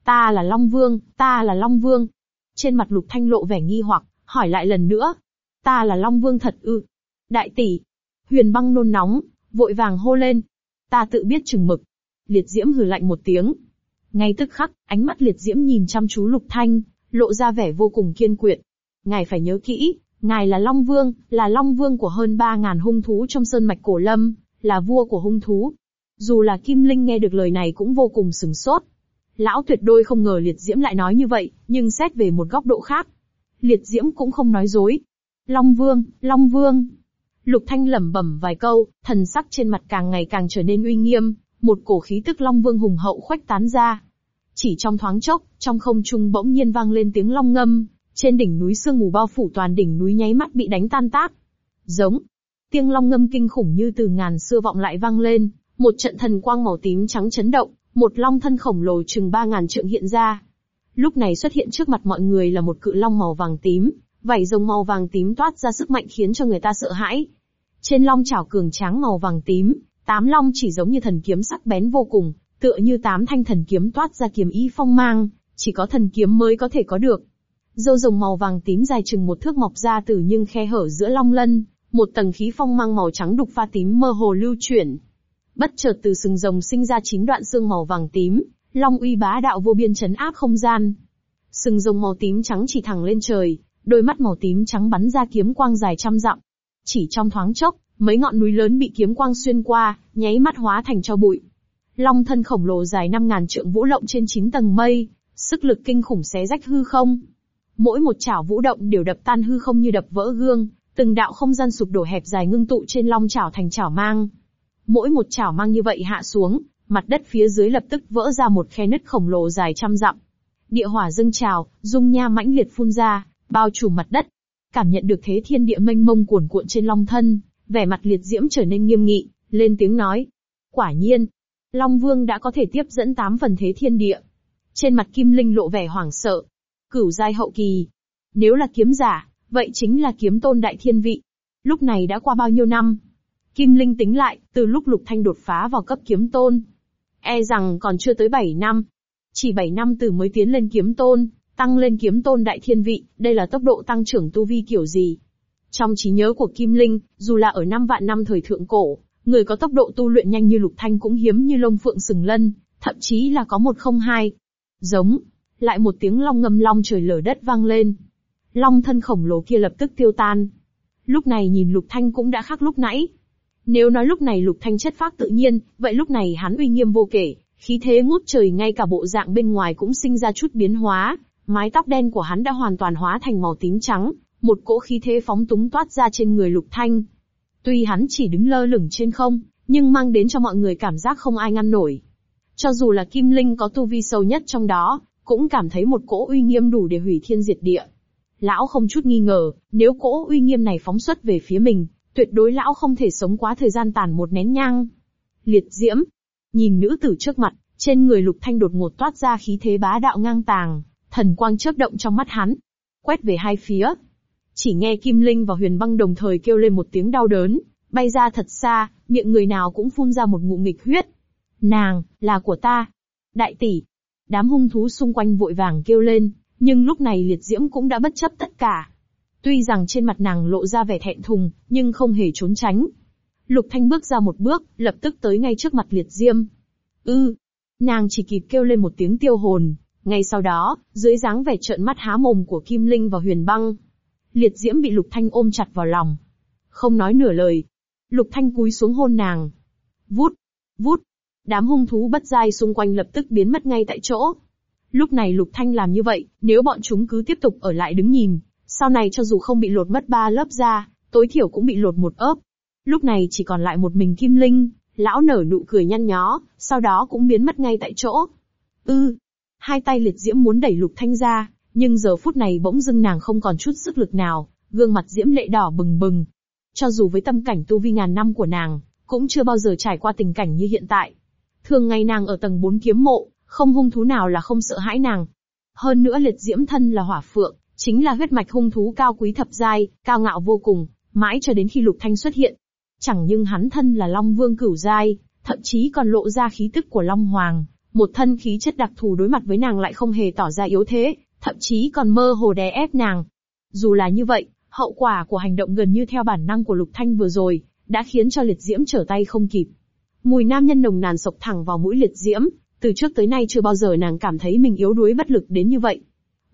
A: Ta là Long Vương, ta là Long Vương, trên mặt lục thanh lộ vẻ nghi hoặc, hỏi lại lần nữa. Ta là Long Vương thật ư. Đại tỷ. Huyền băng nôn nóng, vội vàng hô lên. Ta tự biết chừng mực. Liệt diễm hừ lạnh một tiếng. Ngay tức khắc, ánh mắt liệt diễm nhìn chăm chú lục thanh, lộ ra vẻ vô cùng kiên quyết. Ngài phải nhớ kỹ, ngài là Long Vương, là Long Vương của hơn 3.000 hung thú trong sơn mạch cổ lâm, là vua của hung thú. Dù là Kim Linh nghe được lời này cũng vô cùng sừng sốt, Lão tuyệt đôi không ngờ liệt diễm lại nói như vậy, nhưng xét về một góc độ khác. Liệt diễm cũng không nói dối. Long vương, Long vương. Lục Thanh lẩm bẩm vài câu, thần sắc trên mặt càng ngày càng trở nên uy nghiêm, một cổ khí tức Long vương hùng hậu khoách tán ra. Chỉ trong thoáng chốc, trong không trung bỗng nhiên vang lên tiếng long ngâm, trên đỉnh núi sương mù bao phủ toàn đỉnh núi nháy mắt bị đánh tan tác. Giống, tiếng long ngâm kinh khủng như từ ngàn xưa vọng lại vang lên, một trận thần quang màu tím trắng chấn động, một long thân khổng lồ chừng 3.000 trượng hiện ra. Lúc này xuất hiện trước mặt mọi người là một cự long màu vàng tím, vảy rồng màu vàng tím toát ra sức mạnh khiến cho người ta sợ hãi. Trên long chảo cường tráng màu vàng tím, tám long chỉ giống như thần kiếm sắc bén vô cùng, tựa như tám thanh thần kiếm toát ra kiếm ý phong mang, chỉ có thần kiếm mới có thể có được. Dâu rồng màu vàng tím dài chừng một thước mọc ra từ nhưng khe hở giữa long lân, một tầng khí phong mang màu trắng đục pha tím mơ hồ lưu chuyển. Bất chợt từ sừng rồng sinh ra chín đoạn xương màu vàng tím, long uy bá đạo vô biên chấn áp không gian. Sừng rồng màu tím trắng chỉ thẳng lên trời, đôi mắt màu tím trắng bắn ra kiếm quang dài trăm dặm. Chỉ trong thoáng chốc, mấy ngọn núi lớn bị kiếm quang xuyên qua, nháy mắt hóa thành cho bụi. Long thân khổng lồ dài 5.000 trượng vũ lộng trên chín tầng mây, sức lực kinh khủng xé rách hư không. Mỗi một chảo vũ động đều đập tan hư không như đập vỡ gương, từng đạo không gian sụp đổ hẹp dài ngưng tụ trên long chảo thành chảo mang. Mỗi một chảo mang như vậy hạ xuống, mặt đất phía dưới lập tức vỡ ra một khe nứt khổng lồ dài trăm dặm. Địa hỏa dâng trào, dung nha mãnh liệt phun ra, bao trùm mặt đất. Cảm nhận được thế thiên địa mênh mông cuồn cuộn trên long thân, vẻ mặt liệt diễm trở nên nghiêm nghị, lên tiếng nói. Quả nhiên, Long Vương đã có thể tiếp dẫn tám phần thế thiên địa. Trên mặt Kim Linh lộ vẻ hoảng sợ. Cửu giai hậu kỳ. Nếu là kiếm giả, vậy chính là kiếm tôn đại thiên vị. Lúc này đã qua bao nhiêu năm, Kim Linh tính lại, từ lúc Lục Thanh đột phá vào cấp kiếm tôn, e rằng còn chưa tới 7 năm. Chỉ 7 năm từ mới tiến lên kiếm tôn, tăng lên kiếm tôn đại thiên vị, đây là tốc độ tăng trưởng tu vi kiểu gì? Trong trí nhớ của Kim Linh, dù là ở năm vạn năm thời thượng cổ, người có tốc độ tu luyện nhanh như Lục Thanh cũng hiếm như lông phượng sừng lân, thậm chí là có một không hai. Giống, lại một tiếng long ngâm long trời lở đất vang lên. Long thân khổng lồ kia lập tức tiêu tan. Lúc này nhìn Lục Thanh cũng đã khác lúc nãy, nếu nói lúc này Lục Thanh chất phác tự nhiên, vậy lúc này hắn uy nghiêm vô kể, khí thế ngút trời ngay cả bộ dạng bên ngoài cũng sinh ra chút biến hóa, mái tóc đen của hắn đã hoàn toàn hóa thành màu tím trắng, một cỗ khí thế phóng túng toát ra trên người Lục Thanh. Tuy hắn chỉ đứng lơ lửng trên không, nhưng mang đến cho mọi người cảm giác không ai ngăn nổi. Cho dù là Kim Linh có tu vi sâu nhất trong đó, cũng cảm thấy một cỗ uy nghiêm đủ để hủy thiên diệt địa. Lão không chút nghi ngờ, nếu cỗ uy nghiêm này phóng xuất về phía mình, Tuyệt đối lão không thể sống quá thời gian tàn một nén nhang. Liệt diễm. Nhìn nữ tử trước mặt, trên người lục thanh đột ngột toát ra khí thế bá đạo ngang tàng, thần quang chớp động trong mắt hắn. Quét về hai phía. Chỉ nghe Kim Linh và Huyền Băng đồng thời kêu lên một tiếng đau đớn, bay ra thật xa, miệng người nào cũng phun ra một ngụm nghịch huyết. Nàng, là của ta. Đại tỷ. Đám hung thú xung quanh vội vàng kêu lên, nhưng lúc này liệt diễm cũng đã bất chấp tất cả, Tuy rằng trên mặt nàng lộ ra vẻ thẹn thùng, nhưng không hề trốn tránh. Lục Thanh bước ra một bước, lập tức tới ngay trước mặt liệt diêm. Ư, nàng chỉ kịp kêu lên một tiếng tiêu hồn. Ngay sau đó, dưới dáng vẻ trợn mắt há mồm của Kim Linh và Huyền Băng, liệt diễm bị Lục Thanh ôm chặt vào lòng. Không nói nửa lời. Lục Thanh cúi xuống hôn nàng. Vút, vút. Đám hung thú bất giai xung quanh lập tức biến mất ngay tại chỗ. Lúc này Lục Thanh làm như vậy, nếu bọn chúng cứ tiếp tục ở lại đứng nhìn, sau này cho dù không bị lột mất ba lớp da, tối thiểu cũng bị lột một ớp. Lúc này chỉ còn lại một mình Kim Linh, lão nở nụ cười nhăn nhó, sau đó cũng biến mất ngay tại chỗ. Ư, hai tay liệt diễm muốn đẩy lục thanh ra, nhưng giờ phút này bỗng dưng nàng không còn chút sức lực nào, gương mặt diễm lệ đỏ bừng bừng. Cho dù với tâm cảnh tu vi ngàn năm của nàng, cũng chưa bao giờ trải qua tình cảnh như hiện tại. Thường ngày nàng ở tầng 4 kiếm mộ, không hung thú nào là không sợ hãi nàng. Hơn nữa liệt diễm thân là hỏa phượng, Chính là huyết mạch hung thú cao quý thập giai, cao ngạo vô cùng, mãi cho đến khi Lục Thanh xuất hiện. Chẳng nhưng hắn thân là Long Vương cửu giai, thậm chí còn lộ ra khí tức của Long Hoàng, một thân khí chất đặc thù đối mặt với nàng lại không hề tỏ ra yếu thế, thậm chí còn mơ hồ đè ép nàng. Dù là như vậy, hậu quả của hành động gần như theo bản năng của Lục Thanh vừa rồi, đã khiến cho liệt diễm trở tay không kịp. Mùi nam nhân nồng nàn sộc thẳng vào mũi liệt diễm, từ trước tới nay chưa bao giờ nàng cảm thấy mình yếu đuối bất lực đến như vậy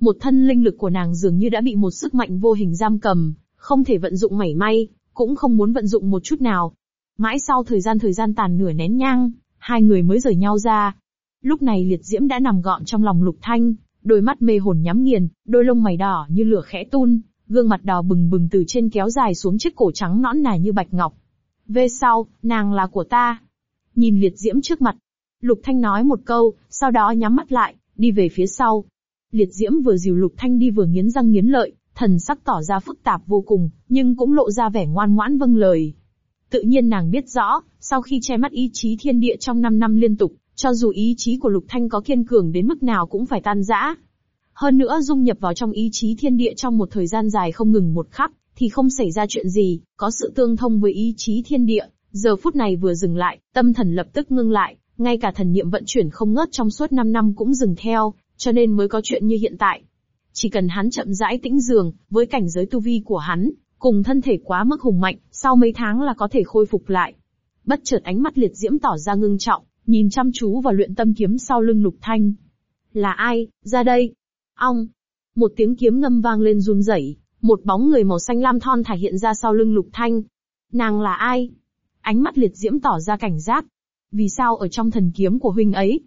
A: một thân linh lực của nàng dường như đã bị một sức mạnh vô hình giam cầm, không thể vận dụng mảy may, cũng không muốn vận dụng một chút nào. Mãi sau thời gian thời gian tàn nửa nén nhang, hai người mới rời nhau ra. Lúc này liệt diễm đã nằm gọn trong lòng lục thanh, đôi mắt mê hồn nhắm nghiền, đôi lông mày đỏ như lửa khẽ tun, gương mặt đỏ bừng bừng từ trên kéo dài xuống chiếc cổ trắng nõn nà như bạch ngọc. Về sau, nàng là của ta. Nhìn liệt diễm trước mặt, lục thanh nói một câu, sau đó nhắm mắt lại, đi về phía sau, Liệt diễm vừa dìu lục thanh đi vừa nghiến răng nghiến lợi, thần sắc tỏ ra phức tạp vô cùng, nhưng cũng lộ ra vẻ ngoan ngoãn vâng lời. Tự nhiên nàng biết rõ, sau khi che mắt ý chí thiên địa trong 5 năm liên tục, cho dù ý chí của Lục Thanh có kiên cường đến mức nào cũng phải tan rã. Hơn nữa dung nhập vào trong ý chí thiên địa trong một thời gian dài không ngừng một khắc, thì không xảy ra chuyện gì, có sự tương thông với ý chí thiên địa, giờ phút này vừa dừng lại, tâm thần lập tức ngưng lại, ngay cả thần niệm vận chuyển không ngớt trong suốt 5 năm cũng dừng theo, cho nên mới có chuyện như hiện tại. Chỉ cần hắn chậm rãi tĩnh dường, với cảnh giới tu vi của hắn, cùng thân thể quá mức hùng mạnh, sau mấy tháng là có thể khôi phục lại. Bất chợt ánh mắt liệt diễm tỏ ra ngưng trọng, nhìn chăm chú vào luyện tâm kiếm sau lưng lục thanh. Là ai, ra đây? Ông. Một tiếng kiếm ngâm vang lên run rẩy, một bóng người màu xanh lam thon thả hiện ra sau lưng lục thanh. Nàng là ai? Ánh mắt liệt diễm tỏ ra cảnh giác. Vì sao ở trong thần kiếm của huynh ấy,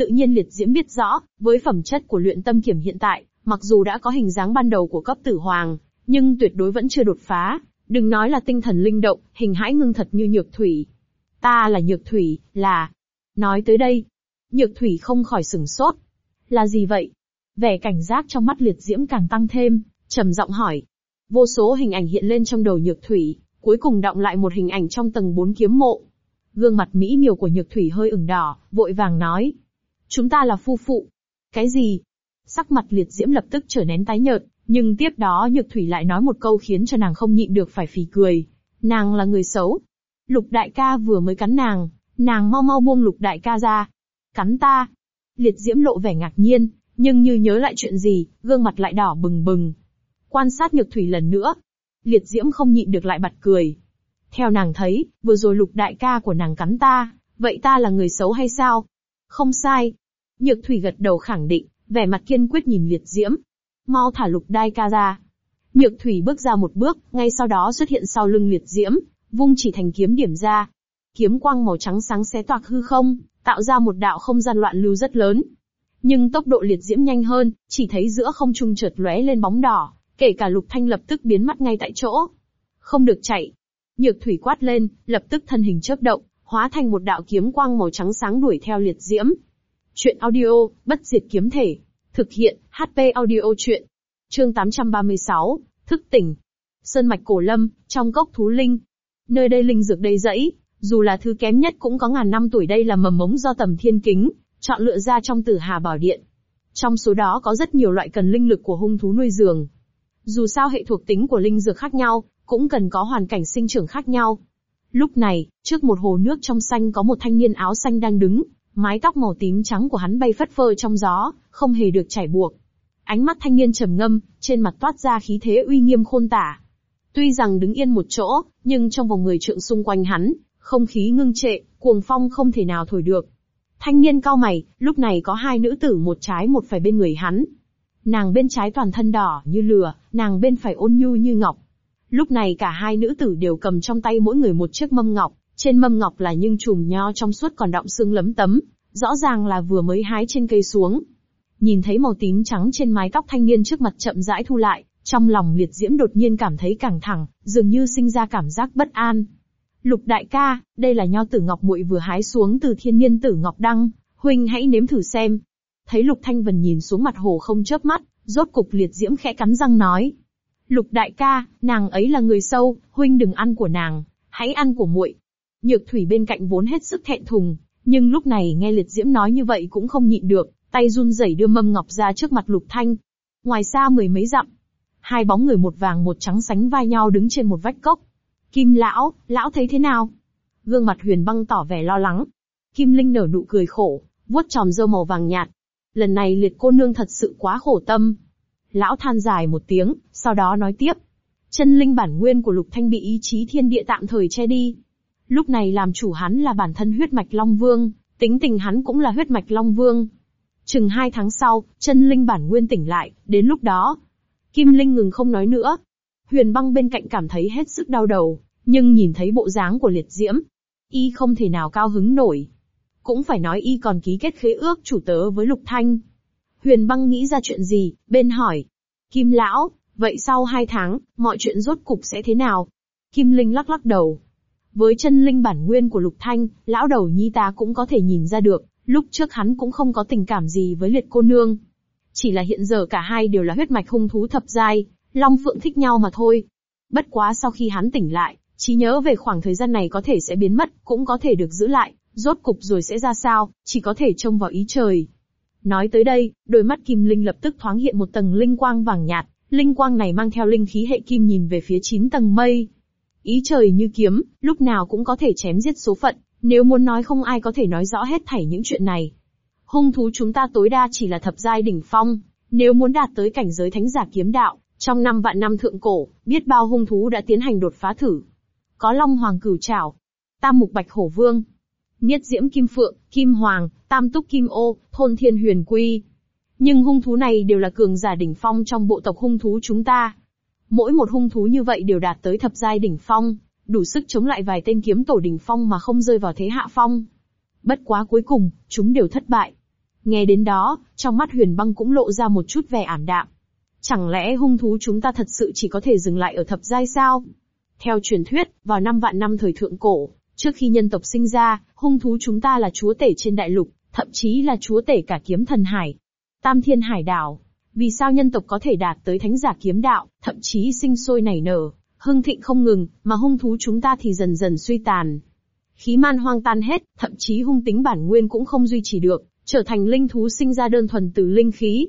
A: Tự nhiên liệt diễm biết rõ, với phẩm chất của luyện tâm kiểm hiện tại, mặc dù đã có hình dáng ban đầu của cấp tử hoàng, nhưng tuyệt đối vẫn chưa đột phá. Đừng nói là tinh thần linh động, hình hãi ngưng thật như nhược thủy. Ta là nhược thủy, là... Nói tới đây, nhược thủy không khỏi sửng sốt. Là gì vậy? Vẻ cảnh giác trong mắt liệt diễm càng tăng thêm, trầm giọng hỏi. Vô số hình ảnh hiện lên trong đầu nhược thủy, cuối cùng động lại một hình ảnh trong tầng bốn kiếm mộ. Gương mặt mỹ miều của nhược thủy hơi ửng đỏ, vội vàng nói, Chúng ta là phu phụ. Cái gì? Sắc mặt liệt diễm lập tức trở nén tái nhợt, nhưng tiếp đó Nhược Thủy lại nói một câu khiến cho nàng không nhịn được phải phì cười. Nàng là người xấu. Lục đại ca vừa mới cắn nàng, nàng mau mau buông lục đại ca ra. Cắn ta. Liệt diễm lộ vẻ ngạc nhiên, nhưng như nhớ lại chuyện gì, gương mặt lại đỏ bừng bừng. Quan sát Nhược Thủy lần nữa. Liệt diễm không nhịn được lại bật cười. Theo nàng thấy, vừa rồi lục đại ca của nàng cắn ta, vậy ta là người xấu hay sao? Không sai. Nhược thủy gật đầu khẳng định, vẻ mặt kiên quyết nhìn liệt diễm. Mau thả lục đai ca ra. Nhược thủy bước ra một bước, ngay sau đó xuất hiện sau lưng liệt diễm, vung chỉ thành kiếm điểm ra. Kiếm quang màu trắng sáng xé toạc hư không, tạo ra một đạo không gian loạn lưu rất lớn. Nhưng tốc độ liệt diễm nhanh hơn, chỉ thấy giữa không trung chợt lóe lên bóng đỏ, kể cả lục thanh lập tức biến mất ngay tại chỗ. Không được chạy. Nhược thủy quát lên, lập tức thân hình chớp động, hóa thành một đạo kiếm quang màu trắng sáng đuổi theo liệt diễm. Chuyện audio, bất diệt kiếm thể. Thực hiện, HP audio chuyện. Chương 836, thức tỉnh. Sơn mạch cổ lâm, trong cốc thú linh. Nơi đây linh dược đầy dẫy, dù là thứ kém nhất cũng có ngàn năm tuổi đây là mầm mống do tầm thiên kính, chọn lựa ra trong tử hà bảo điện. Trong số đó có rất nhiều loại cần linh lực của hung thú nuôi giường. Dù sao hệ thuộc tính của linh dược khác nhau, cũng cần có hoàn cảnh sinh trưởng khác nhau, Lúc này, trước một hồ nước trong xanh có một thanh niên áo xanh đang đứng, mái tóc màu tím trắng của hắn bay phất phơ trong gió, không hề được chảy buộc. Ánh mắt thanh niên trầm ngâm, trên mặt toát ra khí thế uy nghiêm khôn tả. Tuy rằng đứng yên một chỗ, nhưng trong vòng người trượng xung quanh hắn, không khí ngưng trệ, cuồng phong không thể nào thổi được. Thanh niên cao mày, lúc này có hai nữ tử một trái một phải bên người hắn. Nàng bên trái toàn thân đỏ như lửa, nàng bên phải ôn nhu như ngọc. Lúc này cả hai nữ tử đều cầm trong tay mỗi người một chiếc mâm ngọc, trên mâm ngọc là những chùm nho trong suốt còn đọng xương lấm tấm, rõ ràng là vừa mới hái trên cây xuống. Nhìn thấy màu tím trắng trên mái tóc thanh niên trước mặt chậm rãi thu lại, trong lòng liệt diễm đột nhiên cảm thấy căng thẳng, dường như sinh ra cảm giác bất an. Lục đại ca, đây là nho tử ngọc muội vừa hái xuống từ thiên niên tử ngọc đăng, huynh hãy nếm thử xem. Thấy lục thanh vần nhìn xuống mặt hồ không chớp mắt, rốt cục liệt diễm khẽ cắn răng nói, Lục đại ca, nàng ấy là người sâu, huynh đừng ăn của nàng, hãy ăn của muội. Nhược thủy bên cạnh vốn hết sức thẹn thùng, nhưng lúc này nghe liệt diễm nói như vậy cũng không nhịn được, tay run rẩy đưa mâm ngọc ra trước mặt lục thanh. Ngoài xa mười mấy dặm, hai bóng người một vàng một trắng sánh vai nhau đứng trên một vách cốc. Kim lão, lão thấy thế nào? Gương mặt huyền băng tỏ vẻ lo lắng. Kim Linh nở nụ cười khổ, vuốt tròm râu màu vàng nhạt. Lần này liệt cô nương thật sự quá khổ tâm. Lão than dài một tiếng, sau đó nói tiếp. Chân linh bản nguyên của Lục Thanh bị ý chí thiên địa tạm thời che đi. Lúc này làm chủ hắn là bản thân huyết mạch Long Vương, tính tình hắn cũng là huyết mạch Long Vương. Chừng hai tháng sau, chân linh bản nguyên tỉnh lại, đến lúc đó. Kim Linh ngừng không nói nữa. Huyền băng bên cạnh cảm thấy hết sức đau đầu, nhưng nhìn thấy bộ dáng của liệt diễm. Y không thể nào cao hứng nổi. Cũng phải nói Y còn ký kết khế ước chủ tớ với Lục Thanh. Huyền băng nghĩ ra chuyện gì, bên hỏi. Kim Lão, Vậy sau hai tháng, mọi chuyện rốt cục sẽ thế nào? Kim Linh lắc lắc đầu. Với chân linh bản nguyên của Lục Thanh, lão đầu nhi ta cũng có thể nhìn ra được, lúc trước hắn cũng không có tình cảm gì với liệt cô nương. Chỉ là hiện giờ cả hai đều là huyết mạch hung thú thập giai, Long Phượng thích nhau mà thôi. Bất quá sau khi hắn tỉnh lại, trí nhớ về khoảng thời gian này có thể sẽ biến mất, cũng có thể được giữ lại, rốt cục rồi sẽ ra sao, chỉ có thể trông vào ý trời. Nói tới đây, đôi mắt Kim Linh lập tức thoáng hiện một tầng linh quang vàng nhạt, Linh quang này mang theo linh khí hệ kim nhìn về phía chín tầng mây. Ý trời như kiếm, lúc nào cũng có thể chém giết số phận, nếu muốn nói không ai có thể nói rõ hết thảy những chuyện này. Hung thú chúng ta tối đa chỉ là thập giai đỉnh phong, nếu muốn đạt tới cảnh giới thánh giả kiếm đạo, trong năm vạn năm thượng cổ, biết bao hung thú đã tiến hành đột phá thử. Có Long Hoàng Cửu Trảo, Tam Mục Bạch Hổ Vương, Niết Diễm Kim Phượng, Kim Hoàng, Tam Túc Kim Ô, Thôn Thiên Huyền Quy, nhưng hung thú này đều là cường giả đỉnh phong trong bộ tộc hung thú chúng ta. Mỗi một hung thú như vậy đều đạt tới thập giai đỉnh phong, đủ sức chống lại vài tên kiếm tổ đỉnh phong mà không rơi vào thế hạ phong. Bất quá cuối cùng, chúng đều thất bại. Nghe đến đó, trong mắt huyền băng cũng lộ ra một chút vẻ ảm đạm. Chẳng lẽ hung thú chúng ta thật sự chỉ có thể dừng lại ở thập giai sao? Theo truyền thuyết, vào năm vạn năm thời thượng cổ, trước khi nhân tộc sinh ra, hung thú chúng ta là chúa tể trên đại lục, thậm chí là chúa tể cả kiếm thần hải, Tam Thiên Hải Đảo, vì sao nhân tộc có thể đạt tới thánh giả kiếm đạo, thậm chí sinh sôi nảy nở, hưng thịnh không ngừng, mà hung thú chúng ta thì dần dần suy tàn. Khí man hoang tan hết, thậm chí hung tính bản nguyên cũng không duy trì được, trở thành linh thú sinh ra đơn thuần từ linh khí.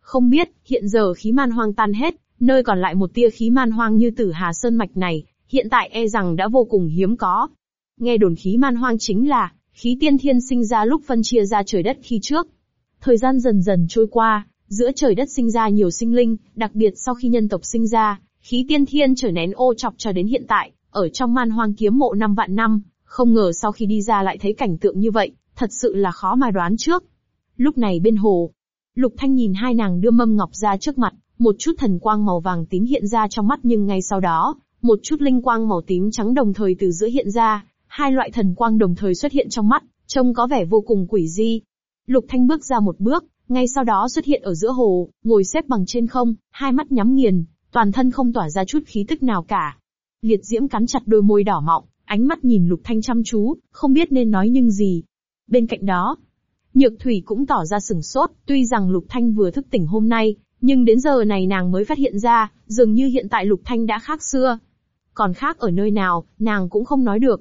A: Không biết, hiện giờ khí man hoang tan hết, nơi còn lại một tia khí man hoang như tử hà sơn mạch này, hiện tại e rằng đã vô cùng hiếm có. Nghe đồn khí man hoang chính là, khí tiên thiên sinh ra lúc phân chia ra trời đất khi trước, Thời gian dần dần trôi qua, giữa trời đất sinh ra nhiều sinh linh, đặc biệt sau khi nhân tộc sinh ra, khí tiên thiên trở nén ô chọc cho đến hiện tại, ở trong man hoang kiếm mộ năm vạn năm, không ngờ sau khi đi ra lại thấy cảnh tượng như vậy, thật sự là khó mà đoán trước. Lúc này bên hồ, Lục Thanh nhìn hai nàng đưa mâm ngọc ra trước mặt, một chút thần quang màu vàng tím hiện ra trong mắt nhưng ngay sau đó, một chút linh quang màu tím trắng đồng thời từ giữa hiện ra, hai loại thần quang đồng thời xuất hiện trong mắt, trông có vẻ vô cùng quỷ di. Lục Thanh bước ra một bước, ngay sau đó xuất hiện ở giữa hồ, ngồi xếp bằng trên không, hai mắt nhắm nghiền, toàn thân không tỏa ra chút khí tức nào cả. Liệt Diễm cắn chặt đôi môi đỏ mọng, ánh mắt nhìn Lục Thanh chăm chú, không biết nên nói nhưng gì. Bên cạnh đó, Nhược Thủy cũng tỏ ra sừng sốt, tuy rằng Lục Thanh vừa thức tỉnh hôm nay, nhưng đến giờ này nàng mới phát hiện ra, dường như hiện tại Lục Thanh đã khác xưa. Còn khác ở nơi nào, nàng cũng không nói được.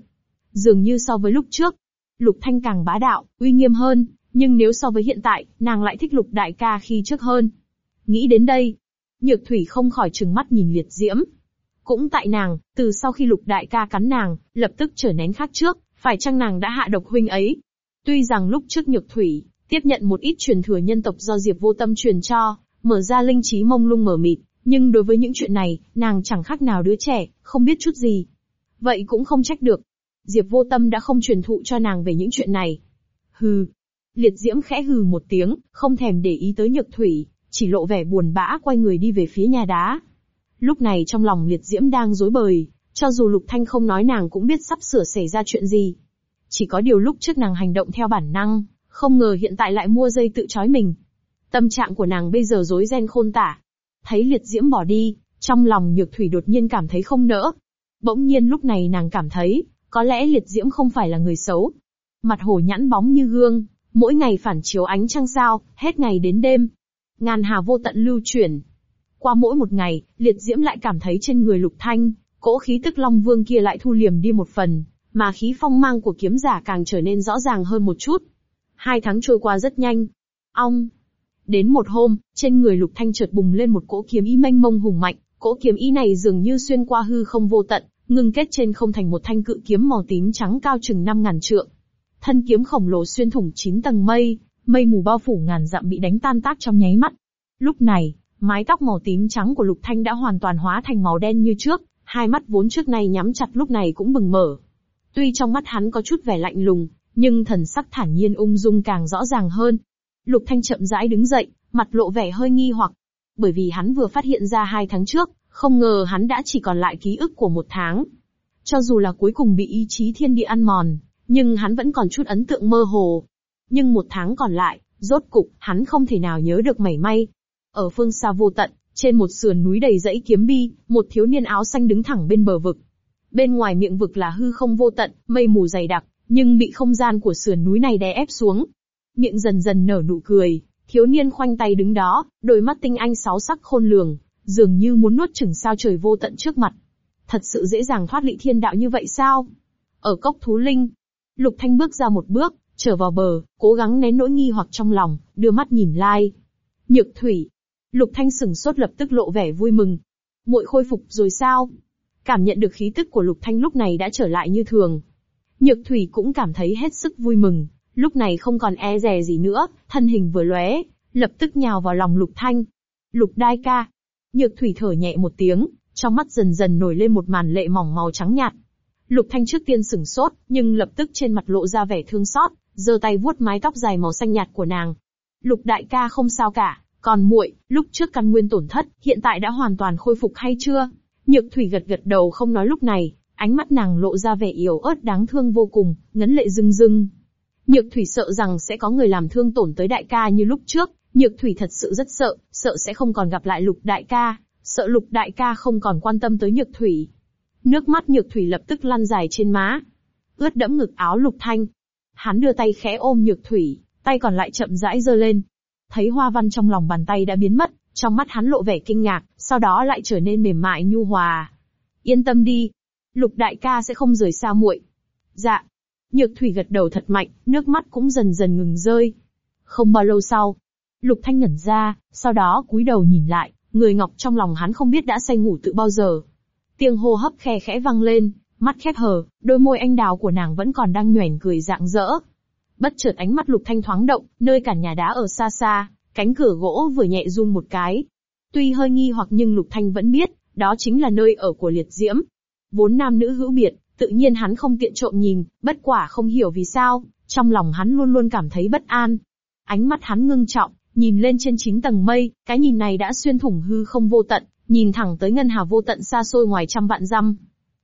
A: Dường như so với lúc trước, Lục Thanh càng bá đạo, uy nghiêm hơn, nhưng nếu so với hiện tại, nàng lại thích lục đại ca khi trước hơn. Nghĩ đến đây, Nhược Thủy không khỏi trừng mắt nhìn Liệt Diễm. Cũng tại nàng, từ sau khi lục đại ca cắn nàng, lập tức trở nén khác trước, phải chăng nàng đã hạ độc huynh ấy? Tuy rằng lúc trước Nhược Thủy, tiếp nhận một ít truyền thừa nhân tộc do Diệp vô tâm truyền cho, mở ra linh trí mông lung mở mịt, nhưng đối với những chuyện này, nàng chẳng khác nào đứa trẻ, không biết chút gì. Vậy cũng không trách được. Diệp vô tâm đã không truyền thụ cho nàng về những chuyện này. Hừ, Liệt diễm khẽ hừ một tiếng, không thèm để ý tới nhược thủy, chỉ lộ vẻ buồn bã quay người đi về phía nhà đá. Lúc này trong lòng liệt diễm đang dối bời, cho dù lục thanh không nói nàng cũng biết sắp sửa xảy ra chuyện gì. Chỉ có điều lúc trước nàng hành động theo bản năng, không ngờ hiện tại lại mua dây tự chói mình. Tâm trạng của nàng bây giờ rối ren khôn tả. Thấy liệt diễm bỏ đi, trong lòng nhược thủy đột nhiên cảm thấy không nỡ. Bỗng nhiên lúc này nàng cảm thấy, có lẽ liệt diễm không phải là người xấu. Mặt hồ nhãn bóng như gương, Mỗi ngày phản chiếu ánh trăng sao, hết ngày đến đêm. Ngàn hà vô tận lưu chuyển. Qua mỗi một ngày, liệt diễm lại cảm thấy trên người lục thanh, cỗ khí tức long vương kia lại thu liềm đi một phần, mà khí phong mang của kiếm giả càng trở nên rõ ràng hơn một chút. Hai tháng trôi qua rất nhanh. ông. Đến một hôm, trên người lục thanh chợt bùng lên một cỗ kiếm y mênh mông hùng mạnh, cỗ kiếm y này dường như xuyên qua hư không vô tận, ngưng kết trên không thành một thanh cự kiếm màu tím trắng cao chừng 5.000 trượng, Thân kiếm khổng lồ xuyên thủng chín tầng mây, mây mù bao phủ ngàn dặm bị đánh tan tác trong nháy mắt. Lúc này, mái tóc màu tím trắng của Lục Thanh đã hoàn toàn hóa thành màu đen như trước, hai mắt vốn trước nay nhắm chặt lúc này cũng bừng mở. Tuy trong mắt hắn có chút vẻ lạnh lùng, nhưng thần sắc thản nhiên ung dung càng rõ ràng hơn. Lục Thanh chậm rãi đứng dậy, mặt lộ vẻ hơi nghi hoặc, bởi vì hắn vừa phát hiện ra hai tháng trước, không ngờ hắn đã chỉ còn lại ký ức của một tháng. Cho dù là cuối cùng bị ý chí thiên địa ăn mòn, nhưng hắn vẫn còn chút ấn tượng mơ hồ. Nhưng một tháng còn lại, rốt cục, hắn không thể nào nhớ được mảy may. Ở phương xa vô tận, trên một sườn núi đầy dãy kiếm bi, một thiếu niên áo xanh đứng thẳng bên bờ vực. Bên ngoài miệng vực là hư không vô tận, mây mù dày đặc, nhưng bị không gian của sườn núi này đè ép xuống. Miệng dần dần nở nụ cười, thiếu niên khoanh tay đứng đó, đôi mắt tinh anh sáu sắc khôn lường, dường như muốn nuốt chửng sao trời vô tận trước mặt. Thật sự dễ dàng thoát lị thiên đạo như vậy sao? Ở cốc thú linh, Lục Thanh bước ra một bước, trở vào bờ, cố gắng nén nỗi nghi hoặc trong lòng, đưa mắt nhìn Lai. Nhược Thủy. Lục Thanh sừng sốt lập tức lộ vẻ vui mừng. Muội khôi phục rồi sao? Cảm nhận được khí tức của Lục Thanh lúc này đã trở lại như thường. Nhược Thủy cũng cảm thấy hết sức vui mừng, lúc này không còn e dè gì nữa, thân hình vừa lóe, lập tức nhào vào lòng Lục Thanh. Lục Đai ca. Nhược Thủy thở nhẹ một tiếng, trong mắt dần dần nổi lên một màn lệ mỏng màu trắng nhạt. Lục Thanh trước tiên sửng sốt, nhưng lập tức trên mặt lộ ra vẻ thương xót, giơ tay vuốt mái tóc dài màu xanh nhạt của nàng. Lục đại ca không sao cả, còn muội, lúc trước căn nguyên tổn thất, hiện tại đã hoàn toàn khôi phục hay chưa? Nhược Thủy gật gật đầu không nói lúc này, ánh mắt nàng lộ ra vẻ yếu ớt đáng thương vô cùng, ngấn lệ rưng rưng. Nhược Thủy sợ rằng sẽ có người làm thương tổn tới đại ca như lúc trước, Nhược Thủy thật sự rất sợ, sợ sẽ không còn gặp lại Lục đại ca, sợ Lục đại ca không còn quan tâm tới Nhược Thủy, Nước mắt nhược thủy lập tức lăn dài trên má. Ướt đẫm ngực áo lục thanh. Hắn đưa tay khẽ ôm nhược thủy, tay còn lại chậm rãi giơ lên. Thấy hoa văn trong lòng bàn tay đã biến mất, trong mắt hắn lộ vẻ kinh ngạc, sau đó lại trở nên mềm mại nhu hòa. Yên tâm đi. Lục đại ca sẽ không rời xa muội. Dạ. Nhược thủy gật đầu thật mạnh, nước mắt cũng dần dần ngừng rơi. Không bao lâu sau, Lục Thanh ngẩn ra, sau đó cúi đầu nhìn lại, người ngọc trong lòng hắn không biết đã say ngủ từ bao giờ. Tiếng hô hấp khe khẽ vang lên, mắt khép hờ, đôi môi anh đào của nàng vẫn còn đang nhoẻn cười rạng rỡ. Bất chợt ánh mắt Lục Thanh thoáng động, nơi cả nhà đá ở xa xa, cánh cửa gỗ vừa nhẹ run một cái. Tuy hơi nghi hoặc nhưng Lục Thanh vẫn biết, đó chính là nơi ở của liệt diễm. Vốn nam nữ hữu biệt, tự nhiên hắn không tiện trộm nhìn, bất quả không hiểu vì sao, trong lòng hắn luôn luôn cảm thấy bất an. Ánh mắt hắn ngưng trọng, nhìn lên trên chín tầng mây, cái nhìn này đã xuyên thủng hư không vô tận, nhìn thẳng tới ngân hà vô tận xa xôi ngoài trăm vạn dặm.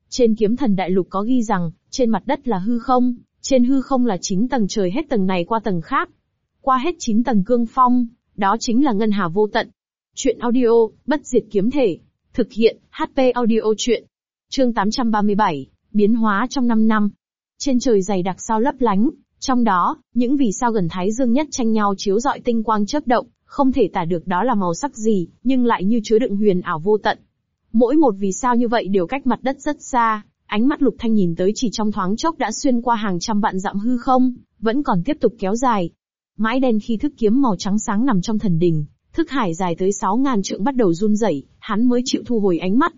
A: Trên kiếm thần đại lục có ghi rằng, trên mặt đất là hư không, trên hư không là chín tầng trời hết tầng này qua tầng khác. Qua hết chín tầng cương phong, đó chính là ngân hà vô tận. Chuyện audio, bất diệt kiếm thể. Thực hiện, HP audio chuyện. Chương 837, biến hóa trong 5 năm. Trên trời dày đặc sao lấp lánh, trong đó, những vì sao gần thái dương nhất tranh nhau chiếu dọi tinh quang chớp động không thể tả được đó là màu sắc gì, nhưng lại như chứa đựng huyền ảo vô tận. Mỗi một vì sao như vậy đều cách mặt đất rất xa, ánh mắt Lục Thanh nhìn tới chỉ trong thoáng chốc đã xuyên qua hàng trăm vạn dặm hư không, vẫn còn tiếp tục kéo dài. Mãi đen khi thức kiếm màu trắng sáng nằm trong thần đình, thức hải dài tới 6.000 trượng bắt đầu run rẩy, hắn mới chịu thu hồi ánh mắt.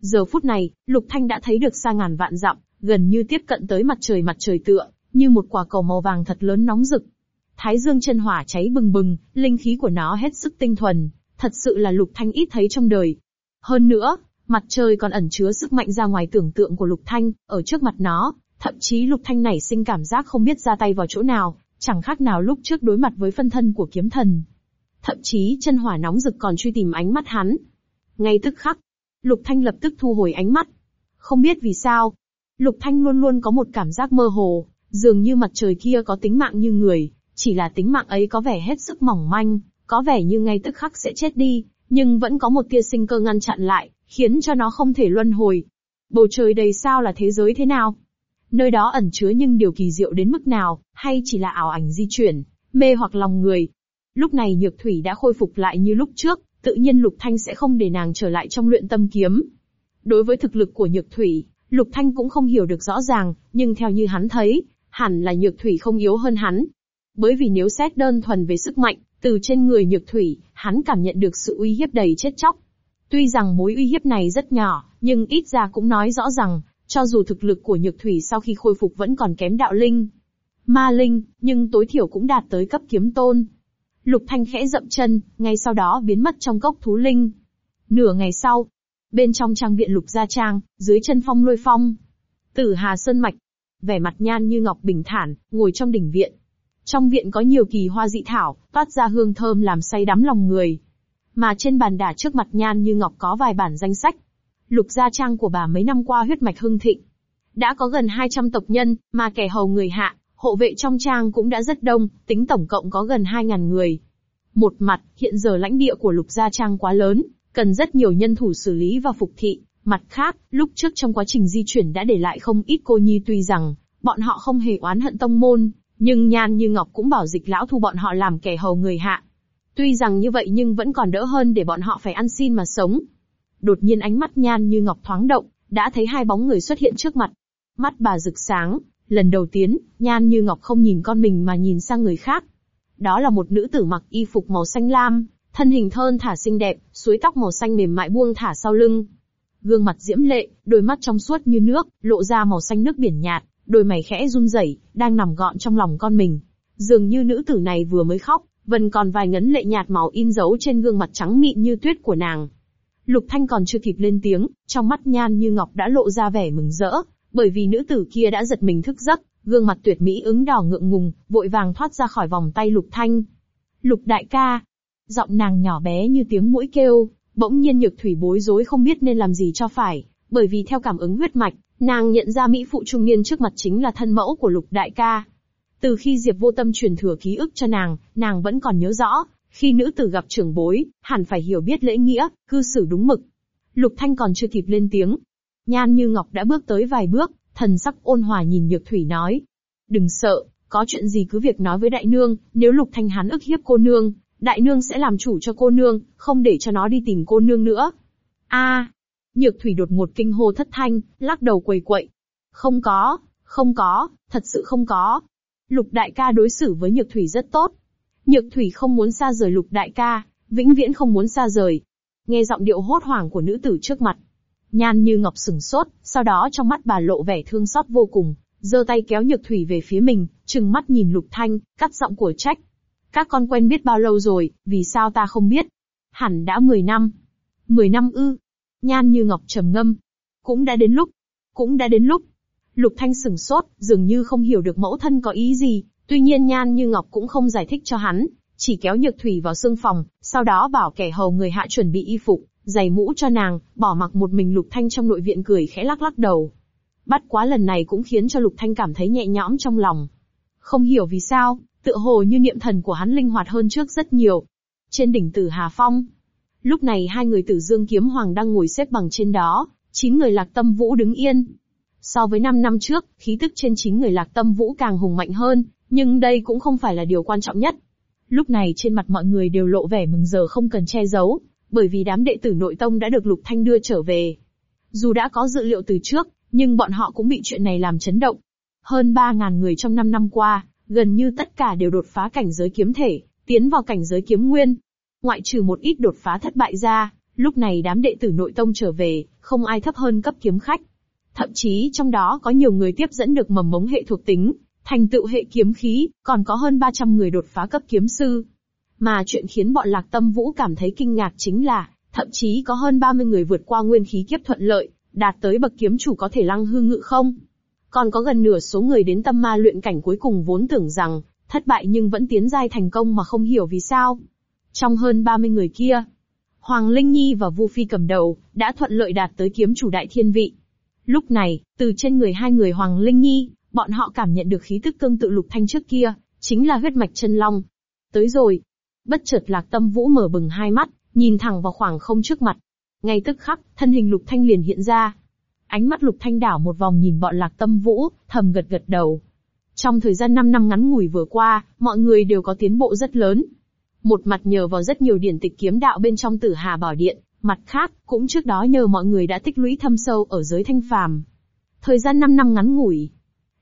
A: Giờ phút này, Lục Thanh đã thấy được xa ngàn vạn dặm, gần như tiếp cận tới mặt trời mặt trời tựa, như một quả cầu màu vàng thật lớn nóng rực, Thái dương chân hỏa cháy bừng bừng, linh khí của nó hết sức tinh thuần, thật sự là Lục Thanh ít thấy trong đời. Hơn nữa, mặt trời còn ẩn chứa sức mạnh ra ngoài tưởng tượng của Lục Thanh, ở trước mặt nó, thậm chí Lục Thanh nảy sinh cảm giác không biết ra tay vào chỗ nào, chẳng khác nào lúc trước đối mặt với phân thân của kiếm thần. Thậm chí chân hỏa nóng rực còn truy tìm ánh mắt hắn. Ngay tức khắc, Lục Thanh lập tức thu hồi ánh mắt. Không biết vì sao, Lục Thanh luôn luôn có một cảm giác mơ hồ, dường như mặt trời kia có tính mạng như người, chỉ là tính mạng ấy có vẻ hết sức mỏng manh, có vẻ như ngay tức khắc sẽ chết đi, nhưng vẫn có một tia sinh cơ ngăn chặn lại, khiến cho nó không thể luân hồi. Bầu trời đầy sao là thế giới thế nào? Nơi đó ẩn chứa nhưng điều kỳ diệu đến mức nào, hay chỉ là ảo ảnh di chuyển, mê hoặc lòng người? Lúc này Nhược Thủy đã khôi phục lại như lúc trước, tự nhiên Lục Thanh sẽ không để nàng trở lại trong luyện tâm kiếm. Đối với thực lực của Nhược Thủy, Lục Thanh cũng không hiểu được rõ ràng, nhưng theo như hắn thấy, hẳn là Nhược Thủy không yếu hơn hắn, bởi vì nếu xét đơn thuần về sức mạnh, từ trên người nhược thủy, hắn cảm nhận được sự uy hiếp đầy chết chóc. Tuy rằng mối uy hiếp này rất nhỏ, nhưng ít ra cũng nói rõ rằng, cho dù thực lực của nhược thủy sau khi khôi phục vẫn còn kém đạo linh, ma linh, nhưng tối thiểu cũng đạt tới cấp kiếm tôn. Lục Thanh khẽ dậm chân, ngay sau đó biến mất trong cốc thú linh. Nửa ngày sau, bên trong trang viện Lục Gia Trang, dưới chân phong lôi phong, Tử Hà Sơn Mạch, vẻ mặt nhan như ngọc bình thản, ngồi trong đỉnh viện, trong viện có nhiều kỳ hoa dị thảo, toát ra hương thơm làm say đắm lòng người. Mà trên bàn đà trước mặt Nhan Như Ngọc có vài bản danh sách. Lục gia trang của bà mấy năm qua huyết mạch hưng thịnh. Đã có gần 200 tộc nhân, mà kẻ hầu người hạ, hộ vệ trong trang cũng đã rất đông, tính tổng cộng có gần 2.000 người. Một mặt, hiện giờ lãnh địa của lục gia trang quá lớn, cần rất nhiều nhân thủ xử lý và phục thị. Mặt khác, lúc trước trong quá trình di chuyển đã để lại không ít cô nhi tuy rằng, bọn họ không hề oán hận tông môn, nhưng Nhan Như Ngọc cũng bảo dịch lão thu bọn họ làm kẻ hầu người hạ. Tuy rằng như vậy nhưng vẫn còn đỡ hơn để bọn họ phải ăn xin mà sống. Đột nhiên ánh mắt Nhan Như Ngọc thoáng động, đã thấy hai bóng người xuất hiện trước mặt. Mắt bà rực sáng, lần đầu tiên, Nhan Như Ngọc không nhìn con mình mà nhìn sang người khác. Đó là một nữ tử mặc y phục màu xanh lam, thân hình thơn thả xinh đẹp, suối tóc màu xanh mềm mại buông thả sau lưng. Gương mặt diễm lệ, đôi mắt trong suốt như nước, lộ ra màu xanh nước biển nhạt, đôi mày khẽ run rẩy, đang nằm gọn trong lòng con mình. Dường như nữ tử này vừa mới khóc, vẫn còn vài ngấn lệ nhạt màu in dấu trên gương mặt trắng mịn như tuyết của nàng. Lục Thanh còn chưa kịp lên tiếng, trong mắt nhan như ngọc đã lộ ra vẻ mừng rỡ, bởi vì nữ tử kia đã giật mình thức giấc, gương mặt tuyệt mỹ ứng đỏ ngượng ngùng, vội vàng thoát ra khỏi vòng tay Lục Thanh. Lục đại ca, giọng nàng nhỏ bé như tiếng mũi kêu, bỗng nhiên nhược thủy bối rối không biết nên làm gì cho phải bởi vì theo cảm ứng huyết mạch, nàng nhận ra mỹ phụ trung niên trước mặt chính là thân mẫu của Lục Đại ca. Từ khi Diệp Vô Tâm truyền thừa ký ức cho nàng, nàng vẫn còn nhớ rõ, khi nữ tử gặp trưởng bối, hẳn phải hiểu biết lễ nghĩa, cư xử đúng mực. Lục Thanh còn chưa kịp lên tiếng, Nhan Như Ngọc đã bước tới vài bước, thần sắc ôn hòa nhìn Nhược Thủy nói: "Đừng sợ, có chuyện gì cứ việc nói với đại nương, nếu Lục Thanh hắn ức hiếp cô nương, đại nương sẽ làm chủ cho cô nương, không để cho nó đi tìm cô nương nữa." A, Nhược thủy đột ngột kinh hô thất thanh, lắc đầu quầy quậy. Không có, không có, thật sự không có. Lục đại ca đối xử với nhược thủy rất tốt. Nhược thủy không muốn xa rời lục đại ca, vĩnh viễn không muốn xa rời. Nghe giọng điệu hốt hoảng của nữ tử trước mặt. Nhan như ngọc sừng sốt, sau đó trong mắt bà lộ vẻ thương xót vô cùng, giơ tay kéo nhược thủy về phía mình, trừng mắt nhìn lục thanh, cắt giọng của trách. Các con quen biết bao lâu rồi, vì sao ta không biết? Hẳn đã 10 năm. 10 năm ư, Nhan như ngọc trầm ngâm. Cũng đã đến lúc. Cũng đã đến lúc. Lục Thanh sừng sốt, dường như không hiểu được mẫu thân có ý gì, tuy nhiên Nhan Như Ngọc cũng không giải thích cho hắn, chỉ kéo Nhược Thủy vào xương phòng, sau đó bảo kẻ hầu người hạ chuẩn bị y phục, giày mũ cho nàng, bỏ mặc một mình Lục Thanh trong nội viện cười khẽ lắc lắc đầu. Bắt quá lần này cũng khiến cho Lục Thanh cảm thấy nhẹ nhõm trong lòng. Không hiểu vì sao, tựa hồ như niệm thần của hắn linh hoạt hơn trước rất nhiều. Trên đỉnh Tử Hà Phong, Lúc này hai người tử dương kiếm hoàng đang ngồi xếp bằng trên đó, chín người lạc tâm vũ đứng yên. So với năm năm trước, khí tức trên chín người lạc tâm vũ càng hùng mạnh hơn, nhưng đây cũng không phải là điều quan trọng nhất. Lúc này trên mặt mọi người đều lộ vẻ mừng giờ không cần che giấu, bởi vì đám đệ tử nội tông đã được Lục Thanh đưa trở về. Dù đã có dự liệu từ trước, nhưng bọn họ cũng bị chuyện này làm chấn động. Hơn 3.000 người trong 5 năm qua, gần như tất cả đều đột phá cảnh giới kiếm thể, tiến vào cảnh giới kiếm nguyên. Ngoại trừ một ít đột phá thất bại ra, lúc này đám đệ tử nội tông trở về, không ai thấp hơn cấp kiếm khách. Thậm chí trong đó có nhiều người tiếp dẫn được mầm mống hệ thuộc tính, thành tựu hệ kiếm khí, còn có hơn 300 người đột phá cấp kiếm sư. Mà chuyện khiến bọn lạc tâm vũ cảm thấy kinh ngạc chính là, thậm chí có hơn 30 người vượt qua nguyên khí kiếp thuận lợi, đạt tới bậc kiếm chủ có thể lăng hư ngự không. Còn có gần nửa số người đến tâm ma luyện cảnh cuối cùng vốn tưởng rằng, thất bại nhưng vẫn tiến giai thành công mà không hiểu vì sao. Trong hơn 30 người kia, Hoàng Linh Nhi và Vu Phi cầm đầu, đã thuận lợi đạt tới kiếm chủ đại thiên vị. Lúc này, từ trên người hai người Hoàng Linh Nhi, bọn họ cảm nhận được khí tức tương tự lục thanh trước kia, chính là huyết mạch chân long. Tới rồi. Bất chợt lạc tâm vũ mở bừng hai mắt, nhìn thẳng vào khoảng không trước mặt. Ngay tức khắc, thân hình lục thanh liền hiện ra. Ánh mắt lục thanh đảo một vòng nhìn bọn lạc tâm vũ, thầm gật gật đầu. Trong thời gian 5 năm ngắn ngủi vừa qua, mọi người đều có tiến bộ rất lớn, một mặt nhờ vào rất nhiều điển tịch kiếm đạo bên trong tử hà bảo điện, mặt khác, cũng trước đó nhờ mọi người đã tích lũy thâm sâu ở giới thanh phàm. Thời gian 5 năm ngắn ngủi,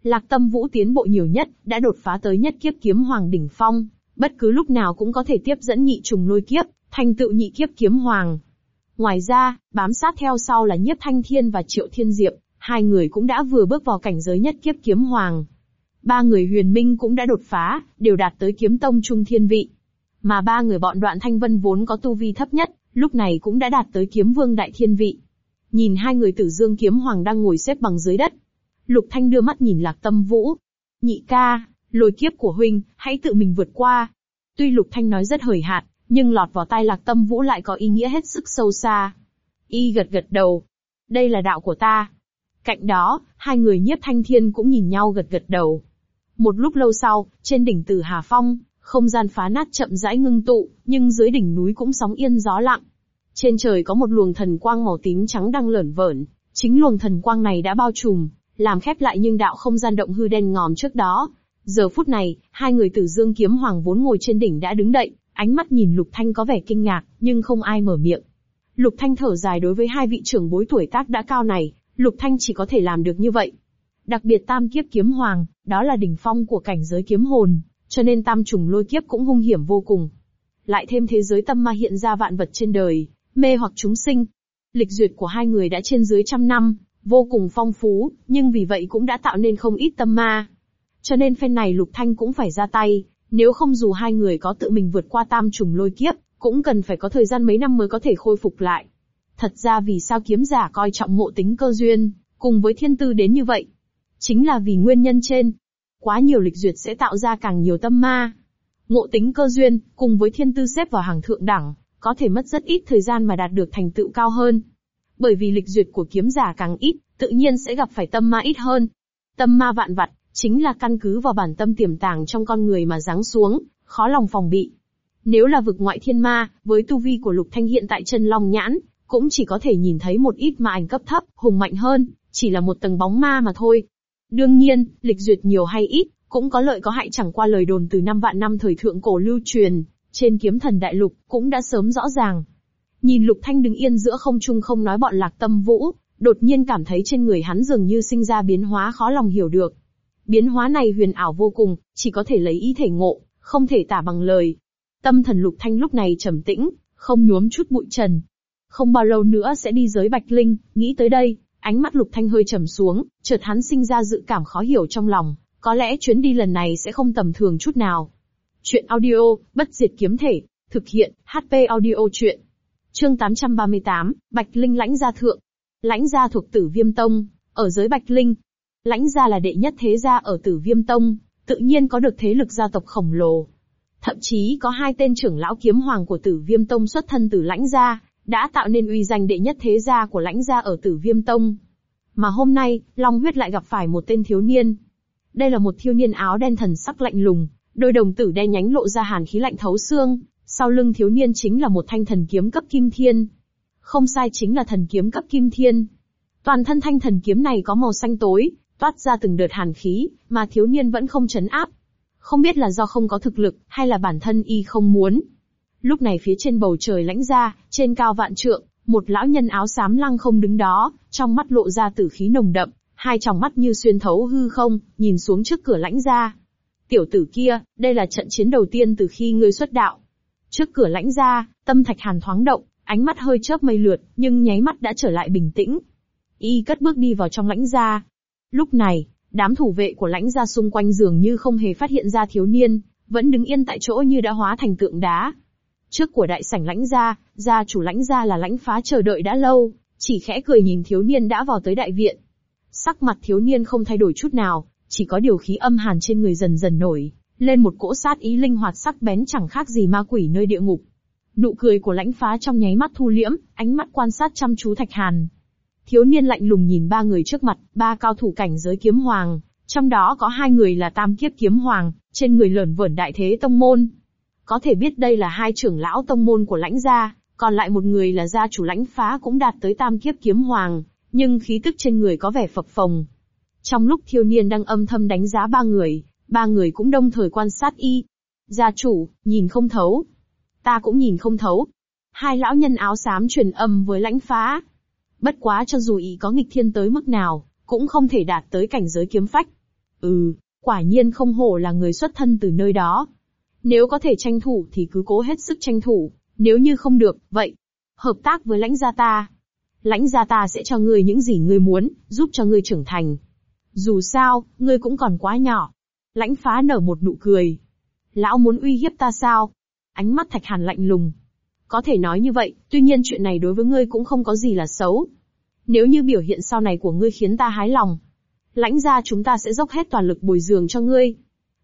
A: Lạc Tâm Vũ tiến bộ nhiều nhất, đã đột phá tới nhất kiếp kiếm hoàng đỉnh phong, bất cứ lúc nào cũng có thể tiếp dẫn nhị trùng lôi kiếp, thành tựu nhị kiếp kiếm hoàng. Ngoài ra, bám sát theo sau là Nhiếp Thanh Thiên và Triệu Thiên Diệp, hai người cũng đã vừa bước vào cảnh giới nhất kiếp kiếm hoàng. Ba người huyền minh cũng đã đột phá, đều đạt tới kiếm tông trung thiên vị mà ba người bọn đoạn thanh vân vốn có tu vi thấp nhất, lúc này cũng đã đạt tới kiếm vương đại thiên vị. Nhìn hai người tử dương kiếm hoàng đang ngồi xếp bằng dưới đất. Lục thanh đưa mắt nhìn lạc tâm vũ. Nhị ca, lôi kiếp của huynh, hãy tự mình vượt qua. Tuy lục thanh nói rất hời hạn, nhưng lọt vào tay lạc tâm vũ lại có ý nghĩa hết sức sâu xa. Y gật gật đầu. Đây là đạo của ta. Cạnh đó, hai người nhiếp thanh thiên cũng nhìn nhau gật gật đầu. Một lúc lâu sau, trên đỉnh tử Hà Phong, không gian phá nát chậm rãi ngưng tụ, nhưng dưới đỉnh núi cũng sóng yên gió lặng. Trên trời có một luồng thần quang màu tím trắng đang lởn vởn, chính luồng thần quang này đã bao trùm, làm khép lại nhưng đạo không gian động hư đen ngòm trước đó. Giờ phút này, hai người tử dương kiếm hoàng vốn ngồi trên đỉnh đã đứng đậy, ánh mắt nhìn Lục Thanh có vẻ kinh ngạc, nhưng không ai mở miệng. Lục Thanh thở dài đối với hai vị trưởng bối tuổi tác đã cao này, Lục Thanh chỉ có thể làm được như vậy. Đặc biệt tam kiếp kiếm hoàng, đó là đỉnh phong của cảnh giới kiếm hồn, cho nên tam trùng lôi kiếp cũng hung hiểm vô cùng. Lại thêm thế giới tâm ma hiện ra vạn vật trên đời, mê hoặc chúng sinh. Lịch duyệt của hai người đã trên dưới trăm năm, vô cùng phong phú, nhưng vì vậy cũng đã tạo nên không ít tâm ma. Cho nên phen này Lục Thanh cũng phải ra tay, nếu không dù hai người có tự mình vượt qua tam trùng lôi kiếp, cũng cần phải có thời gian mấy năm mới có thể khôi phục lại. Thật ra vì sao kiếm giả coi trọng ngộ tính cơ duyên, cùng với thiên tư đến như vậy? Chính là vì nguyên nhân trên, quá nhiều lịch duyệt sẽ tạo ra càng nhiều tâm ma. Ngộ tính cơ duyên, cùng với thiên tư xếp vào hàng thượng đẳng, có thể mất rất ít thời gian mà đạt được thành tựu cao hơn. Bởi vì lịch duyệt của kiếm giả càng ít, tự nhiên sẽ gặp phải tâm ma ít hơn. Tâm ma vạn vặt, chính là căn cứ vào bản tâm tiềm tàng trong con người mà ráng xuống, khó lòng phòng bị. Nếu là vực ngoại thiên ma, với tu vi của Lục Thanh hiện tại chân long nhãn, cũng chỉ có thể nhìn thấy một ít ma ảnh cấp thấp, hùng mạnh hơn, chỉ là một tầng bóng ma mà thôi. Đương nhiên, lịch duyệt nhiều hay ít, cũng có lợi có hại chẳng qua lời đồn từ năm vạn năm thời thượng cổ lưu truyền, trên kiếm thần đại lục, cũng đã sớm rõ ràng. Nhìn lục thanh đứng yên giữa không trung không nói bọn lạc tâm vũ, đột nhiên cảm thấy trên người hắn dường như sinh ra biến hóa khó lòng hiểu được. Biến hóa này huyền ảo vô cùng, chỉ có thể lấy ý thể ngộ, không thể tả bằng lời. Tâm thần lục thanh lúc này trầm tĩnh, không nhuốm chút bụi trần. Không bao lâu nữa sẽ đi giới Bạch Linh, nghĩ tới đây, Ánh mắt Lục Thanh hơi trầm xuống, chợt hắn sinh ra dự cảm khó hiểu trong lòng, có lẽ chuyến đi lần này sẽ không tầm thường chút nào. Chuyện audio, bất diệt kiếm thể, thực hiện, HP audio chuyện. Chương 838, Bạch Linh lãnh gia thượng. Lãnh gia thuộc tử Viêm Tông, ở giới Bạch Linh. Lãnh gia là đệ nhất thế gia ở tử Viêm Tông, tự nhiên có được thế lực gia tộc khổng lồ. Thậm chí có hai tên trưởng lão kiếm hoàng của tử Viêm Tông xuất thân từ lãnh gia, đã tạo nên uy danh đệ nhất thế gia của lãnh gia ở Tử Viêm Tông. Mà hôm nay, Long Huyết lại gặp phải một tên thiếu niên. Đây là một thiếu niên áo đen thần sắc lạnh lùng, đôi đồng tử đen nhánh lộ ra hàn khí lạnh thấu xương, sau lưng thiếu niên chính là một thanh thần kiếm cấp kim thiên. Không sai chính là thần kiếm cấp kim thiên. Toàn thân thanh thần kiếm này có màu xanh tối, toát ra từng đợt hàn khí, mà thiếu niên vẫn không chấn áp. Không biết là do không có thực lực, hay là bản thân y không muốn, Lúc này phía trên bầu trời lãnh ra, trên cao vạn trượng, một lão nhân áo xám lăng không đứng đó, trong mắt lộ ra tử khí nồng đậm, hai tròng mắt như xuyên thấu hư không, nhìn xuống trước cửa lãnh ra. Tiểu tử kia, đây là trận chiến đầu tiên từ khi ngươi xuất đạo. Trước cửa lãnh ra, tâm thạch hàn thoáng động, ánh mắt hơi chớp mây lượt, nhưng nháy mắt đã trở lại bình tĩnh. Y cất bước đi vào trong lãnh ra. Lúc này, đám thủ vệ của lãnh ra xung quanh dường như không hề phát hiện ra thiếu niên, vẫn đứng yên tại chỗ như đã hóa thành tượng đá, trước của đại sảnh lãnh gia, gia chủ lãnh gia là lãnh phá chờ đợi đã lâu, chỉ khẽ cười nhìn thiếu niên đã vào tới đại viện. Sắc mặt thiếu niên không thay đổi chút nào, chỉ có điều khí âm hàn trên người dần dần nổi, lên một cỗ sát ý linh hoạt sắc bén chẳng khác gì ma quỷ nơi địa ngục. Nụ cười của lãnh phá trong nháy mắt thu liễm, ánh mắt quan sát chăm chú Thạch Hàn. Thiếu niên lạnh lùng nhìn ba người trước mặt, ba cao thủ cảnh giới kiếm hoàng, trong đó có hai người là tam kiếp kiếm hoàng, trên người lởn vởn đại thế tông môn, có thể biết đây là hai trưởng lão tông môn của lãnh gia, còn lại một người là gia chủ lãnh phá cũng đạt tới tam kiếp kiếm hoàng, nhưng khí tức trên người có vẻ phập phồng. Trong lúc thiêu niên đang âm thầm đánh giá ba người, ba người cũng đồng thời quan sát y. Gia chủ, nhìn không thấu. Ta cũng nhìn không thấu. Hai lão nhân áo xám truyền âm với lãnh phá. Bất quá cho dù y có nghịch thiên tới mức nào, cũng không thể đạt tới cảnh giới kiếm phách. Ừ, quả nhiên không hổ là người xuất thân từ nơi đó. Nếu có thể tranh thủ thì cứ cố hết sức tranh thủ, nếu như không được, vậy, hợp tác với lãnh gia ta. Lãnh gia ta sẽ cho ngươi những gì ngươi muốn, giúp cho ngươi trưởng thành. Dù sao, ngươi cũng còn quá nhỏ. Lãnh phá nở một nụ cười. Lão muốn uy hiếp ta sao? Ánh mắt thạch hàn lạnh lùng. Có thể nói như vậy, tuy nhiên chuyện này đối với ngươi cũng không có gì là xấu. Nếu như biểu hiện sau này của ngươi khiến ta hái lòng, lãnh gia chúng ta sẽ dốc hết toàn lực bồi dưỡng cho ngươi,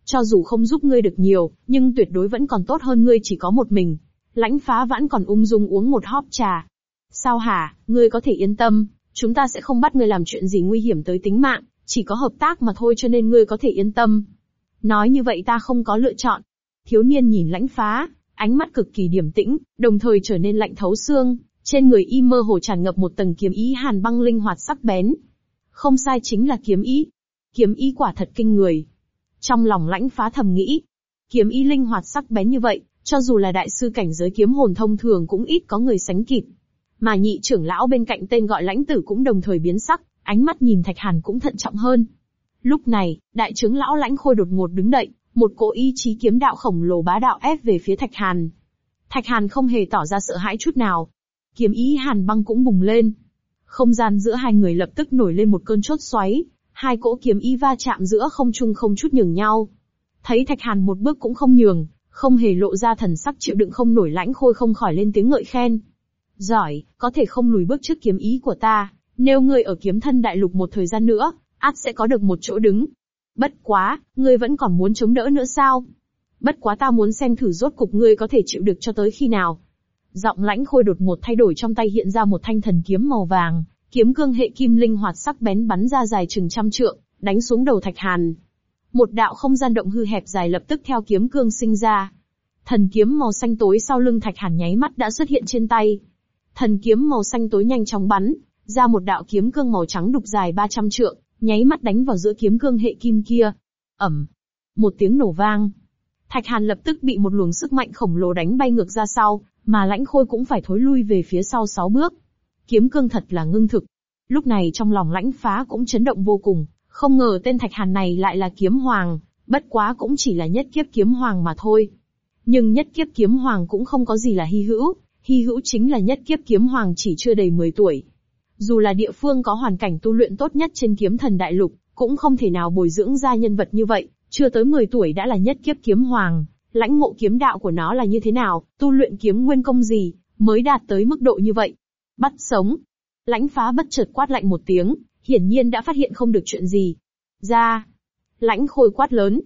A: cho dù không giúp ngươi được nhiều, nhưng tuyệt đối vẫn còn tốt hơn ngươi chỉ có một mình. Lãnh phá vãn còn ung dung uống một hóp trà. Sao hả, ngươi có thể yên tâm, chúng ta sẽ không bắt ngươi làm chuyện gì nguy hiểm tới tính mạng, chỉ có hợp tác mà thôi cho nên ngươi có thể yên tâm. Nói như vậy ta không có lựa chọn. Thiếu niên nhìn lãnh phá, ánh mắt cực kỳ điềm tĩnh, đồng thời trở nên lạnh thấu xương, trên người y mơ hồ tràn ngập một tầng kiếm ý hàn băng linh hoạt sắc bén. Không sai chính là kiếm ý. Kiếm ý quả thật kinh người, trong lòng lãnh phá thầm nghĩ, kiếm ý linh hoạt sắc bén như vậy, cho dù là đại sư cảnh giới kiếm hồn thông thường cũng ít có người sánh kịp. Mà nhị trưởng lão bên cạnh tên gọi lãnh tử cũng đồng thời biến sắc, ánh mắt nhìn Thạch Hàn cũng thận trọng hơn. Lúc này, đại trưởng lão lãnh khôi đột ngột đứng đậy, một cỗ ý chí kiếm đạo khổng lồ bá đạo ép về phía Thạch Hàn. Thạch Hàn không hề tỏ ra sợ hãi chút nào. Kiếm ý Hàn băng cũng bùng lên. Không gian giữa hai người lập tức nổi lên một cơn chốt xoáy, hai cỗ kiếm ý va chạm giữa không trung không chút nhường nhau. Thấy Thạch Hàn một bước cũng không nhường, không hề lộ ra thần sắc chịu đựng không nổi lãnh khôi không khỏi lên tiếng ngợi khen. Giỏi, có thể không lùi bước trước kiếm ý của ta, nếu ngươi ở kiếm thân đại lục một thời gian nữa, át sẽ có được một chỗ đứng. Bất quá, ngươi vẫn còn muốn chống đỡ nữa sao? Bất quá ta muốn xem thử rốt cục ngươi có thể chịu được cho tới khi nào. Giọng lãnh khôi đột một thay đổi trong tay hiện ra một thanh thần kiếm màu vàng, Kiếm cương hệ kim linh hoạt sắc bén bắn ra dài chừng trăm trượng, đánh xuống đầu Thạch Hàn. Một đạo không gian động hư hẹp dài lập tức theo kiếm cương sinh ra. Thần kiếm màu xanh tối sau lưng Thạch Hàn nháy mắt đã xuất hiện trên tay. Thần kiếm màu xanh tối nhanh chóng bắn, ra một đạo kiếm cương màu trắng đục dài 300 trượng, nháy mắt đánh vào giữa kiếm cương hệ kim kia. Ẩm. Một tiếng nổ vang. Thạch Hàn lập tức bị một luồng sức mạnh khổng lồ đánh bay ngược ra sau, mà lãnh khôi cũng phải thối lui về phía sau sáu bước kiếm cương thật là ngưng thực. Lúc này trong lòng lãnh phá cũng chấn động vô cùng, không ngờ tên Thạch Hàn này lại là kiếm hoàng, bất quá cũng chỉ là nhất kiếp kiếm hoàng mà thôi. Nhưng nhất kiếp kiếm hoàng cũng không có gì là hy hữu, hy hữu chính là nhất kiếp kiếm hoàng chỉ chưa đầy 10 tuổi. Dù là địa phương có hoàn cảnh tu luyện tốt nhất trên kiếm thần đại lục, cũng không thể nào bồi dưỡng ra nhân vật như vậy, chưa tới 10 tuổi đã là nhất kiếp kiếm hoàng, lãnh ngộ kiếm đạo của nó là như thế nào, tu luyện kiếm nguyên công gì, mới đạt tới mức độ như vậy. Bắt sống. Lãnh phá bất chợt quát lạnh một tiếng, hiển nhiên đã phát hiện không được chuyện gì. Ra. Lãnh khôi quát lớn.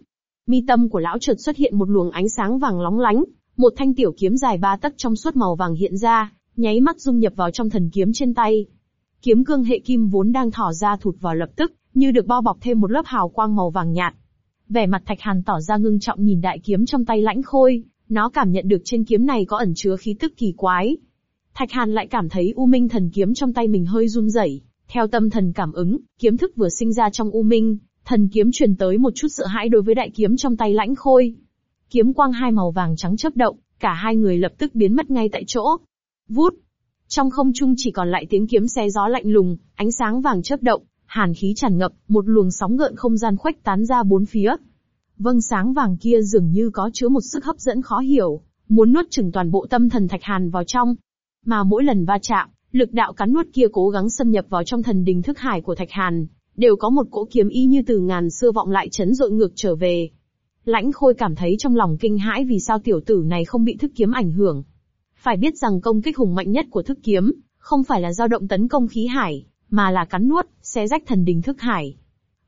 A: Mi tâm của lão chợt xuất hiện một luồng ánh sáng vàng lóng lánh, một thanh tiểu kiếm dài ba tấc trong suốt màu vàng hiện ra, nháy mắt dung nhập vào trong thần kiếm trên tay. Kiếm cương hệ kim vốn đang thỏ ra thụt vào lập tức, như được bao bọc thêm một lớp hào quang màu vàng nhạt. Vẻ mặt Thạch Hàn tỏ ra ngưng trọng nhìn đại kiếm trong tay lãnh khôi, nó cảm nhận được trên kiếm này có ẩn chứa khí tức kỳ quái, Thạch Hàn lại cảm thấy U Minh thần kiếm trong tay mình hơi run rẩy. Theo tâm thần cảm ứng, kiếm thức vừa sinh ra trong U Minh, thần kiếm truyền tới một chút sợ hãi đối với đại kiếm trong tay lãnh khôi. Kiếm quang hai màu vàng trắng chớp động, cả hai người lập tức biến mất ngay tại chỗ. Vút! Trong không trung chỉ còn lại tiếng kiếm xe gió lạnh lùng, ánh sáng vàng chớp động, hàn khí tràn ngập, một luồng sóng gợn không gian khuếch tán ra bốn phía. Vâng sáng vàng kia dường như có chứa một sức hấp dẫn khó hiểu, muốn nuốt chửng toàn bộ tâm thần Thạch Hàn vào trong. Mà mỗi lần va chạm, lực đạo cắn nuốt kia cố gắng xâm nhập vào trong thần đình thức hải của Thạch Hàn, đều có một cỗ kiếm y như từ ngàn xưa vọng lại chấn dội ngược trở về. Lãnh Khôi cảm thấy trong lòng kinh hãi vì sao tiểu tử này không bị thức kiếm ảnh hưởng. Phải biết rằng công kích hùng mạnh nhất của thức kiếm, không phải là dao động tấn công khí hải, mà là cắn nuốt, xé rách thần đình thức hải.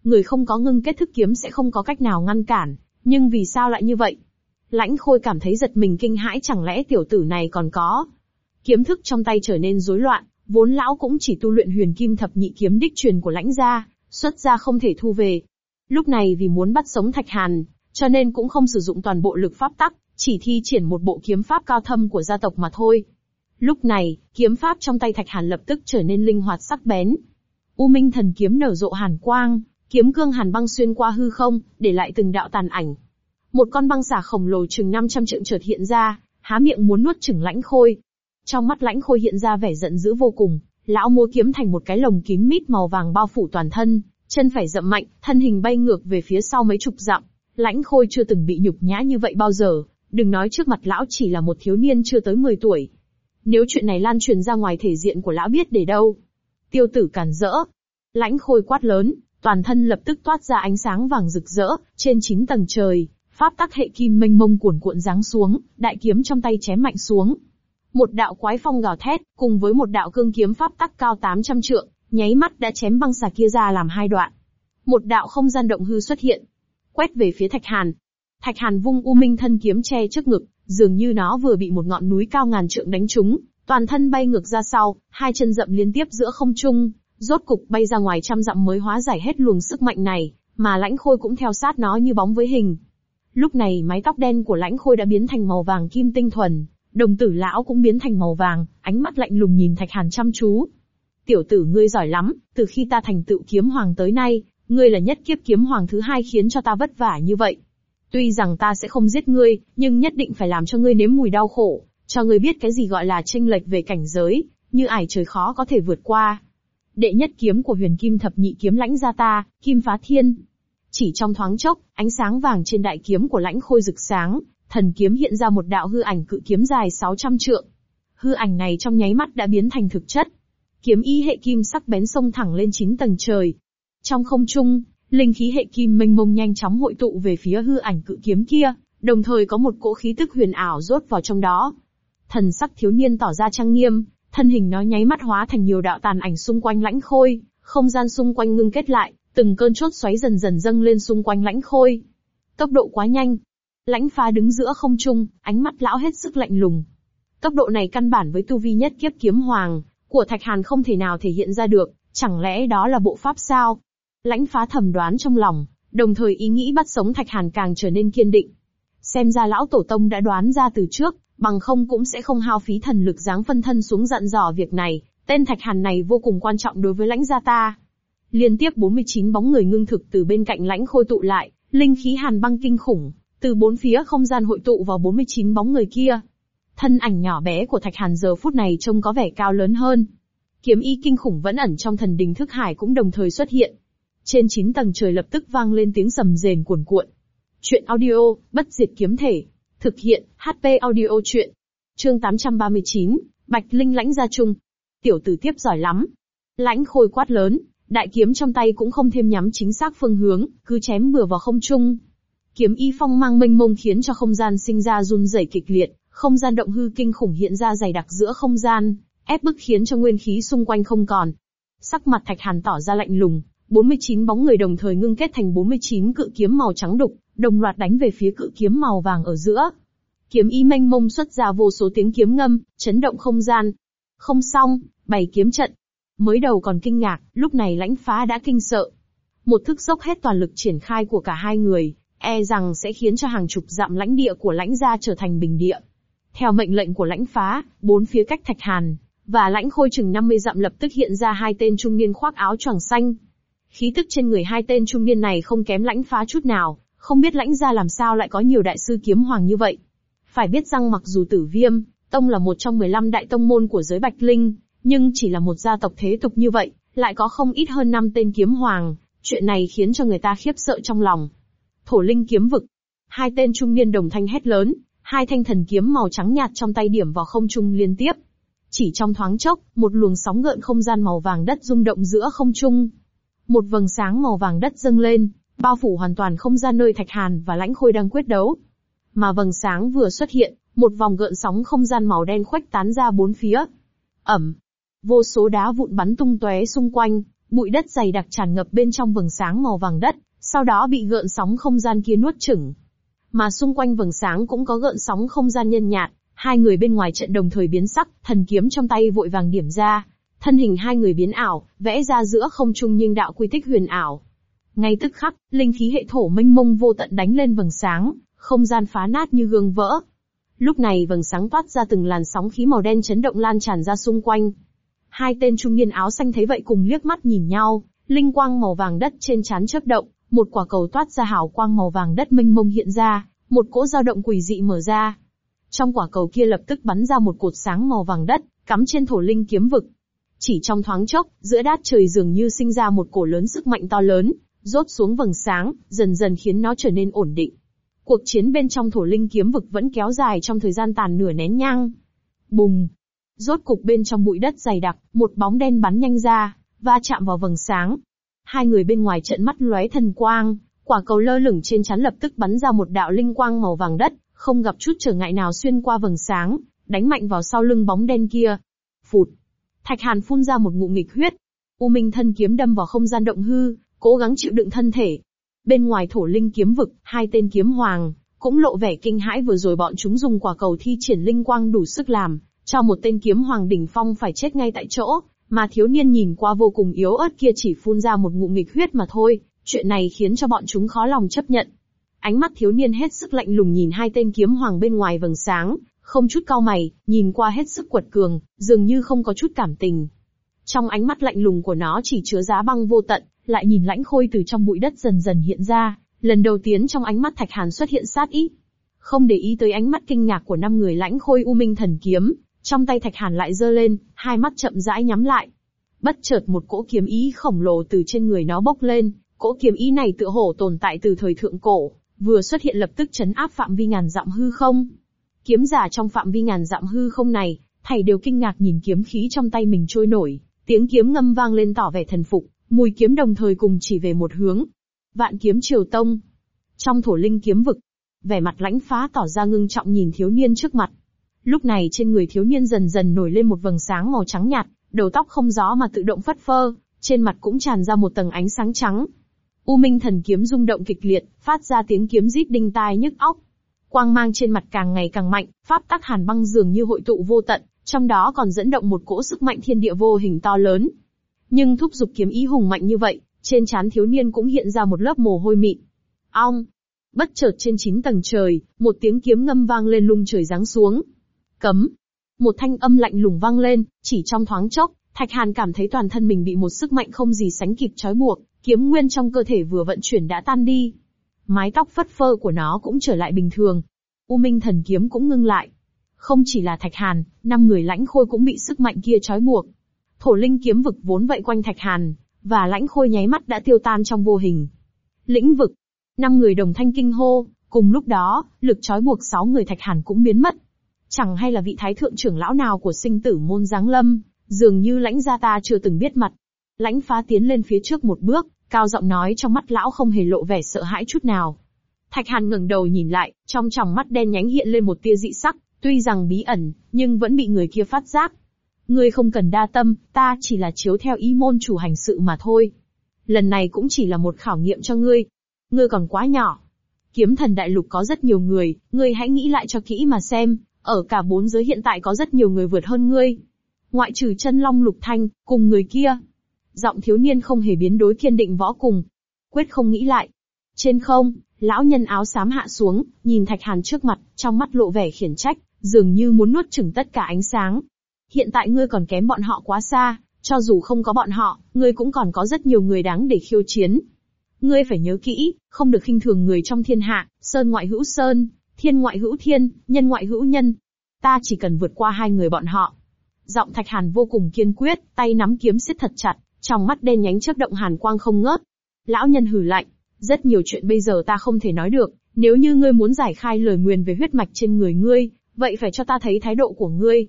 A: Người không có ngưng kết thức kiếm sẽ không có cách nào ngăn cản, nhưng vì sao lại như vậy? Lãnh Khôi cảm thấy giật mình kinh hãi chẳng lẽ tiểu tử này còn có Kiếm thức trong tay trở nên rối loạn, vốn lão cũng chỉ tu luyện huyền kim thập nhị kiếm đích truyền của lãnh gia, xuất ra không thể thu về. Lúc này vì muốn bắt sống Thạch Hàn, cho nên cũng không sử dụng toàn bộ lực pháp tắc, chỉ thi triển một bộ kiếm pháp cao thâm của gia tộc mà thôi. Lúc này, kiếm pháp trong tay Thạch Hàn lập tức trở nên linh hoạt sắc bén. U Minh thần kiếm nở rộ hàn quang, kiếm cương hàn băng xuyên qua hư không, để lại từng đạo tàn ảnh. Một con băng xà khổng lồ chừng 500 trượng chợt hiện ra, há miệng muốn nuốt chửng lãnh khôi, trong mắt lãnh khôi hiện ra vẻ giận dữ vô cùng, lão múa kiếm thành một cái lồng kín mít màu vàng bao phủ toàn thân, chân phải dậm mạnh, thân hình bay ngược về phía sau mấy chục dặm. Lãnh khôi chưa từng bị nhục nhã như vậy bao giờ, đừng nói trước mặt lão chỉ là một thiếu niên chưa tới 10 tuổi. Nếu chuyện này lan truyền ra ngoài thể diện của lão biết để đâu. Tiêu tử cản rỡ. Lãnh khôi quát lớn, toàn thân lập tức toát ra ánh sáng vàng rực rỡ, trên 9 tầng trời, pháp tắc hệ kim mênh mông cuồn cuộn giáng xuống, đại kiếm trong tay chém mạnh xuống, một đạo quái phong gào thét, cùng với một đạo cương kiếm pháp tắc cao 800 trượng, nháy mắt đã chém băng xà kia ra làm hai đoạn. Một đạo không gian động hư xuất hiện, quét về phía Thạch Hàn. Thạch Hàn vung U Minh thân kiếm che trước ngực, dường như nó vừa bị một ngọn núi cao ngàn trượng đánh trúng, toàn thân bay ngược ra sau, hai chân dậm liên tiếp giữa không trung, rốt cục bay ra ngoài trăm dặm mới hóa giải hết luồng sức mạnh này, mà Lãnh Khôi cũng theo sát nó như bóng với hình. Lúc này mái tóc đen của Lãnh Khôi đã biến thành màu vàng kim tinh thuần, Đồng tử lão cũng biến thành màu vàng, ánh mắt lạnh lùng nhìn Thạch Hàn chăm chú. Tiểu tử ngươi giỏi lắm, từ khi ta thành tựu kiếm hoàng tới nay, ngươi là nhất kiếp kiếm hoàng thứ hai khiến cho ta vất vả như vậy. Tuy rằng ta sẽ không giết ngươi, nhưng nhất định phải làm cho ngươi nếm mùi đau khổ, cho ngươi biết cái gì gọi là tranh lệch về cảnh giới, như ải trời khó có thể vượt qua. Đệ nhất kiếm của huyền kim thập nhị kiếm lãnh ra ta, kim phá thiên. Chỉ trong thoáng chốc, ánh sáng vàng trên đại kiếm của lãnh khôi rực sáng, thần kiếm hiện ra một đạo hư ảnh cự kiếm dài 600 trượng. Hư ảnh này trong nháy mắt đã biến thành thực chất. Kiếm y hệ kim sắc bén sông thẳng lên 9 tầng trời. Trong không trung, linh khí hệ kim mênh mông nhanh chóng hội tụ về phía hư ảnh cự kiếm kia, đồng thời có một cỗ khí tức huyền ảo rốt vào trong đó. Thần sắc thiếu niên tỏ ra trang nghiêm, thân hình nó nháy mắt hóa thành nhiều đạo tàn ảnh xung quanh lãnh khôi, không gian xung quanh ngưng kết lại, từng cơn chốt xoáy dần dần dâng lên xung quanh lãnh khôi. Tốc độ quá nhanh, Lãnh phá đứng giữa không trung, ánh mắt lão hết sức lạnh lùng. Cấp độ này căn bản với tu vi nhất kiếp kiếm hoàng, của Thạch Hàn không thể nào thể hiện ra được, chẳng lẽ đó là bộ pháp sao? Lãnh phá thầm đoán trong lòng, đồng thời ý nghĩ bắt sống Thạch Hàn càng trở nên kiên định. Xem ra lão tổ tông đã đoán ra từ trước, bằng không cũng sẽ không hao phí thần lực dáng phân thân xuống dặn dò việc này, tên Thạch Hàn này vô cùng quan trọng đối với lãnh gia ta. Liên tiếp 49 bóng người ngưng thực từ bên cạnh lãnh khôi tụ lại, linh khí hàn băng kinh khủng, từ bốn phía không gian hội tụ vào 49 bóng người kia. Thân ảnh nhỏ bé của Thạch Hàn giờ phút này trông có vẻ cao lớn hơn. Kiếm y kinh khủng vẫn ẩn trong thần đình thức hải cũng đồng thời xuất hiện. Trên chín tầng trời lập tức vang lên tiếng sầm rền cuồn cuộn. Chuyện audio, bất diệt kiếm thể. Thực hiện, HP audio chuyện. Chương 839, Bạch Linh lãnh ra chung Tiểu tử tiếp giỏi lắm. Lãnh khôi quát lớn, đại kiếm trong tay cũng không thêm nhắm chính xác phương hướng, cứ chém bừa vào không trung. Kiếm y phong mang mênh mông khiến cho không gian sinh ra run rẩy kịch liệt, không gian động hư kinh khủng hiện ra dày đặc giữa không gian, ép bức khiến cho nguyên khí xung quanh không còn. Sắc mặt Thạch Hàn tỏ ra lạnh lùng, 49 bóng người đồng thời ngưng kết thành 49 cự kiếm màu trắng đục, đồng loạt đánh về phía cự kiếm màu vàng ở giữa. Kiếm y mênh mông xuất ra vô số tiếng kiếm ngâm, chấn động không gian. Không xong, bày kiếm trận. Mới đầu còn kinh ngạc, lúc này lãnh phá đã kinh sợ. Một thức dốc hết toàn lực triển khai của cả hai người, e rằng sẽ khiến cho hàng chục dặm lãnh địa của lãnh gia trở thành bình địa. Theo mệnh lệnh của lãnh phá, bốn phía cách Thạch Hàn, và lãnh khôi chừng 50 dặm lập tức hiện ra hai tên trung niên khoác áo choàng xanh. Khí tức trên người hai tên trung niên này không kém lãnh phá chút nào, không biết lãnh gia làm sao lại có nhiều đại sư kiếm hoàng như vậy. Phải biết rằng mặc dù tử viêm, tông là một trong 15 đại tông môn của giới Bạch Linh, nhưng chỉ là một gia tộc thế tục như vậy, lại có không ít hơn năm tên kiếm hoàng, chuyện này khiến cho người ta khiếp sợ trong lòng. Thổ linh kiếm vực. Hai tên trung niên đồng thanh hét lớn, hai thanh thần kiếm màu trắng nhạt trong tay điểm vào không trung liên tiếp. Chỉ trong thoáng chốc, một luồng sóng gợn không gian màu vàng đất rung động giữa không trung. Một vầng sáng màu vàng đất dâng lên, bao phủ hoàn toàn không gian nơi Thạch Hàn và Lãnh Khôi đang quyết đấu. Mà vầng sáng vừa xuất hiện, một vòng gợn sóng không gian màu đen khuếch tán ra bốn phía. Ẩm, vô số đá vụn bắn tung tóe xung quanh, bụi đất dày đặc tràn ngập bên trong vầng sáng màu vàng đất, sau đó bị gợn sóng không gian kia nuốt chửng. Mà xung quanh vầng sáng cũng có gợn sóng không gian nhân nhạt, hai người bên ngoài trận đồng thời biến sắc, thần kiếm trong tay vội vàng điểm ra, thân hình hai người biến ảo, vẽ ra giữa không trung nhưng đạo quy tích huyền ảo. Ngay tức khắc, linh khí hệ thổ mênh mông vô tận đánh lên vầng sáng, không gian phá nát như gương vỡ. Lúc này vầng sáng toát ra từng làn sóng khí màu đen chấn động lan tràn ra xung quanh. Hai tên trung niên áo xanh thấy vậy cùng liếc mắt nhìn nhau, linh quang màu vàng đất trên trán chớp động, một quả cầu toát ra hào quang màu vàng đất mênh mông hiện ra, một cỗ dao động quỷ dị mở ra. Trong quả cầu kia lập tức bắn ra một cột sáng màu vàng đất, cắm trên thổ linh kiếm vực. Chỉ trong thoáng chốc, giữa đát trời dường như sinh ra một cổ lớn sức mạnh to lớn, rốt xuống vầng sáng, dần dần khiến nó trở nên ổn định. Cuộc chiến bên trong thổ linh kiếm vực vẫn kéo dài trong thời gian tàn nửa nén nhang. Bùng! Rốt cục bên trong bụi đất dày đặc, một bóng đen bắn nhanh ra, va chạm vào vầng sáng, Hai người bên ngoài trận mắt lóe thần quang, quả cầu lơ lửng trên chắn lập tức bắn ra một đạo linh quang màu vàng đất, không gặp chút trở ngại nào xuyên qua vầng sáng, đánh mạnh vào sau lưng bóng đen kia. Phụt. Thạch Hàn phun ra một ngụm nghịch huyết. U Minh thân kiếm đâm vào không gian động hư, cố gắng chịu đựng thân thể. Bên ngoài thổ linh kiếm vực, hai tên kiếm hoàng cũng lộ vẻ kinh hãi vừa rồi bọn chúng dùng quả cầu thi triển linh quang đủ sức làm cho một tên kiếm hoàng đỉnh phong phải chết ngay tại chỗ, mà thiếu niên nhìn qua vô cùng yếu ớt kia chỉ phun ra một ngụm nghịch huyết mà thôi, chuyện này khiến cho bọn chúng khó lòng chấp nhận. Ánh mắt thiếu niên hết sức lạnh lùng nhìn hai tên kiếm hoàng bên ngoài vầng sáng, không chút cao mày, nhìn qua hết sức quật cường, dường như không có chút cảm tình. Trong ánh mắt lạnh lùng của nó chỉ chứa giá băng vô tận, lại nhìn lãnh khôi từ trong bụi đất dần dần hiện ra, lần đầu tiên trong ánh mắt Thạch Hàn xuất hiện sát ý. Không để ý tới ánh mắt kinh ngạc của năm người lãnh khôi U Minh thần kiếm, trong tay Thạch Hàn lại giơ lên, hai mắt chậm rãi nhắm lại. Bất chợt một cỗ kiếm ý khổng lồ từ trên người nó bốc lên, cỗ kiếm ý này tựa hồ tồn tại từ thời thượng cổ, vừa xuất hiện lập tức chấn áp phạm vi ngàn dặm hư không. Kiếm giả trong phạm vi ngàn dặm hư không này, thầy đều kinh ngạc nhìn kiếm khí trong tay mình trôi nổi, tiếng kiếm ngâm vang lên tỏ vẻ thần phục, mùi kiếm đồng thời cùng chỉ về một hướng. Vạn kiếm triều tông. Trong thổ linh kiếm vực, vẻ mặt lãnh phá tỏ ra ngưng trọng nhìn thiếu niên trước mặt. Lúc này trên người thiếu niên dần dần nổi lên một vầng sáng màu trắng nhạt, đầu tóc không gió mà tự động phất phơ, trên mặt cũng tràn ra một tầng ánh sáng trắng. U Minh thần kiếm rung động kịch liệt, phát ra tiếng kiếm rít đinh tai nhức óc. Quang mang trên mặt càng ngày càng mạnh, pháp tắc hàn băng dường như hội tụ vô tận, trong đó còn dẫn động một cỗ sức mạnh thiên địa vô hình to lớn. Nhưng thúc giục kiếm ý hùng mạnh như vậy, trên trán thiếu niên cũng hiện ra một lớp mồ hôi mịn. Ong! Bất chợt trên chín tầng trời, một tiếng kiếm ngâm vang lên lung trời giáng xuống, Cấm. Một thanh âm lạnh lùng vang lên, chỉ trong thoáng chốc, Thạch Hàn cảm thấy toàn thân mình bị một sức mạnh không gì sánh kịp trói buộc, kiếm nguyên trong cơ thể vừa vận chuyển đã tan đi. Mái tóc phất phơ của nó cũng trở lại bình thường. U Minh thần kiếm cũng ngưng lại. Không chỉ là Thạch Hàn, năm người lãnh khôi cũng bị sức mạnh kia trói buộc. Thổ linh kiếm vực vốn vậy quanh Thạch Hàn, và lãnh khôi nháy mắt đã tiêu tan trong vô hình. Lĩnh vực. Năm người đồng thanh kinh hô, cùng lúc đó, lực trói buộc sáu người Thạch Hàn cũng biến mất. Chẳng hay là vị thái thượng trưởng lão nào của sinh tử môn giáng lâm, dường như lãnh gia ta chưa từng biết mặt. Lãnh phá tiến lên phía trước một bước, cao giọng nói trong mắt lão không hề lộ vẻ sợ hãi chút nào. Thạch Hàn ngẩng đầu nhìn lại, trong tròng mắt đen nhánh hiện lên một tia dị sắc, tuy rằng bí ẩn, nhưng vẫn bị người kia phát giác. Ngươi không cần đa tâm, ta chỉ là chiếu theo ý môn chủ hành sự mà thôi. Lần này cũng chỉ là một khảo nghiệm cho ngươi. Ngươi còn quá nhỏ. Kiếm thần đại lục có rất nhiều người, ngươi hãy nghĩ lại cho kỹ mà xem, ở cả bốn giới hiện tại có rất nhiều người vượt hơn ngươi. Ngoại trừ chân long lục thanh, cùng người kia. Giọng thiếu niên không hề biến đối kiên định võ cùng. Quyết không nghĩ lại. Trên không, lão nhân áo xám hạ xuống, nhìn Thạch Hàn trước mặt, trong mắt lộ vẻ khiển trách, dường như muốn nuốt chửng tất cả ánh sáng. Hiện tại ngươi còn kém bọn họ quá xa, cho dù không có bọn họ, ngươi cũng còn có rất nhiều người đáng để khiêu chiến. Ngươi phải nhớ kỹ, không được khinh thường người trong thiên hạ, sơn ngoại hữu sơn, Thiên ngoại hữu thiên, nhân ngoại hữu nhân. Ta chỉ cần vượt qua hai người bọn họ. Giọng Thạch Hàn vô cùng kiên quyết, tay nắm kiếm siết thật chặt, trong mắt đen nhánh chớp động hàn quang không ngớt. Lão nhân hừ lạnh, rất nhiều chuyện bây giờ ta không thể nói được, nếu như ngươi muốn giải khai lời nguyền về huyết mạch trên người ngươi, vậy phải cho ta thấy thái độ của ngươi.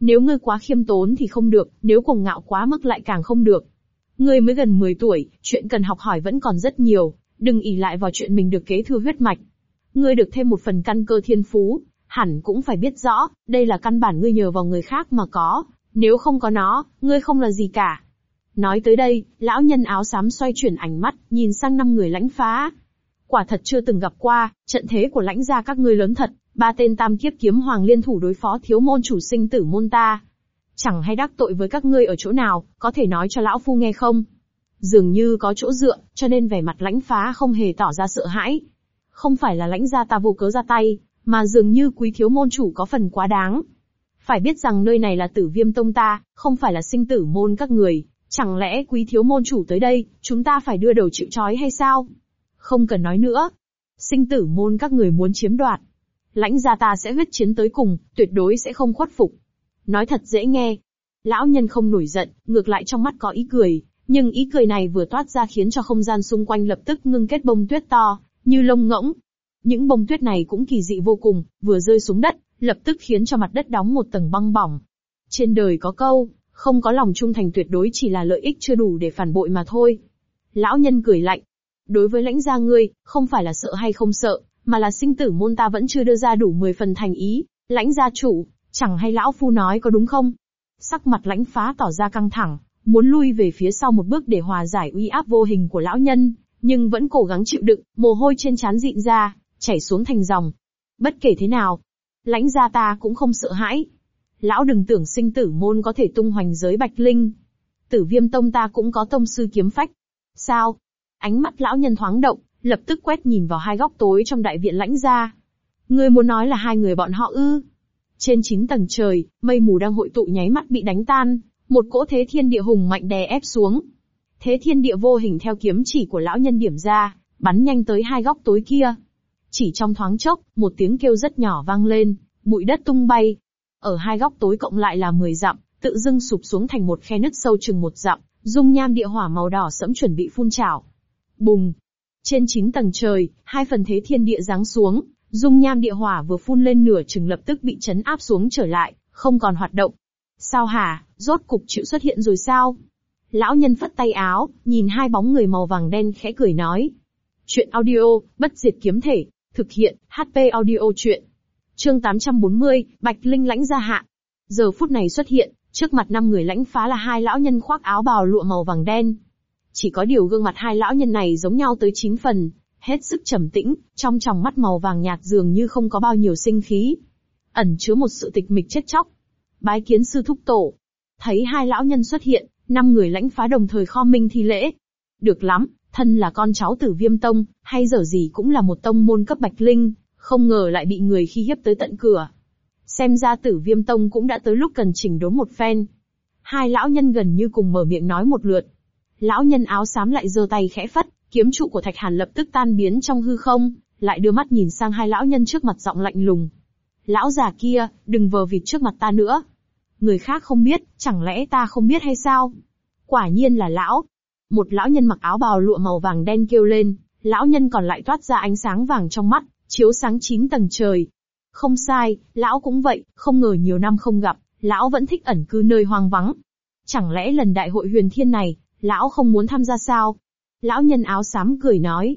A: Nếu ngươi quá khiêm tốn thì không được, nếu cuồng ngạo quá mức lại càng không được. Ngươi mới gần 10 tuổi, chuyện cần học hỏi vẫn còn rất nhiều, đừng ỉ lại vào chuyện mình được kế thừa huyết mạch. Ngươi được thêm một phần căn cơ thiên phú, hẳn cũng phải biết rõ, đây là căn bản ngươi nhờ vào người khác mà có, nếu không có nó, ngươi không là gì cả. Nói tới đây, lão nhân áo xám xoay chuyển ánh mắt, nhìn sang năm người lãnh phá. Quả thật chưa từng gặp qua, trận thế của lãnh gia các ngươi lớn thật, ba tên tam kiếp kiếm hoàng liên thủ đối phó thiếu môn chủ sinh tử môn ta. Chẳng hay đắc tội với các ngươi ở chỗ nào, có thể nói cho lão phu nghe không? Dường như có chỗ dựa, cho nên vẻ mặt lãnh phá không hề tỏ ra sợ hãi, không phải là lãnh gia ta vô cớ ra tay, mà dường như quý thiếu môn chủ có phần quá đáng. Phải biết rằng nơi này là tử viêm tông ta, không phải là sinh tử môn các người, chẳng lẽ quý thiếu môn chủ tới đây, chúng ta phải đưa đầu chịu trói hay sao? Không cần nói nữa. Sinh tử môn các người muốn chiếm đoạt. Lãnh gia ta sẽ huyết chiến tới cùng, tuyệt đối sẽ không khuất phục. Nói thật dễ nghe. Lão nhân không nổi giận, ngược lại trong mắt có ý cười, nhưng ý cười này vừa toát ra khiến cho không gian xung quanh lập tức ngưng kết bông tuyết to, như lông ngỗng. Những bông tuyết này cũng kỳ dị vô cùng, vừa rơi xuống đất, lập tức khiến cho mặt đất đóng một tầng băng bỏng. Trên đời có câu, không có lòng trung thành tuyệt đối chỉ là lợi ích chưa đủ để phản bội mà thôi. Lão nhân cười lạnh. Đối với lãnh gia ngươi, không phải là sợ hay không sợ, mà là sinh tử môn ta vẫn chưa đưa ra đủ 10 phần thành ý. Lãnh gia chủ, chẳng hay lão phu nói có đúng không? Sắc mặt lãnh phá tỏ ra căng thẳng, muốn lui về phía sau một bước để hòa giải uy áp vô hình của lão nhân nhưng vẫn cố gắng chịu đựng, mồ hôi trên trán dịn ra, chảy xuống thành dòng. Bất kể thế nào, lãnh gia ta cũng không sợ hãi. Lão đừng tưởng sinh tử môn có thể tung hoành giới bạch linh. Tử viêm tông ta cũng có tông sư kiếm phách. Sao? Ánh mắt lão nhân thoáng động, lập tức quét nhìn vào hai góc tối trong đại viện lãnh gia. Ngươi muốn nói là hai người bọn họ ư? Trên chín tầng trời, mây mù đang hội tụ nháy mắt bị đánh tan, một cỗ thế thiên địa hùng mạnh đè ép xuống, Thế thiên địa vô hình theo kiếm chỉ của lão nhân điểm ra, bắn nhanh tới hai góc tối kia. Chỉ trong thoáng chốc, một tiếng kêu rất nhỏ vang lên, bụi đất tung bay. Ở hai góc tối cộng lại là 10 dặm, tự dưng sụp xuống thành một khe nứt sâu chừng một dặm, dung nham địa hỏa màu đỏ sẫm chuẩn bị phun trào. Bùng! Trên chín tầng trời, hai phần thế thiên địa giáng xuống, dung nham địa hỏa vừa phun lên nửa chừng lập tức bị chấn áp xuống trở lại, không còn hoạt động. Sao hả, rốt cục chịu xuất hiện rồi sao? Lão nhân phất tay áo, nhìn hai bóng người màu vàng đen khẽ cười nói. Chuyện audio, bất diệt kiếm thể, thực hiện, HP audio chuyện. Chương 840, Bạch Linh lãnh gia hạ. Giờ phút này xuất hiện, trước mặt năm người lãnh phá là hai lão nhân khoác áo bào lụa màu vàng đen. Chỉ có điều gương mặt hai lão nhân này giống nhau tới chín phần, hết sức trầm tĩnh, trong tròng mắt màu vàng nhạt dường như không có bao nhiêu sinh khí. Ẩn chứa một sự tịch mịch chết chóc. Bái kiến sư thúc tổ. Thấy hai lão nhân xuất hiện, Năm người lãnh phá đồng thời kho minh thi lễ. Được lắm, thân là con cháu tử viêm tông, hay dở gì cũng là một tông môn cấp bạch linh, không ngờ lại bị người khi hiếp tới tận cửa. Xem ra tử viêm tông cũng đã tới lúc cần chỉnh đốn một phen. Hai lão nhân gần như cùng mở miệng nói một lượt. Lão nhân áo xám lại giơ tay khẽ phất, kiếm trụ của Thạch Hàn lập tức tan biến trong hư không, lại đưa mắt nhìn sang hai lão nhân trước mặt giọng lạnh lùng. Lão già kia, đừng vờ vịt trước mặt ta nữa, người khác không biết, chẳng lẽ ta không biết hay sao? Quả nhiên là lão. Một lão nhân mặc áo bào lụa màu vàng đen kêu lên, lão nhân còn lại toát ra ánh sáng vàng trong mắt, chiếu sáng chín tầng trời. Không sai, lão cũng vậy, không ngờ nhiều năm không gặp, lão vẫn thích ẩn cư nơi hoang vắng. Chẳng lẽ lần đại hội huyền thiên này, lão không muốn tham gia sao? Lão nhân áo xám cười nói.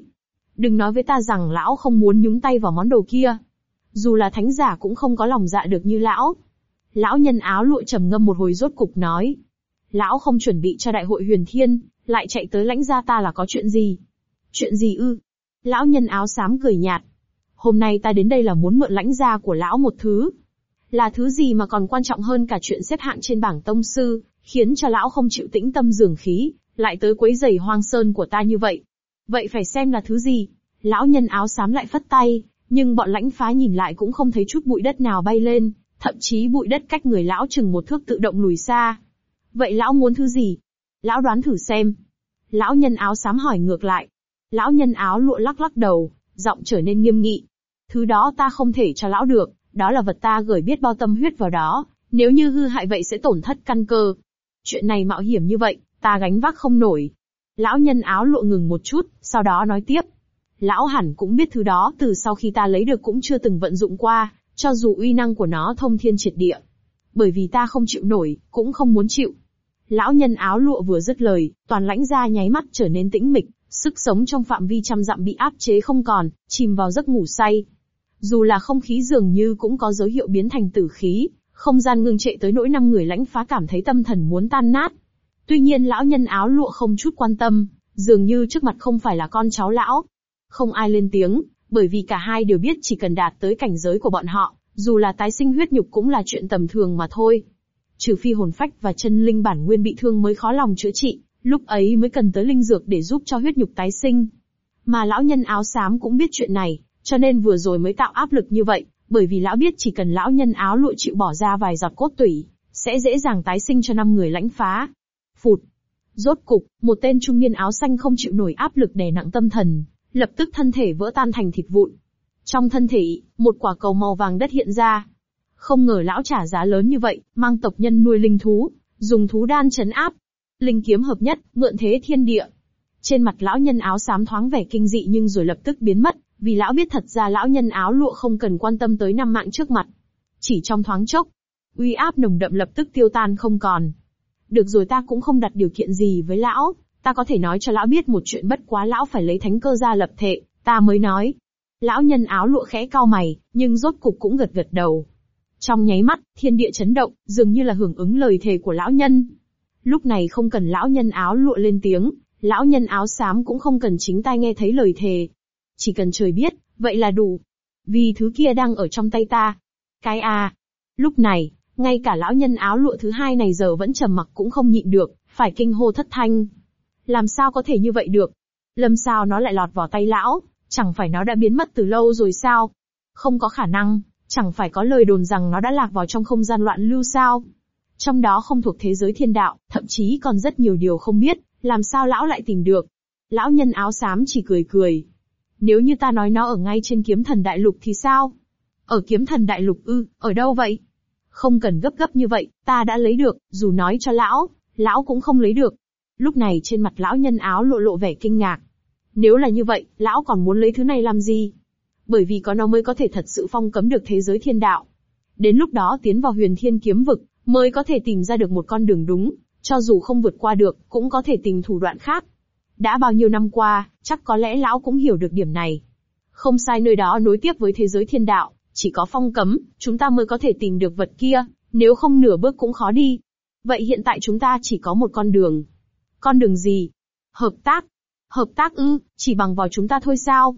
A: Đừng nói với ta rằng lão không muốn nhúng tay vào món đồ kia. Dù là thánh giả cũng không có lòng dạ được như lão, Lão nhân áo lụa trầm ngâm một hồi rốt cục nói. Lão không chuẩn bị cho đại hội huyền thiên, lại chạy tới lãnh gia ta là có chuyện gì? Chuyện gì ư? Lão nhân áo xám cười nhạt. Hôm nay ta đến đây là muốn mượn lãnh gia của lão một thứ. Là thứ gì mà còn quan trọng hơn cả chuyện xếp hạng trên bảng tông sư, khiến cho lão không chịu tĩnh tâm dường khí, lại tới quấy rầy hoang sơn của ta như vậy. Vậy phải xem là thứ gì? Lão nhân áo xám lại phất tay, nhưng bọn lãnh phá nhìn lại cũng không thấy chút bụi đất nào bay lên, Thậm chí bụi đất cách người lão chừng một thước tự động lùi xa. Vậy lão muốn thứ gì? Lão đoán thử xem. Lão nhân áo xám hỏi ngược lại. Lão nhân áo lụa lắc lắc đầu, giọng trở nên nghiêm nghị. Thứ đó ta không thể cho lão được, đó là vật ta gửi biết bao tâm huyết vào đó, nếu như hư hại vậy sẽ tổn thất căn cơ. Chuyện này mạo hiểm như vậy, ta gánh vác không nổi. Lão nhân áo lụa ngừng một chút, sau đó nói tiếp. Lão hẳn cũng biết thứ đó từ sau khi ta lấy được cũng chưa từng vận dụng qua, cho dù uy năng của nó thông thiên triệt địa. Bởi vì ta không chịu nổi, cũng không muốn chịu. Lão nhân áo lụa vừa dứt lời, toàn lãnh gia nháy mắt trở nên tĩnh mịch, sức sống trong phạm vi trăm dặm bị áp chế không còn, chìm vào giấc ngủ say. Dù là không khí dường như cũng có dấu hiệu biến thành tử khí, không gian ngưng trệ tới nỗi năm người lãnh phá cảm thấy tâm thần muốn tan nát. Tuy nhiên lão nhân áo lụa không chút quan tâm, dường như trước mặt không phải là con cháu lão. Không ai lên tiếng, bởi vì cả hai đều biết chỉ cần đạt tới cảnh giới của bọn họ, dù là tái sinh huyết nhục cũng là chuyện tầm thường mà thôi. Trừ phi hồn phách và chân linh bản nguyên bị thương mới khó lòng chữa trị, lúc ấy mới cần tới linh dược để giúp cho huyết nhục tái sinh. Mà lão nhân áo xám cũng biết chuyện này, cho nên vừa rồi mới tạo áp lực như vậy, bởi vì lão biết chỉ cần lão nhân áo lụa chịu bỏ ra vài giọt cốt tủy, sẽ dễ dàng tái sinh cho năm người lãnh phá. Phụt. Rốt cục, một tên trung niên áo xanh không chịu nổi áp lực đè nặng tâm thần, lập tức thân thể vỡ tan thành thịt vụn. Trong thân thể, một quả cầu màu vàng đất hiện ra. Không ngờ lão trả giá lớn như vậy, mang tộc nhân nuôi linh thú, dùng thú đan chấn áp. Linh kiếm hợp nhất, mượn thế thiên địa. Trên mặt lão nhân áo xám thoáng vẻ kinh dị nhưng rồi lập tức biến mất, vì lão biết thật ra lão nhân áo lụa không cần quan tâm tới năm mạng trước mặt. Chỉ trong thoáng chốc, uy áp nồng đậm lập tức tiêu tan không còn. Được rồi ta cũng không đặt điều kiện gì với lão, ta có thể nói cho lão biết một chuyện bất quá lão phải lấy thánh cơ ra lập thệ, ta mới nói. Lão nhân áo lụa khẽ cau mày, nhưng rốt cục cũng gật gật đầu. Trong nháy mắt, thiên địa chấn động, dường như là hưởng ứng lời thề của lão nhân. Lúc này không cần lão nhân áo lụa lên tiếng, lão nhân áo xám cũng không cần chính tai nghe thấy lời thề. Chỉ cần trời biết, vậy là đủ. Vì thứ kia đang ở trong tay ta. Cái à. Lúc này, ngay cả lão nhân áo lụa thứ hai này giờ vẫn trầm mặc cũng không nhịn được, phải kinh hô thất thanh. Làm sao có thể như vậy được? Lâm sao nó lại lọt vào tay lão, chẳng phải nó đã biến mất từ lâu rồi sao? Không có khả năng, chẳng phải có lời đồn rằng nó đã lạc vào trong không gian loạn lưu sao? Trong đó không thuộc thế giới thiên đạo, thậm chí còn rất nhiều điều không biết, làm sao lão lại tìm được? Lão nhân áo xám chỉ cười cười. Nếu như ta nói nó ở ngay trên kiếm thần đại lục thì sao? Ở kiếm thần đại lục ư, ở đâu vậy? Không cần gấp gấp như vậy, ta đã lấy được, dù nói cho lão, lão cũng không lấy được, Lúc này trên mặt lão nhân áo lộ lộ vẻ kinh ngạc. Nếu là như vậy, lão còn muốn lấy thứ này làm gì? Bởi vì có nó mới có thể thật sự phong cấm được thế giới thiên đạo. Đến lúc đó tiến vào huyền thiên kiếm vực, mới có thể tìm ra được một con đường đúng, cho dù không vượt qua được, cũng có thể tìm thủ đoạn khác. Đã bao nhiêu năm qua, chắc có lẽ lão cũng hiểu được điểm này. Không sai nơi đó nối tiếp với thế giới thiên đạo, chỉ có phong cấm, chúng ta mới có thể tìm được vật kia, nếu không nửa bước cũng khó đi. Vậy hiện tại chúng ta chỉ có một con đường, con đường gì? Hợp tác. Hợp tác ư, chỉ bằng vào chúng ta thôi sao?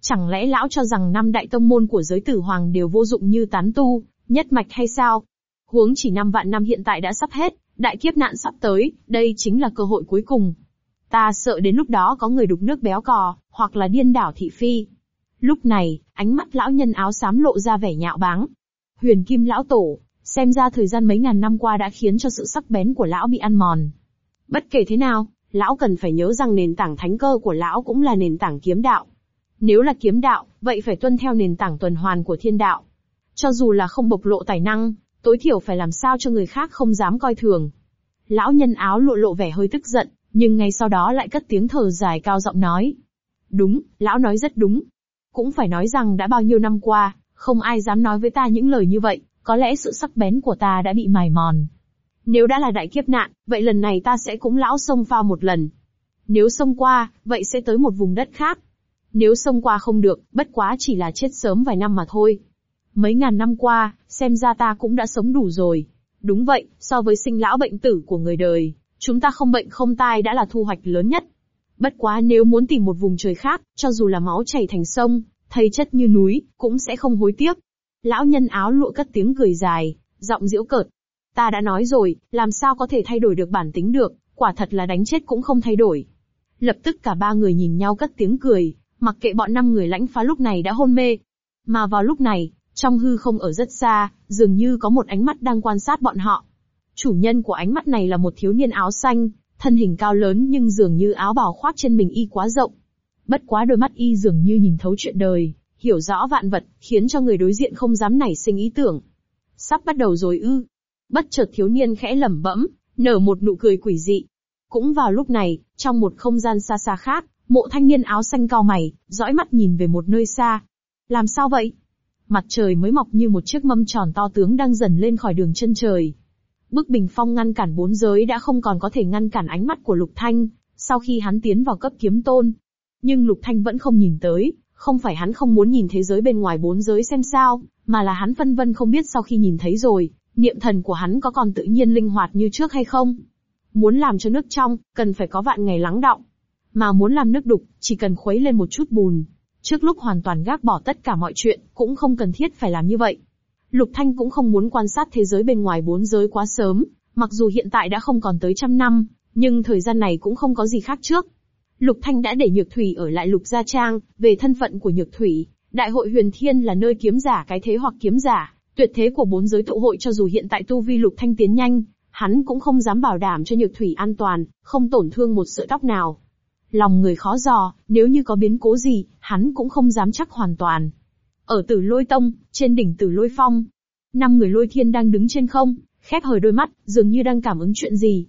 A: Chẳng lẽ lão cho rằng năm đại tông môn của giới tử hoàng đều vô dụng như tán tu, nhất mạch hay sao? Huống chỉ năm vạn năm hiện tại đã sắp hết, đại kiếp nạn sắp tới, đây chính là cơ hội cuối cùng. Ta sợ đến lúc đó có người đục nước béo cò, hoặc là điên đảo thị phi. Lúc này, ánh mắt lão nhân áo xám lộ ra vẻ nhạo báng. Huyền Kim lão tổ, xem ra thời gian mấy ngàn năm qua đã khiến cho sự sắc bén của lão bị ăn mòn. Bất kể thế nào, lão cần phải nhớ rằng nền tảng thánh cơ của lão cũng là nền tảng kiếm đạo. Nếu là kiếm đạo, vậy phải tuân theo nền tảng tuần hoàn của thiên đạo. Cho dù là không bộc lộ tài năng, tối thiểu phải làm sao cho người khác không dám coi thường. Lão nhân áo lộ lộ vẻ hơi tức giận, nhưng ngay sau đó lại cất tiếng thở dài cao giọng nói. Đúng, lão nói rất đúng. Cũng phải nói rằng đã bao nhiêu năm qua, không ai dám nói với ta những lời như vậy, có lẽ sự sắc bén của ta đã bị mài mòn, nếu đã là đại kiếp nạn, vậy lần này ta sẽ cũng lão sông pha một lần. Nếu sông qua, vậy sẽ tới một vùng đất khác. Nếu sông qua không được, bất quá chỉ là chết sớm vài năm mà thôi. Mấy ngàn năm qua, xem ra ta cũng đã sống đủ rồi. Đúng vậy, so với sinh lão bệnh tử của người đời, chúng ta không bệnh không tai đã là thu hoạch lớn nhất. Bất quá nếu muốn tìm một vùng trời khác, cho dù là máu chảy thành sông, thây chất như núi, cũng sẽ không hối tiếc. Lão nhân áo lụa cất tiếng cười dài, giọng diễu cợt, Ta đã nói rồi, làm sao có thể thay đổi được bản tính được, quả thật là đánh chết cũng không thay đổi. Lập tức cả ba người nhìn nhau cất tiếng cười, mặc kệ bọn năm người lãnh phá lúc này đã hôn mê. Mà vào lúc này, trong hư không ở rất xa, dường như có một ánh mắt đang quan sát bọn họ. Chủ nhân của ánh mắt này là một thiếu niên áo xanh, thân hình cao lớn nhưng dường như áo bào khoác trên mình y quá rộng. Bất quá đôi mắt y dường như nhìn thấu chuyện đời, hiểu rõ vạn vật, khiến cho người đối diện không dám nảy sinh ý tưởng. Sắp bắt đầu rồi ư, Bất chợt thiếu niên khẽ lẩm bẩm, nở một nụ cười quỷ dị. Cũng vào lúc này, trong một không gian xa xa khác, mộ thanh niên áo xanh cao mày, dõi mắt nhìn về một nơi xa. Làm sao vậy? Mặt trời mới mọc như một chiếc mâm tròn to tướng đang dần lên khỏi đường chân trời. Bức bình phong ngăn cản bốn giới đã không còn có thể ngăn cản ánh mắt của Lục Thanh, sau khi hắn tiến vào cấp kiếm tôn. Nhưng Lục Thanh vẫn không nhìn tới, không phải hắn không muốn nhìn thế giới bên ngoài bốn giới xem sao, mà là hắn phân vân không biết sau khi nhìn thấy rồi, niệm thần của hắn có còn tự nhiên linh hoạt như trước hay không. Muốn làm cho nước trong, cần phải có vạn ngày lắng đọng. Mà muốn làm nước đục, chỉ cần khuấy lên một chút bùn. Trước lúc hoàn toàn gác bỏ tất cả mọi chuyện, cũng không cần thiết phải làm như vậy. Lục Thanh cũng không muốn quan sát thế giới bên ngoài bốn giới quá sớm, mặc dù hiện tại đã không còn tới trăm năm, nhưng thời gian này cũng không có gì khác trước. Lục Thanh đã để Nhược Thủy ở lại Lục Gia Trang, về thân phận của Nhược Thủy, Đại hội Huyền Thiên là nơi kiếm giả cái thế hoặc kiếm giả, Tuyệt thế của bốn giới tụ hội cho dù hiện tại tu vi lục thanh tiến nhanh, hắn cũng không dám bảo đảm cho nhược thủy an toàn, không tổn thương một sợi tóc nào. Lòng người khó dò, nếu như có biến cố gì, hắn cũng không dám chắc hoàn toàn. Ở tử lôi tông, trên đỉnh tử lôi phong, năm người lôi thiên đang đứng trên không, khép hờ đôi mắt, dường như đang cảm ứng chuyện gì.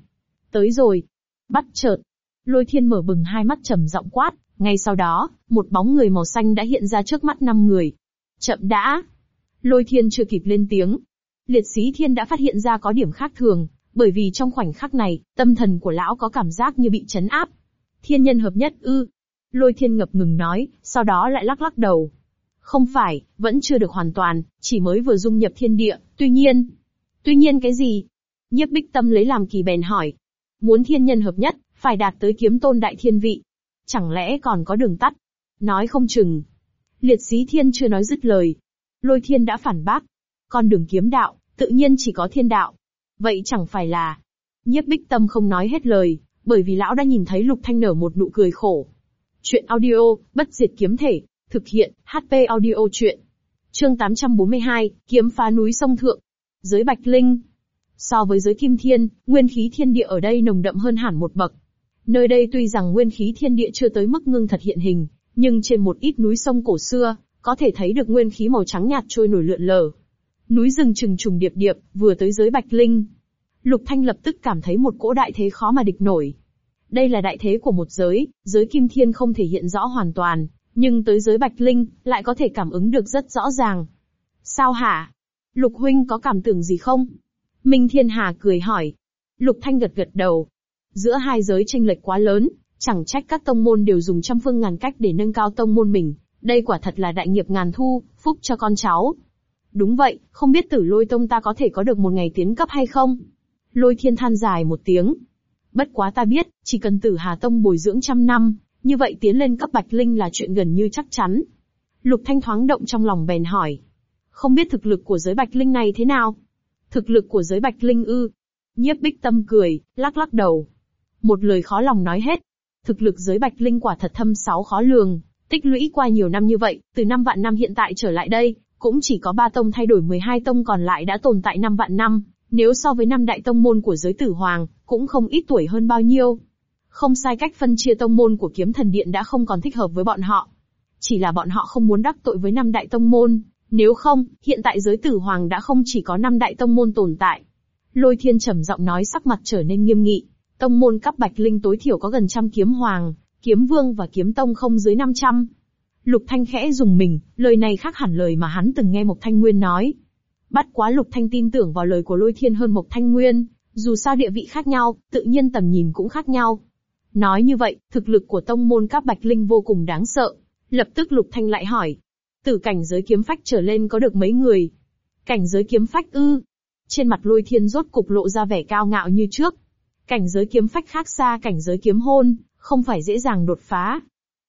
A: Tới rồi. Bắt chợt. Lôi thiên mở bừng hai mắt trầm giọng quát, ngay sau đó, một bóng người màu xanh đã hiện ra trước mắt năm người. Chậm đã, Lôi thiên chưa kịp lên tiếng. Liệt sĩ thiên đã phát hiện ra có điểm khác thường, bởi vì trong khoảnh khắc này, tâm thần của lão có cảm giác như bị chấn áp. Thiên nhân hợp nhất ư. Lôi thiên ngập ngừng nói, sau đó lại lắc lắc đầu. Không phải, vẫn chưa được hoàn toàn, chỉ mới vừa dung nhập thiên địa, tuy nhiên. Tuy nhiên cái gì? Nhiếp bích tâm lấy làm kỳ bèn hỏi. Muốn thiên nhân hợp nhất, phải đạt tới kiếm tôn đại thiên vị. Chẳng lẽ còn có đường tắt? Nói không chừng. Liệt sĩ thiên chưa nói dứt lời, Lôi thiên đã phản bác. Con đường kiếm đạo, tự nhiên chỉ có thiên đạo. Vậy chẳng phải là... Nhiếp bích tâm không nói hết lời, bởi vì lão đã nhìn thấy Lục Thanh nở một nụ cười khổ. Chuyện audio, bất diệt kiếm thể, thực hiện, HP audio chuyện. Chương 842, kiếm phá núi sông thượng. Giới Bạch Linh. So với giới Kim Thiên, nguyên khí thiên địa ở đây nồng đậm hơn hẳn một bậc. Nơi đây tuy rằng nguyên khí thiên địa chưa tới mức ngưng thật hiện hình, nhưng trên một ít núi sông cổ xưa, có thể thấy được nguyên khí màu trắng nhạt trôi nổi lượn lờ. Núi rừng trừng trùng điệp điệp, vừa tới giới Bạch Linh. Lục Thanh lập tức cảm thấy một cỗ đại thế khó mà địch nổi. Đây là đại thế của một giới, giới Kim Thiên không thể hiện rõ hoàn toàn, nhưng tới giới Bạch Linh, lại có thể cảm ứng được rất rõ ràng. Sao hả? Lục Huynh có cảm tưởng gì không? Minh Thiên Hà cười hỏi. Lục Thanh gật gật đầu. Giữa hai giới tranh lệch quá lớn, chẳng trách các tông môn đều dùng trăm phương ngàn cách để nâng cao tông môn mình, đây quả thật là đại nghiệp ngàn thu, phúc cho con cháu. Đúng vậy, không biết tử lôi tông ta có thể có được một ngày tiến cấp hay không? Lôi thiên than dài một tiếng. Bất quá ta biết, chỉ cần tử Hà Tông bồi dưỡng trăm năm, như vậy tiến lên cấp bạch linh là chuyện gần như chắc chắn. Lục Thanh thoáng động trong lòng bèn hỏi. Không biết thực lực của giới bạch linh này thế nào? Thực lực của giới bạch linh ư? Nhiếp bích tâm cười, lắc lắc đầu. Một lời khó lòng nói hết. Thực lực giới bạch linh quả thật thâm sáu khó lường. Tích lũy qua nhiều năm như vậy, từ năm vạn năm hiện tại trở lại đây, cũng chỉ có 3 tông thay đổi 12 tông còn lại đã tồn tại 5 vạn năm, nếu so với năm đại tông môn của giới tử hoàng, cũng không ít tuổi hơn bao nhiêu. Không sai cách phân chia tông môn của kiếm thần điện đã không còn thích hợp với bọn họ. Chỉ là bọn họ không muốn đắc tội với năm đại tông môn, nếu không, hiện tại giới tử hoàng đã không chỉ có năm đại tông môn tồn tại. Lôi thiên trầm giọng nói sắc mặt trở nên nghiêm nghị, tông môn cấp bạch linh tối thiểu có gần trăm kiếm hoàng, kiếm vương và kiếm tông không dưới 500. Lục Thanh khẽ dùng mình, lời này khác hẳn lời mà hắn từng nghe Mộc Thanh Nguyên nói. Bắt quá Lục Thanh tin tưởng vào lời của Lôi Thiên hơn Mộc Thanh Nguyên, dù sao địa vị khác nhau, tự nhiên tầm nhìn cũng khác nhau. Nói như vậy, thực lực của tông môn các bạch linh vô cùng đáng sợ. Lập tức Lục Thanh lại hỏi, từ cảnh giới kiếm phách trở lên có được mấy người? Cảnh giới kiếm phách ư? Trên mặt Lôi Thiên rốt cục lộ ra vẻ cao ngạo như trước. Cảnh giới kiếm phách khác xa cảnh giới kiếm hôn, không phải dễ dàng đột phá.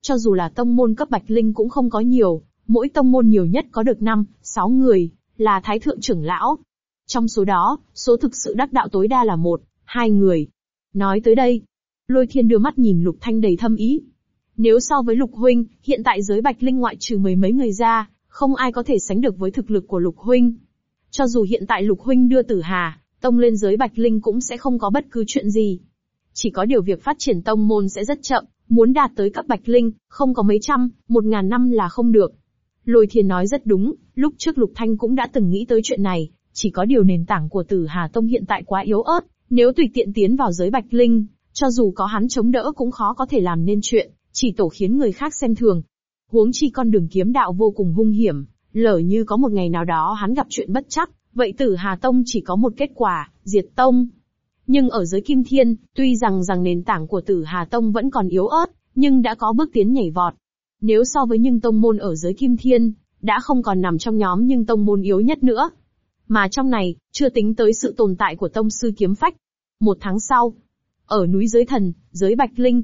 A: Cho dù là tông môn cấp bạch linh cũng không có nhiều, mỗi tông môn nhiều nhất có được 5, 6 người, là thái thượng trưởng lão. Trong số đó, số thực sự đắc đạo tối đa là một, hai người. Nói tới đây, lôi thiên đưa mắt nhìn lục thanh đầy thâm ý. Nếu so với lục huynh, hiện tại giới bạch linh ngoại trừ mấy mấy người ra, không ai có thể sánh được với thực lực của lục huynh. Cho dù hiện tại lục huynh đưa tử hà, tông lên giới bạch linh cũng sẽ không có bất cứ chuyện gì chỉ có điều việc phát triển tông môn sẽ rất chậm, muốn đạt tới cấp bạch linh, không có mấy trăm, một ngàn năm là không được. Lôi Thiền nói rất đúng, lúc trước Lục Thanh cũng đã từng nghĩ tới chuyện này, chỉ có điều nền tảng của tử Hà Tông hiện tại quá yếu ớt, nếu tùy tiện tiến vào giới bạch linh, cho dù có hắn chống đỡ cũng khó có thể làm nên chuyện, chỉ tổ khiến người khác xem thường. Huống chi con đường kiếm đạo vô cùng hung hiểm, lỡ như có một ngày nào đó hắn gặp chuyện bất chắc, vậy tử Hà Tông chỉ có một kết quả, diệt Tông, nhưng ở giới Kim Thiên, tuy rằng rằng nền tảng của Tử Hà Tông vẫn còn yếu ớt, nhưng đã có bước tiến nhảy vọt. Nếu so với những tông môn ở giới Kim Thiên, đã không còn nằm trong nhóm những tông môn yếu nhất nữa. Mà trong này, chưa tính tới sự tồn tại của tông sư kiếm phách. Một tháng sau, ở núi giới thần, giới Bạch Linh.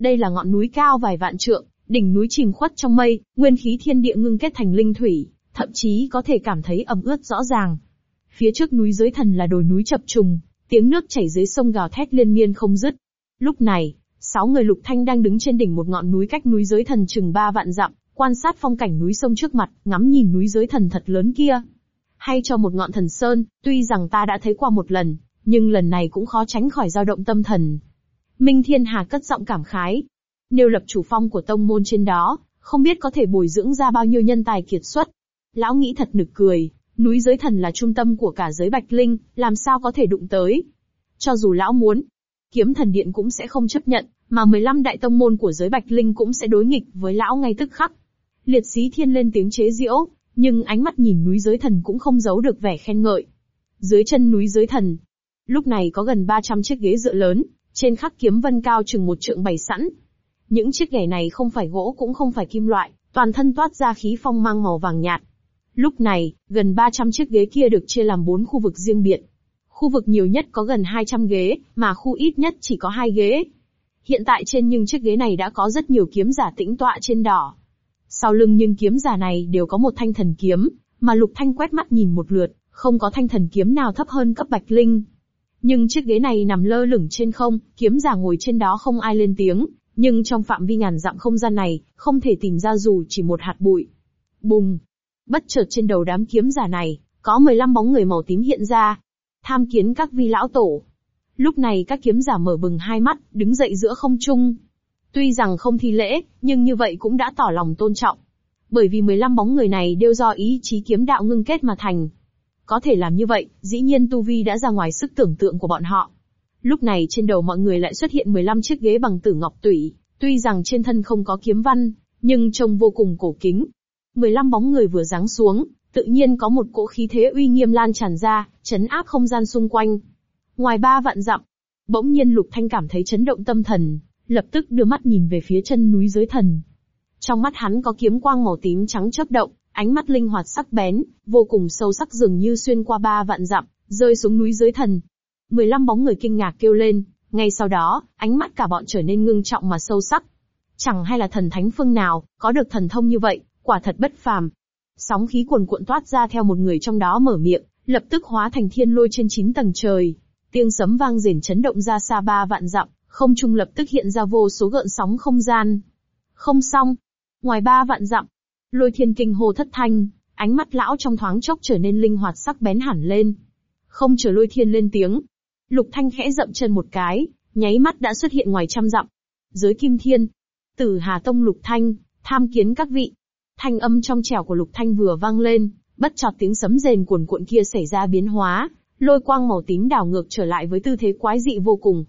A: Đây là ngọn núi cao vài vạn trượng, đỉnh núi chìm khuất trong mây, nguyên khí thiên địa ngưng kết thành linh thủy, thậm chí có thể cảm thấy ẩm ướt rõ ràng. Phía trước núi giới thần là đồi núi chập trùng, Tiếng nước chảy dưới sông gào thét liên miên không dứt. Lúc này, sáu người lục thanh đang đứng trên đỉnh một ngọn núi cách núi giới thần chừng ba vạn dặm, quan sát phong cảnh núi sông trước mặt, ngắm nhìn núi giới thần thật lớn kia. Hay cho một ngọn thần sơn, tuy rằng ta đã thấy qua một lần, nhưng lần này cũng khó tránh khỏi dao động tâm thần. Minh Thiên Hà cất giọng cảm khái. Nêu lập chủ phong của tông môn trên đó, không biết có thể bồi dưỡng ra bao nhiêu nhân tài kiệt xuất. Lão nghĩ thật nực cười, Núi giới thần là trung tâm của cả giới Bạch Linh, làm sao có thể đụng tới. Cho dù lão muốn, kiếm thần điện cũng sẽ không chấp nhận, mà 15 đại tông môn của giới Bạch Linh cũng sẽ đối nghịch với lão ngay tức khắc. Liệt sĩ thiên lên tiếng chế giễu, nhưng ánh mắt nhìn núi giới thần cũng không giấu được vẻ khen ngợi. Dưới chân núi giới thần, lúc này có gần 300 chiếc ghế dựa lớn, trên khắc kiếm vân cao chừng một trượng bày sẵn. Những chiếc ghế này không phải gỗ cũng không phải kim loại, toàn thân toát ra khí phong mang màu vàng nhạt, Lúc này, gần 300 chiếc ghế kia được chia làm 4 khu vực riêng biệt. Khu vực nhiều nhất có gần 200 ghế, mà khu ít nhất chỉ có 2 ghế. Hiện tại trên những chiếc ghế này đã có rất nhiều kiếm giả tĩnh tọa trên đỏ. Sau lưng những kiếm giả này đều có một thanh thần kiếm, mà Lục Thanh quét mắt nhìn một lượt, không có thanh thần kiếm nào thấp hơn cấp Bạch Linh. Nhưng chiếc ghế này nằm lơ lửng trên không, kiếm giả ngồi trên đó không ai lên tiếng, nhưng trong phạm vi ngàn dặm không gian này, không thể tìm ra dù chỉ một hạt bụi. Bùng, Bất chợt trên đầu đám kiếm giả này, có 15 bóng người màu tím hiện ra. Tham kiến các vi lão tổ. Lúc này các kiếm giả mở bừng hai mắt, đứng dậy giữa không trung. Tuy rằng không thi lễ, nhưng như vậy cũng đã tỏ lòng tôn trọng. Bởi vì 15 bóng người này đều do ý chí kiếm đạo ngưng kết mà thành. Có thể làm như vậy, dĩ nhiên Tu Vi đã ra ngoài sức tưởng tượng của bọn họ. Lúc này trên đầu mọi người lại xuất hiện 15 chiếc ghế bằng tử ngọc tủy, tuy rằng trên thân không có kiếm văn, nhưng trông vô cùng cổ kính, 15 bóng người vừa giáng xuống, tự nhiên có một cỗ khí thế uy nghiêm lan tràn ra, chấn áp không gian xung quanh. Ngoài ba vạn dặm, bỗng nhiên Lục Thanh cảm thấy chấn động tâm thần, lập tức đưa mắt nhìn về phía chân núi dưới thần. Trong mắt hắn có kiếm quang màu tím trắng chớp động, ánh mắt linh hoạt sắc bén, vô cùng sâu sắc dường như xuyên qua ba vạn dặm, rơi xuống núi dưới thần. 15 bóng người kinh ngạc kêu lên, ngay sau đó, ánh mắt cả bọn trở nên ngưng trọng mà sâu sắc. Chẳng hay là thần thánh phương nào, có được thần thông như vậy quả thật bất phàm. Sóng khí cuồn cuộn toát ra theo một người trong đó mở miệng, lập tức hóa thành thiên lôi trên chín tầng trời. Tiếng sấm vang rền chấn động ra xa ba vạn dặm, không trung lập tức hiện ra vô số gợn sóng không gian. Không xong. Ngoài ba vạn dặm, lôi thiên kinh hô thất thanh, ánh mắt lão trong thoáng chốc trở nên linh hoạt sắc bén hẳn lên. Không chờ lôi thiên lên tiếng. Lục thanh khẽ dậm chân một cái, nháy mắt đã xuất hiện ngoài trăm dặm. Dưới kim thiên, tử Hà Tông Lục Thanh, tham kiến các vị. Thanh âm trong trẻo của Lục Thanh vừa vang lên, bất chợt tiếng sấm rền cuồn cuộn kia xảy ra biến hóa, lôi quang màu tím đảo ngược trở lại với tư thế quái dị vô cùng.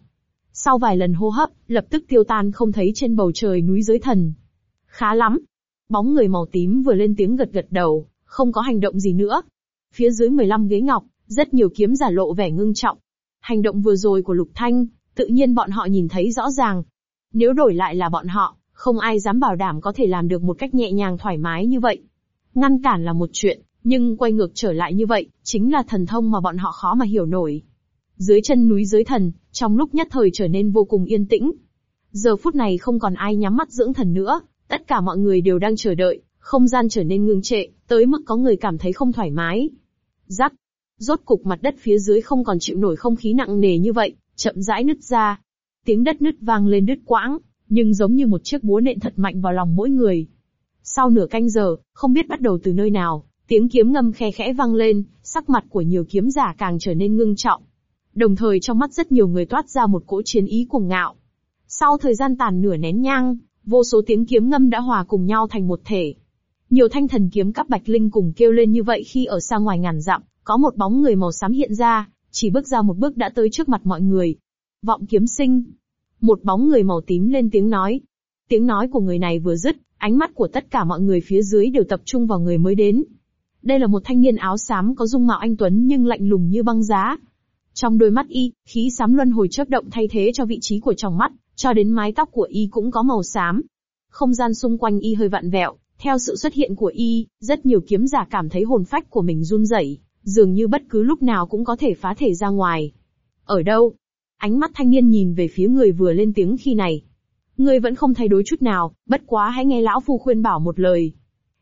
A: Sau vài lần hô hấp, lập tức tiêu tan không thấy trên bầu trời núi giới thần. Khá lắm. Bóng người màu tím vừa lên tiếng gật gật đầu, không có hành động gì nữa. Phía dưới 15 ghế ngọc, rất nhiều kiếm giả lộ vẻ ngưng trọng. Hành động vừa rồi của Lục Thanh, tự nhiên bọn họ nhìn thấy rõ ràng. Nếu đổi lại là bọn họ, không ai dám bảo đảm có thể làm được một cách nhẹ nhàng thoải mái như vậy. Ngăn cản là một chuyện, nhưng quay ngược trở lại như vậy, chính là thần thông mà bọn họ khó mà hiểu nổi. Dưới chân núi dưới thần, trong lúc nhất thời trở nên vô cùng yên tĩnh. Giờ phút này không còn ai nhắm mắt dưỡng thần nữa, tất cả mọi người đều đang chờ đợi, không gian trở nên ngưng trệ, tới mức có người cảm thấy không thoải mái. Rắc! Rốt cục mặt đất phía dưới không còn chịu nổi không khí nặng nề như vậy, chậm rãi nứt ra. Tiếng đất nứt vang lên đứt quãng, nhưng giống như một chiếc búa nện thật mạnh vào lòng mỗi người. Sau nửa canh giờ, không biết bắt đầu từ nơi nào, tiếng kiếm ngâm khe khẽ vang lên, sắc mặt của nhiều kiếm giả càng trở nên ngưng trọng. Đồng thời trong mắt rất nhiều người toát ra một cỗ chiến ý cuồng ngạo. Sau thời gian tàn nửa nén nhang, vô số tiếng kiếm ngâm đã hòa cùng nhau thành một thể. Nhiều thanh thần kiếm các bạch linh cùng kêu lên như vậy khi ở xa ngoài ngàn dặm, có một bóng người màu xám hiện ra, chỉ bước ra một bước đã tới trước mặt mọi người. Vọng kiếm sinh. Một bóng người màu tím lên tiếng nói. Tiếng nói của người này vừa dứt, ánh mắt của tất cả mọi người phía dưới đều tập trung vào người mới đến. Đây là một thanh niên áo xám có dung mạo anh Tuấn nhưng lạnh lùng như băng giá. Trong đôi mắt y, khí xám luân hồi chớp động thay thế cho vị trí của tròng mắt, cho đến mái tóc của y cũng có màu xám. Không gian xung quanh y hơi vặn vẹo, theo sự xuất hiện của y, rất nhiều kiếm giả cảm thấy hồn phách của mình run rẩy, dường như bất cứ lúc nào cũng có thể phá thể ra ngoài. Ở đâu, Ánh mắt thanh niên nhìn về phía người vừa lên tiếng khi này. Ngươi vẫn không thay đổi chút nào, bất quá hãy nghe lão phu khuyên bảo một lời.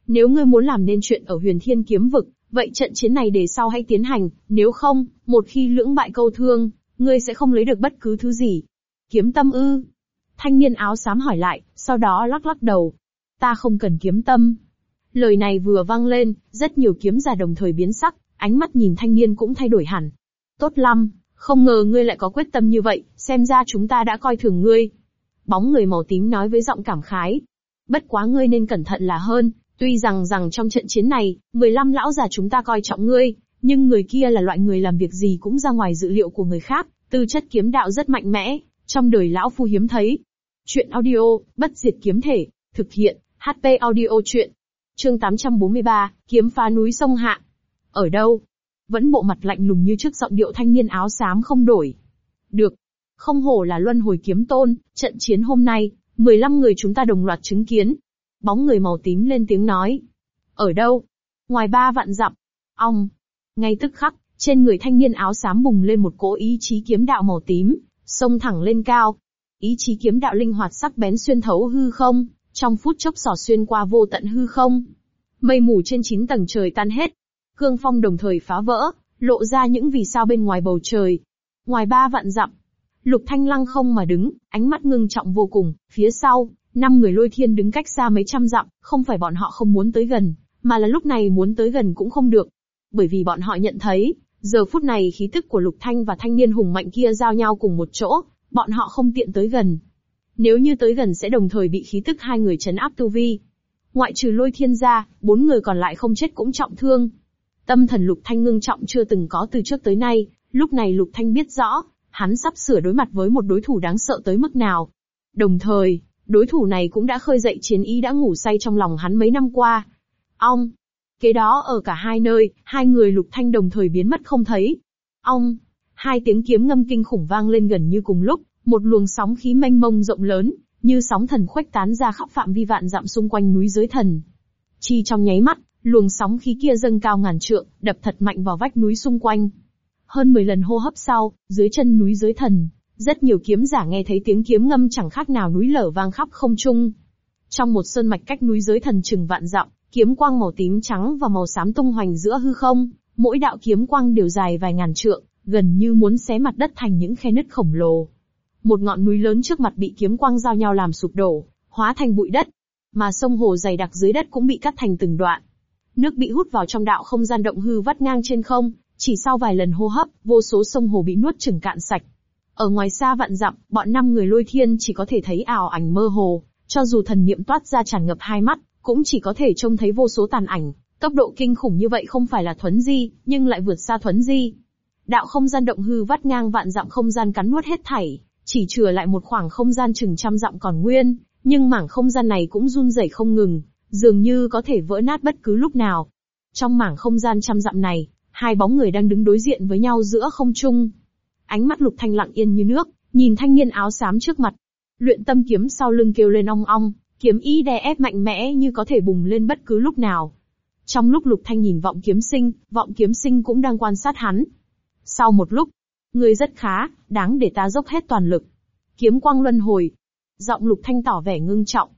A: Nếu ngươi muốn làm nên chuyện ở huyền thiên kiếm vực, vậy trận chiến này để sau hãy tiến hành, nếu không, một khi lưỡng bại câu thương, ngươi sẽ không lấy được bất cứ thứ gì. Kiếm tâm ư? Thanh niên áo xám hỏi lại, sau đó lắc lắc đầu. Ta không cần kiếm tâm. Lời này vừa vang lên, rất nhiều kiếm giả đồng thời biến sắc, ánh mắt nhìn thanh niên cũng thay đổi hẳn. Tốt lắm, không ngờ ngươi lại có quyết tâm như vậy, xem ra chúng ta đã coi thường ngươi. Bóng người màu tím nói với giọng cảm khái. Bất quá ngươi nên cẩn thận là hơn, tuy rằng rằng trong trận chiến này, 15 lão già chúng ta coi trọng ngươi, nhưng người kia là loại người làm việc gì cũng ra ngoài dự liệu của người khác, tư chất kiếm đạo rất mạnh mẽ, trong đời lão phu hiếm thấy. Chuyện audio, bất diệt kiếm thể, thực hiện, HP audio chuyện. Chương 843, kiếm phá núi sông hạ. Ở đâu? Vẫn bộ mặt lạnh lùng như trước giọng điệu thanh niên áo xám không đổi. Được. Không hổ là luân hồi kiếm tôn, trận chiến hôm nay, 15 người chúng ta đồng loạt chứng kiến. Bóng người màu tím lên tiếng nói. Ở đâu? Ngoài ba vạn dặm. Ong. Ngay tức khắc, trên người thanh niên áo xám bùng lên một cỗ ý chí kiếm đạo màu tím, sông thẳng lên cao. Ý chí kiếm đạo linh hoạt sắc bén xuyên thấu hư không, trong phút chốc sỏ xuyên qua vô tận hư không. Mây mù trên chín tầng trời tan hết, Cương phong đồng thời phá vỡ, lộ ra những vì sao bên ngoài bầu trời. Ngoài ba vạn dặm, Lục Thanh lăng không mà đứng, ánh mắt ngưng trọng vô cùng, phía sau, năm người lôi thiên đứng cách xa mấy trăm dặm, không phải bọn họ không muốn tới gần, mà là lúc này muốn tới gần cũng không được. Bởi vì bọn họ nhận thấy, giờ phút này khí tức của Lục Thanh và thanh niên hùng mạnh kia giao nhau cùng một chỗ, bọn họ không tiện tới gần. Nếu như tới gần sẽ đồng thời bị khí tức hai người chấn áp tu vi. Ngoại trừ lôi thiên ra, bốn người còn lại không chết cũng trọng thương. Tâm thần Lục Thanh ngưng trọng chưa từng có từ trước tới nay, lúc này Lục Thanh biết rõ, hắn sắp sửa đối mặt với một đối thủ đáng sợ tới mức nào. Đồng thời, đối thủ này cũng đã khơi dậy chiến ý đã ngủ say trong lòng hắn mấy năm qua. Ong! Kế đó ở cả hai nơi, hai người Lục Thanh đồng thời biến mất không thấy. Ong! Hai tiếng kiếm ngâm kinh khủng vang lên gần như cùng lúc, một luồng sóng khí mênh mông rộng lớn, như sóng thần khuếch tán ra khắp phạm vi vạn dặm xung quanh núi dưới thần. Chi trong nháy mắt, Luồng sóng khí kia dâng cao ngàn trượng, đập thật mạnh vào vách núi xung quanh. Hơn 10 lần hô hấp sau, dưới chân núi dưới thần, rất nhiều kiếm giả nghe thấy tiếng kiếm ngâm chẳng khác nào núi lở vang khắp không trung. Trong một sơn mạch cách núi dưới thần chừng vạn dặm, kiếm quang màu tím trắng và màu xám tung hoành giữa hư không, mỗi đạo kiếm quang đều dài vài ngàn trượng, gần như muốn xé mặt đất thành những khe nứt khổng lồ. Một ngọn núi lớn trước mặt bị kiếm quang giao nhau làm sụp đổ, hóa thành bụi đất, mà sông hồ dày đặc dưới đất cũng bị cắt thành từng đoạn. Nước bị hút vào trong đạo không gian động hư vắt ngang trên không, chỉ sau vài lần hô hấp, vô số sông hồ bị nuốt chửng cạn sạch. Ở ngoài xa vạn dặm, bọn năm người lôi thiên chỉ có thể thấy ảo ảnh mơ hồ, cho dù thần niệm toát ra tràn ngập hai mắt, cũng chỉ có thể trông thấy vô số tàn ảnh. Tốc độ kinh khủng như vậy không phải là thuấn di, nhưng lại vượt xa thuấn di. Đạo không gian động hư vắt ngang vạn dặm không gian cắn nuốt hết thảy, chỉ chừa lại một khoảng không gian chừng trăm dặm còn nguyên, nhưng mảng không gian này cũng run rẩy không ngừng, dường như có thể vỡ nát bất cứ lúc nào. Trong mảng không gian trăm dặm này, hai bóng người đang đứng đối diện với nhau giữa không trung. Ánh mắt Lục Thanh lặng yên như nước, nhìn thanh niên áo xám trước mặt. Luyện tâm kiếm sau lưng kêu lên ong ong, kiếm ý đè ép mạnh mẽ như có thể bùng lên bất cứ lúc nào. Trong lúc Lục Thanh nhìn vọng kiếm sinh, vọng kiếm sinh cũng đang quan sát hắn. Sau một lúc, người rất khá, đáng để ta dốc hết toàn lực. Kiếm quang luân hồi. Giọng Lục Thanh tỏ vẻ ngưng trọng.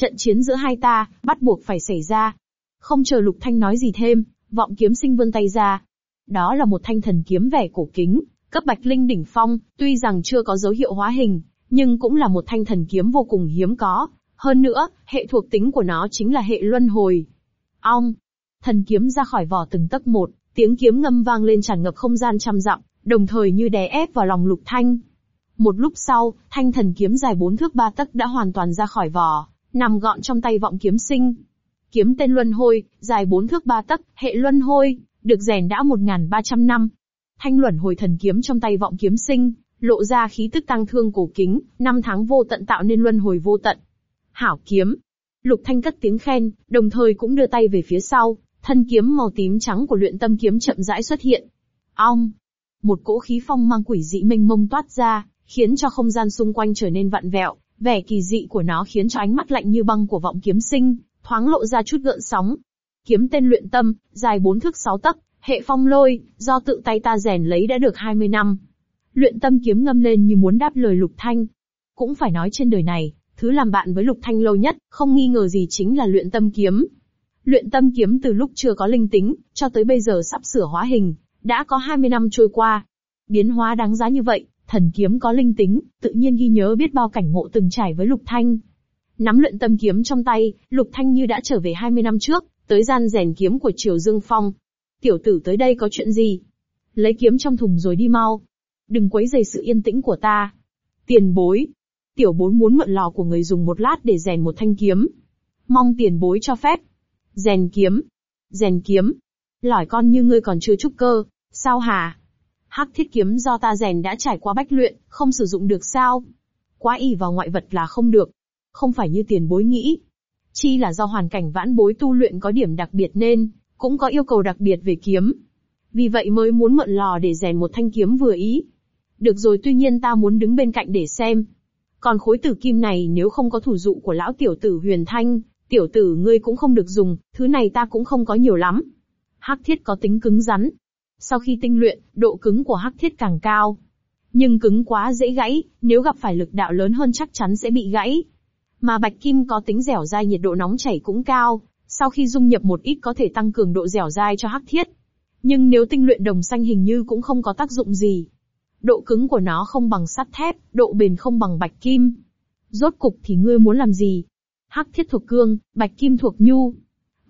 A: Trận chiến giữa hai ta, bắt buộc phải xảy ra. Không chờ Lục Thanh nói gì thêm, vọng kiếm sinh vươn tay ra. Đó là một thanh thần kiếm vẻ cổ kính, cấp bạch linh đỉnh phong, tuy rằng chưa có dấu hiệu hóa hình, nhưng cũng là một thanh thần kiếm vô cùng hiếm có. Hơn nữa, hệ thuộc tính của nó chính là hệ luân hồi. Ong! Thần kiếm ra khỏi vỏ từng tấc một, tiếng kiếm ngâm vang lên tràn ngập không gian trăm dặm, đồng thời như đè ép vào lòng lục thanh. Một lúc sau, thanh thần kiếm dài bốn thước ba tấc đã hoàn toàn ra khỏi vỏ, nằm gọn trong tay vọng kiếm sinh. Kiếm tên Luân Hôi, dài bốn thước ba tấc, hệ Luân Hôi, được rèn đã một ngàn ba trăm năm. Thanh Luẩn hồi thần kiếm trong tay vọng kiếm sinh, lộ ra khí tức tăng thương cổ kính, năm tháng vô tận tạo nên luân hồi vô tận. Hảo kiếm. Lục Thanh cất tiếng khen, đồng thời cũng đưa tay về phía sau, thân kiếm màu tím trắng của luyện tâm kiếm chậm rãi xuất hiện. Ong. Một cỗ khí phong mang quỷ dị mênh mông toát ra, khiến cho không gian xung quanh trở nên vặn vẹo, Vẻ kỳ dị của nó khiến cho ánh mắt lạnh như băng của vọng kiếm sinh, thoáng lộ ra chút gợn sóng. Kiếm tên luyện tâm, dài bốn thước sáu tấc, hệ phong lôi, do tự tay ta rèn lấy đã được 20 năm. Luyện tâm kiếm ngâm lên như muốn đáp lời lục thanh. Cũng phải nói trên đời này, thứ làm bạn với lục thanh lâu nhất, không nghi ngờ gì chính là luyện tâm kiếm. Luyện tâm kiếm từ lúc chưa có linh tính, cho tới bây giờ sắp sửa hóa hình, đã có 20 năm trôi qua. Biến hóa đáng giá như vậy, Thần kiếm có linh tính, tự nhiên ghi nhớ biết bao cảnh ngộ từng trải với Lục Thanh. Nắm luyện tâm kiếm trong tay, Lục Thanh như đã trở về 20 năm trước, tới gian rèn kiếm của Triều Dương Phong. Tiểu tử tới đây có chuyện gì? Lấy kiếm trong thùng rồi đi mau. Đừng quấy rầy sự yên tĩnh của ta. Tiền bối. Tiểu bối muốn mượn lò của người dùng một lát để rèn một thanh kiếm. Mong tiền bối cho phép. Rèn kiếm. Rèn kiếm. Lỏi con như ngươi còn chưa trúc cơ. Sao hả? Hắc thiết kiếm do ta rèn đã trải qua bách luyện, không sử dụng được sao? Quá ỷ vào ngoại vật là không được. Không phải như tiền bối nghĩ. Chi là do hoàn cảnh vãn bối tu luyện có điểm đặc biệt nên, cũng có yêu cầu đặc biệt về kiếm. Vì vậy mới muốn mượn lò để rèn một thanh kiếm vừa ý. Được rồi tuy nhiên ta muốn đứng bên cạnh để xem. Còn khối tử kim này nếu không có thủ dụ của lão tiểu tử huyền thanh, tiểu tử ngươi cũng không được dùng, thứ này ta cũng không có nhiều lắm. Hắc thiết có tính cứng rắn, sau khi tinh luyện, độ cứng của hắc thiết càng cao. Nhưng cứng quá dễ gãy, nếu gặp phải lực đạo lớn hơn chắc chắn sẽ bị gãy. Mà bạch kim có tính dẻo dai nhiệt độ nóng chảy cũng cao, sau khi dung nhập một ít có thể tăng cường độ dẻo dai cho hắc thiết. Nhưng nếu tinh luyện đồng xanh hình như cũng không có tác dụng gì. Độ cứng của nó không bằng sắt thép, độ bền không bằng bạch kim. Rốt cục thì ngươi muốn làm gì? Hắc thiết thuộc cương, bạch kim thuộc nhu.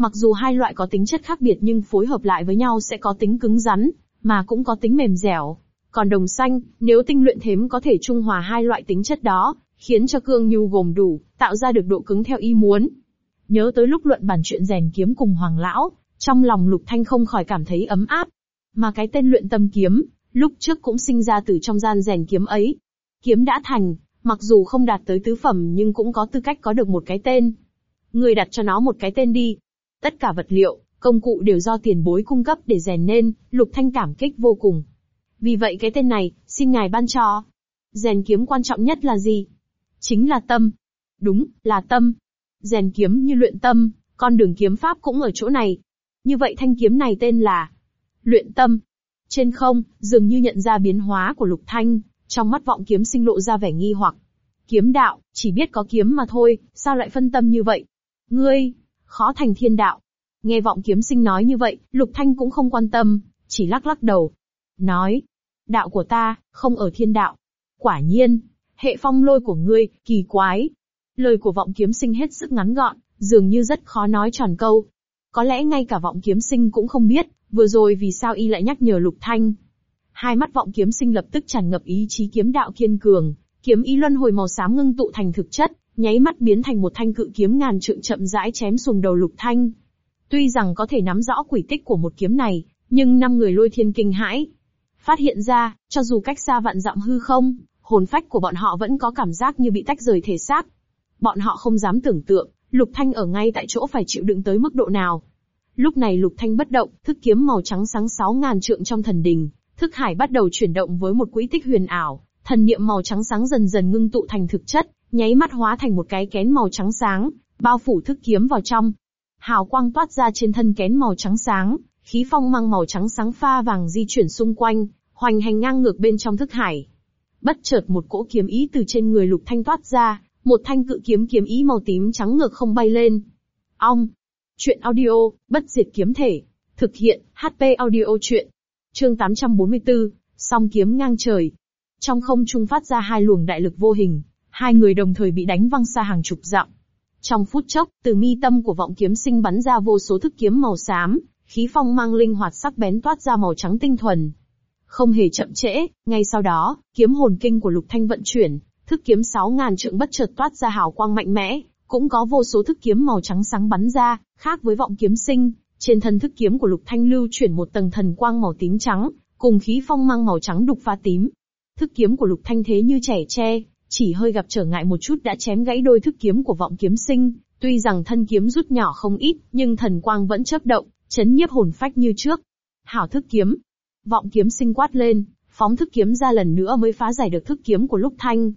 A: Mặc dù hai loại có tính chất khác biệt nhưng phối hợp lại với nhau sẽ có tính cứng rắn, mà cũng có tính mềm dẻo. Còn đồng xanh, nếu tinh luyện thếm có thể trung hòa hai loại tính chất đó, khiến cho cương nhu gồm đủ, tạo ra được độ cứng theo ý muốn. Nhớ tới lúc luận bản chuyện rèn kiếm cùng Hoàng Lão, trong lòng Lục Thanh không khỏi cảm thấy ấm áp. Mà cái tên luyện tâm kiếm, lúc trước cũng sinh ra từ trong gian rèn kiếm ấy. Kiếm đã thành, mặc dù không đạt tới tứ phẩm nhưng cũng có tư cách có được một cái tên. Người đặt cho nó một cái tên đi, Tất cả vật liệu, công cụ đều do tiền bối cung cấp để rèn nên, Lục Thanh cảm kích vô cùng. Vì vậy cái tên này, xin ngài ban cho. Rèn kiếm quan trọng nhất là gì? Chính là tâm. Đúng, là tâm. Rèn kiếm như luyện tâm, con đường kiếm pháp cũng ở chỗ này. Như vậy thanh kiếm này tên là Luyện Tâm. Trên không, dường như nhận ra biến hóa của Lục Thanh, trong mắt vọng kiếm sinh lộ ra vẻ nghi hoặc. Kiếm đạo, chỉ biết có kiếm mà thôi, sao lại phân tâm như vậy? Ngươi, khó thành thiên đạo. Nghe vọng kiếm sinh nói như vậy, Lục Thanh cũng không quan tâm, chỉ lắc lắc đầu. Nói, đạo của ta, không ở thiên đạo. Quả nhiên, hệ phong lôi của ngươi, kỳ quái. Lời của vọng kiếm sinh hết sức ngắn gọn, dường như rất khó nói tròn câu. Có lẽ ngay cả vọng kiếm sinh cũng không biết, vừa rồi vì sao y lại nhắc nhở Lục Thanh. Hai mắt vọng kiếm sinh lập tức tràn ngập ý chí kiếm đạo kiên cường, kiếm ý luân hồi màu xám ngưng tụ thành thực chất, nháy mắt biến thành một thanh cự kiếm ngàn trượng chậm rãi chém xuống đầu lục thanh. Tuy rằng có thể nắm rõ quỷ tích của một kiếm này, nhưng năm người lôi thiên kinh hãi. Phát hiện ra, cho dù cách xa vạn dặm hư không, hồn phách của bọn họ vẫn có cảm giác như bị tách rời thể xác. Bọn họ không dám tưởng tượng, lục thanh ở ngay tại chỗ phải chịu đựng tới mức độ nào. Lúc này lục thanh bất động, thức kiếm màu trắng sáng sáu ngàn trượng trong thần đình, thức hải bắt đầu chuyển động với một quỹ tích huyền ảo, thần niệm màu trắng sáng dần dần ngưng tụ thành thực chất, nháy mắt hóa thành một cái kén màu trắng sáng, bao phủ thức kiếm vào trong. Hào quang toát ra trên thân kén màu trắng sáng, khí phong mang màu trắng sáng pha vàng di chuyển xung quanh, hoành hành ngang ngược bên trong thức hải. Bất chợt một cỗ kiếm ý từ trên người lục thanh toát ra, một thanh cự kiếm kiếm ý màu tím trắng ngược không bay lên. Ong! Chuyện audio, bất diệt kiếm thể. Thực hiện, HP audio chuyện. Chương 844, song kiếm ngang trời. Trong không trung phát ra hai luồng đại lực vô hình, hai người đồng thời bị đánh văng xa hàng chục dặm. Trong phút chốc, từ mi tâm của vọng kiếm sinh bắn ra vô số thức kiếm màu xám, khí phong mang linh hoạt sắc bén toát ra màu trắng tinh thuần. Không hề chậm trễ, ngay sau đó, kiếm hồn kinh của Lục Thanh vận chuyển, thức kiếm 6000 trượng bất chợt toát ra hào quang mạnh mẽ, cũng có vô số thức kiếm màu trắng sáng bắn ra, khác với vọng kiếm sinh, trên thân thức kiếm của Lục Thanh lưu chuyển một tầng thần quang màu tím trắng, cùng khí phong mang màu trắng đục pha tím. Thức kiếm của Lục Thanh thế như trẻ tre, chỉ hơi gặp trở ngại một chút đã chém gãy đôi thức kiếm của vọng kiếm sinh, tuy rằng thân kiếm rút nhỏ không ít, nhưng thần quang vẫn chớp động, chấn nhiếp hồn phách như trước. Hảo thức kiếm. Vọng kiếm sinh quát lên, phóng thức kiếm ra lần nữa mới phá giải được thức kiếm của lúc thanh.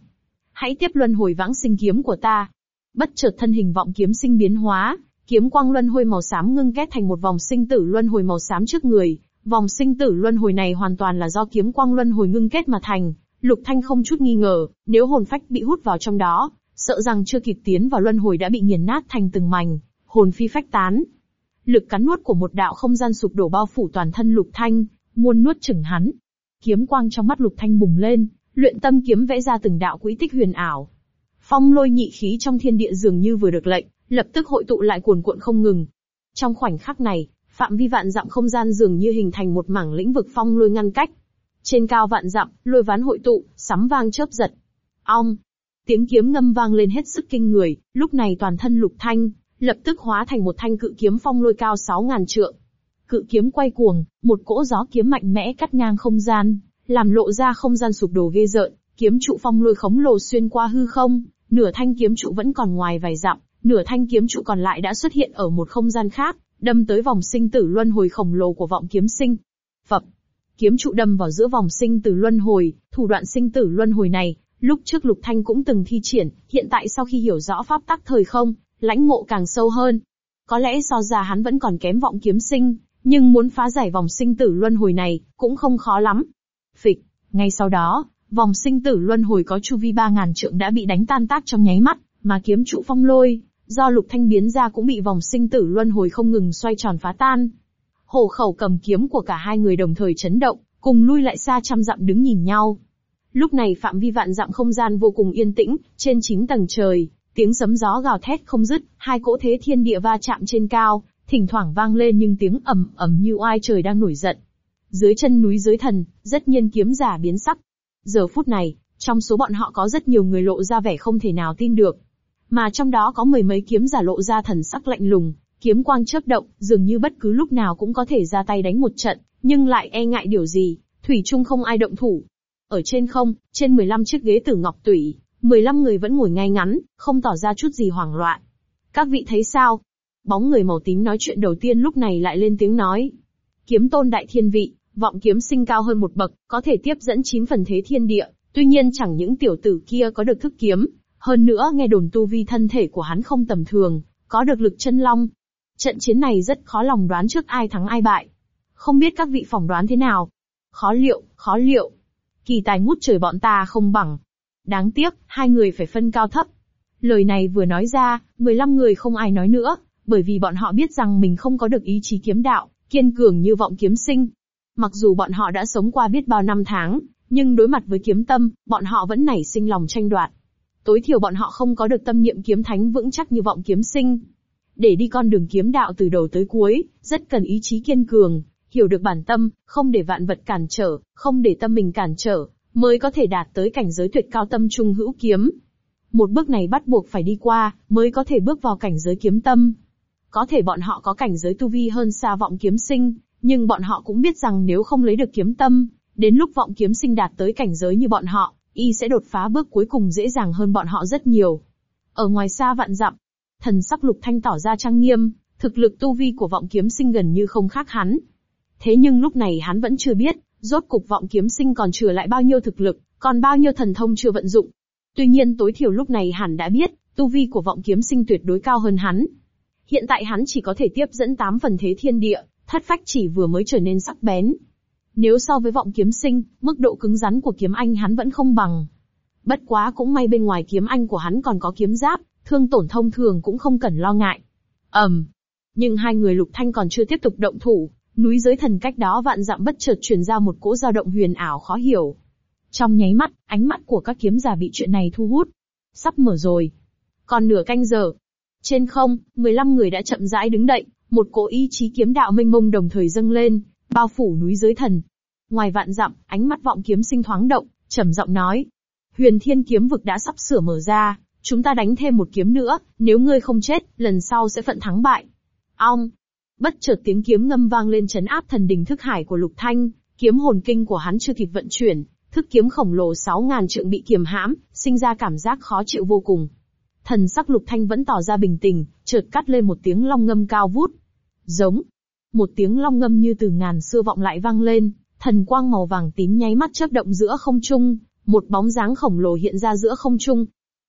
A: Hãy tiếp luân hồi vãng sinh kiếm của ta. Bất chợt thân hình vọng kiếm sinh biến hóa, kiếm quang luân hồi màu xám ngưng kết thành một vòng sinh tử luân hồi màu xám trước người. Vòng sinh tử luân hồi này hoàn toàn là do kiếm quang luân hồi ngưng kết mà thành, Lục Thanh không chút nghi ngờ, nếu hồn phách bị hút vào trong đó, sợ rằng chưa kịp tiến vào luân hồi đã bị nghiền nát thành từng mảnh, hồn phi phách tán. Lực cắn nuốt của một đạo không gian sụp đổ bao phủ toàn thân Lục Thanh, muốn nuốt chửng hắn. Kiếm quang trong mắt Lục Thanh bùng lên, luyện tâm kiếm vẽ ra từng đạo quỹ tích huyền ảo. Phong lôi nhị khí trong thiên địa dường như vừa được lệnh, lập tức hội tụ lại cuồn cuộn không ngừng. Trong khoảnh khắc này, phạm vi vạn dặm không gian dường như hình thành một mảng lĩnh vực phong lôi ngăn cách, trên cao vạn dặm, lôi ván hội tụ, sấm vang chớp giật. Ong! Tiếng kiếm ngâm vang lên hết sức kinh người, lúc này toàn thân lục thanh, lập tức hóa thành một thanh cự kiếm phong lôi cao 6.000 trượng. Cự kiếm quay cuồng, một cỗ gió kiếm mạnh mẽ cắt ngang không gian, làm lộ ra không gian sụp đổ ghê rợn, kiếm trụ phong lôi khổng lồ xuyên qua hư không, nửa thanh kiếm trụ vẫn còn ngoài vài dặm, nửa thanh kiếm trụ còn lại đã xuất hiện ở một không gian khác, đâm tới vòng sinh tử luân hồi khổng lồ của vọng kiếm sinh. Phập, kiếm trụ đâm vào giữa vòng sinh tử luân hồi, thủ đoạn sinh tử luân hồi này, lúc trước Lục Thanh cũng từng thi triển, hiện tại sau khi hiểu rõ pháp tắc thời không, lãnh ngộ càng sâu hơn. Có lẽ so ra hắn vẫn còn kém vọng kiếm sinh, nhưng muốn phá giải vòng sinh tử luân hồi này, cũng không khó lắm. Phịch, ngay sau đó, vòng sinh tử luân hồi có chu vi 3.000 trượng đã bị đánh tan tác trong nháy mắt, mà kiếm trụ phong lôi, do lục thanh biến ra cũng bị vòng sinh tử luân hồi không ngừng xoay tròn phá tan, Hồ khẩu cầm kiếm của cả hai người đồng thời chấn động, cùng lui lại xa trăm dặm đứng nhìn nhau. Lúc này phạm vi vạn dặm không gian vô cùng yên tĩnh, trên chín tầng trời, tiếng sấm gió gào thét không dứt, hai cỗ thế thiên địa va chạm trên cao, thỉnh thoảng vang lên nhưng tiếng ầm ầm như oai trời đang nổi giận. Dưới chân núi dưới thần, rất nhiên kiếm giả biến sắc. Giờ phút này, trong số bọn họ có rất nhiều người lộ ra vẻ không thể nào tin được. Mà trong đó có mười mấy kiếm giả lộ ra thần sắc lạnh lùng, kiếm quang chớp động, dường như bất cứ lúc nào cũng có thể ra tay đánh một trận, nhưng lại e ngại điều gì, thủy chung không ai động thủ. Ở trên không, trên 15 chiếc ghế tử ngọc tủy, 15 người vẫn ngồi ngay ngắn, không tỏ ra chút gì hoảng loạn. Các vị thấy sao? Bóng người màu tím nói chuyện đầu tiên lúc này lại lên tiếng nói. Kiếm tôn đại thiên vị, vọng kiếm sinh cao hơn một bậc, có thể tiếp dẫn chín phần thế thiên địa, tuy nhiên chẳng những tiểu tử kia có được thức kiếm, hơn nữa nghe đồn tu vi thân thể của hắn không tầm thường, có được lực chân long, Trận chiến này rất khó lòng đoán trước ai thắng ai bại. Không biết các vị phỏng đoán thế nào? Khó liệu, khó liệu. Kỳ tài ngút trời bọn ta không bằng. Đáng tiếc, hai người phải phân cao thấp. Lời này vừa nói ra, 15 người không ai nói nữa, bởi vì bọn họ biết rằng mình không có được ý chí kiếm đạo, kiên cường như vọng kiếm sinh. Mặc dù bọn họ đã sống qua biết bao năm tháng, nhưng đối mặt với kiếm tâm, bọn họ vẫn nảy sinh lòng tranh đoạt. Tối thiểu bọn họ không có được tâm niệm kiếm thánh vững chắc như vọng kiếm sinh. Để đi con đường kiếm đạo từ đầu tới cuối, rất cần ý chí kiên cường, hiểu được bản tâm, không để vạn vật cản trở, không để tâm mình cản trở, mới có thể đạt tới cảnh giới tuyệt cao tâm trung hữu kiếm. Một bước này bắt buộc phải đi qua, mới có thể bước vào cảnh giới kiếm tâm. Có thể bọn họ có cảnh giới tu vi hơn xa vọng kiếm sinh, nhưng bọn họ cũng biết rằng nếu không lấy được kiếm tâm, đến lúc vọng kiếm sinh đạt tới cảnh giới như bọn họ, y sẽ đột phá bước cuối cùng dễ dàng hơn bọn họ rất nhiều. Ở ngoài xa vạn dặm, thần sắc lục thanh tỏ ra trang nghiêm, thực lực tu vi của vọng kiếm sinh gần như không khác hắn. Thế nhưng lúc này hắn vẫn chưa biết, rốt cục vọng kiếm sinh còn trừ lại bao nhiêu thực lực, còn bao nhiêu thần thông chưa vận dụng. Tuy nhiên tối thiểu lúc này hắn đã biết, tu vi của vọng kiếm sinh tuyệt đối cao hơn hắn. Hiện tại hắn chỉ có thể tiếp dẫn tám phần thế thiên địa, thất phách chỉ vừa mới trở nên sắc bén. Nếu so với vọng kiếm sinh, mức độ cứng rắn của kiếm anh hắn vẫn không bằng. Bất quá cũng may bên ngoài kiếm anh của hắn còn có kiếm giáp, thương tổn thông thường cũng không cần lo ngại. ầm, um, nhưng hai người Lục Thanh còn chưa tiếp tục động thủ, núi giới thần cách đó vạn dặm bất chợt truyền ra một cỗ dao động huyền ảo khó hiểu. Trong nháy mắt, ánh mắt của các kiếm giả bị chuyện này thu hút. Sắp mở rồi. Còn nửa canh giờ. Trên không, 15 người đã chậm rãi đứng đậy, một cỗ ý chí kiếm đạo mênh mông đồng thời dâng lên, bao phủ núi giới thần. Ngoài vạn dặm, ánh mắt vọng kiếm sinh thoáng động, trầm giọng nói. Huyền thiên kiếm vực đã sắp sửa mở ra, Chúng ta đánh thêm một kiếm nữa, nếu ngươi không chết, lần sau sẽ phận thắng bại. Ong! Bất chợt tiếng kiếm ngâm vang lên chấn áp thần đình thức hải của Lục Thanh, kiếm hồn kinh của hắn chưa kịp vận chuyển, thức kiếm khổng lồ 6.000 trượng bị kiềm hãm, sinh ra cảm giác khó chịu vô cùng. Thần sắc Lục Thanh vẫn tỏ ra bình tĩnh, chợt cắt lên một tiếng long ngâm cao vút. Giống! Một tiếng long ngâm như từ ngàn xưa vọng lại vang lên, thần quang màu vàng tím nháy mắt chớp động giữa không trung, một bóng dáng khổng lồ hiện ra giữa không trung,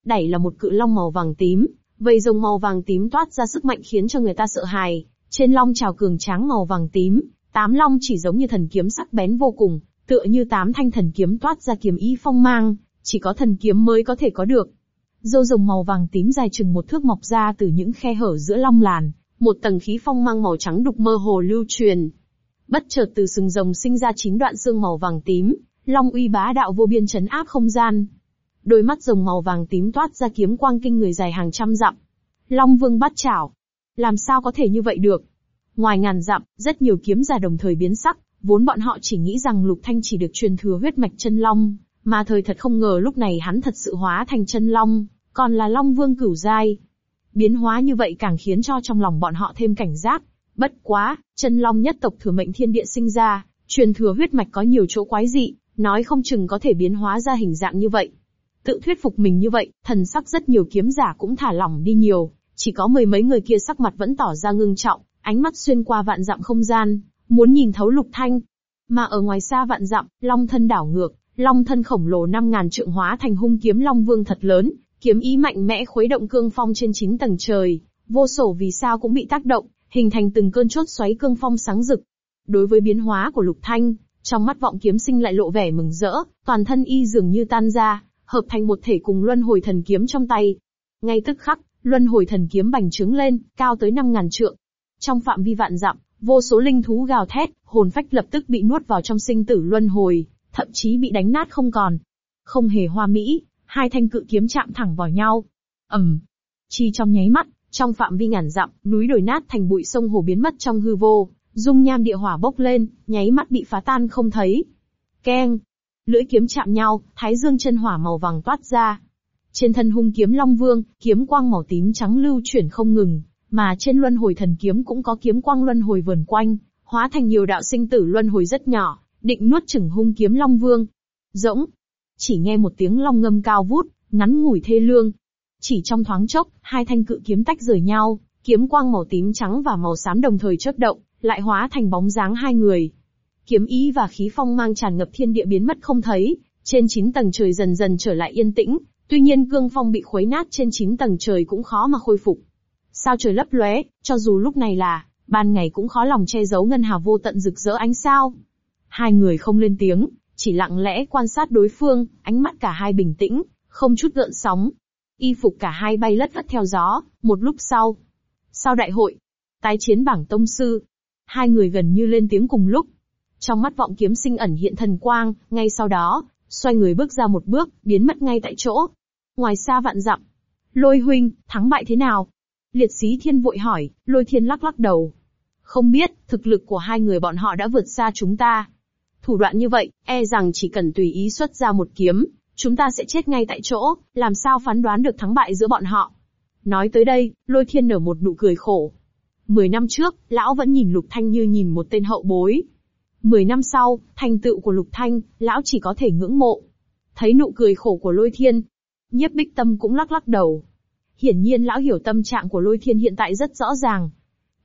A: Đẩy là một cự long màu vàng tím, vây rồng màu vàng tím toát ra sức mạnh khiến cho người ta sợ hãi. Trên long trào cường tráng màu vàng tím, tám long chỉ giống như thần kiếm sắc bén vô cùng, tựa như tám thanh thần kiếm toát ra kiếm ý phong mang, chỉ có thần kiếm mới có thể có được. Dâu rồng màu vàng tím dài chừng một thước mọc ra từ những khe hở giữa long làn, một tầng khí phong mang màu trắng đục mơ hồ lưu truyền. Bất chợt từ sừng rồng sinh ra chín đoạn xương màu vàng tím, long uy bá đạo vô biên chấn áp không gian. Đôi mắt rồng màu vàng tím toát ra kiếm quang kinh người dài hàng trăm dặm. Long Vương bắt chảo. Làm sao có thể như vậy được? Ngoài ngàn dặm, rất nhiều kiếm giả đồng thời biến sắc, vốn bọn họ chỉ nghĩ rằng Lục Thanh chỉ được truyền thừa huyết mạch chân long, mà thời thật không ngờ lúc này hắn thật sự hóa thành chân long, còn là Long Vương cửu giai. Biến hóa như vậy càng khiến cho trong lòng bọn họ thêm cảnh giác. Bất quá, chân long nhất tộc thừa mệnh thiên địa sinh ra, truyền thừa huyết mạch có nhiều chỗ quái dị, nói không chừng có thể biến hóa ra hình dạng như vậy. Tự thuyết phục mình như vậy, thần sắc rất nhiều kiếm giả cũng thả lỏng đi nhiều, chỉ có mười mấy người kia sắc mặt vẫn tỏ ra ngưng trọng, ánh mắt xuyên qua vạn dặm không gian, muốn nhìn thấu lục thanh. Mà ở ngoài xa vạn dặm, long thân đảo ngược, long thân khổng lồ năm ngàn trượng hóa thành hung kiếm long vương thật lớn, kiếm ý mạnh mẽ khuấy động cương phong trên chín tầng trời, vô sổ vì sao cũng bị tác động, hình thành từng cơn chốt xoáy cương phong sáng rực. Đối với biến hóa của lục thanh, trong mắt vọng kiếm sinh lại lộ vẻ mừng rỡ, toàn thân y dường như tan ra, hợp thành một thể cùng luân hồi thần kiếm trong tay. Ngay tức khắc, luân hồi thần kiếm bành trướng lên, cao tới 5.000 trượng. Trong phạm vi vạn dặm, vô số linh thú gào thét, hồn phách lập tức bị nuốt vào trong sinh tử luân hồi, thậm chí bị đánh nát không còn. Không hề hoa mỹ, hai thanh cự kiếm chạm thẳng vào nhau. ầm, um, Chỉ trong nháy mắt, trong phạm vi ngàn dặm, núi đồi nát thành bụi sông hồ biến mất trong hư vô, dung nham địa hỏa bốc lên, nháy mắt bị phá tan không thấy. Keng, Lưỡi kiếm chạm nhau, thái dương chân hỏa màu vàng toát ra. Trên thân hung kiếm Long Vương, kiếm quang màu tím trắng lưu chuyển không ngừng, mà trên luân hồi thần kiếm cũng có kiếm quang luân hồi vờn quanh, hóa thành nhiều đạo sinh tử luân hồi rất nhỏ, định nuốt chửng hung kiếm Long Vương. Rỗng, chỉ nghe một tiếng long ngâm cao vút, ngắn ngủi thê lương. Chỉ trong thoáng chốc, hai thanh cự kiếm tách rời nhau, kiếm quang màu tím trắng và màu xám đồng thời chớp động, lại hóa thành bóng dáng hai người, Kiếm ý và khí phong mang tràn ngập thiên địa biến mất không thấy, trên 9 tầng trời dần dần trở lại yên tĩnh, tuy nhiên cương phong bị khuấy nát trên 9 tầng trời cũng khó mà khôi phục. Sao trời lấp lóe, cho dù lúc này là, ban ngày cũng khó lòng che giấu ngân hà vô tận rực rỡ ánh sao. Hai người không lên tiếng, chỉ lặng lẽ quan sát đối phương, ánh mắt cả hai bình tĩnh, không chút gợn sóng. Y phục cả hai bay lất phất theo gió, một lúc sau. Sau đại hội, tái chiến bảng tông sư, hai người gần như lên tiếng cùng lúc. Trong mắt vọng kiếm sinh ẩn hiện thần quang, ngay sau đó, xoay người bước ra một bước, biến mất ngay tại chỗ. Ngoài xa vạn dặm. Lôi huynh, thắng bại thế nào? Liệt sĩ thiên vội hỏi, lôi thiên lắc lắc đầu. Không biết, thực lực của hai người bọn họ đã vượt xa chúng ta. Thủ đoạn như vậy, e rằng chỉ cần tùy ý xuất ra một kiếm, chúng ta sẽ chết ngay tại chỗ, làm sao phán đoán được thắng bại giữa bọn họ. Nói tới đây, lôi thiên nở một nụ cười khổ. Mười năm trước, lão vẫn nhìn lục thanh như nhìn một tên hậu bối, 10 năm sau, thành tựu của Lục Thanh, lão chỉ có thể ngưỡng mộ. Thấy nụ cười khổ của Lôi Thiên, Nhiếp Bích Tâm cũng lắc lắc đầu. Hiển nhiên lão hiểu tâm trạng của Lôi Thiên hiện tại rất rõ ràng.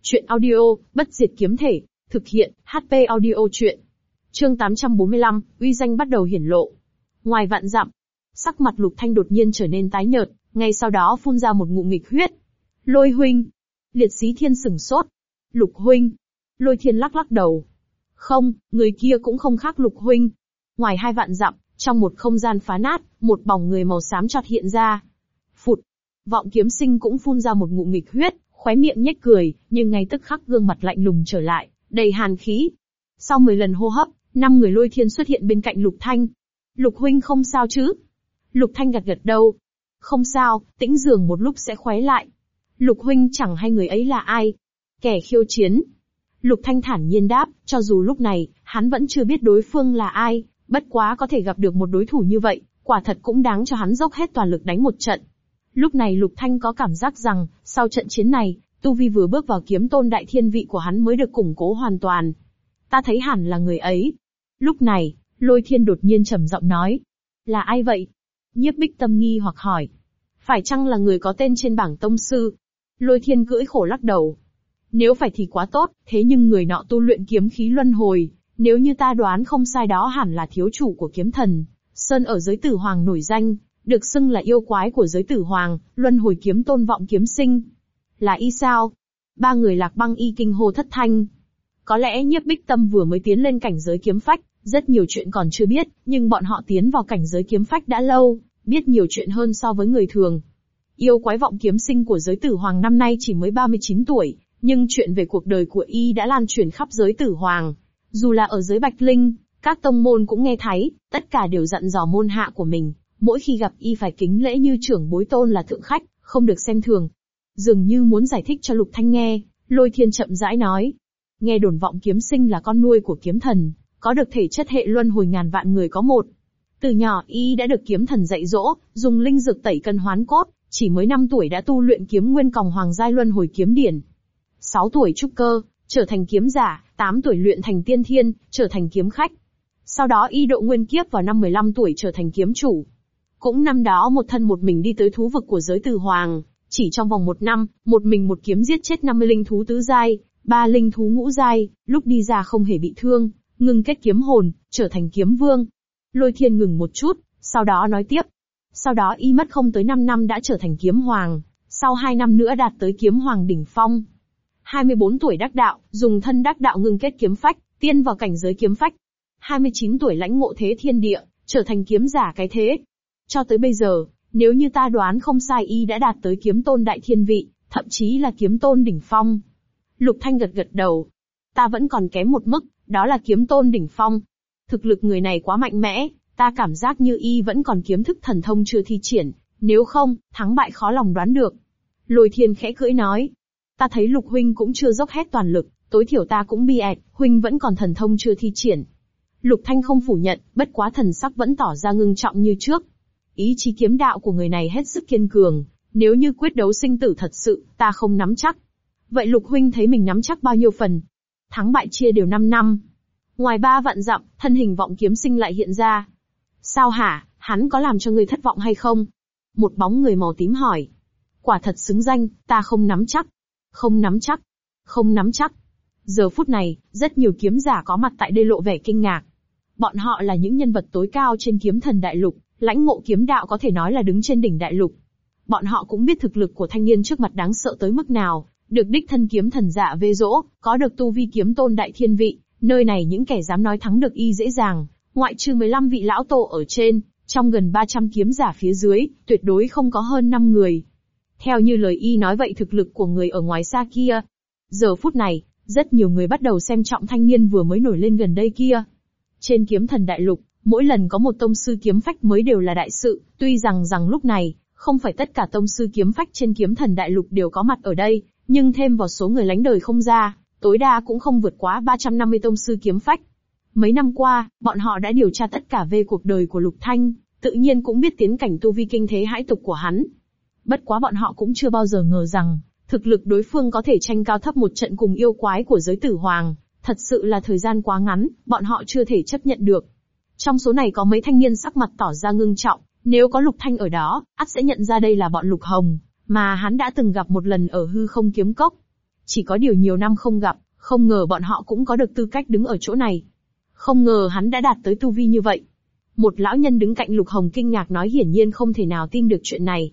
A: Chuyện audio, bất diệt kiếm thể, thực hiện, HP audio chuyện. Chương 845, uy danh bắt đầu hiển lộ. Ngoài vạn dặm, sắc mặt Lục Thanh đột nhiên trở nên tái nhợt, ngay sau đó phun ra một ngụm nghịch huyết. Lôi huynh, liệt sĩ thiên sừng sốt. Lục huynh, lôi thiên lắc lắc đầu, không, người kia cũng không khác lục huynh. Ngoài hai vạn dặm, trong một không gian phá nát, một bóng người màu xám chọt hiện ra. Phụt. Vọng kiếm sinh cũng phun ra một ngụm nghịch huyết, khóe miệng nhếch cười, nhưng ngay tức khắc gương mặt lạnh lùng trở lại, đầy hàn khí. Sau 10 lần hô hấp, năm người lôi thiên xuất hiện bên cạnh Lục Thanh. Lục huynh không sao chứ? Lục Thanh gật gật đầu. Không sao, tĩnh giường một lúc sẽ khóe lại. Lục huynh chẳng hay người ấy là ai. Kẻ khiêu chiến, Lục Thanh thản nhiên đáp, cho dù lúc này, hắn vẫn chưa biết đối phương là ai, bất quá có thể gặp được một đối thủ như vậy, quả thật cũng đáng cho hắn dốc hết toàn lực đánh một trận. Lúc này Lục Thanh có cảm giác rằng, sau trận chiến này, Tu Vi vừa bước vào kiếm tôn đại thiên vị của hắn mới được củng cố hoàn toàn. Ta thấy hẳn là người ấy. Lúc này, Lôi Thiên đột nhiên trầm giọng nói. Là ai vậy? Nhiếp bích tâm nghi hoặc hỏi. Phải chăng là người có tên trên bảng tông sư? Lôi Thiên cưỡi khổ lắc đầu, nếu phải thì quá tốt, thế nhưng người nọ tu luyện kiếm khí luân hồi, nếu như ta đoán không sai đó hẳn là thiếu chủ của kiếm thần. Sơn ở giới tử hoàng nổi danh, được xưng là yêu quái của giới tử hoàng, luân hồi kiếm tôn vọng kiếm sinh. Là y sao? Ba người lạc băng y kinh hô thất thanh. Có lẽ nhiếp bích tâm vừa mới tiến lên cảnh giới kiếm phách, rất nhiều chuyện còn chưa biết, nhưng bọn họ tiến vào cảnh giới kiếm phách đã lâu, biết nhiều chuyện hơn so với người thường. Yêu quái vọng kiếm sinh của giới tử hoàng năm nay chỉ mới 39 tuổi, nhưng chuyện về cuộc đời của y đã lan truyền khắp giới tử hoàng. Dù là ở giới Bạch Linh, các tông môn cũng nghe thấy, tất cả đều dặn dò môn hạ của mình, mỗi khi gặp y phải kính lễ như trưởng bối tôn là thượng khách, không được xem thường. Dường như muốn giải thích cho Lục Thanh nghe, Lôi Thiên chậm rãi nói. Nghe đồn vọng kiếm sinh là con nuôi của kiếm thần, có được thể chất hệ luân hồi ngàn vạn người có một. Từ nhỏ y đã được kiếm thần dạy dỗ, dùng linh dược tẩy cân hoán cốt, chỉ mới 5 tuổi đã tu luyện kiếm nguyên còng hoàng giai luân hồi kiếm điển, 6 tuổi trúc cơ, trở thành kiếm giả, 8 tuổi luyện thành tiên thiên, trở thành kiếm khách. Sau đó y độ nguyên kiếp vào năm 15 tuổi trở thành kiếm chủ. Cũng năm đó một thân một mình đi tới thú vực của giới từ hoàng, chỉ trong vòng một năm, một mình một kiếm giết chết 50 linh thú tứ giai, ba linh thú ngũ giai, lúc đi ra không hề bị thương, ngừng kết kiếm hồn, trở thành kiếm vương. Lôi thiên ngừng một chút, sau đó nói tiếp. Sau đó y mất không tới 5 năm đã trở thành kiếm hoàng, sau 2 năm nữa đạt tới kiếm hoàng đỉnh phong, 24 tuổi đắc đạo, dùng thân đắc đạo ngưng kết kiếm phách, tiên vào cảnh giới kiếm phách. 29 tuổi lãnh ngộ thế thiên địa, trở thành kiếm giả cái thế. Cho tới bây giờ, nếu như ta đoán không sai y đã đạt tới kiếm tôn đại thiên vị, thậm chí là kiếm tôn đỉnh phong. Lục Thanh gật gật đầu. Ta vẫn còn kém một mức, đó là kiếm tôn đỉnh phong. Thực lực người này quá mạnh mẽ, ta cảm giác như y vẫn còn kiếm thức thần thông chưa thi triển, nếu không, thắng bại khó lòng đoán được. Lôi thiên khẽ cưỡi nói, Ta thấy lục huynh cũng chưa dốc hết toàn lực, tối thiểu ta cũng bi ẹt, huynh vẫn còn thần thông chưa thi triển. Lục Thanh không phủ nhận, bất quá thần sắc vẫn tỏ ra ngưng trọng như trước. Ý chí kiếm đạo của người này hết sức kiên cường, nếu như quyết đấu sinh tử thật sự, ta không nắm chắc. Vậy Lục Huynh thấy mình nắm chắc bao nhiêu phần? Thắng bại chia đều 5 năm. Ngoài ba vạn dặm, thân hình vọng kiếm sinh lại hiện ra. Sao hả, hắn có làm cho người thất vọng hay không? Một bóng người màu tím hỏi. Quả thật xứng danh, ta không nắm chắc. Không nắm chắc. Không nắm chắc. Giờ phút này, rất nhiều kiếm giả có mặt tại đây lộ vẻ kinh ngạc. Bọn họ là những nhân vật tối cao trên kiếm thần đại lục, lãnh ngộ kiếm đạo có thể nói là đứng trên đỉnh đại lục. Bọn họ cũng biết thực lực của thanh niên trước mặt đáng sợ tới mức nào, được đích thân kiếm thần dạ vê dỗ, có được tu vi kiếm tôn đại thiên vị, nơi này những kẻ dám nói thắng được y dễ dàng, ngoại trừ 15 vị lão tổ ở trên, trong gần 300 kiếm giả phía dưới, tuyệt đối không có hơn 5 người. Theo như lời y nói vậy thực lực của người ở ngoài xa kia. Giờ phút này, rất nhiều người bắt đầu xem trọng thanh niên vừa mới nổi lên gần đây kia. Trên kiếm thần đại lục, mỗi lần có một tông sư kiếm phách mới đều là đại sự, tuy rằng rằng lúc này, không phải tất cả tông sư kiếm phách trên kiếm thần đại lục đều có mặt ở đây, nhưng thêm vào số người lánh đời không ra, tối đa cũng không vượt quá 350 tông sư kiếm phách. Mấy năm qua, bọn họ đã điều tra tất cả về cuộc đời của Lục Thanh, tự nhiên cũng biết tiến cảnh tu vi kinh thế hãi tục của hắn, Bất quá bọn họ cũng chưa bao giờ ngờ rằng, thực lực đối phương có thể tranh cao thấp một trận cùng yêu quái của giới tử hoàng, thật sự là thời gian quá ngắn, bọn họ chưa thể chấp nhận được. Trong số này có mấy thanh niên sắc mặt tỏ ra ngưng trọng, nếu có Lục Thanh ở đó, ắt sẽ nhận ra đây là bọn Lục Hồng, mà hắn đã từng gặp một lần ở hư không kiếm cốc. Chỉ có điều nhiều năm không gặp, không ngờ bọn họ cũng có được tư cách đứng ở chỗ này. Không ngờ hắn đã đạt tới tu vi như vậy. Một lão nhân đứng cạnh Lục Hồng kinh ngạc nói hiển nhiên không thể nào tin được chuyện này,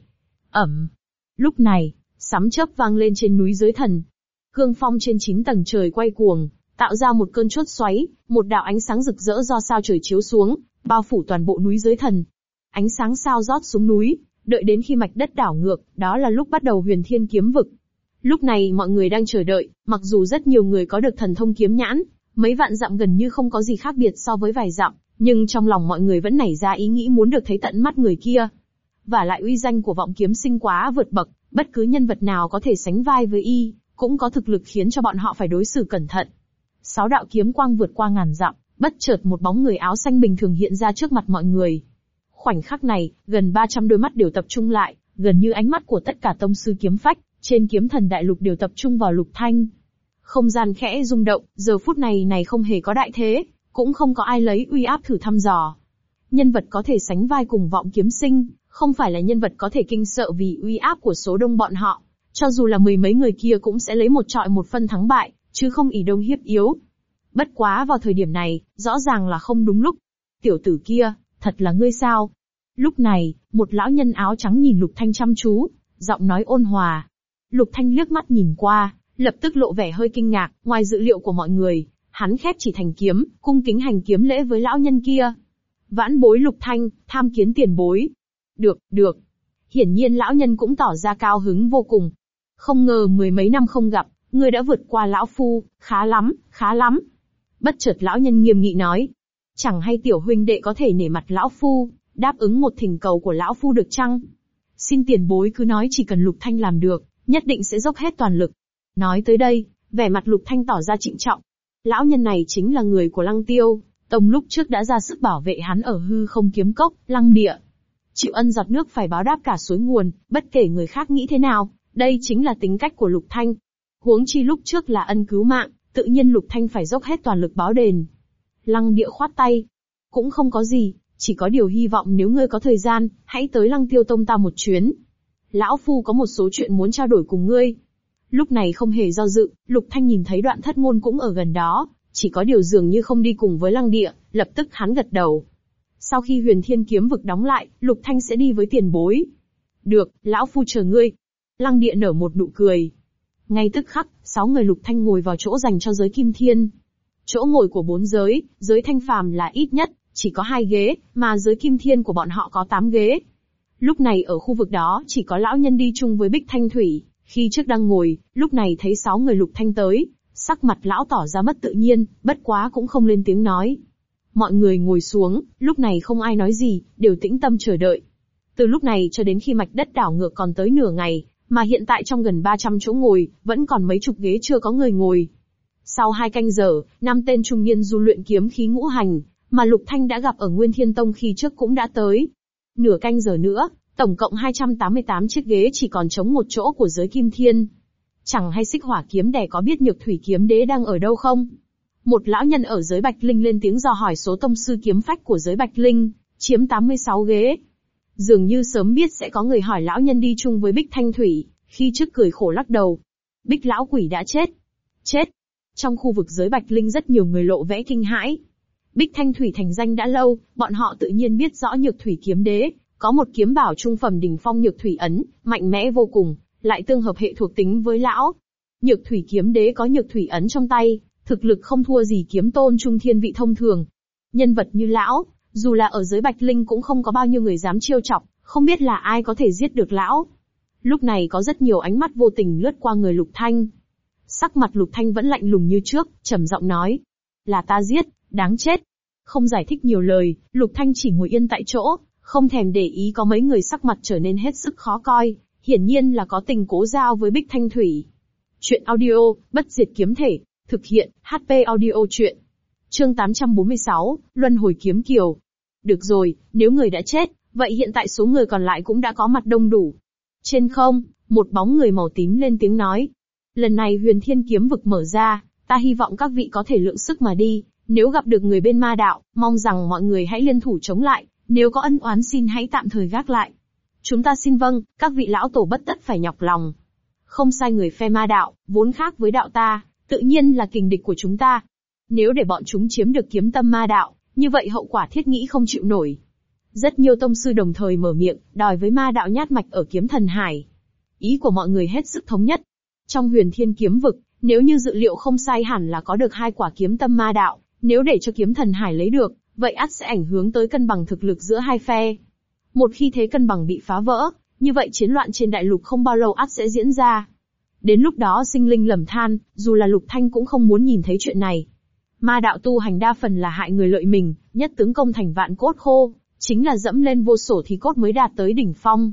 A: Ẩm. Lúc này, sấm chớp vang lên trên núi dưới thần. Cương phong trên 9 tầng trời quay cuồng, tạo ra một cơn chốt xoáy, một đạo ánh sáng rực rỡ do sao trời chiếu xuống, bao phủ toàn bộ núi dưới thần. Ánh sáng sao rót xuống núi, đợi đến khi mạch đất đảo ngược, đó là lúc bắt đầu huyền thiên kiếm vực. Lúc này mọi người đang chờ đợi, mặc dù rất nhiều người có được thần thông kiếm nhãn, mấy vạn dặm gần như không có gì khác biệt so với vài dặm, nhưng trong lòng mọi người vẫn nảy ra ý nghĩ muốn được thấy tận mắt người kia, và lại uy danh của vọng kiếm sinh quá vượt bậc, bất cứ nhân vật nào có thể sánh vai với y, cũng có thực lực khiến cho bọn họ phải đối xử cẩn thận. Sáu đạo kiếm quang vượt qua ngàn dặm, bất chợt một bóng người áo xanh bình thường hiện ra trước mặt mọi người. Khoảnh khắc này, gần 300 đôi mắt đều tập trung lại, gần như ánh mắt của tất cả tông sư kiếm phách, trên kiếm thần đại lục đều tập trung vào lục thanh. Không gian khẽ rung động, giờ phút này này không hề có đại thế, cũng không có ai lấy uy áp thử thăm dò. Nhân vật có thể sánh vai cùng vọng kiếm sinh, không phải là nhân vật có thể kinh sợ vì uy áp của số đông bọn họ. Cho dù là mười mấy người kia cũng sẽ lấy một trọi một phân thắng bại, chứ không ỉ đông hiếp yếu. Bất quá vào thời điểm này, rõ ràng là không đúng lúc. Tiểu tử kia, thật là ngươi sao? Lúc này, một lão nhân áo trắng nhìn Lục Thanh chăm chú, giọng nói ôn hòa. Lục Thanh liếc mắt nhìn qua, lập tức lộ vẻ hơi kinh ngạc, ngoài dự liệu của mọi người, hắn khép chỉ thành kiếm, cung kính hành kiếm lễ với lão nhân kia. Vãn bối Lục Thanh, tham kiến tiền bối, được, được. Hiển nhiên lão nhân cũng tỏ ra cao hứng vô cùng. Không ngờ mười mấy năm không gặp, ngươi đã vượt qua lão phu, khá lắm, khá lắm. Bất chợt lão nhân nghiêm nghị nói. Chẳng hay tiểu huynh đệ có thể nể mặt lão phu, đáp ứng một thỉnh cầu của lão phu được chăng? Xin tiền bối cứ nói chỉ cần lục thanh làm được, nhất định sẽ dốc hết toàn lực. Nói tới đây, vẻ mặt lục thanh tỏ ra trịnh trọng. Lão nhân này chính là người của lăng tiêu, tông lúc trước đã ra sức bảo vệ hắn ở hư không kiếm cốc, lăng địa chịu ân giọt nước phải báo đáp cả suối nguồn, bất kể người khác nghĩ thế nào, đây chính là tính cách của Lục Thanh. Huống chi lúc trước là ân cứu mạng, tự nhiên Lục Thanh phải dốc hết toàn lực báo đền. Lăng địa khoát tay. Cũng không có gì, chỉ có điều hy vọng nếu ngươi có thời gian, hãy tới lăng tiêu tông ta một chuyến. Lão Phu có một số chuyện muốn trao đổi cùng ngươi. Lúc này không hề do dự, Lục Thanh nhìn thấy đoạn thất ngôn cũng ở gần đó, chỉ có điều dường như không đi cùng với lăng địa, lập tức hắn gật đầu, sau khi huyền thiên kiếm vực đóng lại, Lục Thanh sẽ đi với tiền bối. Được, lão phu chờ ngươi. Lăng địa nở một nụ cười. Ngay tức khắc, sáu người Lục Thanh ngồi vào chỗ dành cho giới kim thiên. Chỗ ngồi của bốn giới, giới thanh phàm là ít nhất, chỉ có hai ghế, mà giới kim thiên của bọn họ có tám ghế. Lúc này ở khu vực đó chỉ có lão nhân đi chung với Bích Thanh Thủy, khi trước đang ngồi, lúc này thấy sáu người Lục Thanh tới, sắc mặt lão tỏ ra mất tự nhiên, bất quá cũng không lên tiếng nói. Mọi người ngồi xuống, lúc này không ai nói gì, đều tĩnh tâm chờ đợi. Từ lúc này cho đến khi mạch đất đảo ngược còn tới nửa ngày, mà hiện tại trong gần 300 chỗ ngồi, vẫn còn mấy chục ghế chưa có người ngồi. Sau hai canh giờ, năm tên trung niên du luyện kiếm khí ngũ hành, mà Lục Thanh đã gặp ở Nguyên Thiên Tông khi trước cũng đã tới. Nửa canh giờ nữa, tổng cộng 288 chiếc ghế chỉ còn trống một chỗ của giới kim thiên. Chẳng hay xích hỏa kiếm đẻ có biết nhược thủy kiếm đế đang ở đâu không? Một lão nhân ở giới Bạch Linh lên tiếng dò hỏi số tông sư kiếm phách của giới Bạch Linh, chiếm 86 ghế. Dường như sớm biết sẽ có người hỏi lão nhân đi chung với Bích Thanh Thủy, khi trước cười khổ lắc đầu. Bích lão quỷ đã chết. Chết. Trong khu vực giới Bạch Linh rất nhiều người lộ vẽ kinh hãi. Bích Thanh Thủy thành danh đã lâu, bọn họ tự nhiên biết rõ nhược thủy kiếm đế, có một kiếm bảo trung phẩm đỉnh phong nhược thủy ấn, mạnh mẽ vô cùng, lại tương hợp hệ thuộc tính với lão. Nhược thủy kiếm đế có nhược thủy ấn trong tay, thực lực không thua gì kiếm tôn trung thiên vị thông thường. Nhân vật như lão, dù là ở dưới bạch linh cũng không có bao nhiêu người dám chiêu chọc, không biết là ai có thể giết được lão. Lúc này có rất nhiều ánh mắt vô tình lướt qua người lục thanh. Sắc mặt lục thanh vẫn lạnh lùng như trước, trầm giọng nói. Là ta giết, đáng chết. Không giải thích nhiều lời, lục thanh chỉ ngồi yên tại chỗ, không thèm để ý có mấy người sắc mặt trở nên hết sức khó coi, hiển nhiên là có tình cố giao với Bích Thanh Thủy. Chuyện audio, bất diệt kiếm thể, Thực hiện, HP audio chuyện. Chương 846, Luân hồi kiếm kiều. Được rồi, nếu người đã chết, vậy hiện tại số người còn lại cũng đã có mặt đông đủ. Trên không, một bóng người màu tím lên tiếng nói. Lần này huyền thiên kiếm vực mở ra, ta hy vọng các vị có thể lượng sức mà đi. Nếu gặp được người bên ma đạo, mong rằng mọi người hãy liên thủ chống lại, nếu có ân oán xin hãy tạm thời gác lại. Chúng ta xin vâng, các vị lão tổ bất tất phải nhọc lòng. Không sai người phe ma đạo, vốn khác với đạo ta, tự nhiên là kình địch của chúng ta. Nếu để bọn chúng chiếm được kiếm tâm ma đạo, như vậy hậu quả thiết nghĩ không chịu nổi. Rất nhiều tông sư đồng thời mở miệng, đòi với ma đạo nhát mạch ở kiếm thần hải. Ý của mọi người hết sức thống nhất. Trong huyền thiên kiếm vực, nếu như dự liệu không sai hẳn là có được hai quả kiếm tâm ma đạo, nếu để cho kiếm thần hải lấy được, vậy ắt sẽ ảnh hưởng tới cân bằng thực lực giữa hai phe. Một khi thế cân bằng bị phá vỡ, như vậy chiến loạn trên đại lục không bao lâu ắt sẽ diễn ra. Đến lúc đó sinh linh lầm than, dù là lục thanh cũng không muốn nhìn thấy chuyện này. Ma đạo tu hành đa phần là hại người lợi mình, nhất tướng công thành vạn cốt khô, chính là dẫm lên vô sổ thì cốt mới đạt tới đỉnh phong.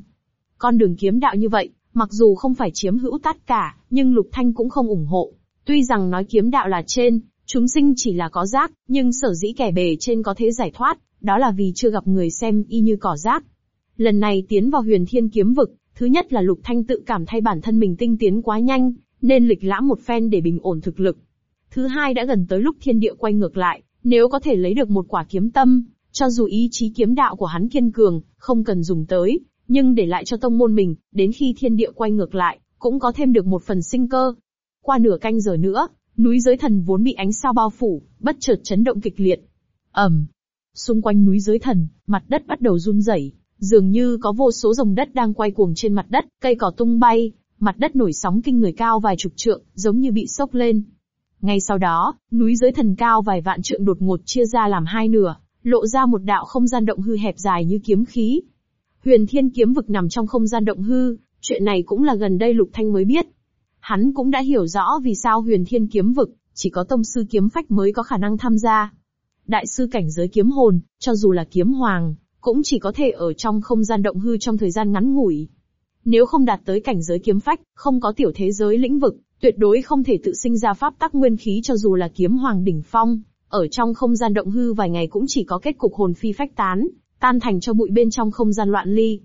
A: Con đường kiếm đạo như vậy, mặc dù không phải chiếm hữu tất cả, nhưng lục thanh cũng không ủng hộ. Tuy rằng nói kiếm đạo là trên, chúng sinh chỉ là có rác, nhưng sở dĩ kẻ bề trên có thế giải thoát, đó là vì chưa gặp người xem y như cỏ rác. Lần này tiến vào huyền thiên kiếm vực, Thứ nhất là Lục Thanh tự cảm thay bản thân mình tinh tiến quá nhanh, nên lịch lãm một phen để bình ổn thực lực. Thứ hai đã gần tới lúc thiên địa quay ngược lại, nếu có thể lấy được một quả kiếm tâm, cho dù ý chí kiếm đạo của hắn kiên cường, không cần dùng tới, nhưng để lại cho tông môn mình, đến khi thiên địa quay ngược lại, cũng có thêm được một phần sinh cơ. Qua nửa canh giờ nữa, núi giới thần vốn bị ánh sao bao phủ, bất chợt chấn động kịch liệt. ầm, xung quanh núi giới thần, mặt đất bắt đầu run rẩy, Dường như có vô số dòng đất đang quay cuồng trên mặt đất, cây cỏ tung bay, mặt đất nổi sóng kinh người cao vài chục trượng, giống như bị sốc lên. Ngay sau đó, núi giới thần cao vài vạn trượng đột ngột chia ra làm hai nửa, lộ ra một đạo không gian động hư hẹp dài như kiếm khí. Huyền Thiên kiếm vực nằm trong không gian động hư, chuyện này cũng là gần đây Lục Thanh mới biết. Hắn cũng đã hiểu rõ vì sao Huyền Thiên kiếm vực chỉ có tông sư kiếm phách mới có khả năng tham gia. Đại sư cảnh giới kiếm hồn, cho dù là kiếm hoàng, cũng chỉ có thể ở trong không gian động hư trong thời gian ngắn ngủi. Nếu không đạt tới cảnh giới kiếm phách, không có tiểu thế giới lĩnh vực, tuyệt đối không thể tự sinh ra pháp tắc nguyên khí cho dù là kiếm hoàng đỉnh phong, ở trong không gian động hư vài ngày cũng chỉ có kết cục hồn phi phách tán, tan thành cho bụi bên trong không gian loạn ly.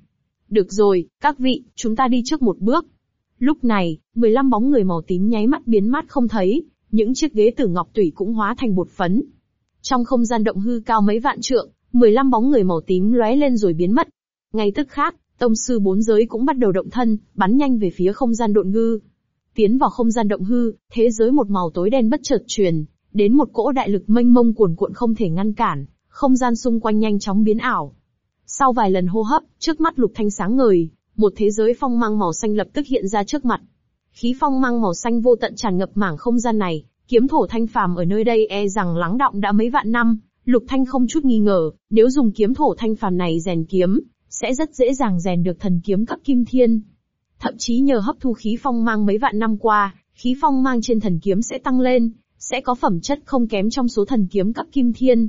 A: Được rồi, các vị, chúng ta đi trước một bước. Lúc này, 15 bóng người màu tím nháy mắt biến mất không thấy, những chiếc ghế tử ngọc tủy cũng hóa thành bột phấn. Trong không gian động hư cao mấy vạn trượng, 15 bóng người màu tím lóe lên rồi biến mất. Ngay tức khác, tông sư bốn giới cũng bắt đầu động thân, bắn nhanh về phía không gian độn hư, Tiến vào không gian động hư, thế giới một màu tối đen bất chợt truyền, đến một cỗ đại lực mênh mông cuồn cuộn không thể ngăn cản, không gian xung quanh nhanh chóng biến ảo. Sau vài lần hô hấp, trước mắt lục thanh sáng ngời, một thế giới phong mang màu xanh lập tức hiện ra trước mặt. Khí phong mang màu xanh vô tận tràn ngập mảng không gian này, kiếm thổ thanh phàm ở nơi đây e rằng lắng động đã mấy vạn năm. Lục Thanh không chút nghi ngờ, nếu dùng kiếm thổ thanh phàm này rèn kiếm, sẽ rất dễ dàng rèn được thần kiếm cấp kim thiên. Thậm chí nhờ hấp thu khí phong mang mấy vạn năm qua, khí phong mang trên thần kiếm sẽ tăng lên, sẽ có phẩm chất không kém trong số thần kiếm cấp kim thiên.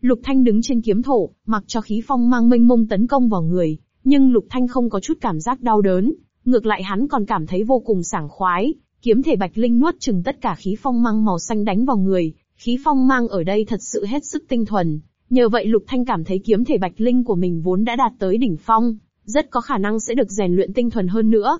A: Lục Thanh đứng trên kiếm thổ, mặc cho khí phong mang mênh mông tấn công vào người, nhưng Lục Thanh không có chút cảm giác đau đớn, ngược lại hắn còn cảm thấy vô cùng sảng khoái, kiếm thể bạch linh nuốt chừng tất cả khí phong mang màu xanh đánh vào người, khí phong mang ở đây thật sự hết sức tinh thuần, nhờ vậy Lục Thanh cảm thấy kiếm thể bạch linh của mình vốn đã đạt tới đỉnh phong, rất có khả năng sẽ được rèn luyện tinh thuần hơn nữa.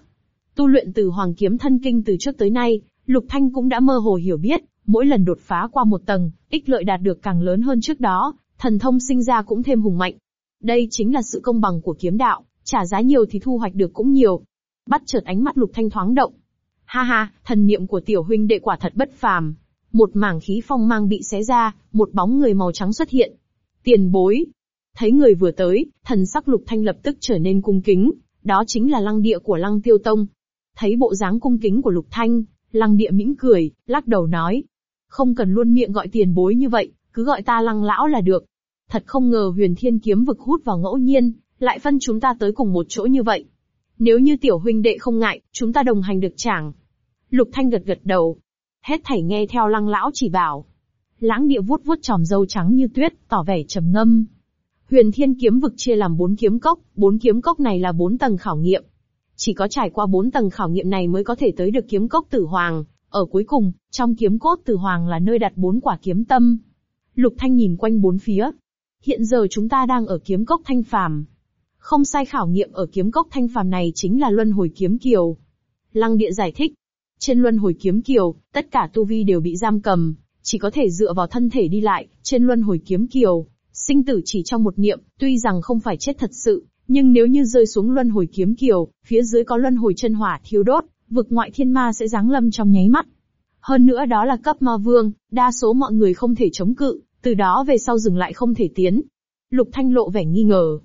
A: Tu luyện từ hoàng kiếm thân kinh từ trước tới nay, Lục Thanh cũng đã mơ hồ hiểu biết, mỗi lần đột phá qua một tầng, ích lợi đạt được càng lớn hơn trước đó, thần thông sinh ra cũng thêm hùng mạnh. Đây chính là sự công bằng của kiếm đạo, trả giá nhiều thì thu hoạch được cũng nhiều. Bắt chợt ánh mắt Lục Thanh thoáng động. Ha ha, thần niệm của tiểu huynh đệ quả thật bất phàm, một mảng khí phong mang bị xé ra, một bóng người màu trắng xuất hiện. Tiền bối. Thấy người vừa tới, thần sắc lục thanh lập tức trở nên cung kính, đó chính là lăng địa của lăng tiêu tông. Thấy bộ dáng cung kính của lục thanh, lăng địa mỉm cười, lắc đầu nói. Không cần luôn miệng gọi tiền bối như vậy, cứ gọi ta lăng lão là được. Thật không ngờ huyền thiên kiếm vực hút vào ngẫu nhiên, lại phân chúng ta tới cùng một chỗ như vậy. Nếu như tiểu huynh đệ không ngại, chúng ta đồng hành được chẳng. Lục Thanh gật gật đầu, hết thảy nghe theo lăng lão chỉ bảo. Lãng địa vuốt vuốt tròm dâu trắng như tuyết, tỏ vẻ trầm ngâm. Huyền thiên kiếm vực chia làm bốn kiếm cốc, bốn kiếm cốc này là bốn tầng khảo nghiệm. Chỉ có trải qua bốn tầng khảo nghiệm này mới có thể tới được kiếm cốc tử hoàng. Ở cuối cùng, trong kiếm cốt tử hoàng là nơi đặt bốn quả kiếm tâm. Lục Thanh nhìn quanh bốn phía. Hiện giờ chúng ta đang ở kiếm cốc thanh phàm. Không sai khảo nghiệm ở kiếm cốc thanh phàm này chính là luân hồi kiếm kiều. Lăng địa giải thích, trên luân hồi kiếm kiều, tất cả tu vi đều bị giam cầm, chỉ có thể dựa vào thân thể đi lại, trên luân hồi kiếm kiều, sinh tử chỉ trong một niệm, tuy rằng không phải chết thật sự, nhưng nếu như rơi xuống luân hồi kiếm kiều, phía dưới có luân hồi chân hỏa thiêu đốt, vực ngoại thiên ma sẽ giáng lâm trong nháy mắt. Hơn nữa đó là cấp ma vương, đa số mọi người không thể chống cự, từ đó về sau dừng lại không thể tiến. Lục Thanh lộ vẻ nghi ngờ.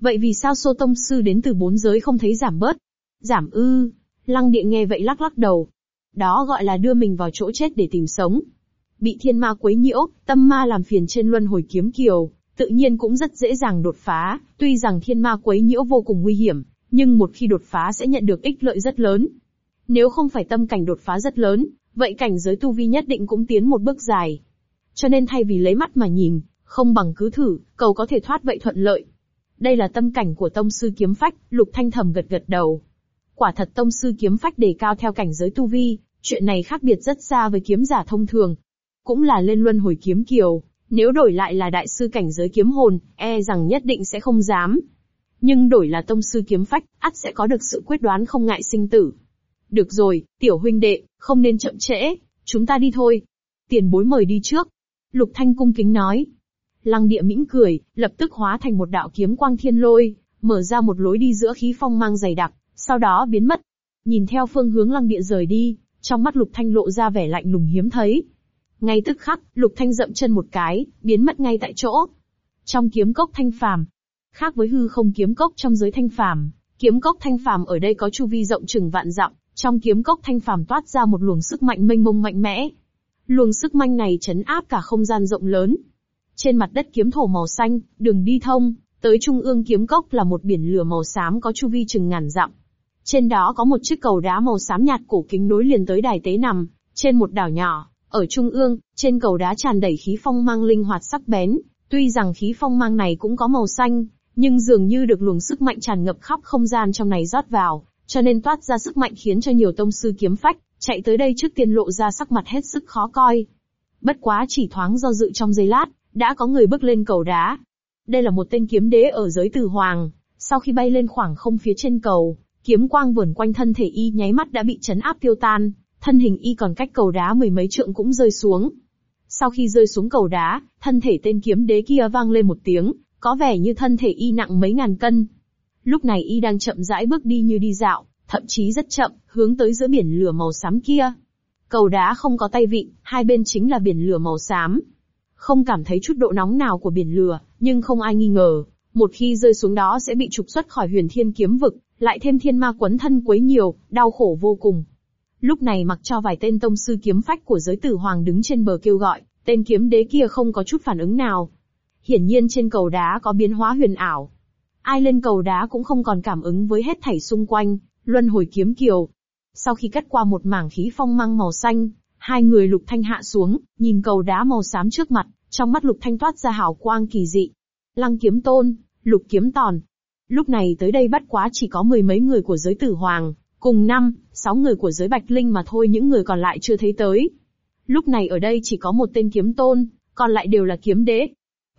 A: Vậy vì sao Sô Tông Sư đến từ bốn giới không thấy giảm bớt? Giảm ư, Lăng địa nghe vậy lắc lắc đầu. Đó gọi là đưa mình vào chỗ chết để tìm sống. Bị thiên ma quấy nhiễu, tâm ma làm phiền trên luân hồi kiếm kiều, tự nhiên cũng rất dễ dàng đột phá, tuy rằng thiên ma quấy nhiễu vô cùng nguy hiểm, nhưng một khi đột phá sẽ nhận được ích lợi rất lớn. Nếu không phải tâm cảnh đột phá rất lớn, vậy cảnh giới tu vi nhất định cũng tiến một bước dài. Cho nên thay vì lấy mắt mà nhìn, không bằng cứ thử, cầu có thể thoát vậy thuận lợi. Đây là tâm cảnh của tông sư kiếm phách, Lục Thanh Thầm gật gật đầu. Quả thật tông sư kiếm phách đề cao theo cảnh giới tu vi, chuyện này khác biệt rất xa với kiếm giả thông thường. Cũng là lên luân hồi kiếm kiều, nếu đổi lại là đại sư cảnh giới kiếm hồn, e rằng nhất định sẽ không dám. Nhưng đổi là tông sư kiếm phách, ắt sẽ có được sự quyết đoán không ngại sinh tử. Được rồi, tiểu huynh đệ, không nên chậm trễ, chúng ta đi thôi. Tiền bối mời đi trước. Lục Thanh cung kính nói. Lăng địa mỉm cười, lập tức hóa thành một đạo kiếm quang thiên lôi, mở ra một lối đi giữa khí phong mang dày đặc sau đó biến mất. Nhìn theo phương hướng lăng địa rời đi, trong mắt Lục Thanh lộ ra vẻ lạnh lùng hiếm thấy. Ngay tức khắc, Lục Thanh dậm chân một cái, biến mất ngay tại chỗ. Trong kiếm cốc thanh phàm, khác với hư không kiếm cốc trong giới thanh phàm, kiếm cốc thanh phàm ở đây có chu vi rộng chừng vạn dặm, trong kiếm cốc thanh phàm toát ra một luồng sức mạnh mênh mông mạnh mẽ. Luồng sức mạnh này chấn áp cả không gian rộng lớn. Trên mặt đất kiếm thổ màu xanh, đường đi thông, tới trung ương kiếm cốc là một biển lửa màu xám có chu vi chừng ngàn dặm. Trên đó có một chiếc cầu đá màu xám nhạt cổ kính nối liền tới đài tế nằm, trên một đảo nhỏ, ở trung ương, trên cầu đá tràn đầy khí phong mang linh hoạt sắc bén, tuy rằng khí phong mang này cũng có màu xanh, nhưng dường như được luồng sức mạnh tràn ngập khắp không gian trong này rót vào, cho nên toát ra sức mạnh khiến cho nhiều tông sư kiếm phách, chạy tới đây trước tiên lộ ra sắc mặt hết sức khó coi. Bất quá chỉ thoáng do dự trong giây lát, đã có người bước lên cầu đá. Đây là một tên kiếm đế ở giới tử hoàng, sau khi bay lên khoảng không phía trên cầu, Kiếm quang vườn quanh thân thể y nháy mắt đã bị chấn áp tiêu tan, thân hình y còn cách cầu đá mười mấy trượng cũng rơi xuống. Sau khi rơi xuống cầu đá, thân thể tên kiếm đế kia vang lên một tiếng, có vẻ như thân thể y nặng mấy ngàn cân. Lúc này y đang chậm rãi bước đi như đi dạo, thậm chí rất chậm, hướng tới giữa biển lửa màu xám kia. Cầu đá không có tay vịn, hai bên chính là biển lửa màu xám. Không cảm thấy chút độ nóng nào của biển lửa, nhưng không ai nghi ngờ, một khi rơi xuống đó sẽ bị trục xuất khỏi huyền thiên kiếm vực, lại thêm thiên ma quấn thân quấy nhiều, đau khổ vô cùng. Lúc này mặc cho vài tên tông sư kiếm phách của giới tử hoàng đứng trên bờ kêu gọi, tên kiếm đế kia không có chút phản ứng nào. Hiển nhiên trên cầu đá có biến hóa huyền ảo. Ai lên cầu đá cũng không còn cảm ứng với hết thảy xung quanh, luân hồi kiếm kiều. Sau khi cắt qua một mảng khí phong mang màu xanh, hai người lục thanh hạ xuống, nhìn cầu đá màu xám trước mặt, trong mắt lục thanh toát ra hào quang kỳ dị. Lăng kiếm tôn, lục kiếm tòn, Lúc này tới đây bắt quá chỉ có mười mấy người của giới tử hoàng, cùng năm, sáu người của giới bạch linh mà thôi những người còn lại chưa thấy tới. Lúc này ở đây chỉ có một tên kiếm tôn, còn lại đều là kiếm đế.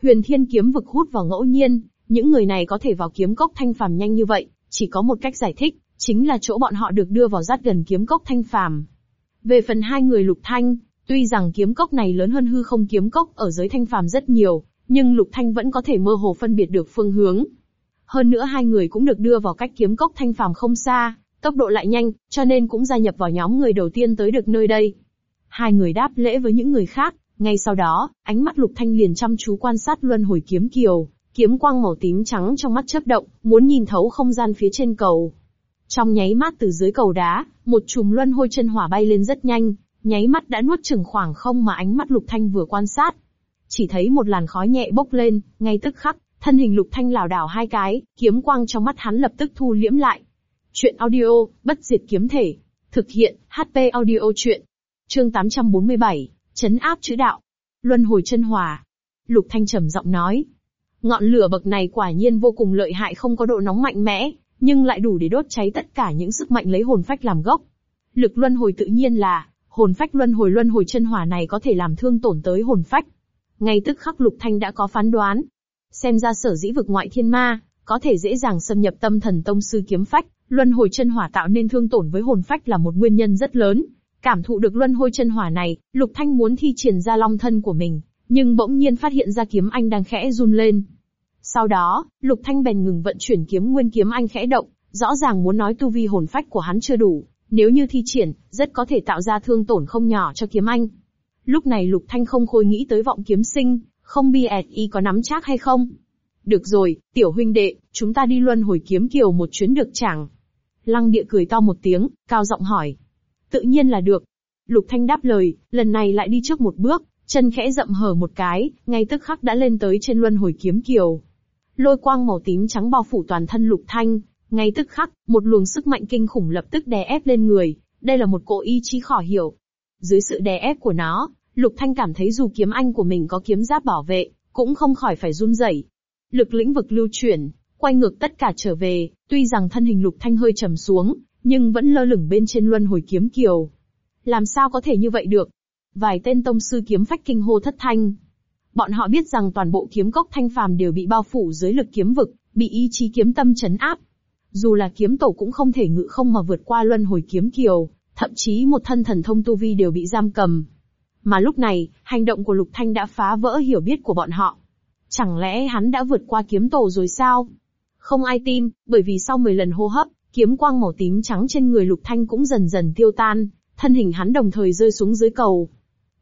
A: Huyền thiên kiếm vực hút vào ngẫu nhiên, những người này có thể vào kiếm cốc thanh phàm nhanh như vậy, chỉ có một cách giải thích, chính là chỗ bọn họ được đưa vào rát gần kiếm cốc thanh phàm. Về phần hai người lục thanh, tuy rằng kiếm cốc này lớn hơn hư không kiếm cốc ở giới thanh phàm rất nhiều, nhưng lục thanh vẫn có thể mơ hồ phân biệt được phương hướng. Hơn nữa hai người cũng được đưa vào cách kiếm cốc thanh phàm không xa, tốc độ lại nhanh, cho nên cũng gia nhập vào nhóm người đầu tiên tới được nơi đây. Hai người đáp lễ với những người khác, ngay sau đó, ánh mắt Lục Thanh liền chăm chú quan sát luân hồi kiếm kiều, kiếm quang màu tím trắng trong mắt chớp động, muốn nhìn thấu không gian phía trên cầu. Trong nháy mắt từ dưới cầu đá, một chùm luân hôi chân hỏa bay lên rất nhanh, nháy mắt đã nuốt chừng khoảng không mà ánh mắt Lục Thanh vừa quan sát. Chỉ thấy một làn khói nhẹ bốc lên, ngay tức khắc, Thân hình Lục Thanh lảo đảo hai cái, kiếm quang trong mắt hắn lập tức thu liễm lại. Chuyện audio, bất diệt kiếm thể. Thực hiện, HP audio chuyện. Chương 847, chấn áp chữ đạo. Luân hồi chân hòa. Lục Thanh trầm giọng nói. Ngọn lửa bậc này quả nhiên vô cùng lợi hại không có độ nóng mạnh mẽ, nhưng lại đủ để đốt cháy tất cả những sức mạnh lấy hồn phách làm gốc. Lực luân hồi tự nhiên là, hồn phách luân hồi luân hồi chân hòa này có thể làm thương tổn tới hồn phách. Ngay tức khắc Lục Thanh đã có phán đoán, Xem ra sở dĩ vực ngoại thiên ma, có thể dễ dàng xâm nhập tâm thần tông sư kiếm phách, luân hồi chân hỏa tạo nên thương tổn với hồn phách là một nguyên nhân rất lớn. Cảm thụ được luân hồi chân hỏa này, Lục Thanh muốn thi triển ra long thân của mình, nhưng bỗng nhiên phát hiện ra kiếm anh đang khẽ run lên. Sau đó, Lục Thanh bèn ngừng vận chuyển kiếm nguyên kiếm anh khẽ động, rõ ràng muốn nói tu vi hồn phách của hắn chưa đủ, nếu như thi triển, rất có thể tạo ra thương tổn không nhỏ cho kiếm anh. Lúc này Lục Thanh không khôi nghĩ tới vọng kiếm sinh, không biết y có nắm chắc hay không. Được rồi, tiểu huynh đệ, chúng ta đi luân hồi kiếm kiều một chuyến được chẳng? Lăng địa cười to một tiếng, cao giọng hỏi. Tự nhiên là được. Lục Thanh đáp lời, lần này lại đi trước một bước, chân khẽ rậm hở một cái, ngay tức khắc đã lên tới trên luân hồi kiếm kiều. Lôi quang màu tím trắng bao phủ toàn thân Lục Thanh, ngay tức khắc, một luồng sức mạnh kinh khủng lập tức đè ép lên người, đây là một cỗ ý chí khó hiểu. Dưới sự đè ép của nó, Lục Thanh cảm thấy dù kiếm anh của mình có kiếm giáp bảo vệ, cũng không khỏi phải run rẩy. Lực lĩnh vực lưu chuyển, quay ngược tất cả trở về, tuy rằng thân hình Lục Thanh hơi trầm xuống, nhưng vẫn lơ lửng bên trên luân hồi kiếm kiều. Làm sao có thể như vậy được? Vài tên tông sư kiếm phách kinh hô thất thanh. Bọn họ biết rằng toàn bộ kiếm cốc thanh phàm đều bị bao phủ dưới lực kiếm vực, bị ý chí kiếm tâm chấn áp. Dù là kiếm tổ cũng không thể ngự không mà vượt qua luân hồi kiếm kiều, thậm chí một thân thần thông tu vi đều bị giam cầm. Mà lúc này, hành động của Lục Thanh đã phá vỡ hiểu biết của bọn họ. Chẳng lẽ hắn đã vượt qua kiếm tổ rồi sao? Không ai tin, bởi vì sau 10 lần hô hấp, kiếm quang màu tím trắng trên người Lục Thanh cũng dần dần tiêu tan, thân hình hắn đồng thời rơi xuống dưới cầu.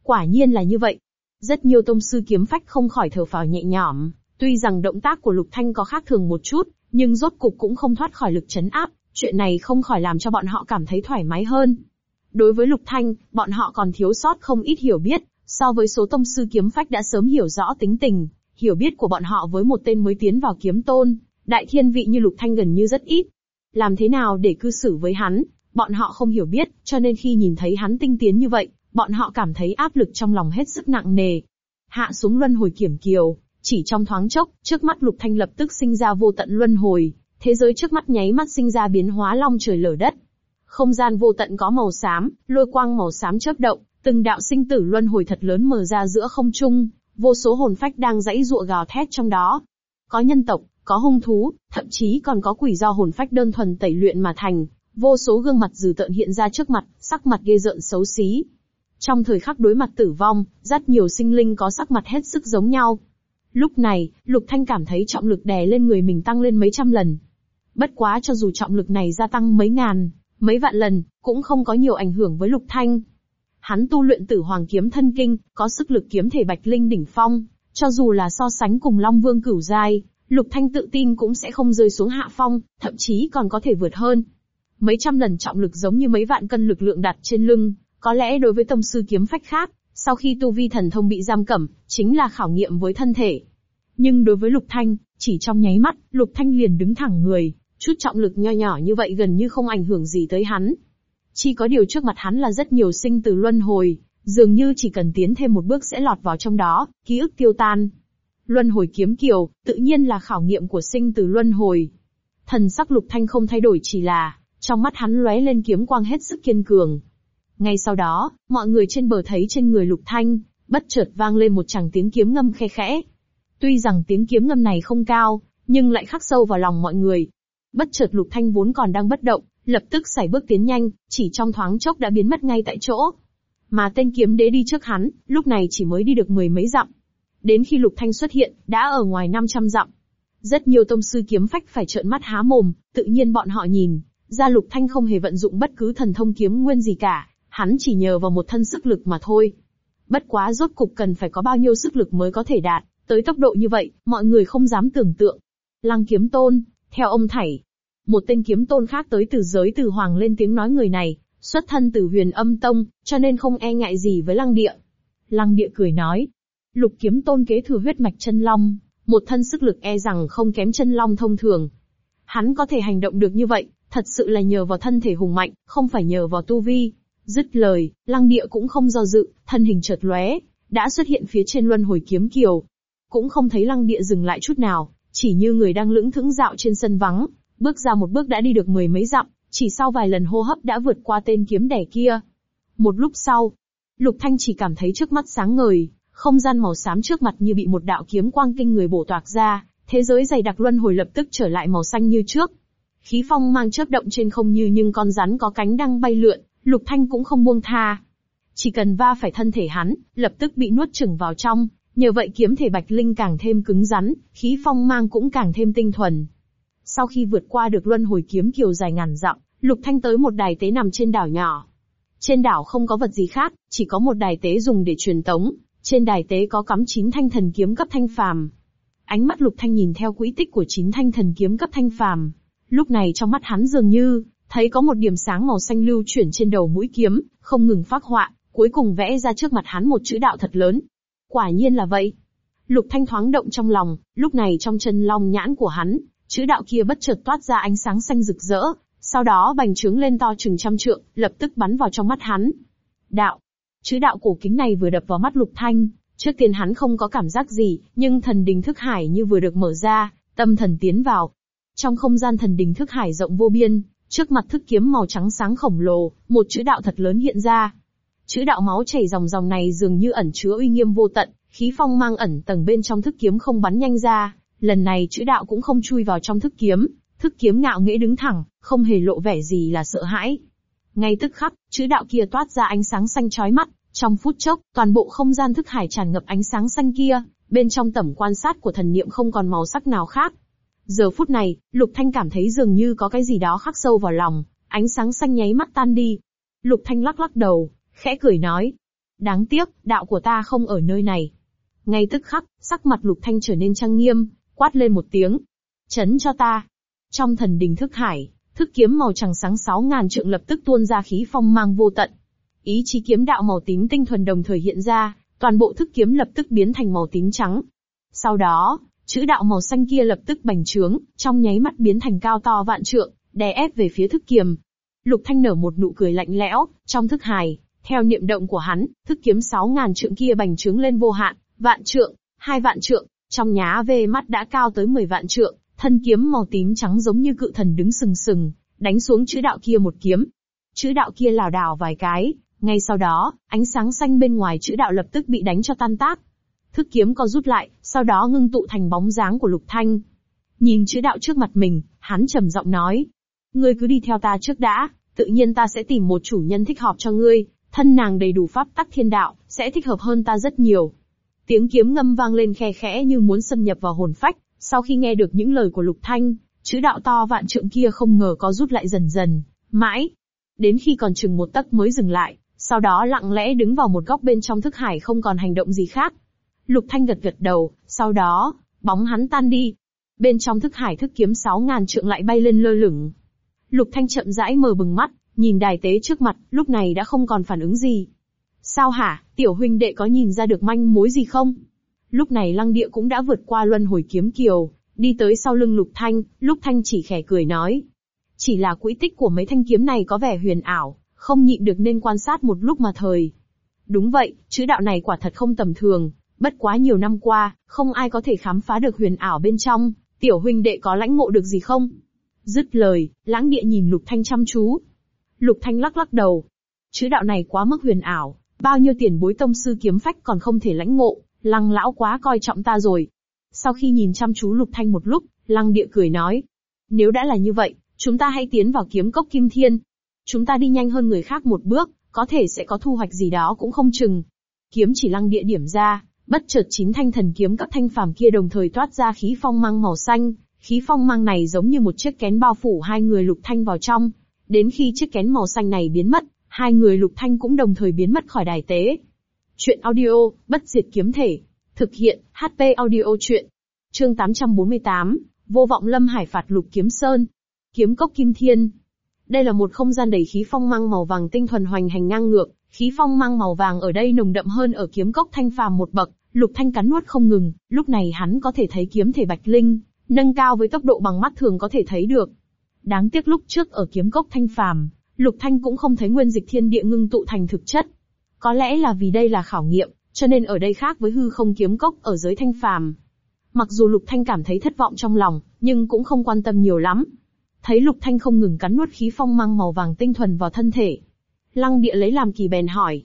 A: Quả nhiên là như vậy. Rất nhiều tông sư kiếm phách không khỏi thở phào nhẹ nhõm, tuy rằng động tác của Lục Thanh có khác thường một chút, nhưng rốt cục cũng không thoát khỏi lực chấn áp, chuyện này không khỏi làm cho bọn họ cảm thấy thoải mái hơn. Đối với Lục Thanh, bọn họ còn thiếu sót không ít hiểu biết, so với số tông sư kiếm phách đã sớm hiểu rõ tính tình, hiểu biết của bọn họ với một tên mới tiến vào kiếm tôn, đại thiên vị như Lục Thanh gần như rất ít. Làm thế nào để cư xử với hắn, bọn họ không hiểu biết, cho nên khi nhìn thấy hắn tinh tiến như vậy, bọn họ cảm thấy áp lực trong lòng hết sức nặng nề. Hạ xuống luân hồi kiểm kiều, chỉ trong thoáng chốc, trước mắt Lục Thanh lập tức sinh ra vô tận luân hồi, thế giới trước mắt nháy mắt sinh ra biến hóa long trời lở đất không gian vô tận có màu xám, lôi quang màu xám chớp động, từng đạo sinh tử luân hồi thật lớn mở ra giữa không trung, vô số hồn phách đang dãy dụa gào thét trong đó. Có nhân tộc, có hung thú, thậm chí còn có quỷ do hồn phách đơn thuần tẩy luyện mà thành, vô số gương mặt dữ tợn hiện ra trước mặt, sắc mặt ghê rợn xấu xí. Trong thời khắc đối mặt tử vong, rất nhiều sinh linh có sắc mặt hết sức giống nhau. Lúc này, Lục Thanh cảm thấy trọng lực đè lên người mình tăng lên mấy trăm lần. Bất quá cho dù trọng lực này gia tăng mấy ngàn, mấy vạn lần, cũng không có nhiều ảnh hưởng với Lục Thanh. Hắn tu luyện tử hoàng kiếm thân kinh, có sức lực kiếm thể bạch linh đỉnh phong, cho dù là so sánh cùng Long Vương cửu giai, Lục Thanh tự tin cũng sẽ không rơi xuống hạ phong, thậm chí còn có thể vượt hơn. Mấy trăm lần trọng lực giống như mấy vạn cân lực lượng đặt trên lưng, có lẽ đối với tông sư kiếm phách khác, sau khi tu vi thần thông bị giam cẩm, chính là khảo nghiệm với thân thể. Nhưng đối với Lục Thanh, chỉ trong nháy mắt, Lục Thanh liền đứng thẳng người, chút trọng lực nho nhỏ như vậy gần như không ảnh hưởng gì tới hắn. Chỉ có điều trước mặt hắn là rất nhiều sinh từ luân hồi, dường như chỉ cần tiến thêm một bước sẽ lọt vào trong đó, ký ức tiêu tan. Luân hồi kiếm kiều, tự nhiên là khảo nghiệm của sinh từ luân hồi. Thần sắc lục thanh không thay đổi chỉ là, trong mắt hắn lóe lên kiếm quang hết sức kiên cường. Ngay sau đó, mọi người trên bờ thấy trên người lục thanh, bất chợt vang lên một tràng tiếng kiếm ngâm khe khẽ. Tuy rằng tiếng kiếm ngâm này không cao, nhưng lại khắc sâu vào lòng mọi người, Bất chợt Lục Thanh vốn còn đang bất động, lập tức xảy bước tiến nhanh, chỉ trong thoáng chốc đã biến mất ngay tại chỗ. Mà tên kiếm đế đi trước hắn, lúc này chỉ mới đi được mười mấy dặm. Đến khi Lục Thanh xuất hiện, đã ở ngoài 500 dặm. Rất nhiều tông sư kiếm phách phải trợn mắt há mồm, tự nhiên bọn họ nhìn, ra Lục Thanh không hề vận dụng bất cứ thần thông kiếm nguyên gì cả, hắn chỉ nhờ vào một thân sức lực mà thôi. Bất quá rốt cục cần phải có bao nhiêu sức lực mới có thể đạt, tới tốc độ như vậy, mọi người không dám tưởng tượng. Lăng kiếm tôn, theo ông Thảy, một tên kiếm tôn khác tới từ giới từ hoàng lên tiếng nói người này, xuất thân từ huyền âm tông, cho nên không e ngại gì với lăng địa. Lăng địa cười nói, lục kiếm tôn kế thừa huyết mạch chân long, một thân sức lực e rằng không kém chân long thông thường. Hắn có thể hành động được như vậy, thật sự là nhờ vào thân thể hùng mạnh, không phải nhờ vào tu vi. Dứt lời, lăng địa cũng không do dự, thân hình chợt lóe, đã xuất hiện phía trên luân hồi kiếm kiều. Cũng không thấy lăng địa dừng lại chút nào, chỉ như người đang lững thững dạo trên sân vắng, bước ra một bước đã đi được mười mấy dặm, chỉ sau vài lần hô hấp đã vượt qua tên kiếm đẻ kia. Một lúc sau, Lục Thanh chỉ cảm thấy trước mắt sáng ngời, không gian màu xám trước mặt như bị một đạo kiếm quang kinh người bổ toạc ra, thế giới dày đặc luân hồi lập tức trở lại màu xanh như trước. Khí phong mang chớp động trên không như nhưng con rắn có cánh đang bay lượn, Lục Thanh cũng không buông tha. Chỉ cần va phải thân thể hắn, lập tức bị nuốt chửng vào trong, Nhờ vậy kiếm thể Bạch Linh càng thêm cứng rắn, khí phong mang cũng càng thêm tinh thuần. Sau khi vượt qua được luân hồi kiếm kiều dài ngàn dặm, Lục Thanh tới một đài tế nằm trên đảo nhỏ. Trên đảo không có vật gì khác, chỉ có một đài tế dùng để truyền tống, trên đài tế có cắm chín thanh thần kiếm cấp thanh phàm. Ánh mắt Lục Thanh nhìn theo quỹ tích của chín thanh thần kiếm cấp thanh phàm. Lúc này trong mắt hắn dường như thấy có một điểm sáng màu xanh lưu chuyển trên đầu mũi kiếm, không ngừng phát họa, cuối cùng vẽ ra trước mặt hắn một chữ đạo thật lớn, Quả nhiên là vậy. Lục Thanh thoáng động trong lòng, lúc này trong chân long nhãn của hắn, chữ đạo kia bất chợt toát ra ánh sáng xanh rực rỡ, sau đó bành trướng lên to chừng trăm trượng, lập tức bắn vào trong mắt hắn. Đạo. Chữ đạo cổ kính này vừa đập vào mắt Lục Thanh, trước tiên hắn không có cảm giác gì, nhưng thần đình thức hải như vừa được mở ra, tâm thần tiến vào. Trong không gian thần đình thức hải rộng vô biên, trước mặt thức kiếm màu trắng sáng khổng lồ, một chữ đạo thật lớn hiện ra. Chữ đạo máu chảy dòng dòng này dường như ẩn chứa uy nghiêm vô tận, khí phong mang ẩn tầng bên trong thức kiếm không bắn nhanh ra, lần này chữ đạo cũng không chui vào trong thức kiếm, thức kiếm ngạo nghễ đứng thẳng, không hề lộ vẻ gì là sợ hãi. Ngay tức khắc, chữ đạo kia toát ra ánh sáng xanh chói mắt, trong phút chốc, toàn bộ không gian thức hải tràn ngập ánh sáng xanh kia, bên trong tầm quan sát của thần niệm không còn màu sắc nào khác. Giờ phút này, Lục Thanh cảm thấy dường như có cái gì đó khắc sâu vào lòng, ánh sáng xanh nháy mắt tan đi. Lục Thanh lắc lắc đầu, Khẽ cười nói, đáng tiếc, đạo của ta không ở nơi này. Ngay tức khắc, sắc mặt lục thanh trở nên trang nghiêm, quát lên một tiếng. Chấn cho ta. Trong thần đình thức hải, thức kiếm màu trắng sáng sáu ngàn trượng lập tức tuôn ra khí phong mang vô tận. Ý chí kiếm đạo màu tím tinh thuần đồng thời hiện ra, toàn bộ thức kiếm lập tức biến thành màu tím trắng. Sau đó, chữ đạo màu xanh kia lập tức bành trướng, trong nháy mắt biến thành cao to vạn trượng, đè ép về phía thức kiếm. Lục Thanh nở một nụ cười lạnh lẽo, trong thức hài, theo niệm động của hắn, thức kiếm 6000 trượng kia bành trướng lên vô hạn, vạn trượng, hai vạn trượng, trong nhá về mắt đã cao tới 10 vạn trượng, thân kiếm màu tím trắng giống như cự thần đứng sừng sừng, đánh xuống chữ đạo kia một kiếm. Chữ đạo kia lảo đảo vài cái, ngay sau đó, ánh sáng xanh bên ngoài chữ đạo lập tức bị đánh cho tan tác. Thức kiếm co rút lại, sau đó ngưng tụ thành bóng dáng của Lục Thanh. Nhìn chữ đạo trước mặt mình, hắn trầm giọng nói: "Ngươi cứ đi theo ta trước đã, tự nhiên ta sẽ tìm một chủ nhân thích hợp cho ngươi, Thân nàng đầy đủ pháp tắc thiên đạo, sẽ thích hợp hơn ta rất nhiều. Tiếng kiếm ngâm vang lên khe khẽ như muốn xâm nhập vào hồn phách, sau khi nghe được những lời của Lục Thanh, chữ đạo to vạn trượng kia không ngờ có rút lại dần dần, mãi. Đến khi còn chừng một tấc mới dừng lại, sau đó lặng lẽ đứng vào một góc bên trong thức hải không còn hành động gì khác. Lục Thanh gật gật đầu, sau đó, bóng hắn tan đi. Bên trong thức hải thức kiếm sáu ngàn trượng lại bay lên lơ lửng. Lục Thanh chậm rãi mở bừng mắt, Nhìn đài tế trước mặt, lúc này đã không còn phản ứng gì. Sao hả, tiểu huynh đệ có nhìn ra được manh mối gì không? Lúc này lăng địa cũng đã vượt qua luân hồi kiếm kiều, đi tới sau lưng lục thanh, lúc thanh chỉ khẽ cười nói. Chỉ là quỹ tích của mấy thanh kiếm này có vẻ huyền ảo, không nhịn được nên quan sát một lúc mà thời. Đúng vậy, chữ đạo này quả thật không tầm thường, bất quá nhiều năm qua, không ai có thể khám phá được huyền ảo bên trong, tiểu huynh đệ có lãnh ngộ được gì không? Dứt lời, lãng địa nhìn lục thanh chăm chú, Lục Thanh lắc lắc đầu. Chữ đạo này quá mức huyền ảo, bao nhiêu tiền bối tông sư kiếm phách còn không thể lãnh ngộ, lăng lão quá coi trọng ta rồi. Sau khi nhìn chăm chú Lục Thanh một lúc, lăng địa cười nói. Nếu đã là như vậy, chúng ta hãy tiến vào kiếm cốc kim thiên. Chúng ta đi nhanh hơn người khác một bước, có thể sẽ có thu hoạch gì đó cũng không chừng. Kiếm chỉ lăng địa điểm ra, bất chợt chín thanh thần kiếm các thanh phàm kia đồng thời toát ra khí phong mang màu xanh, khí phong mang này giống như một chiếc kén bao phủ hai người lục thanh vào trong, Đến khi chiếc kén màu xanh này biến mất, hai người Lục Thanh cũng đồng thời biến mất khỏi đài tế. Chuyện audio, bất diệt kiếm thể. Thực hiện, HP audio chuyện. Chương 848, vô vọng lâm hải phạt Lục Kiếm Sơn. Kiếm cốc kim thiên. Đây là một không gian đầy khí phong mang màu vàng tinh thuần hoành hành ngang ngược, khí phong mang màu vàng ở đây nồng đậm hơn ở kiếm cốc thanh phàm một bậc, Lục Thanh cắn nuốt không ngừng, lúc này hắn có thể thấy kiếm thể Bạch Linh, nâng cao với tốc độ bằng mắt thường có thể thấy được. Đáng tiếc lúc trước ở kiếm cốc thanh phàm, Lục Thanh cũng không thấy nguyên dịch thiên địa ngưng tụ thành thực chất. Có lẽ là vì đây là khảo nghiệm, cho nên ở đây khác với hư không kiếm cốc ở giới thanh phàm. Mặc dù Lục Thanh cảm thấy thất vọng trong lòng, nhưng cũng không quan tâm nhiều lắm. Thấy Lục Thanh không ngừng cắn nuốt khí phong mang màu vàng tinh thuần vào thân thể. Lăng địa lấy làm kỳ bèn hỏi.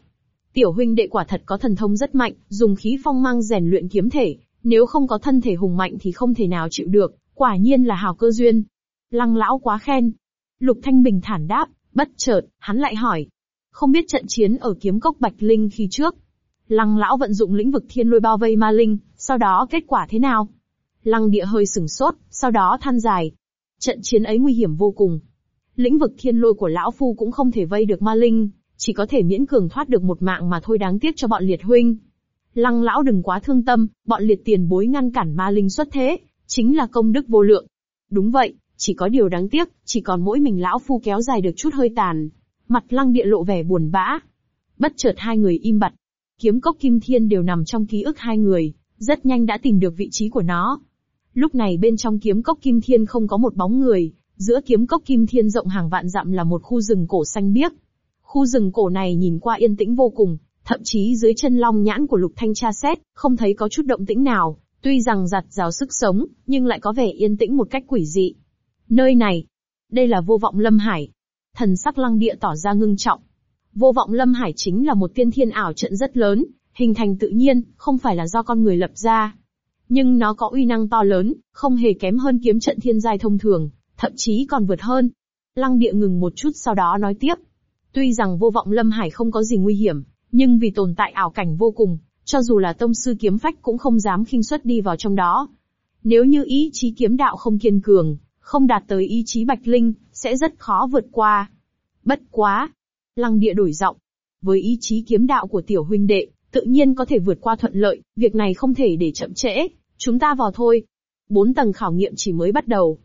A: Tiểu huynh đệ quả thật có thần thông rất mạnh, dùng khí phong mang rèn luyện kiếm thể, nếu không có thân thể hùng mạnh thì không thể nào chịu được, quả nhiên là hào cơ duyên. Lăng lão quá khen. Lục Thanh bình thản đáp, bất chợt, hắn lại hỏi. Không biết trận chiến ở kiếm cốc Bạch Linh khi trước. Lăng lão vận dụng lĩnh vực thiên lôi bao vây ma linh, sau đó kết quả thế nào? Lăng địa hơi sừng sốt, sau đó than dài. Trận chiến ấy nguy hiểm vô cùng. Lĩnh vực thiên lôi của lão phu cũng không thể vây được ma linh, chỉ có thể miễn cường thoát được một mạng mà thôi đáng tiếc cho bọn liệt huynh. Lăng lão đừng quá thương tâm, bọn liệt tiền bối ngăn cản ma linh xuất thế, chính là công đức vô lượng. Đúng vậy, chỉ có điều đáng tiếc, chỉ còn mỗi mình lão phu kéo dài được chút hơi tàn. Mặt lăng địa lộ vẻ buồn bã. Bất chợt hai người im bặt. Kiếm cốc kim thiên đều nằm trong ký ức hai người, rất nhanh đã tìm được vị trí của nó. Lúc này bên trong kiếm cốc kim thiên không có một bóng người, giữa kiếm cốc kim thiên rộng hàng vạn dặm là một khu rừng cổ xanh biếc. Khu rừng cổ này nhìn qua yên tĩnh vô cùng, thậm chí dưới chân long nhãn của lục thanh tra xét, không thấy có chút động tĩnh nào, tuy rằng giặt rào sức sống, nhưng lại có vẻ yên tĩnh một cách quỷ dị. Nơi này, đây là vô vọng lâm hải. Thần sắc lăng địa tỏ ra ngưng trọng. Vô vọng lâm hải chính là một tiên thiên ảo trận rất lớn, hình thành tự nhiên, không phải là do con người lập ra. Nhưng nó có uy năng to lớn, không hề kém hơn kiếm trận thiên giai thông thường, thậm chí còn vượt hơn. Lăng địa ngừng một chút sau đó nói tiếp. Tuy rằng vô vọng lâm hải không có gì nguy hiểm, nhưng vì tồn tại ảo cảnh vô cùng, cho dù là tông sư kiếm phách cũng không dám khinh suất đi vào trong đó. Nếu như ý chí kiếm đạo không kiên cường, không đạt tới ý chí bạch linh, sẽ rất khó vượt qua. Bất quá. Lăng địa đổi giọng. Với ý chí kiếm đạo của tiểu huynh đệ, tự nhiên có thể vượt qua thuận lợi, việc này không thể để chậm trễ, chúng ta vào thôi. Bốn tầng khảo nghiệm chỉ mới bắt đầu.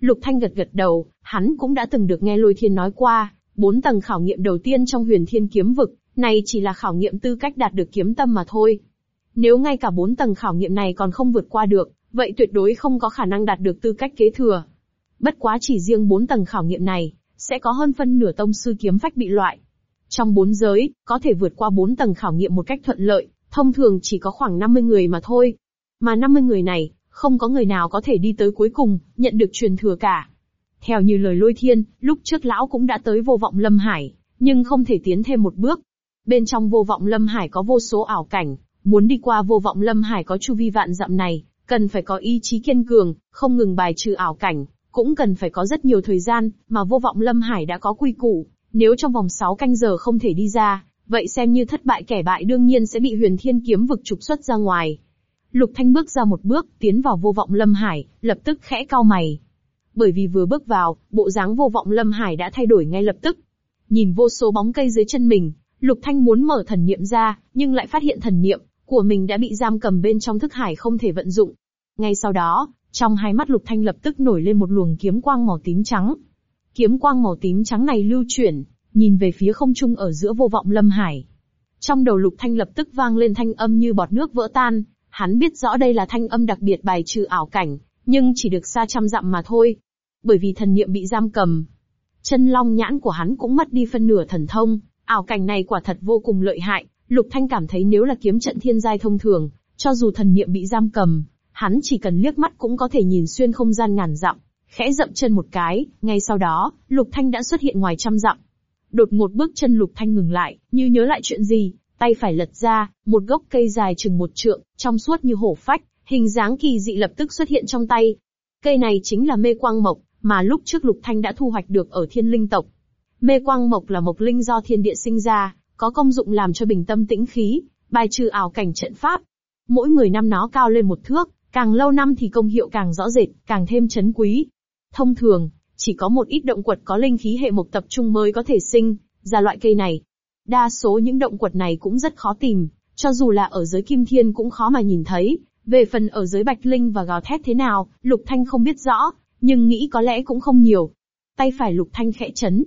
A: Lục Thanh gật gật đầu, hắn cũng đã từng được nghe Lôi Thiên nói qua, bốn tầng khảo nghiệm đầu tiên trong huyền thiên kiếm vực, này chỉ là khảo nghiệm tư cách đạt được kiếm tâm mà thôi. Nếu ngay cả bốn tầng khảo nghiệm này còn không vượt qua được, vậy tuyệt đối không có khả năng đạt được tư cách kế thừa. Bất quá chỉ riêng bốn tầng khảo nghiệm này, sẽ có hơn phân nửa tông sư kiếm phách bị loại. Trong bốn giới, có thể vượt qua bốn tầng khảo nghiệm một cách thuận lợi, thông thường chỉ có khoảng 50 người mà thôi. Mà 50 người này, không có người nào có thể đi tới cuối cùng, nhận được truyền thừa cả. Theo như lời lôi thiên, lúc trước lão cũng đã tới vô vọng Lâm Hải, nhưng không thể tiến thêm một bước. Bên trong vô vọng Lâm Hải có vô số ảo cảnh, muốn đi qua vô vọng Lâm Hải có chu vi vạn dặm này, cần phải có ý chí kiên cường, không ngừng bài trừ ảo cảnh, cũng cần phải có rất nhiều thời gian, mà vô vọng Lâm Hải đã có quy củ, nếu trong vòng 6 canh giờ không thể đi ra, vậy xem như thất bại kẻ bại đương nhiên sẽ bị huyền thiên kiếm vực trục xuất ra ngoài. Lục Thanh bước ra một bước, tiến vào vô vọng Lâm Hải, lập tức khẽ cau mày. Bởi vì vừa bước vào, bộ dáng vô vọng Lâm Hải đã thay đổi ngay lập tức. Nhìn vô số bóng cây dưới chân mình, Lục Thanh muốn mở thần niệm ra, nhưng lại phát hiện thần niệm của mình đã bị giam cầm bên trong thức hải không thể vận dụng. Ngay sau đó, trong hai mắt Lục Thanh lập tức nổi lên một luồng kiếm quang màu tím trắng. Kiếm quang màu tím trắng này lưu chuyển, nhìn về phía không trung ở giữa vô vọng lâm hải. Trong đầu Lục Thanh lập tức vang lên thanh âm như bọt nước vỡ tan, hắn biết rõ đây là thanh âm đặc biệt bài trừ ảo cảnh, nhưng chỉ được xa trăm dặm mà thôi. Bởi vì thần niệm bị giam cầm, chân long nhãn của hắn cũng mất đi phân nửa thần thông, ảo cảnh này quả thật vô cùng lợi hại, Lục Thanh cảm thấy nếu là kiếm trận thiên giai thông thường, cho dù thần niệm bị giam cầm, Hắn chỉ cần liếc mắt cũng có thể nhìn xuyên không gian ngàn dặm, khẽ dậm chân một cái, ngay sau đó, Lục Thanh đã xuất hiện ngoài trăm dặm. Đột ngột bước chân Lục Thanh ngừng lại, như nhớ lại chuyện gì, tay phải lật ra, một gốc cây dài chừng một trượng, trong suốt như hổ phách, hình dáng kỳ dị lập tức xuất hiện trong tay. Cây này chính là mê quang mộc, mà lúc trước Lục Thanh đã thu hoạch được ở thiên linh tộc. Mê quang mộc là mộc linh do thiên địa sinh ra, có công dụng làm cho bình tâm tĩnh khí, bài trừ ảo cảnh trận pháp. Mỗi người năm nó cao lên một thước, Càng lâu năm thì công hiệu càng rõ rệt, càng thêm chấn quý. Thông thường, chỉ có một ít động quật có linh khí hệ mộc tập trung mới có thể sinh ra loại cây này. Đa số những động quật này cũng rất khó tìm, cho dù là ở giới kim thiên cũng khó mà nhìn thấy. Về phần ở giới bạch linh và gào thét thế nào, Lục Thanh không biết rõ, nhưng nghĩ có lẽ cũng không nhiều. Tay phải Lục Thanh khẽ chấn.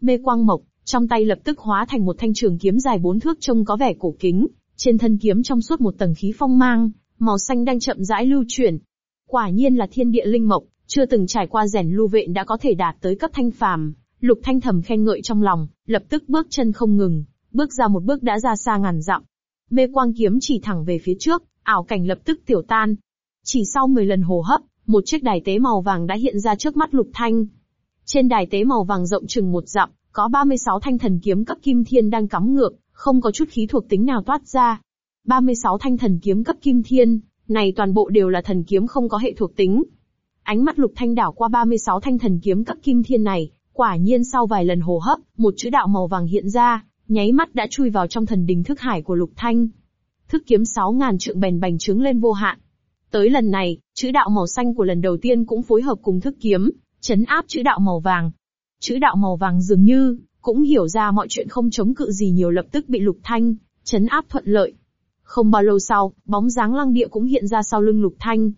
A: Mê quang mộc, trong tay lập tức hóa thành một thanh trường kiếm dài bốn thước trông có vẻ cổ kính, trên thân kiếm trong suốt một tầng khí phong mang, màu xanh đang chậm rãi lưu chuyển. Quả nhiên là thiên địa linh mộc, chưa từng trải qua rèn lưu vện đã có thể đạt tới cấp thanh phàm. Lục Thanh thầm khen ngợi trong lòng, lập tức bước chân không ngừng, bước ra một bước đã ra xa ngàn dặm. Mê quang kiếm chỉ thẳng về phía trước, ảo cảnh lập tức tiểu tan. Chỉ sau 10 lần hồ hấp, một chiếc đài tế màu vàng đã hiện ra trước mắt Lục Thanh. Trên đài tế màu vàng rộng chừng một dặm, có 36 thanh thần kiếm cấp kim thiên đang cắm ngược, không có chút khí thuộc tính nào toát ra. 36 thanh thần kiếm cấp kim thiên, này toàn bộ đều là thần kiếm không có hệ thuộc tính. Ánh mắt lục thanh đảo qua 36 thanh thần kiếm cấp kim thiên này, quả nhiên sau vài lần hồ hấp, một chữ đạo màu vàng hiện ra, nháy mắt đã chui vào trong thần đình thức hải của lục thanh. Thức kiếm 6.000 trượng bèn bành trướng lên vô hạn. Tới lần này, chữ đạo màu xanh của lần đầu tiên cũng phối hợp cùng thức kiếm, chấn áp chữ đạo màu vàng. Chữ đạo màu vàng dường như, cũng hiểu ra mọi chuyện không chống cự gì nhiều lập tức bị lục thanh, chấn áp thuận lợi. Không bao lâu sau, bóng dáng lăng địa cũng hiện ra sau lưng lục thanh.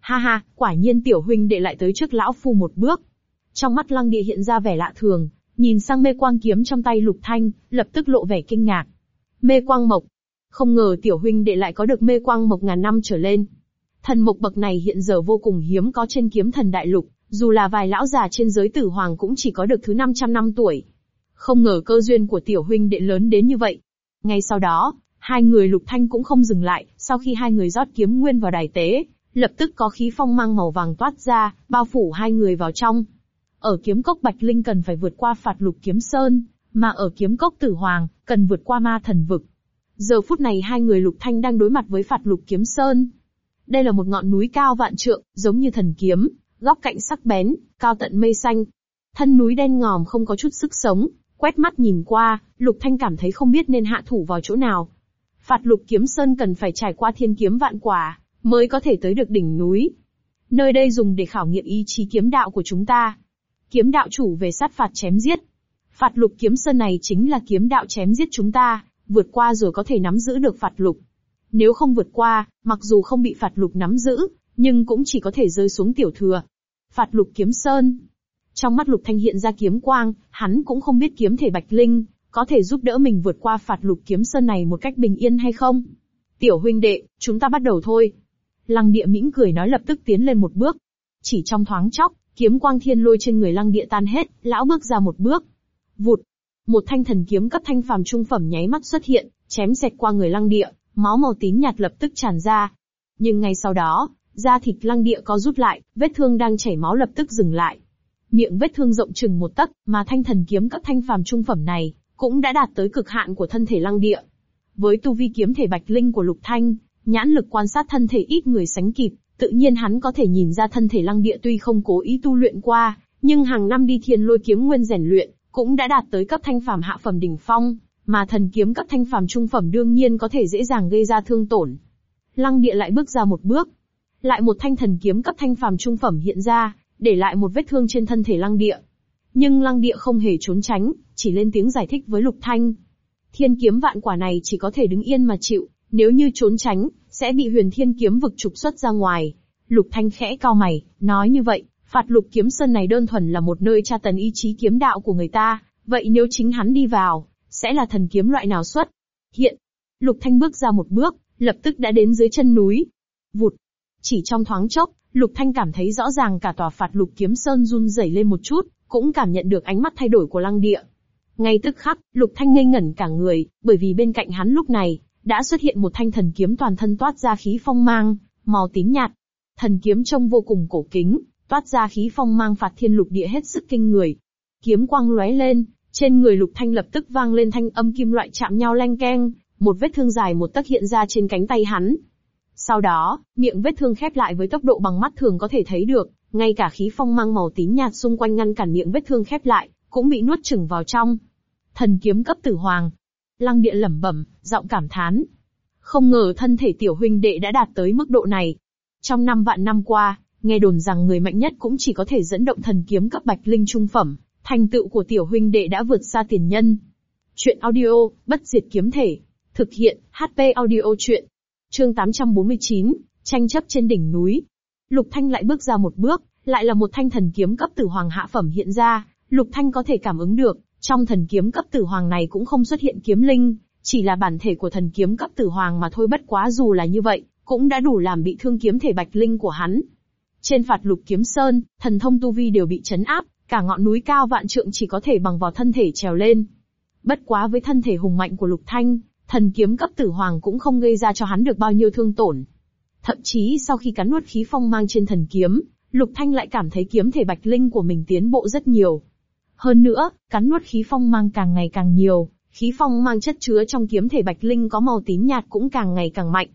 A: Ha ha, quả nhiên tiểu huynh đệ lại tới trước lão phu một bước. Trong mắt lăng địa hiện ra vẻ lạ thường, nhìn sang mê quang kiếm trong tay lục thanh, lập tức lộ vẻ kinh ngạc. Mê quang mộc. Không ngờ tiểu huynh đệ lại có được mê quang mộc ngàn năm trở lên. Thần mộc bậc này hiện giờ vô cùng hiếm có trên kiếm thần đại lục, dù là vài lão già trên giới tử hoàng cũng chỉ có được thứ 500 năm tuổi. Không ngờ cơ duyên của tiểu huynh đệ lớn đến như vậy. Ngay sau đó, Hai người lục thanh cũng không dừng lại, sau khi hai người rót kiếm nguyên vào đài tế, lập tức có khí phong mang màu vàng toát ra, bao phủ hai người vào trong. Ở kiếm cốc Bạch Linh cần phải vượt qua phạt lục kiếm sơn, mà ở kiếm cốc Tử Hoàng, cần vượt qua ma thần vực. Giờ phút này hai người lục thanh đang đối mặt với phạt lục kiếm sơn. Đây là một ngọn núi cao vạn trượng, giống như thần kiếm, góc cạnh sắc bén, cao tận mây xanh. Thân núi đen ngòm không có chút sức sống, quét mắt nhìn qua, lục thanh cảm thấy không biết nên hạ thủ vào chỗ nào, phạt lục kiếm sơn cần phải trải qua thiên kiếm vạn quả, mới có thể tới được đỉnh núi. Nơi đây dùng để khảo nghiệm ý chí kiếm đạo của chúng ta. Kiếm đạo chủ về sát phạt chém giết. Phạt lục kiếm sơn này chính là kiếm đạo chém giết chúng ta, vượt qua rồi có thể nắm giữ được phạt lục. Nếu không vượt qua, mặc dù không bị phạt lục nắm giữ, nhưng cũng chỉ có thể rơi xuống tiểu thừa. Phạt lục kiếm sơn. Trong mắt lục thanh hiện ra kiếm quang, hắn cũng không biết kiếm thể bạch linh, có thể giúp đỡ mình vượt qua phạt lục kiếm sơn này một cách bình yên hay không? Tiểu huynh đệ, chúng ta bắt đầu thôi. Lăng địa mỉm cười nói lập tức tiến lên một bước. Chỉ trong thoáng chốc, kiếm quang thiên lôi trên người lăng địa tan hết, lão bước ra một bước. Vụt! Một thanh thần kiếm cấp thanh phàm trung phẩm nháy mắt xuất hiện, chém xẹt qua người lăng địa, máu màu tím nhạt lập tức tràn ra. Nhưng ngay sau đó, da thịt lăng địa có rút lại, vết thương đang chảy máu lập tức dừng lại. Miệng vết thương rộng chừng một tấc, mà thanh thần kiếm cấp thanh phàm trung phẩm này cũng đã đạt tới cực hạn của thân thể lăng địa. Với tu vi kiếm thể bạch linh của Lục Thanh, nhãn lực quan sát thân thể ít người sánh kịp, tự nhiên hắn có thể nhìn ra thân thể lăng địa tuy không cố ý tu luyện qua, nhưng hàng năm đi thiên lôi kiếm nguyên rèn luyện, cũng đã đạt tới cấp thanh phàm hạ phẩm đỉnh phong, mà thần kiếm cấp thanh phàm trung phẩm đương nhiên có thể dễ dàng gây ra thương tổn. Lăng địa lại bước ra một bước, lại một thanh thần kiếm cấp thanh phàm trung phẩm hiện ra, để lại một vết thương trên thân thể lăng địa. Nhưng lăng địa không hề trốn tránh, chỉ lên tiếng giải thích với lục thanh. Thiên kiếm vạn quả này chỉ có thể đứng yên mà chịu, nếu như trốn tránh, sẽ bị huyền thiên kiếm vực trục xuất ra ngoài. Lục thanh khẽ cao mày, nói như vậy, phạt lục kiếm sơn này đơn thuần là một nơi tra tấn ý chí kiếm đạo của người ta, vậy nếu chính hắn đi vào, sẽ là thần kiếm loại nào xuất? Hiện, lục thanh bước ra một bước, lập tức đã đến dưới chân núi. Vụt! Chỉ trong thoáng chốc, lục thanh cảm thấy rõ ràng cả tòa phạt lục kiếm sơn run rẩy lên một chút, cũng cảm nhận được ánh mắt thay đổi của lăng địa. Ngay tức khắc, lục thanh ngây ngẩn cả người, bởi vì bên cạnh hắn lúc này, đã xuất hiện một thanh thần kiếm toàn thân toát ra khí phong mang, màu tím nhạt. Thần kiếm trông vô cùng cổ kính, toát ra khí phong mang phạt thiên lục địa hết sức kinh người. Kiếm quang lóe lên, trên người lục thanh lập tức vang lên thanh âm kim loại chạm nhau leng keng, một vết thương dài một tấc hiện ra trên cánh tay hắn. Sau đó, miệng vết thương khép lại với tốc độ bằng mắt thường có thể thấy được, ngay cả khí phong mang màu tím nhạt xung quanh ngăn cản miệng vết thương khép lại, cũng bị nuốt chửng vào trong. Thần kiếm cấp tử hoàng. Lăng điện lẩm bẩm, giọng cảm thán. Không ngờ thân thể tiểu huynh đệ đã đạt tới mức độ này. Trong năm vạn năm qua, nghe đồn rằng người mạnh nhất cũng chỉ có thể dẫn động thần kiếm cấp bạch linh trung phẩm, thành tựu của tiểu huynh đệ đã vượt xa tiền nhân. Chuyện audio, bất diệt kiếm thể. Thực hiện, HP audio chuyện. Chương 849, tranh chấp trên đỉnh núi. Lục Thanh lại bước ra một bước, lại là một thanh thần kiếm cấp tử hoàng hạ phẩm hiện ra, Lục Thanh có thể cảm ứng được, trong thần kiếm cấp tử hoàng này cũng không xuất hiện kiếm linh, chỉ là bản thể của thần kiếm cấp tử hoàng mà thôi bất quá dù là như vậy, cũng đã đủ làm bị thương kiếm thể bạch linh của hắn. Trên phạt lục kiếm sơn, thần thông tu vi đều bị chấn áp, cả ngọn núi cao vạn trượng chỉ có thể bằng vào thân thể trèo lên. Bất quá với thân thể hùng mạnh của lục thanh, thần kiếm cấp tử hoàng cũng không gây ra cho hắn được bao nhiêu thương tổn. Thậm chí sau khi cắn nuốt khí phong mang trên thần kiếm, Lục Thanh lại cảm thấy kiếm thể bạch linh của mình tiến bộ rất nhiều. Hơn nữa, cắn nuốt khí phong mang càng ngày càng nhiều, khí phong mang chất chứa trong kiếm thể bạch linh có màu tím nhạt cũng càng ngày càng mạnh.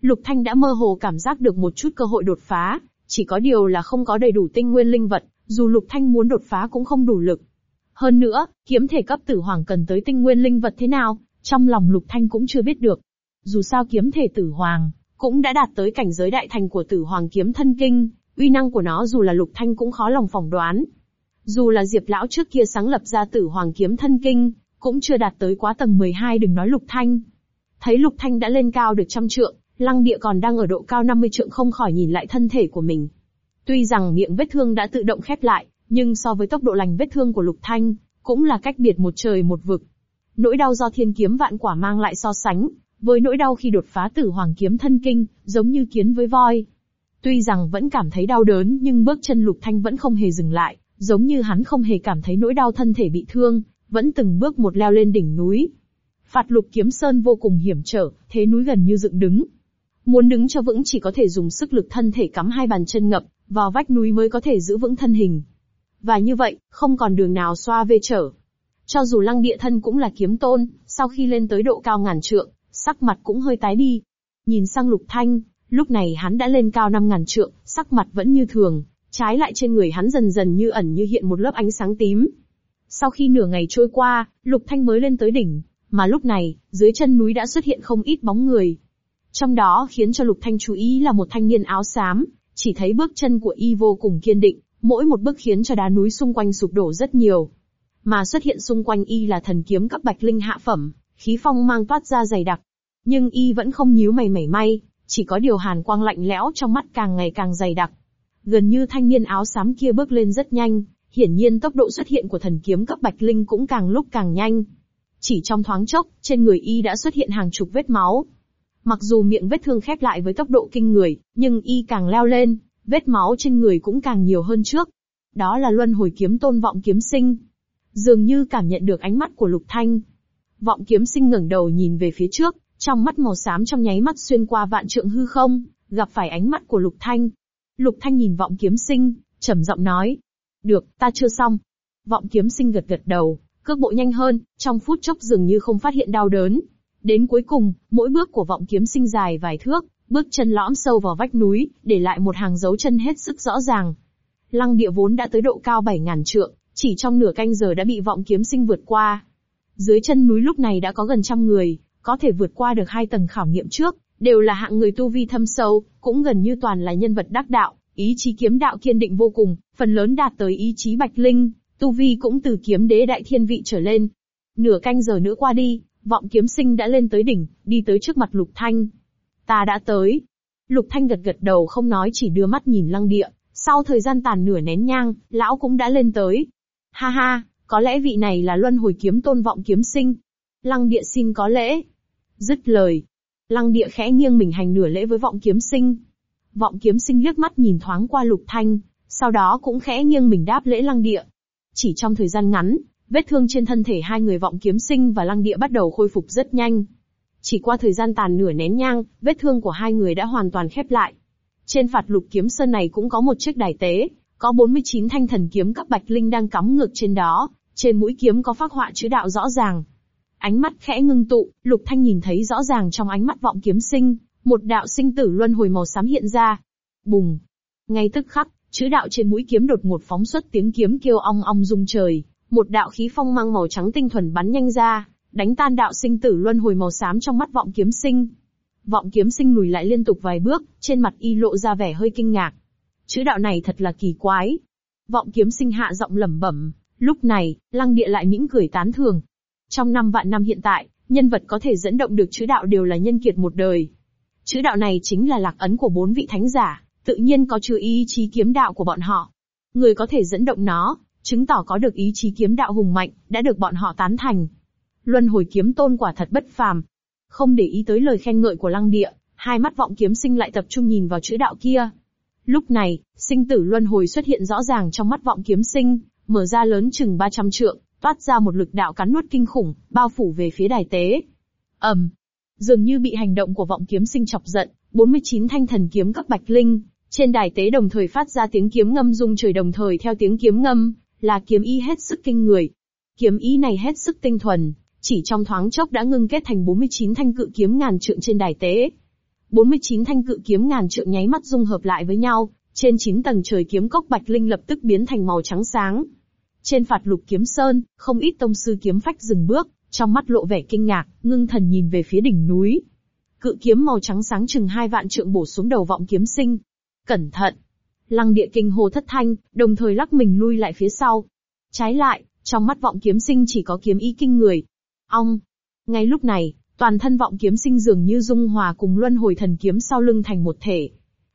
A: Lục Thanh đã mơ hồ cảm giác được một chút cơ hội đột phá, chỉ có điều là không có đầy đủ tinh nguyên linh vật, dù Lục Thanh muốn đột phá cũng không đủ lực. Hơn nữa, kiếm thể cấp tử hoàng cần tới tinh nguyên linh vật thế nào, trong lòng Lục Thanh cũng chưa biết được. Dù sao kiếm thể tử hoàng, cũng đã đạt tới cảnh giới đại thành của tử hoàng kiếm thân kinh, uy năng của nó dù là lục thanh cũng khó lòng phỏng đoán. Dù là Diệp Lão trước kia sáng lập ra tử hoàng kiếm thân kinh, cũng chưa đạt tới quá tầng 12 đừng nói lục thanh. Thấy lục thanh đã lên cao được trăm trượng, lăng địa còn đang ở độ cao 50 trượng không khỏi nhìn lại thân thể của mình. Tuy rằng miệng vết thương đã tự động khép lại, nhưng so với tốc độ lành vết thương của lục thanh, cũng là cách biệt một trời một vực. Nỗi đau do thiên kiếm vạn quả mang lại so sánh, với nỗi đau khi đột phá tử hoàng kiếm thân kinh, giống như kiến với voi. Tuy rằng vẫn cảm thấy đau đớn nhưng bước chân lục thanh vẫn không hề dừng lại, giống như hắn không hề cảm thấy nỗi đau thân thể bị thương, vẫn từng bước một leo lên đỉnh núi. Phạt lục kiếm sơn vô cùng hiểm trở, thế núi gần như dựng đứng. Muốn đứng cho vững chỉ có thể dùng sức lực thân thể cắm hai bàn chân ngập, vào vách núi mới có thể giữ vững thân hình. Và như vậy, không còn đường nào xoa về trở. Cho dù lăng địa thân cũng là kiếm tôn, sau khi lên tới độ cao ngàn trượng, sắc mặt cũng hơi tái đi. Nhìn sang lục thanh, lúc này hắn đã lên cao năm ngàn trượng, sắc mặt vẫn như thường, trái lại trên người hắn dần dần như ẩn như hiện một lớp ánh sáng tím. Sau khi nửa ngày trôi qua, lục thanh mới lên tới đỉnh, mà lúc này, dưới chân núi đã xuất hiện không ít bóng người. Trong đó khiến cho lục thanh chú ý là một thanh niên áo xám, chỉ thấy bước chân của y vô cùng kiên định, mỗi một bước khiến cho đá núi xung quanh sụp đổ rất nhiều. Mà xuất hiện xung quanh y là thần kiếm cấp bạch linh hạ phẩm, khí phong mang toát ra dày đặc, nhưng y vẫn không nhíu mày mảy may, chỉ có điều hàn quang lạnh lẽo trong mắt càng ngày càng dày đặc. Gần như thanh niên áo xám kia bước lên rất nhanh, hiển nhiên tốc độ xuất hiện của thần kiếm cấp bạch linh cũng càng lúc càng nhanh. Chỉ trong thoáng chốc, trên người y đã xuất hiện hàng chục vết máu. Mặc dù miệng vết thương khép lại với tốc độ kinh người, nhưng y càng leo lên, vết máu trên người cũng càng nhiều hơn trước. Đó là luân hồi kiếm tôn vọng kiếm sinh. Dường như cảm nhận được ánh mắt của lục thanh. Vọng kiếm sinh ngẩng đầu nhìn về phía trước, trong mắt màu xám trong nháy mắt xuyên qua vạn trượng hư không, gặp phải ánh mắt của Lục Thanh. Lục Thanh nhìn vọng kiếm sinh, trầm giọng nói. Được, ta chưa xong. Vọng kiếm sinh gật gật đầu, cước bộ nhanh hơn, trong phút chốc dường như không phát hiện đau đớn. Đến cuối cùng, mỗi bước của vọng kiếm sinh dài vài thước, bước chân lõm sâu vào vách núi, để lại một hàng dấu chân hết sức rõ ràng. Lăng địa vốn đã tới độ cao 7.000 trượng, chỉ trong nửa canh giờ đã bị vọng kiếm sinh vượt qua. Dưới chân núi lúc này đã có gần trăm người, có thể vượt qua được hai tầng khảo nghiệm trước, đều là hạng người tu vi thâm sâu, cũng gần như toàn là nhân vật đắc đạo, ý chí kiếm đạo kiên định vô cùng, phần lớn đạt tới ý chí bạch linh, tu vi cũng từ kiếm đế đại thiên vị trở lên. Nửa canh giờ nữa qua đi, vọng kiếm sinh đã lên tới đỉnh, đi tới trước mặt Lục Thanh. Ta đã tới. Lục Thanh gật gật đầu không nói chỉ đưa mắt nhìn lăng địa, sau thời gian tàn nửa nén nhang, lão cũng đã lên tới. Ha ha, có lẽ vị này là luân hồi kiếm tôn vọng kiếm sinh, Lăng địa xin có lễ. Dứt lời. Lăng địa khẽ nghiêng mình hành nửa lễ với vọng kiếm sinh. Vọng kiếm sinh liếc mắt nhìn thoáng qua lục thanh, sau đó cũng khẽ nghiêng mình đáp lễ lăng địa. Chỉ trong thời gian ngắn, vết thương trên thân thể hai người vọng kiếm sinh và lăng địa bắt đầu khôi phục rất nhanh. Chỉ qua thời gian tàn nửa nén nhang, vết thương của hai người đã hoàn toàn khép lại. Trên phạt lục kiếm sơn này cũng có một chiếc đài tế, có 49 thanh thần kiếm các bạch linh đang cắm ngược trên đó, trên mũi kiếm có phác họa chữ đạo rõ ràng, Ánh mắt khẽ ngưng tụ, Lục Thanh nhìn thấy rõ ràng trong ánh mắt vọng kiếm sinh, một đạo sinh tử luân hồi màu xám hiện ra. Bùng! Ngay tức khắc, chữ đạo trên mũi kiếm đột ngột phóng xuất tiếng kiếm kêu ong ong rung trời, một đạo khí phong mang màu trắng tinh thuần bắn nhanh ra, đánh tan đạo sinh tử luân hồi màu xám trong mắt vọng kiếm sinh. Vọng kiếm sinh lùi lại liên tục vài bước, trên mặt y lộ ra vẻ hơi kinh ngạc. Chữ đạo này thật là kỳ quái. Vọng kiếm sinh hạ giọng lẩm bẩm, lúc này, lăng địa lại mỉm cười tán thường, trong năm vạn năm hiện tại, nhân vật có thể dẫn động được chữ đạo đều là nhân kiệt một đời. Chữ đạo này chính là lạc ấn của bốn vị thánh giả, tự nhiên có chứa ý chí kiếm đạo của bọn họ. Người có thể dẫn động nó, chứng tỏ có được ý chí kiếm đạo hùng mạnh, đã được bọn họ tán thành. Luân hồi kiếm tôn quả thật bất phàm. Không để ý tới lời khen ngợi của lăng địa, hai mắt vọng kiếm sinh lại tập trung nhìn vào chữ đạo kia. Lúc này, sinh tử luân hồi xuất hiện rõ ràng trong mắt vọng kiếm sinh, mở ra lớn chừng 300 trượng, toát ra một lực đạo cắn nuốt kinh khủng, bao phủ về phía đài tế. ầm, dường như bị hành động của vọng kiếm sinh chọc giận, 49 thanh thần kiếm cấp bạch linh trên đài tế đồng thời phát ra tiếng kiếm ngâm rung trời đồng thời theo tiếng kiếm ngâm là kiếm ý hết sức kinh người. Kiếm ý này hết sức tinh thuần, chỉ trong thoáng chốc đã ngưng kết thành 49 thanh cự kiếm ngàn trượng trên đài tế. 49 thanh cự kiếm ngàn trượng nháy mắt dung hợp lại với nhau, trên 9 tầng trời kiếm cốc bạch linh lập tức biến thành màu trắng sáng, trên phạt lục kiếm sơn, không ít tông sư kiếm phách dừng bước, trong mắt lộ vẻ kinh ngạc, ngưng thần nhìn về phía đỉnh núi. Cự kiếm màu trắng sáng chừng hai vạn trượng bổ xuống đầu vọng kiếm sinh. Cẩn thận! Lăng địa kinh hồ thất thanh, đồng thời lắc mình lui lại phía sau. Trái lại, trong mắt vọng kiếm sinh chỉ có kiếm ý kinh người. Ong! Ngay lúc này, toàn thân vọng kiếm sinh dường như dung hòa cùng luân hồi thần kiếm sau lưng thành một thể.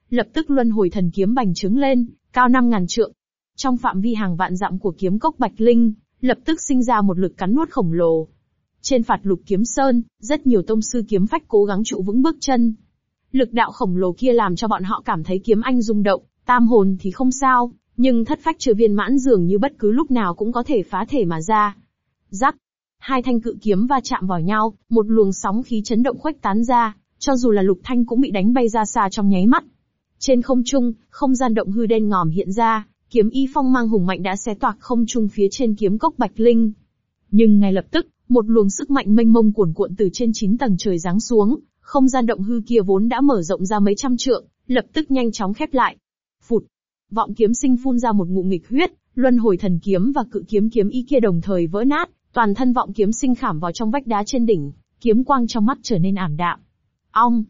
A: Lập tức luân hồi thần kiếm bành trướng lên, cao năm ngàn trượng, trong phạm vi hàng vạn dặm của kiếm cốc Bạch Linh, lập tức sinh ra một lực cắn nuốt khổng lồ. Trên phạt lục kiếm sơn, rất nhiều tông sư kiếm phách cố gắng trụ vững bước chân. Lực đạo khổng lồ kia làm cho bọn họ cảm thấy kiếm anh rung động, tam hồn thì không sao, nhưng thất phách chưa viên mãn dường như bất cứ lúc nào cũng có thể phá thể mà ra. Rắc! Hai thanh cự kiếm va chạm vào nhau, một luồng sóng khí chấn động khuếch tán ra, cho dù là lục thanh cũng bị đánh bay ra xa trong nháy mắt. Trên không trung, không gian động hư đen ngòm hiện ra, kiếm y phong mang hùng mạnh đã xé toạc không trung phía trên kiếm cốc Bạch Linh. Nhưng ngay lập tức, một luồng sức mạnh mênh mông cuồn cuộn từ trên chín tầng trời giáng xuống, không gian động hư kia vốn đã mở rộng ra mấy trăm trượng, lập tức nhanh chóng khép lại. Phụt! Vọng kiếm sinh phun ra một ngụm nghịch huyết, luân hồi thần kiếm và cự kiếm kiếm y kia đồng thời vỡ nát, toàn thân vọng kiếm sinh khảm vào trong vách đá trên đỉnh, kiếm quang trong mắt trở nên ảm đạm. Ong!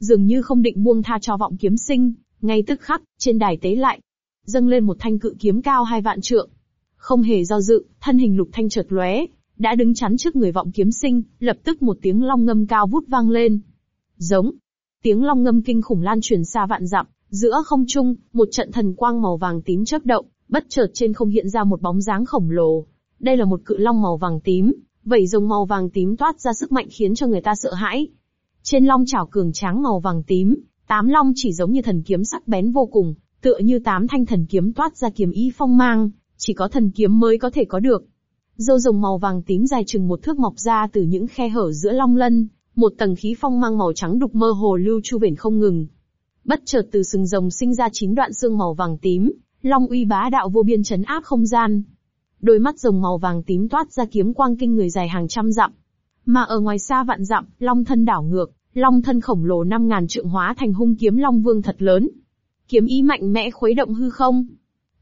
A: Dường như không định buông tha cho vọng kiếm sinh, ngay tức khắc, trên đài tế lại, dâng lên một thanh cự kiếm cao hai vạn trượng. Không hề do dự, thân hình lục thanh chợt lóe, đã đứng chắn trước người vọng kiếm sinh, lập tức một tiếng long ngâm cao vút vang lên. Giống, tiếng long ngâm kinh khủng lan truyền xa vạn dặm, giữa không trung, một trận thần quang màu vàng tím chớp động, bất chợt trên không hiện ra một bóng dáng khổng lồ. Đây là một cự long màu vàng tím, vảy rồng màu vàng tím toát ra sức mạnh khiến cho người ta sợ hãi. Trên long chảo cường tráng màu vàng tím, tám long chỉ giống như thần kiếm sắc bén vô cùng, Tựa như tám thanh thần kiếm toát ra kiếm ý phong mang, chỉ có thần kiếm mới có thể có được. Dâu rồng màu vàng tím dài chừng một thước mọc ra từ những khe hở giữa long lân, một tầng khí phong mang màu trắng đục mơ hồ lưu chu bền không ngừng. Bất chợt từ sừng rồng sinh ra chín đoạn xương màu vàng tím, long uy bá đạo vô biên chấn áp không gian. Đôi mắt rồng màu vàng tím toát ra kiếm quang kinh người dài hàng trăm dặm. Mà ở ngoài xa vạn dặm, long thân đảo ngược, long thân khổng lồ năm ngàn trượng hóa thành hung kiếm long vương thật lớn kiếm ý mạnh mẽ khuấy động hư không.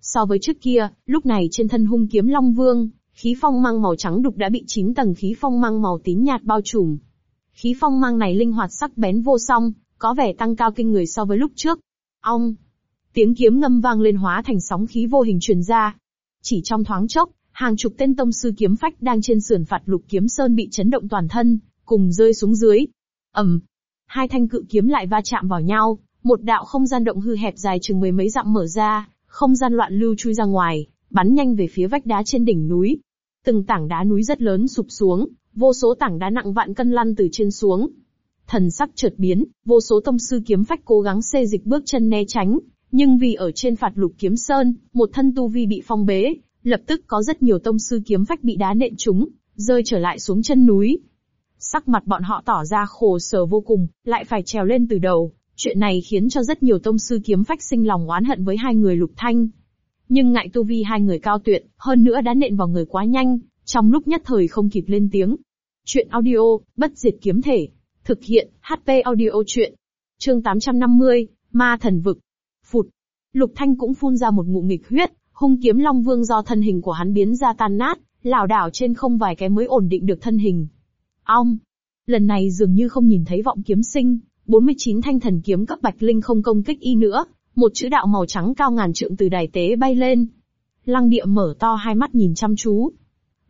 A: So với trước kia, lúc này trên thân hung kiếm Long Vương, khí phong mang màu trắng đục đã bị 9 tầng khí phong mang màu tím nhạt bao trùm. Khí phong mang này linh hoạt sắc bén vô song, có vẻ tăng cao kinh người so với lúc trước. Ong! Tiếng kiếm ngâm vang lên hóa thành sóng khí vô hình truyền ra. Chỉ trong thoáng chốc, hàng chục tên tông sư kiếm phách đang trên sườn phạt lục kiếm sơn bị chấn động toàn thân, cùng rơi xuống dưới. Ẩm. Hai thanh cự kiếm lại va chạm vào nhau, một đạo không gian động hư hẹp dài chừng mười mấy dặm mở ra, không gian loạn lưu chui ra ngoài, bắn nhanh về phía vách đá trên đỉnh núi. Từng tảng đá núi rất lớn sụp xuống, vô số tảng đá nặng vạn cân lăn từ trên xuống. Thần sắc chợt biến, vô số tông sư kiếm phách cố gắng xê dịch bước chân né tránh, nhưng vì ở trên phạt lục kiếm sơn, một thân tu vi bị phong bế, lập tức có rất nhiều tông sư kiếm phách bị đá nện trúng, rơi trở lại xuống chân núi. Sắc mặt bọn họ tỏ ra khổ sở vô cùng, lại phải trèo lên từ đầu. Chuyện này khiến cho rất nhiều tông sư kiếm phách sinh lòng oán hận với hai người Lục Thanh. Nhưng ngại tu vi hai người cao tuyệt, hơn nữa đã nện vào người quá nhanh, trong lúc nhất thời không kịp lên tiếng. Chuyện audio, bất diệt kiếm thể. Thực hiện, HP audio chuyện. Chương 850, Ma thần vực. Phụt. Lục Thanh cũng phun ra một ngụ nghịch huyết, hung kiếm Long Vương do thân hình của hắn biến ra tan nát, lảo đảo trên không vài cái mới ổn định được thân hình. Ong! Lần này dường như không nhìn thấy vọng kiếm sinh, 49 thanh thần kiếm cấp bạch linh không công kích y nữa, một chữ đạo màu trắng cao ngàn trượng từ đài tế bay lên. Lăng địa mở to hai mắt nhìn chăm chú.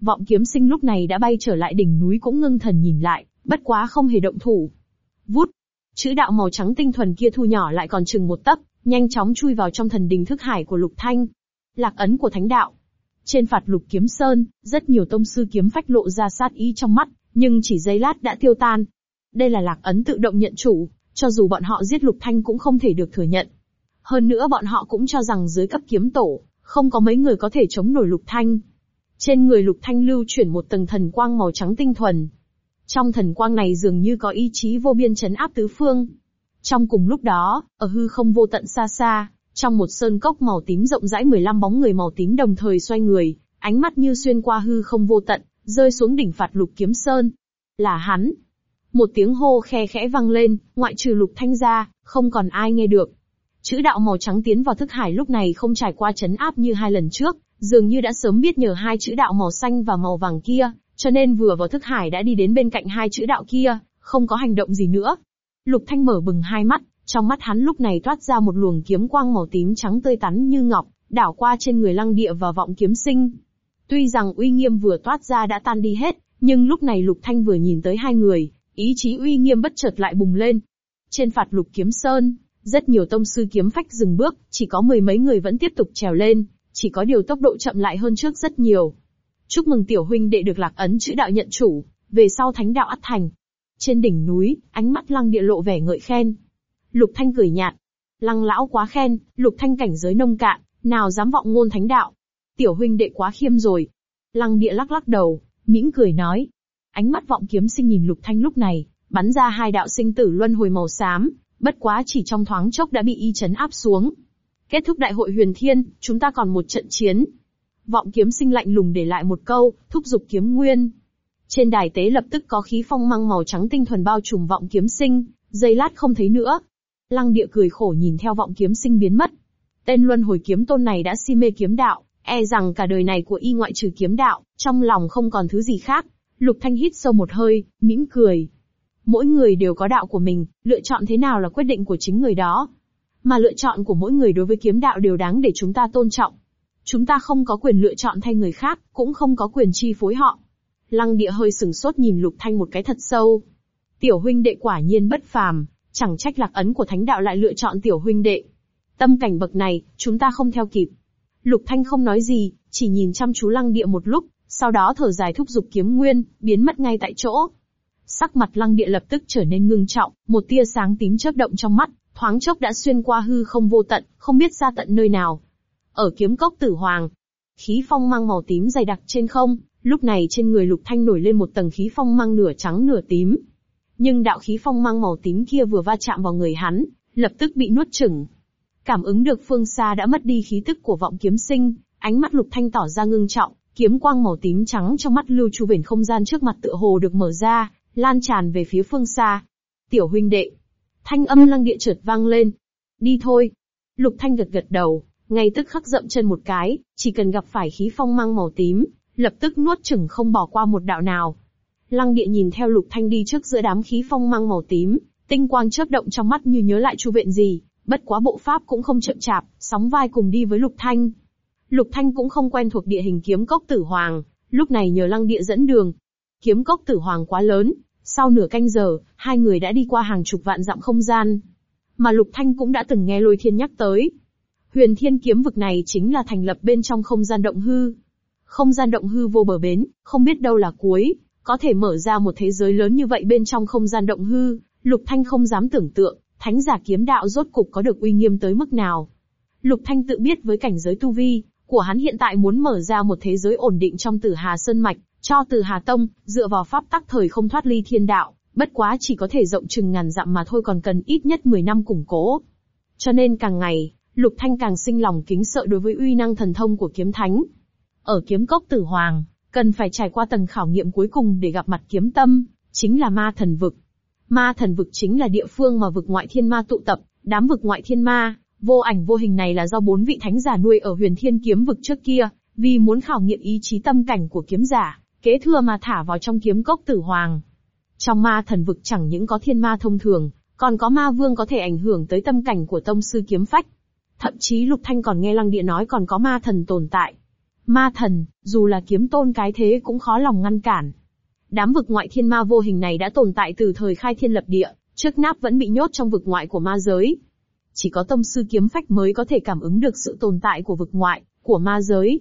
A: Vọng kiếm sinh lúc này đã bay trở lại đỉnh núi cũng ngưng thần nhìn lại, bất quá không hề động thủ. Vút! Chữ đạo màu trắng tinh thuần kia thu nhỏ lại còn chừng một tấc, nhanh chóng chui vào trong thần đình thức hải của lục thanh. Lạc ấn của thánh đạo. Trên phạt lục kiếm sơn, rất nhiều tông sư kiếm phách lộ ra sát ý trong mắt, nhưng chỉ giây lát đã tiêu tan, đây là lạc ấn tự động nhận chủ, cho dù bọn họ giết Lục Thanh cũng không thể được thừa nhận. Hơn nữa bọn họ cũng cho rằng dưới cấp kiếm tổ, không có mấy người có thể chống nổi Lục Thanh. Trên người Lục Thanh lưu chuyển một tầng thần quang màu trắng tinh thuần. Trong thần quang này dường như có ý chí vô biên chấn áp tứ phương. Trong cùng lúc đó, ở hư không vô tận xa xa, trong một sơn cốc màu tím rộng rãi 15 bóng người màu tím đồng thời xoay người, ánh mắt như xuyên qua hư không vô tận, rơi xuống đỉnh phạt lục kiếm sơn. Là hắn, một tiếng hô khe khẽ vang lên, ngoại trừ lục thanh ra, không còn ai nghe được. Chữ đạo màu trắng tiến vào thức hải lúc này không trải qua chấn áp như hai lần trước, dường như đã sớm biết nhờ hai chữ đạo màu xanh và màu vàng kia, cho nên vừa vào thức hải đã đi đến bên cạnh hai chữ đạo kia, không có hành động gì nữa. Lục Thanh mở bừng hai mắt, trong mắt hắn lúc này toát ra một luồng kiếm quang màu tím trắng tươi tắn như ngọc, đảo qua trên người lăng địa và vọng kiếm sinh. Tuy rằng uy nghiêm vừa toát ra đã tan đi hết, nhưng lúc này Lục Thanh vừa nhìn tới hai người, ý chí uy nghiêm bất chợt lại bùng lên. Trên phạt lục kiếm sơn, rất nhiều tông sư kiếm phách dừng bước, chỉ có mười mấy người vẫn tiếp tục trèo lên, chỉ có điều tốc độ chậm lại hơn trước rất nhiều. Chúc mừng tiểu huynh đệ được lạc ấn chữ đạo nhận chủ, về sau thánh đạo ắt thành. Trên đỉnh núi, ánh mắt lăng địa lộ vẻ ngợi khen. Lục thanh cười nhạt. Lăng lão quá khen, lục thanh cảnh giới nông cạn, nào dám vọng ngôn thánh đạo. Tiểu huynh đệ quá khiêm rồi. Lăng địa lắc lắc đầu, mỉm cười nói. Ánh mắt vọng kiếm sinh nhìn Lục Thanh lúc này, bắn ra hai đạo sinh tử luân hồi màu xám, bất quá chỉ trong thoáng chốc đã bị y chấn áp xuống. Kết thúc đại hội huyền thiên, chúng ta còn một trận chiến. Vọng kiếm sinh lạnh lùng để lại một câu, thúc giục kiếm nguyên. Trên đài tế lập tức có khí phong mang màu trắng tinh thuần bao trùm vọng kiếm sinh, dây lát không thấy nữa. Lăng địa cười khổ nhìn theo vọng kiếm sinh biến mất. Tên luân hồi kiếm tôn này đã si mê kiếm đạo, e rằng cả đời này của y ngoại trừ kiếm đạo, trong lòng không còn thứ gì khác, Lục Thanh hít sâu một hơi, mỉm cười. Mỗi người đều có đạo của mình, lựa chọn thế nào là quyết định của chính người đó. Mà lựa chọn của mỗi người đối với kiếm đạo đều đáng để chúng ta tôn trọng. Chúng ta không có quyền lựa chọn thay người khác, cũng không có quyền chi phối họ. Lăng địa hơi sừng sốt nhìn Lục Thanh một cái thật sâu. Tiểu huynh đệ quả nhiên bất phàm, chẳng trách lạc ấn của thánh đạo lại lựa chọn tiểu huynh đệ. Tâm cảnh bậc này, chúng ta không theo kịp. Lục Thanh không nói gì, chỉ nhìn chăm chú lăng địa một lúc, sau đó thở dài thúc giục kiếm nguyên, biến mất ngay tại chỗ. Sắc mặt lăng địa lập tức trở nên ngưng trọng, một tia sáng tím chớp động trong mắt, thoáng chốc đã xuyên qua hư không vô tận, không biết ra tận nơi nào. Ở kiếm cốc tử hoàng, khí phong mang màu tím dày đặc trên không, lúc này trên người lục thanh nổi lên một tầng khí phong mang nửa trắng nửa tím. Nhưng đạo khí phong mang màu tím kia vừa va chạm vào người hắn, lập tức bị nuốt chửng. Cảm ứng được phương xa đã mất đi khí tức của vọng kiếm sinh, ánh mắt lục thanh tỏ ra ngưng trọng. Kiếm quang màu tím trắng trong mắt Lưu Chu Viễn không gian trước mặt tựa hồ được mở ra, lan tràn về phía phương xa. Tiểu huynh đệ. Thanh âm lăng địa chợt vang lên. Đi thôi. Lục Thanh gật gật đầu, ngay tức khắc dậm chân một cái, chỉ cần gặp phải khí phong mang màu tím, lập tức nuốt chửng không bỏ qua một đạo nào. Lăng địa nhìn theo Lục Thanh đi trước giữa đám khí phong mang màu tím, tinh quang chớp động trong mắt như nhớ lại chu viện gì, bất quá bộ pháp cũng không chậm chạp, sóng vai cùng đi với Lục Thanh. Lục Thanh cũng không quen thuộc địa hình kiếm cốc tử hoàng, lúc này nhờ lăng địa dẫn đường. Kiếm cốc tử hoàng quá lớn, sau nửa canh giờ, hai người đã đi qua hàng chục vạn dặm không gian. Mà Lục Thanh cũng đã từng nghe lôi thiên nhắc tới. Huyền thiên kiếm vực này chính là thành lập bên trong không gian động hư. Không gian động hư vô bờ bến, không biết đâu là cuối, có thể mở ra một thế giới lớn như vậy bên trong không gian động hư, Lục Thanh không dám tưởng tượng, thánh giả kiếm đạo rốt cục có được uy nghiêm tới mức nào. Lục Thanh tự biết với cảnh giới tu vi, của hắn hiện tại muốn mở ra một thế giới ổn định trong Tử Hà Sơn Mạch, cho Tử Hà Tông, dựa vào pháp tắc thời không thoát ly thiên đạo, bất quá chỉ có thể rộng chừng ngàn dặm mà thôi còn cần ít nhất 10 năm củng cố. Cho nên càng ngày, Lục Thanh càng sinh lòng kính sợ đối với uy năng thần thông của kiếm thánh. Ở kiếm cốc tử hoàng, cần phải trải qua tầng khảo nghiệm cuối cùng để gặp mặt kiếm tâm, chính là ma thần vực. Ma thần vực chính là địa phương mà vực ngoại thiên ma tụ tập, đám vực ngoại thiên ma, Vô ảnh vô hình này là do bốn vị thánh giả nuôi ở huyền thiên kiếm vực trước kia, vì muốn khảo nghiệm ý chí tâm cảnh của kiếm giả, kế thừa mà thả vào trong kiếm cốc tử hoàng. Trong ma thần vực chẳng những có thiên ma thông thường, còn có ma vương có thể ảnh hưởng tới tâm cảnh của tông sư kiếm phách. Thậm chí Lục Thanh còn nghe Lăng Địa nói còn có ma thần tồn tại. Ma thần, dù là kiếm tôn cái thế cũng khó lòng ngăn cản. Đám vực ngoại thiên ma vô hình này đã tồn tại từ thời khai thiên lập địa, trước náp vẫn bị nhốt trong vực ngoại của ma giới, chỉ có tâm sư kiếm phách mới có thể cảm ứng được sự tồn tại của vực ngoại, của ma giới.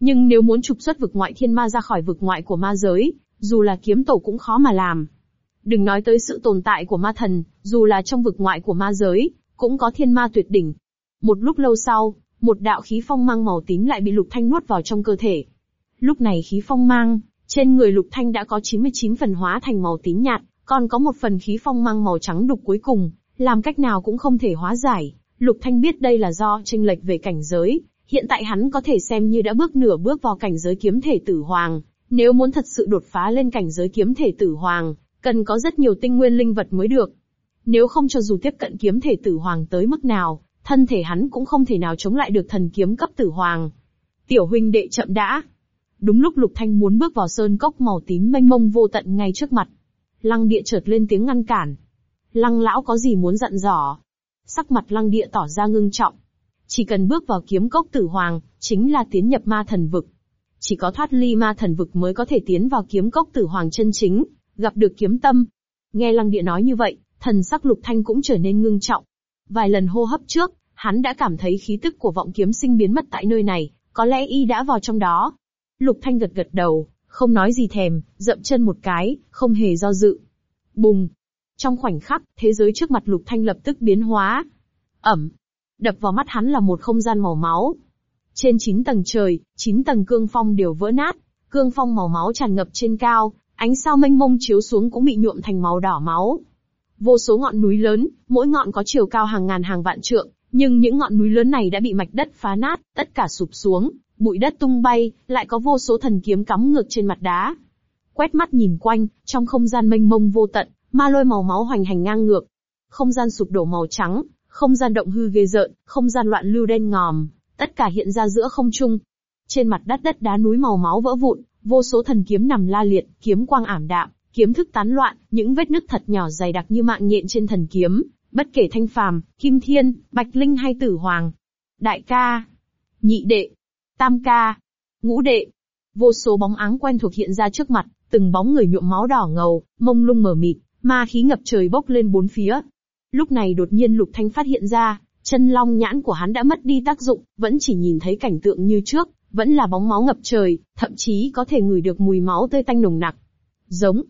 A: Nhưng nếu muốn trục xuất vực ngoại thiên ma ra khỏi vực ngoại của ma giới, dù là kiếm tổ cũng khó mà làm. Đừng nói tới sự tồn tại của ma thần, dù là trong vực ngoại của ma giới, cũng có thiên ma tuyệt đỉnh. Một lúc lâu sau, một đạo khí phong mang màu tím lại bị Lục Thanh nuốt vào trong cơ thể. Lúc này khí phong mang, trên người Lục Thanh đã có 99 phần hóa thành màu tím nhạt, còn có một phần khí phong mang màu trắng đục cuối cùng, làm cách nào cũng không thể hóa giải. Lục Thanh biết đây là do tranh lệch về cảnh giới, hiện tại hắn có thể xem như đã bước nửa bước vào cảnh giới kiếm thể tử hoàng. Nếu muốn thật sự đột phá lên cảnh giới kiếm thể tử hoàng, cần có rất nhiều tinh nguyên linh vật mới được. Nếu không cho dù tiếp cận kiếm thể tử hoàng tới mức nào, thân thể hắn cũng không thể nào chống lại được thần kiếm cấp tử hoàng. Tiểu huynh đệ chậm đã. Đúng lúc Lục Thanh muốn bước vào sơn cốc màu tím mênh mông vô tận ngay trước mặt. Lăng địa chợt lên tiếng ngăn cản. Lăng lão có gì muốn dặn dò? Sắc mặt lăng địa tỏ ra ngưng trọng. Chỉ cần bước vào kiếm cốc tử hoàng, chính là tiến nhập ma thần vực. Chỉ có thoát ly ma thần vực mới có thể tiến vào kiếm cốc tử hoàng chân chính, gặp được kiếm tâm. Nghe lăng địa nói như vậy, thần sắc lục thanh cũng trở nên ngưng trọng. Vài lần hô hấp trước, hắn đã cảm thấy khí tức của vọng kiếm sinh biến mất tại nơi này, có lẽ y đã vào trong đó. Lục Thanh gật gật đầu, không nói gì thèm, dậm chân một cái, không hề do dự. Bùng, trong khoảnh khắc, thế giới trước mặt Lục Thanh lập tức biến hóa. Ẩm. Đập vào mắt hắn là một không gian màu máu. Trên 9 tầng trời, 9 tầng cương phong đều vỡ nát, cương phong màu máu tràn ngập trên cao, ánh sao mênh mông chiếu xuống cũng bị nhuộm thành màu đỏ máu. Vô số ngọn núi lớn, mỗi ngọn có chiều cao hàng ngàn hàng vạn trượng, nhưng những ngọn núi lớn này đã bị mạch đất phá nát, tất cả sụp xuống, bụi đất tung bay, lại có vô số thần kiếm cắm ngược trên mặt đá. Quét mắt nhìn quanh, trong không gian mênh mông vô tận, ma lôi màu máu hoành hành ngang ngược. Không gian sụp đổ màu trắng, không gian động hư ghê rợn, không gian loạn lưu đen ngòm, tất cả hiện ra giữa không trung. Trên mặt đất đất đá núi màu máu vỡ vụn, vô số thần kiếm nằm la liệt, kiếm quang ảm đạm, kiếm thức tán loạn, những vết nứt thật nhỏ dày đặc như mạng nhện trên thần kiếm, bất kể thanh phàm, kim thiên, bạch linh hay tử hoàng. Đại ca, nhị đệ, tam ca, ngũ đệ, vô số bóng áng quen thuộc hiện ra trước mặt, từng bóng người nhuộm máu đỏ ngầu, mông lung mờ mịt, Ma khí ngập trời bốc lên bốn phía. Lúc này đột nhiên Lục Thanh phát hiện ra, chân long nhãn của hắn đã mất đi tác dụng, vẫn chỉ nhìn thấy cảnh tượng như trước, vẫn là bóng máu ngập trời, thậm chí có thể ngửi được mùi máu tươi tanh nồng nặc. Giống.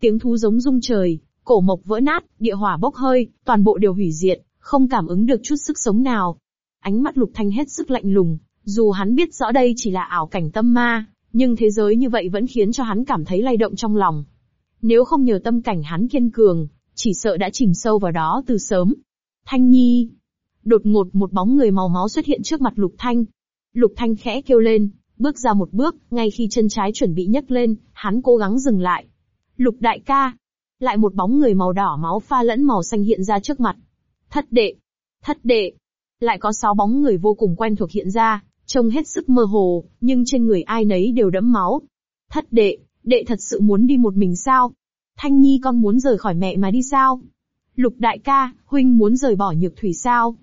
A: Tiếng thú giống rung trời, cổ mộc vỡ nát, địa hỏa bốc hơi, toàn bộ đều hủy diệt, không cảm ứng được chút sức sống nào. Ánh mắt Lục Thanh hết sức lạnh lùng, dù hắn biết rõ đây chỉ là ảo cảnh tâm ma, nhưng thế giới như vậy vẫn khiến cho hắn cảm thấy lay động trong lòng. Nếu không nhờ tâm cảnh hắn kiên cường, chỉ sợ đã chìm sâu vào đó từ sớm. Thanh Nhi. Đột ngột một bóng người màu máu xuất hiện trước mặt Lục Thanh. Lục Thanh khẽ kêu lên, bước ra một bước, ngay khi chân trái chuẩn bị nhấc lên, hắn cố gắng dừng lại. Lục đại ca. Lại một bóng người màu đỏ máu pha lẫn màu xanh hiện ra trước mặt. Thất đệ. Thất đệ. Lại có sáu bóng người vô cùng quen thuộc hiện ra, trông hết sức mơ hồ, nhưng trên người ai nấy đều đẫm máu. Thất đệ. Đệ thật sự muốn đi một mình sao? Thanh Nhi con muốn rời khỏi mẹ mà đi sao? Lục đại ca, huynh muốn rời bỏ nhược thủy sao?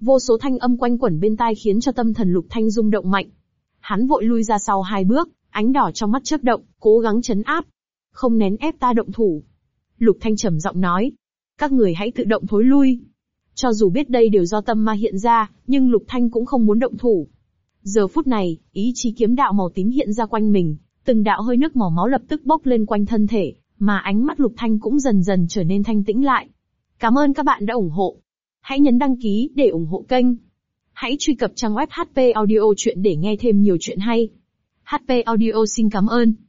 A: Vô số thanh âm quanh quẩn bên tai khiến cho tâm thần lục thanh rung động mạnh. Hắn vội lui ra sau hai bước, ánh đỏ trong mắt chớp động, cố gắng chấn áp. Không nén ép ta động thủ. Lục thanh trầm giọng nói. Các người hãy tự động thối lui. Cho dù biết đây đều do tâm ma hiện ra, nhưng lục thanh cũng không muốn động thủ. Giờ phút này, ý chí kiếm đạo màu tím hiện ra quanh mình, Từng đạo hơi nước màu máu lập tức bốc lên quanh thân thể, mà ánh mắt Lục Thanh cũng dần dần trở nên thanh tĩnh lại. Cảm ơn các bạn đã ủng hộ. Hãy nhấn đăng ký để ủng hộ kênh. Hãy truy cập trang web HP Audio Chuyện để nghe thêm nhiều chuyện hay. HP Audio xin cảm ơn.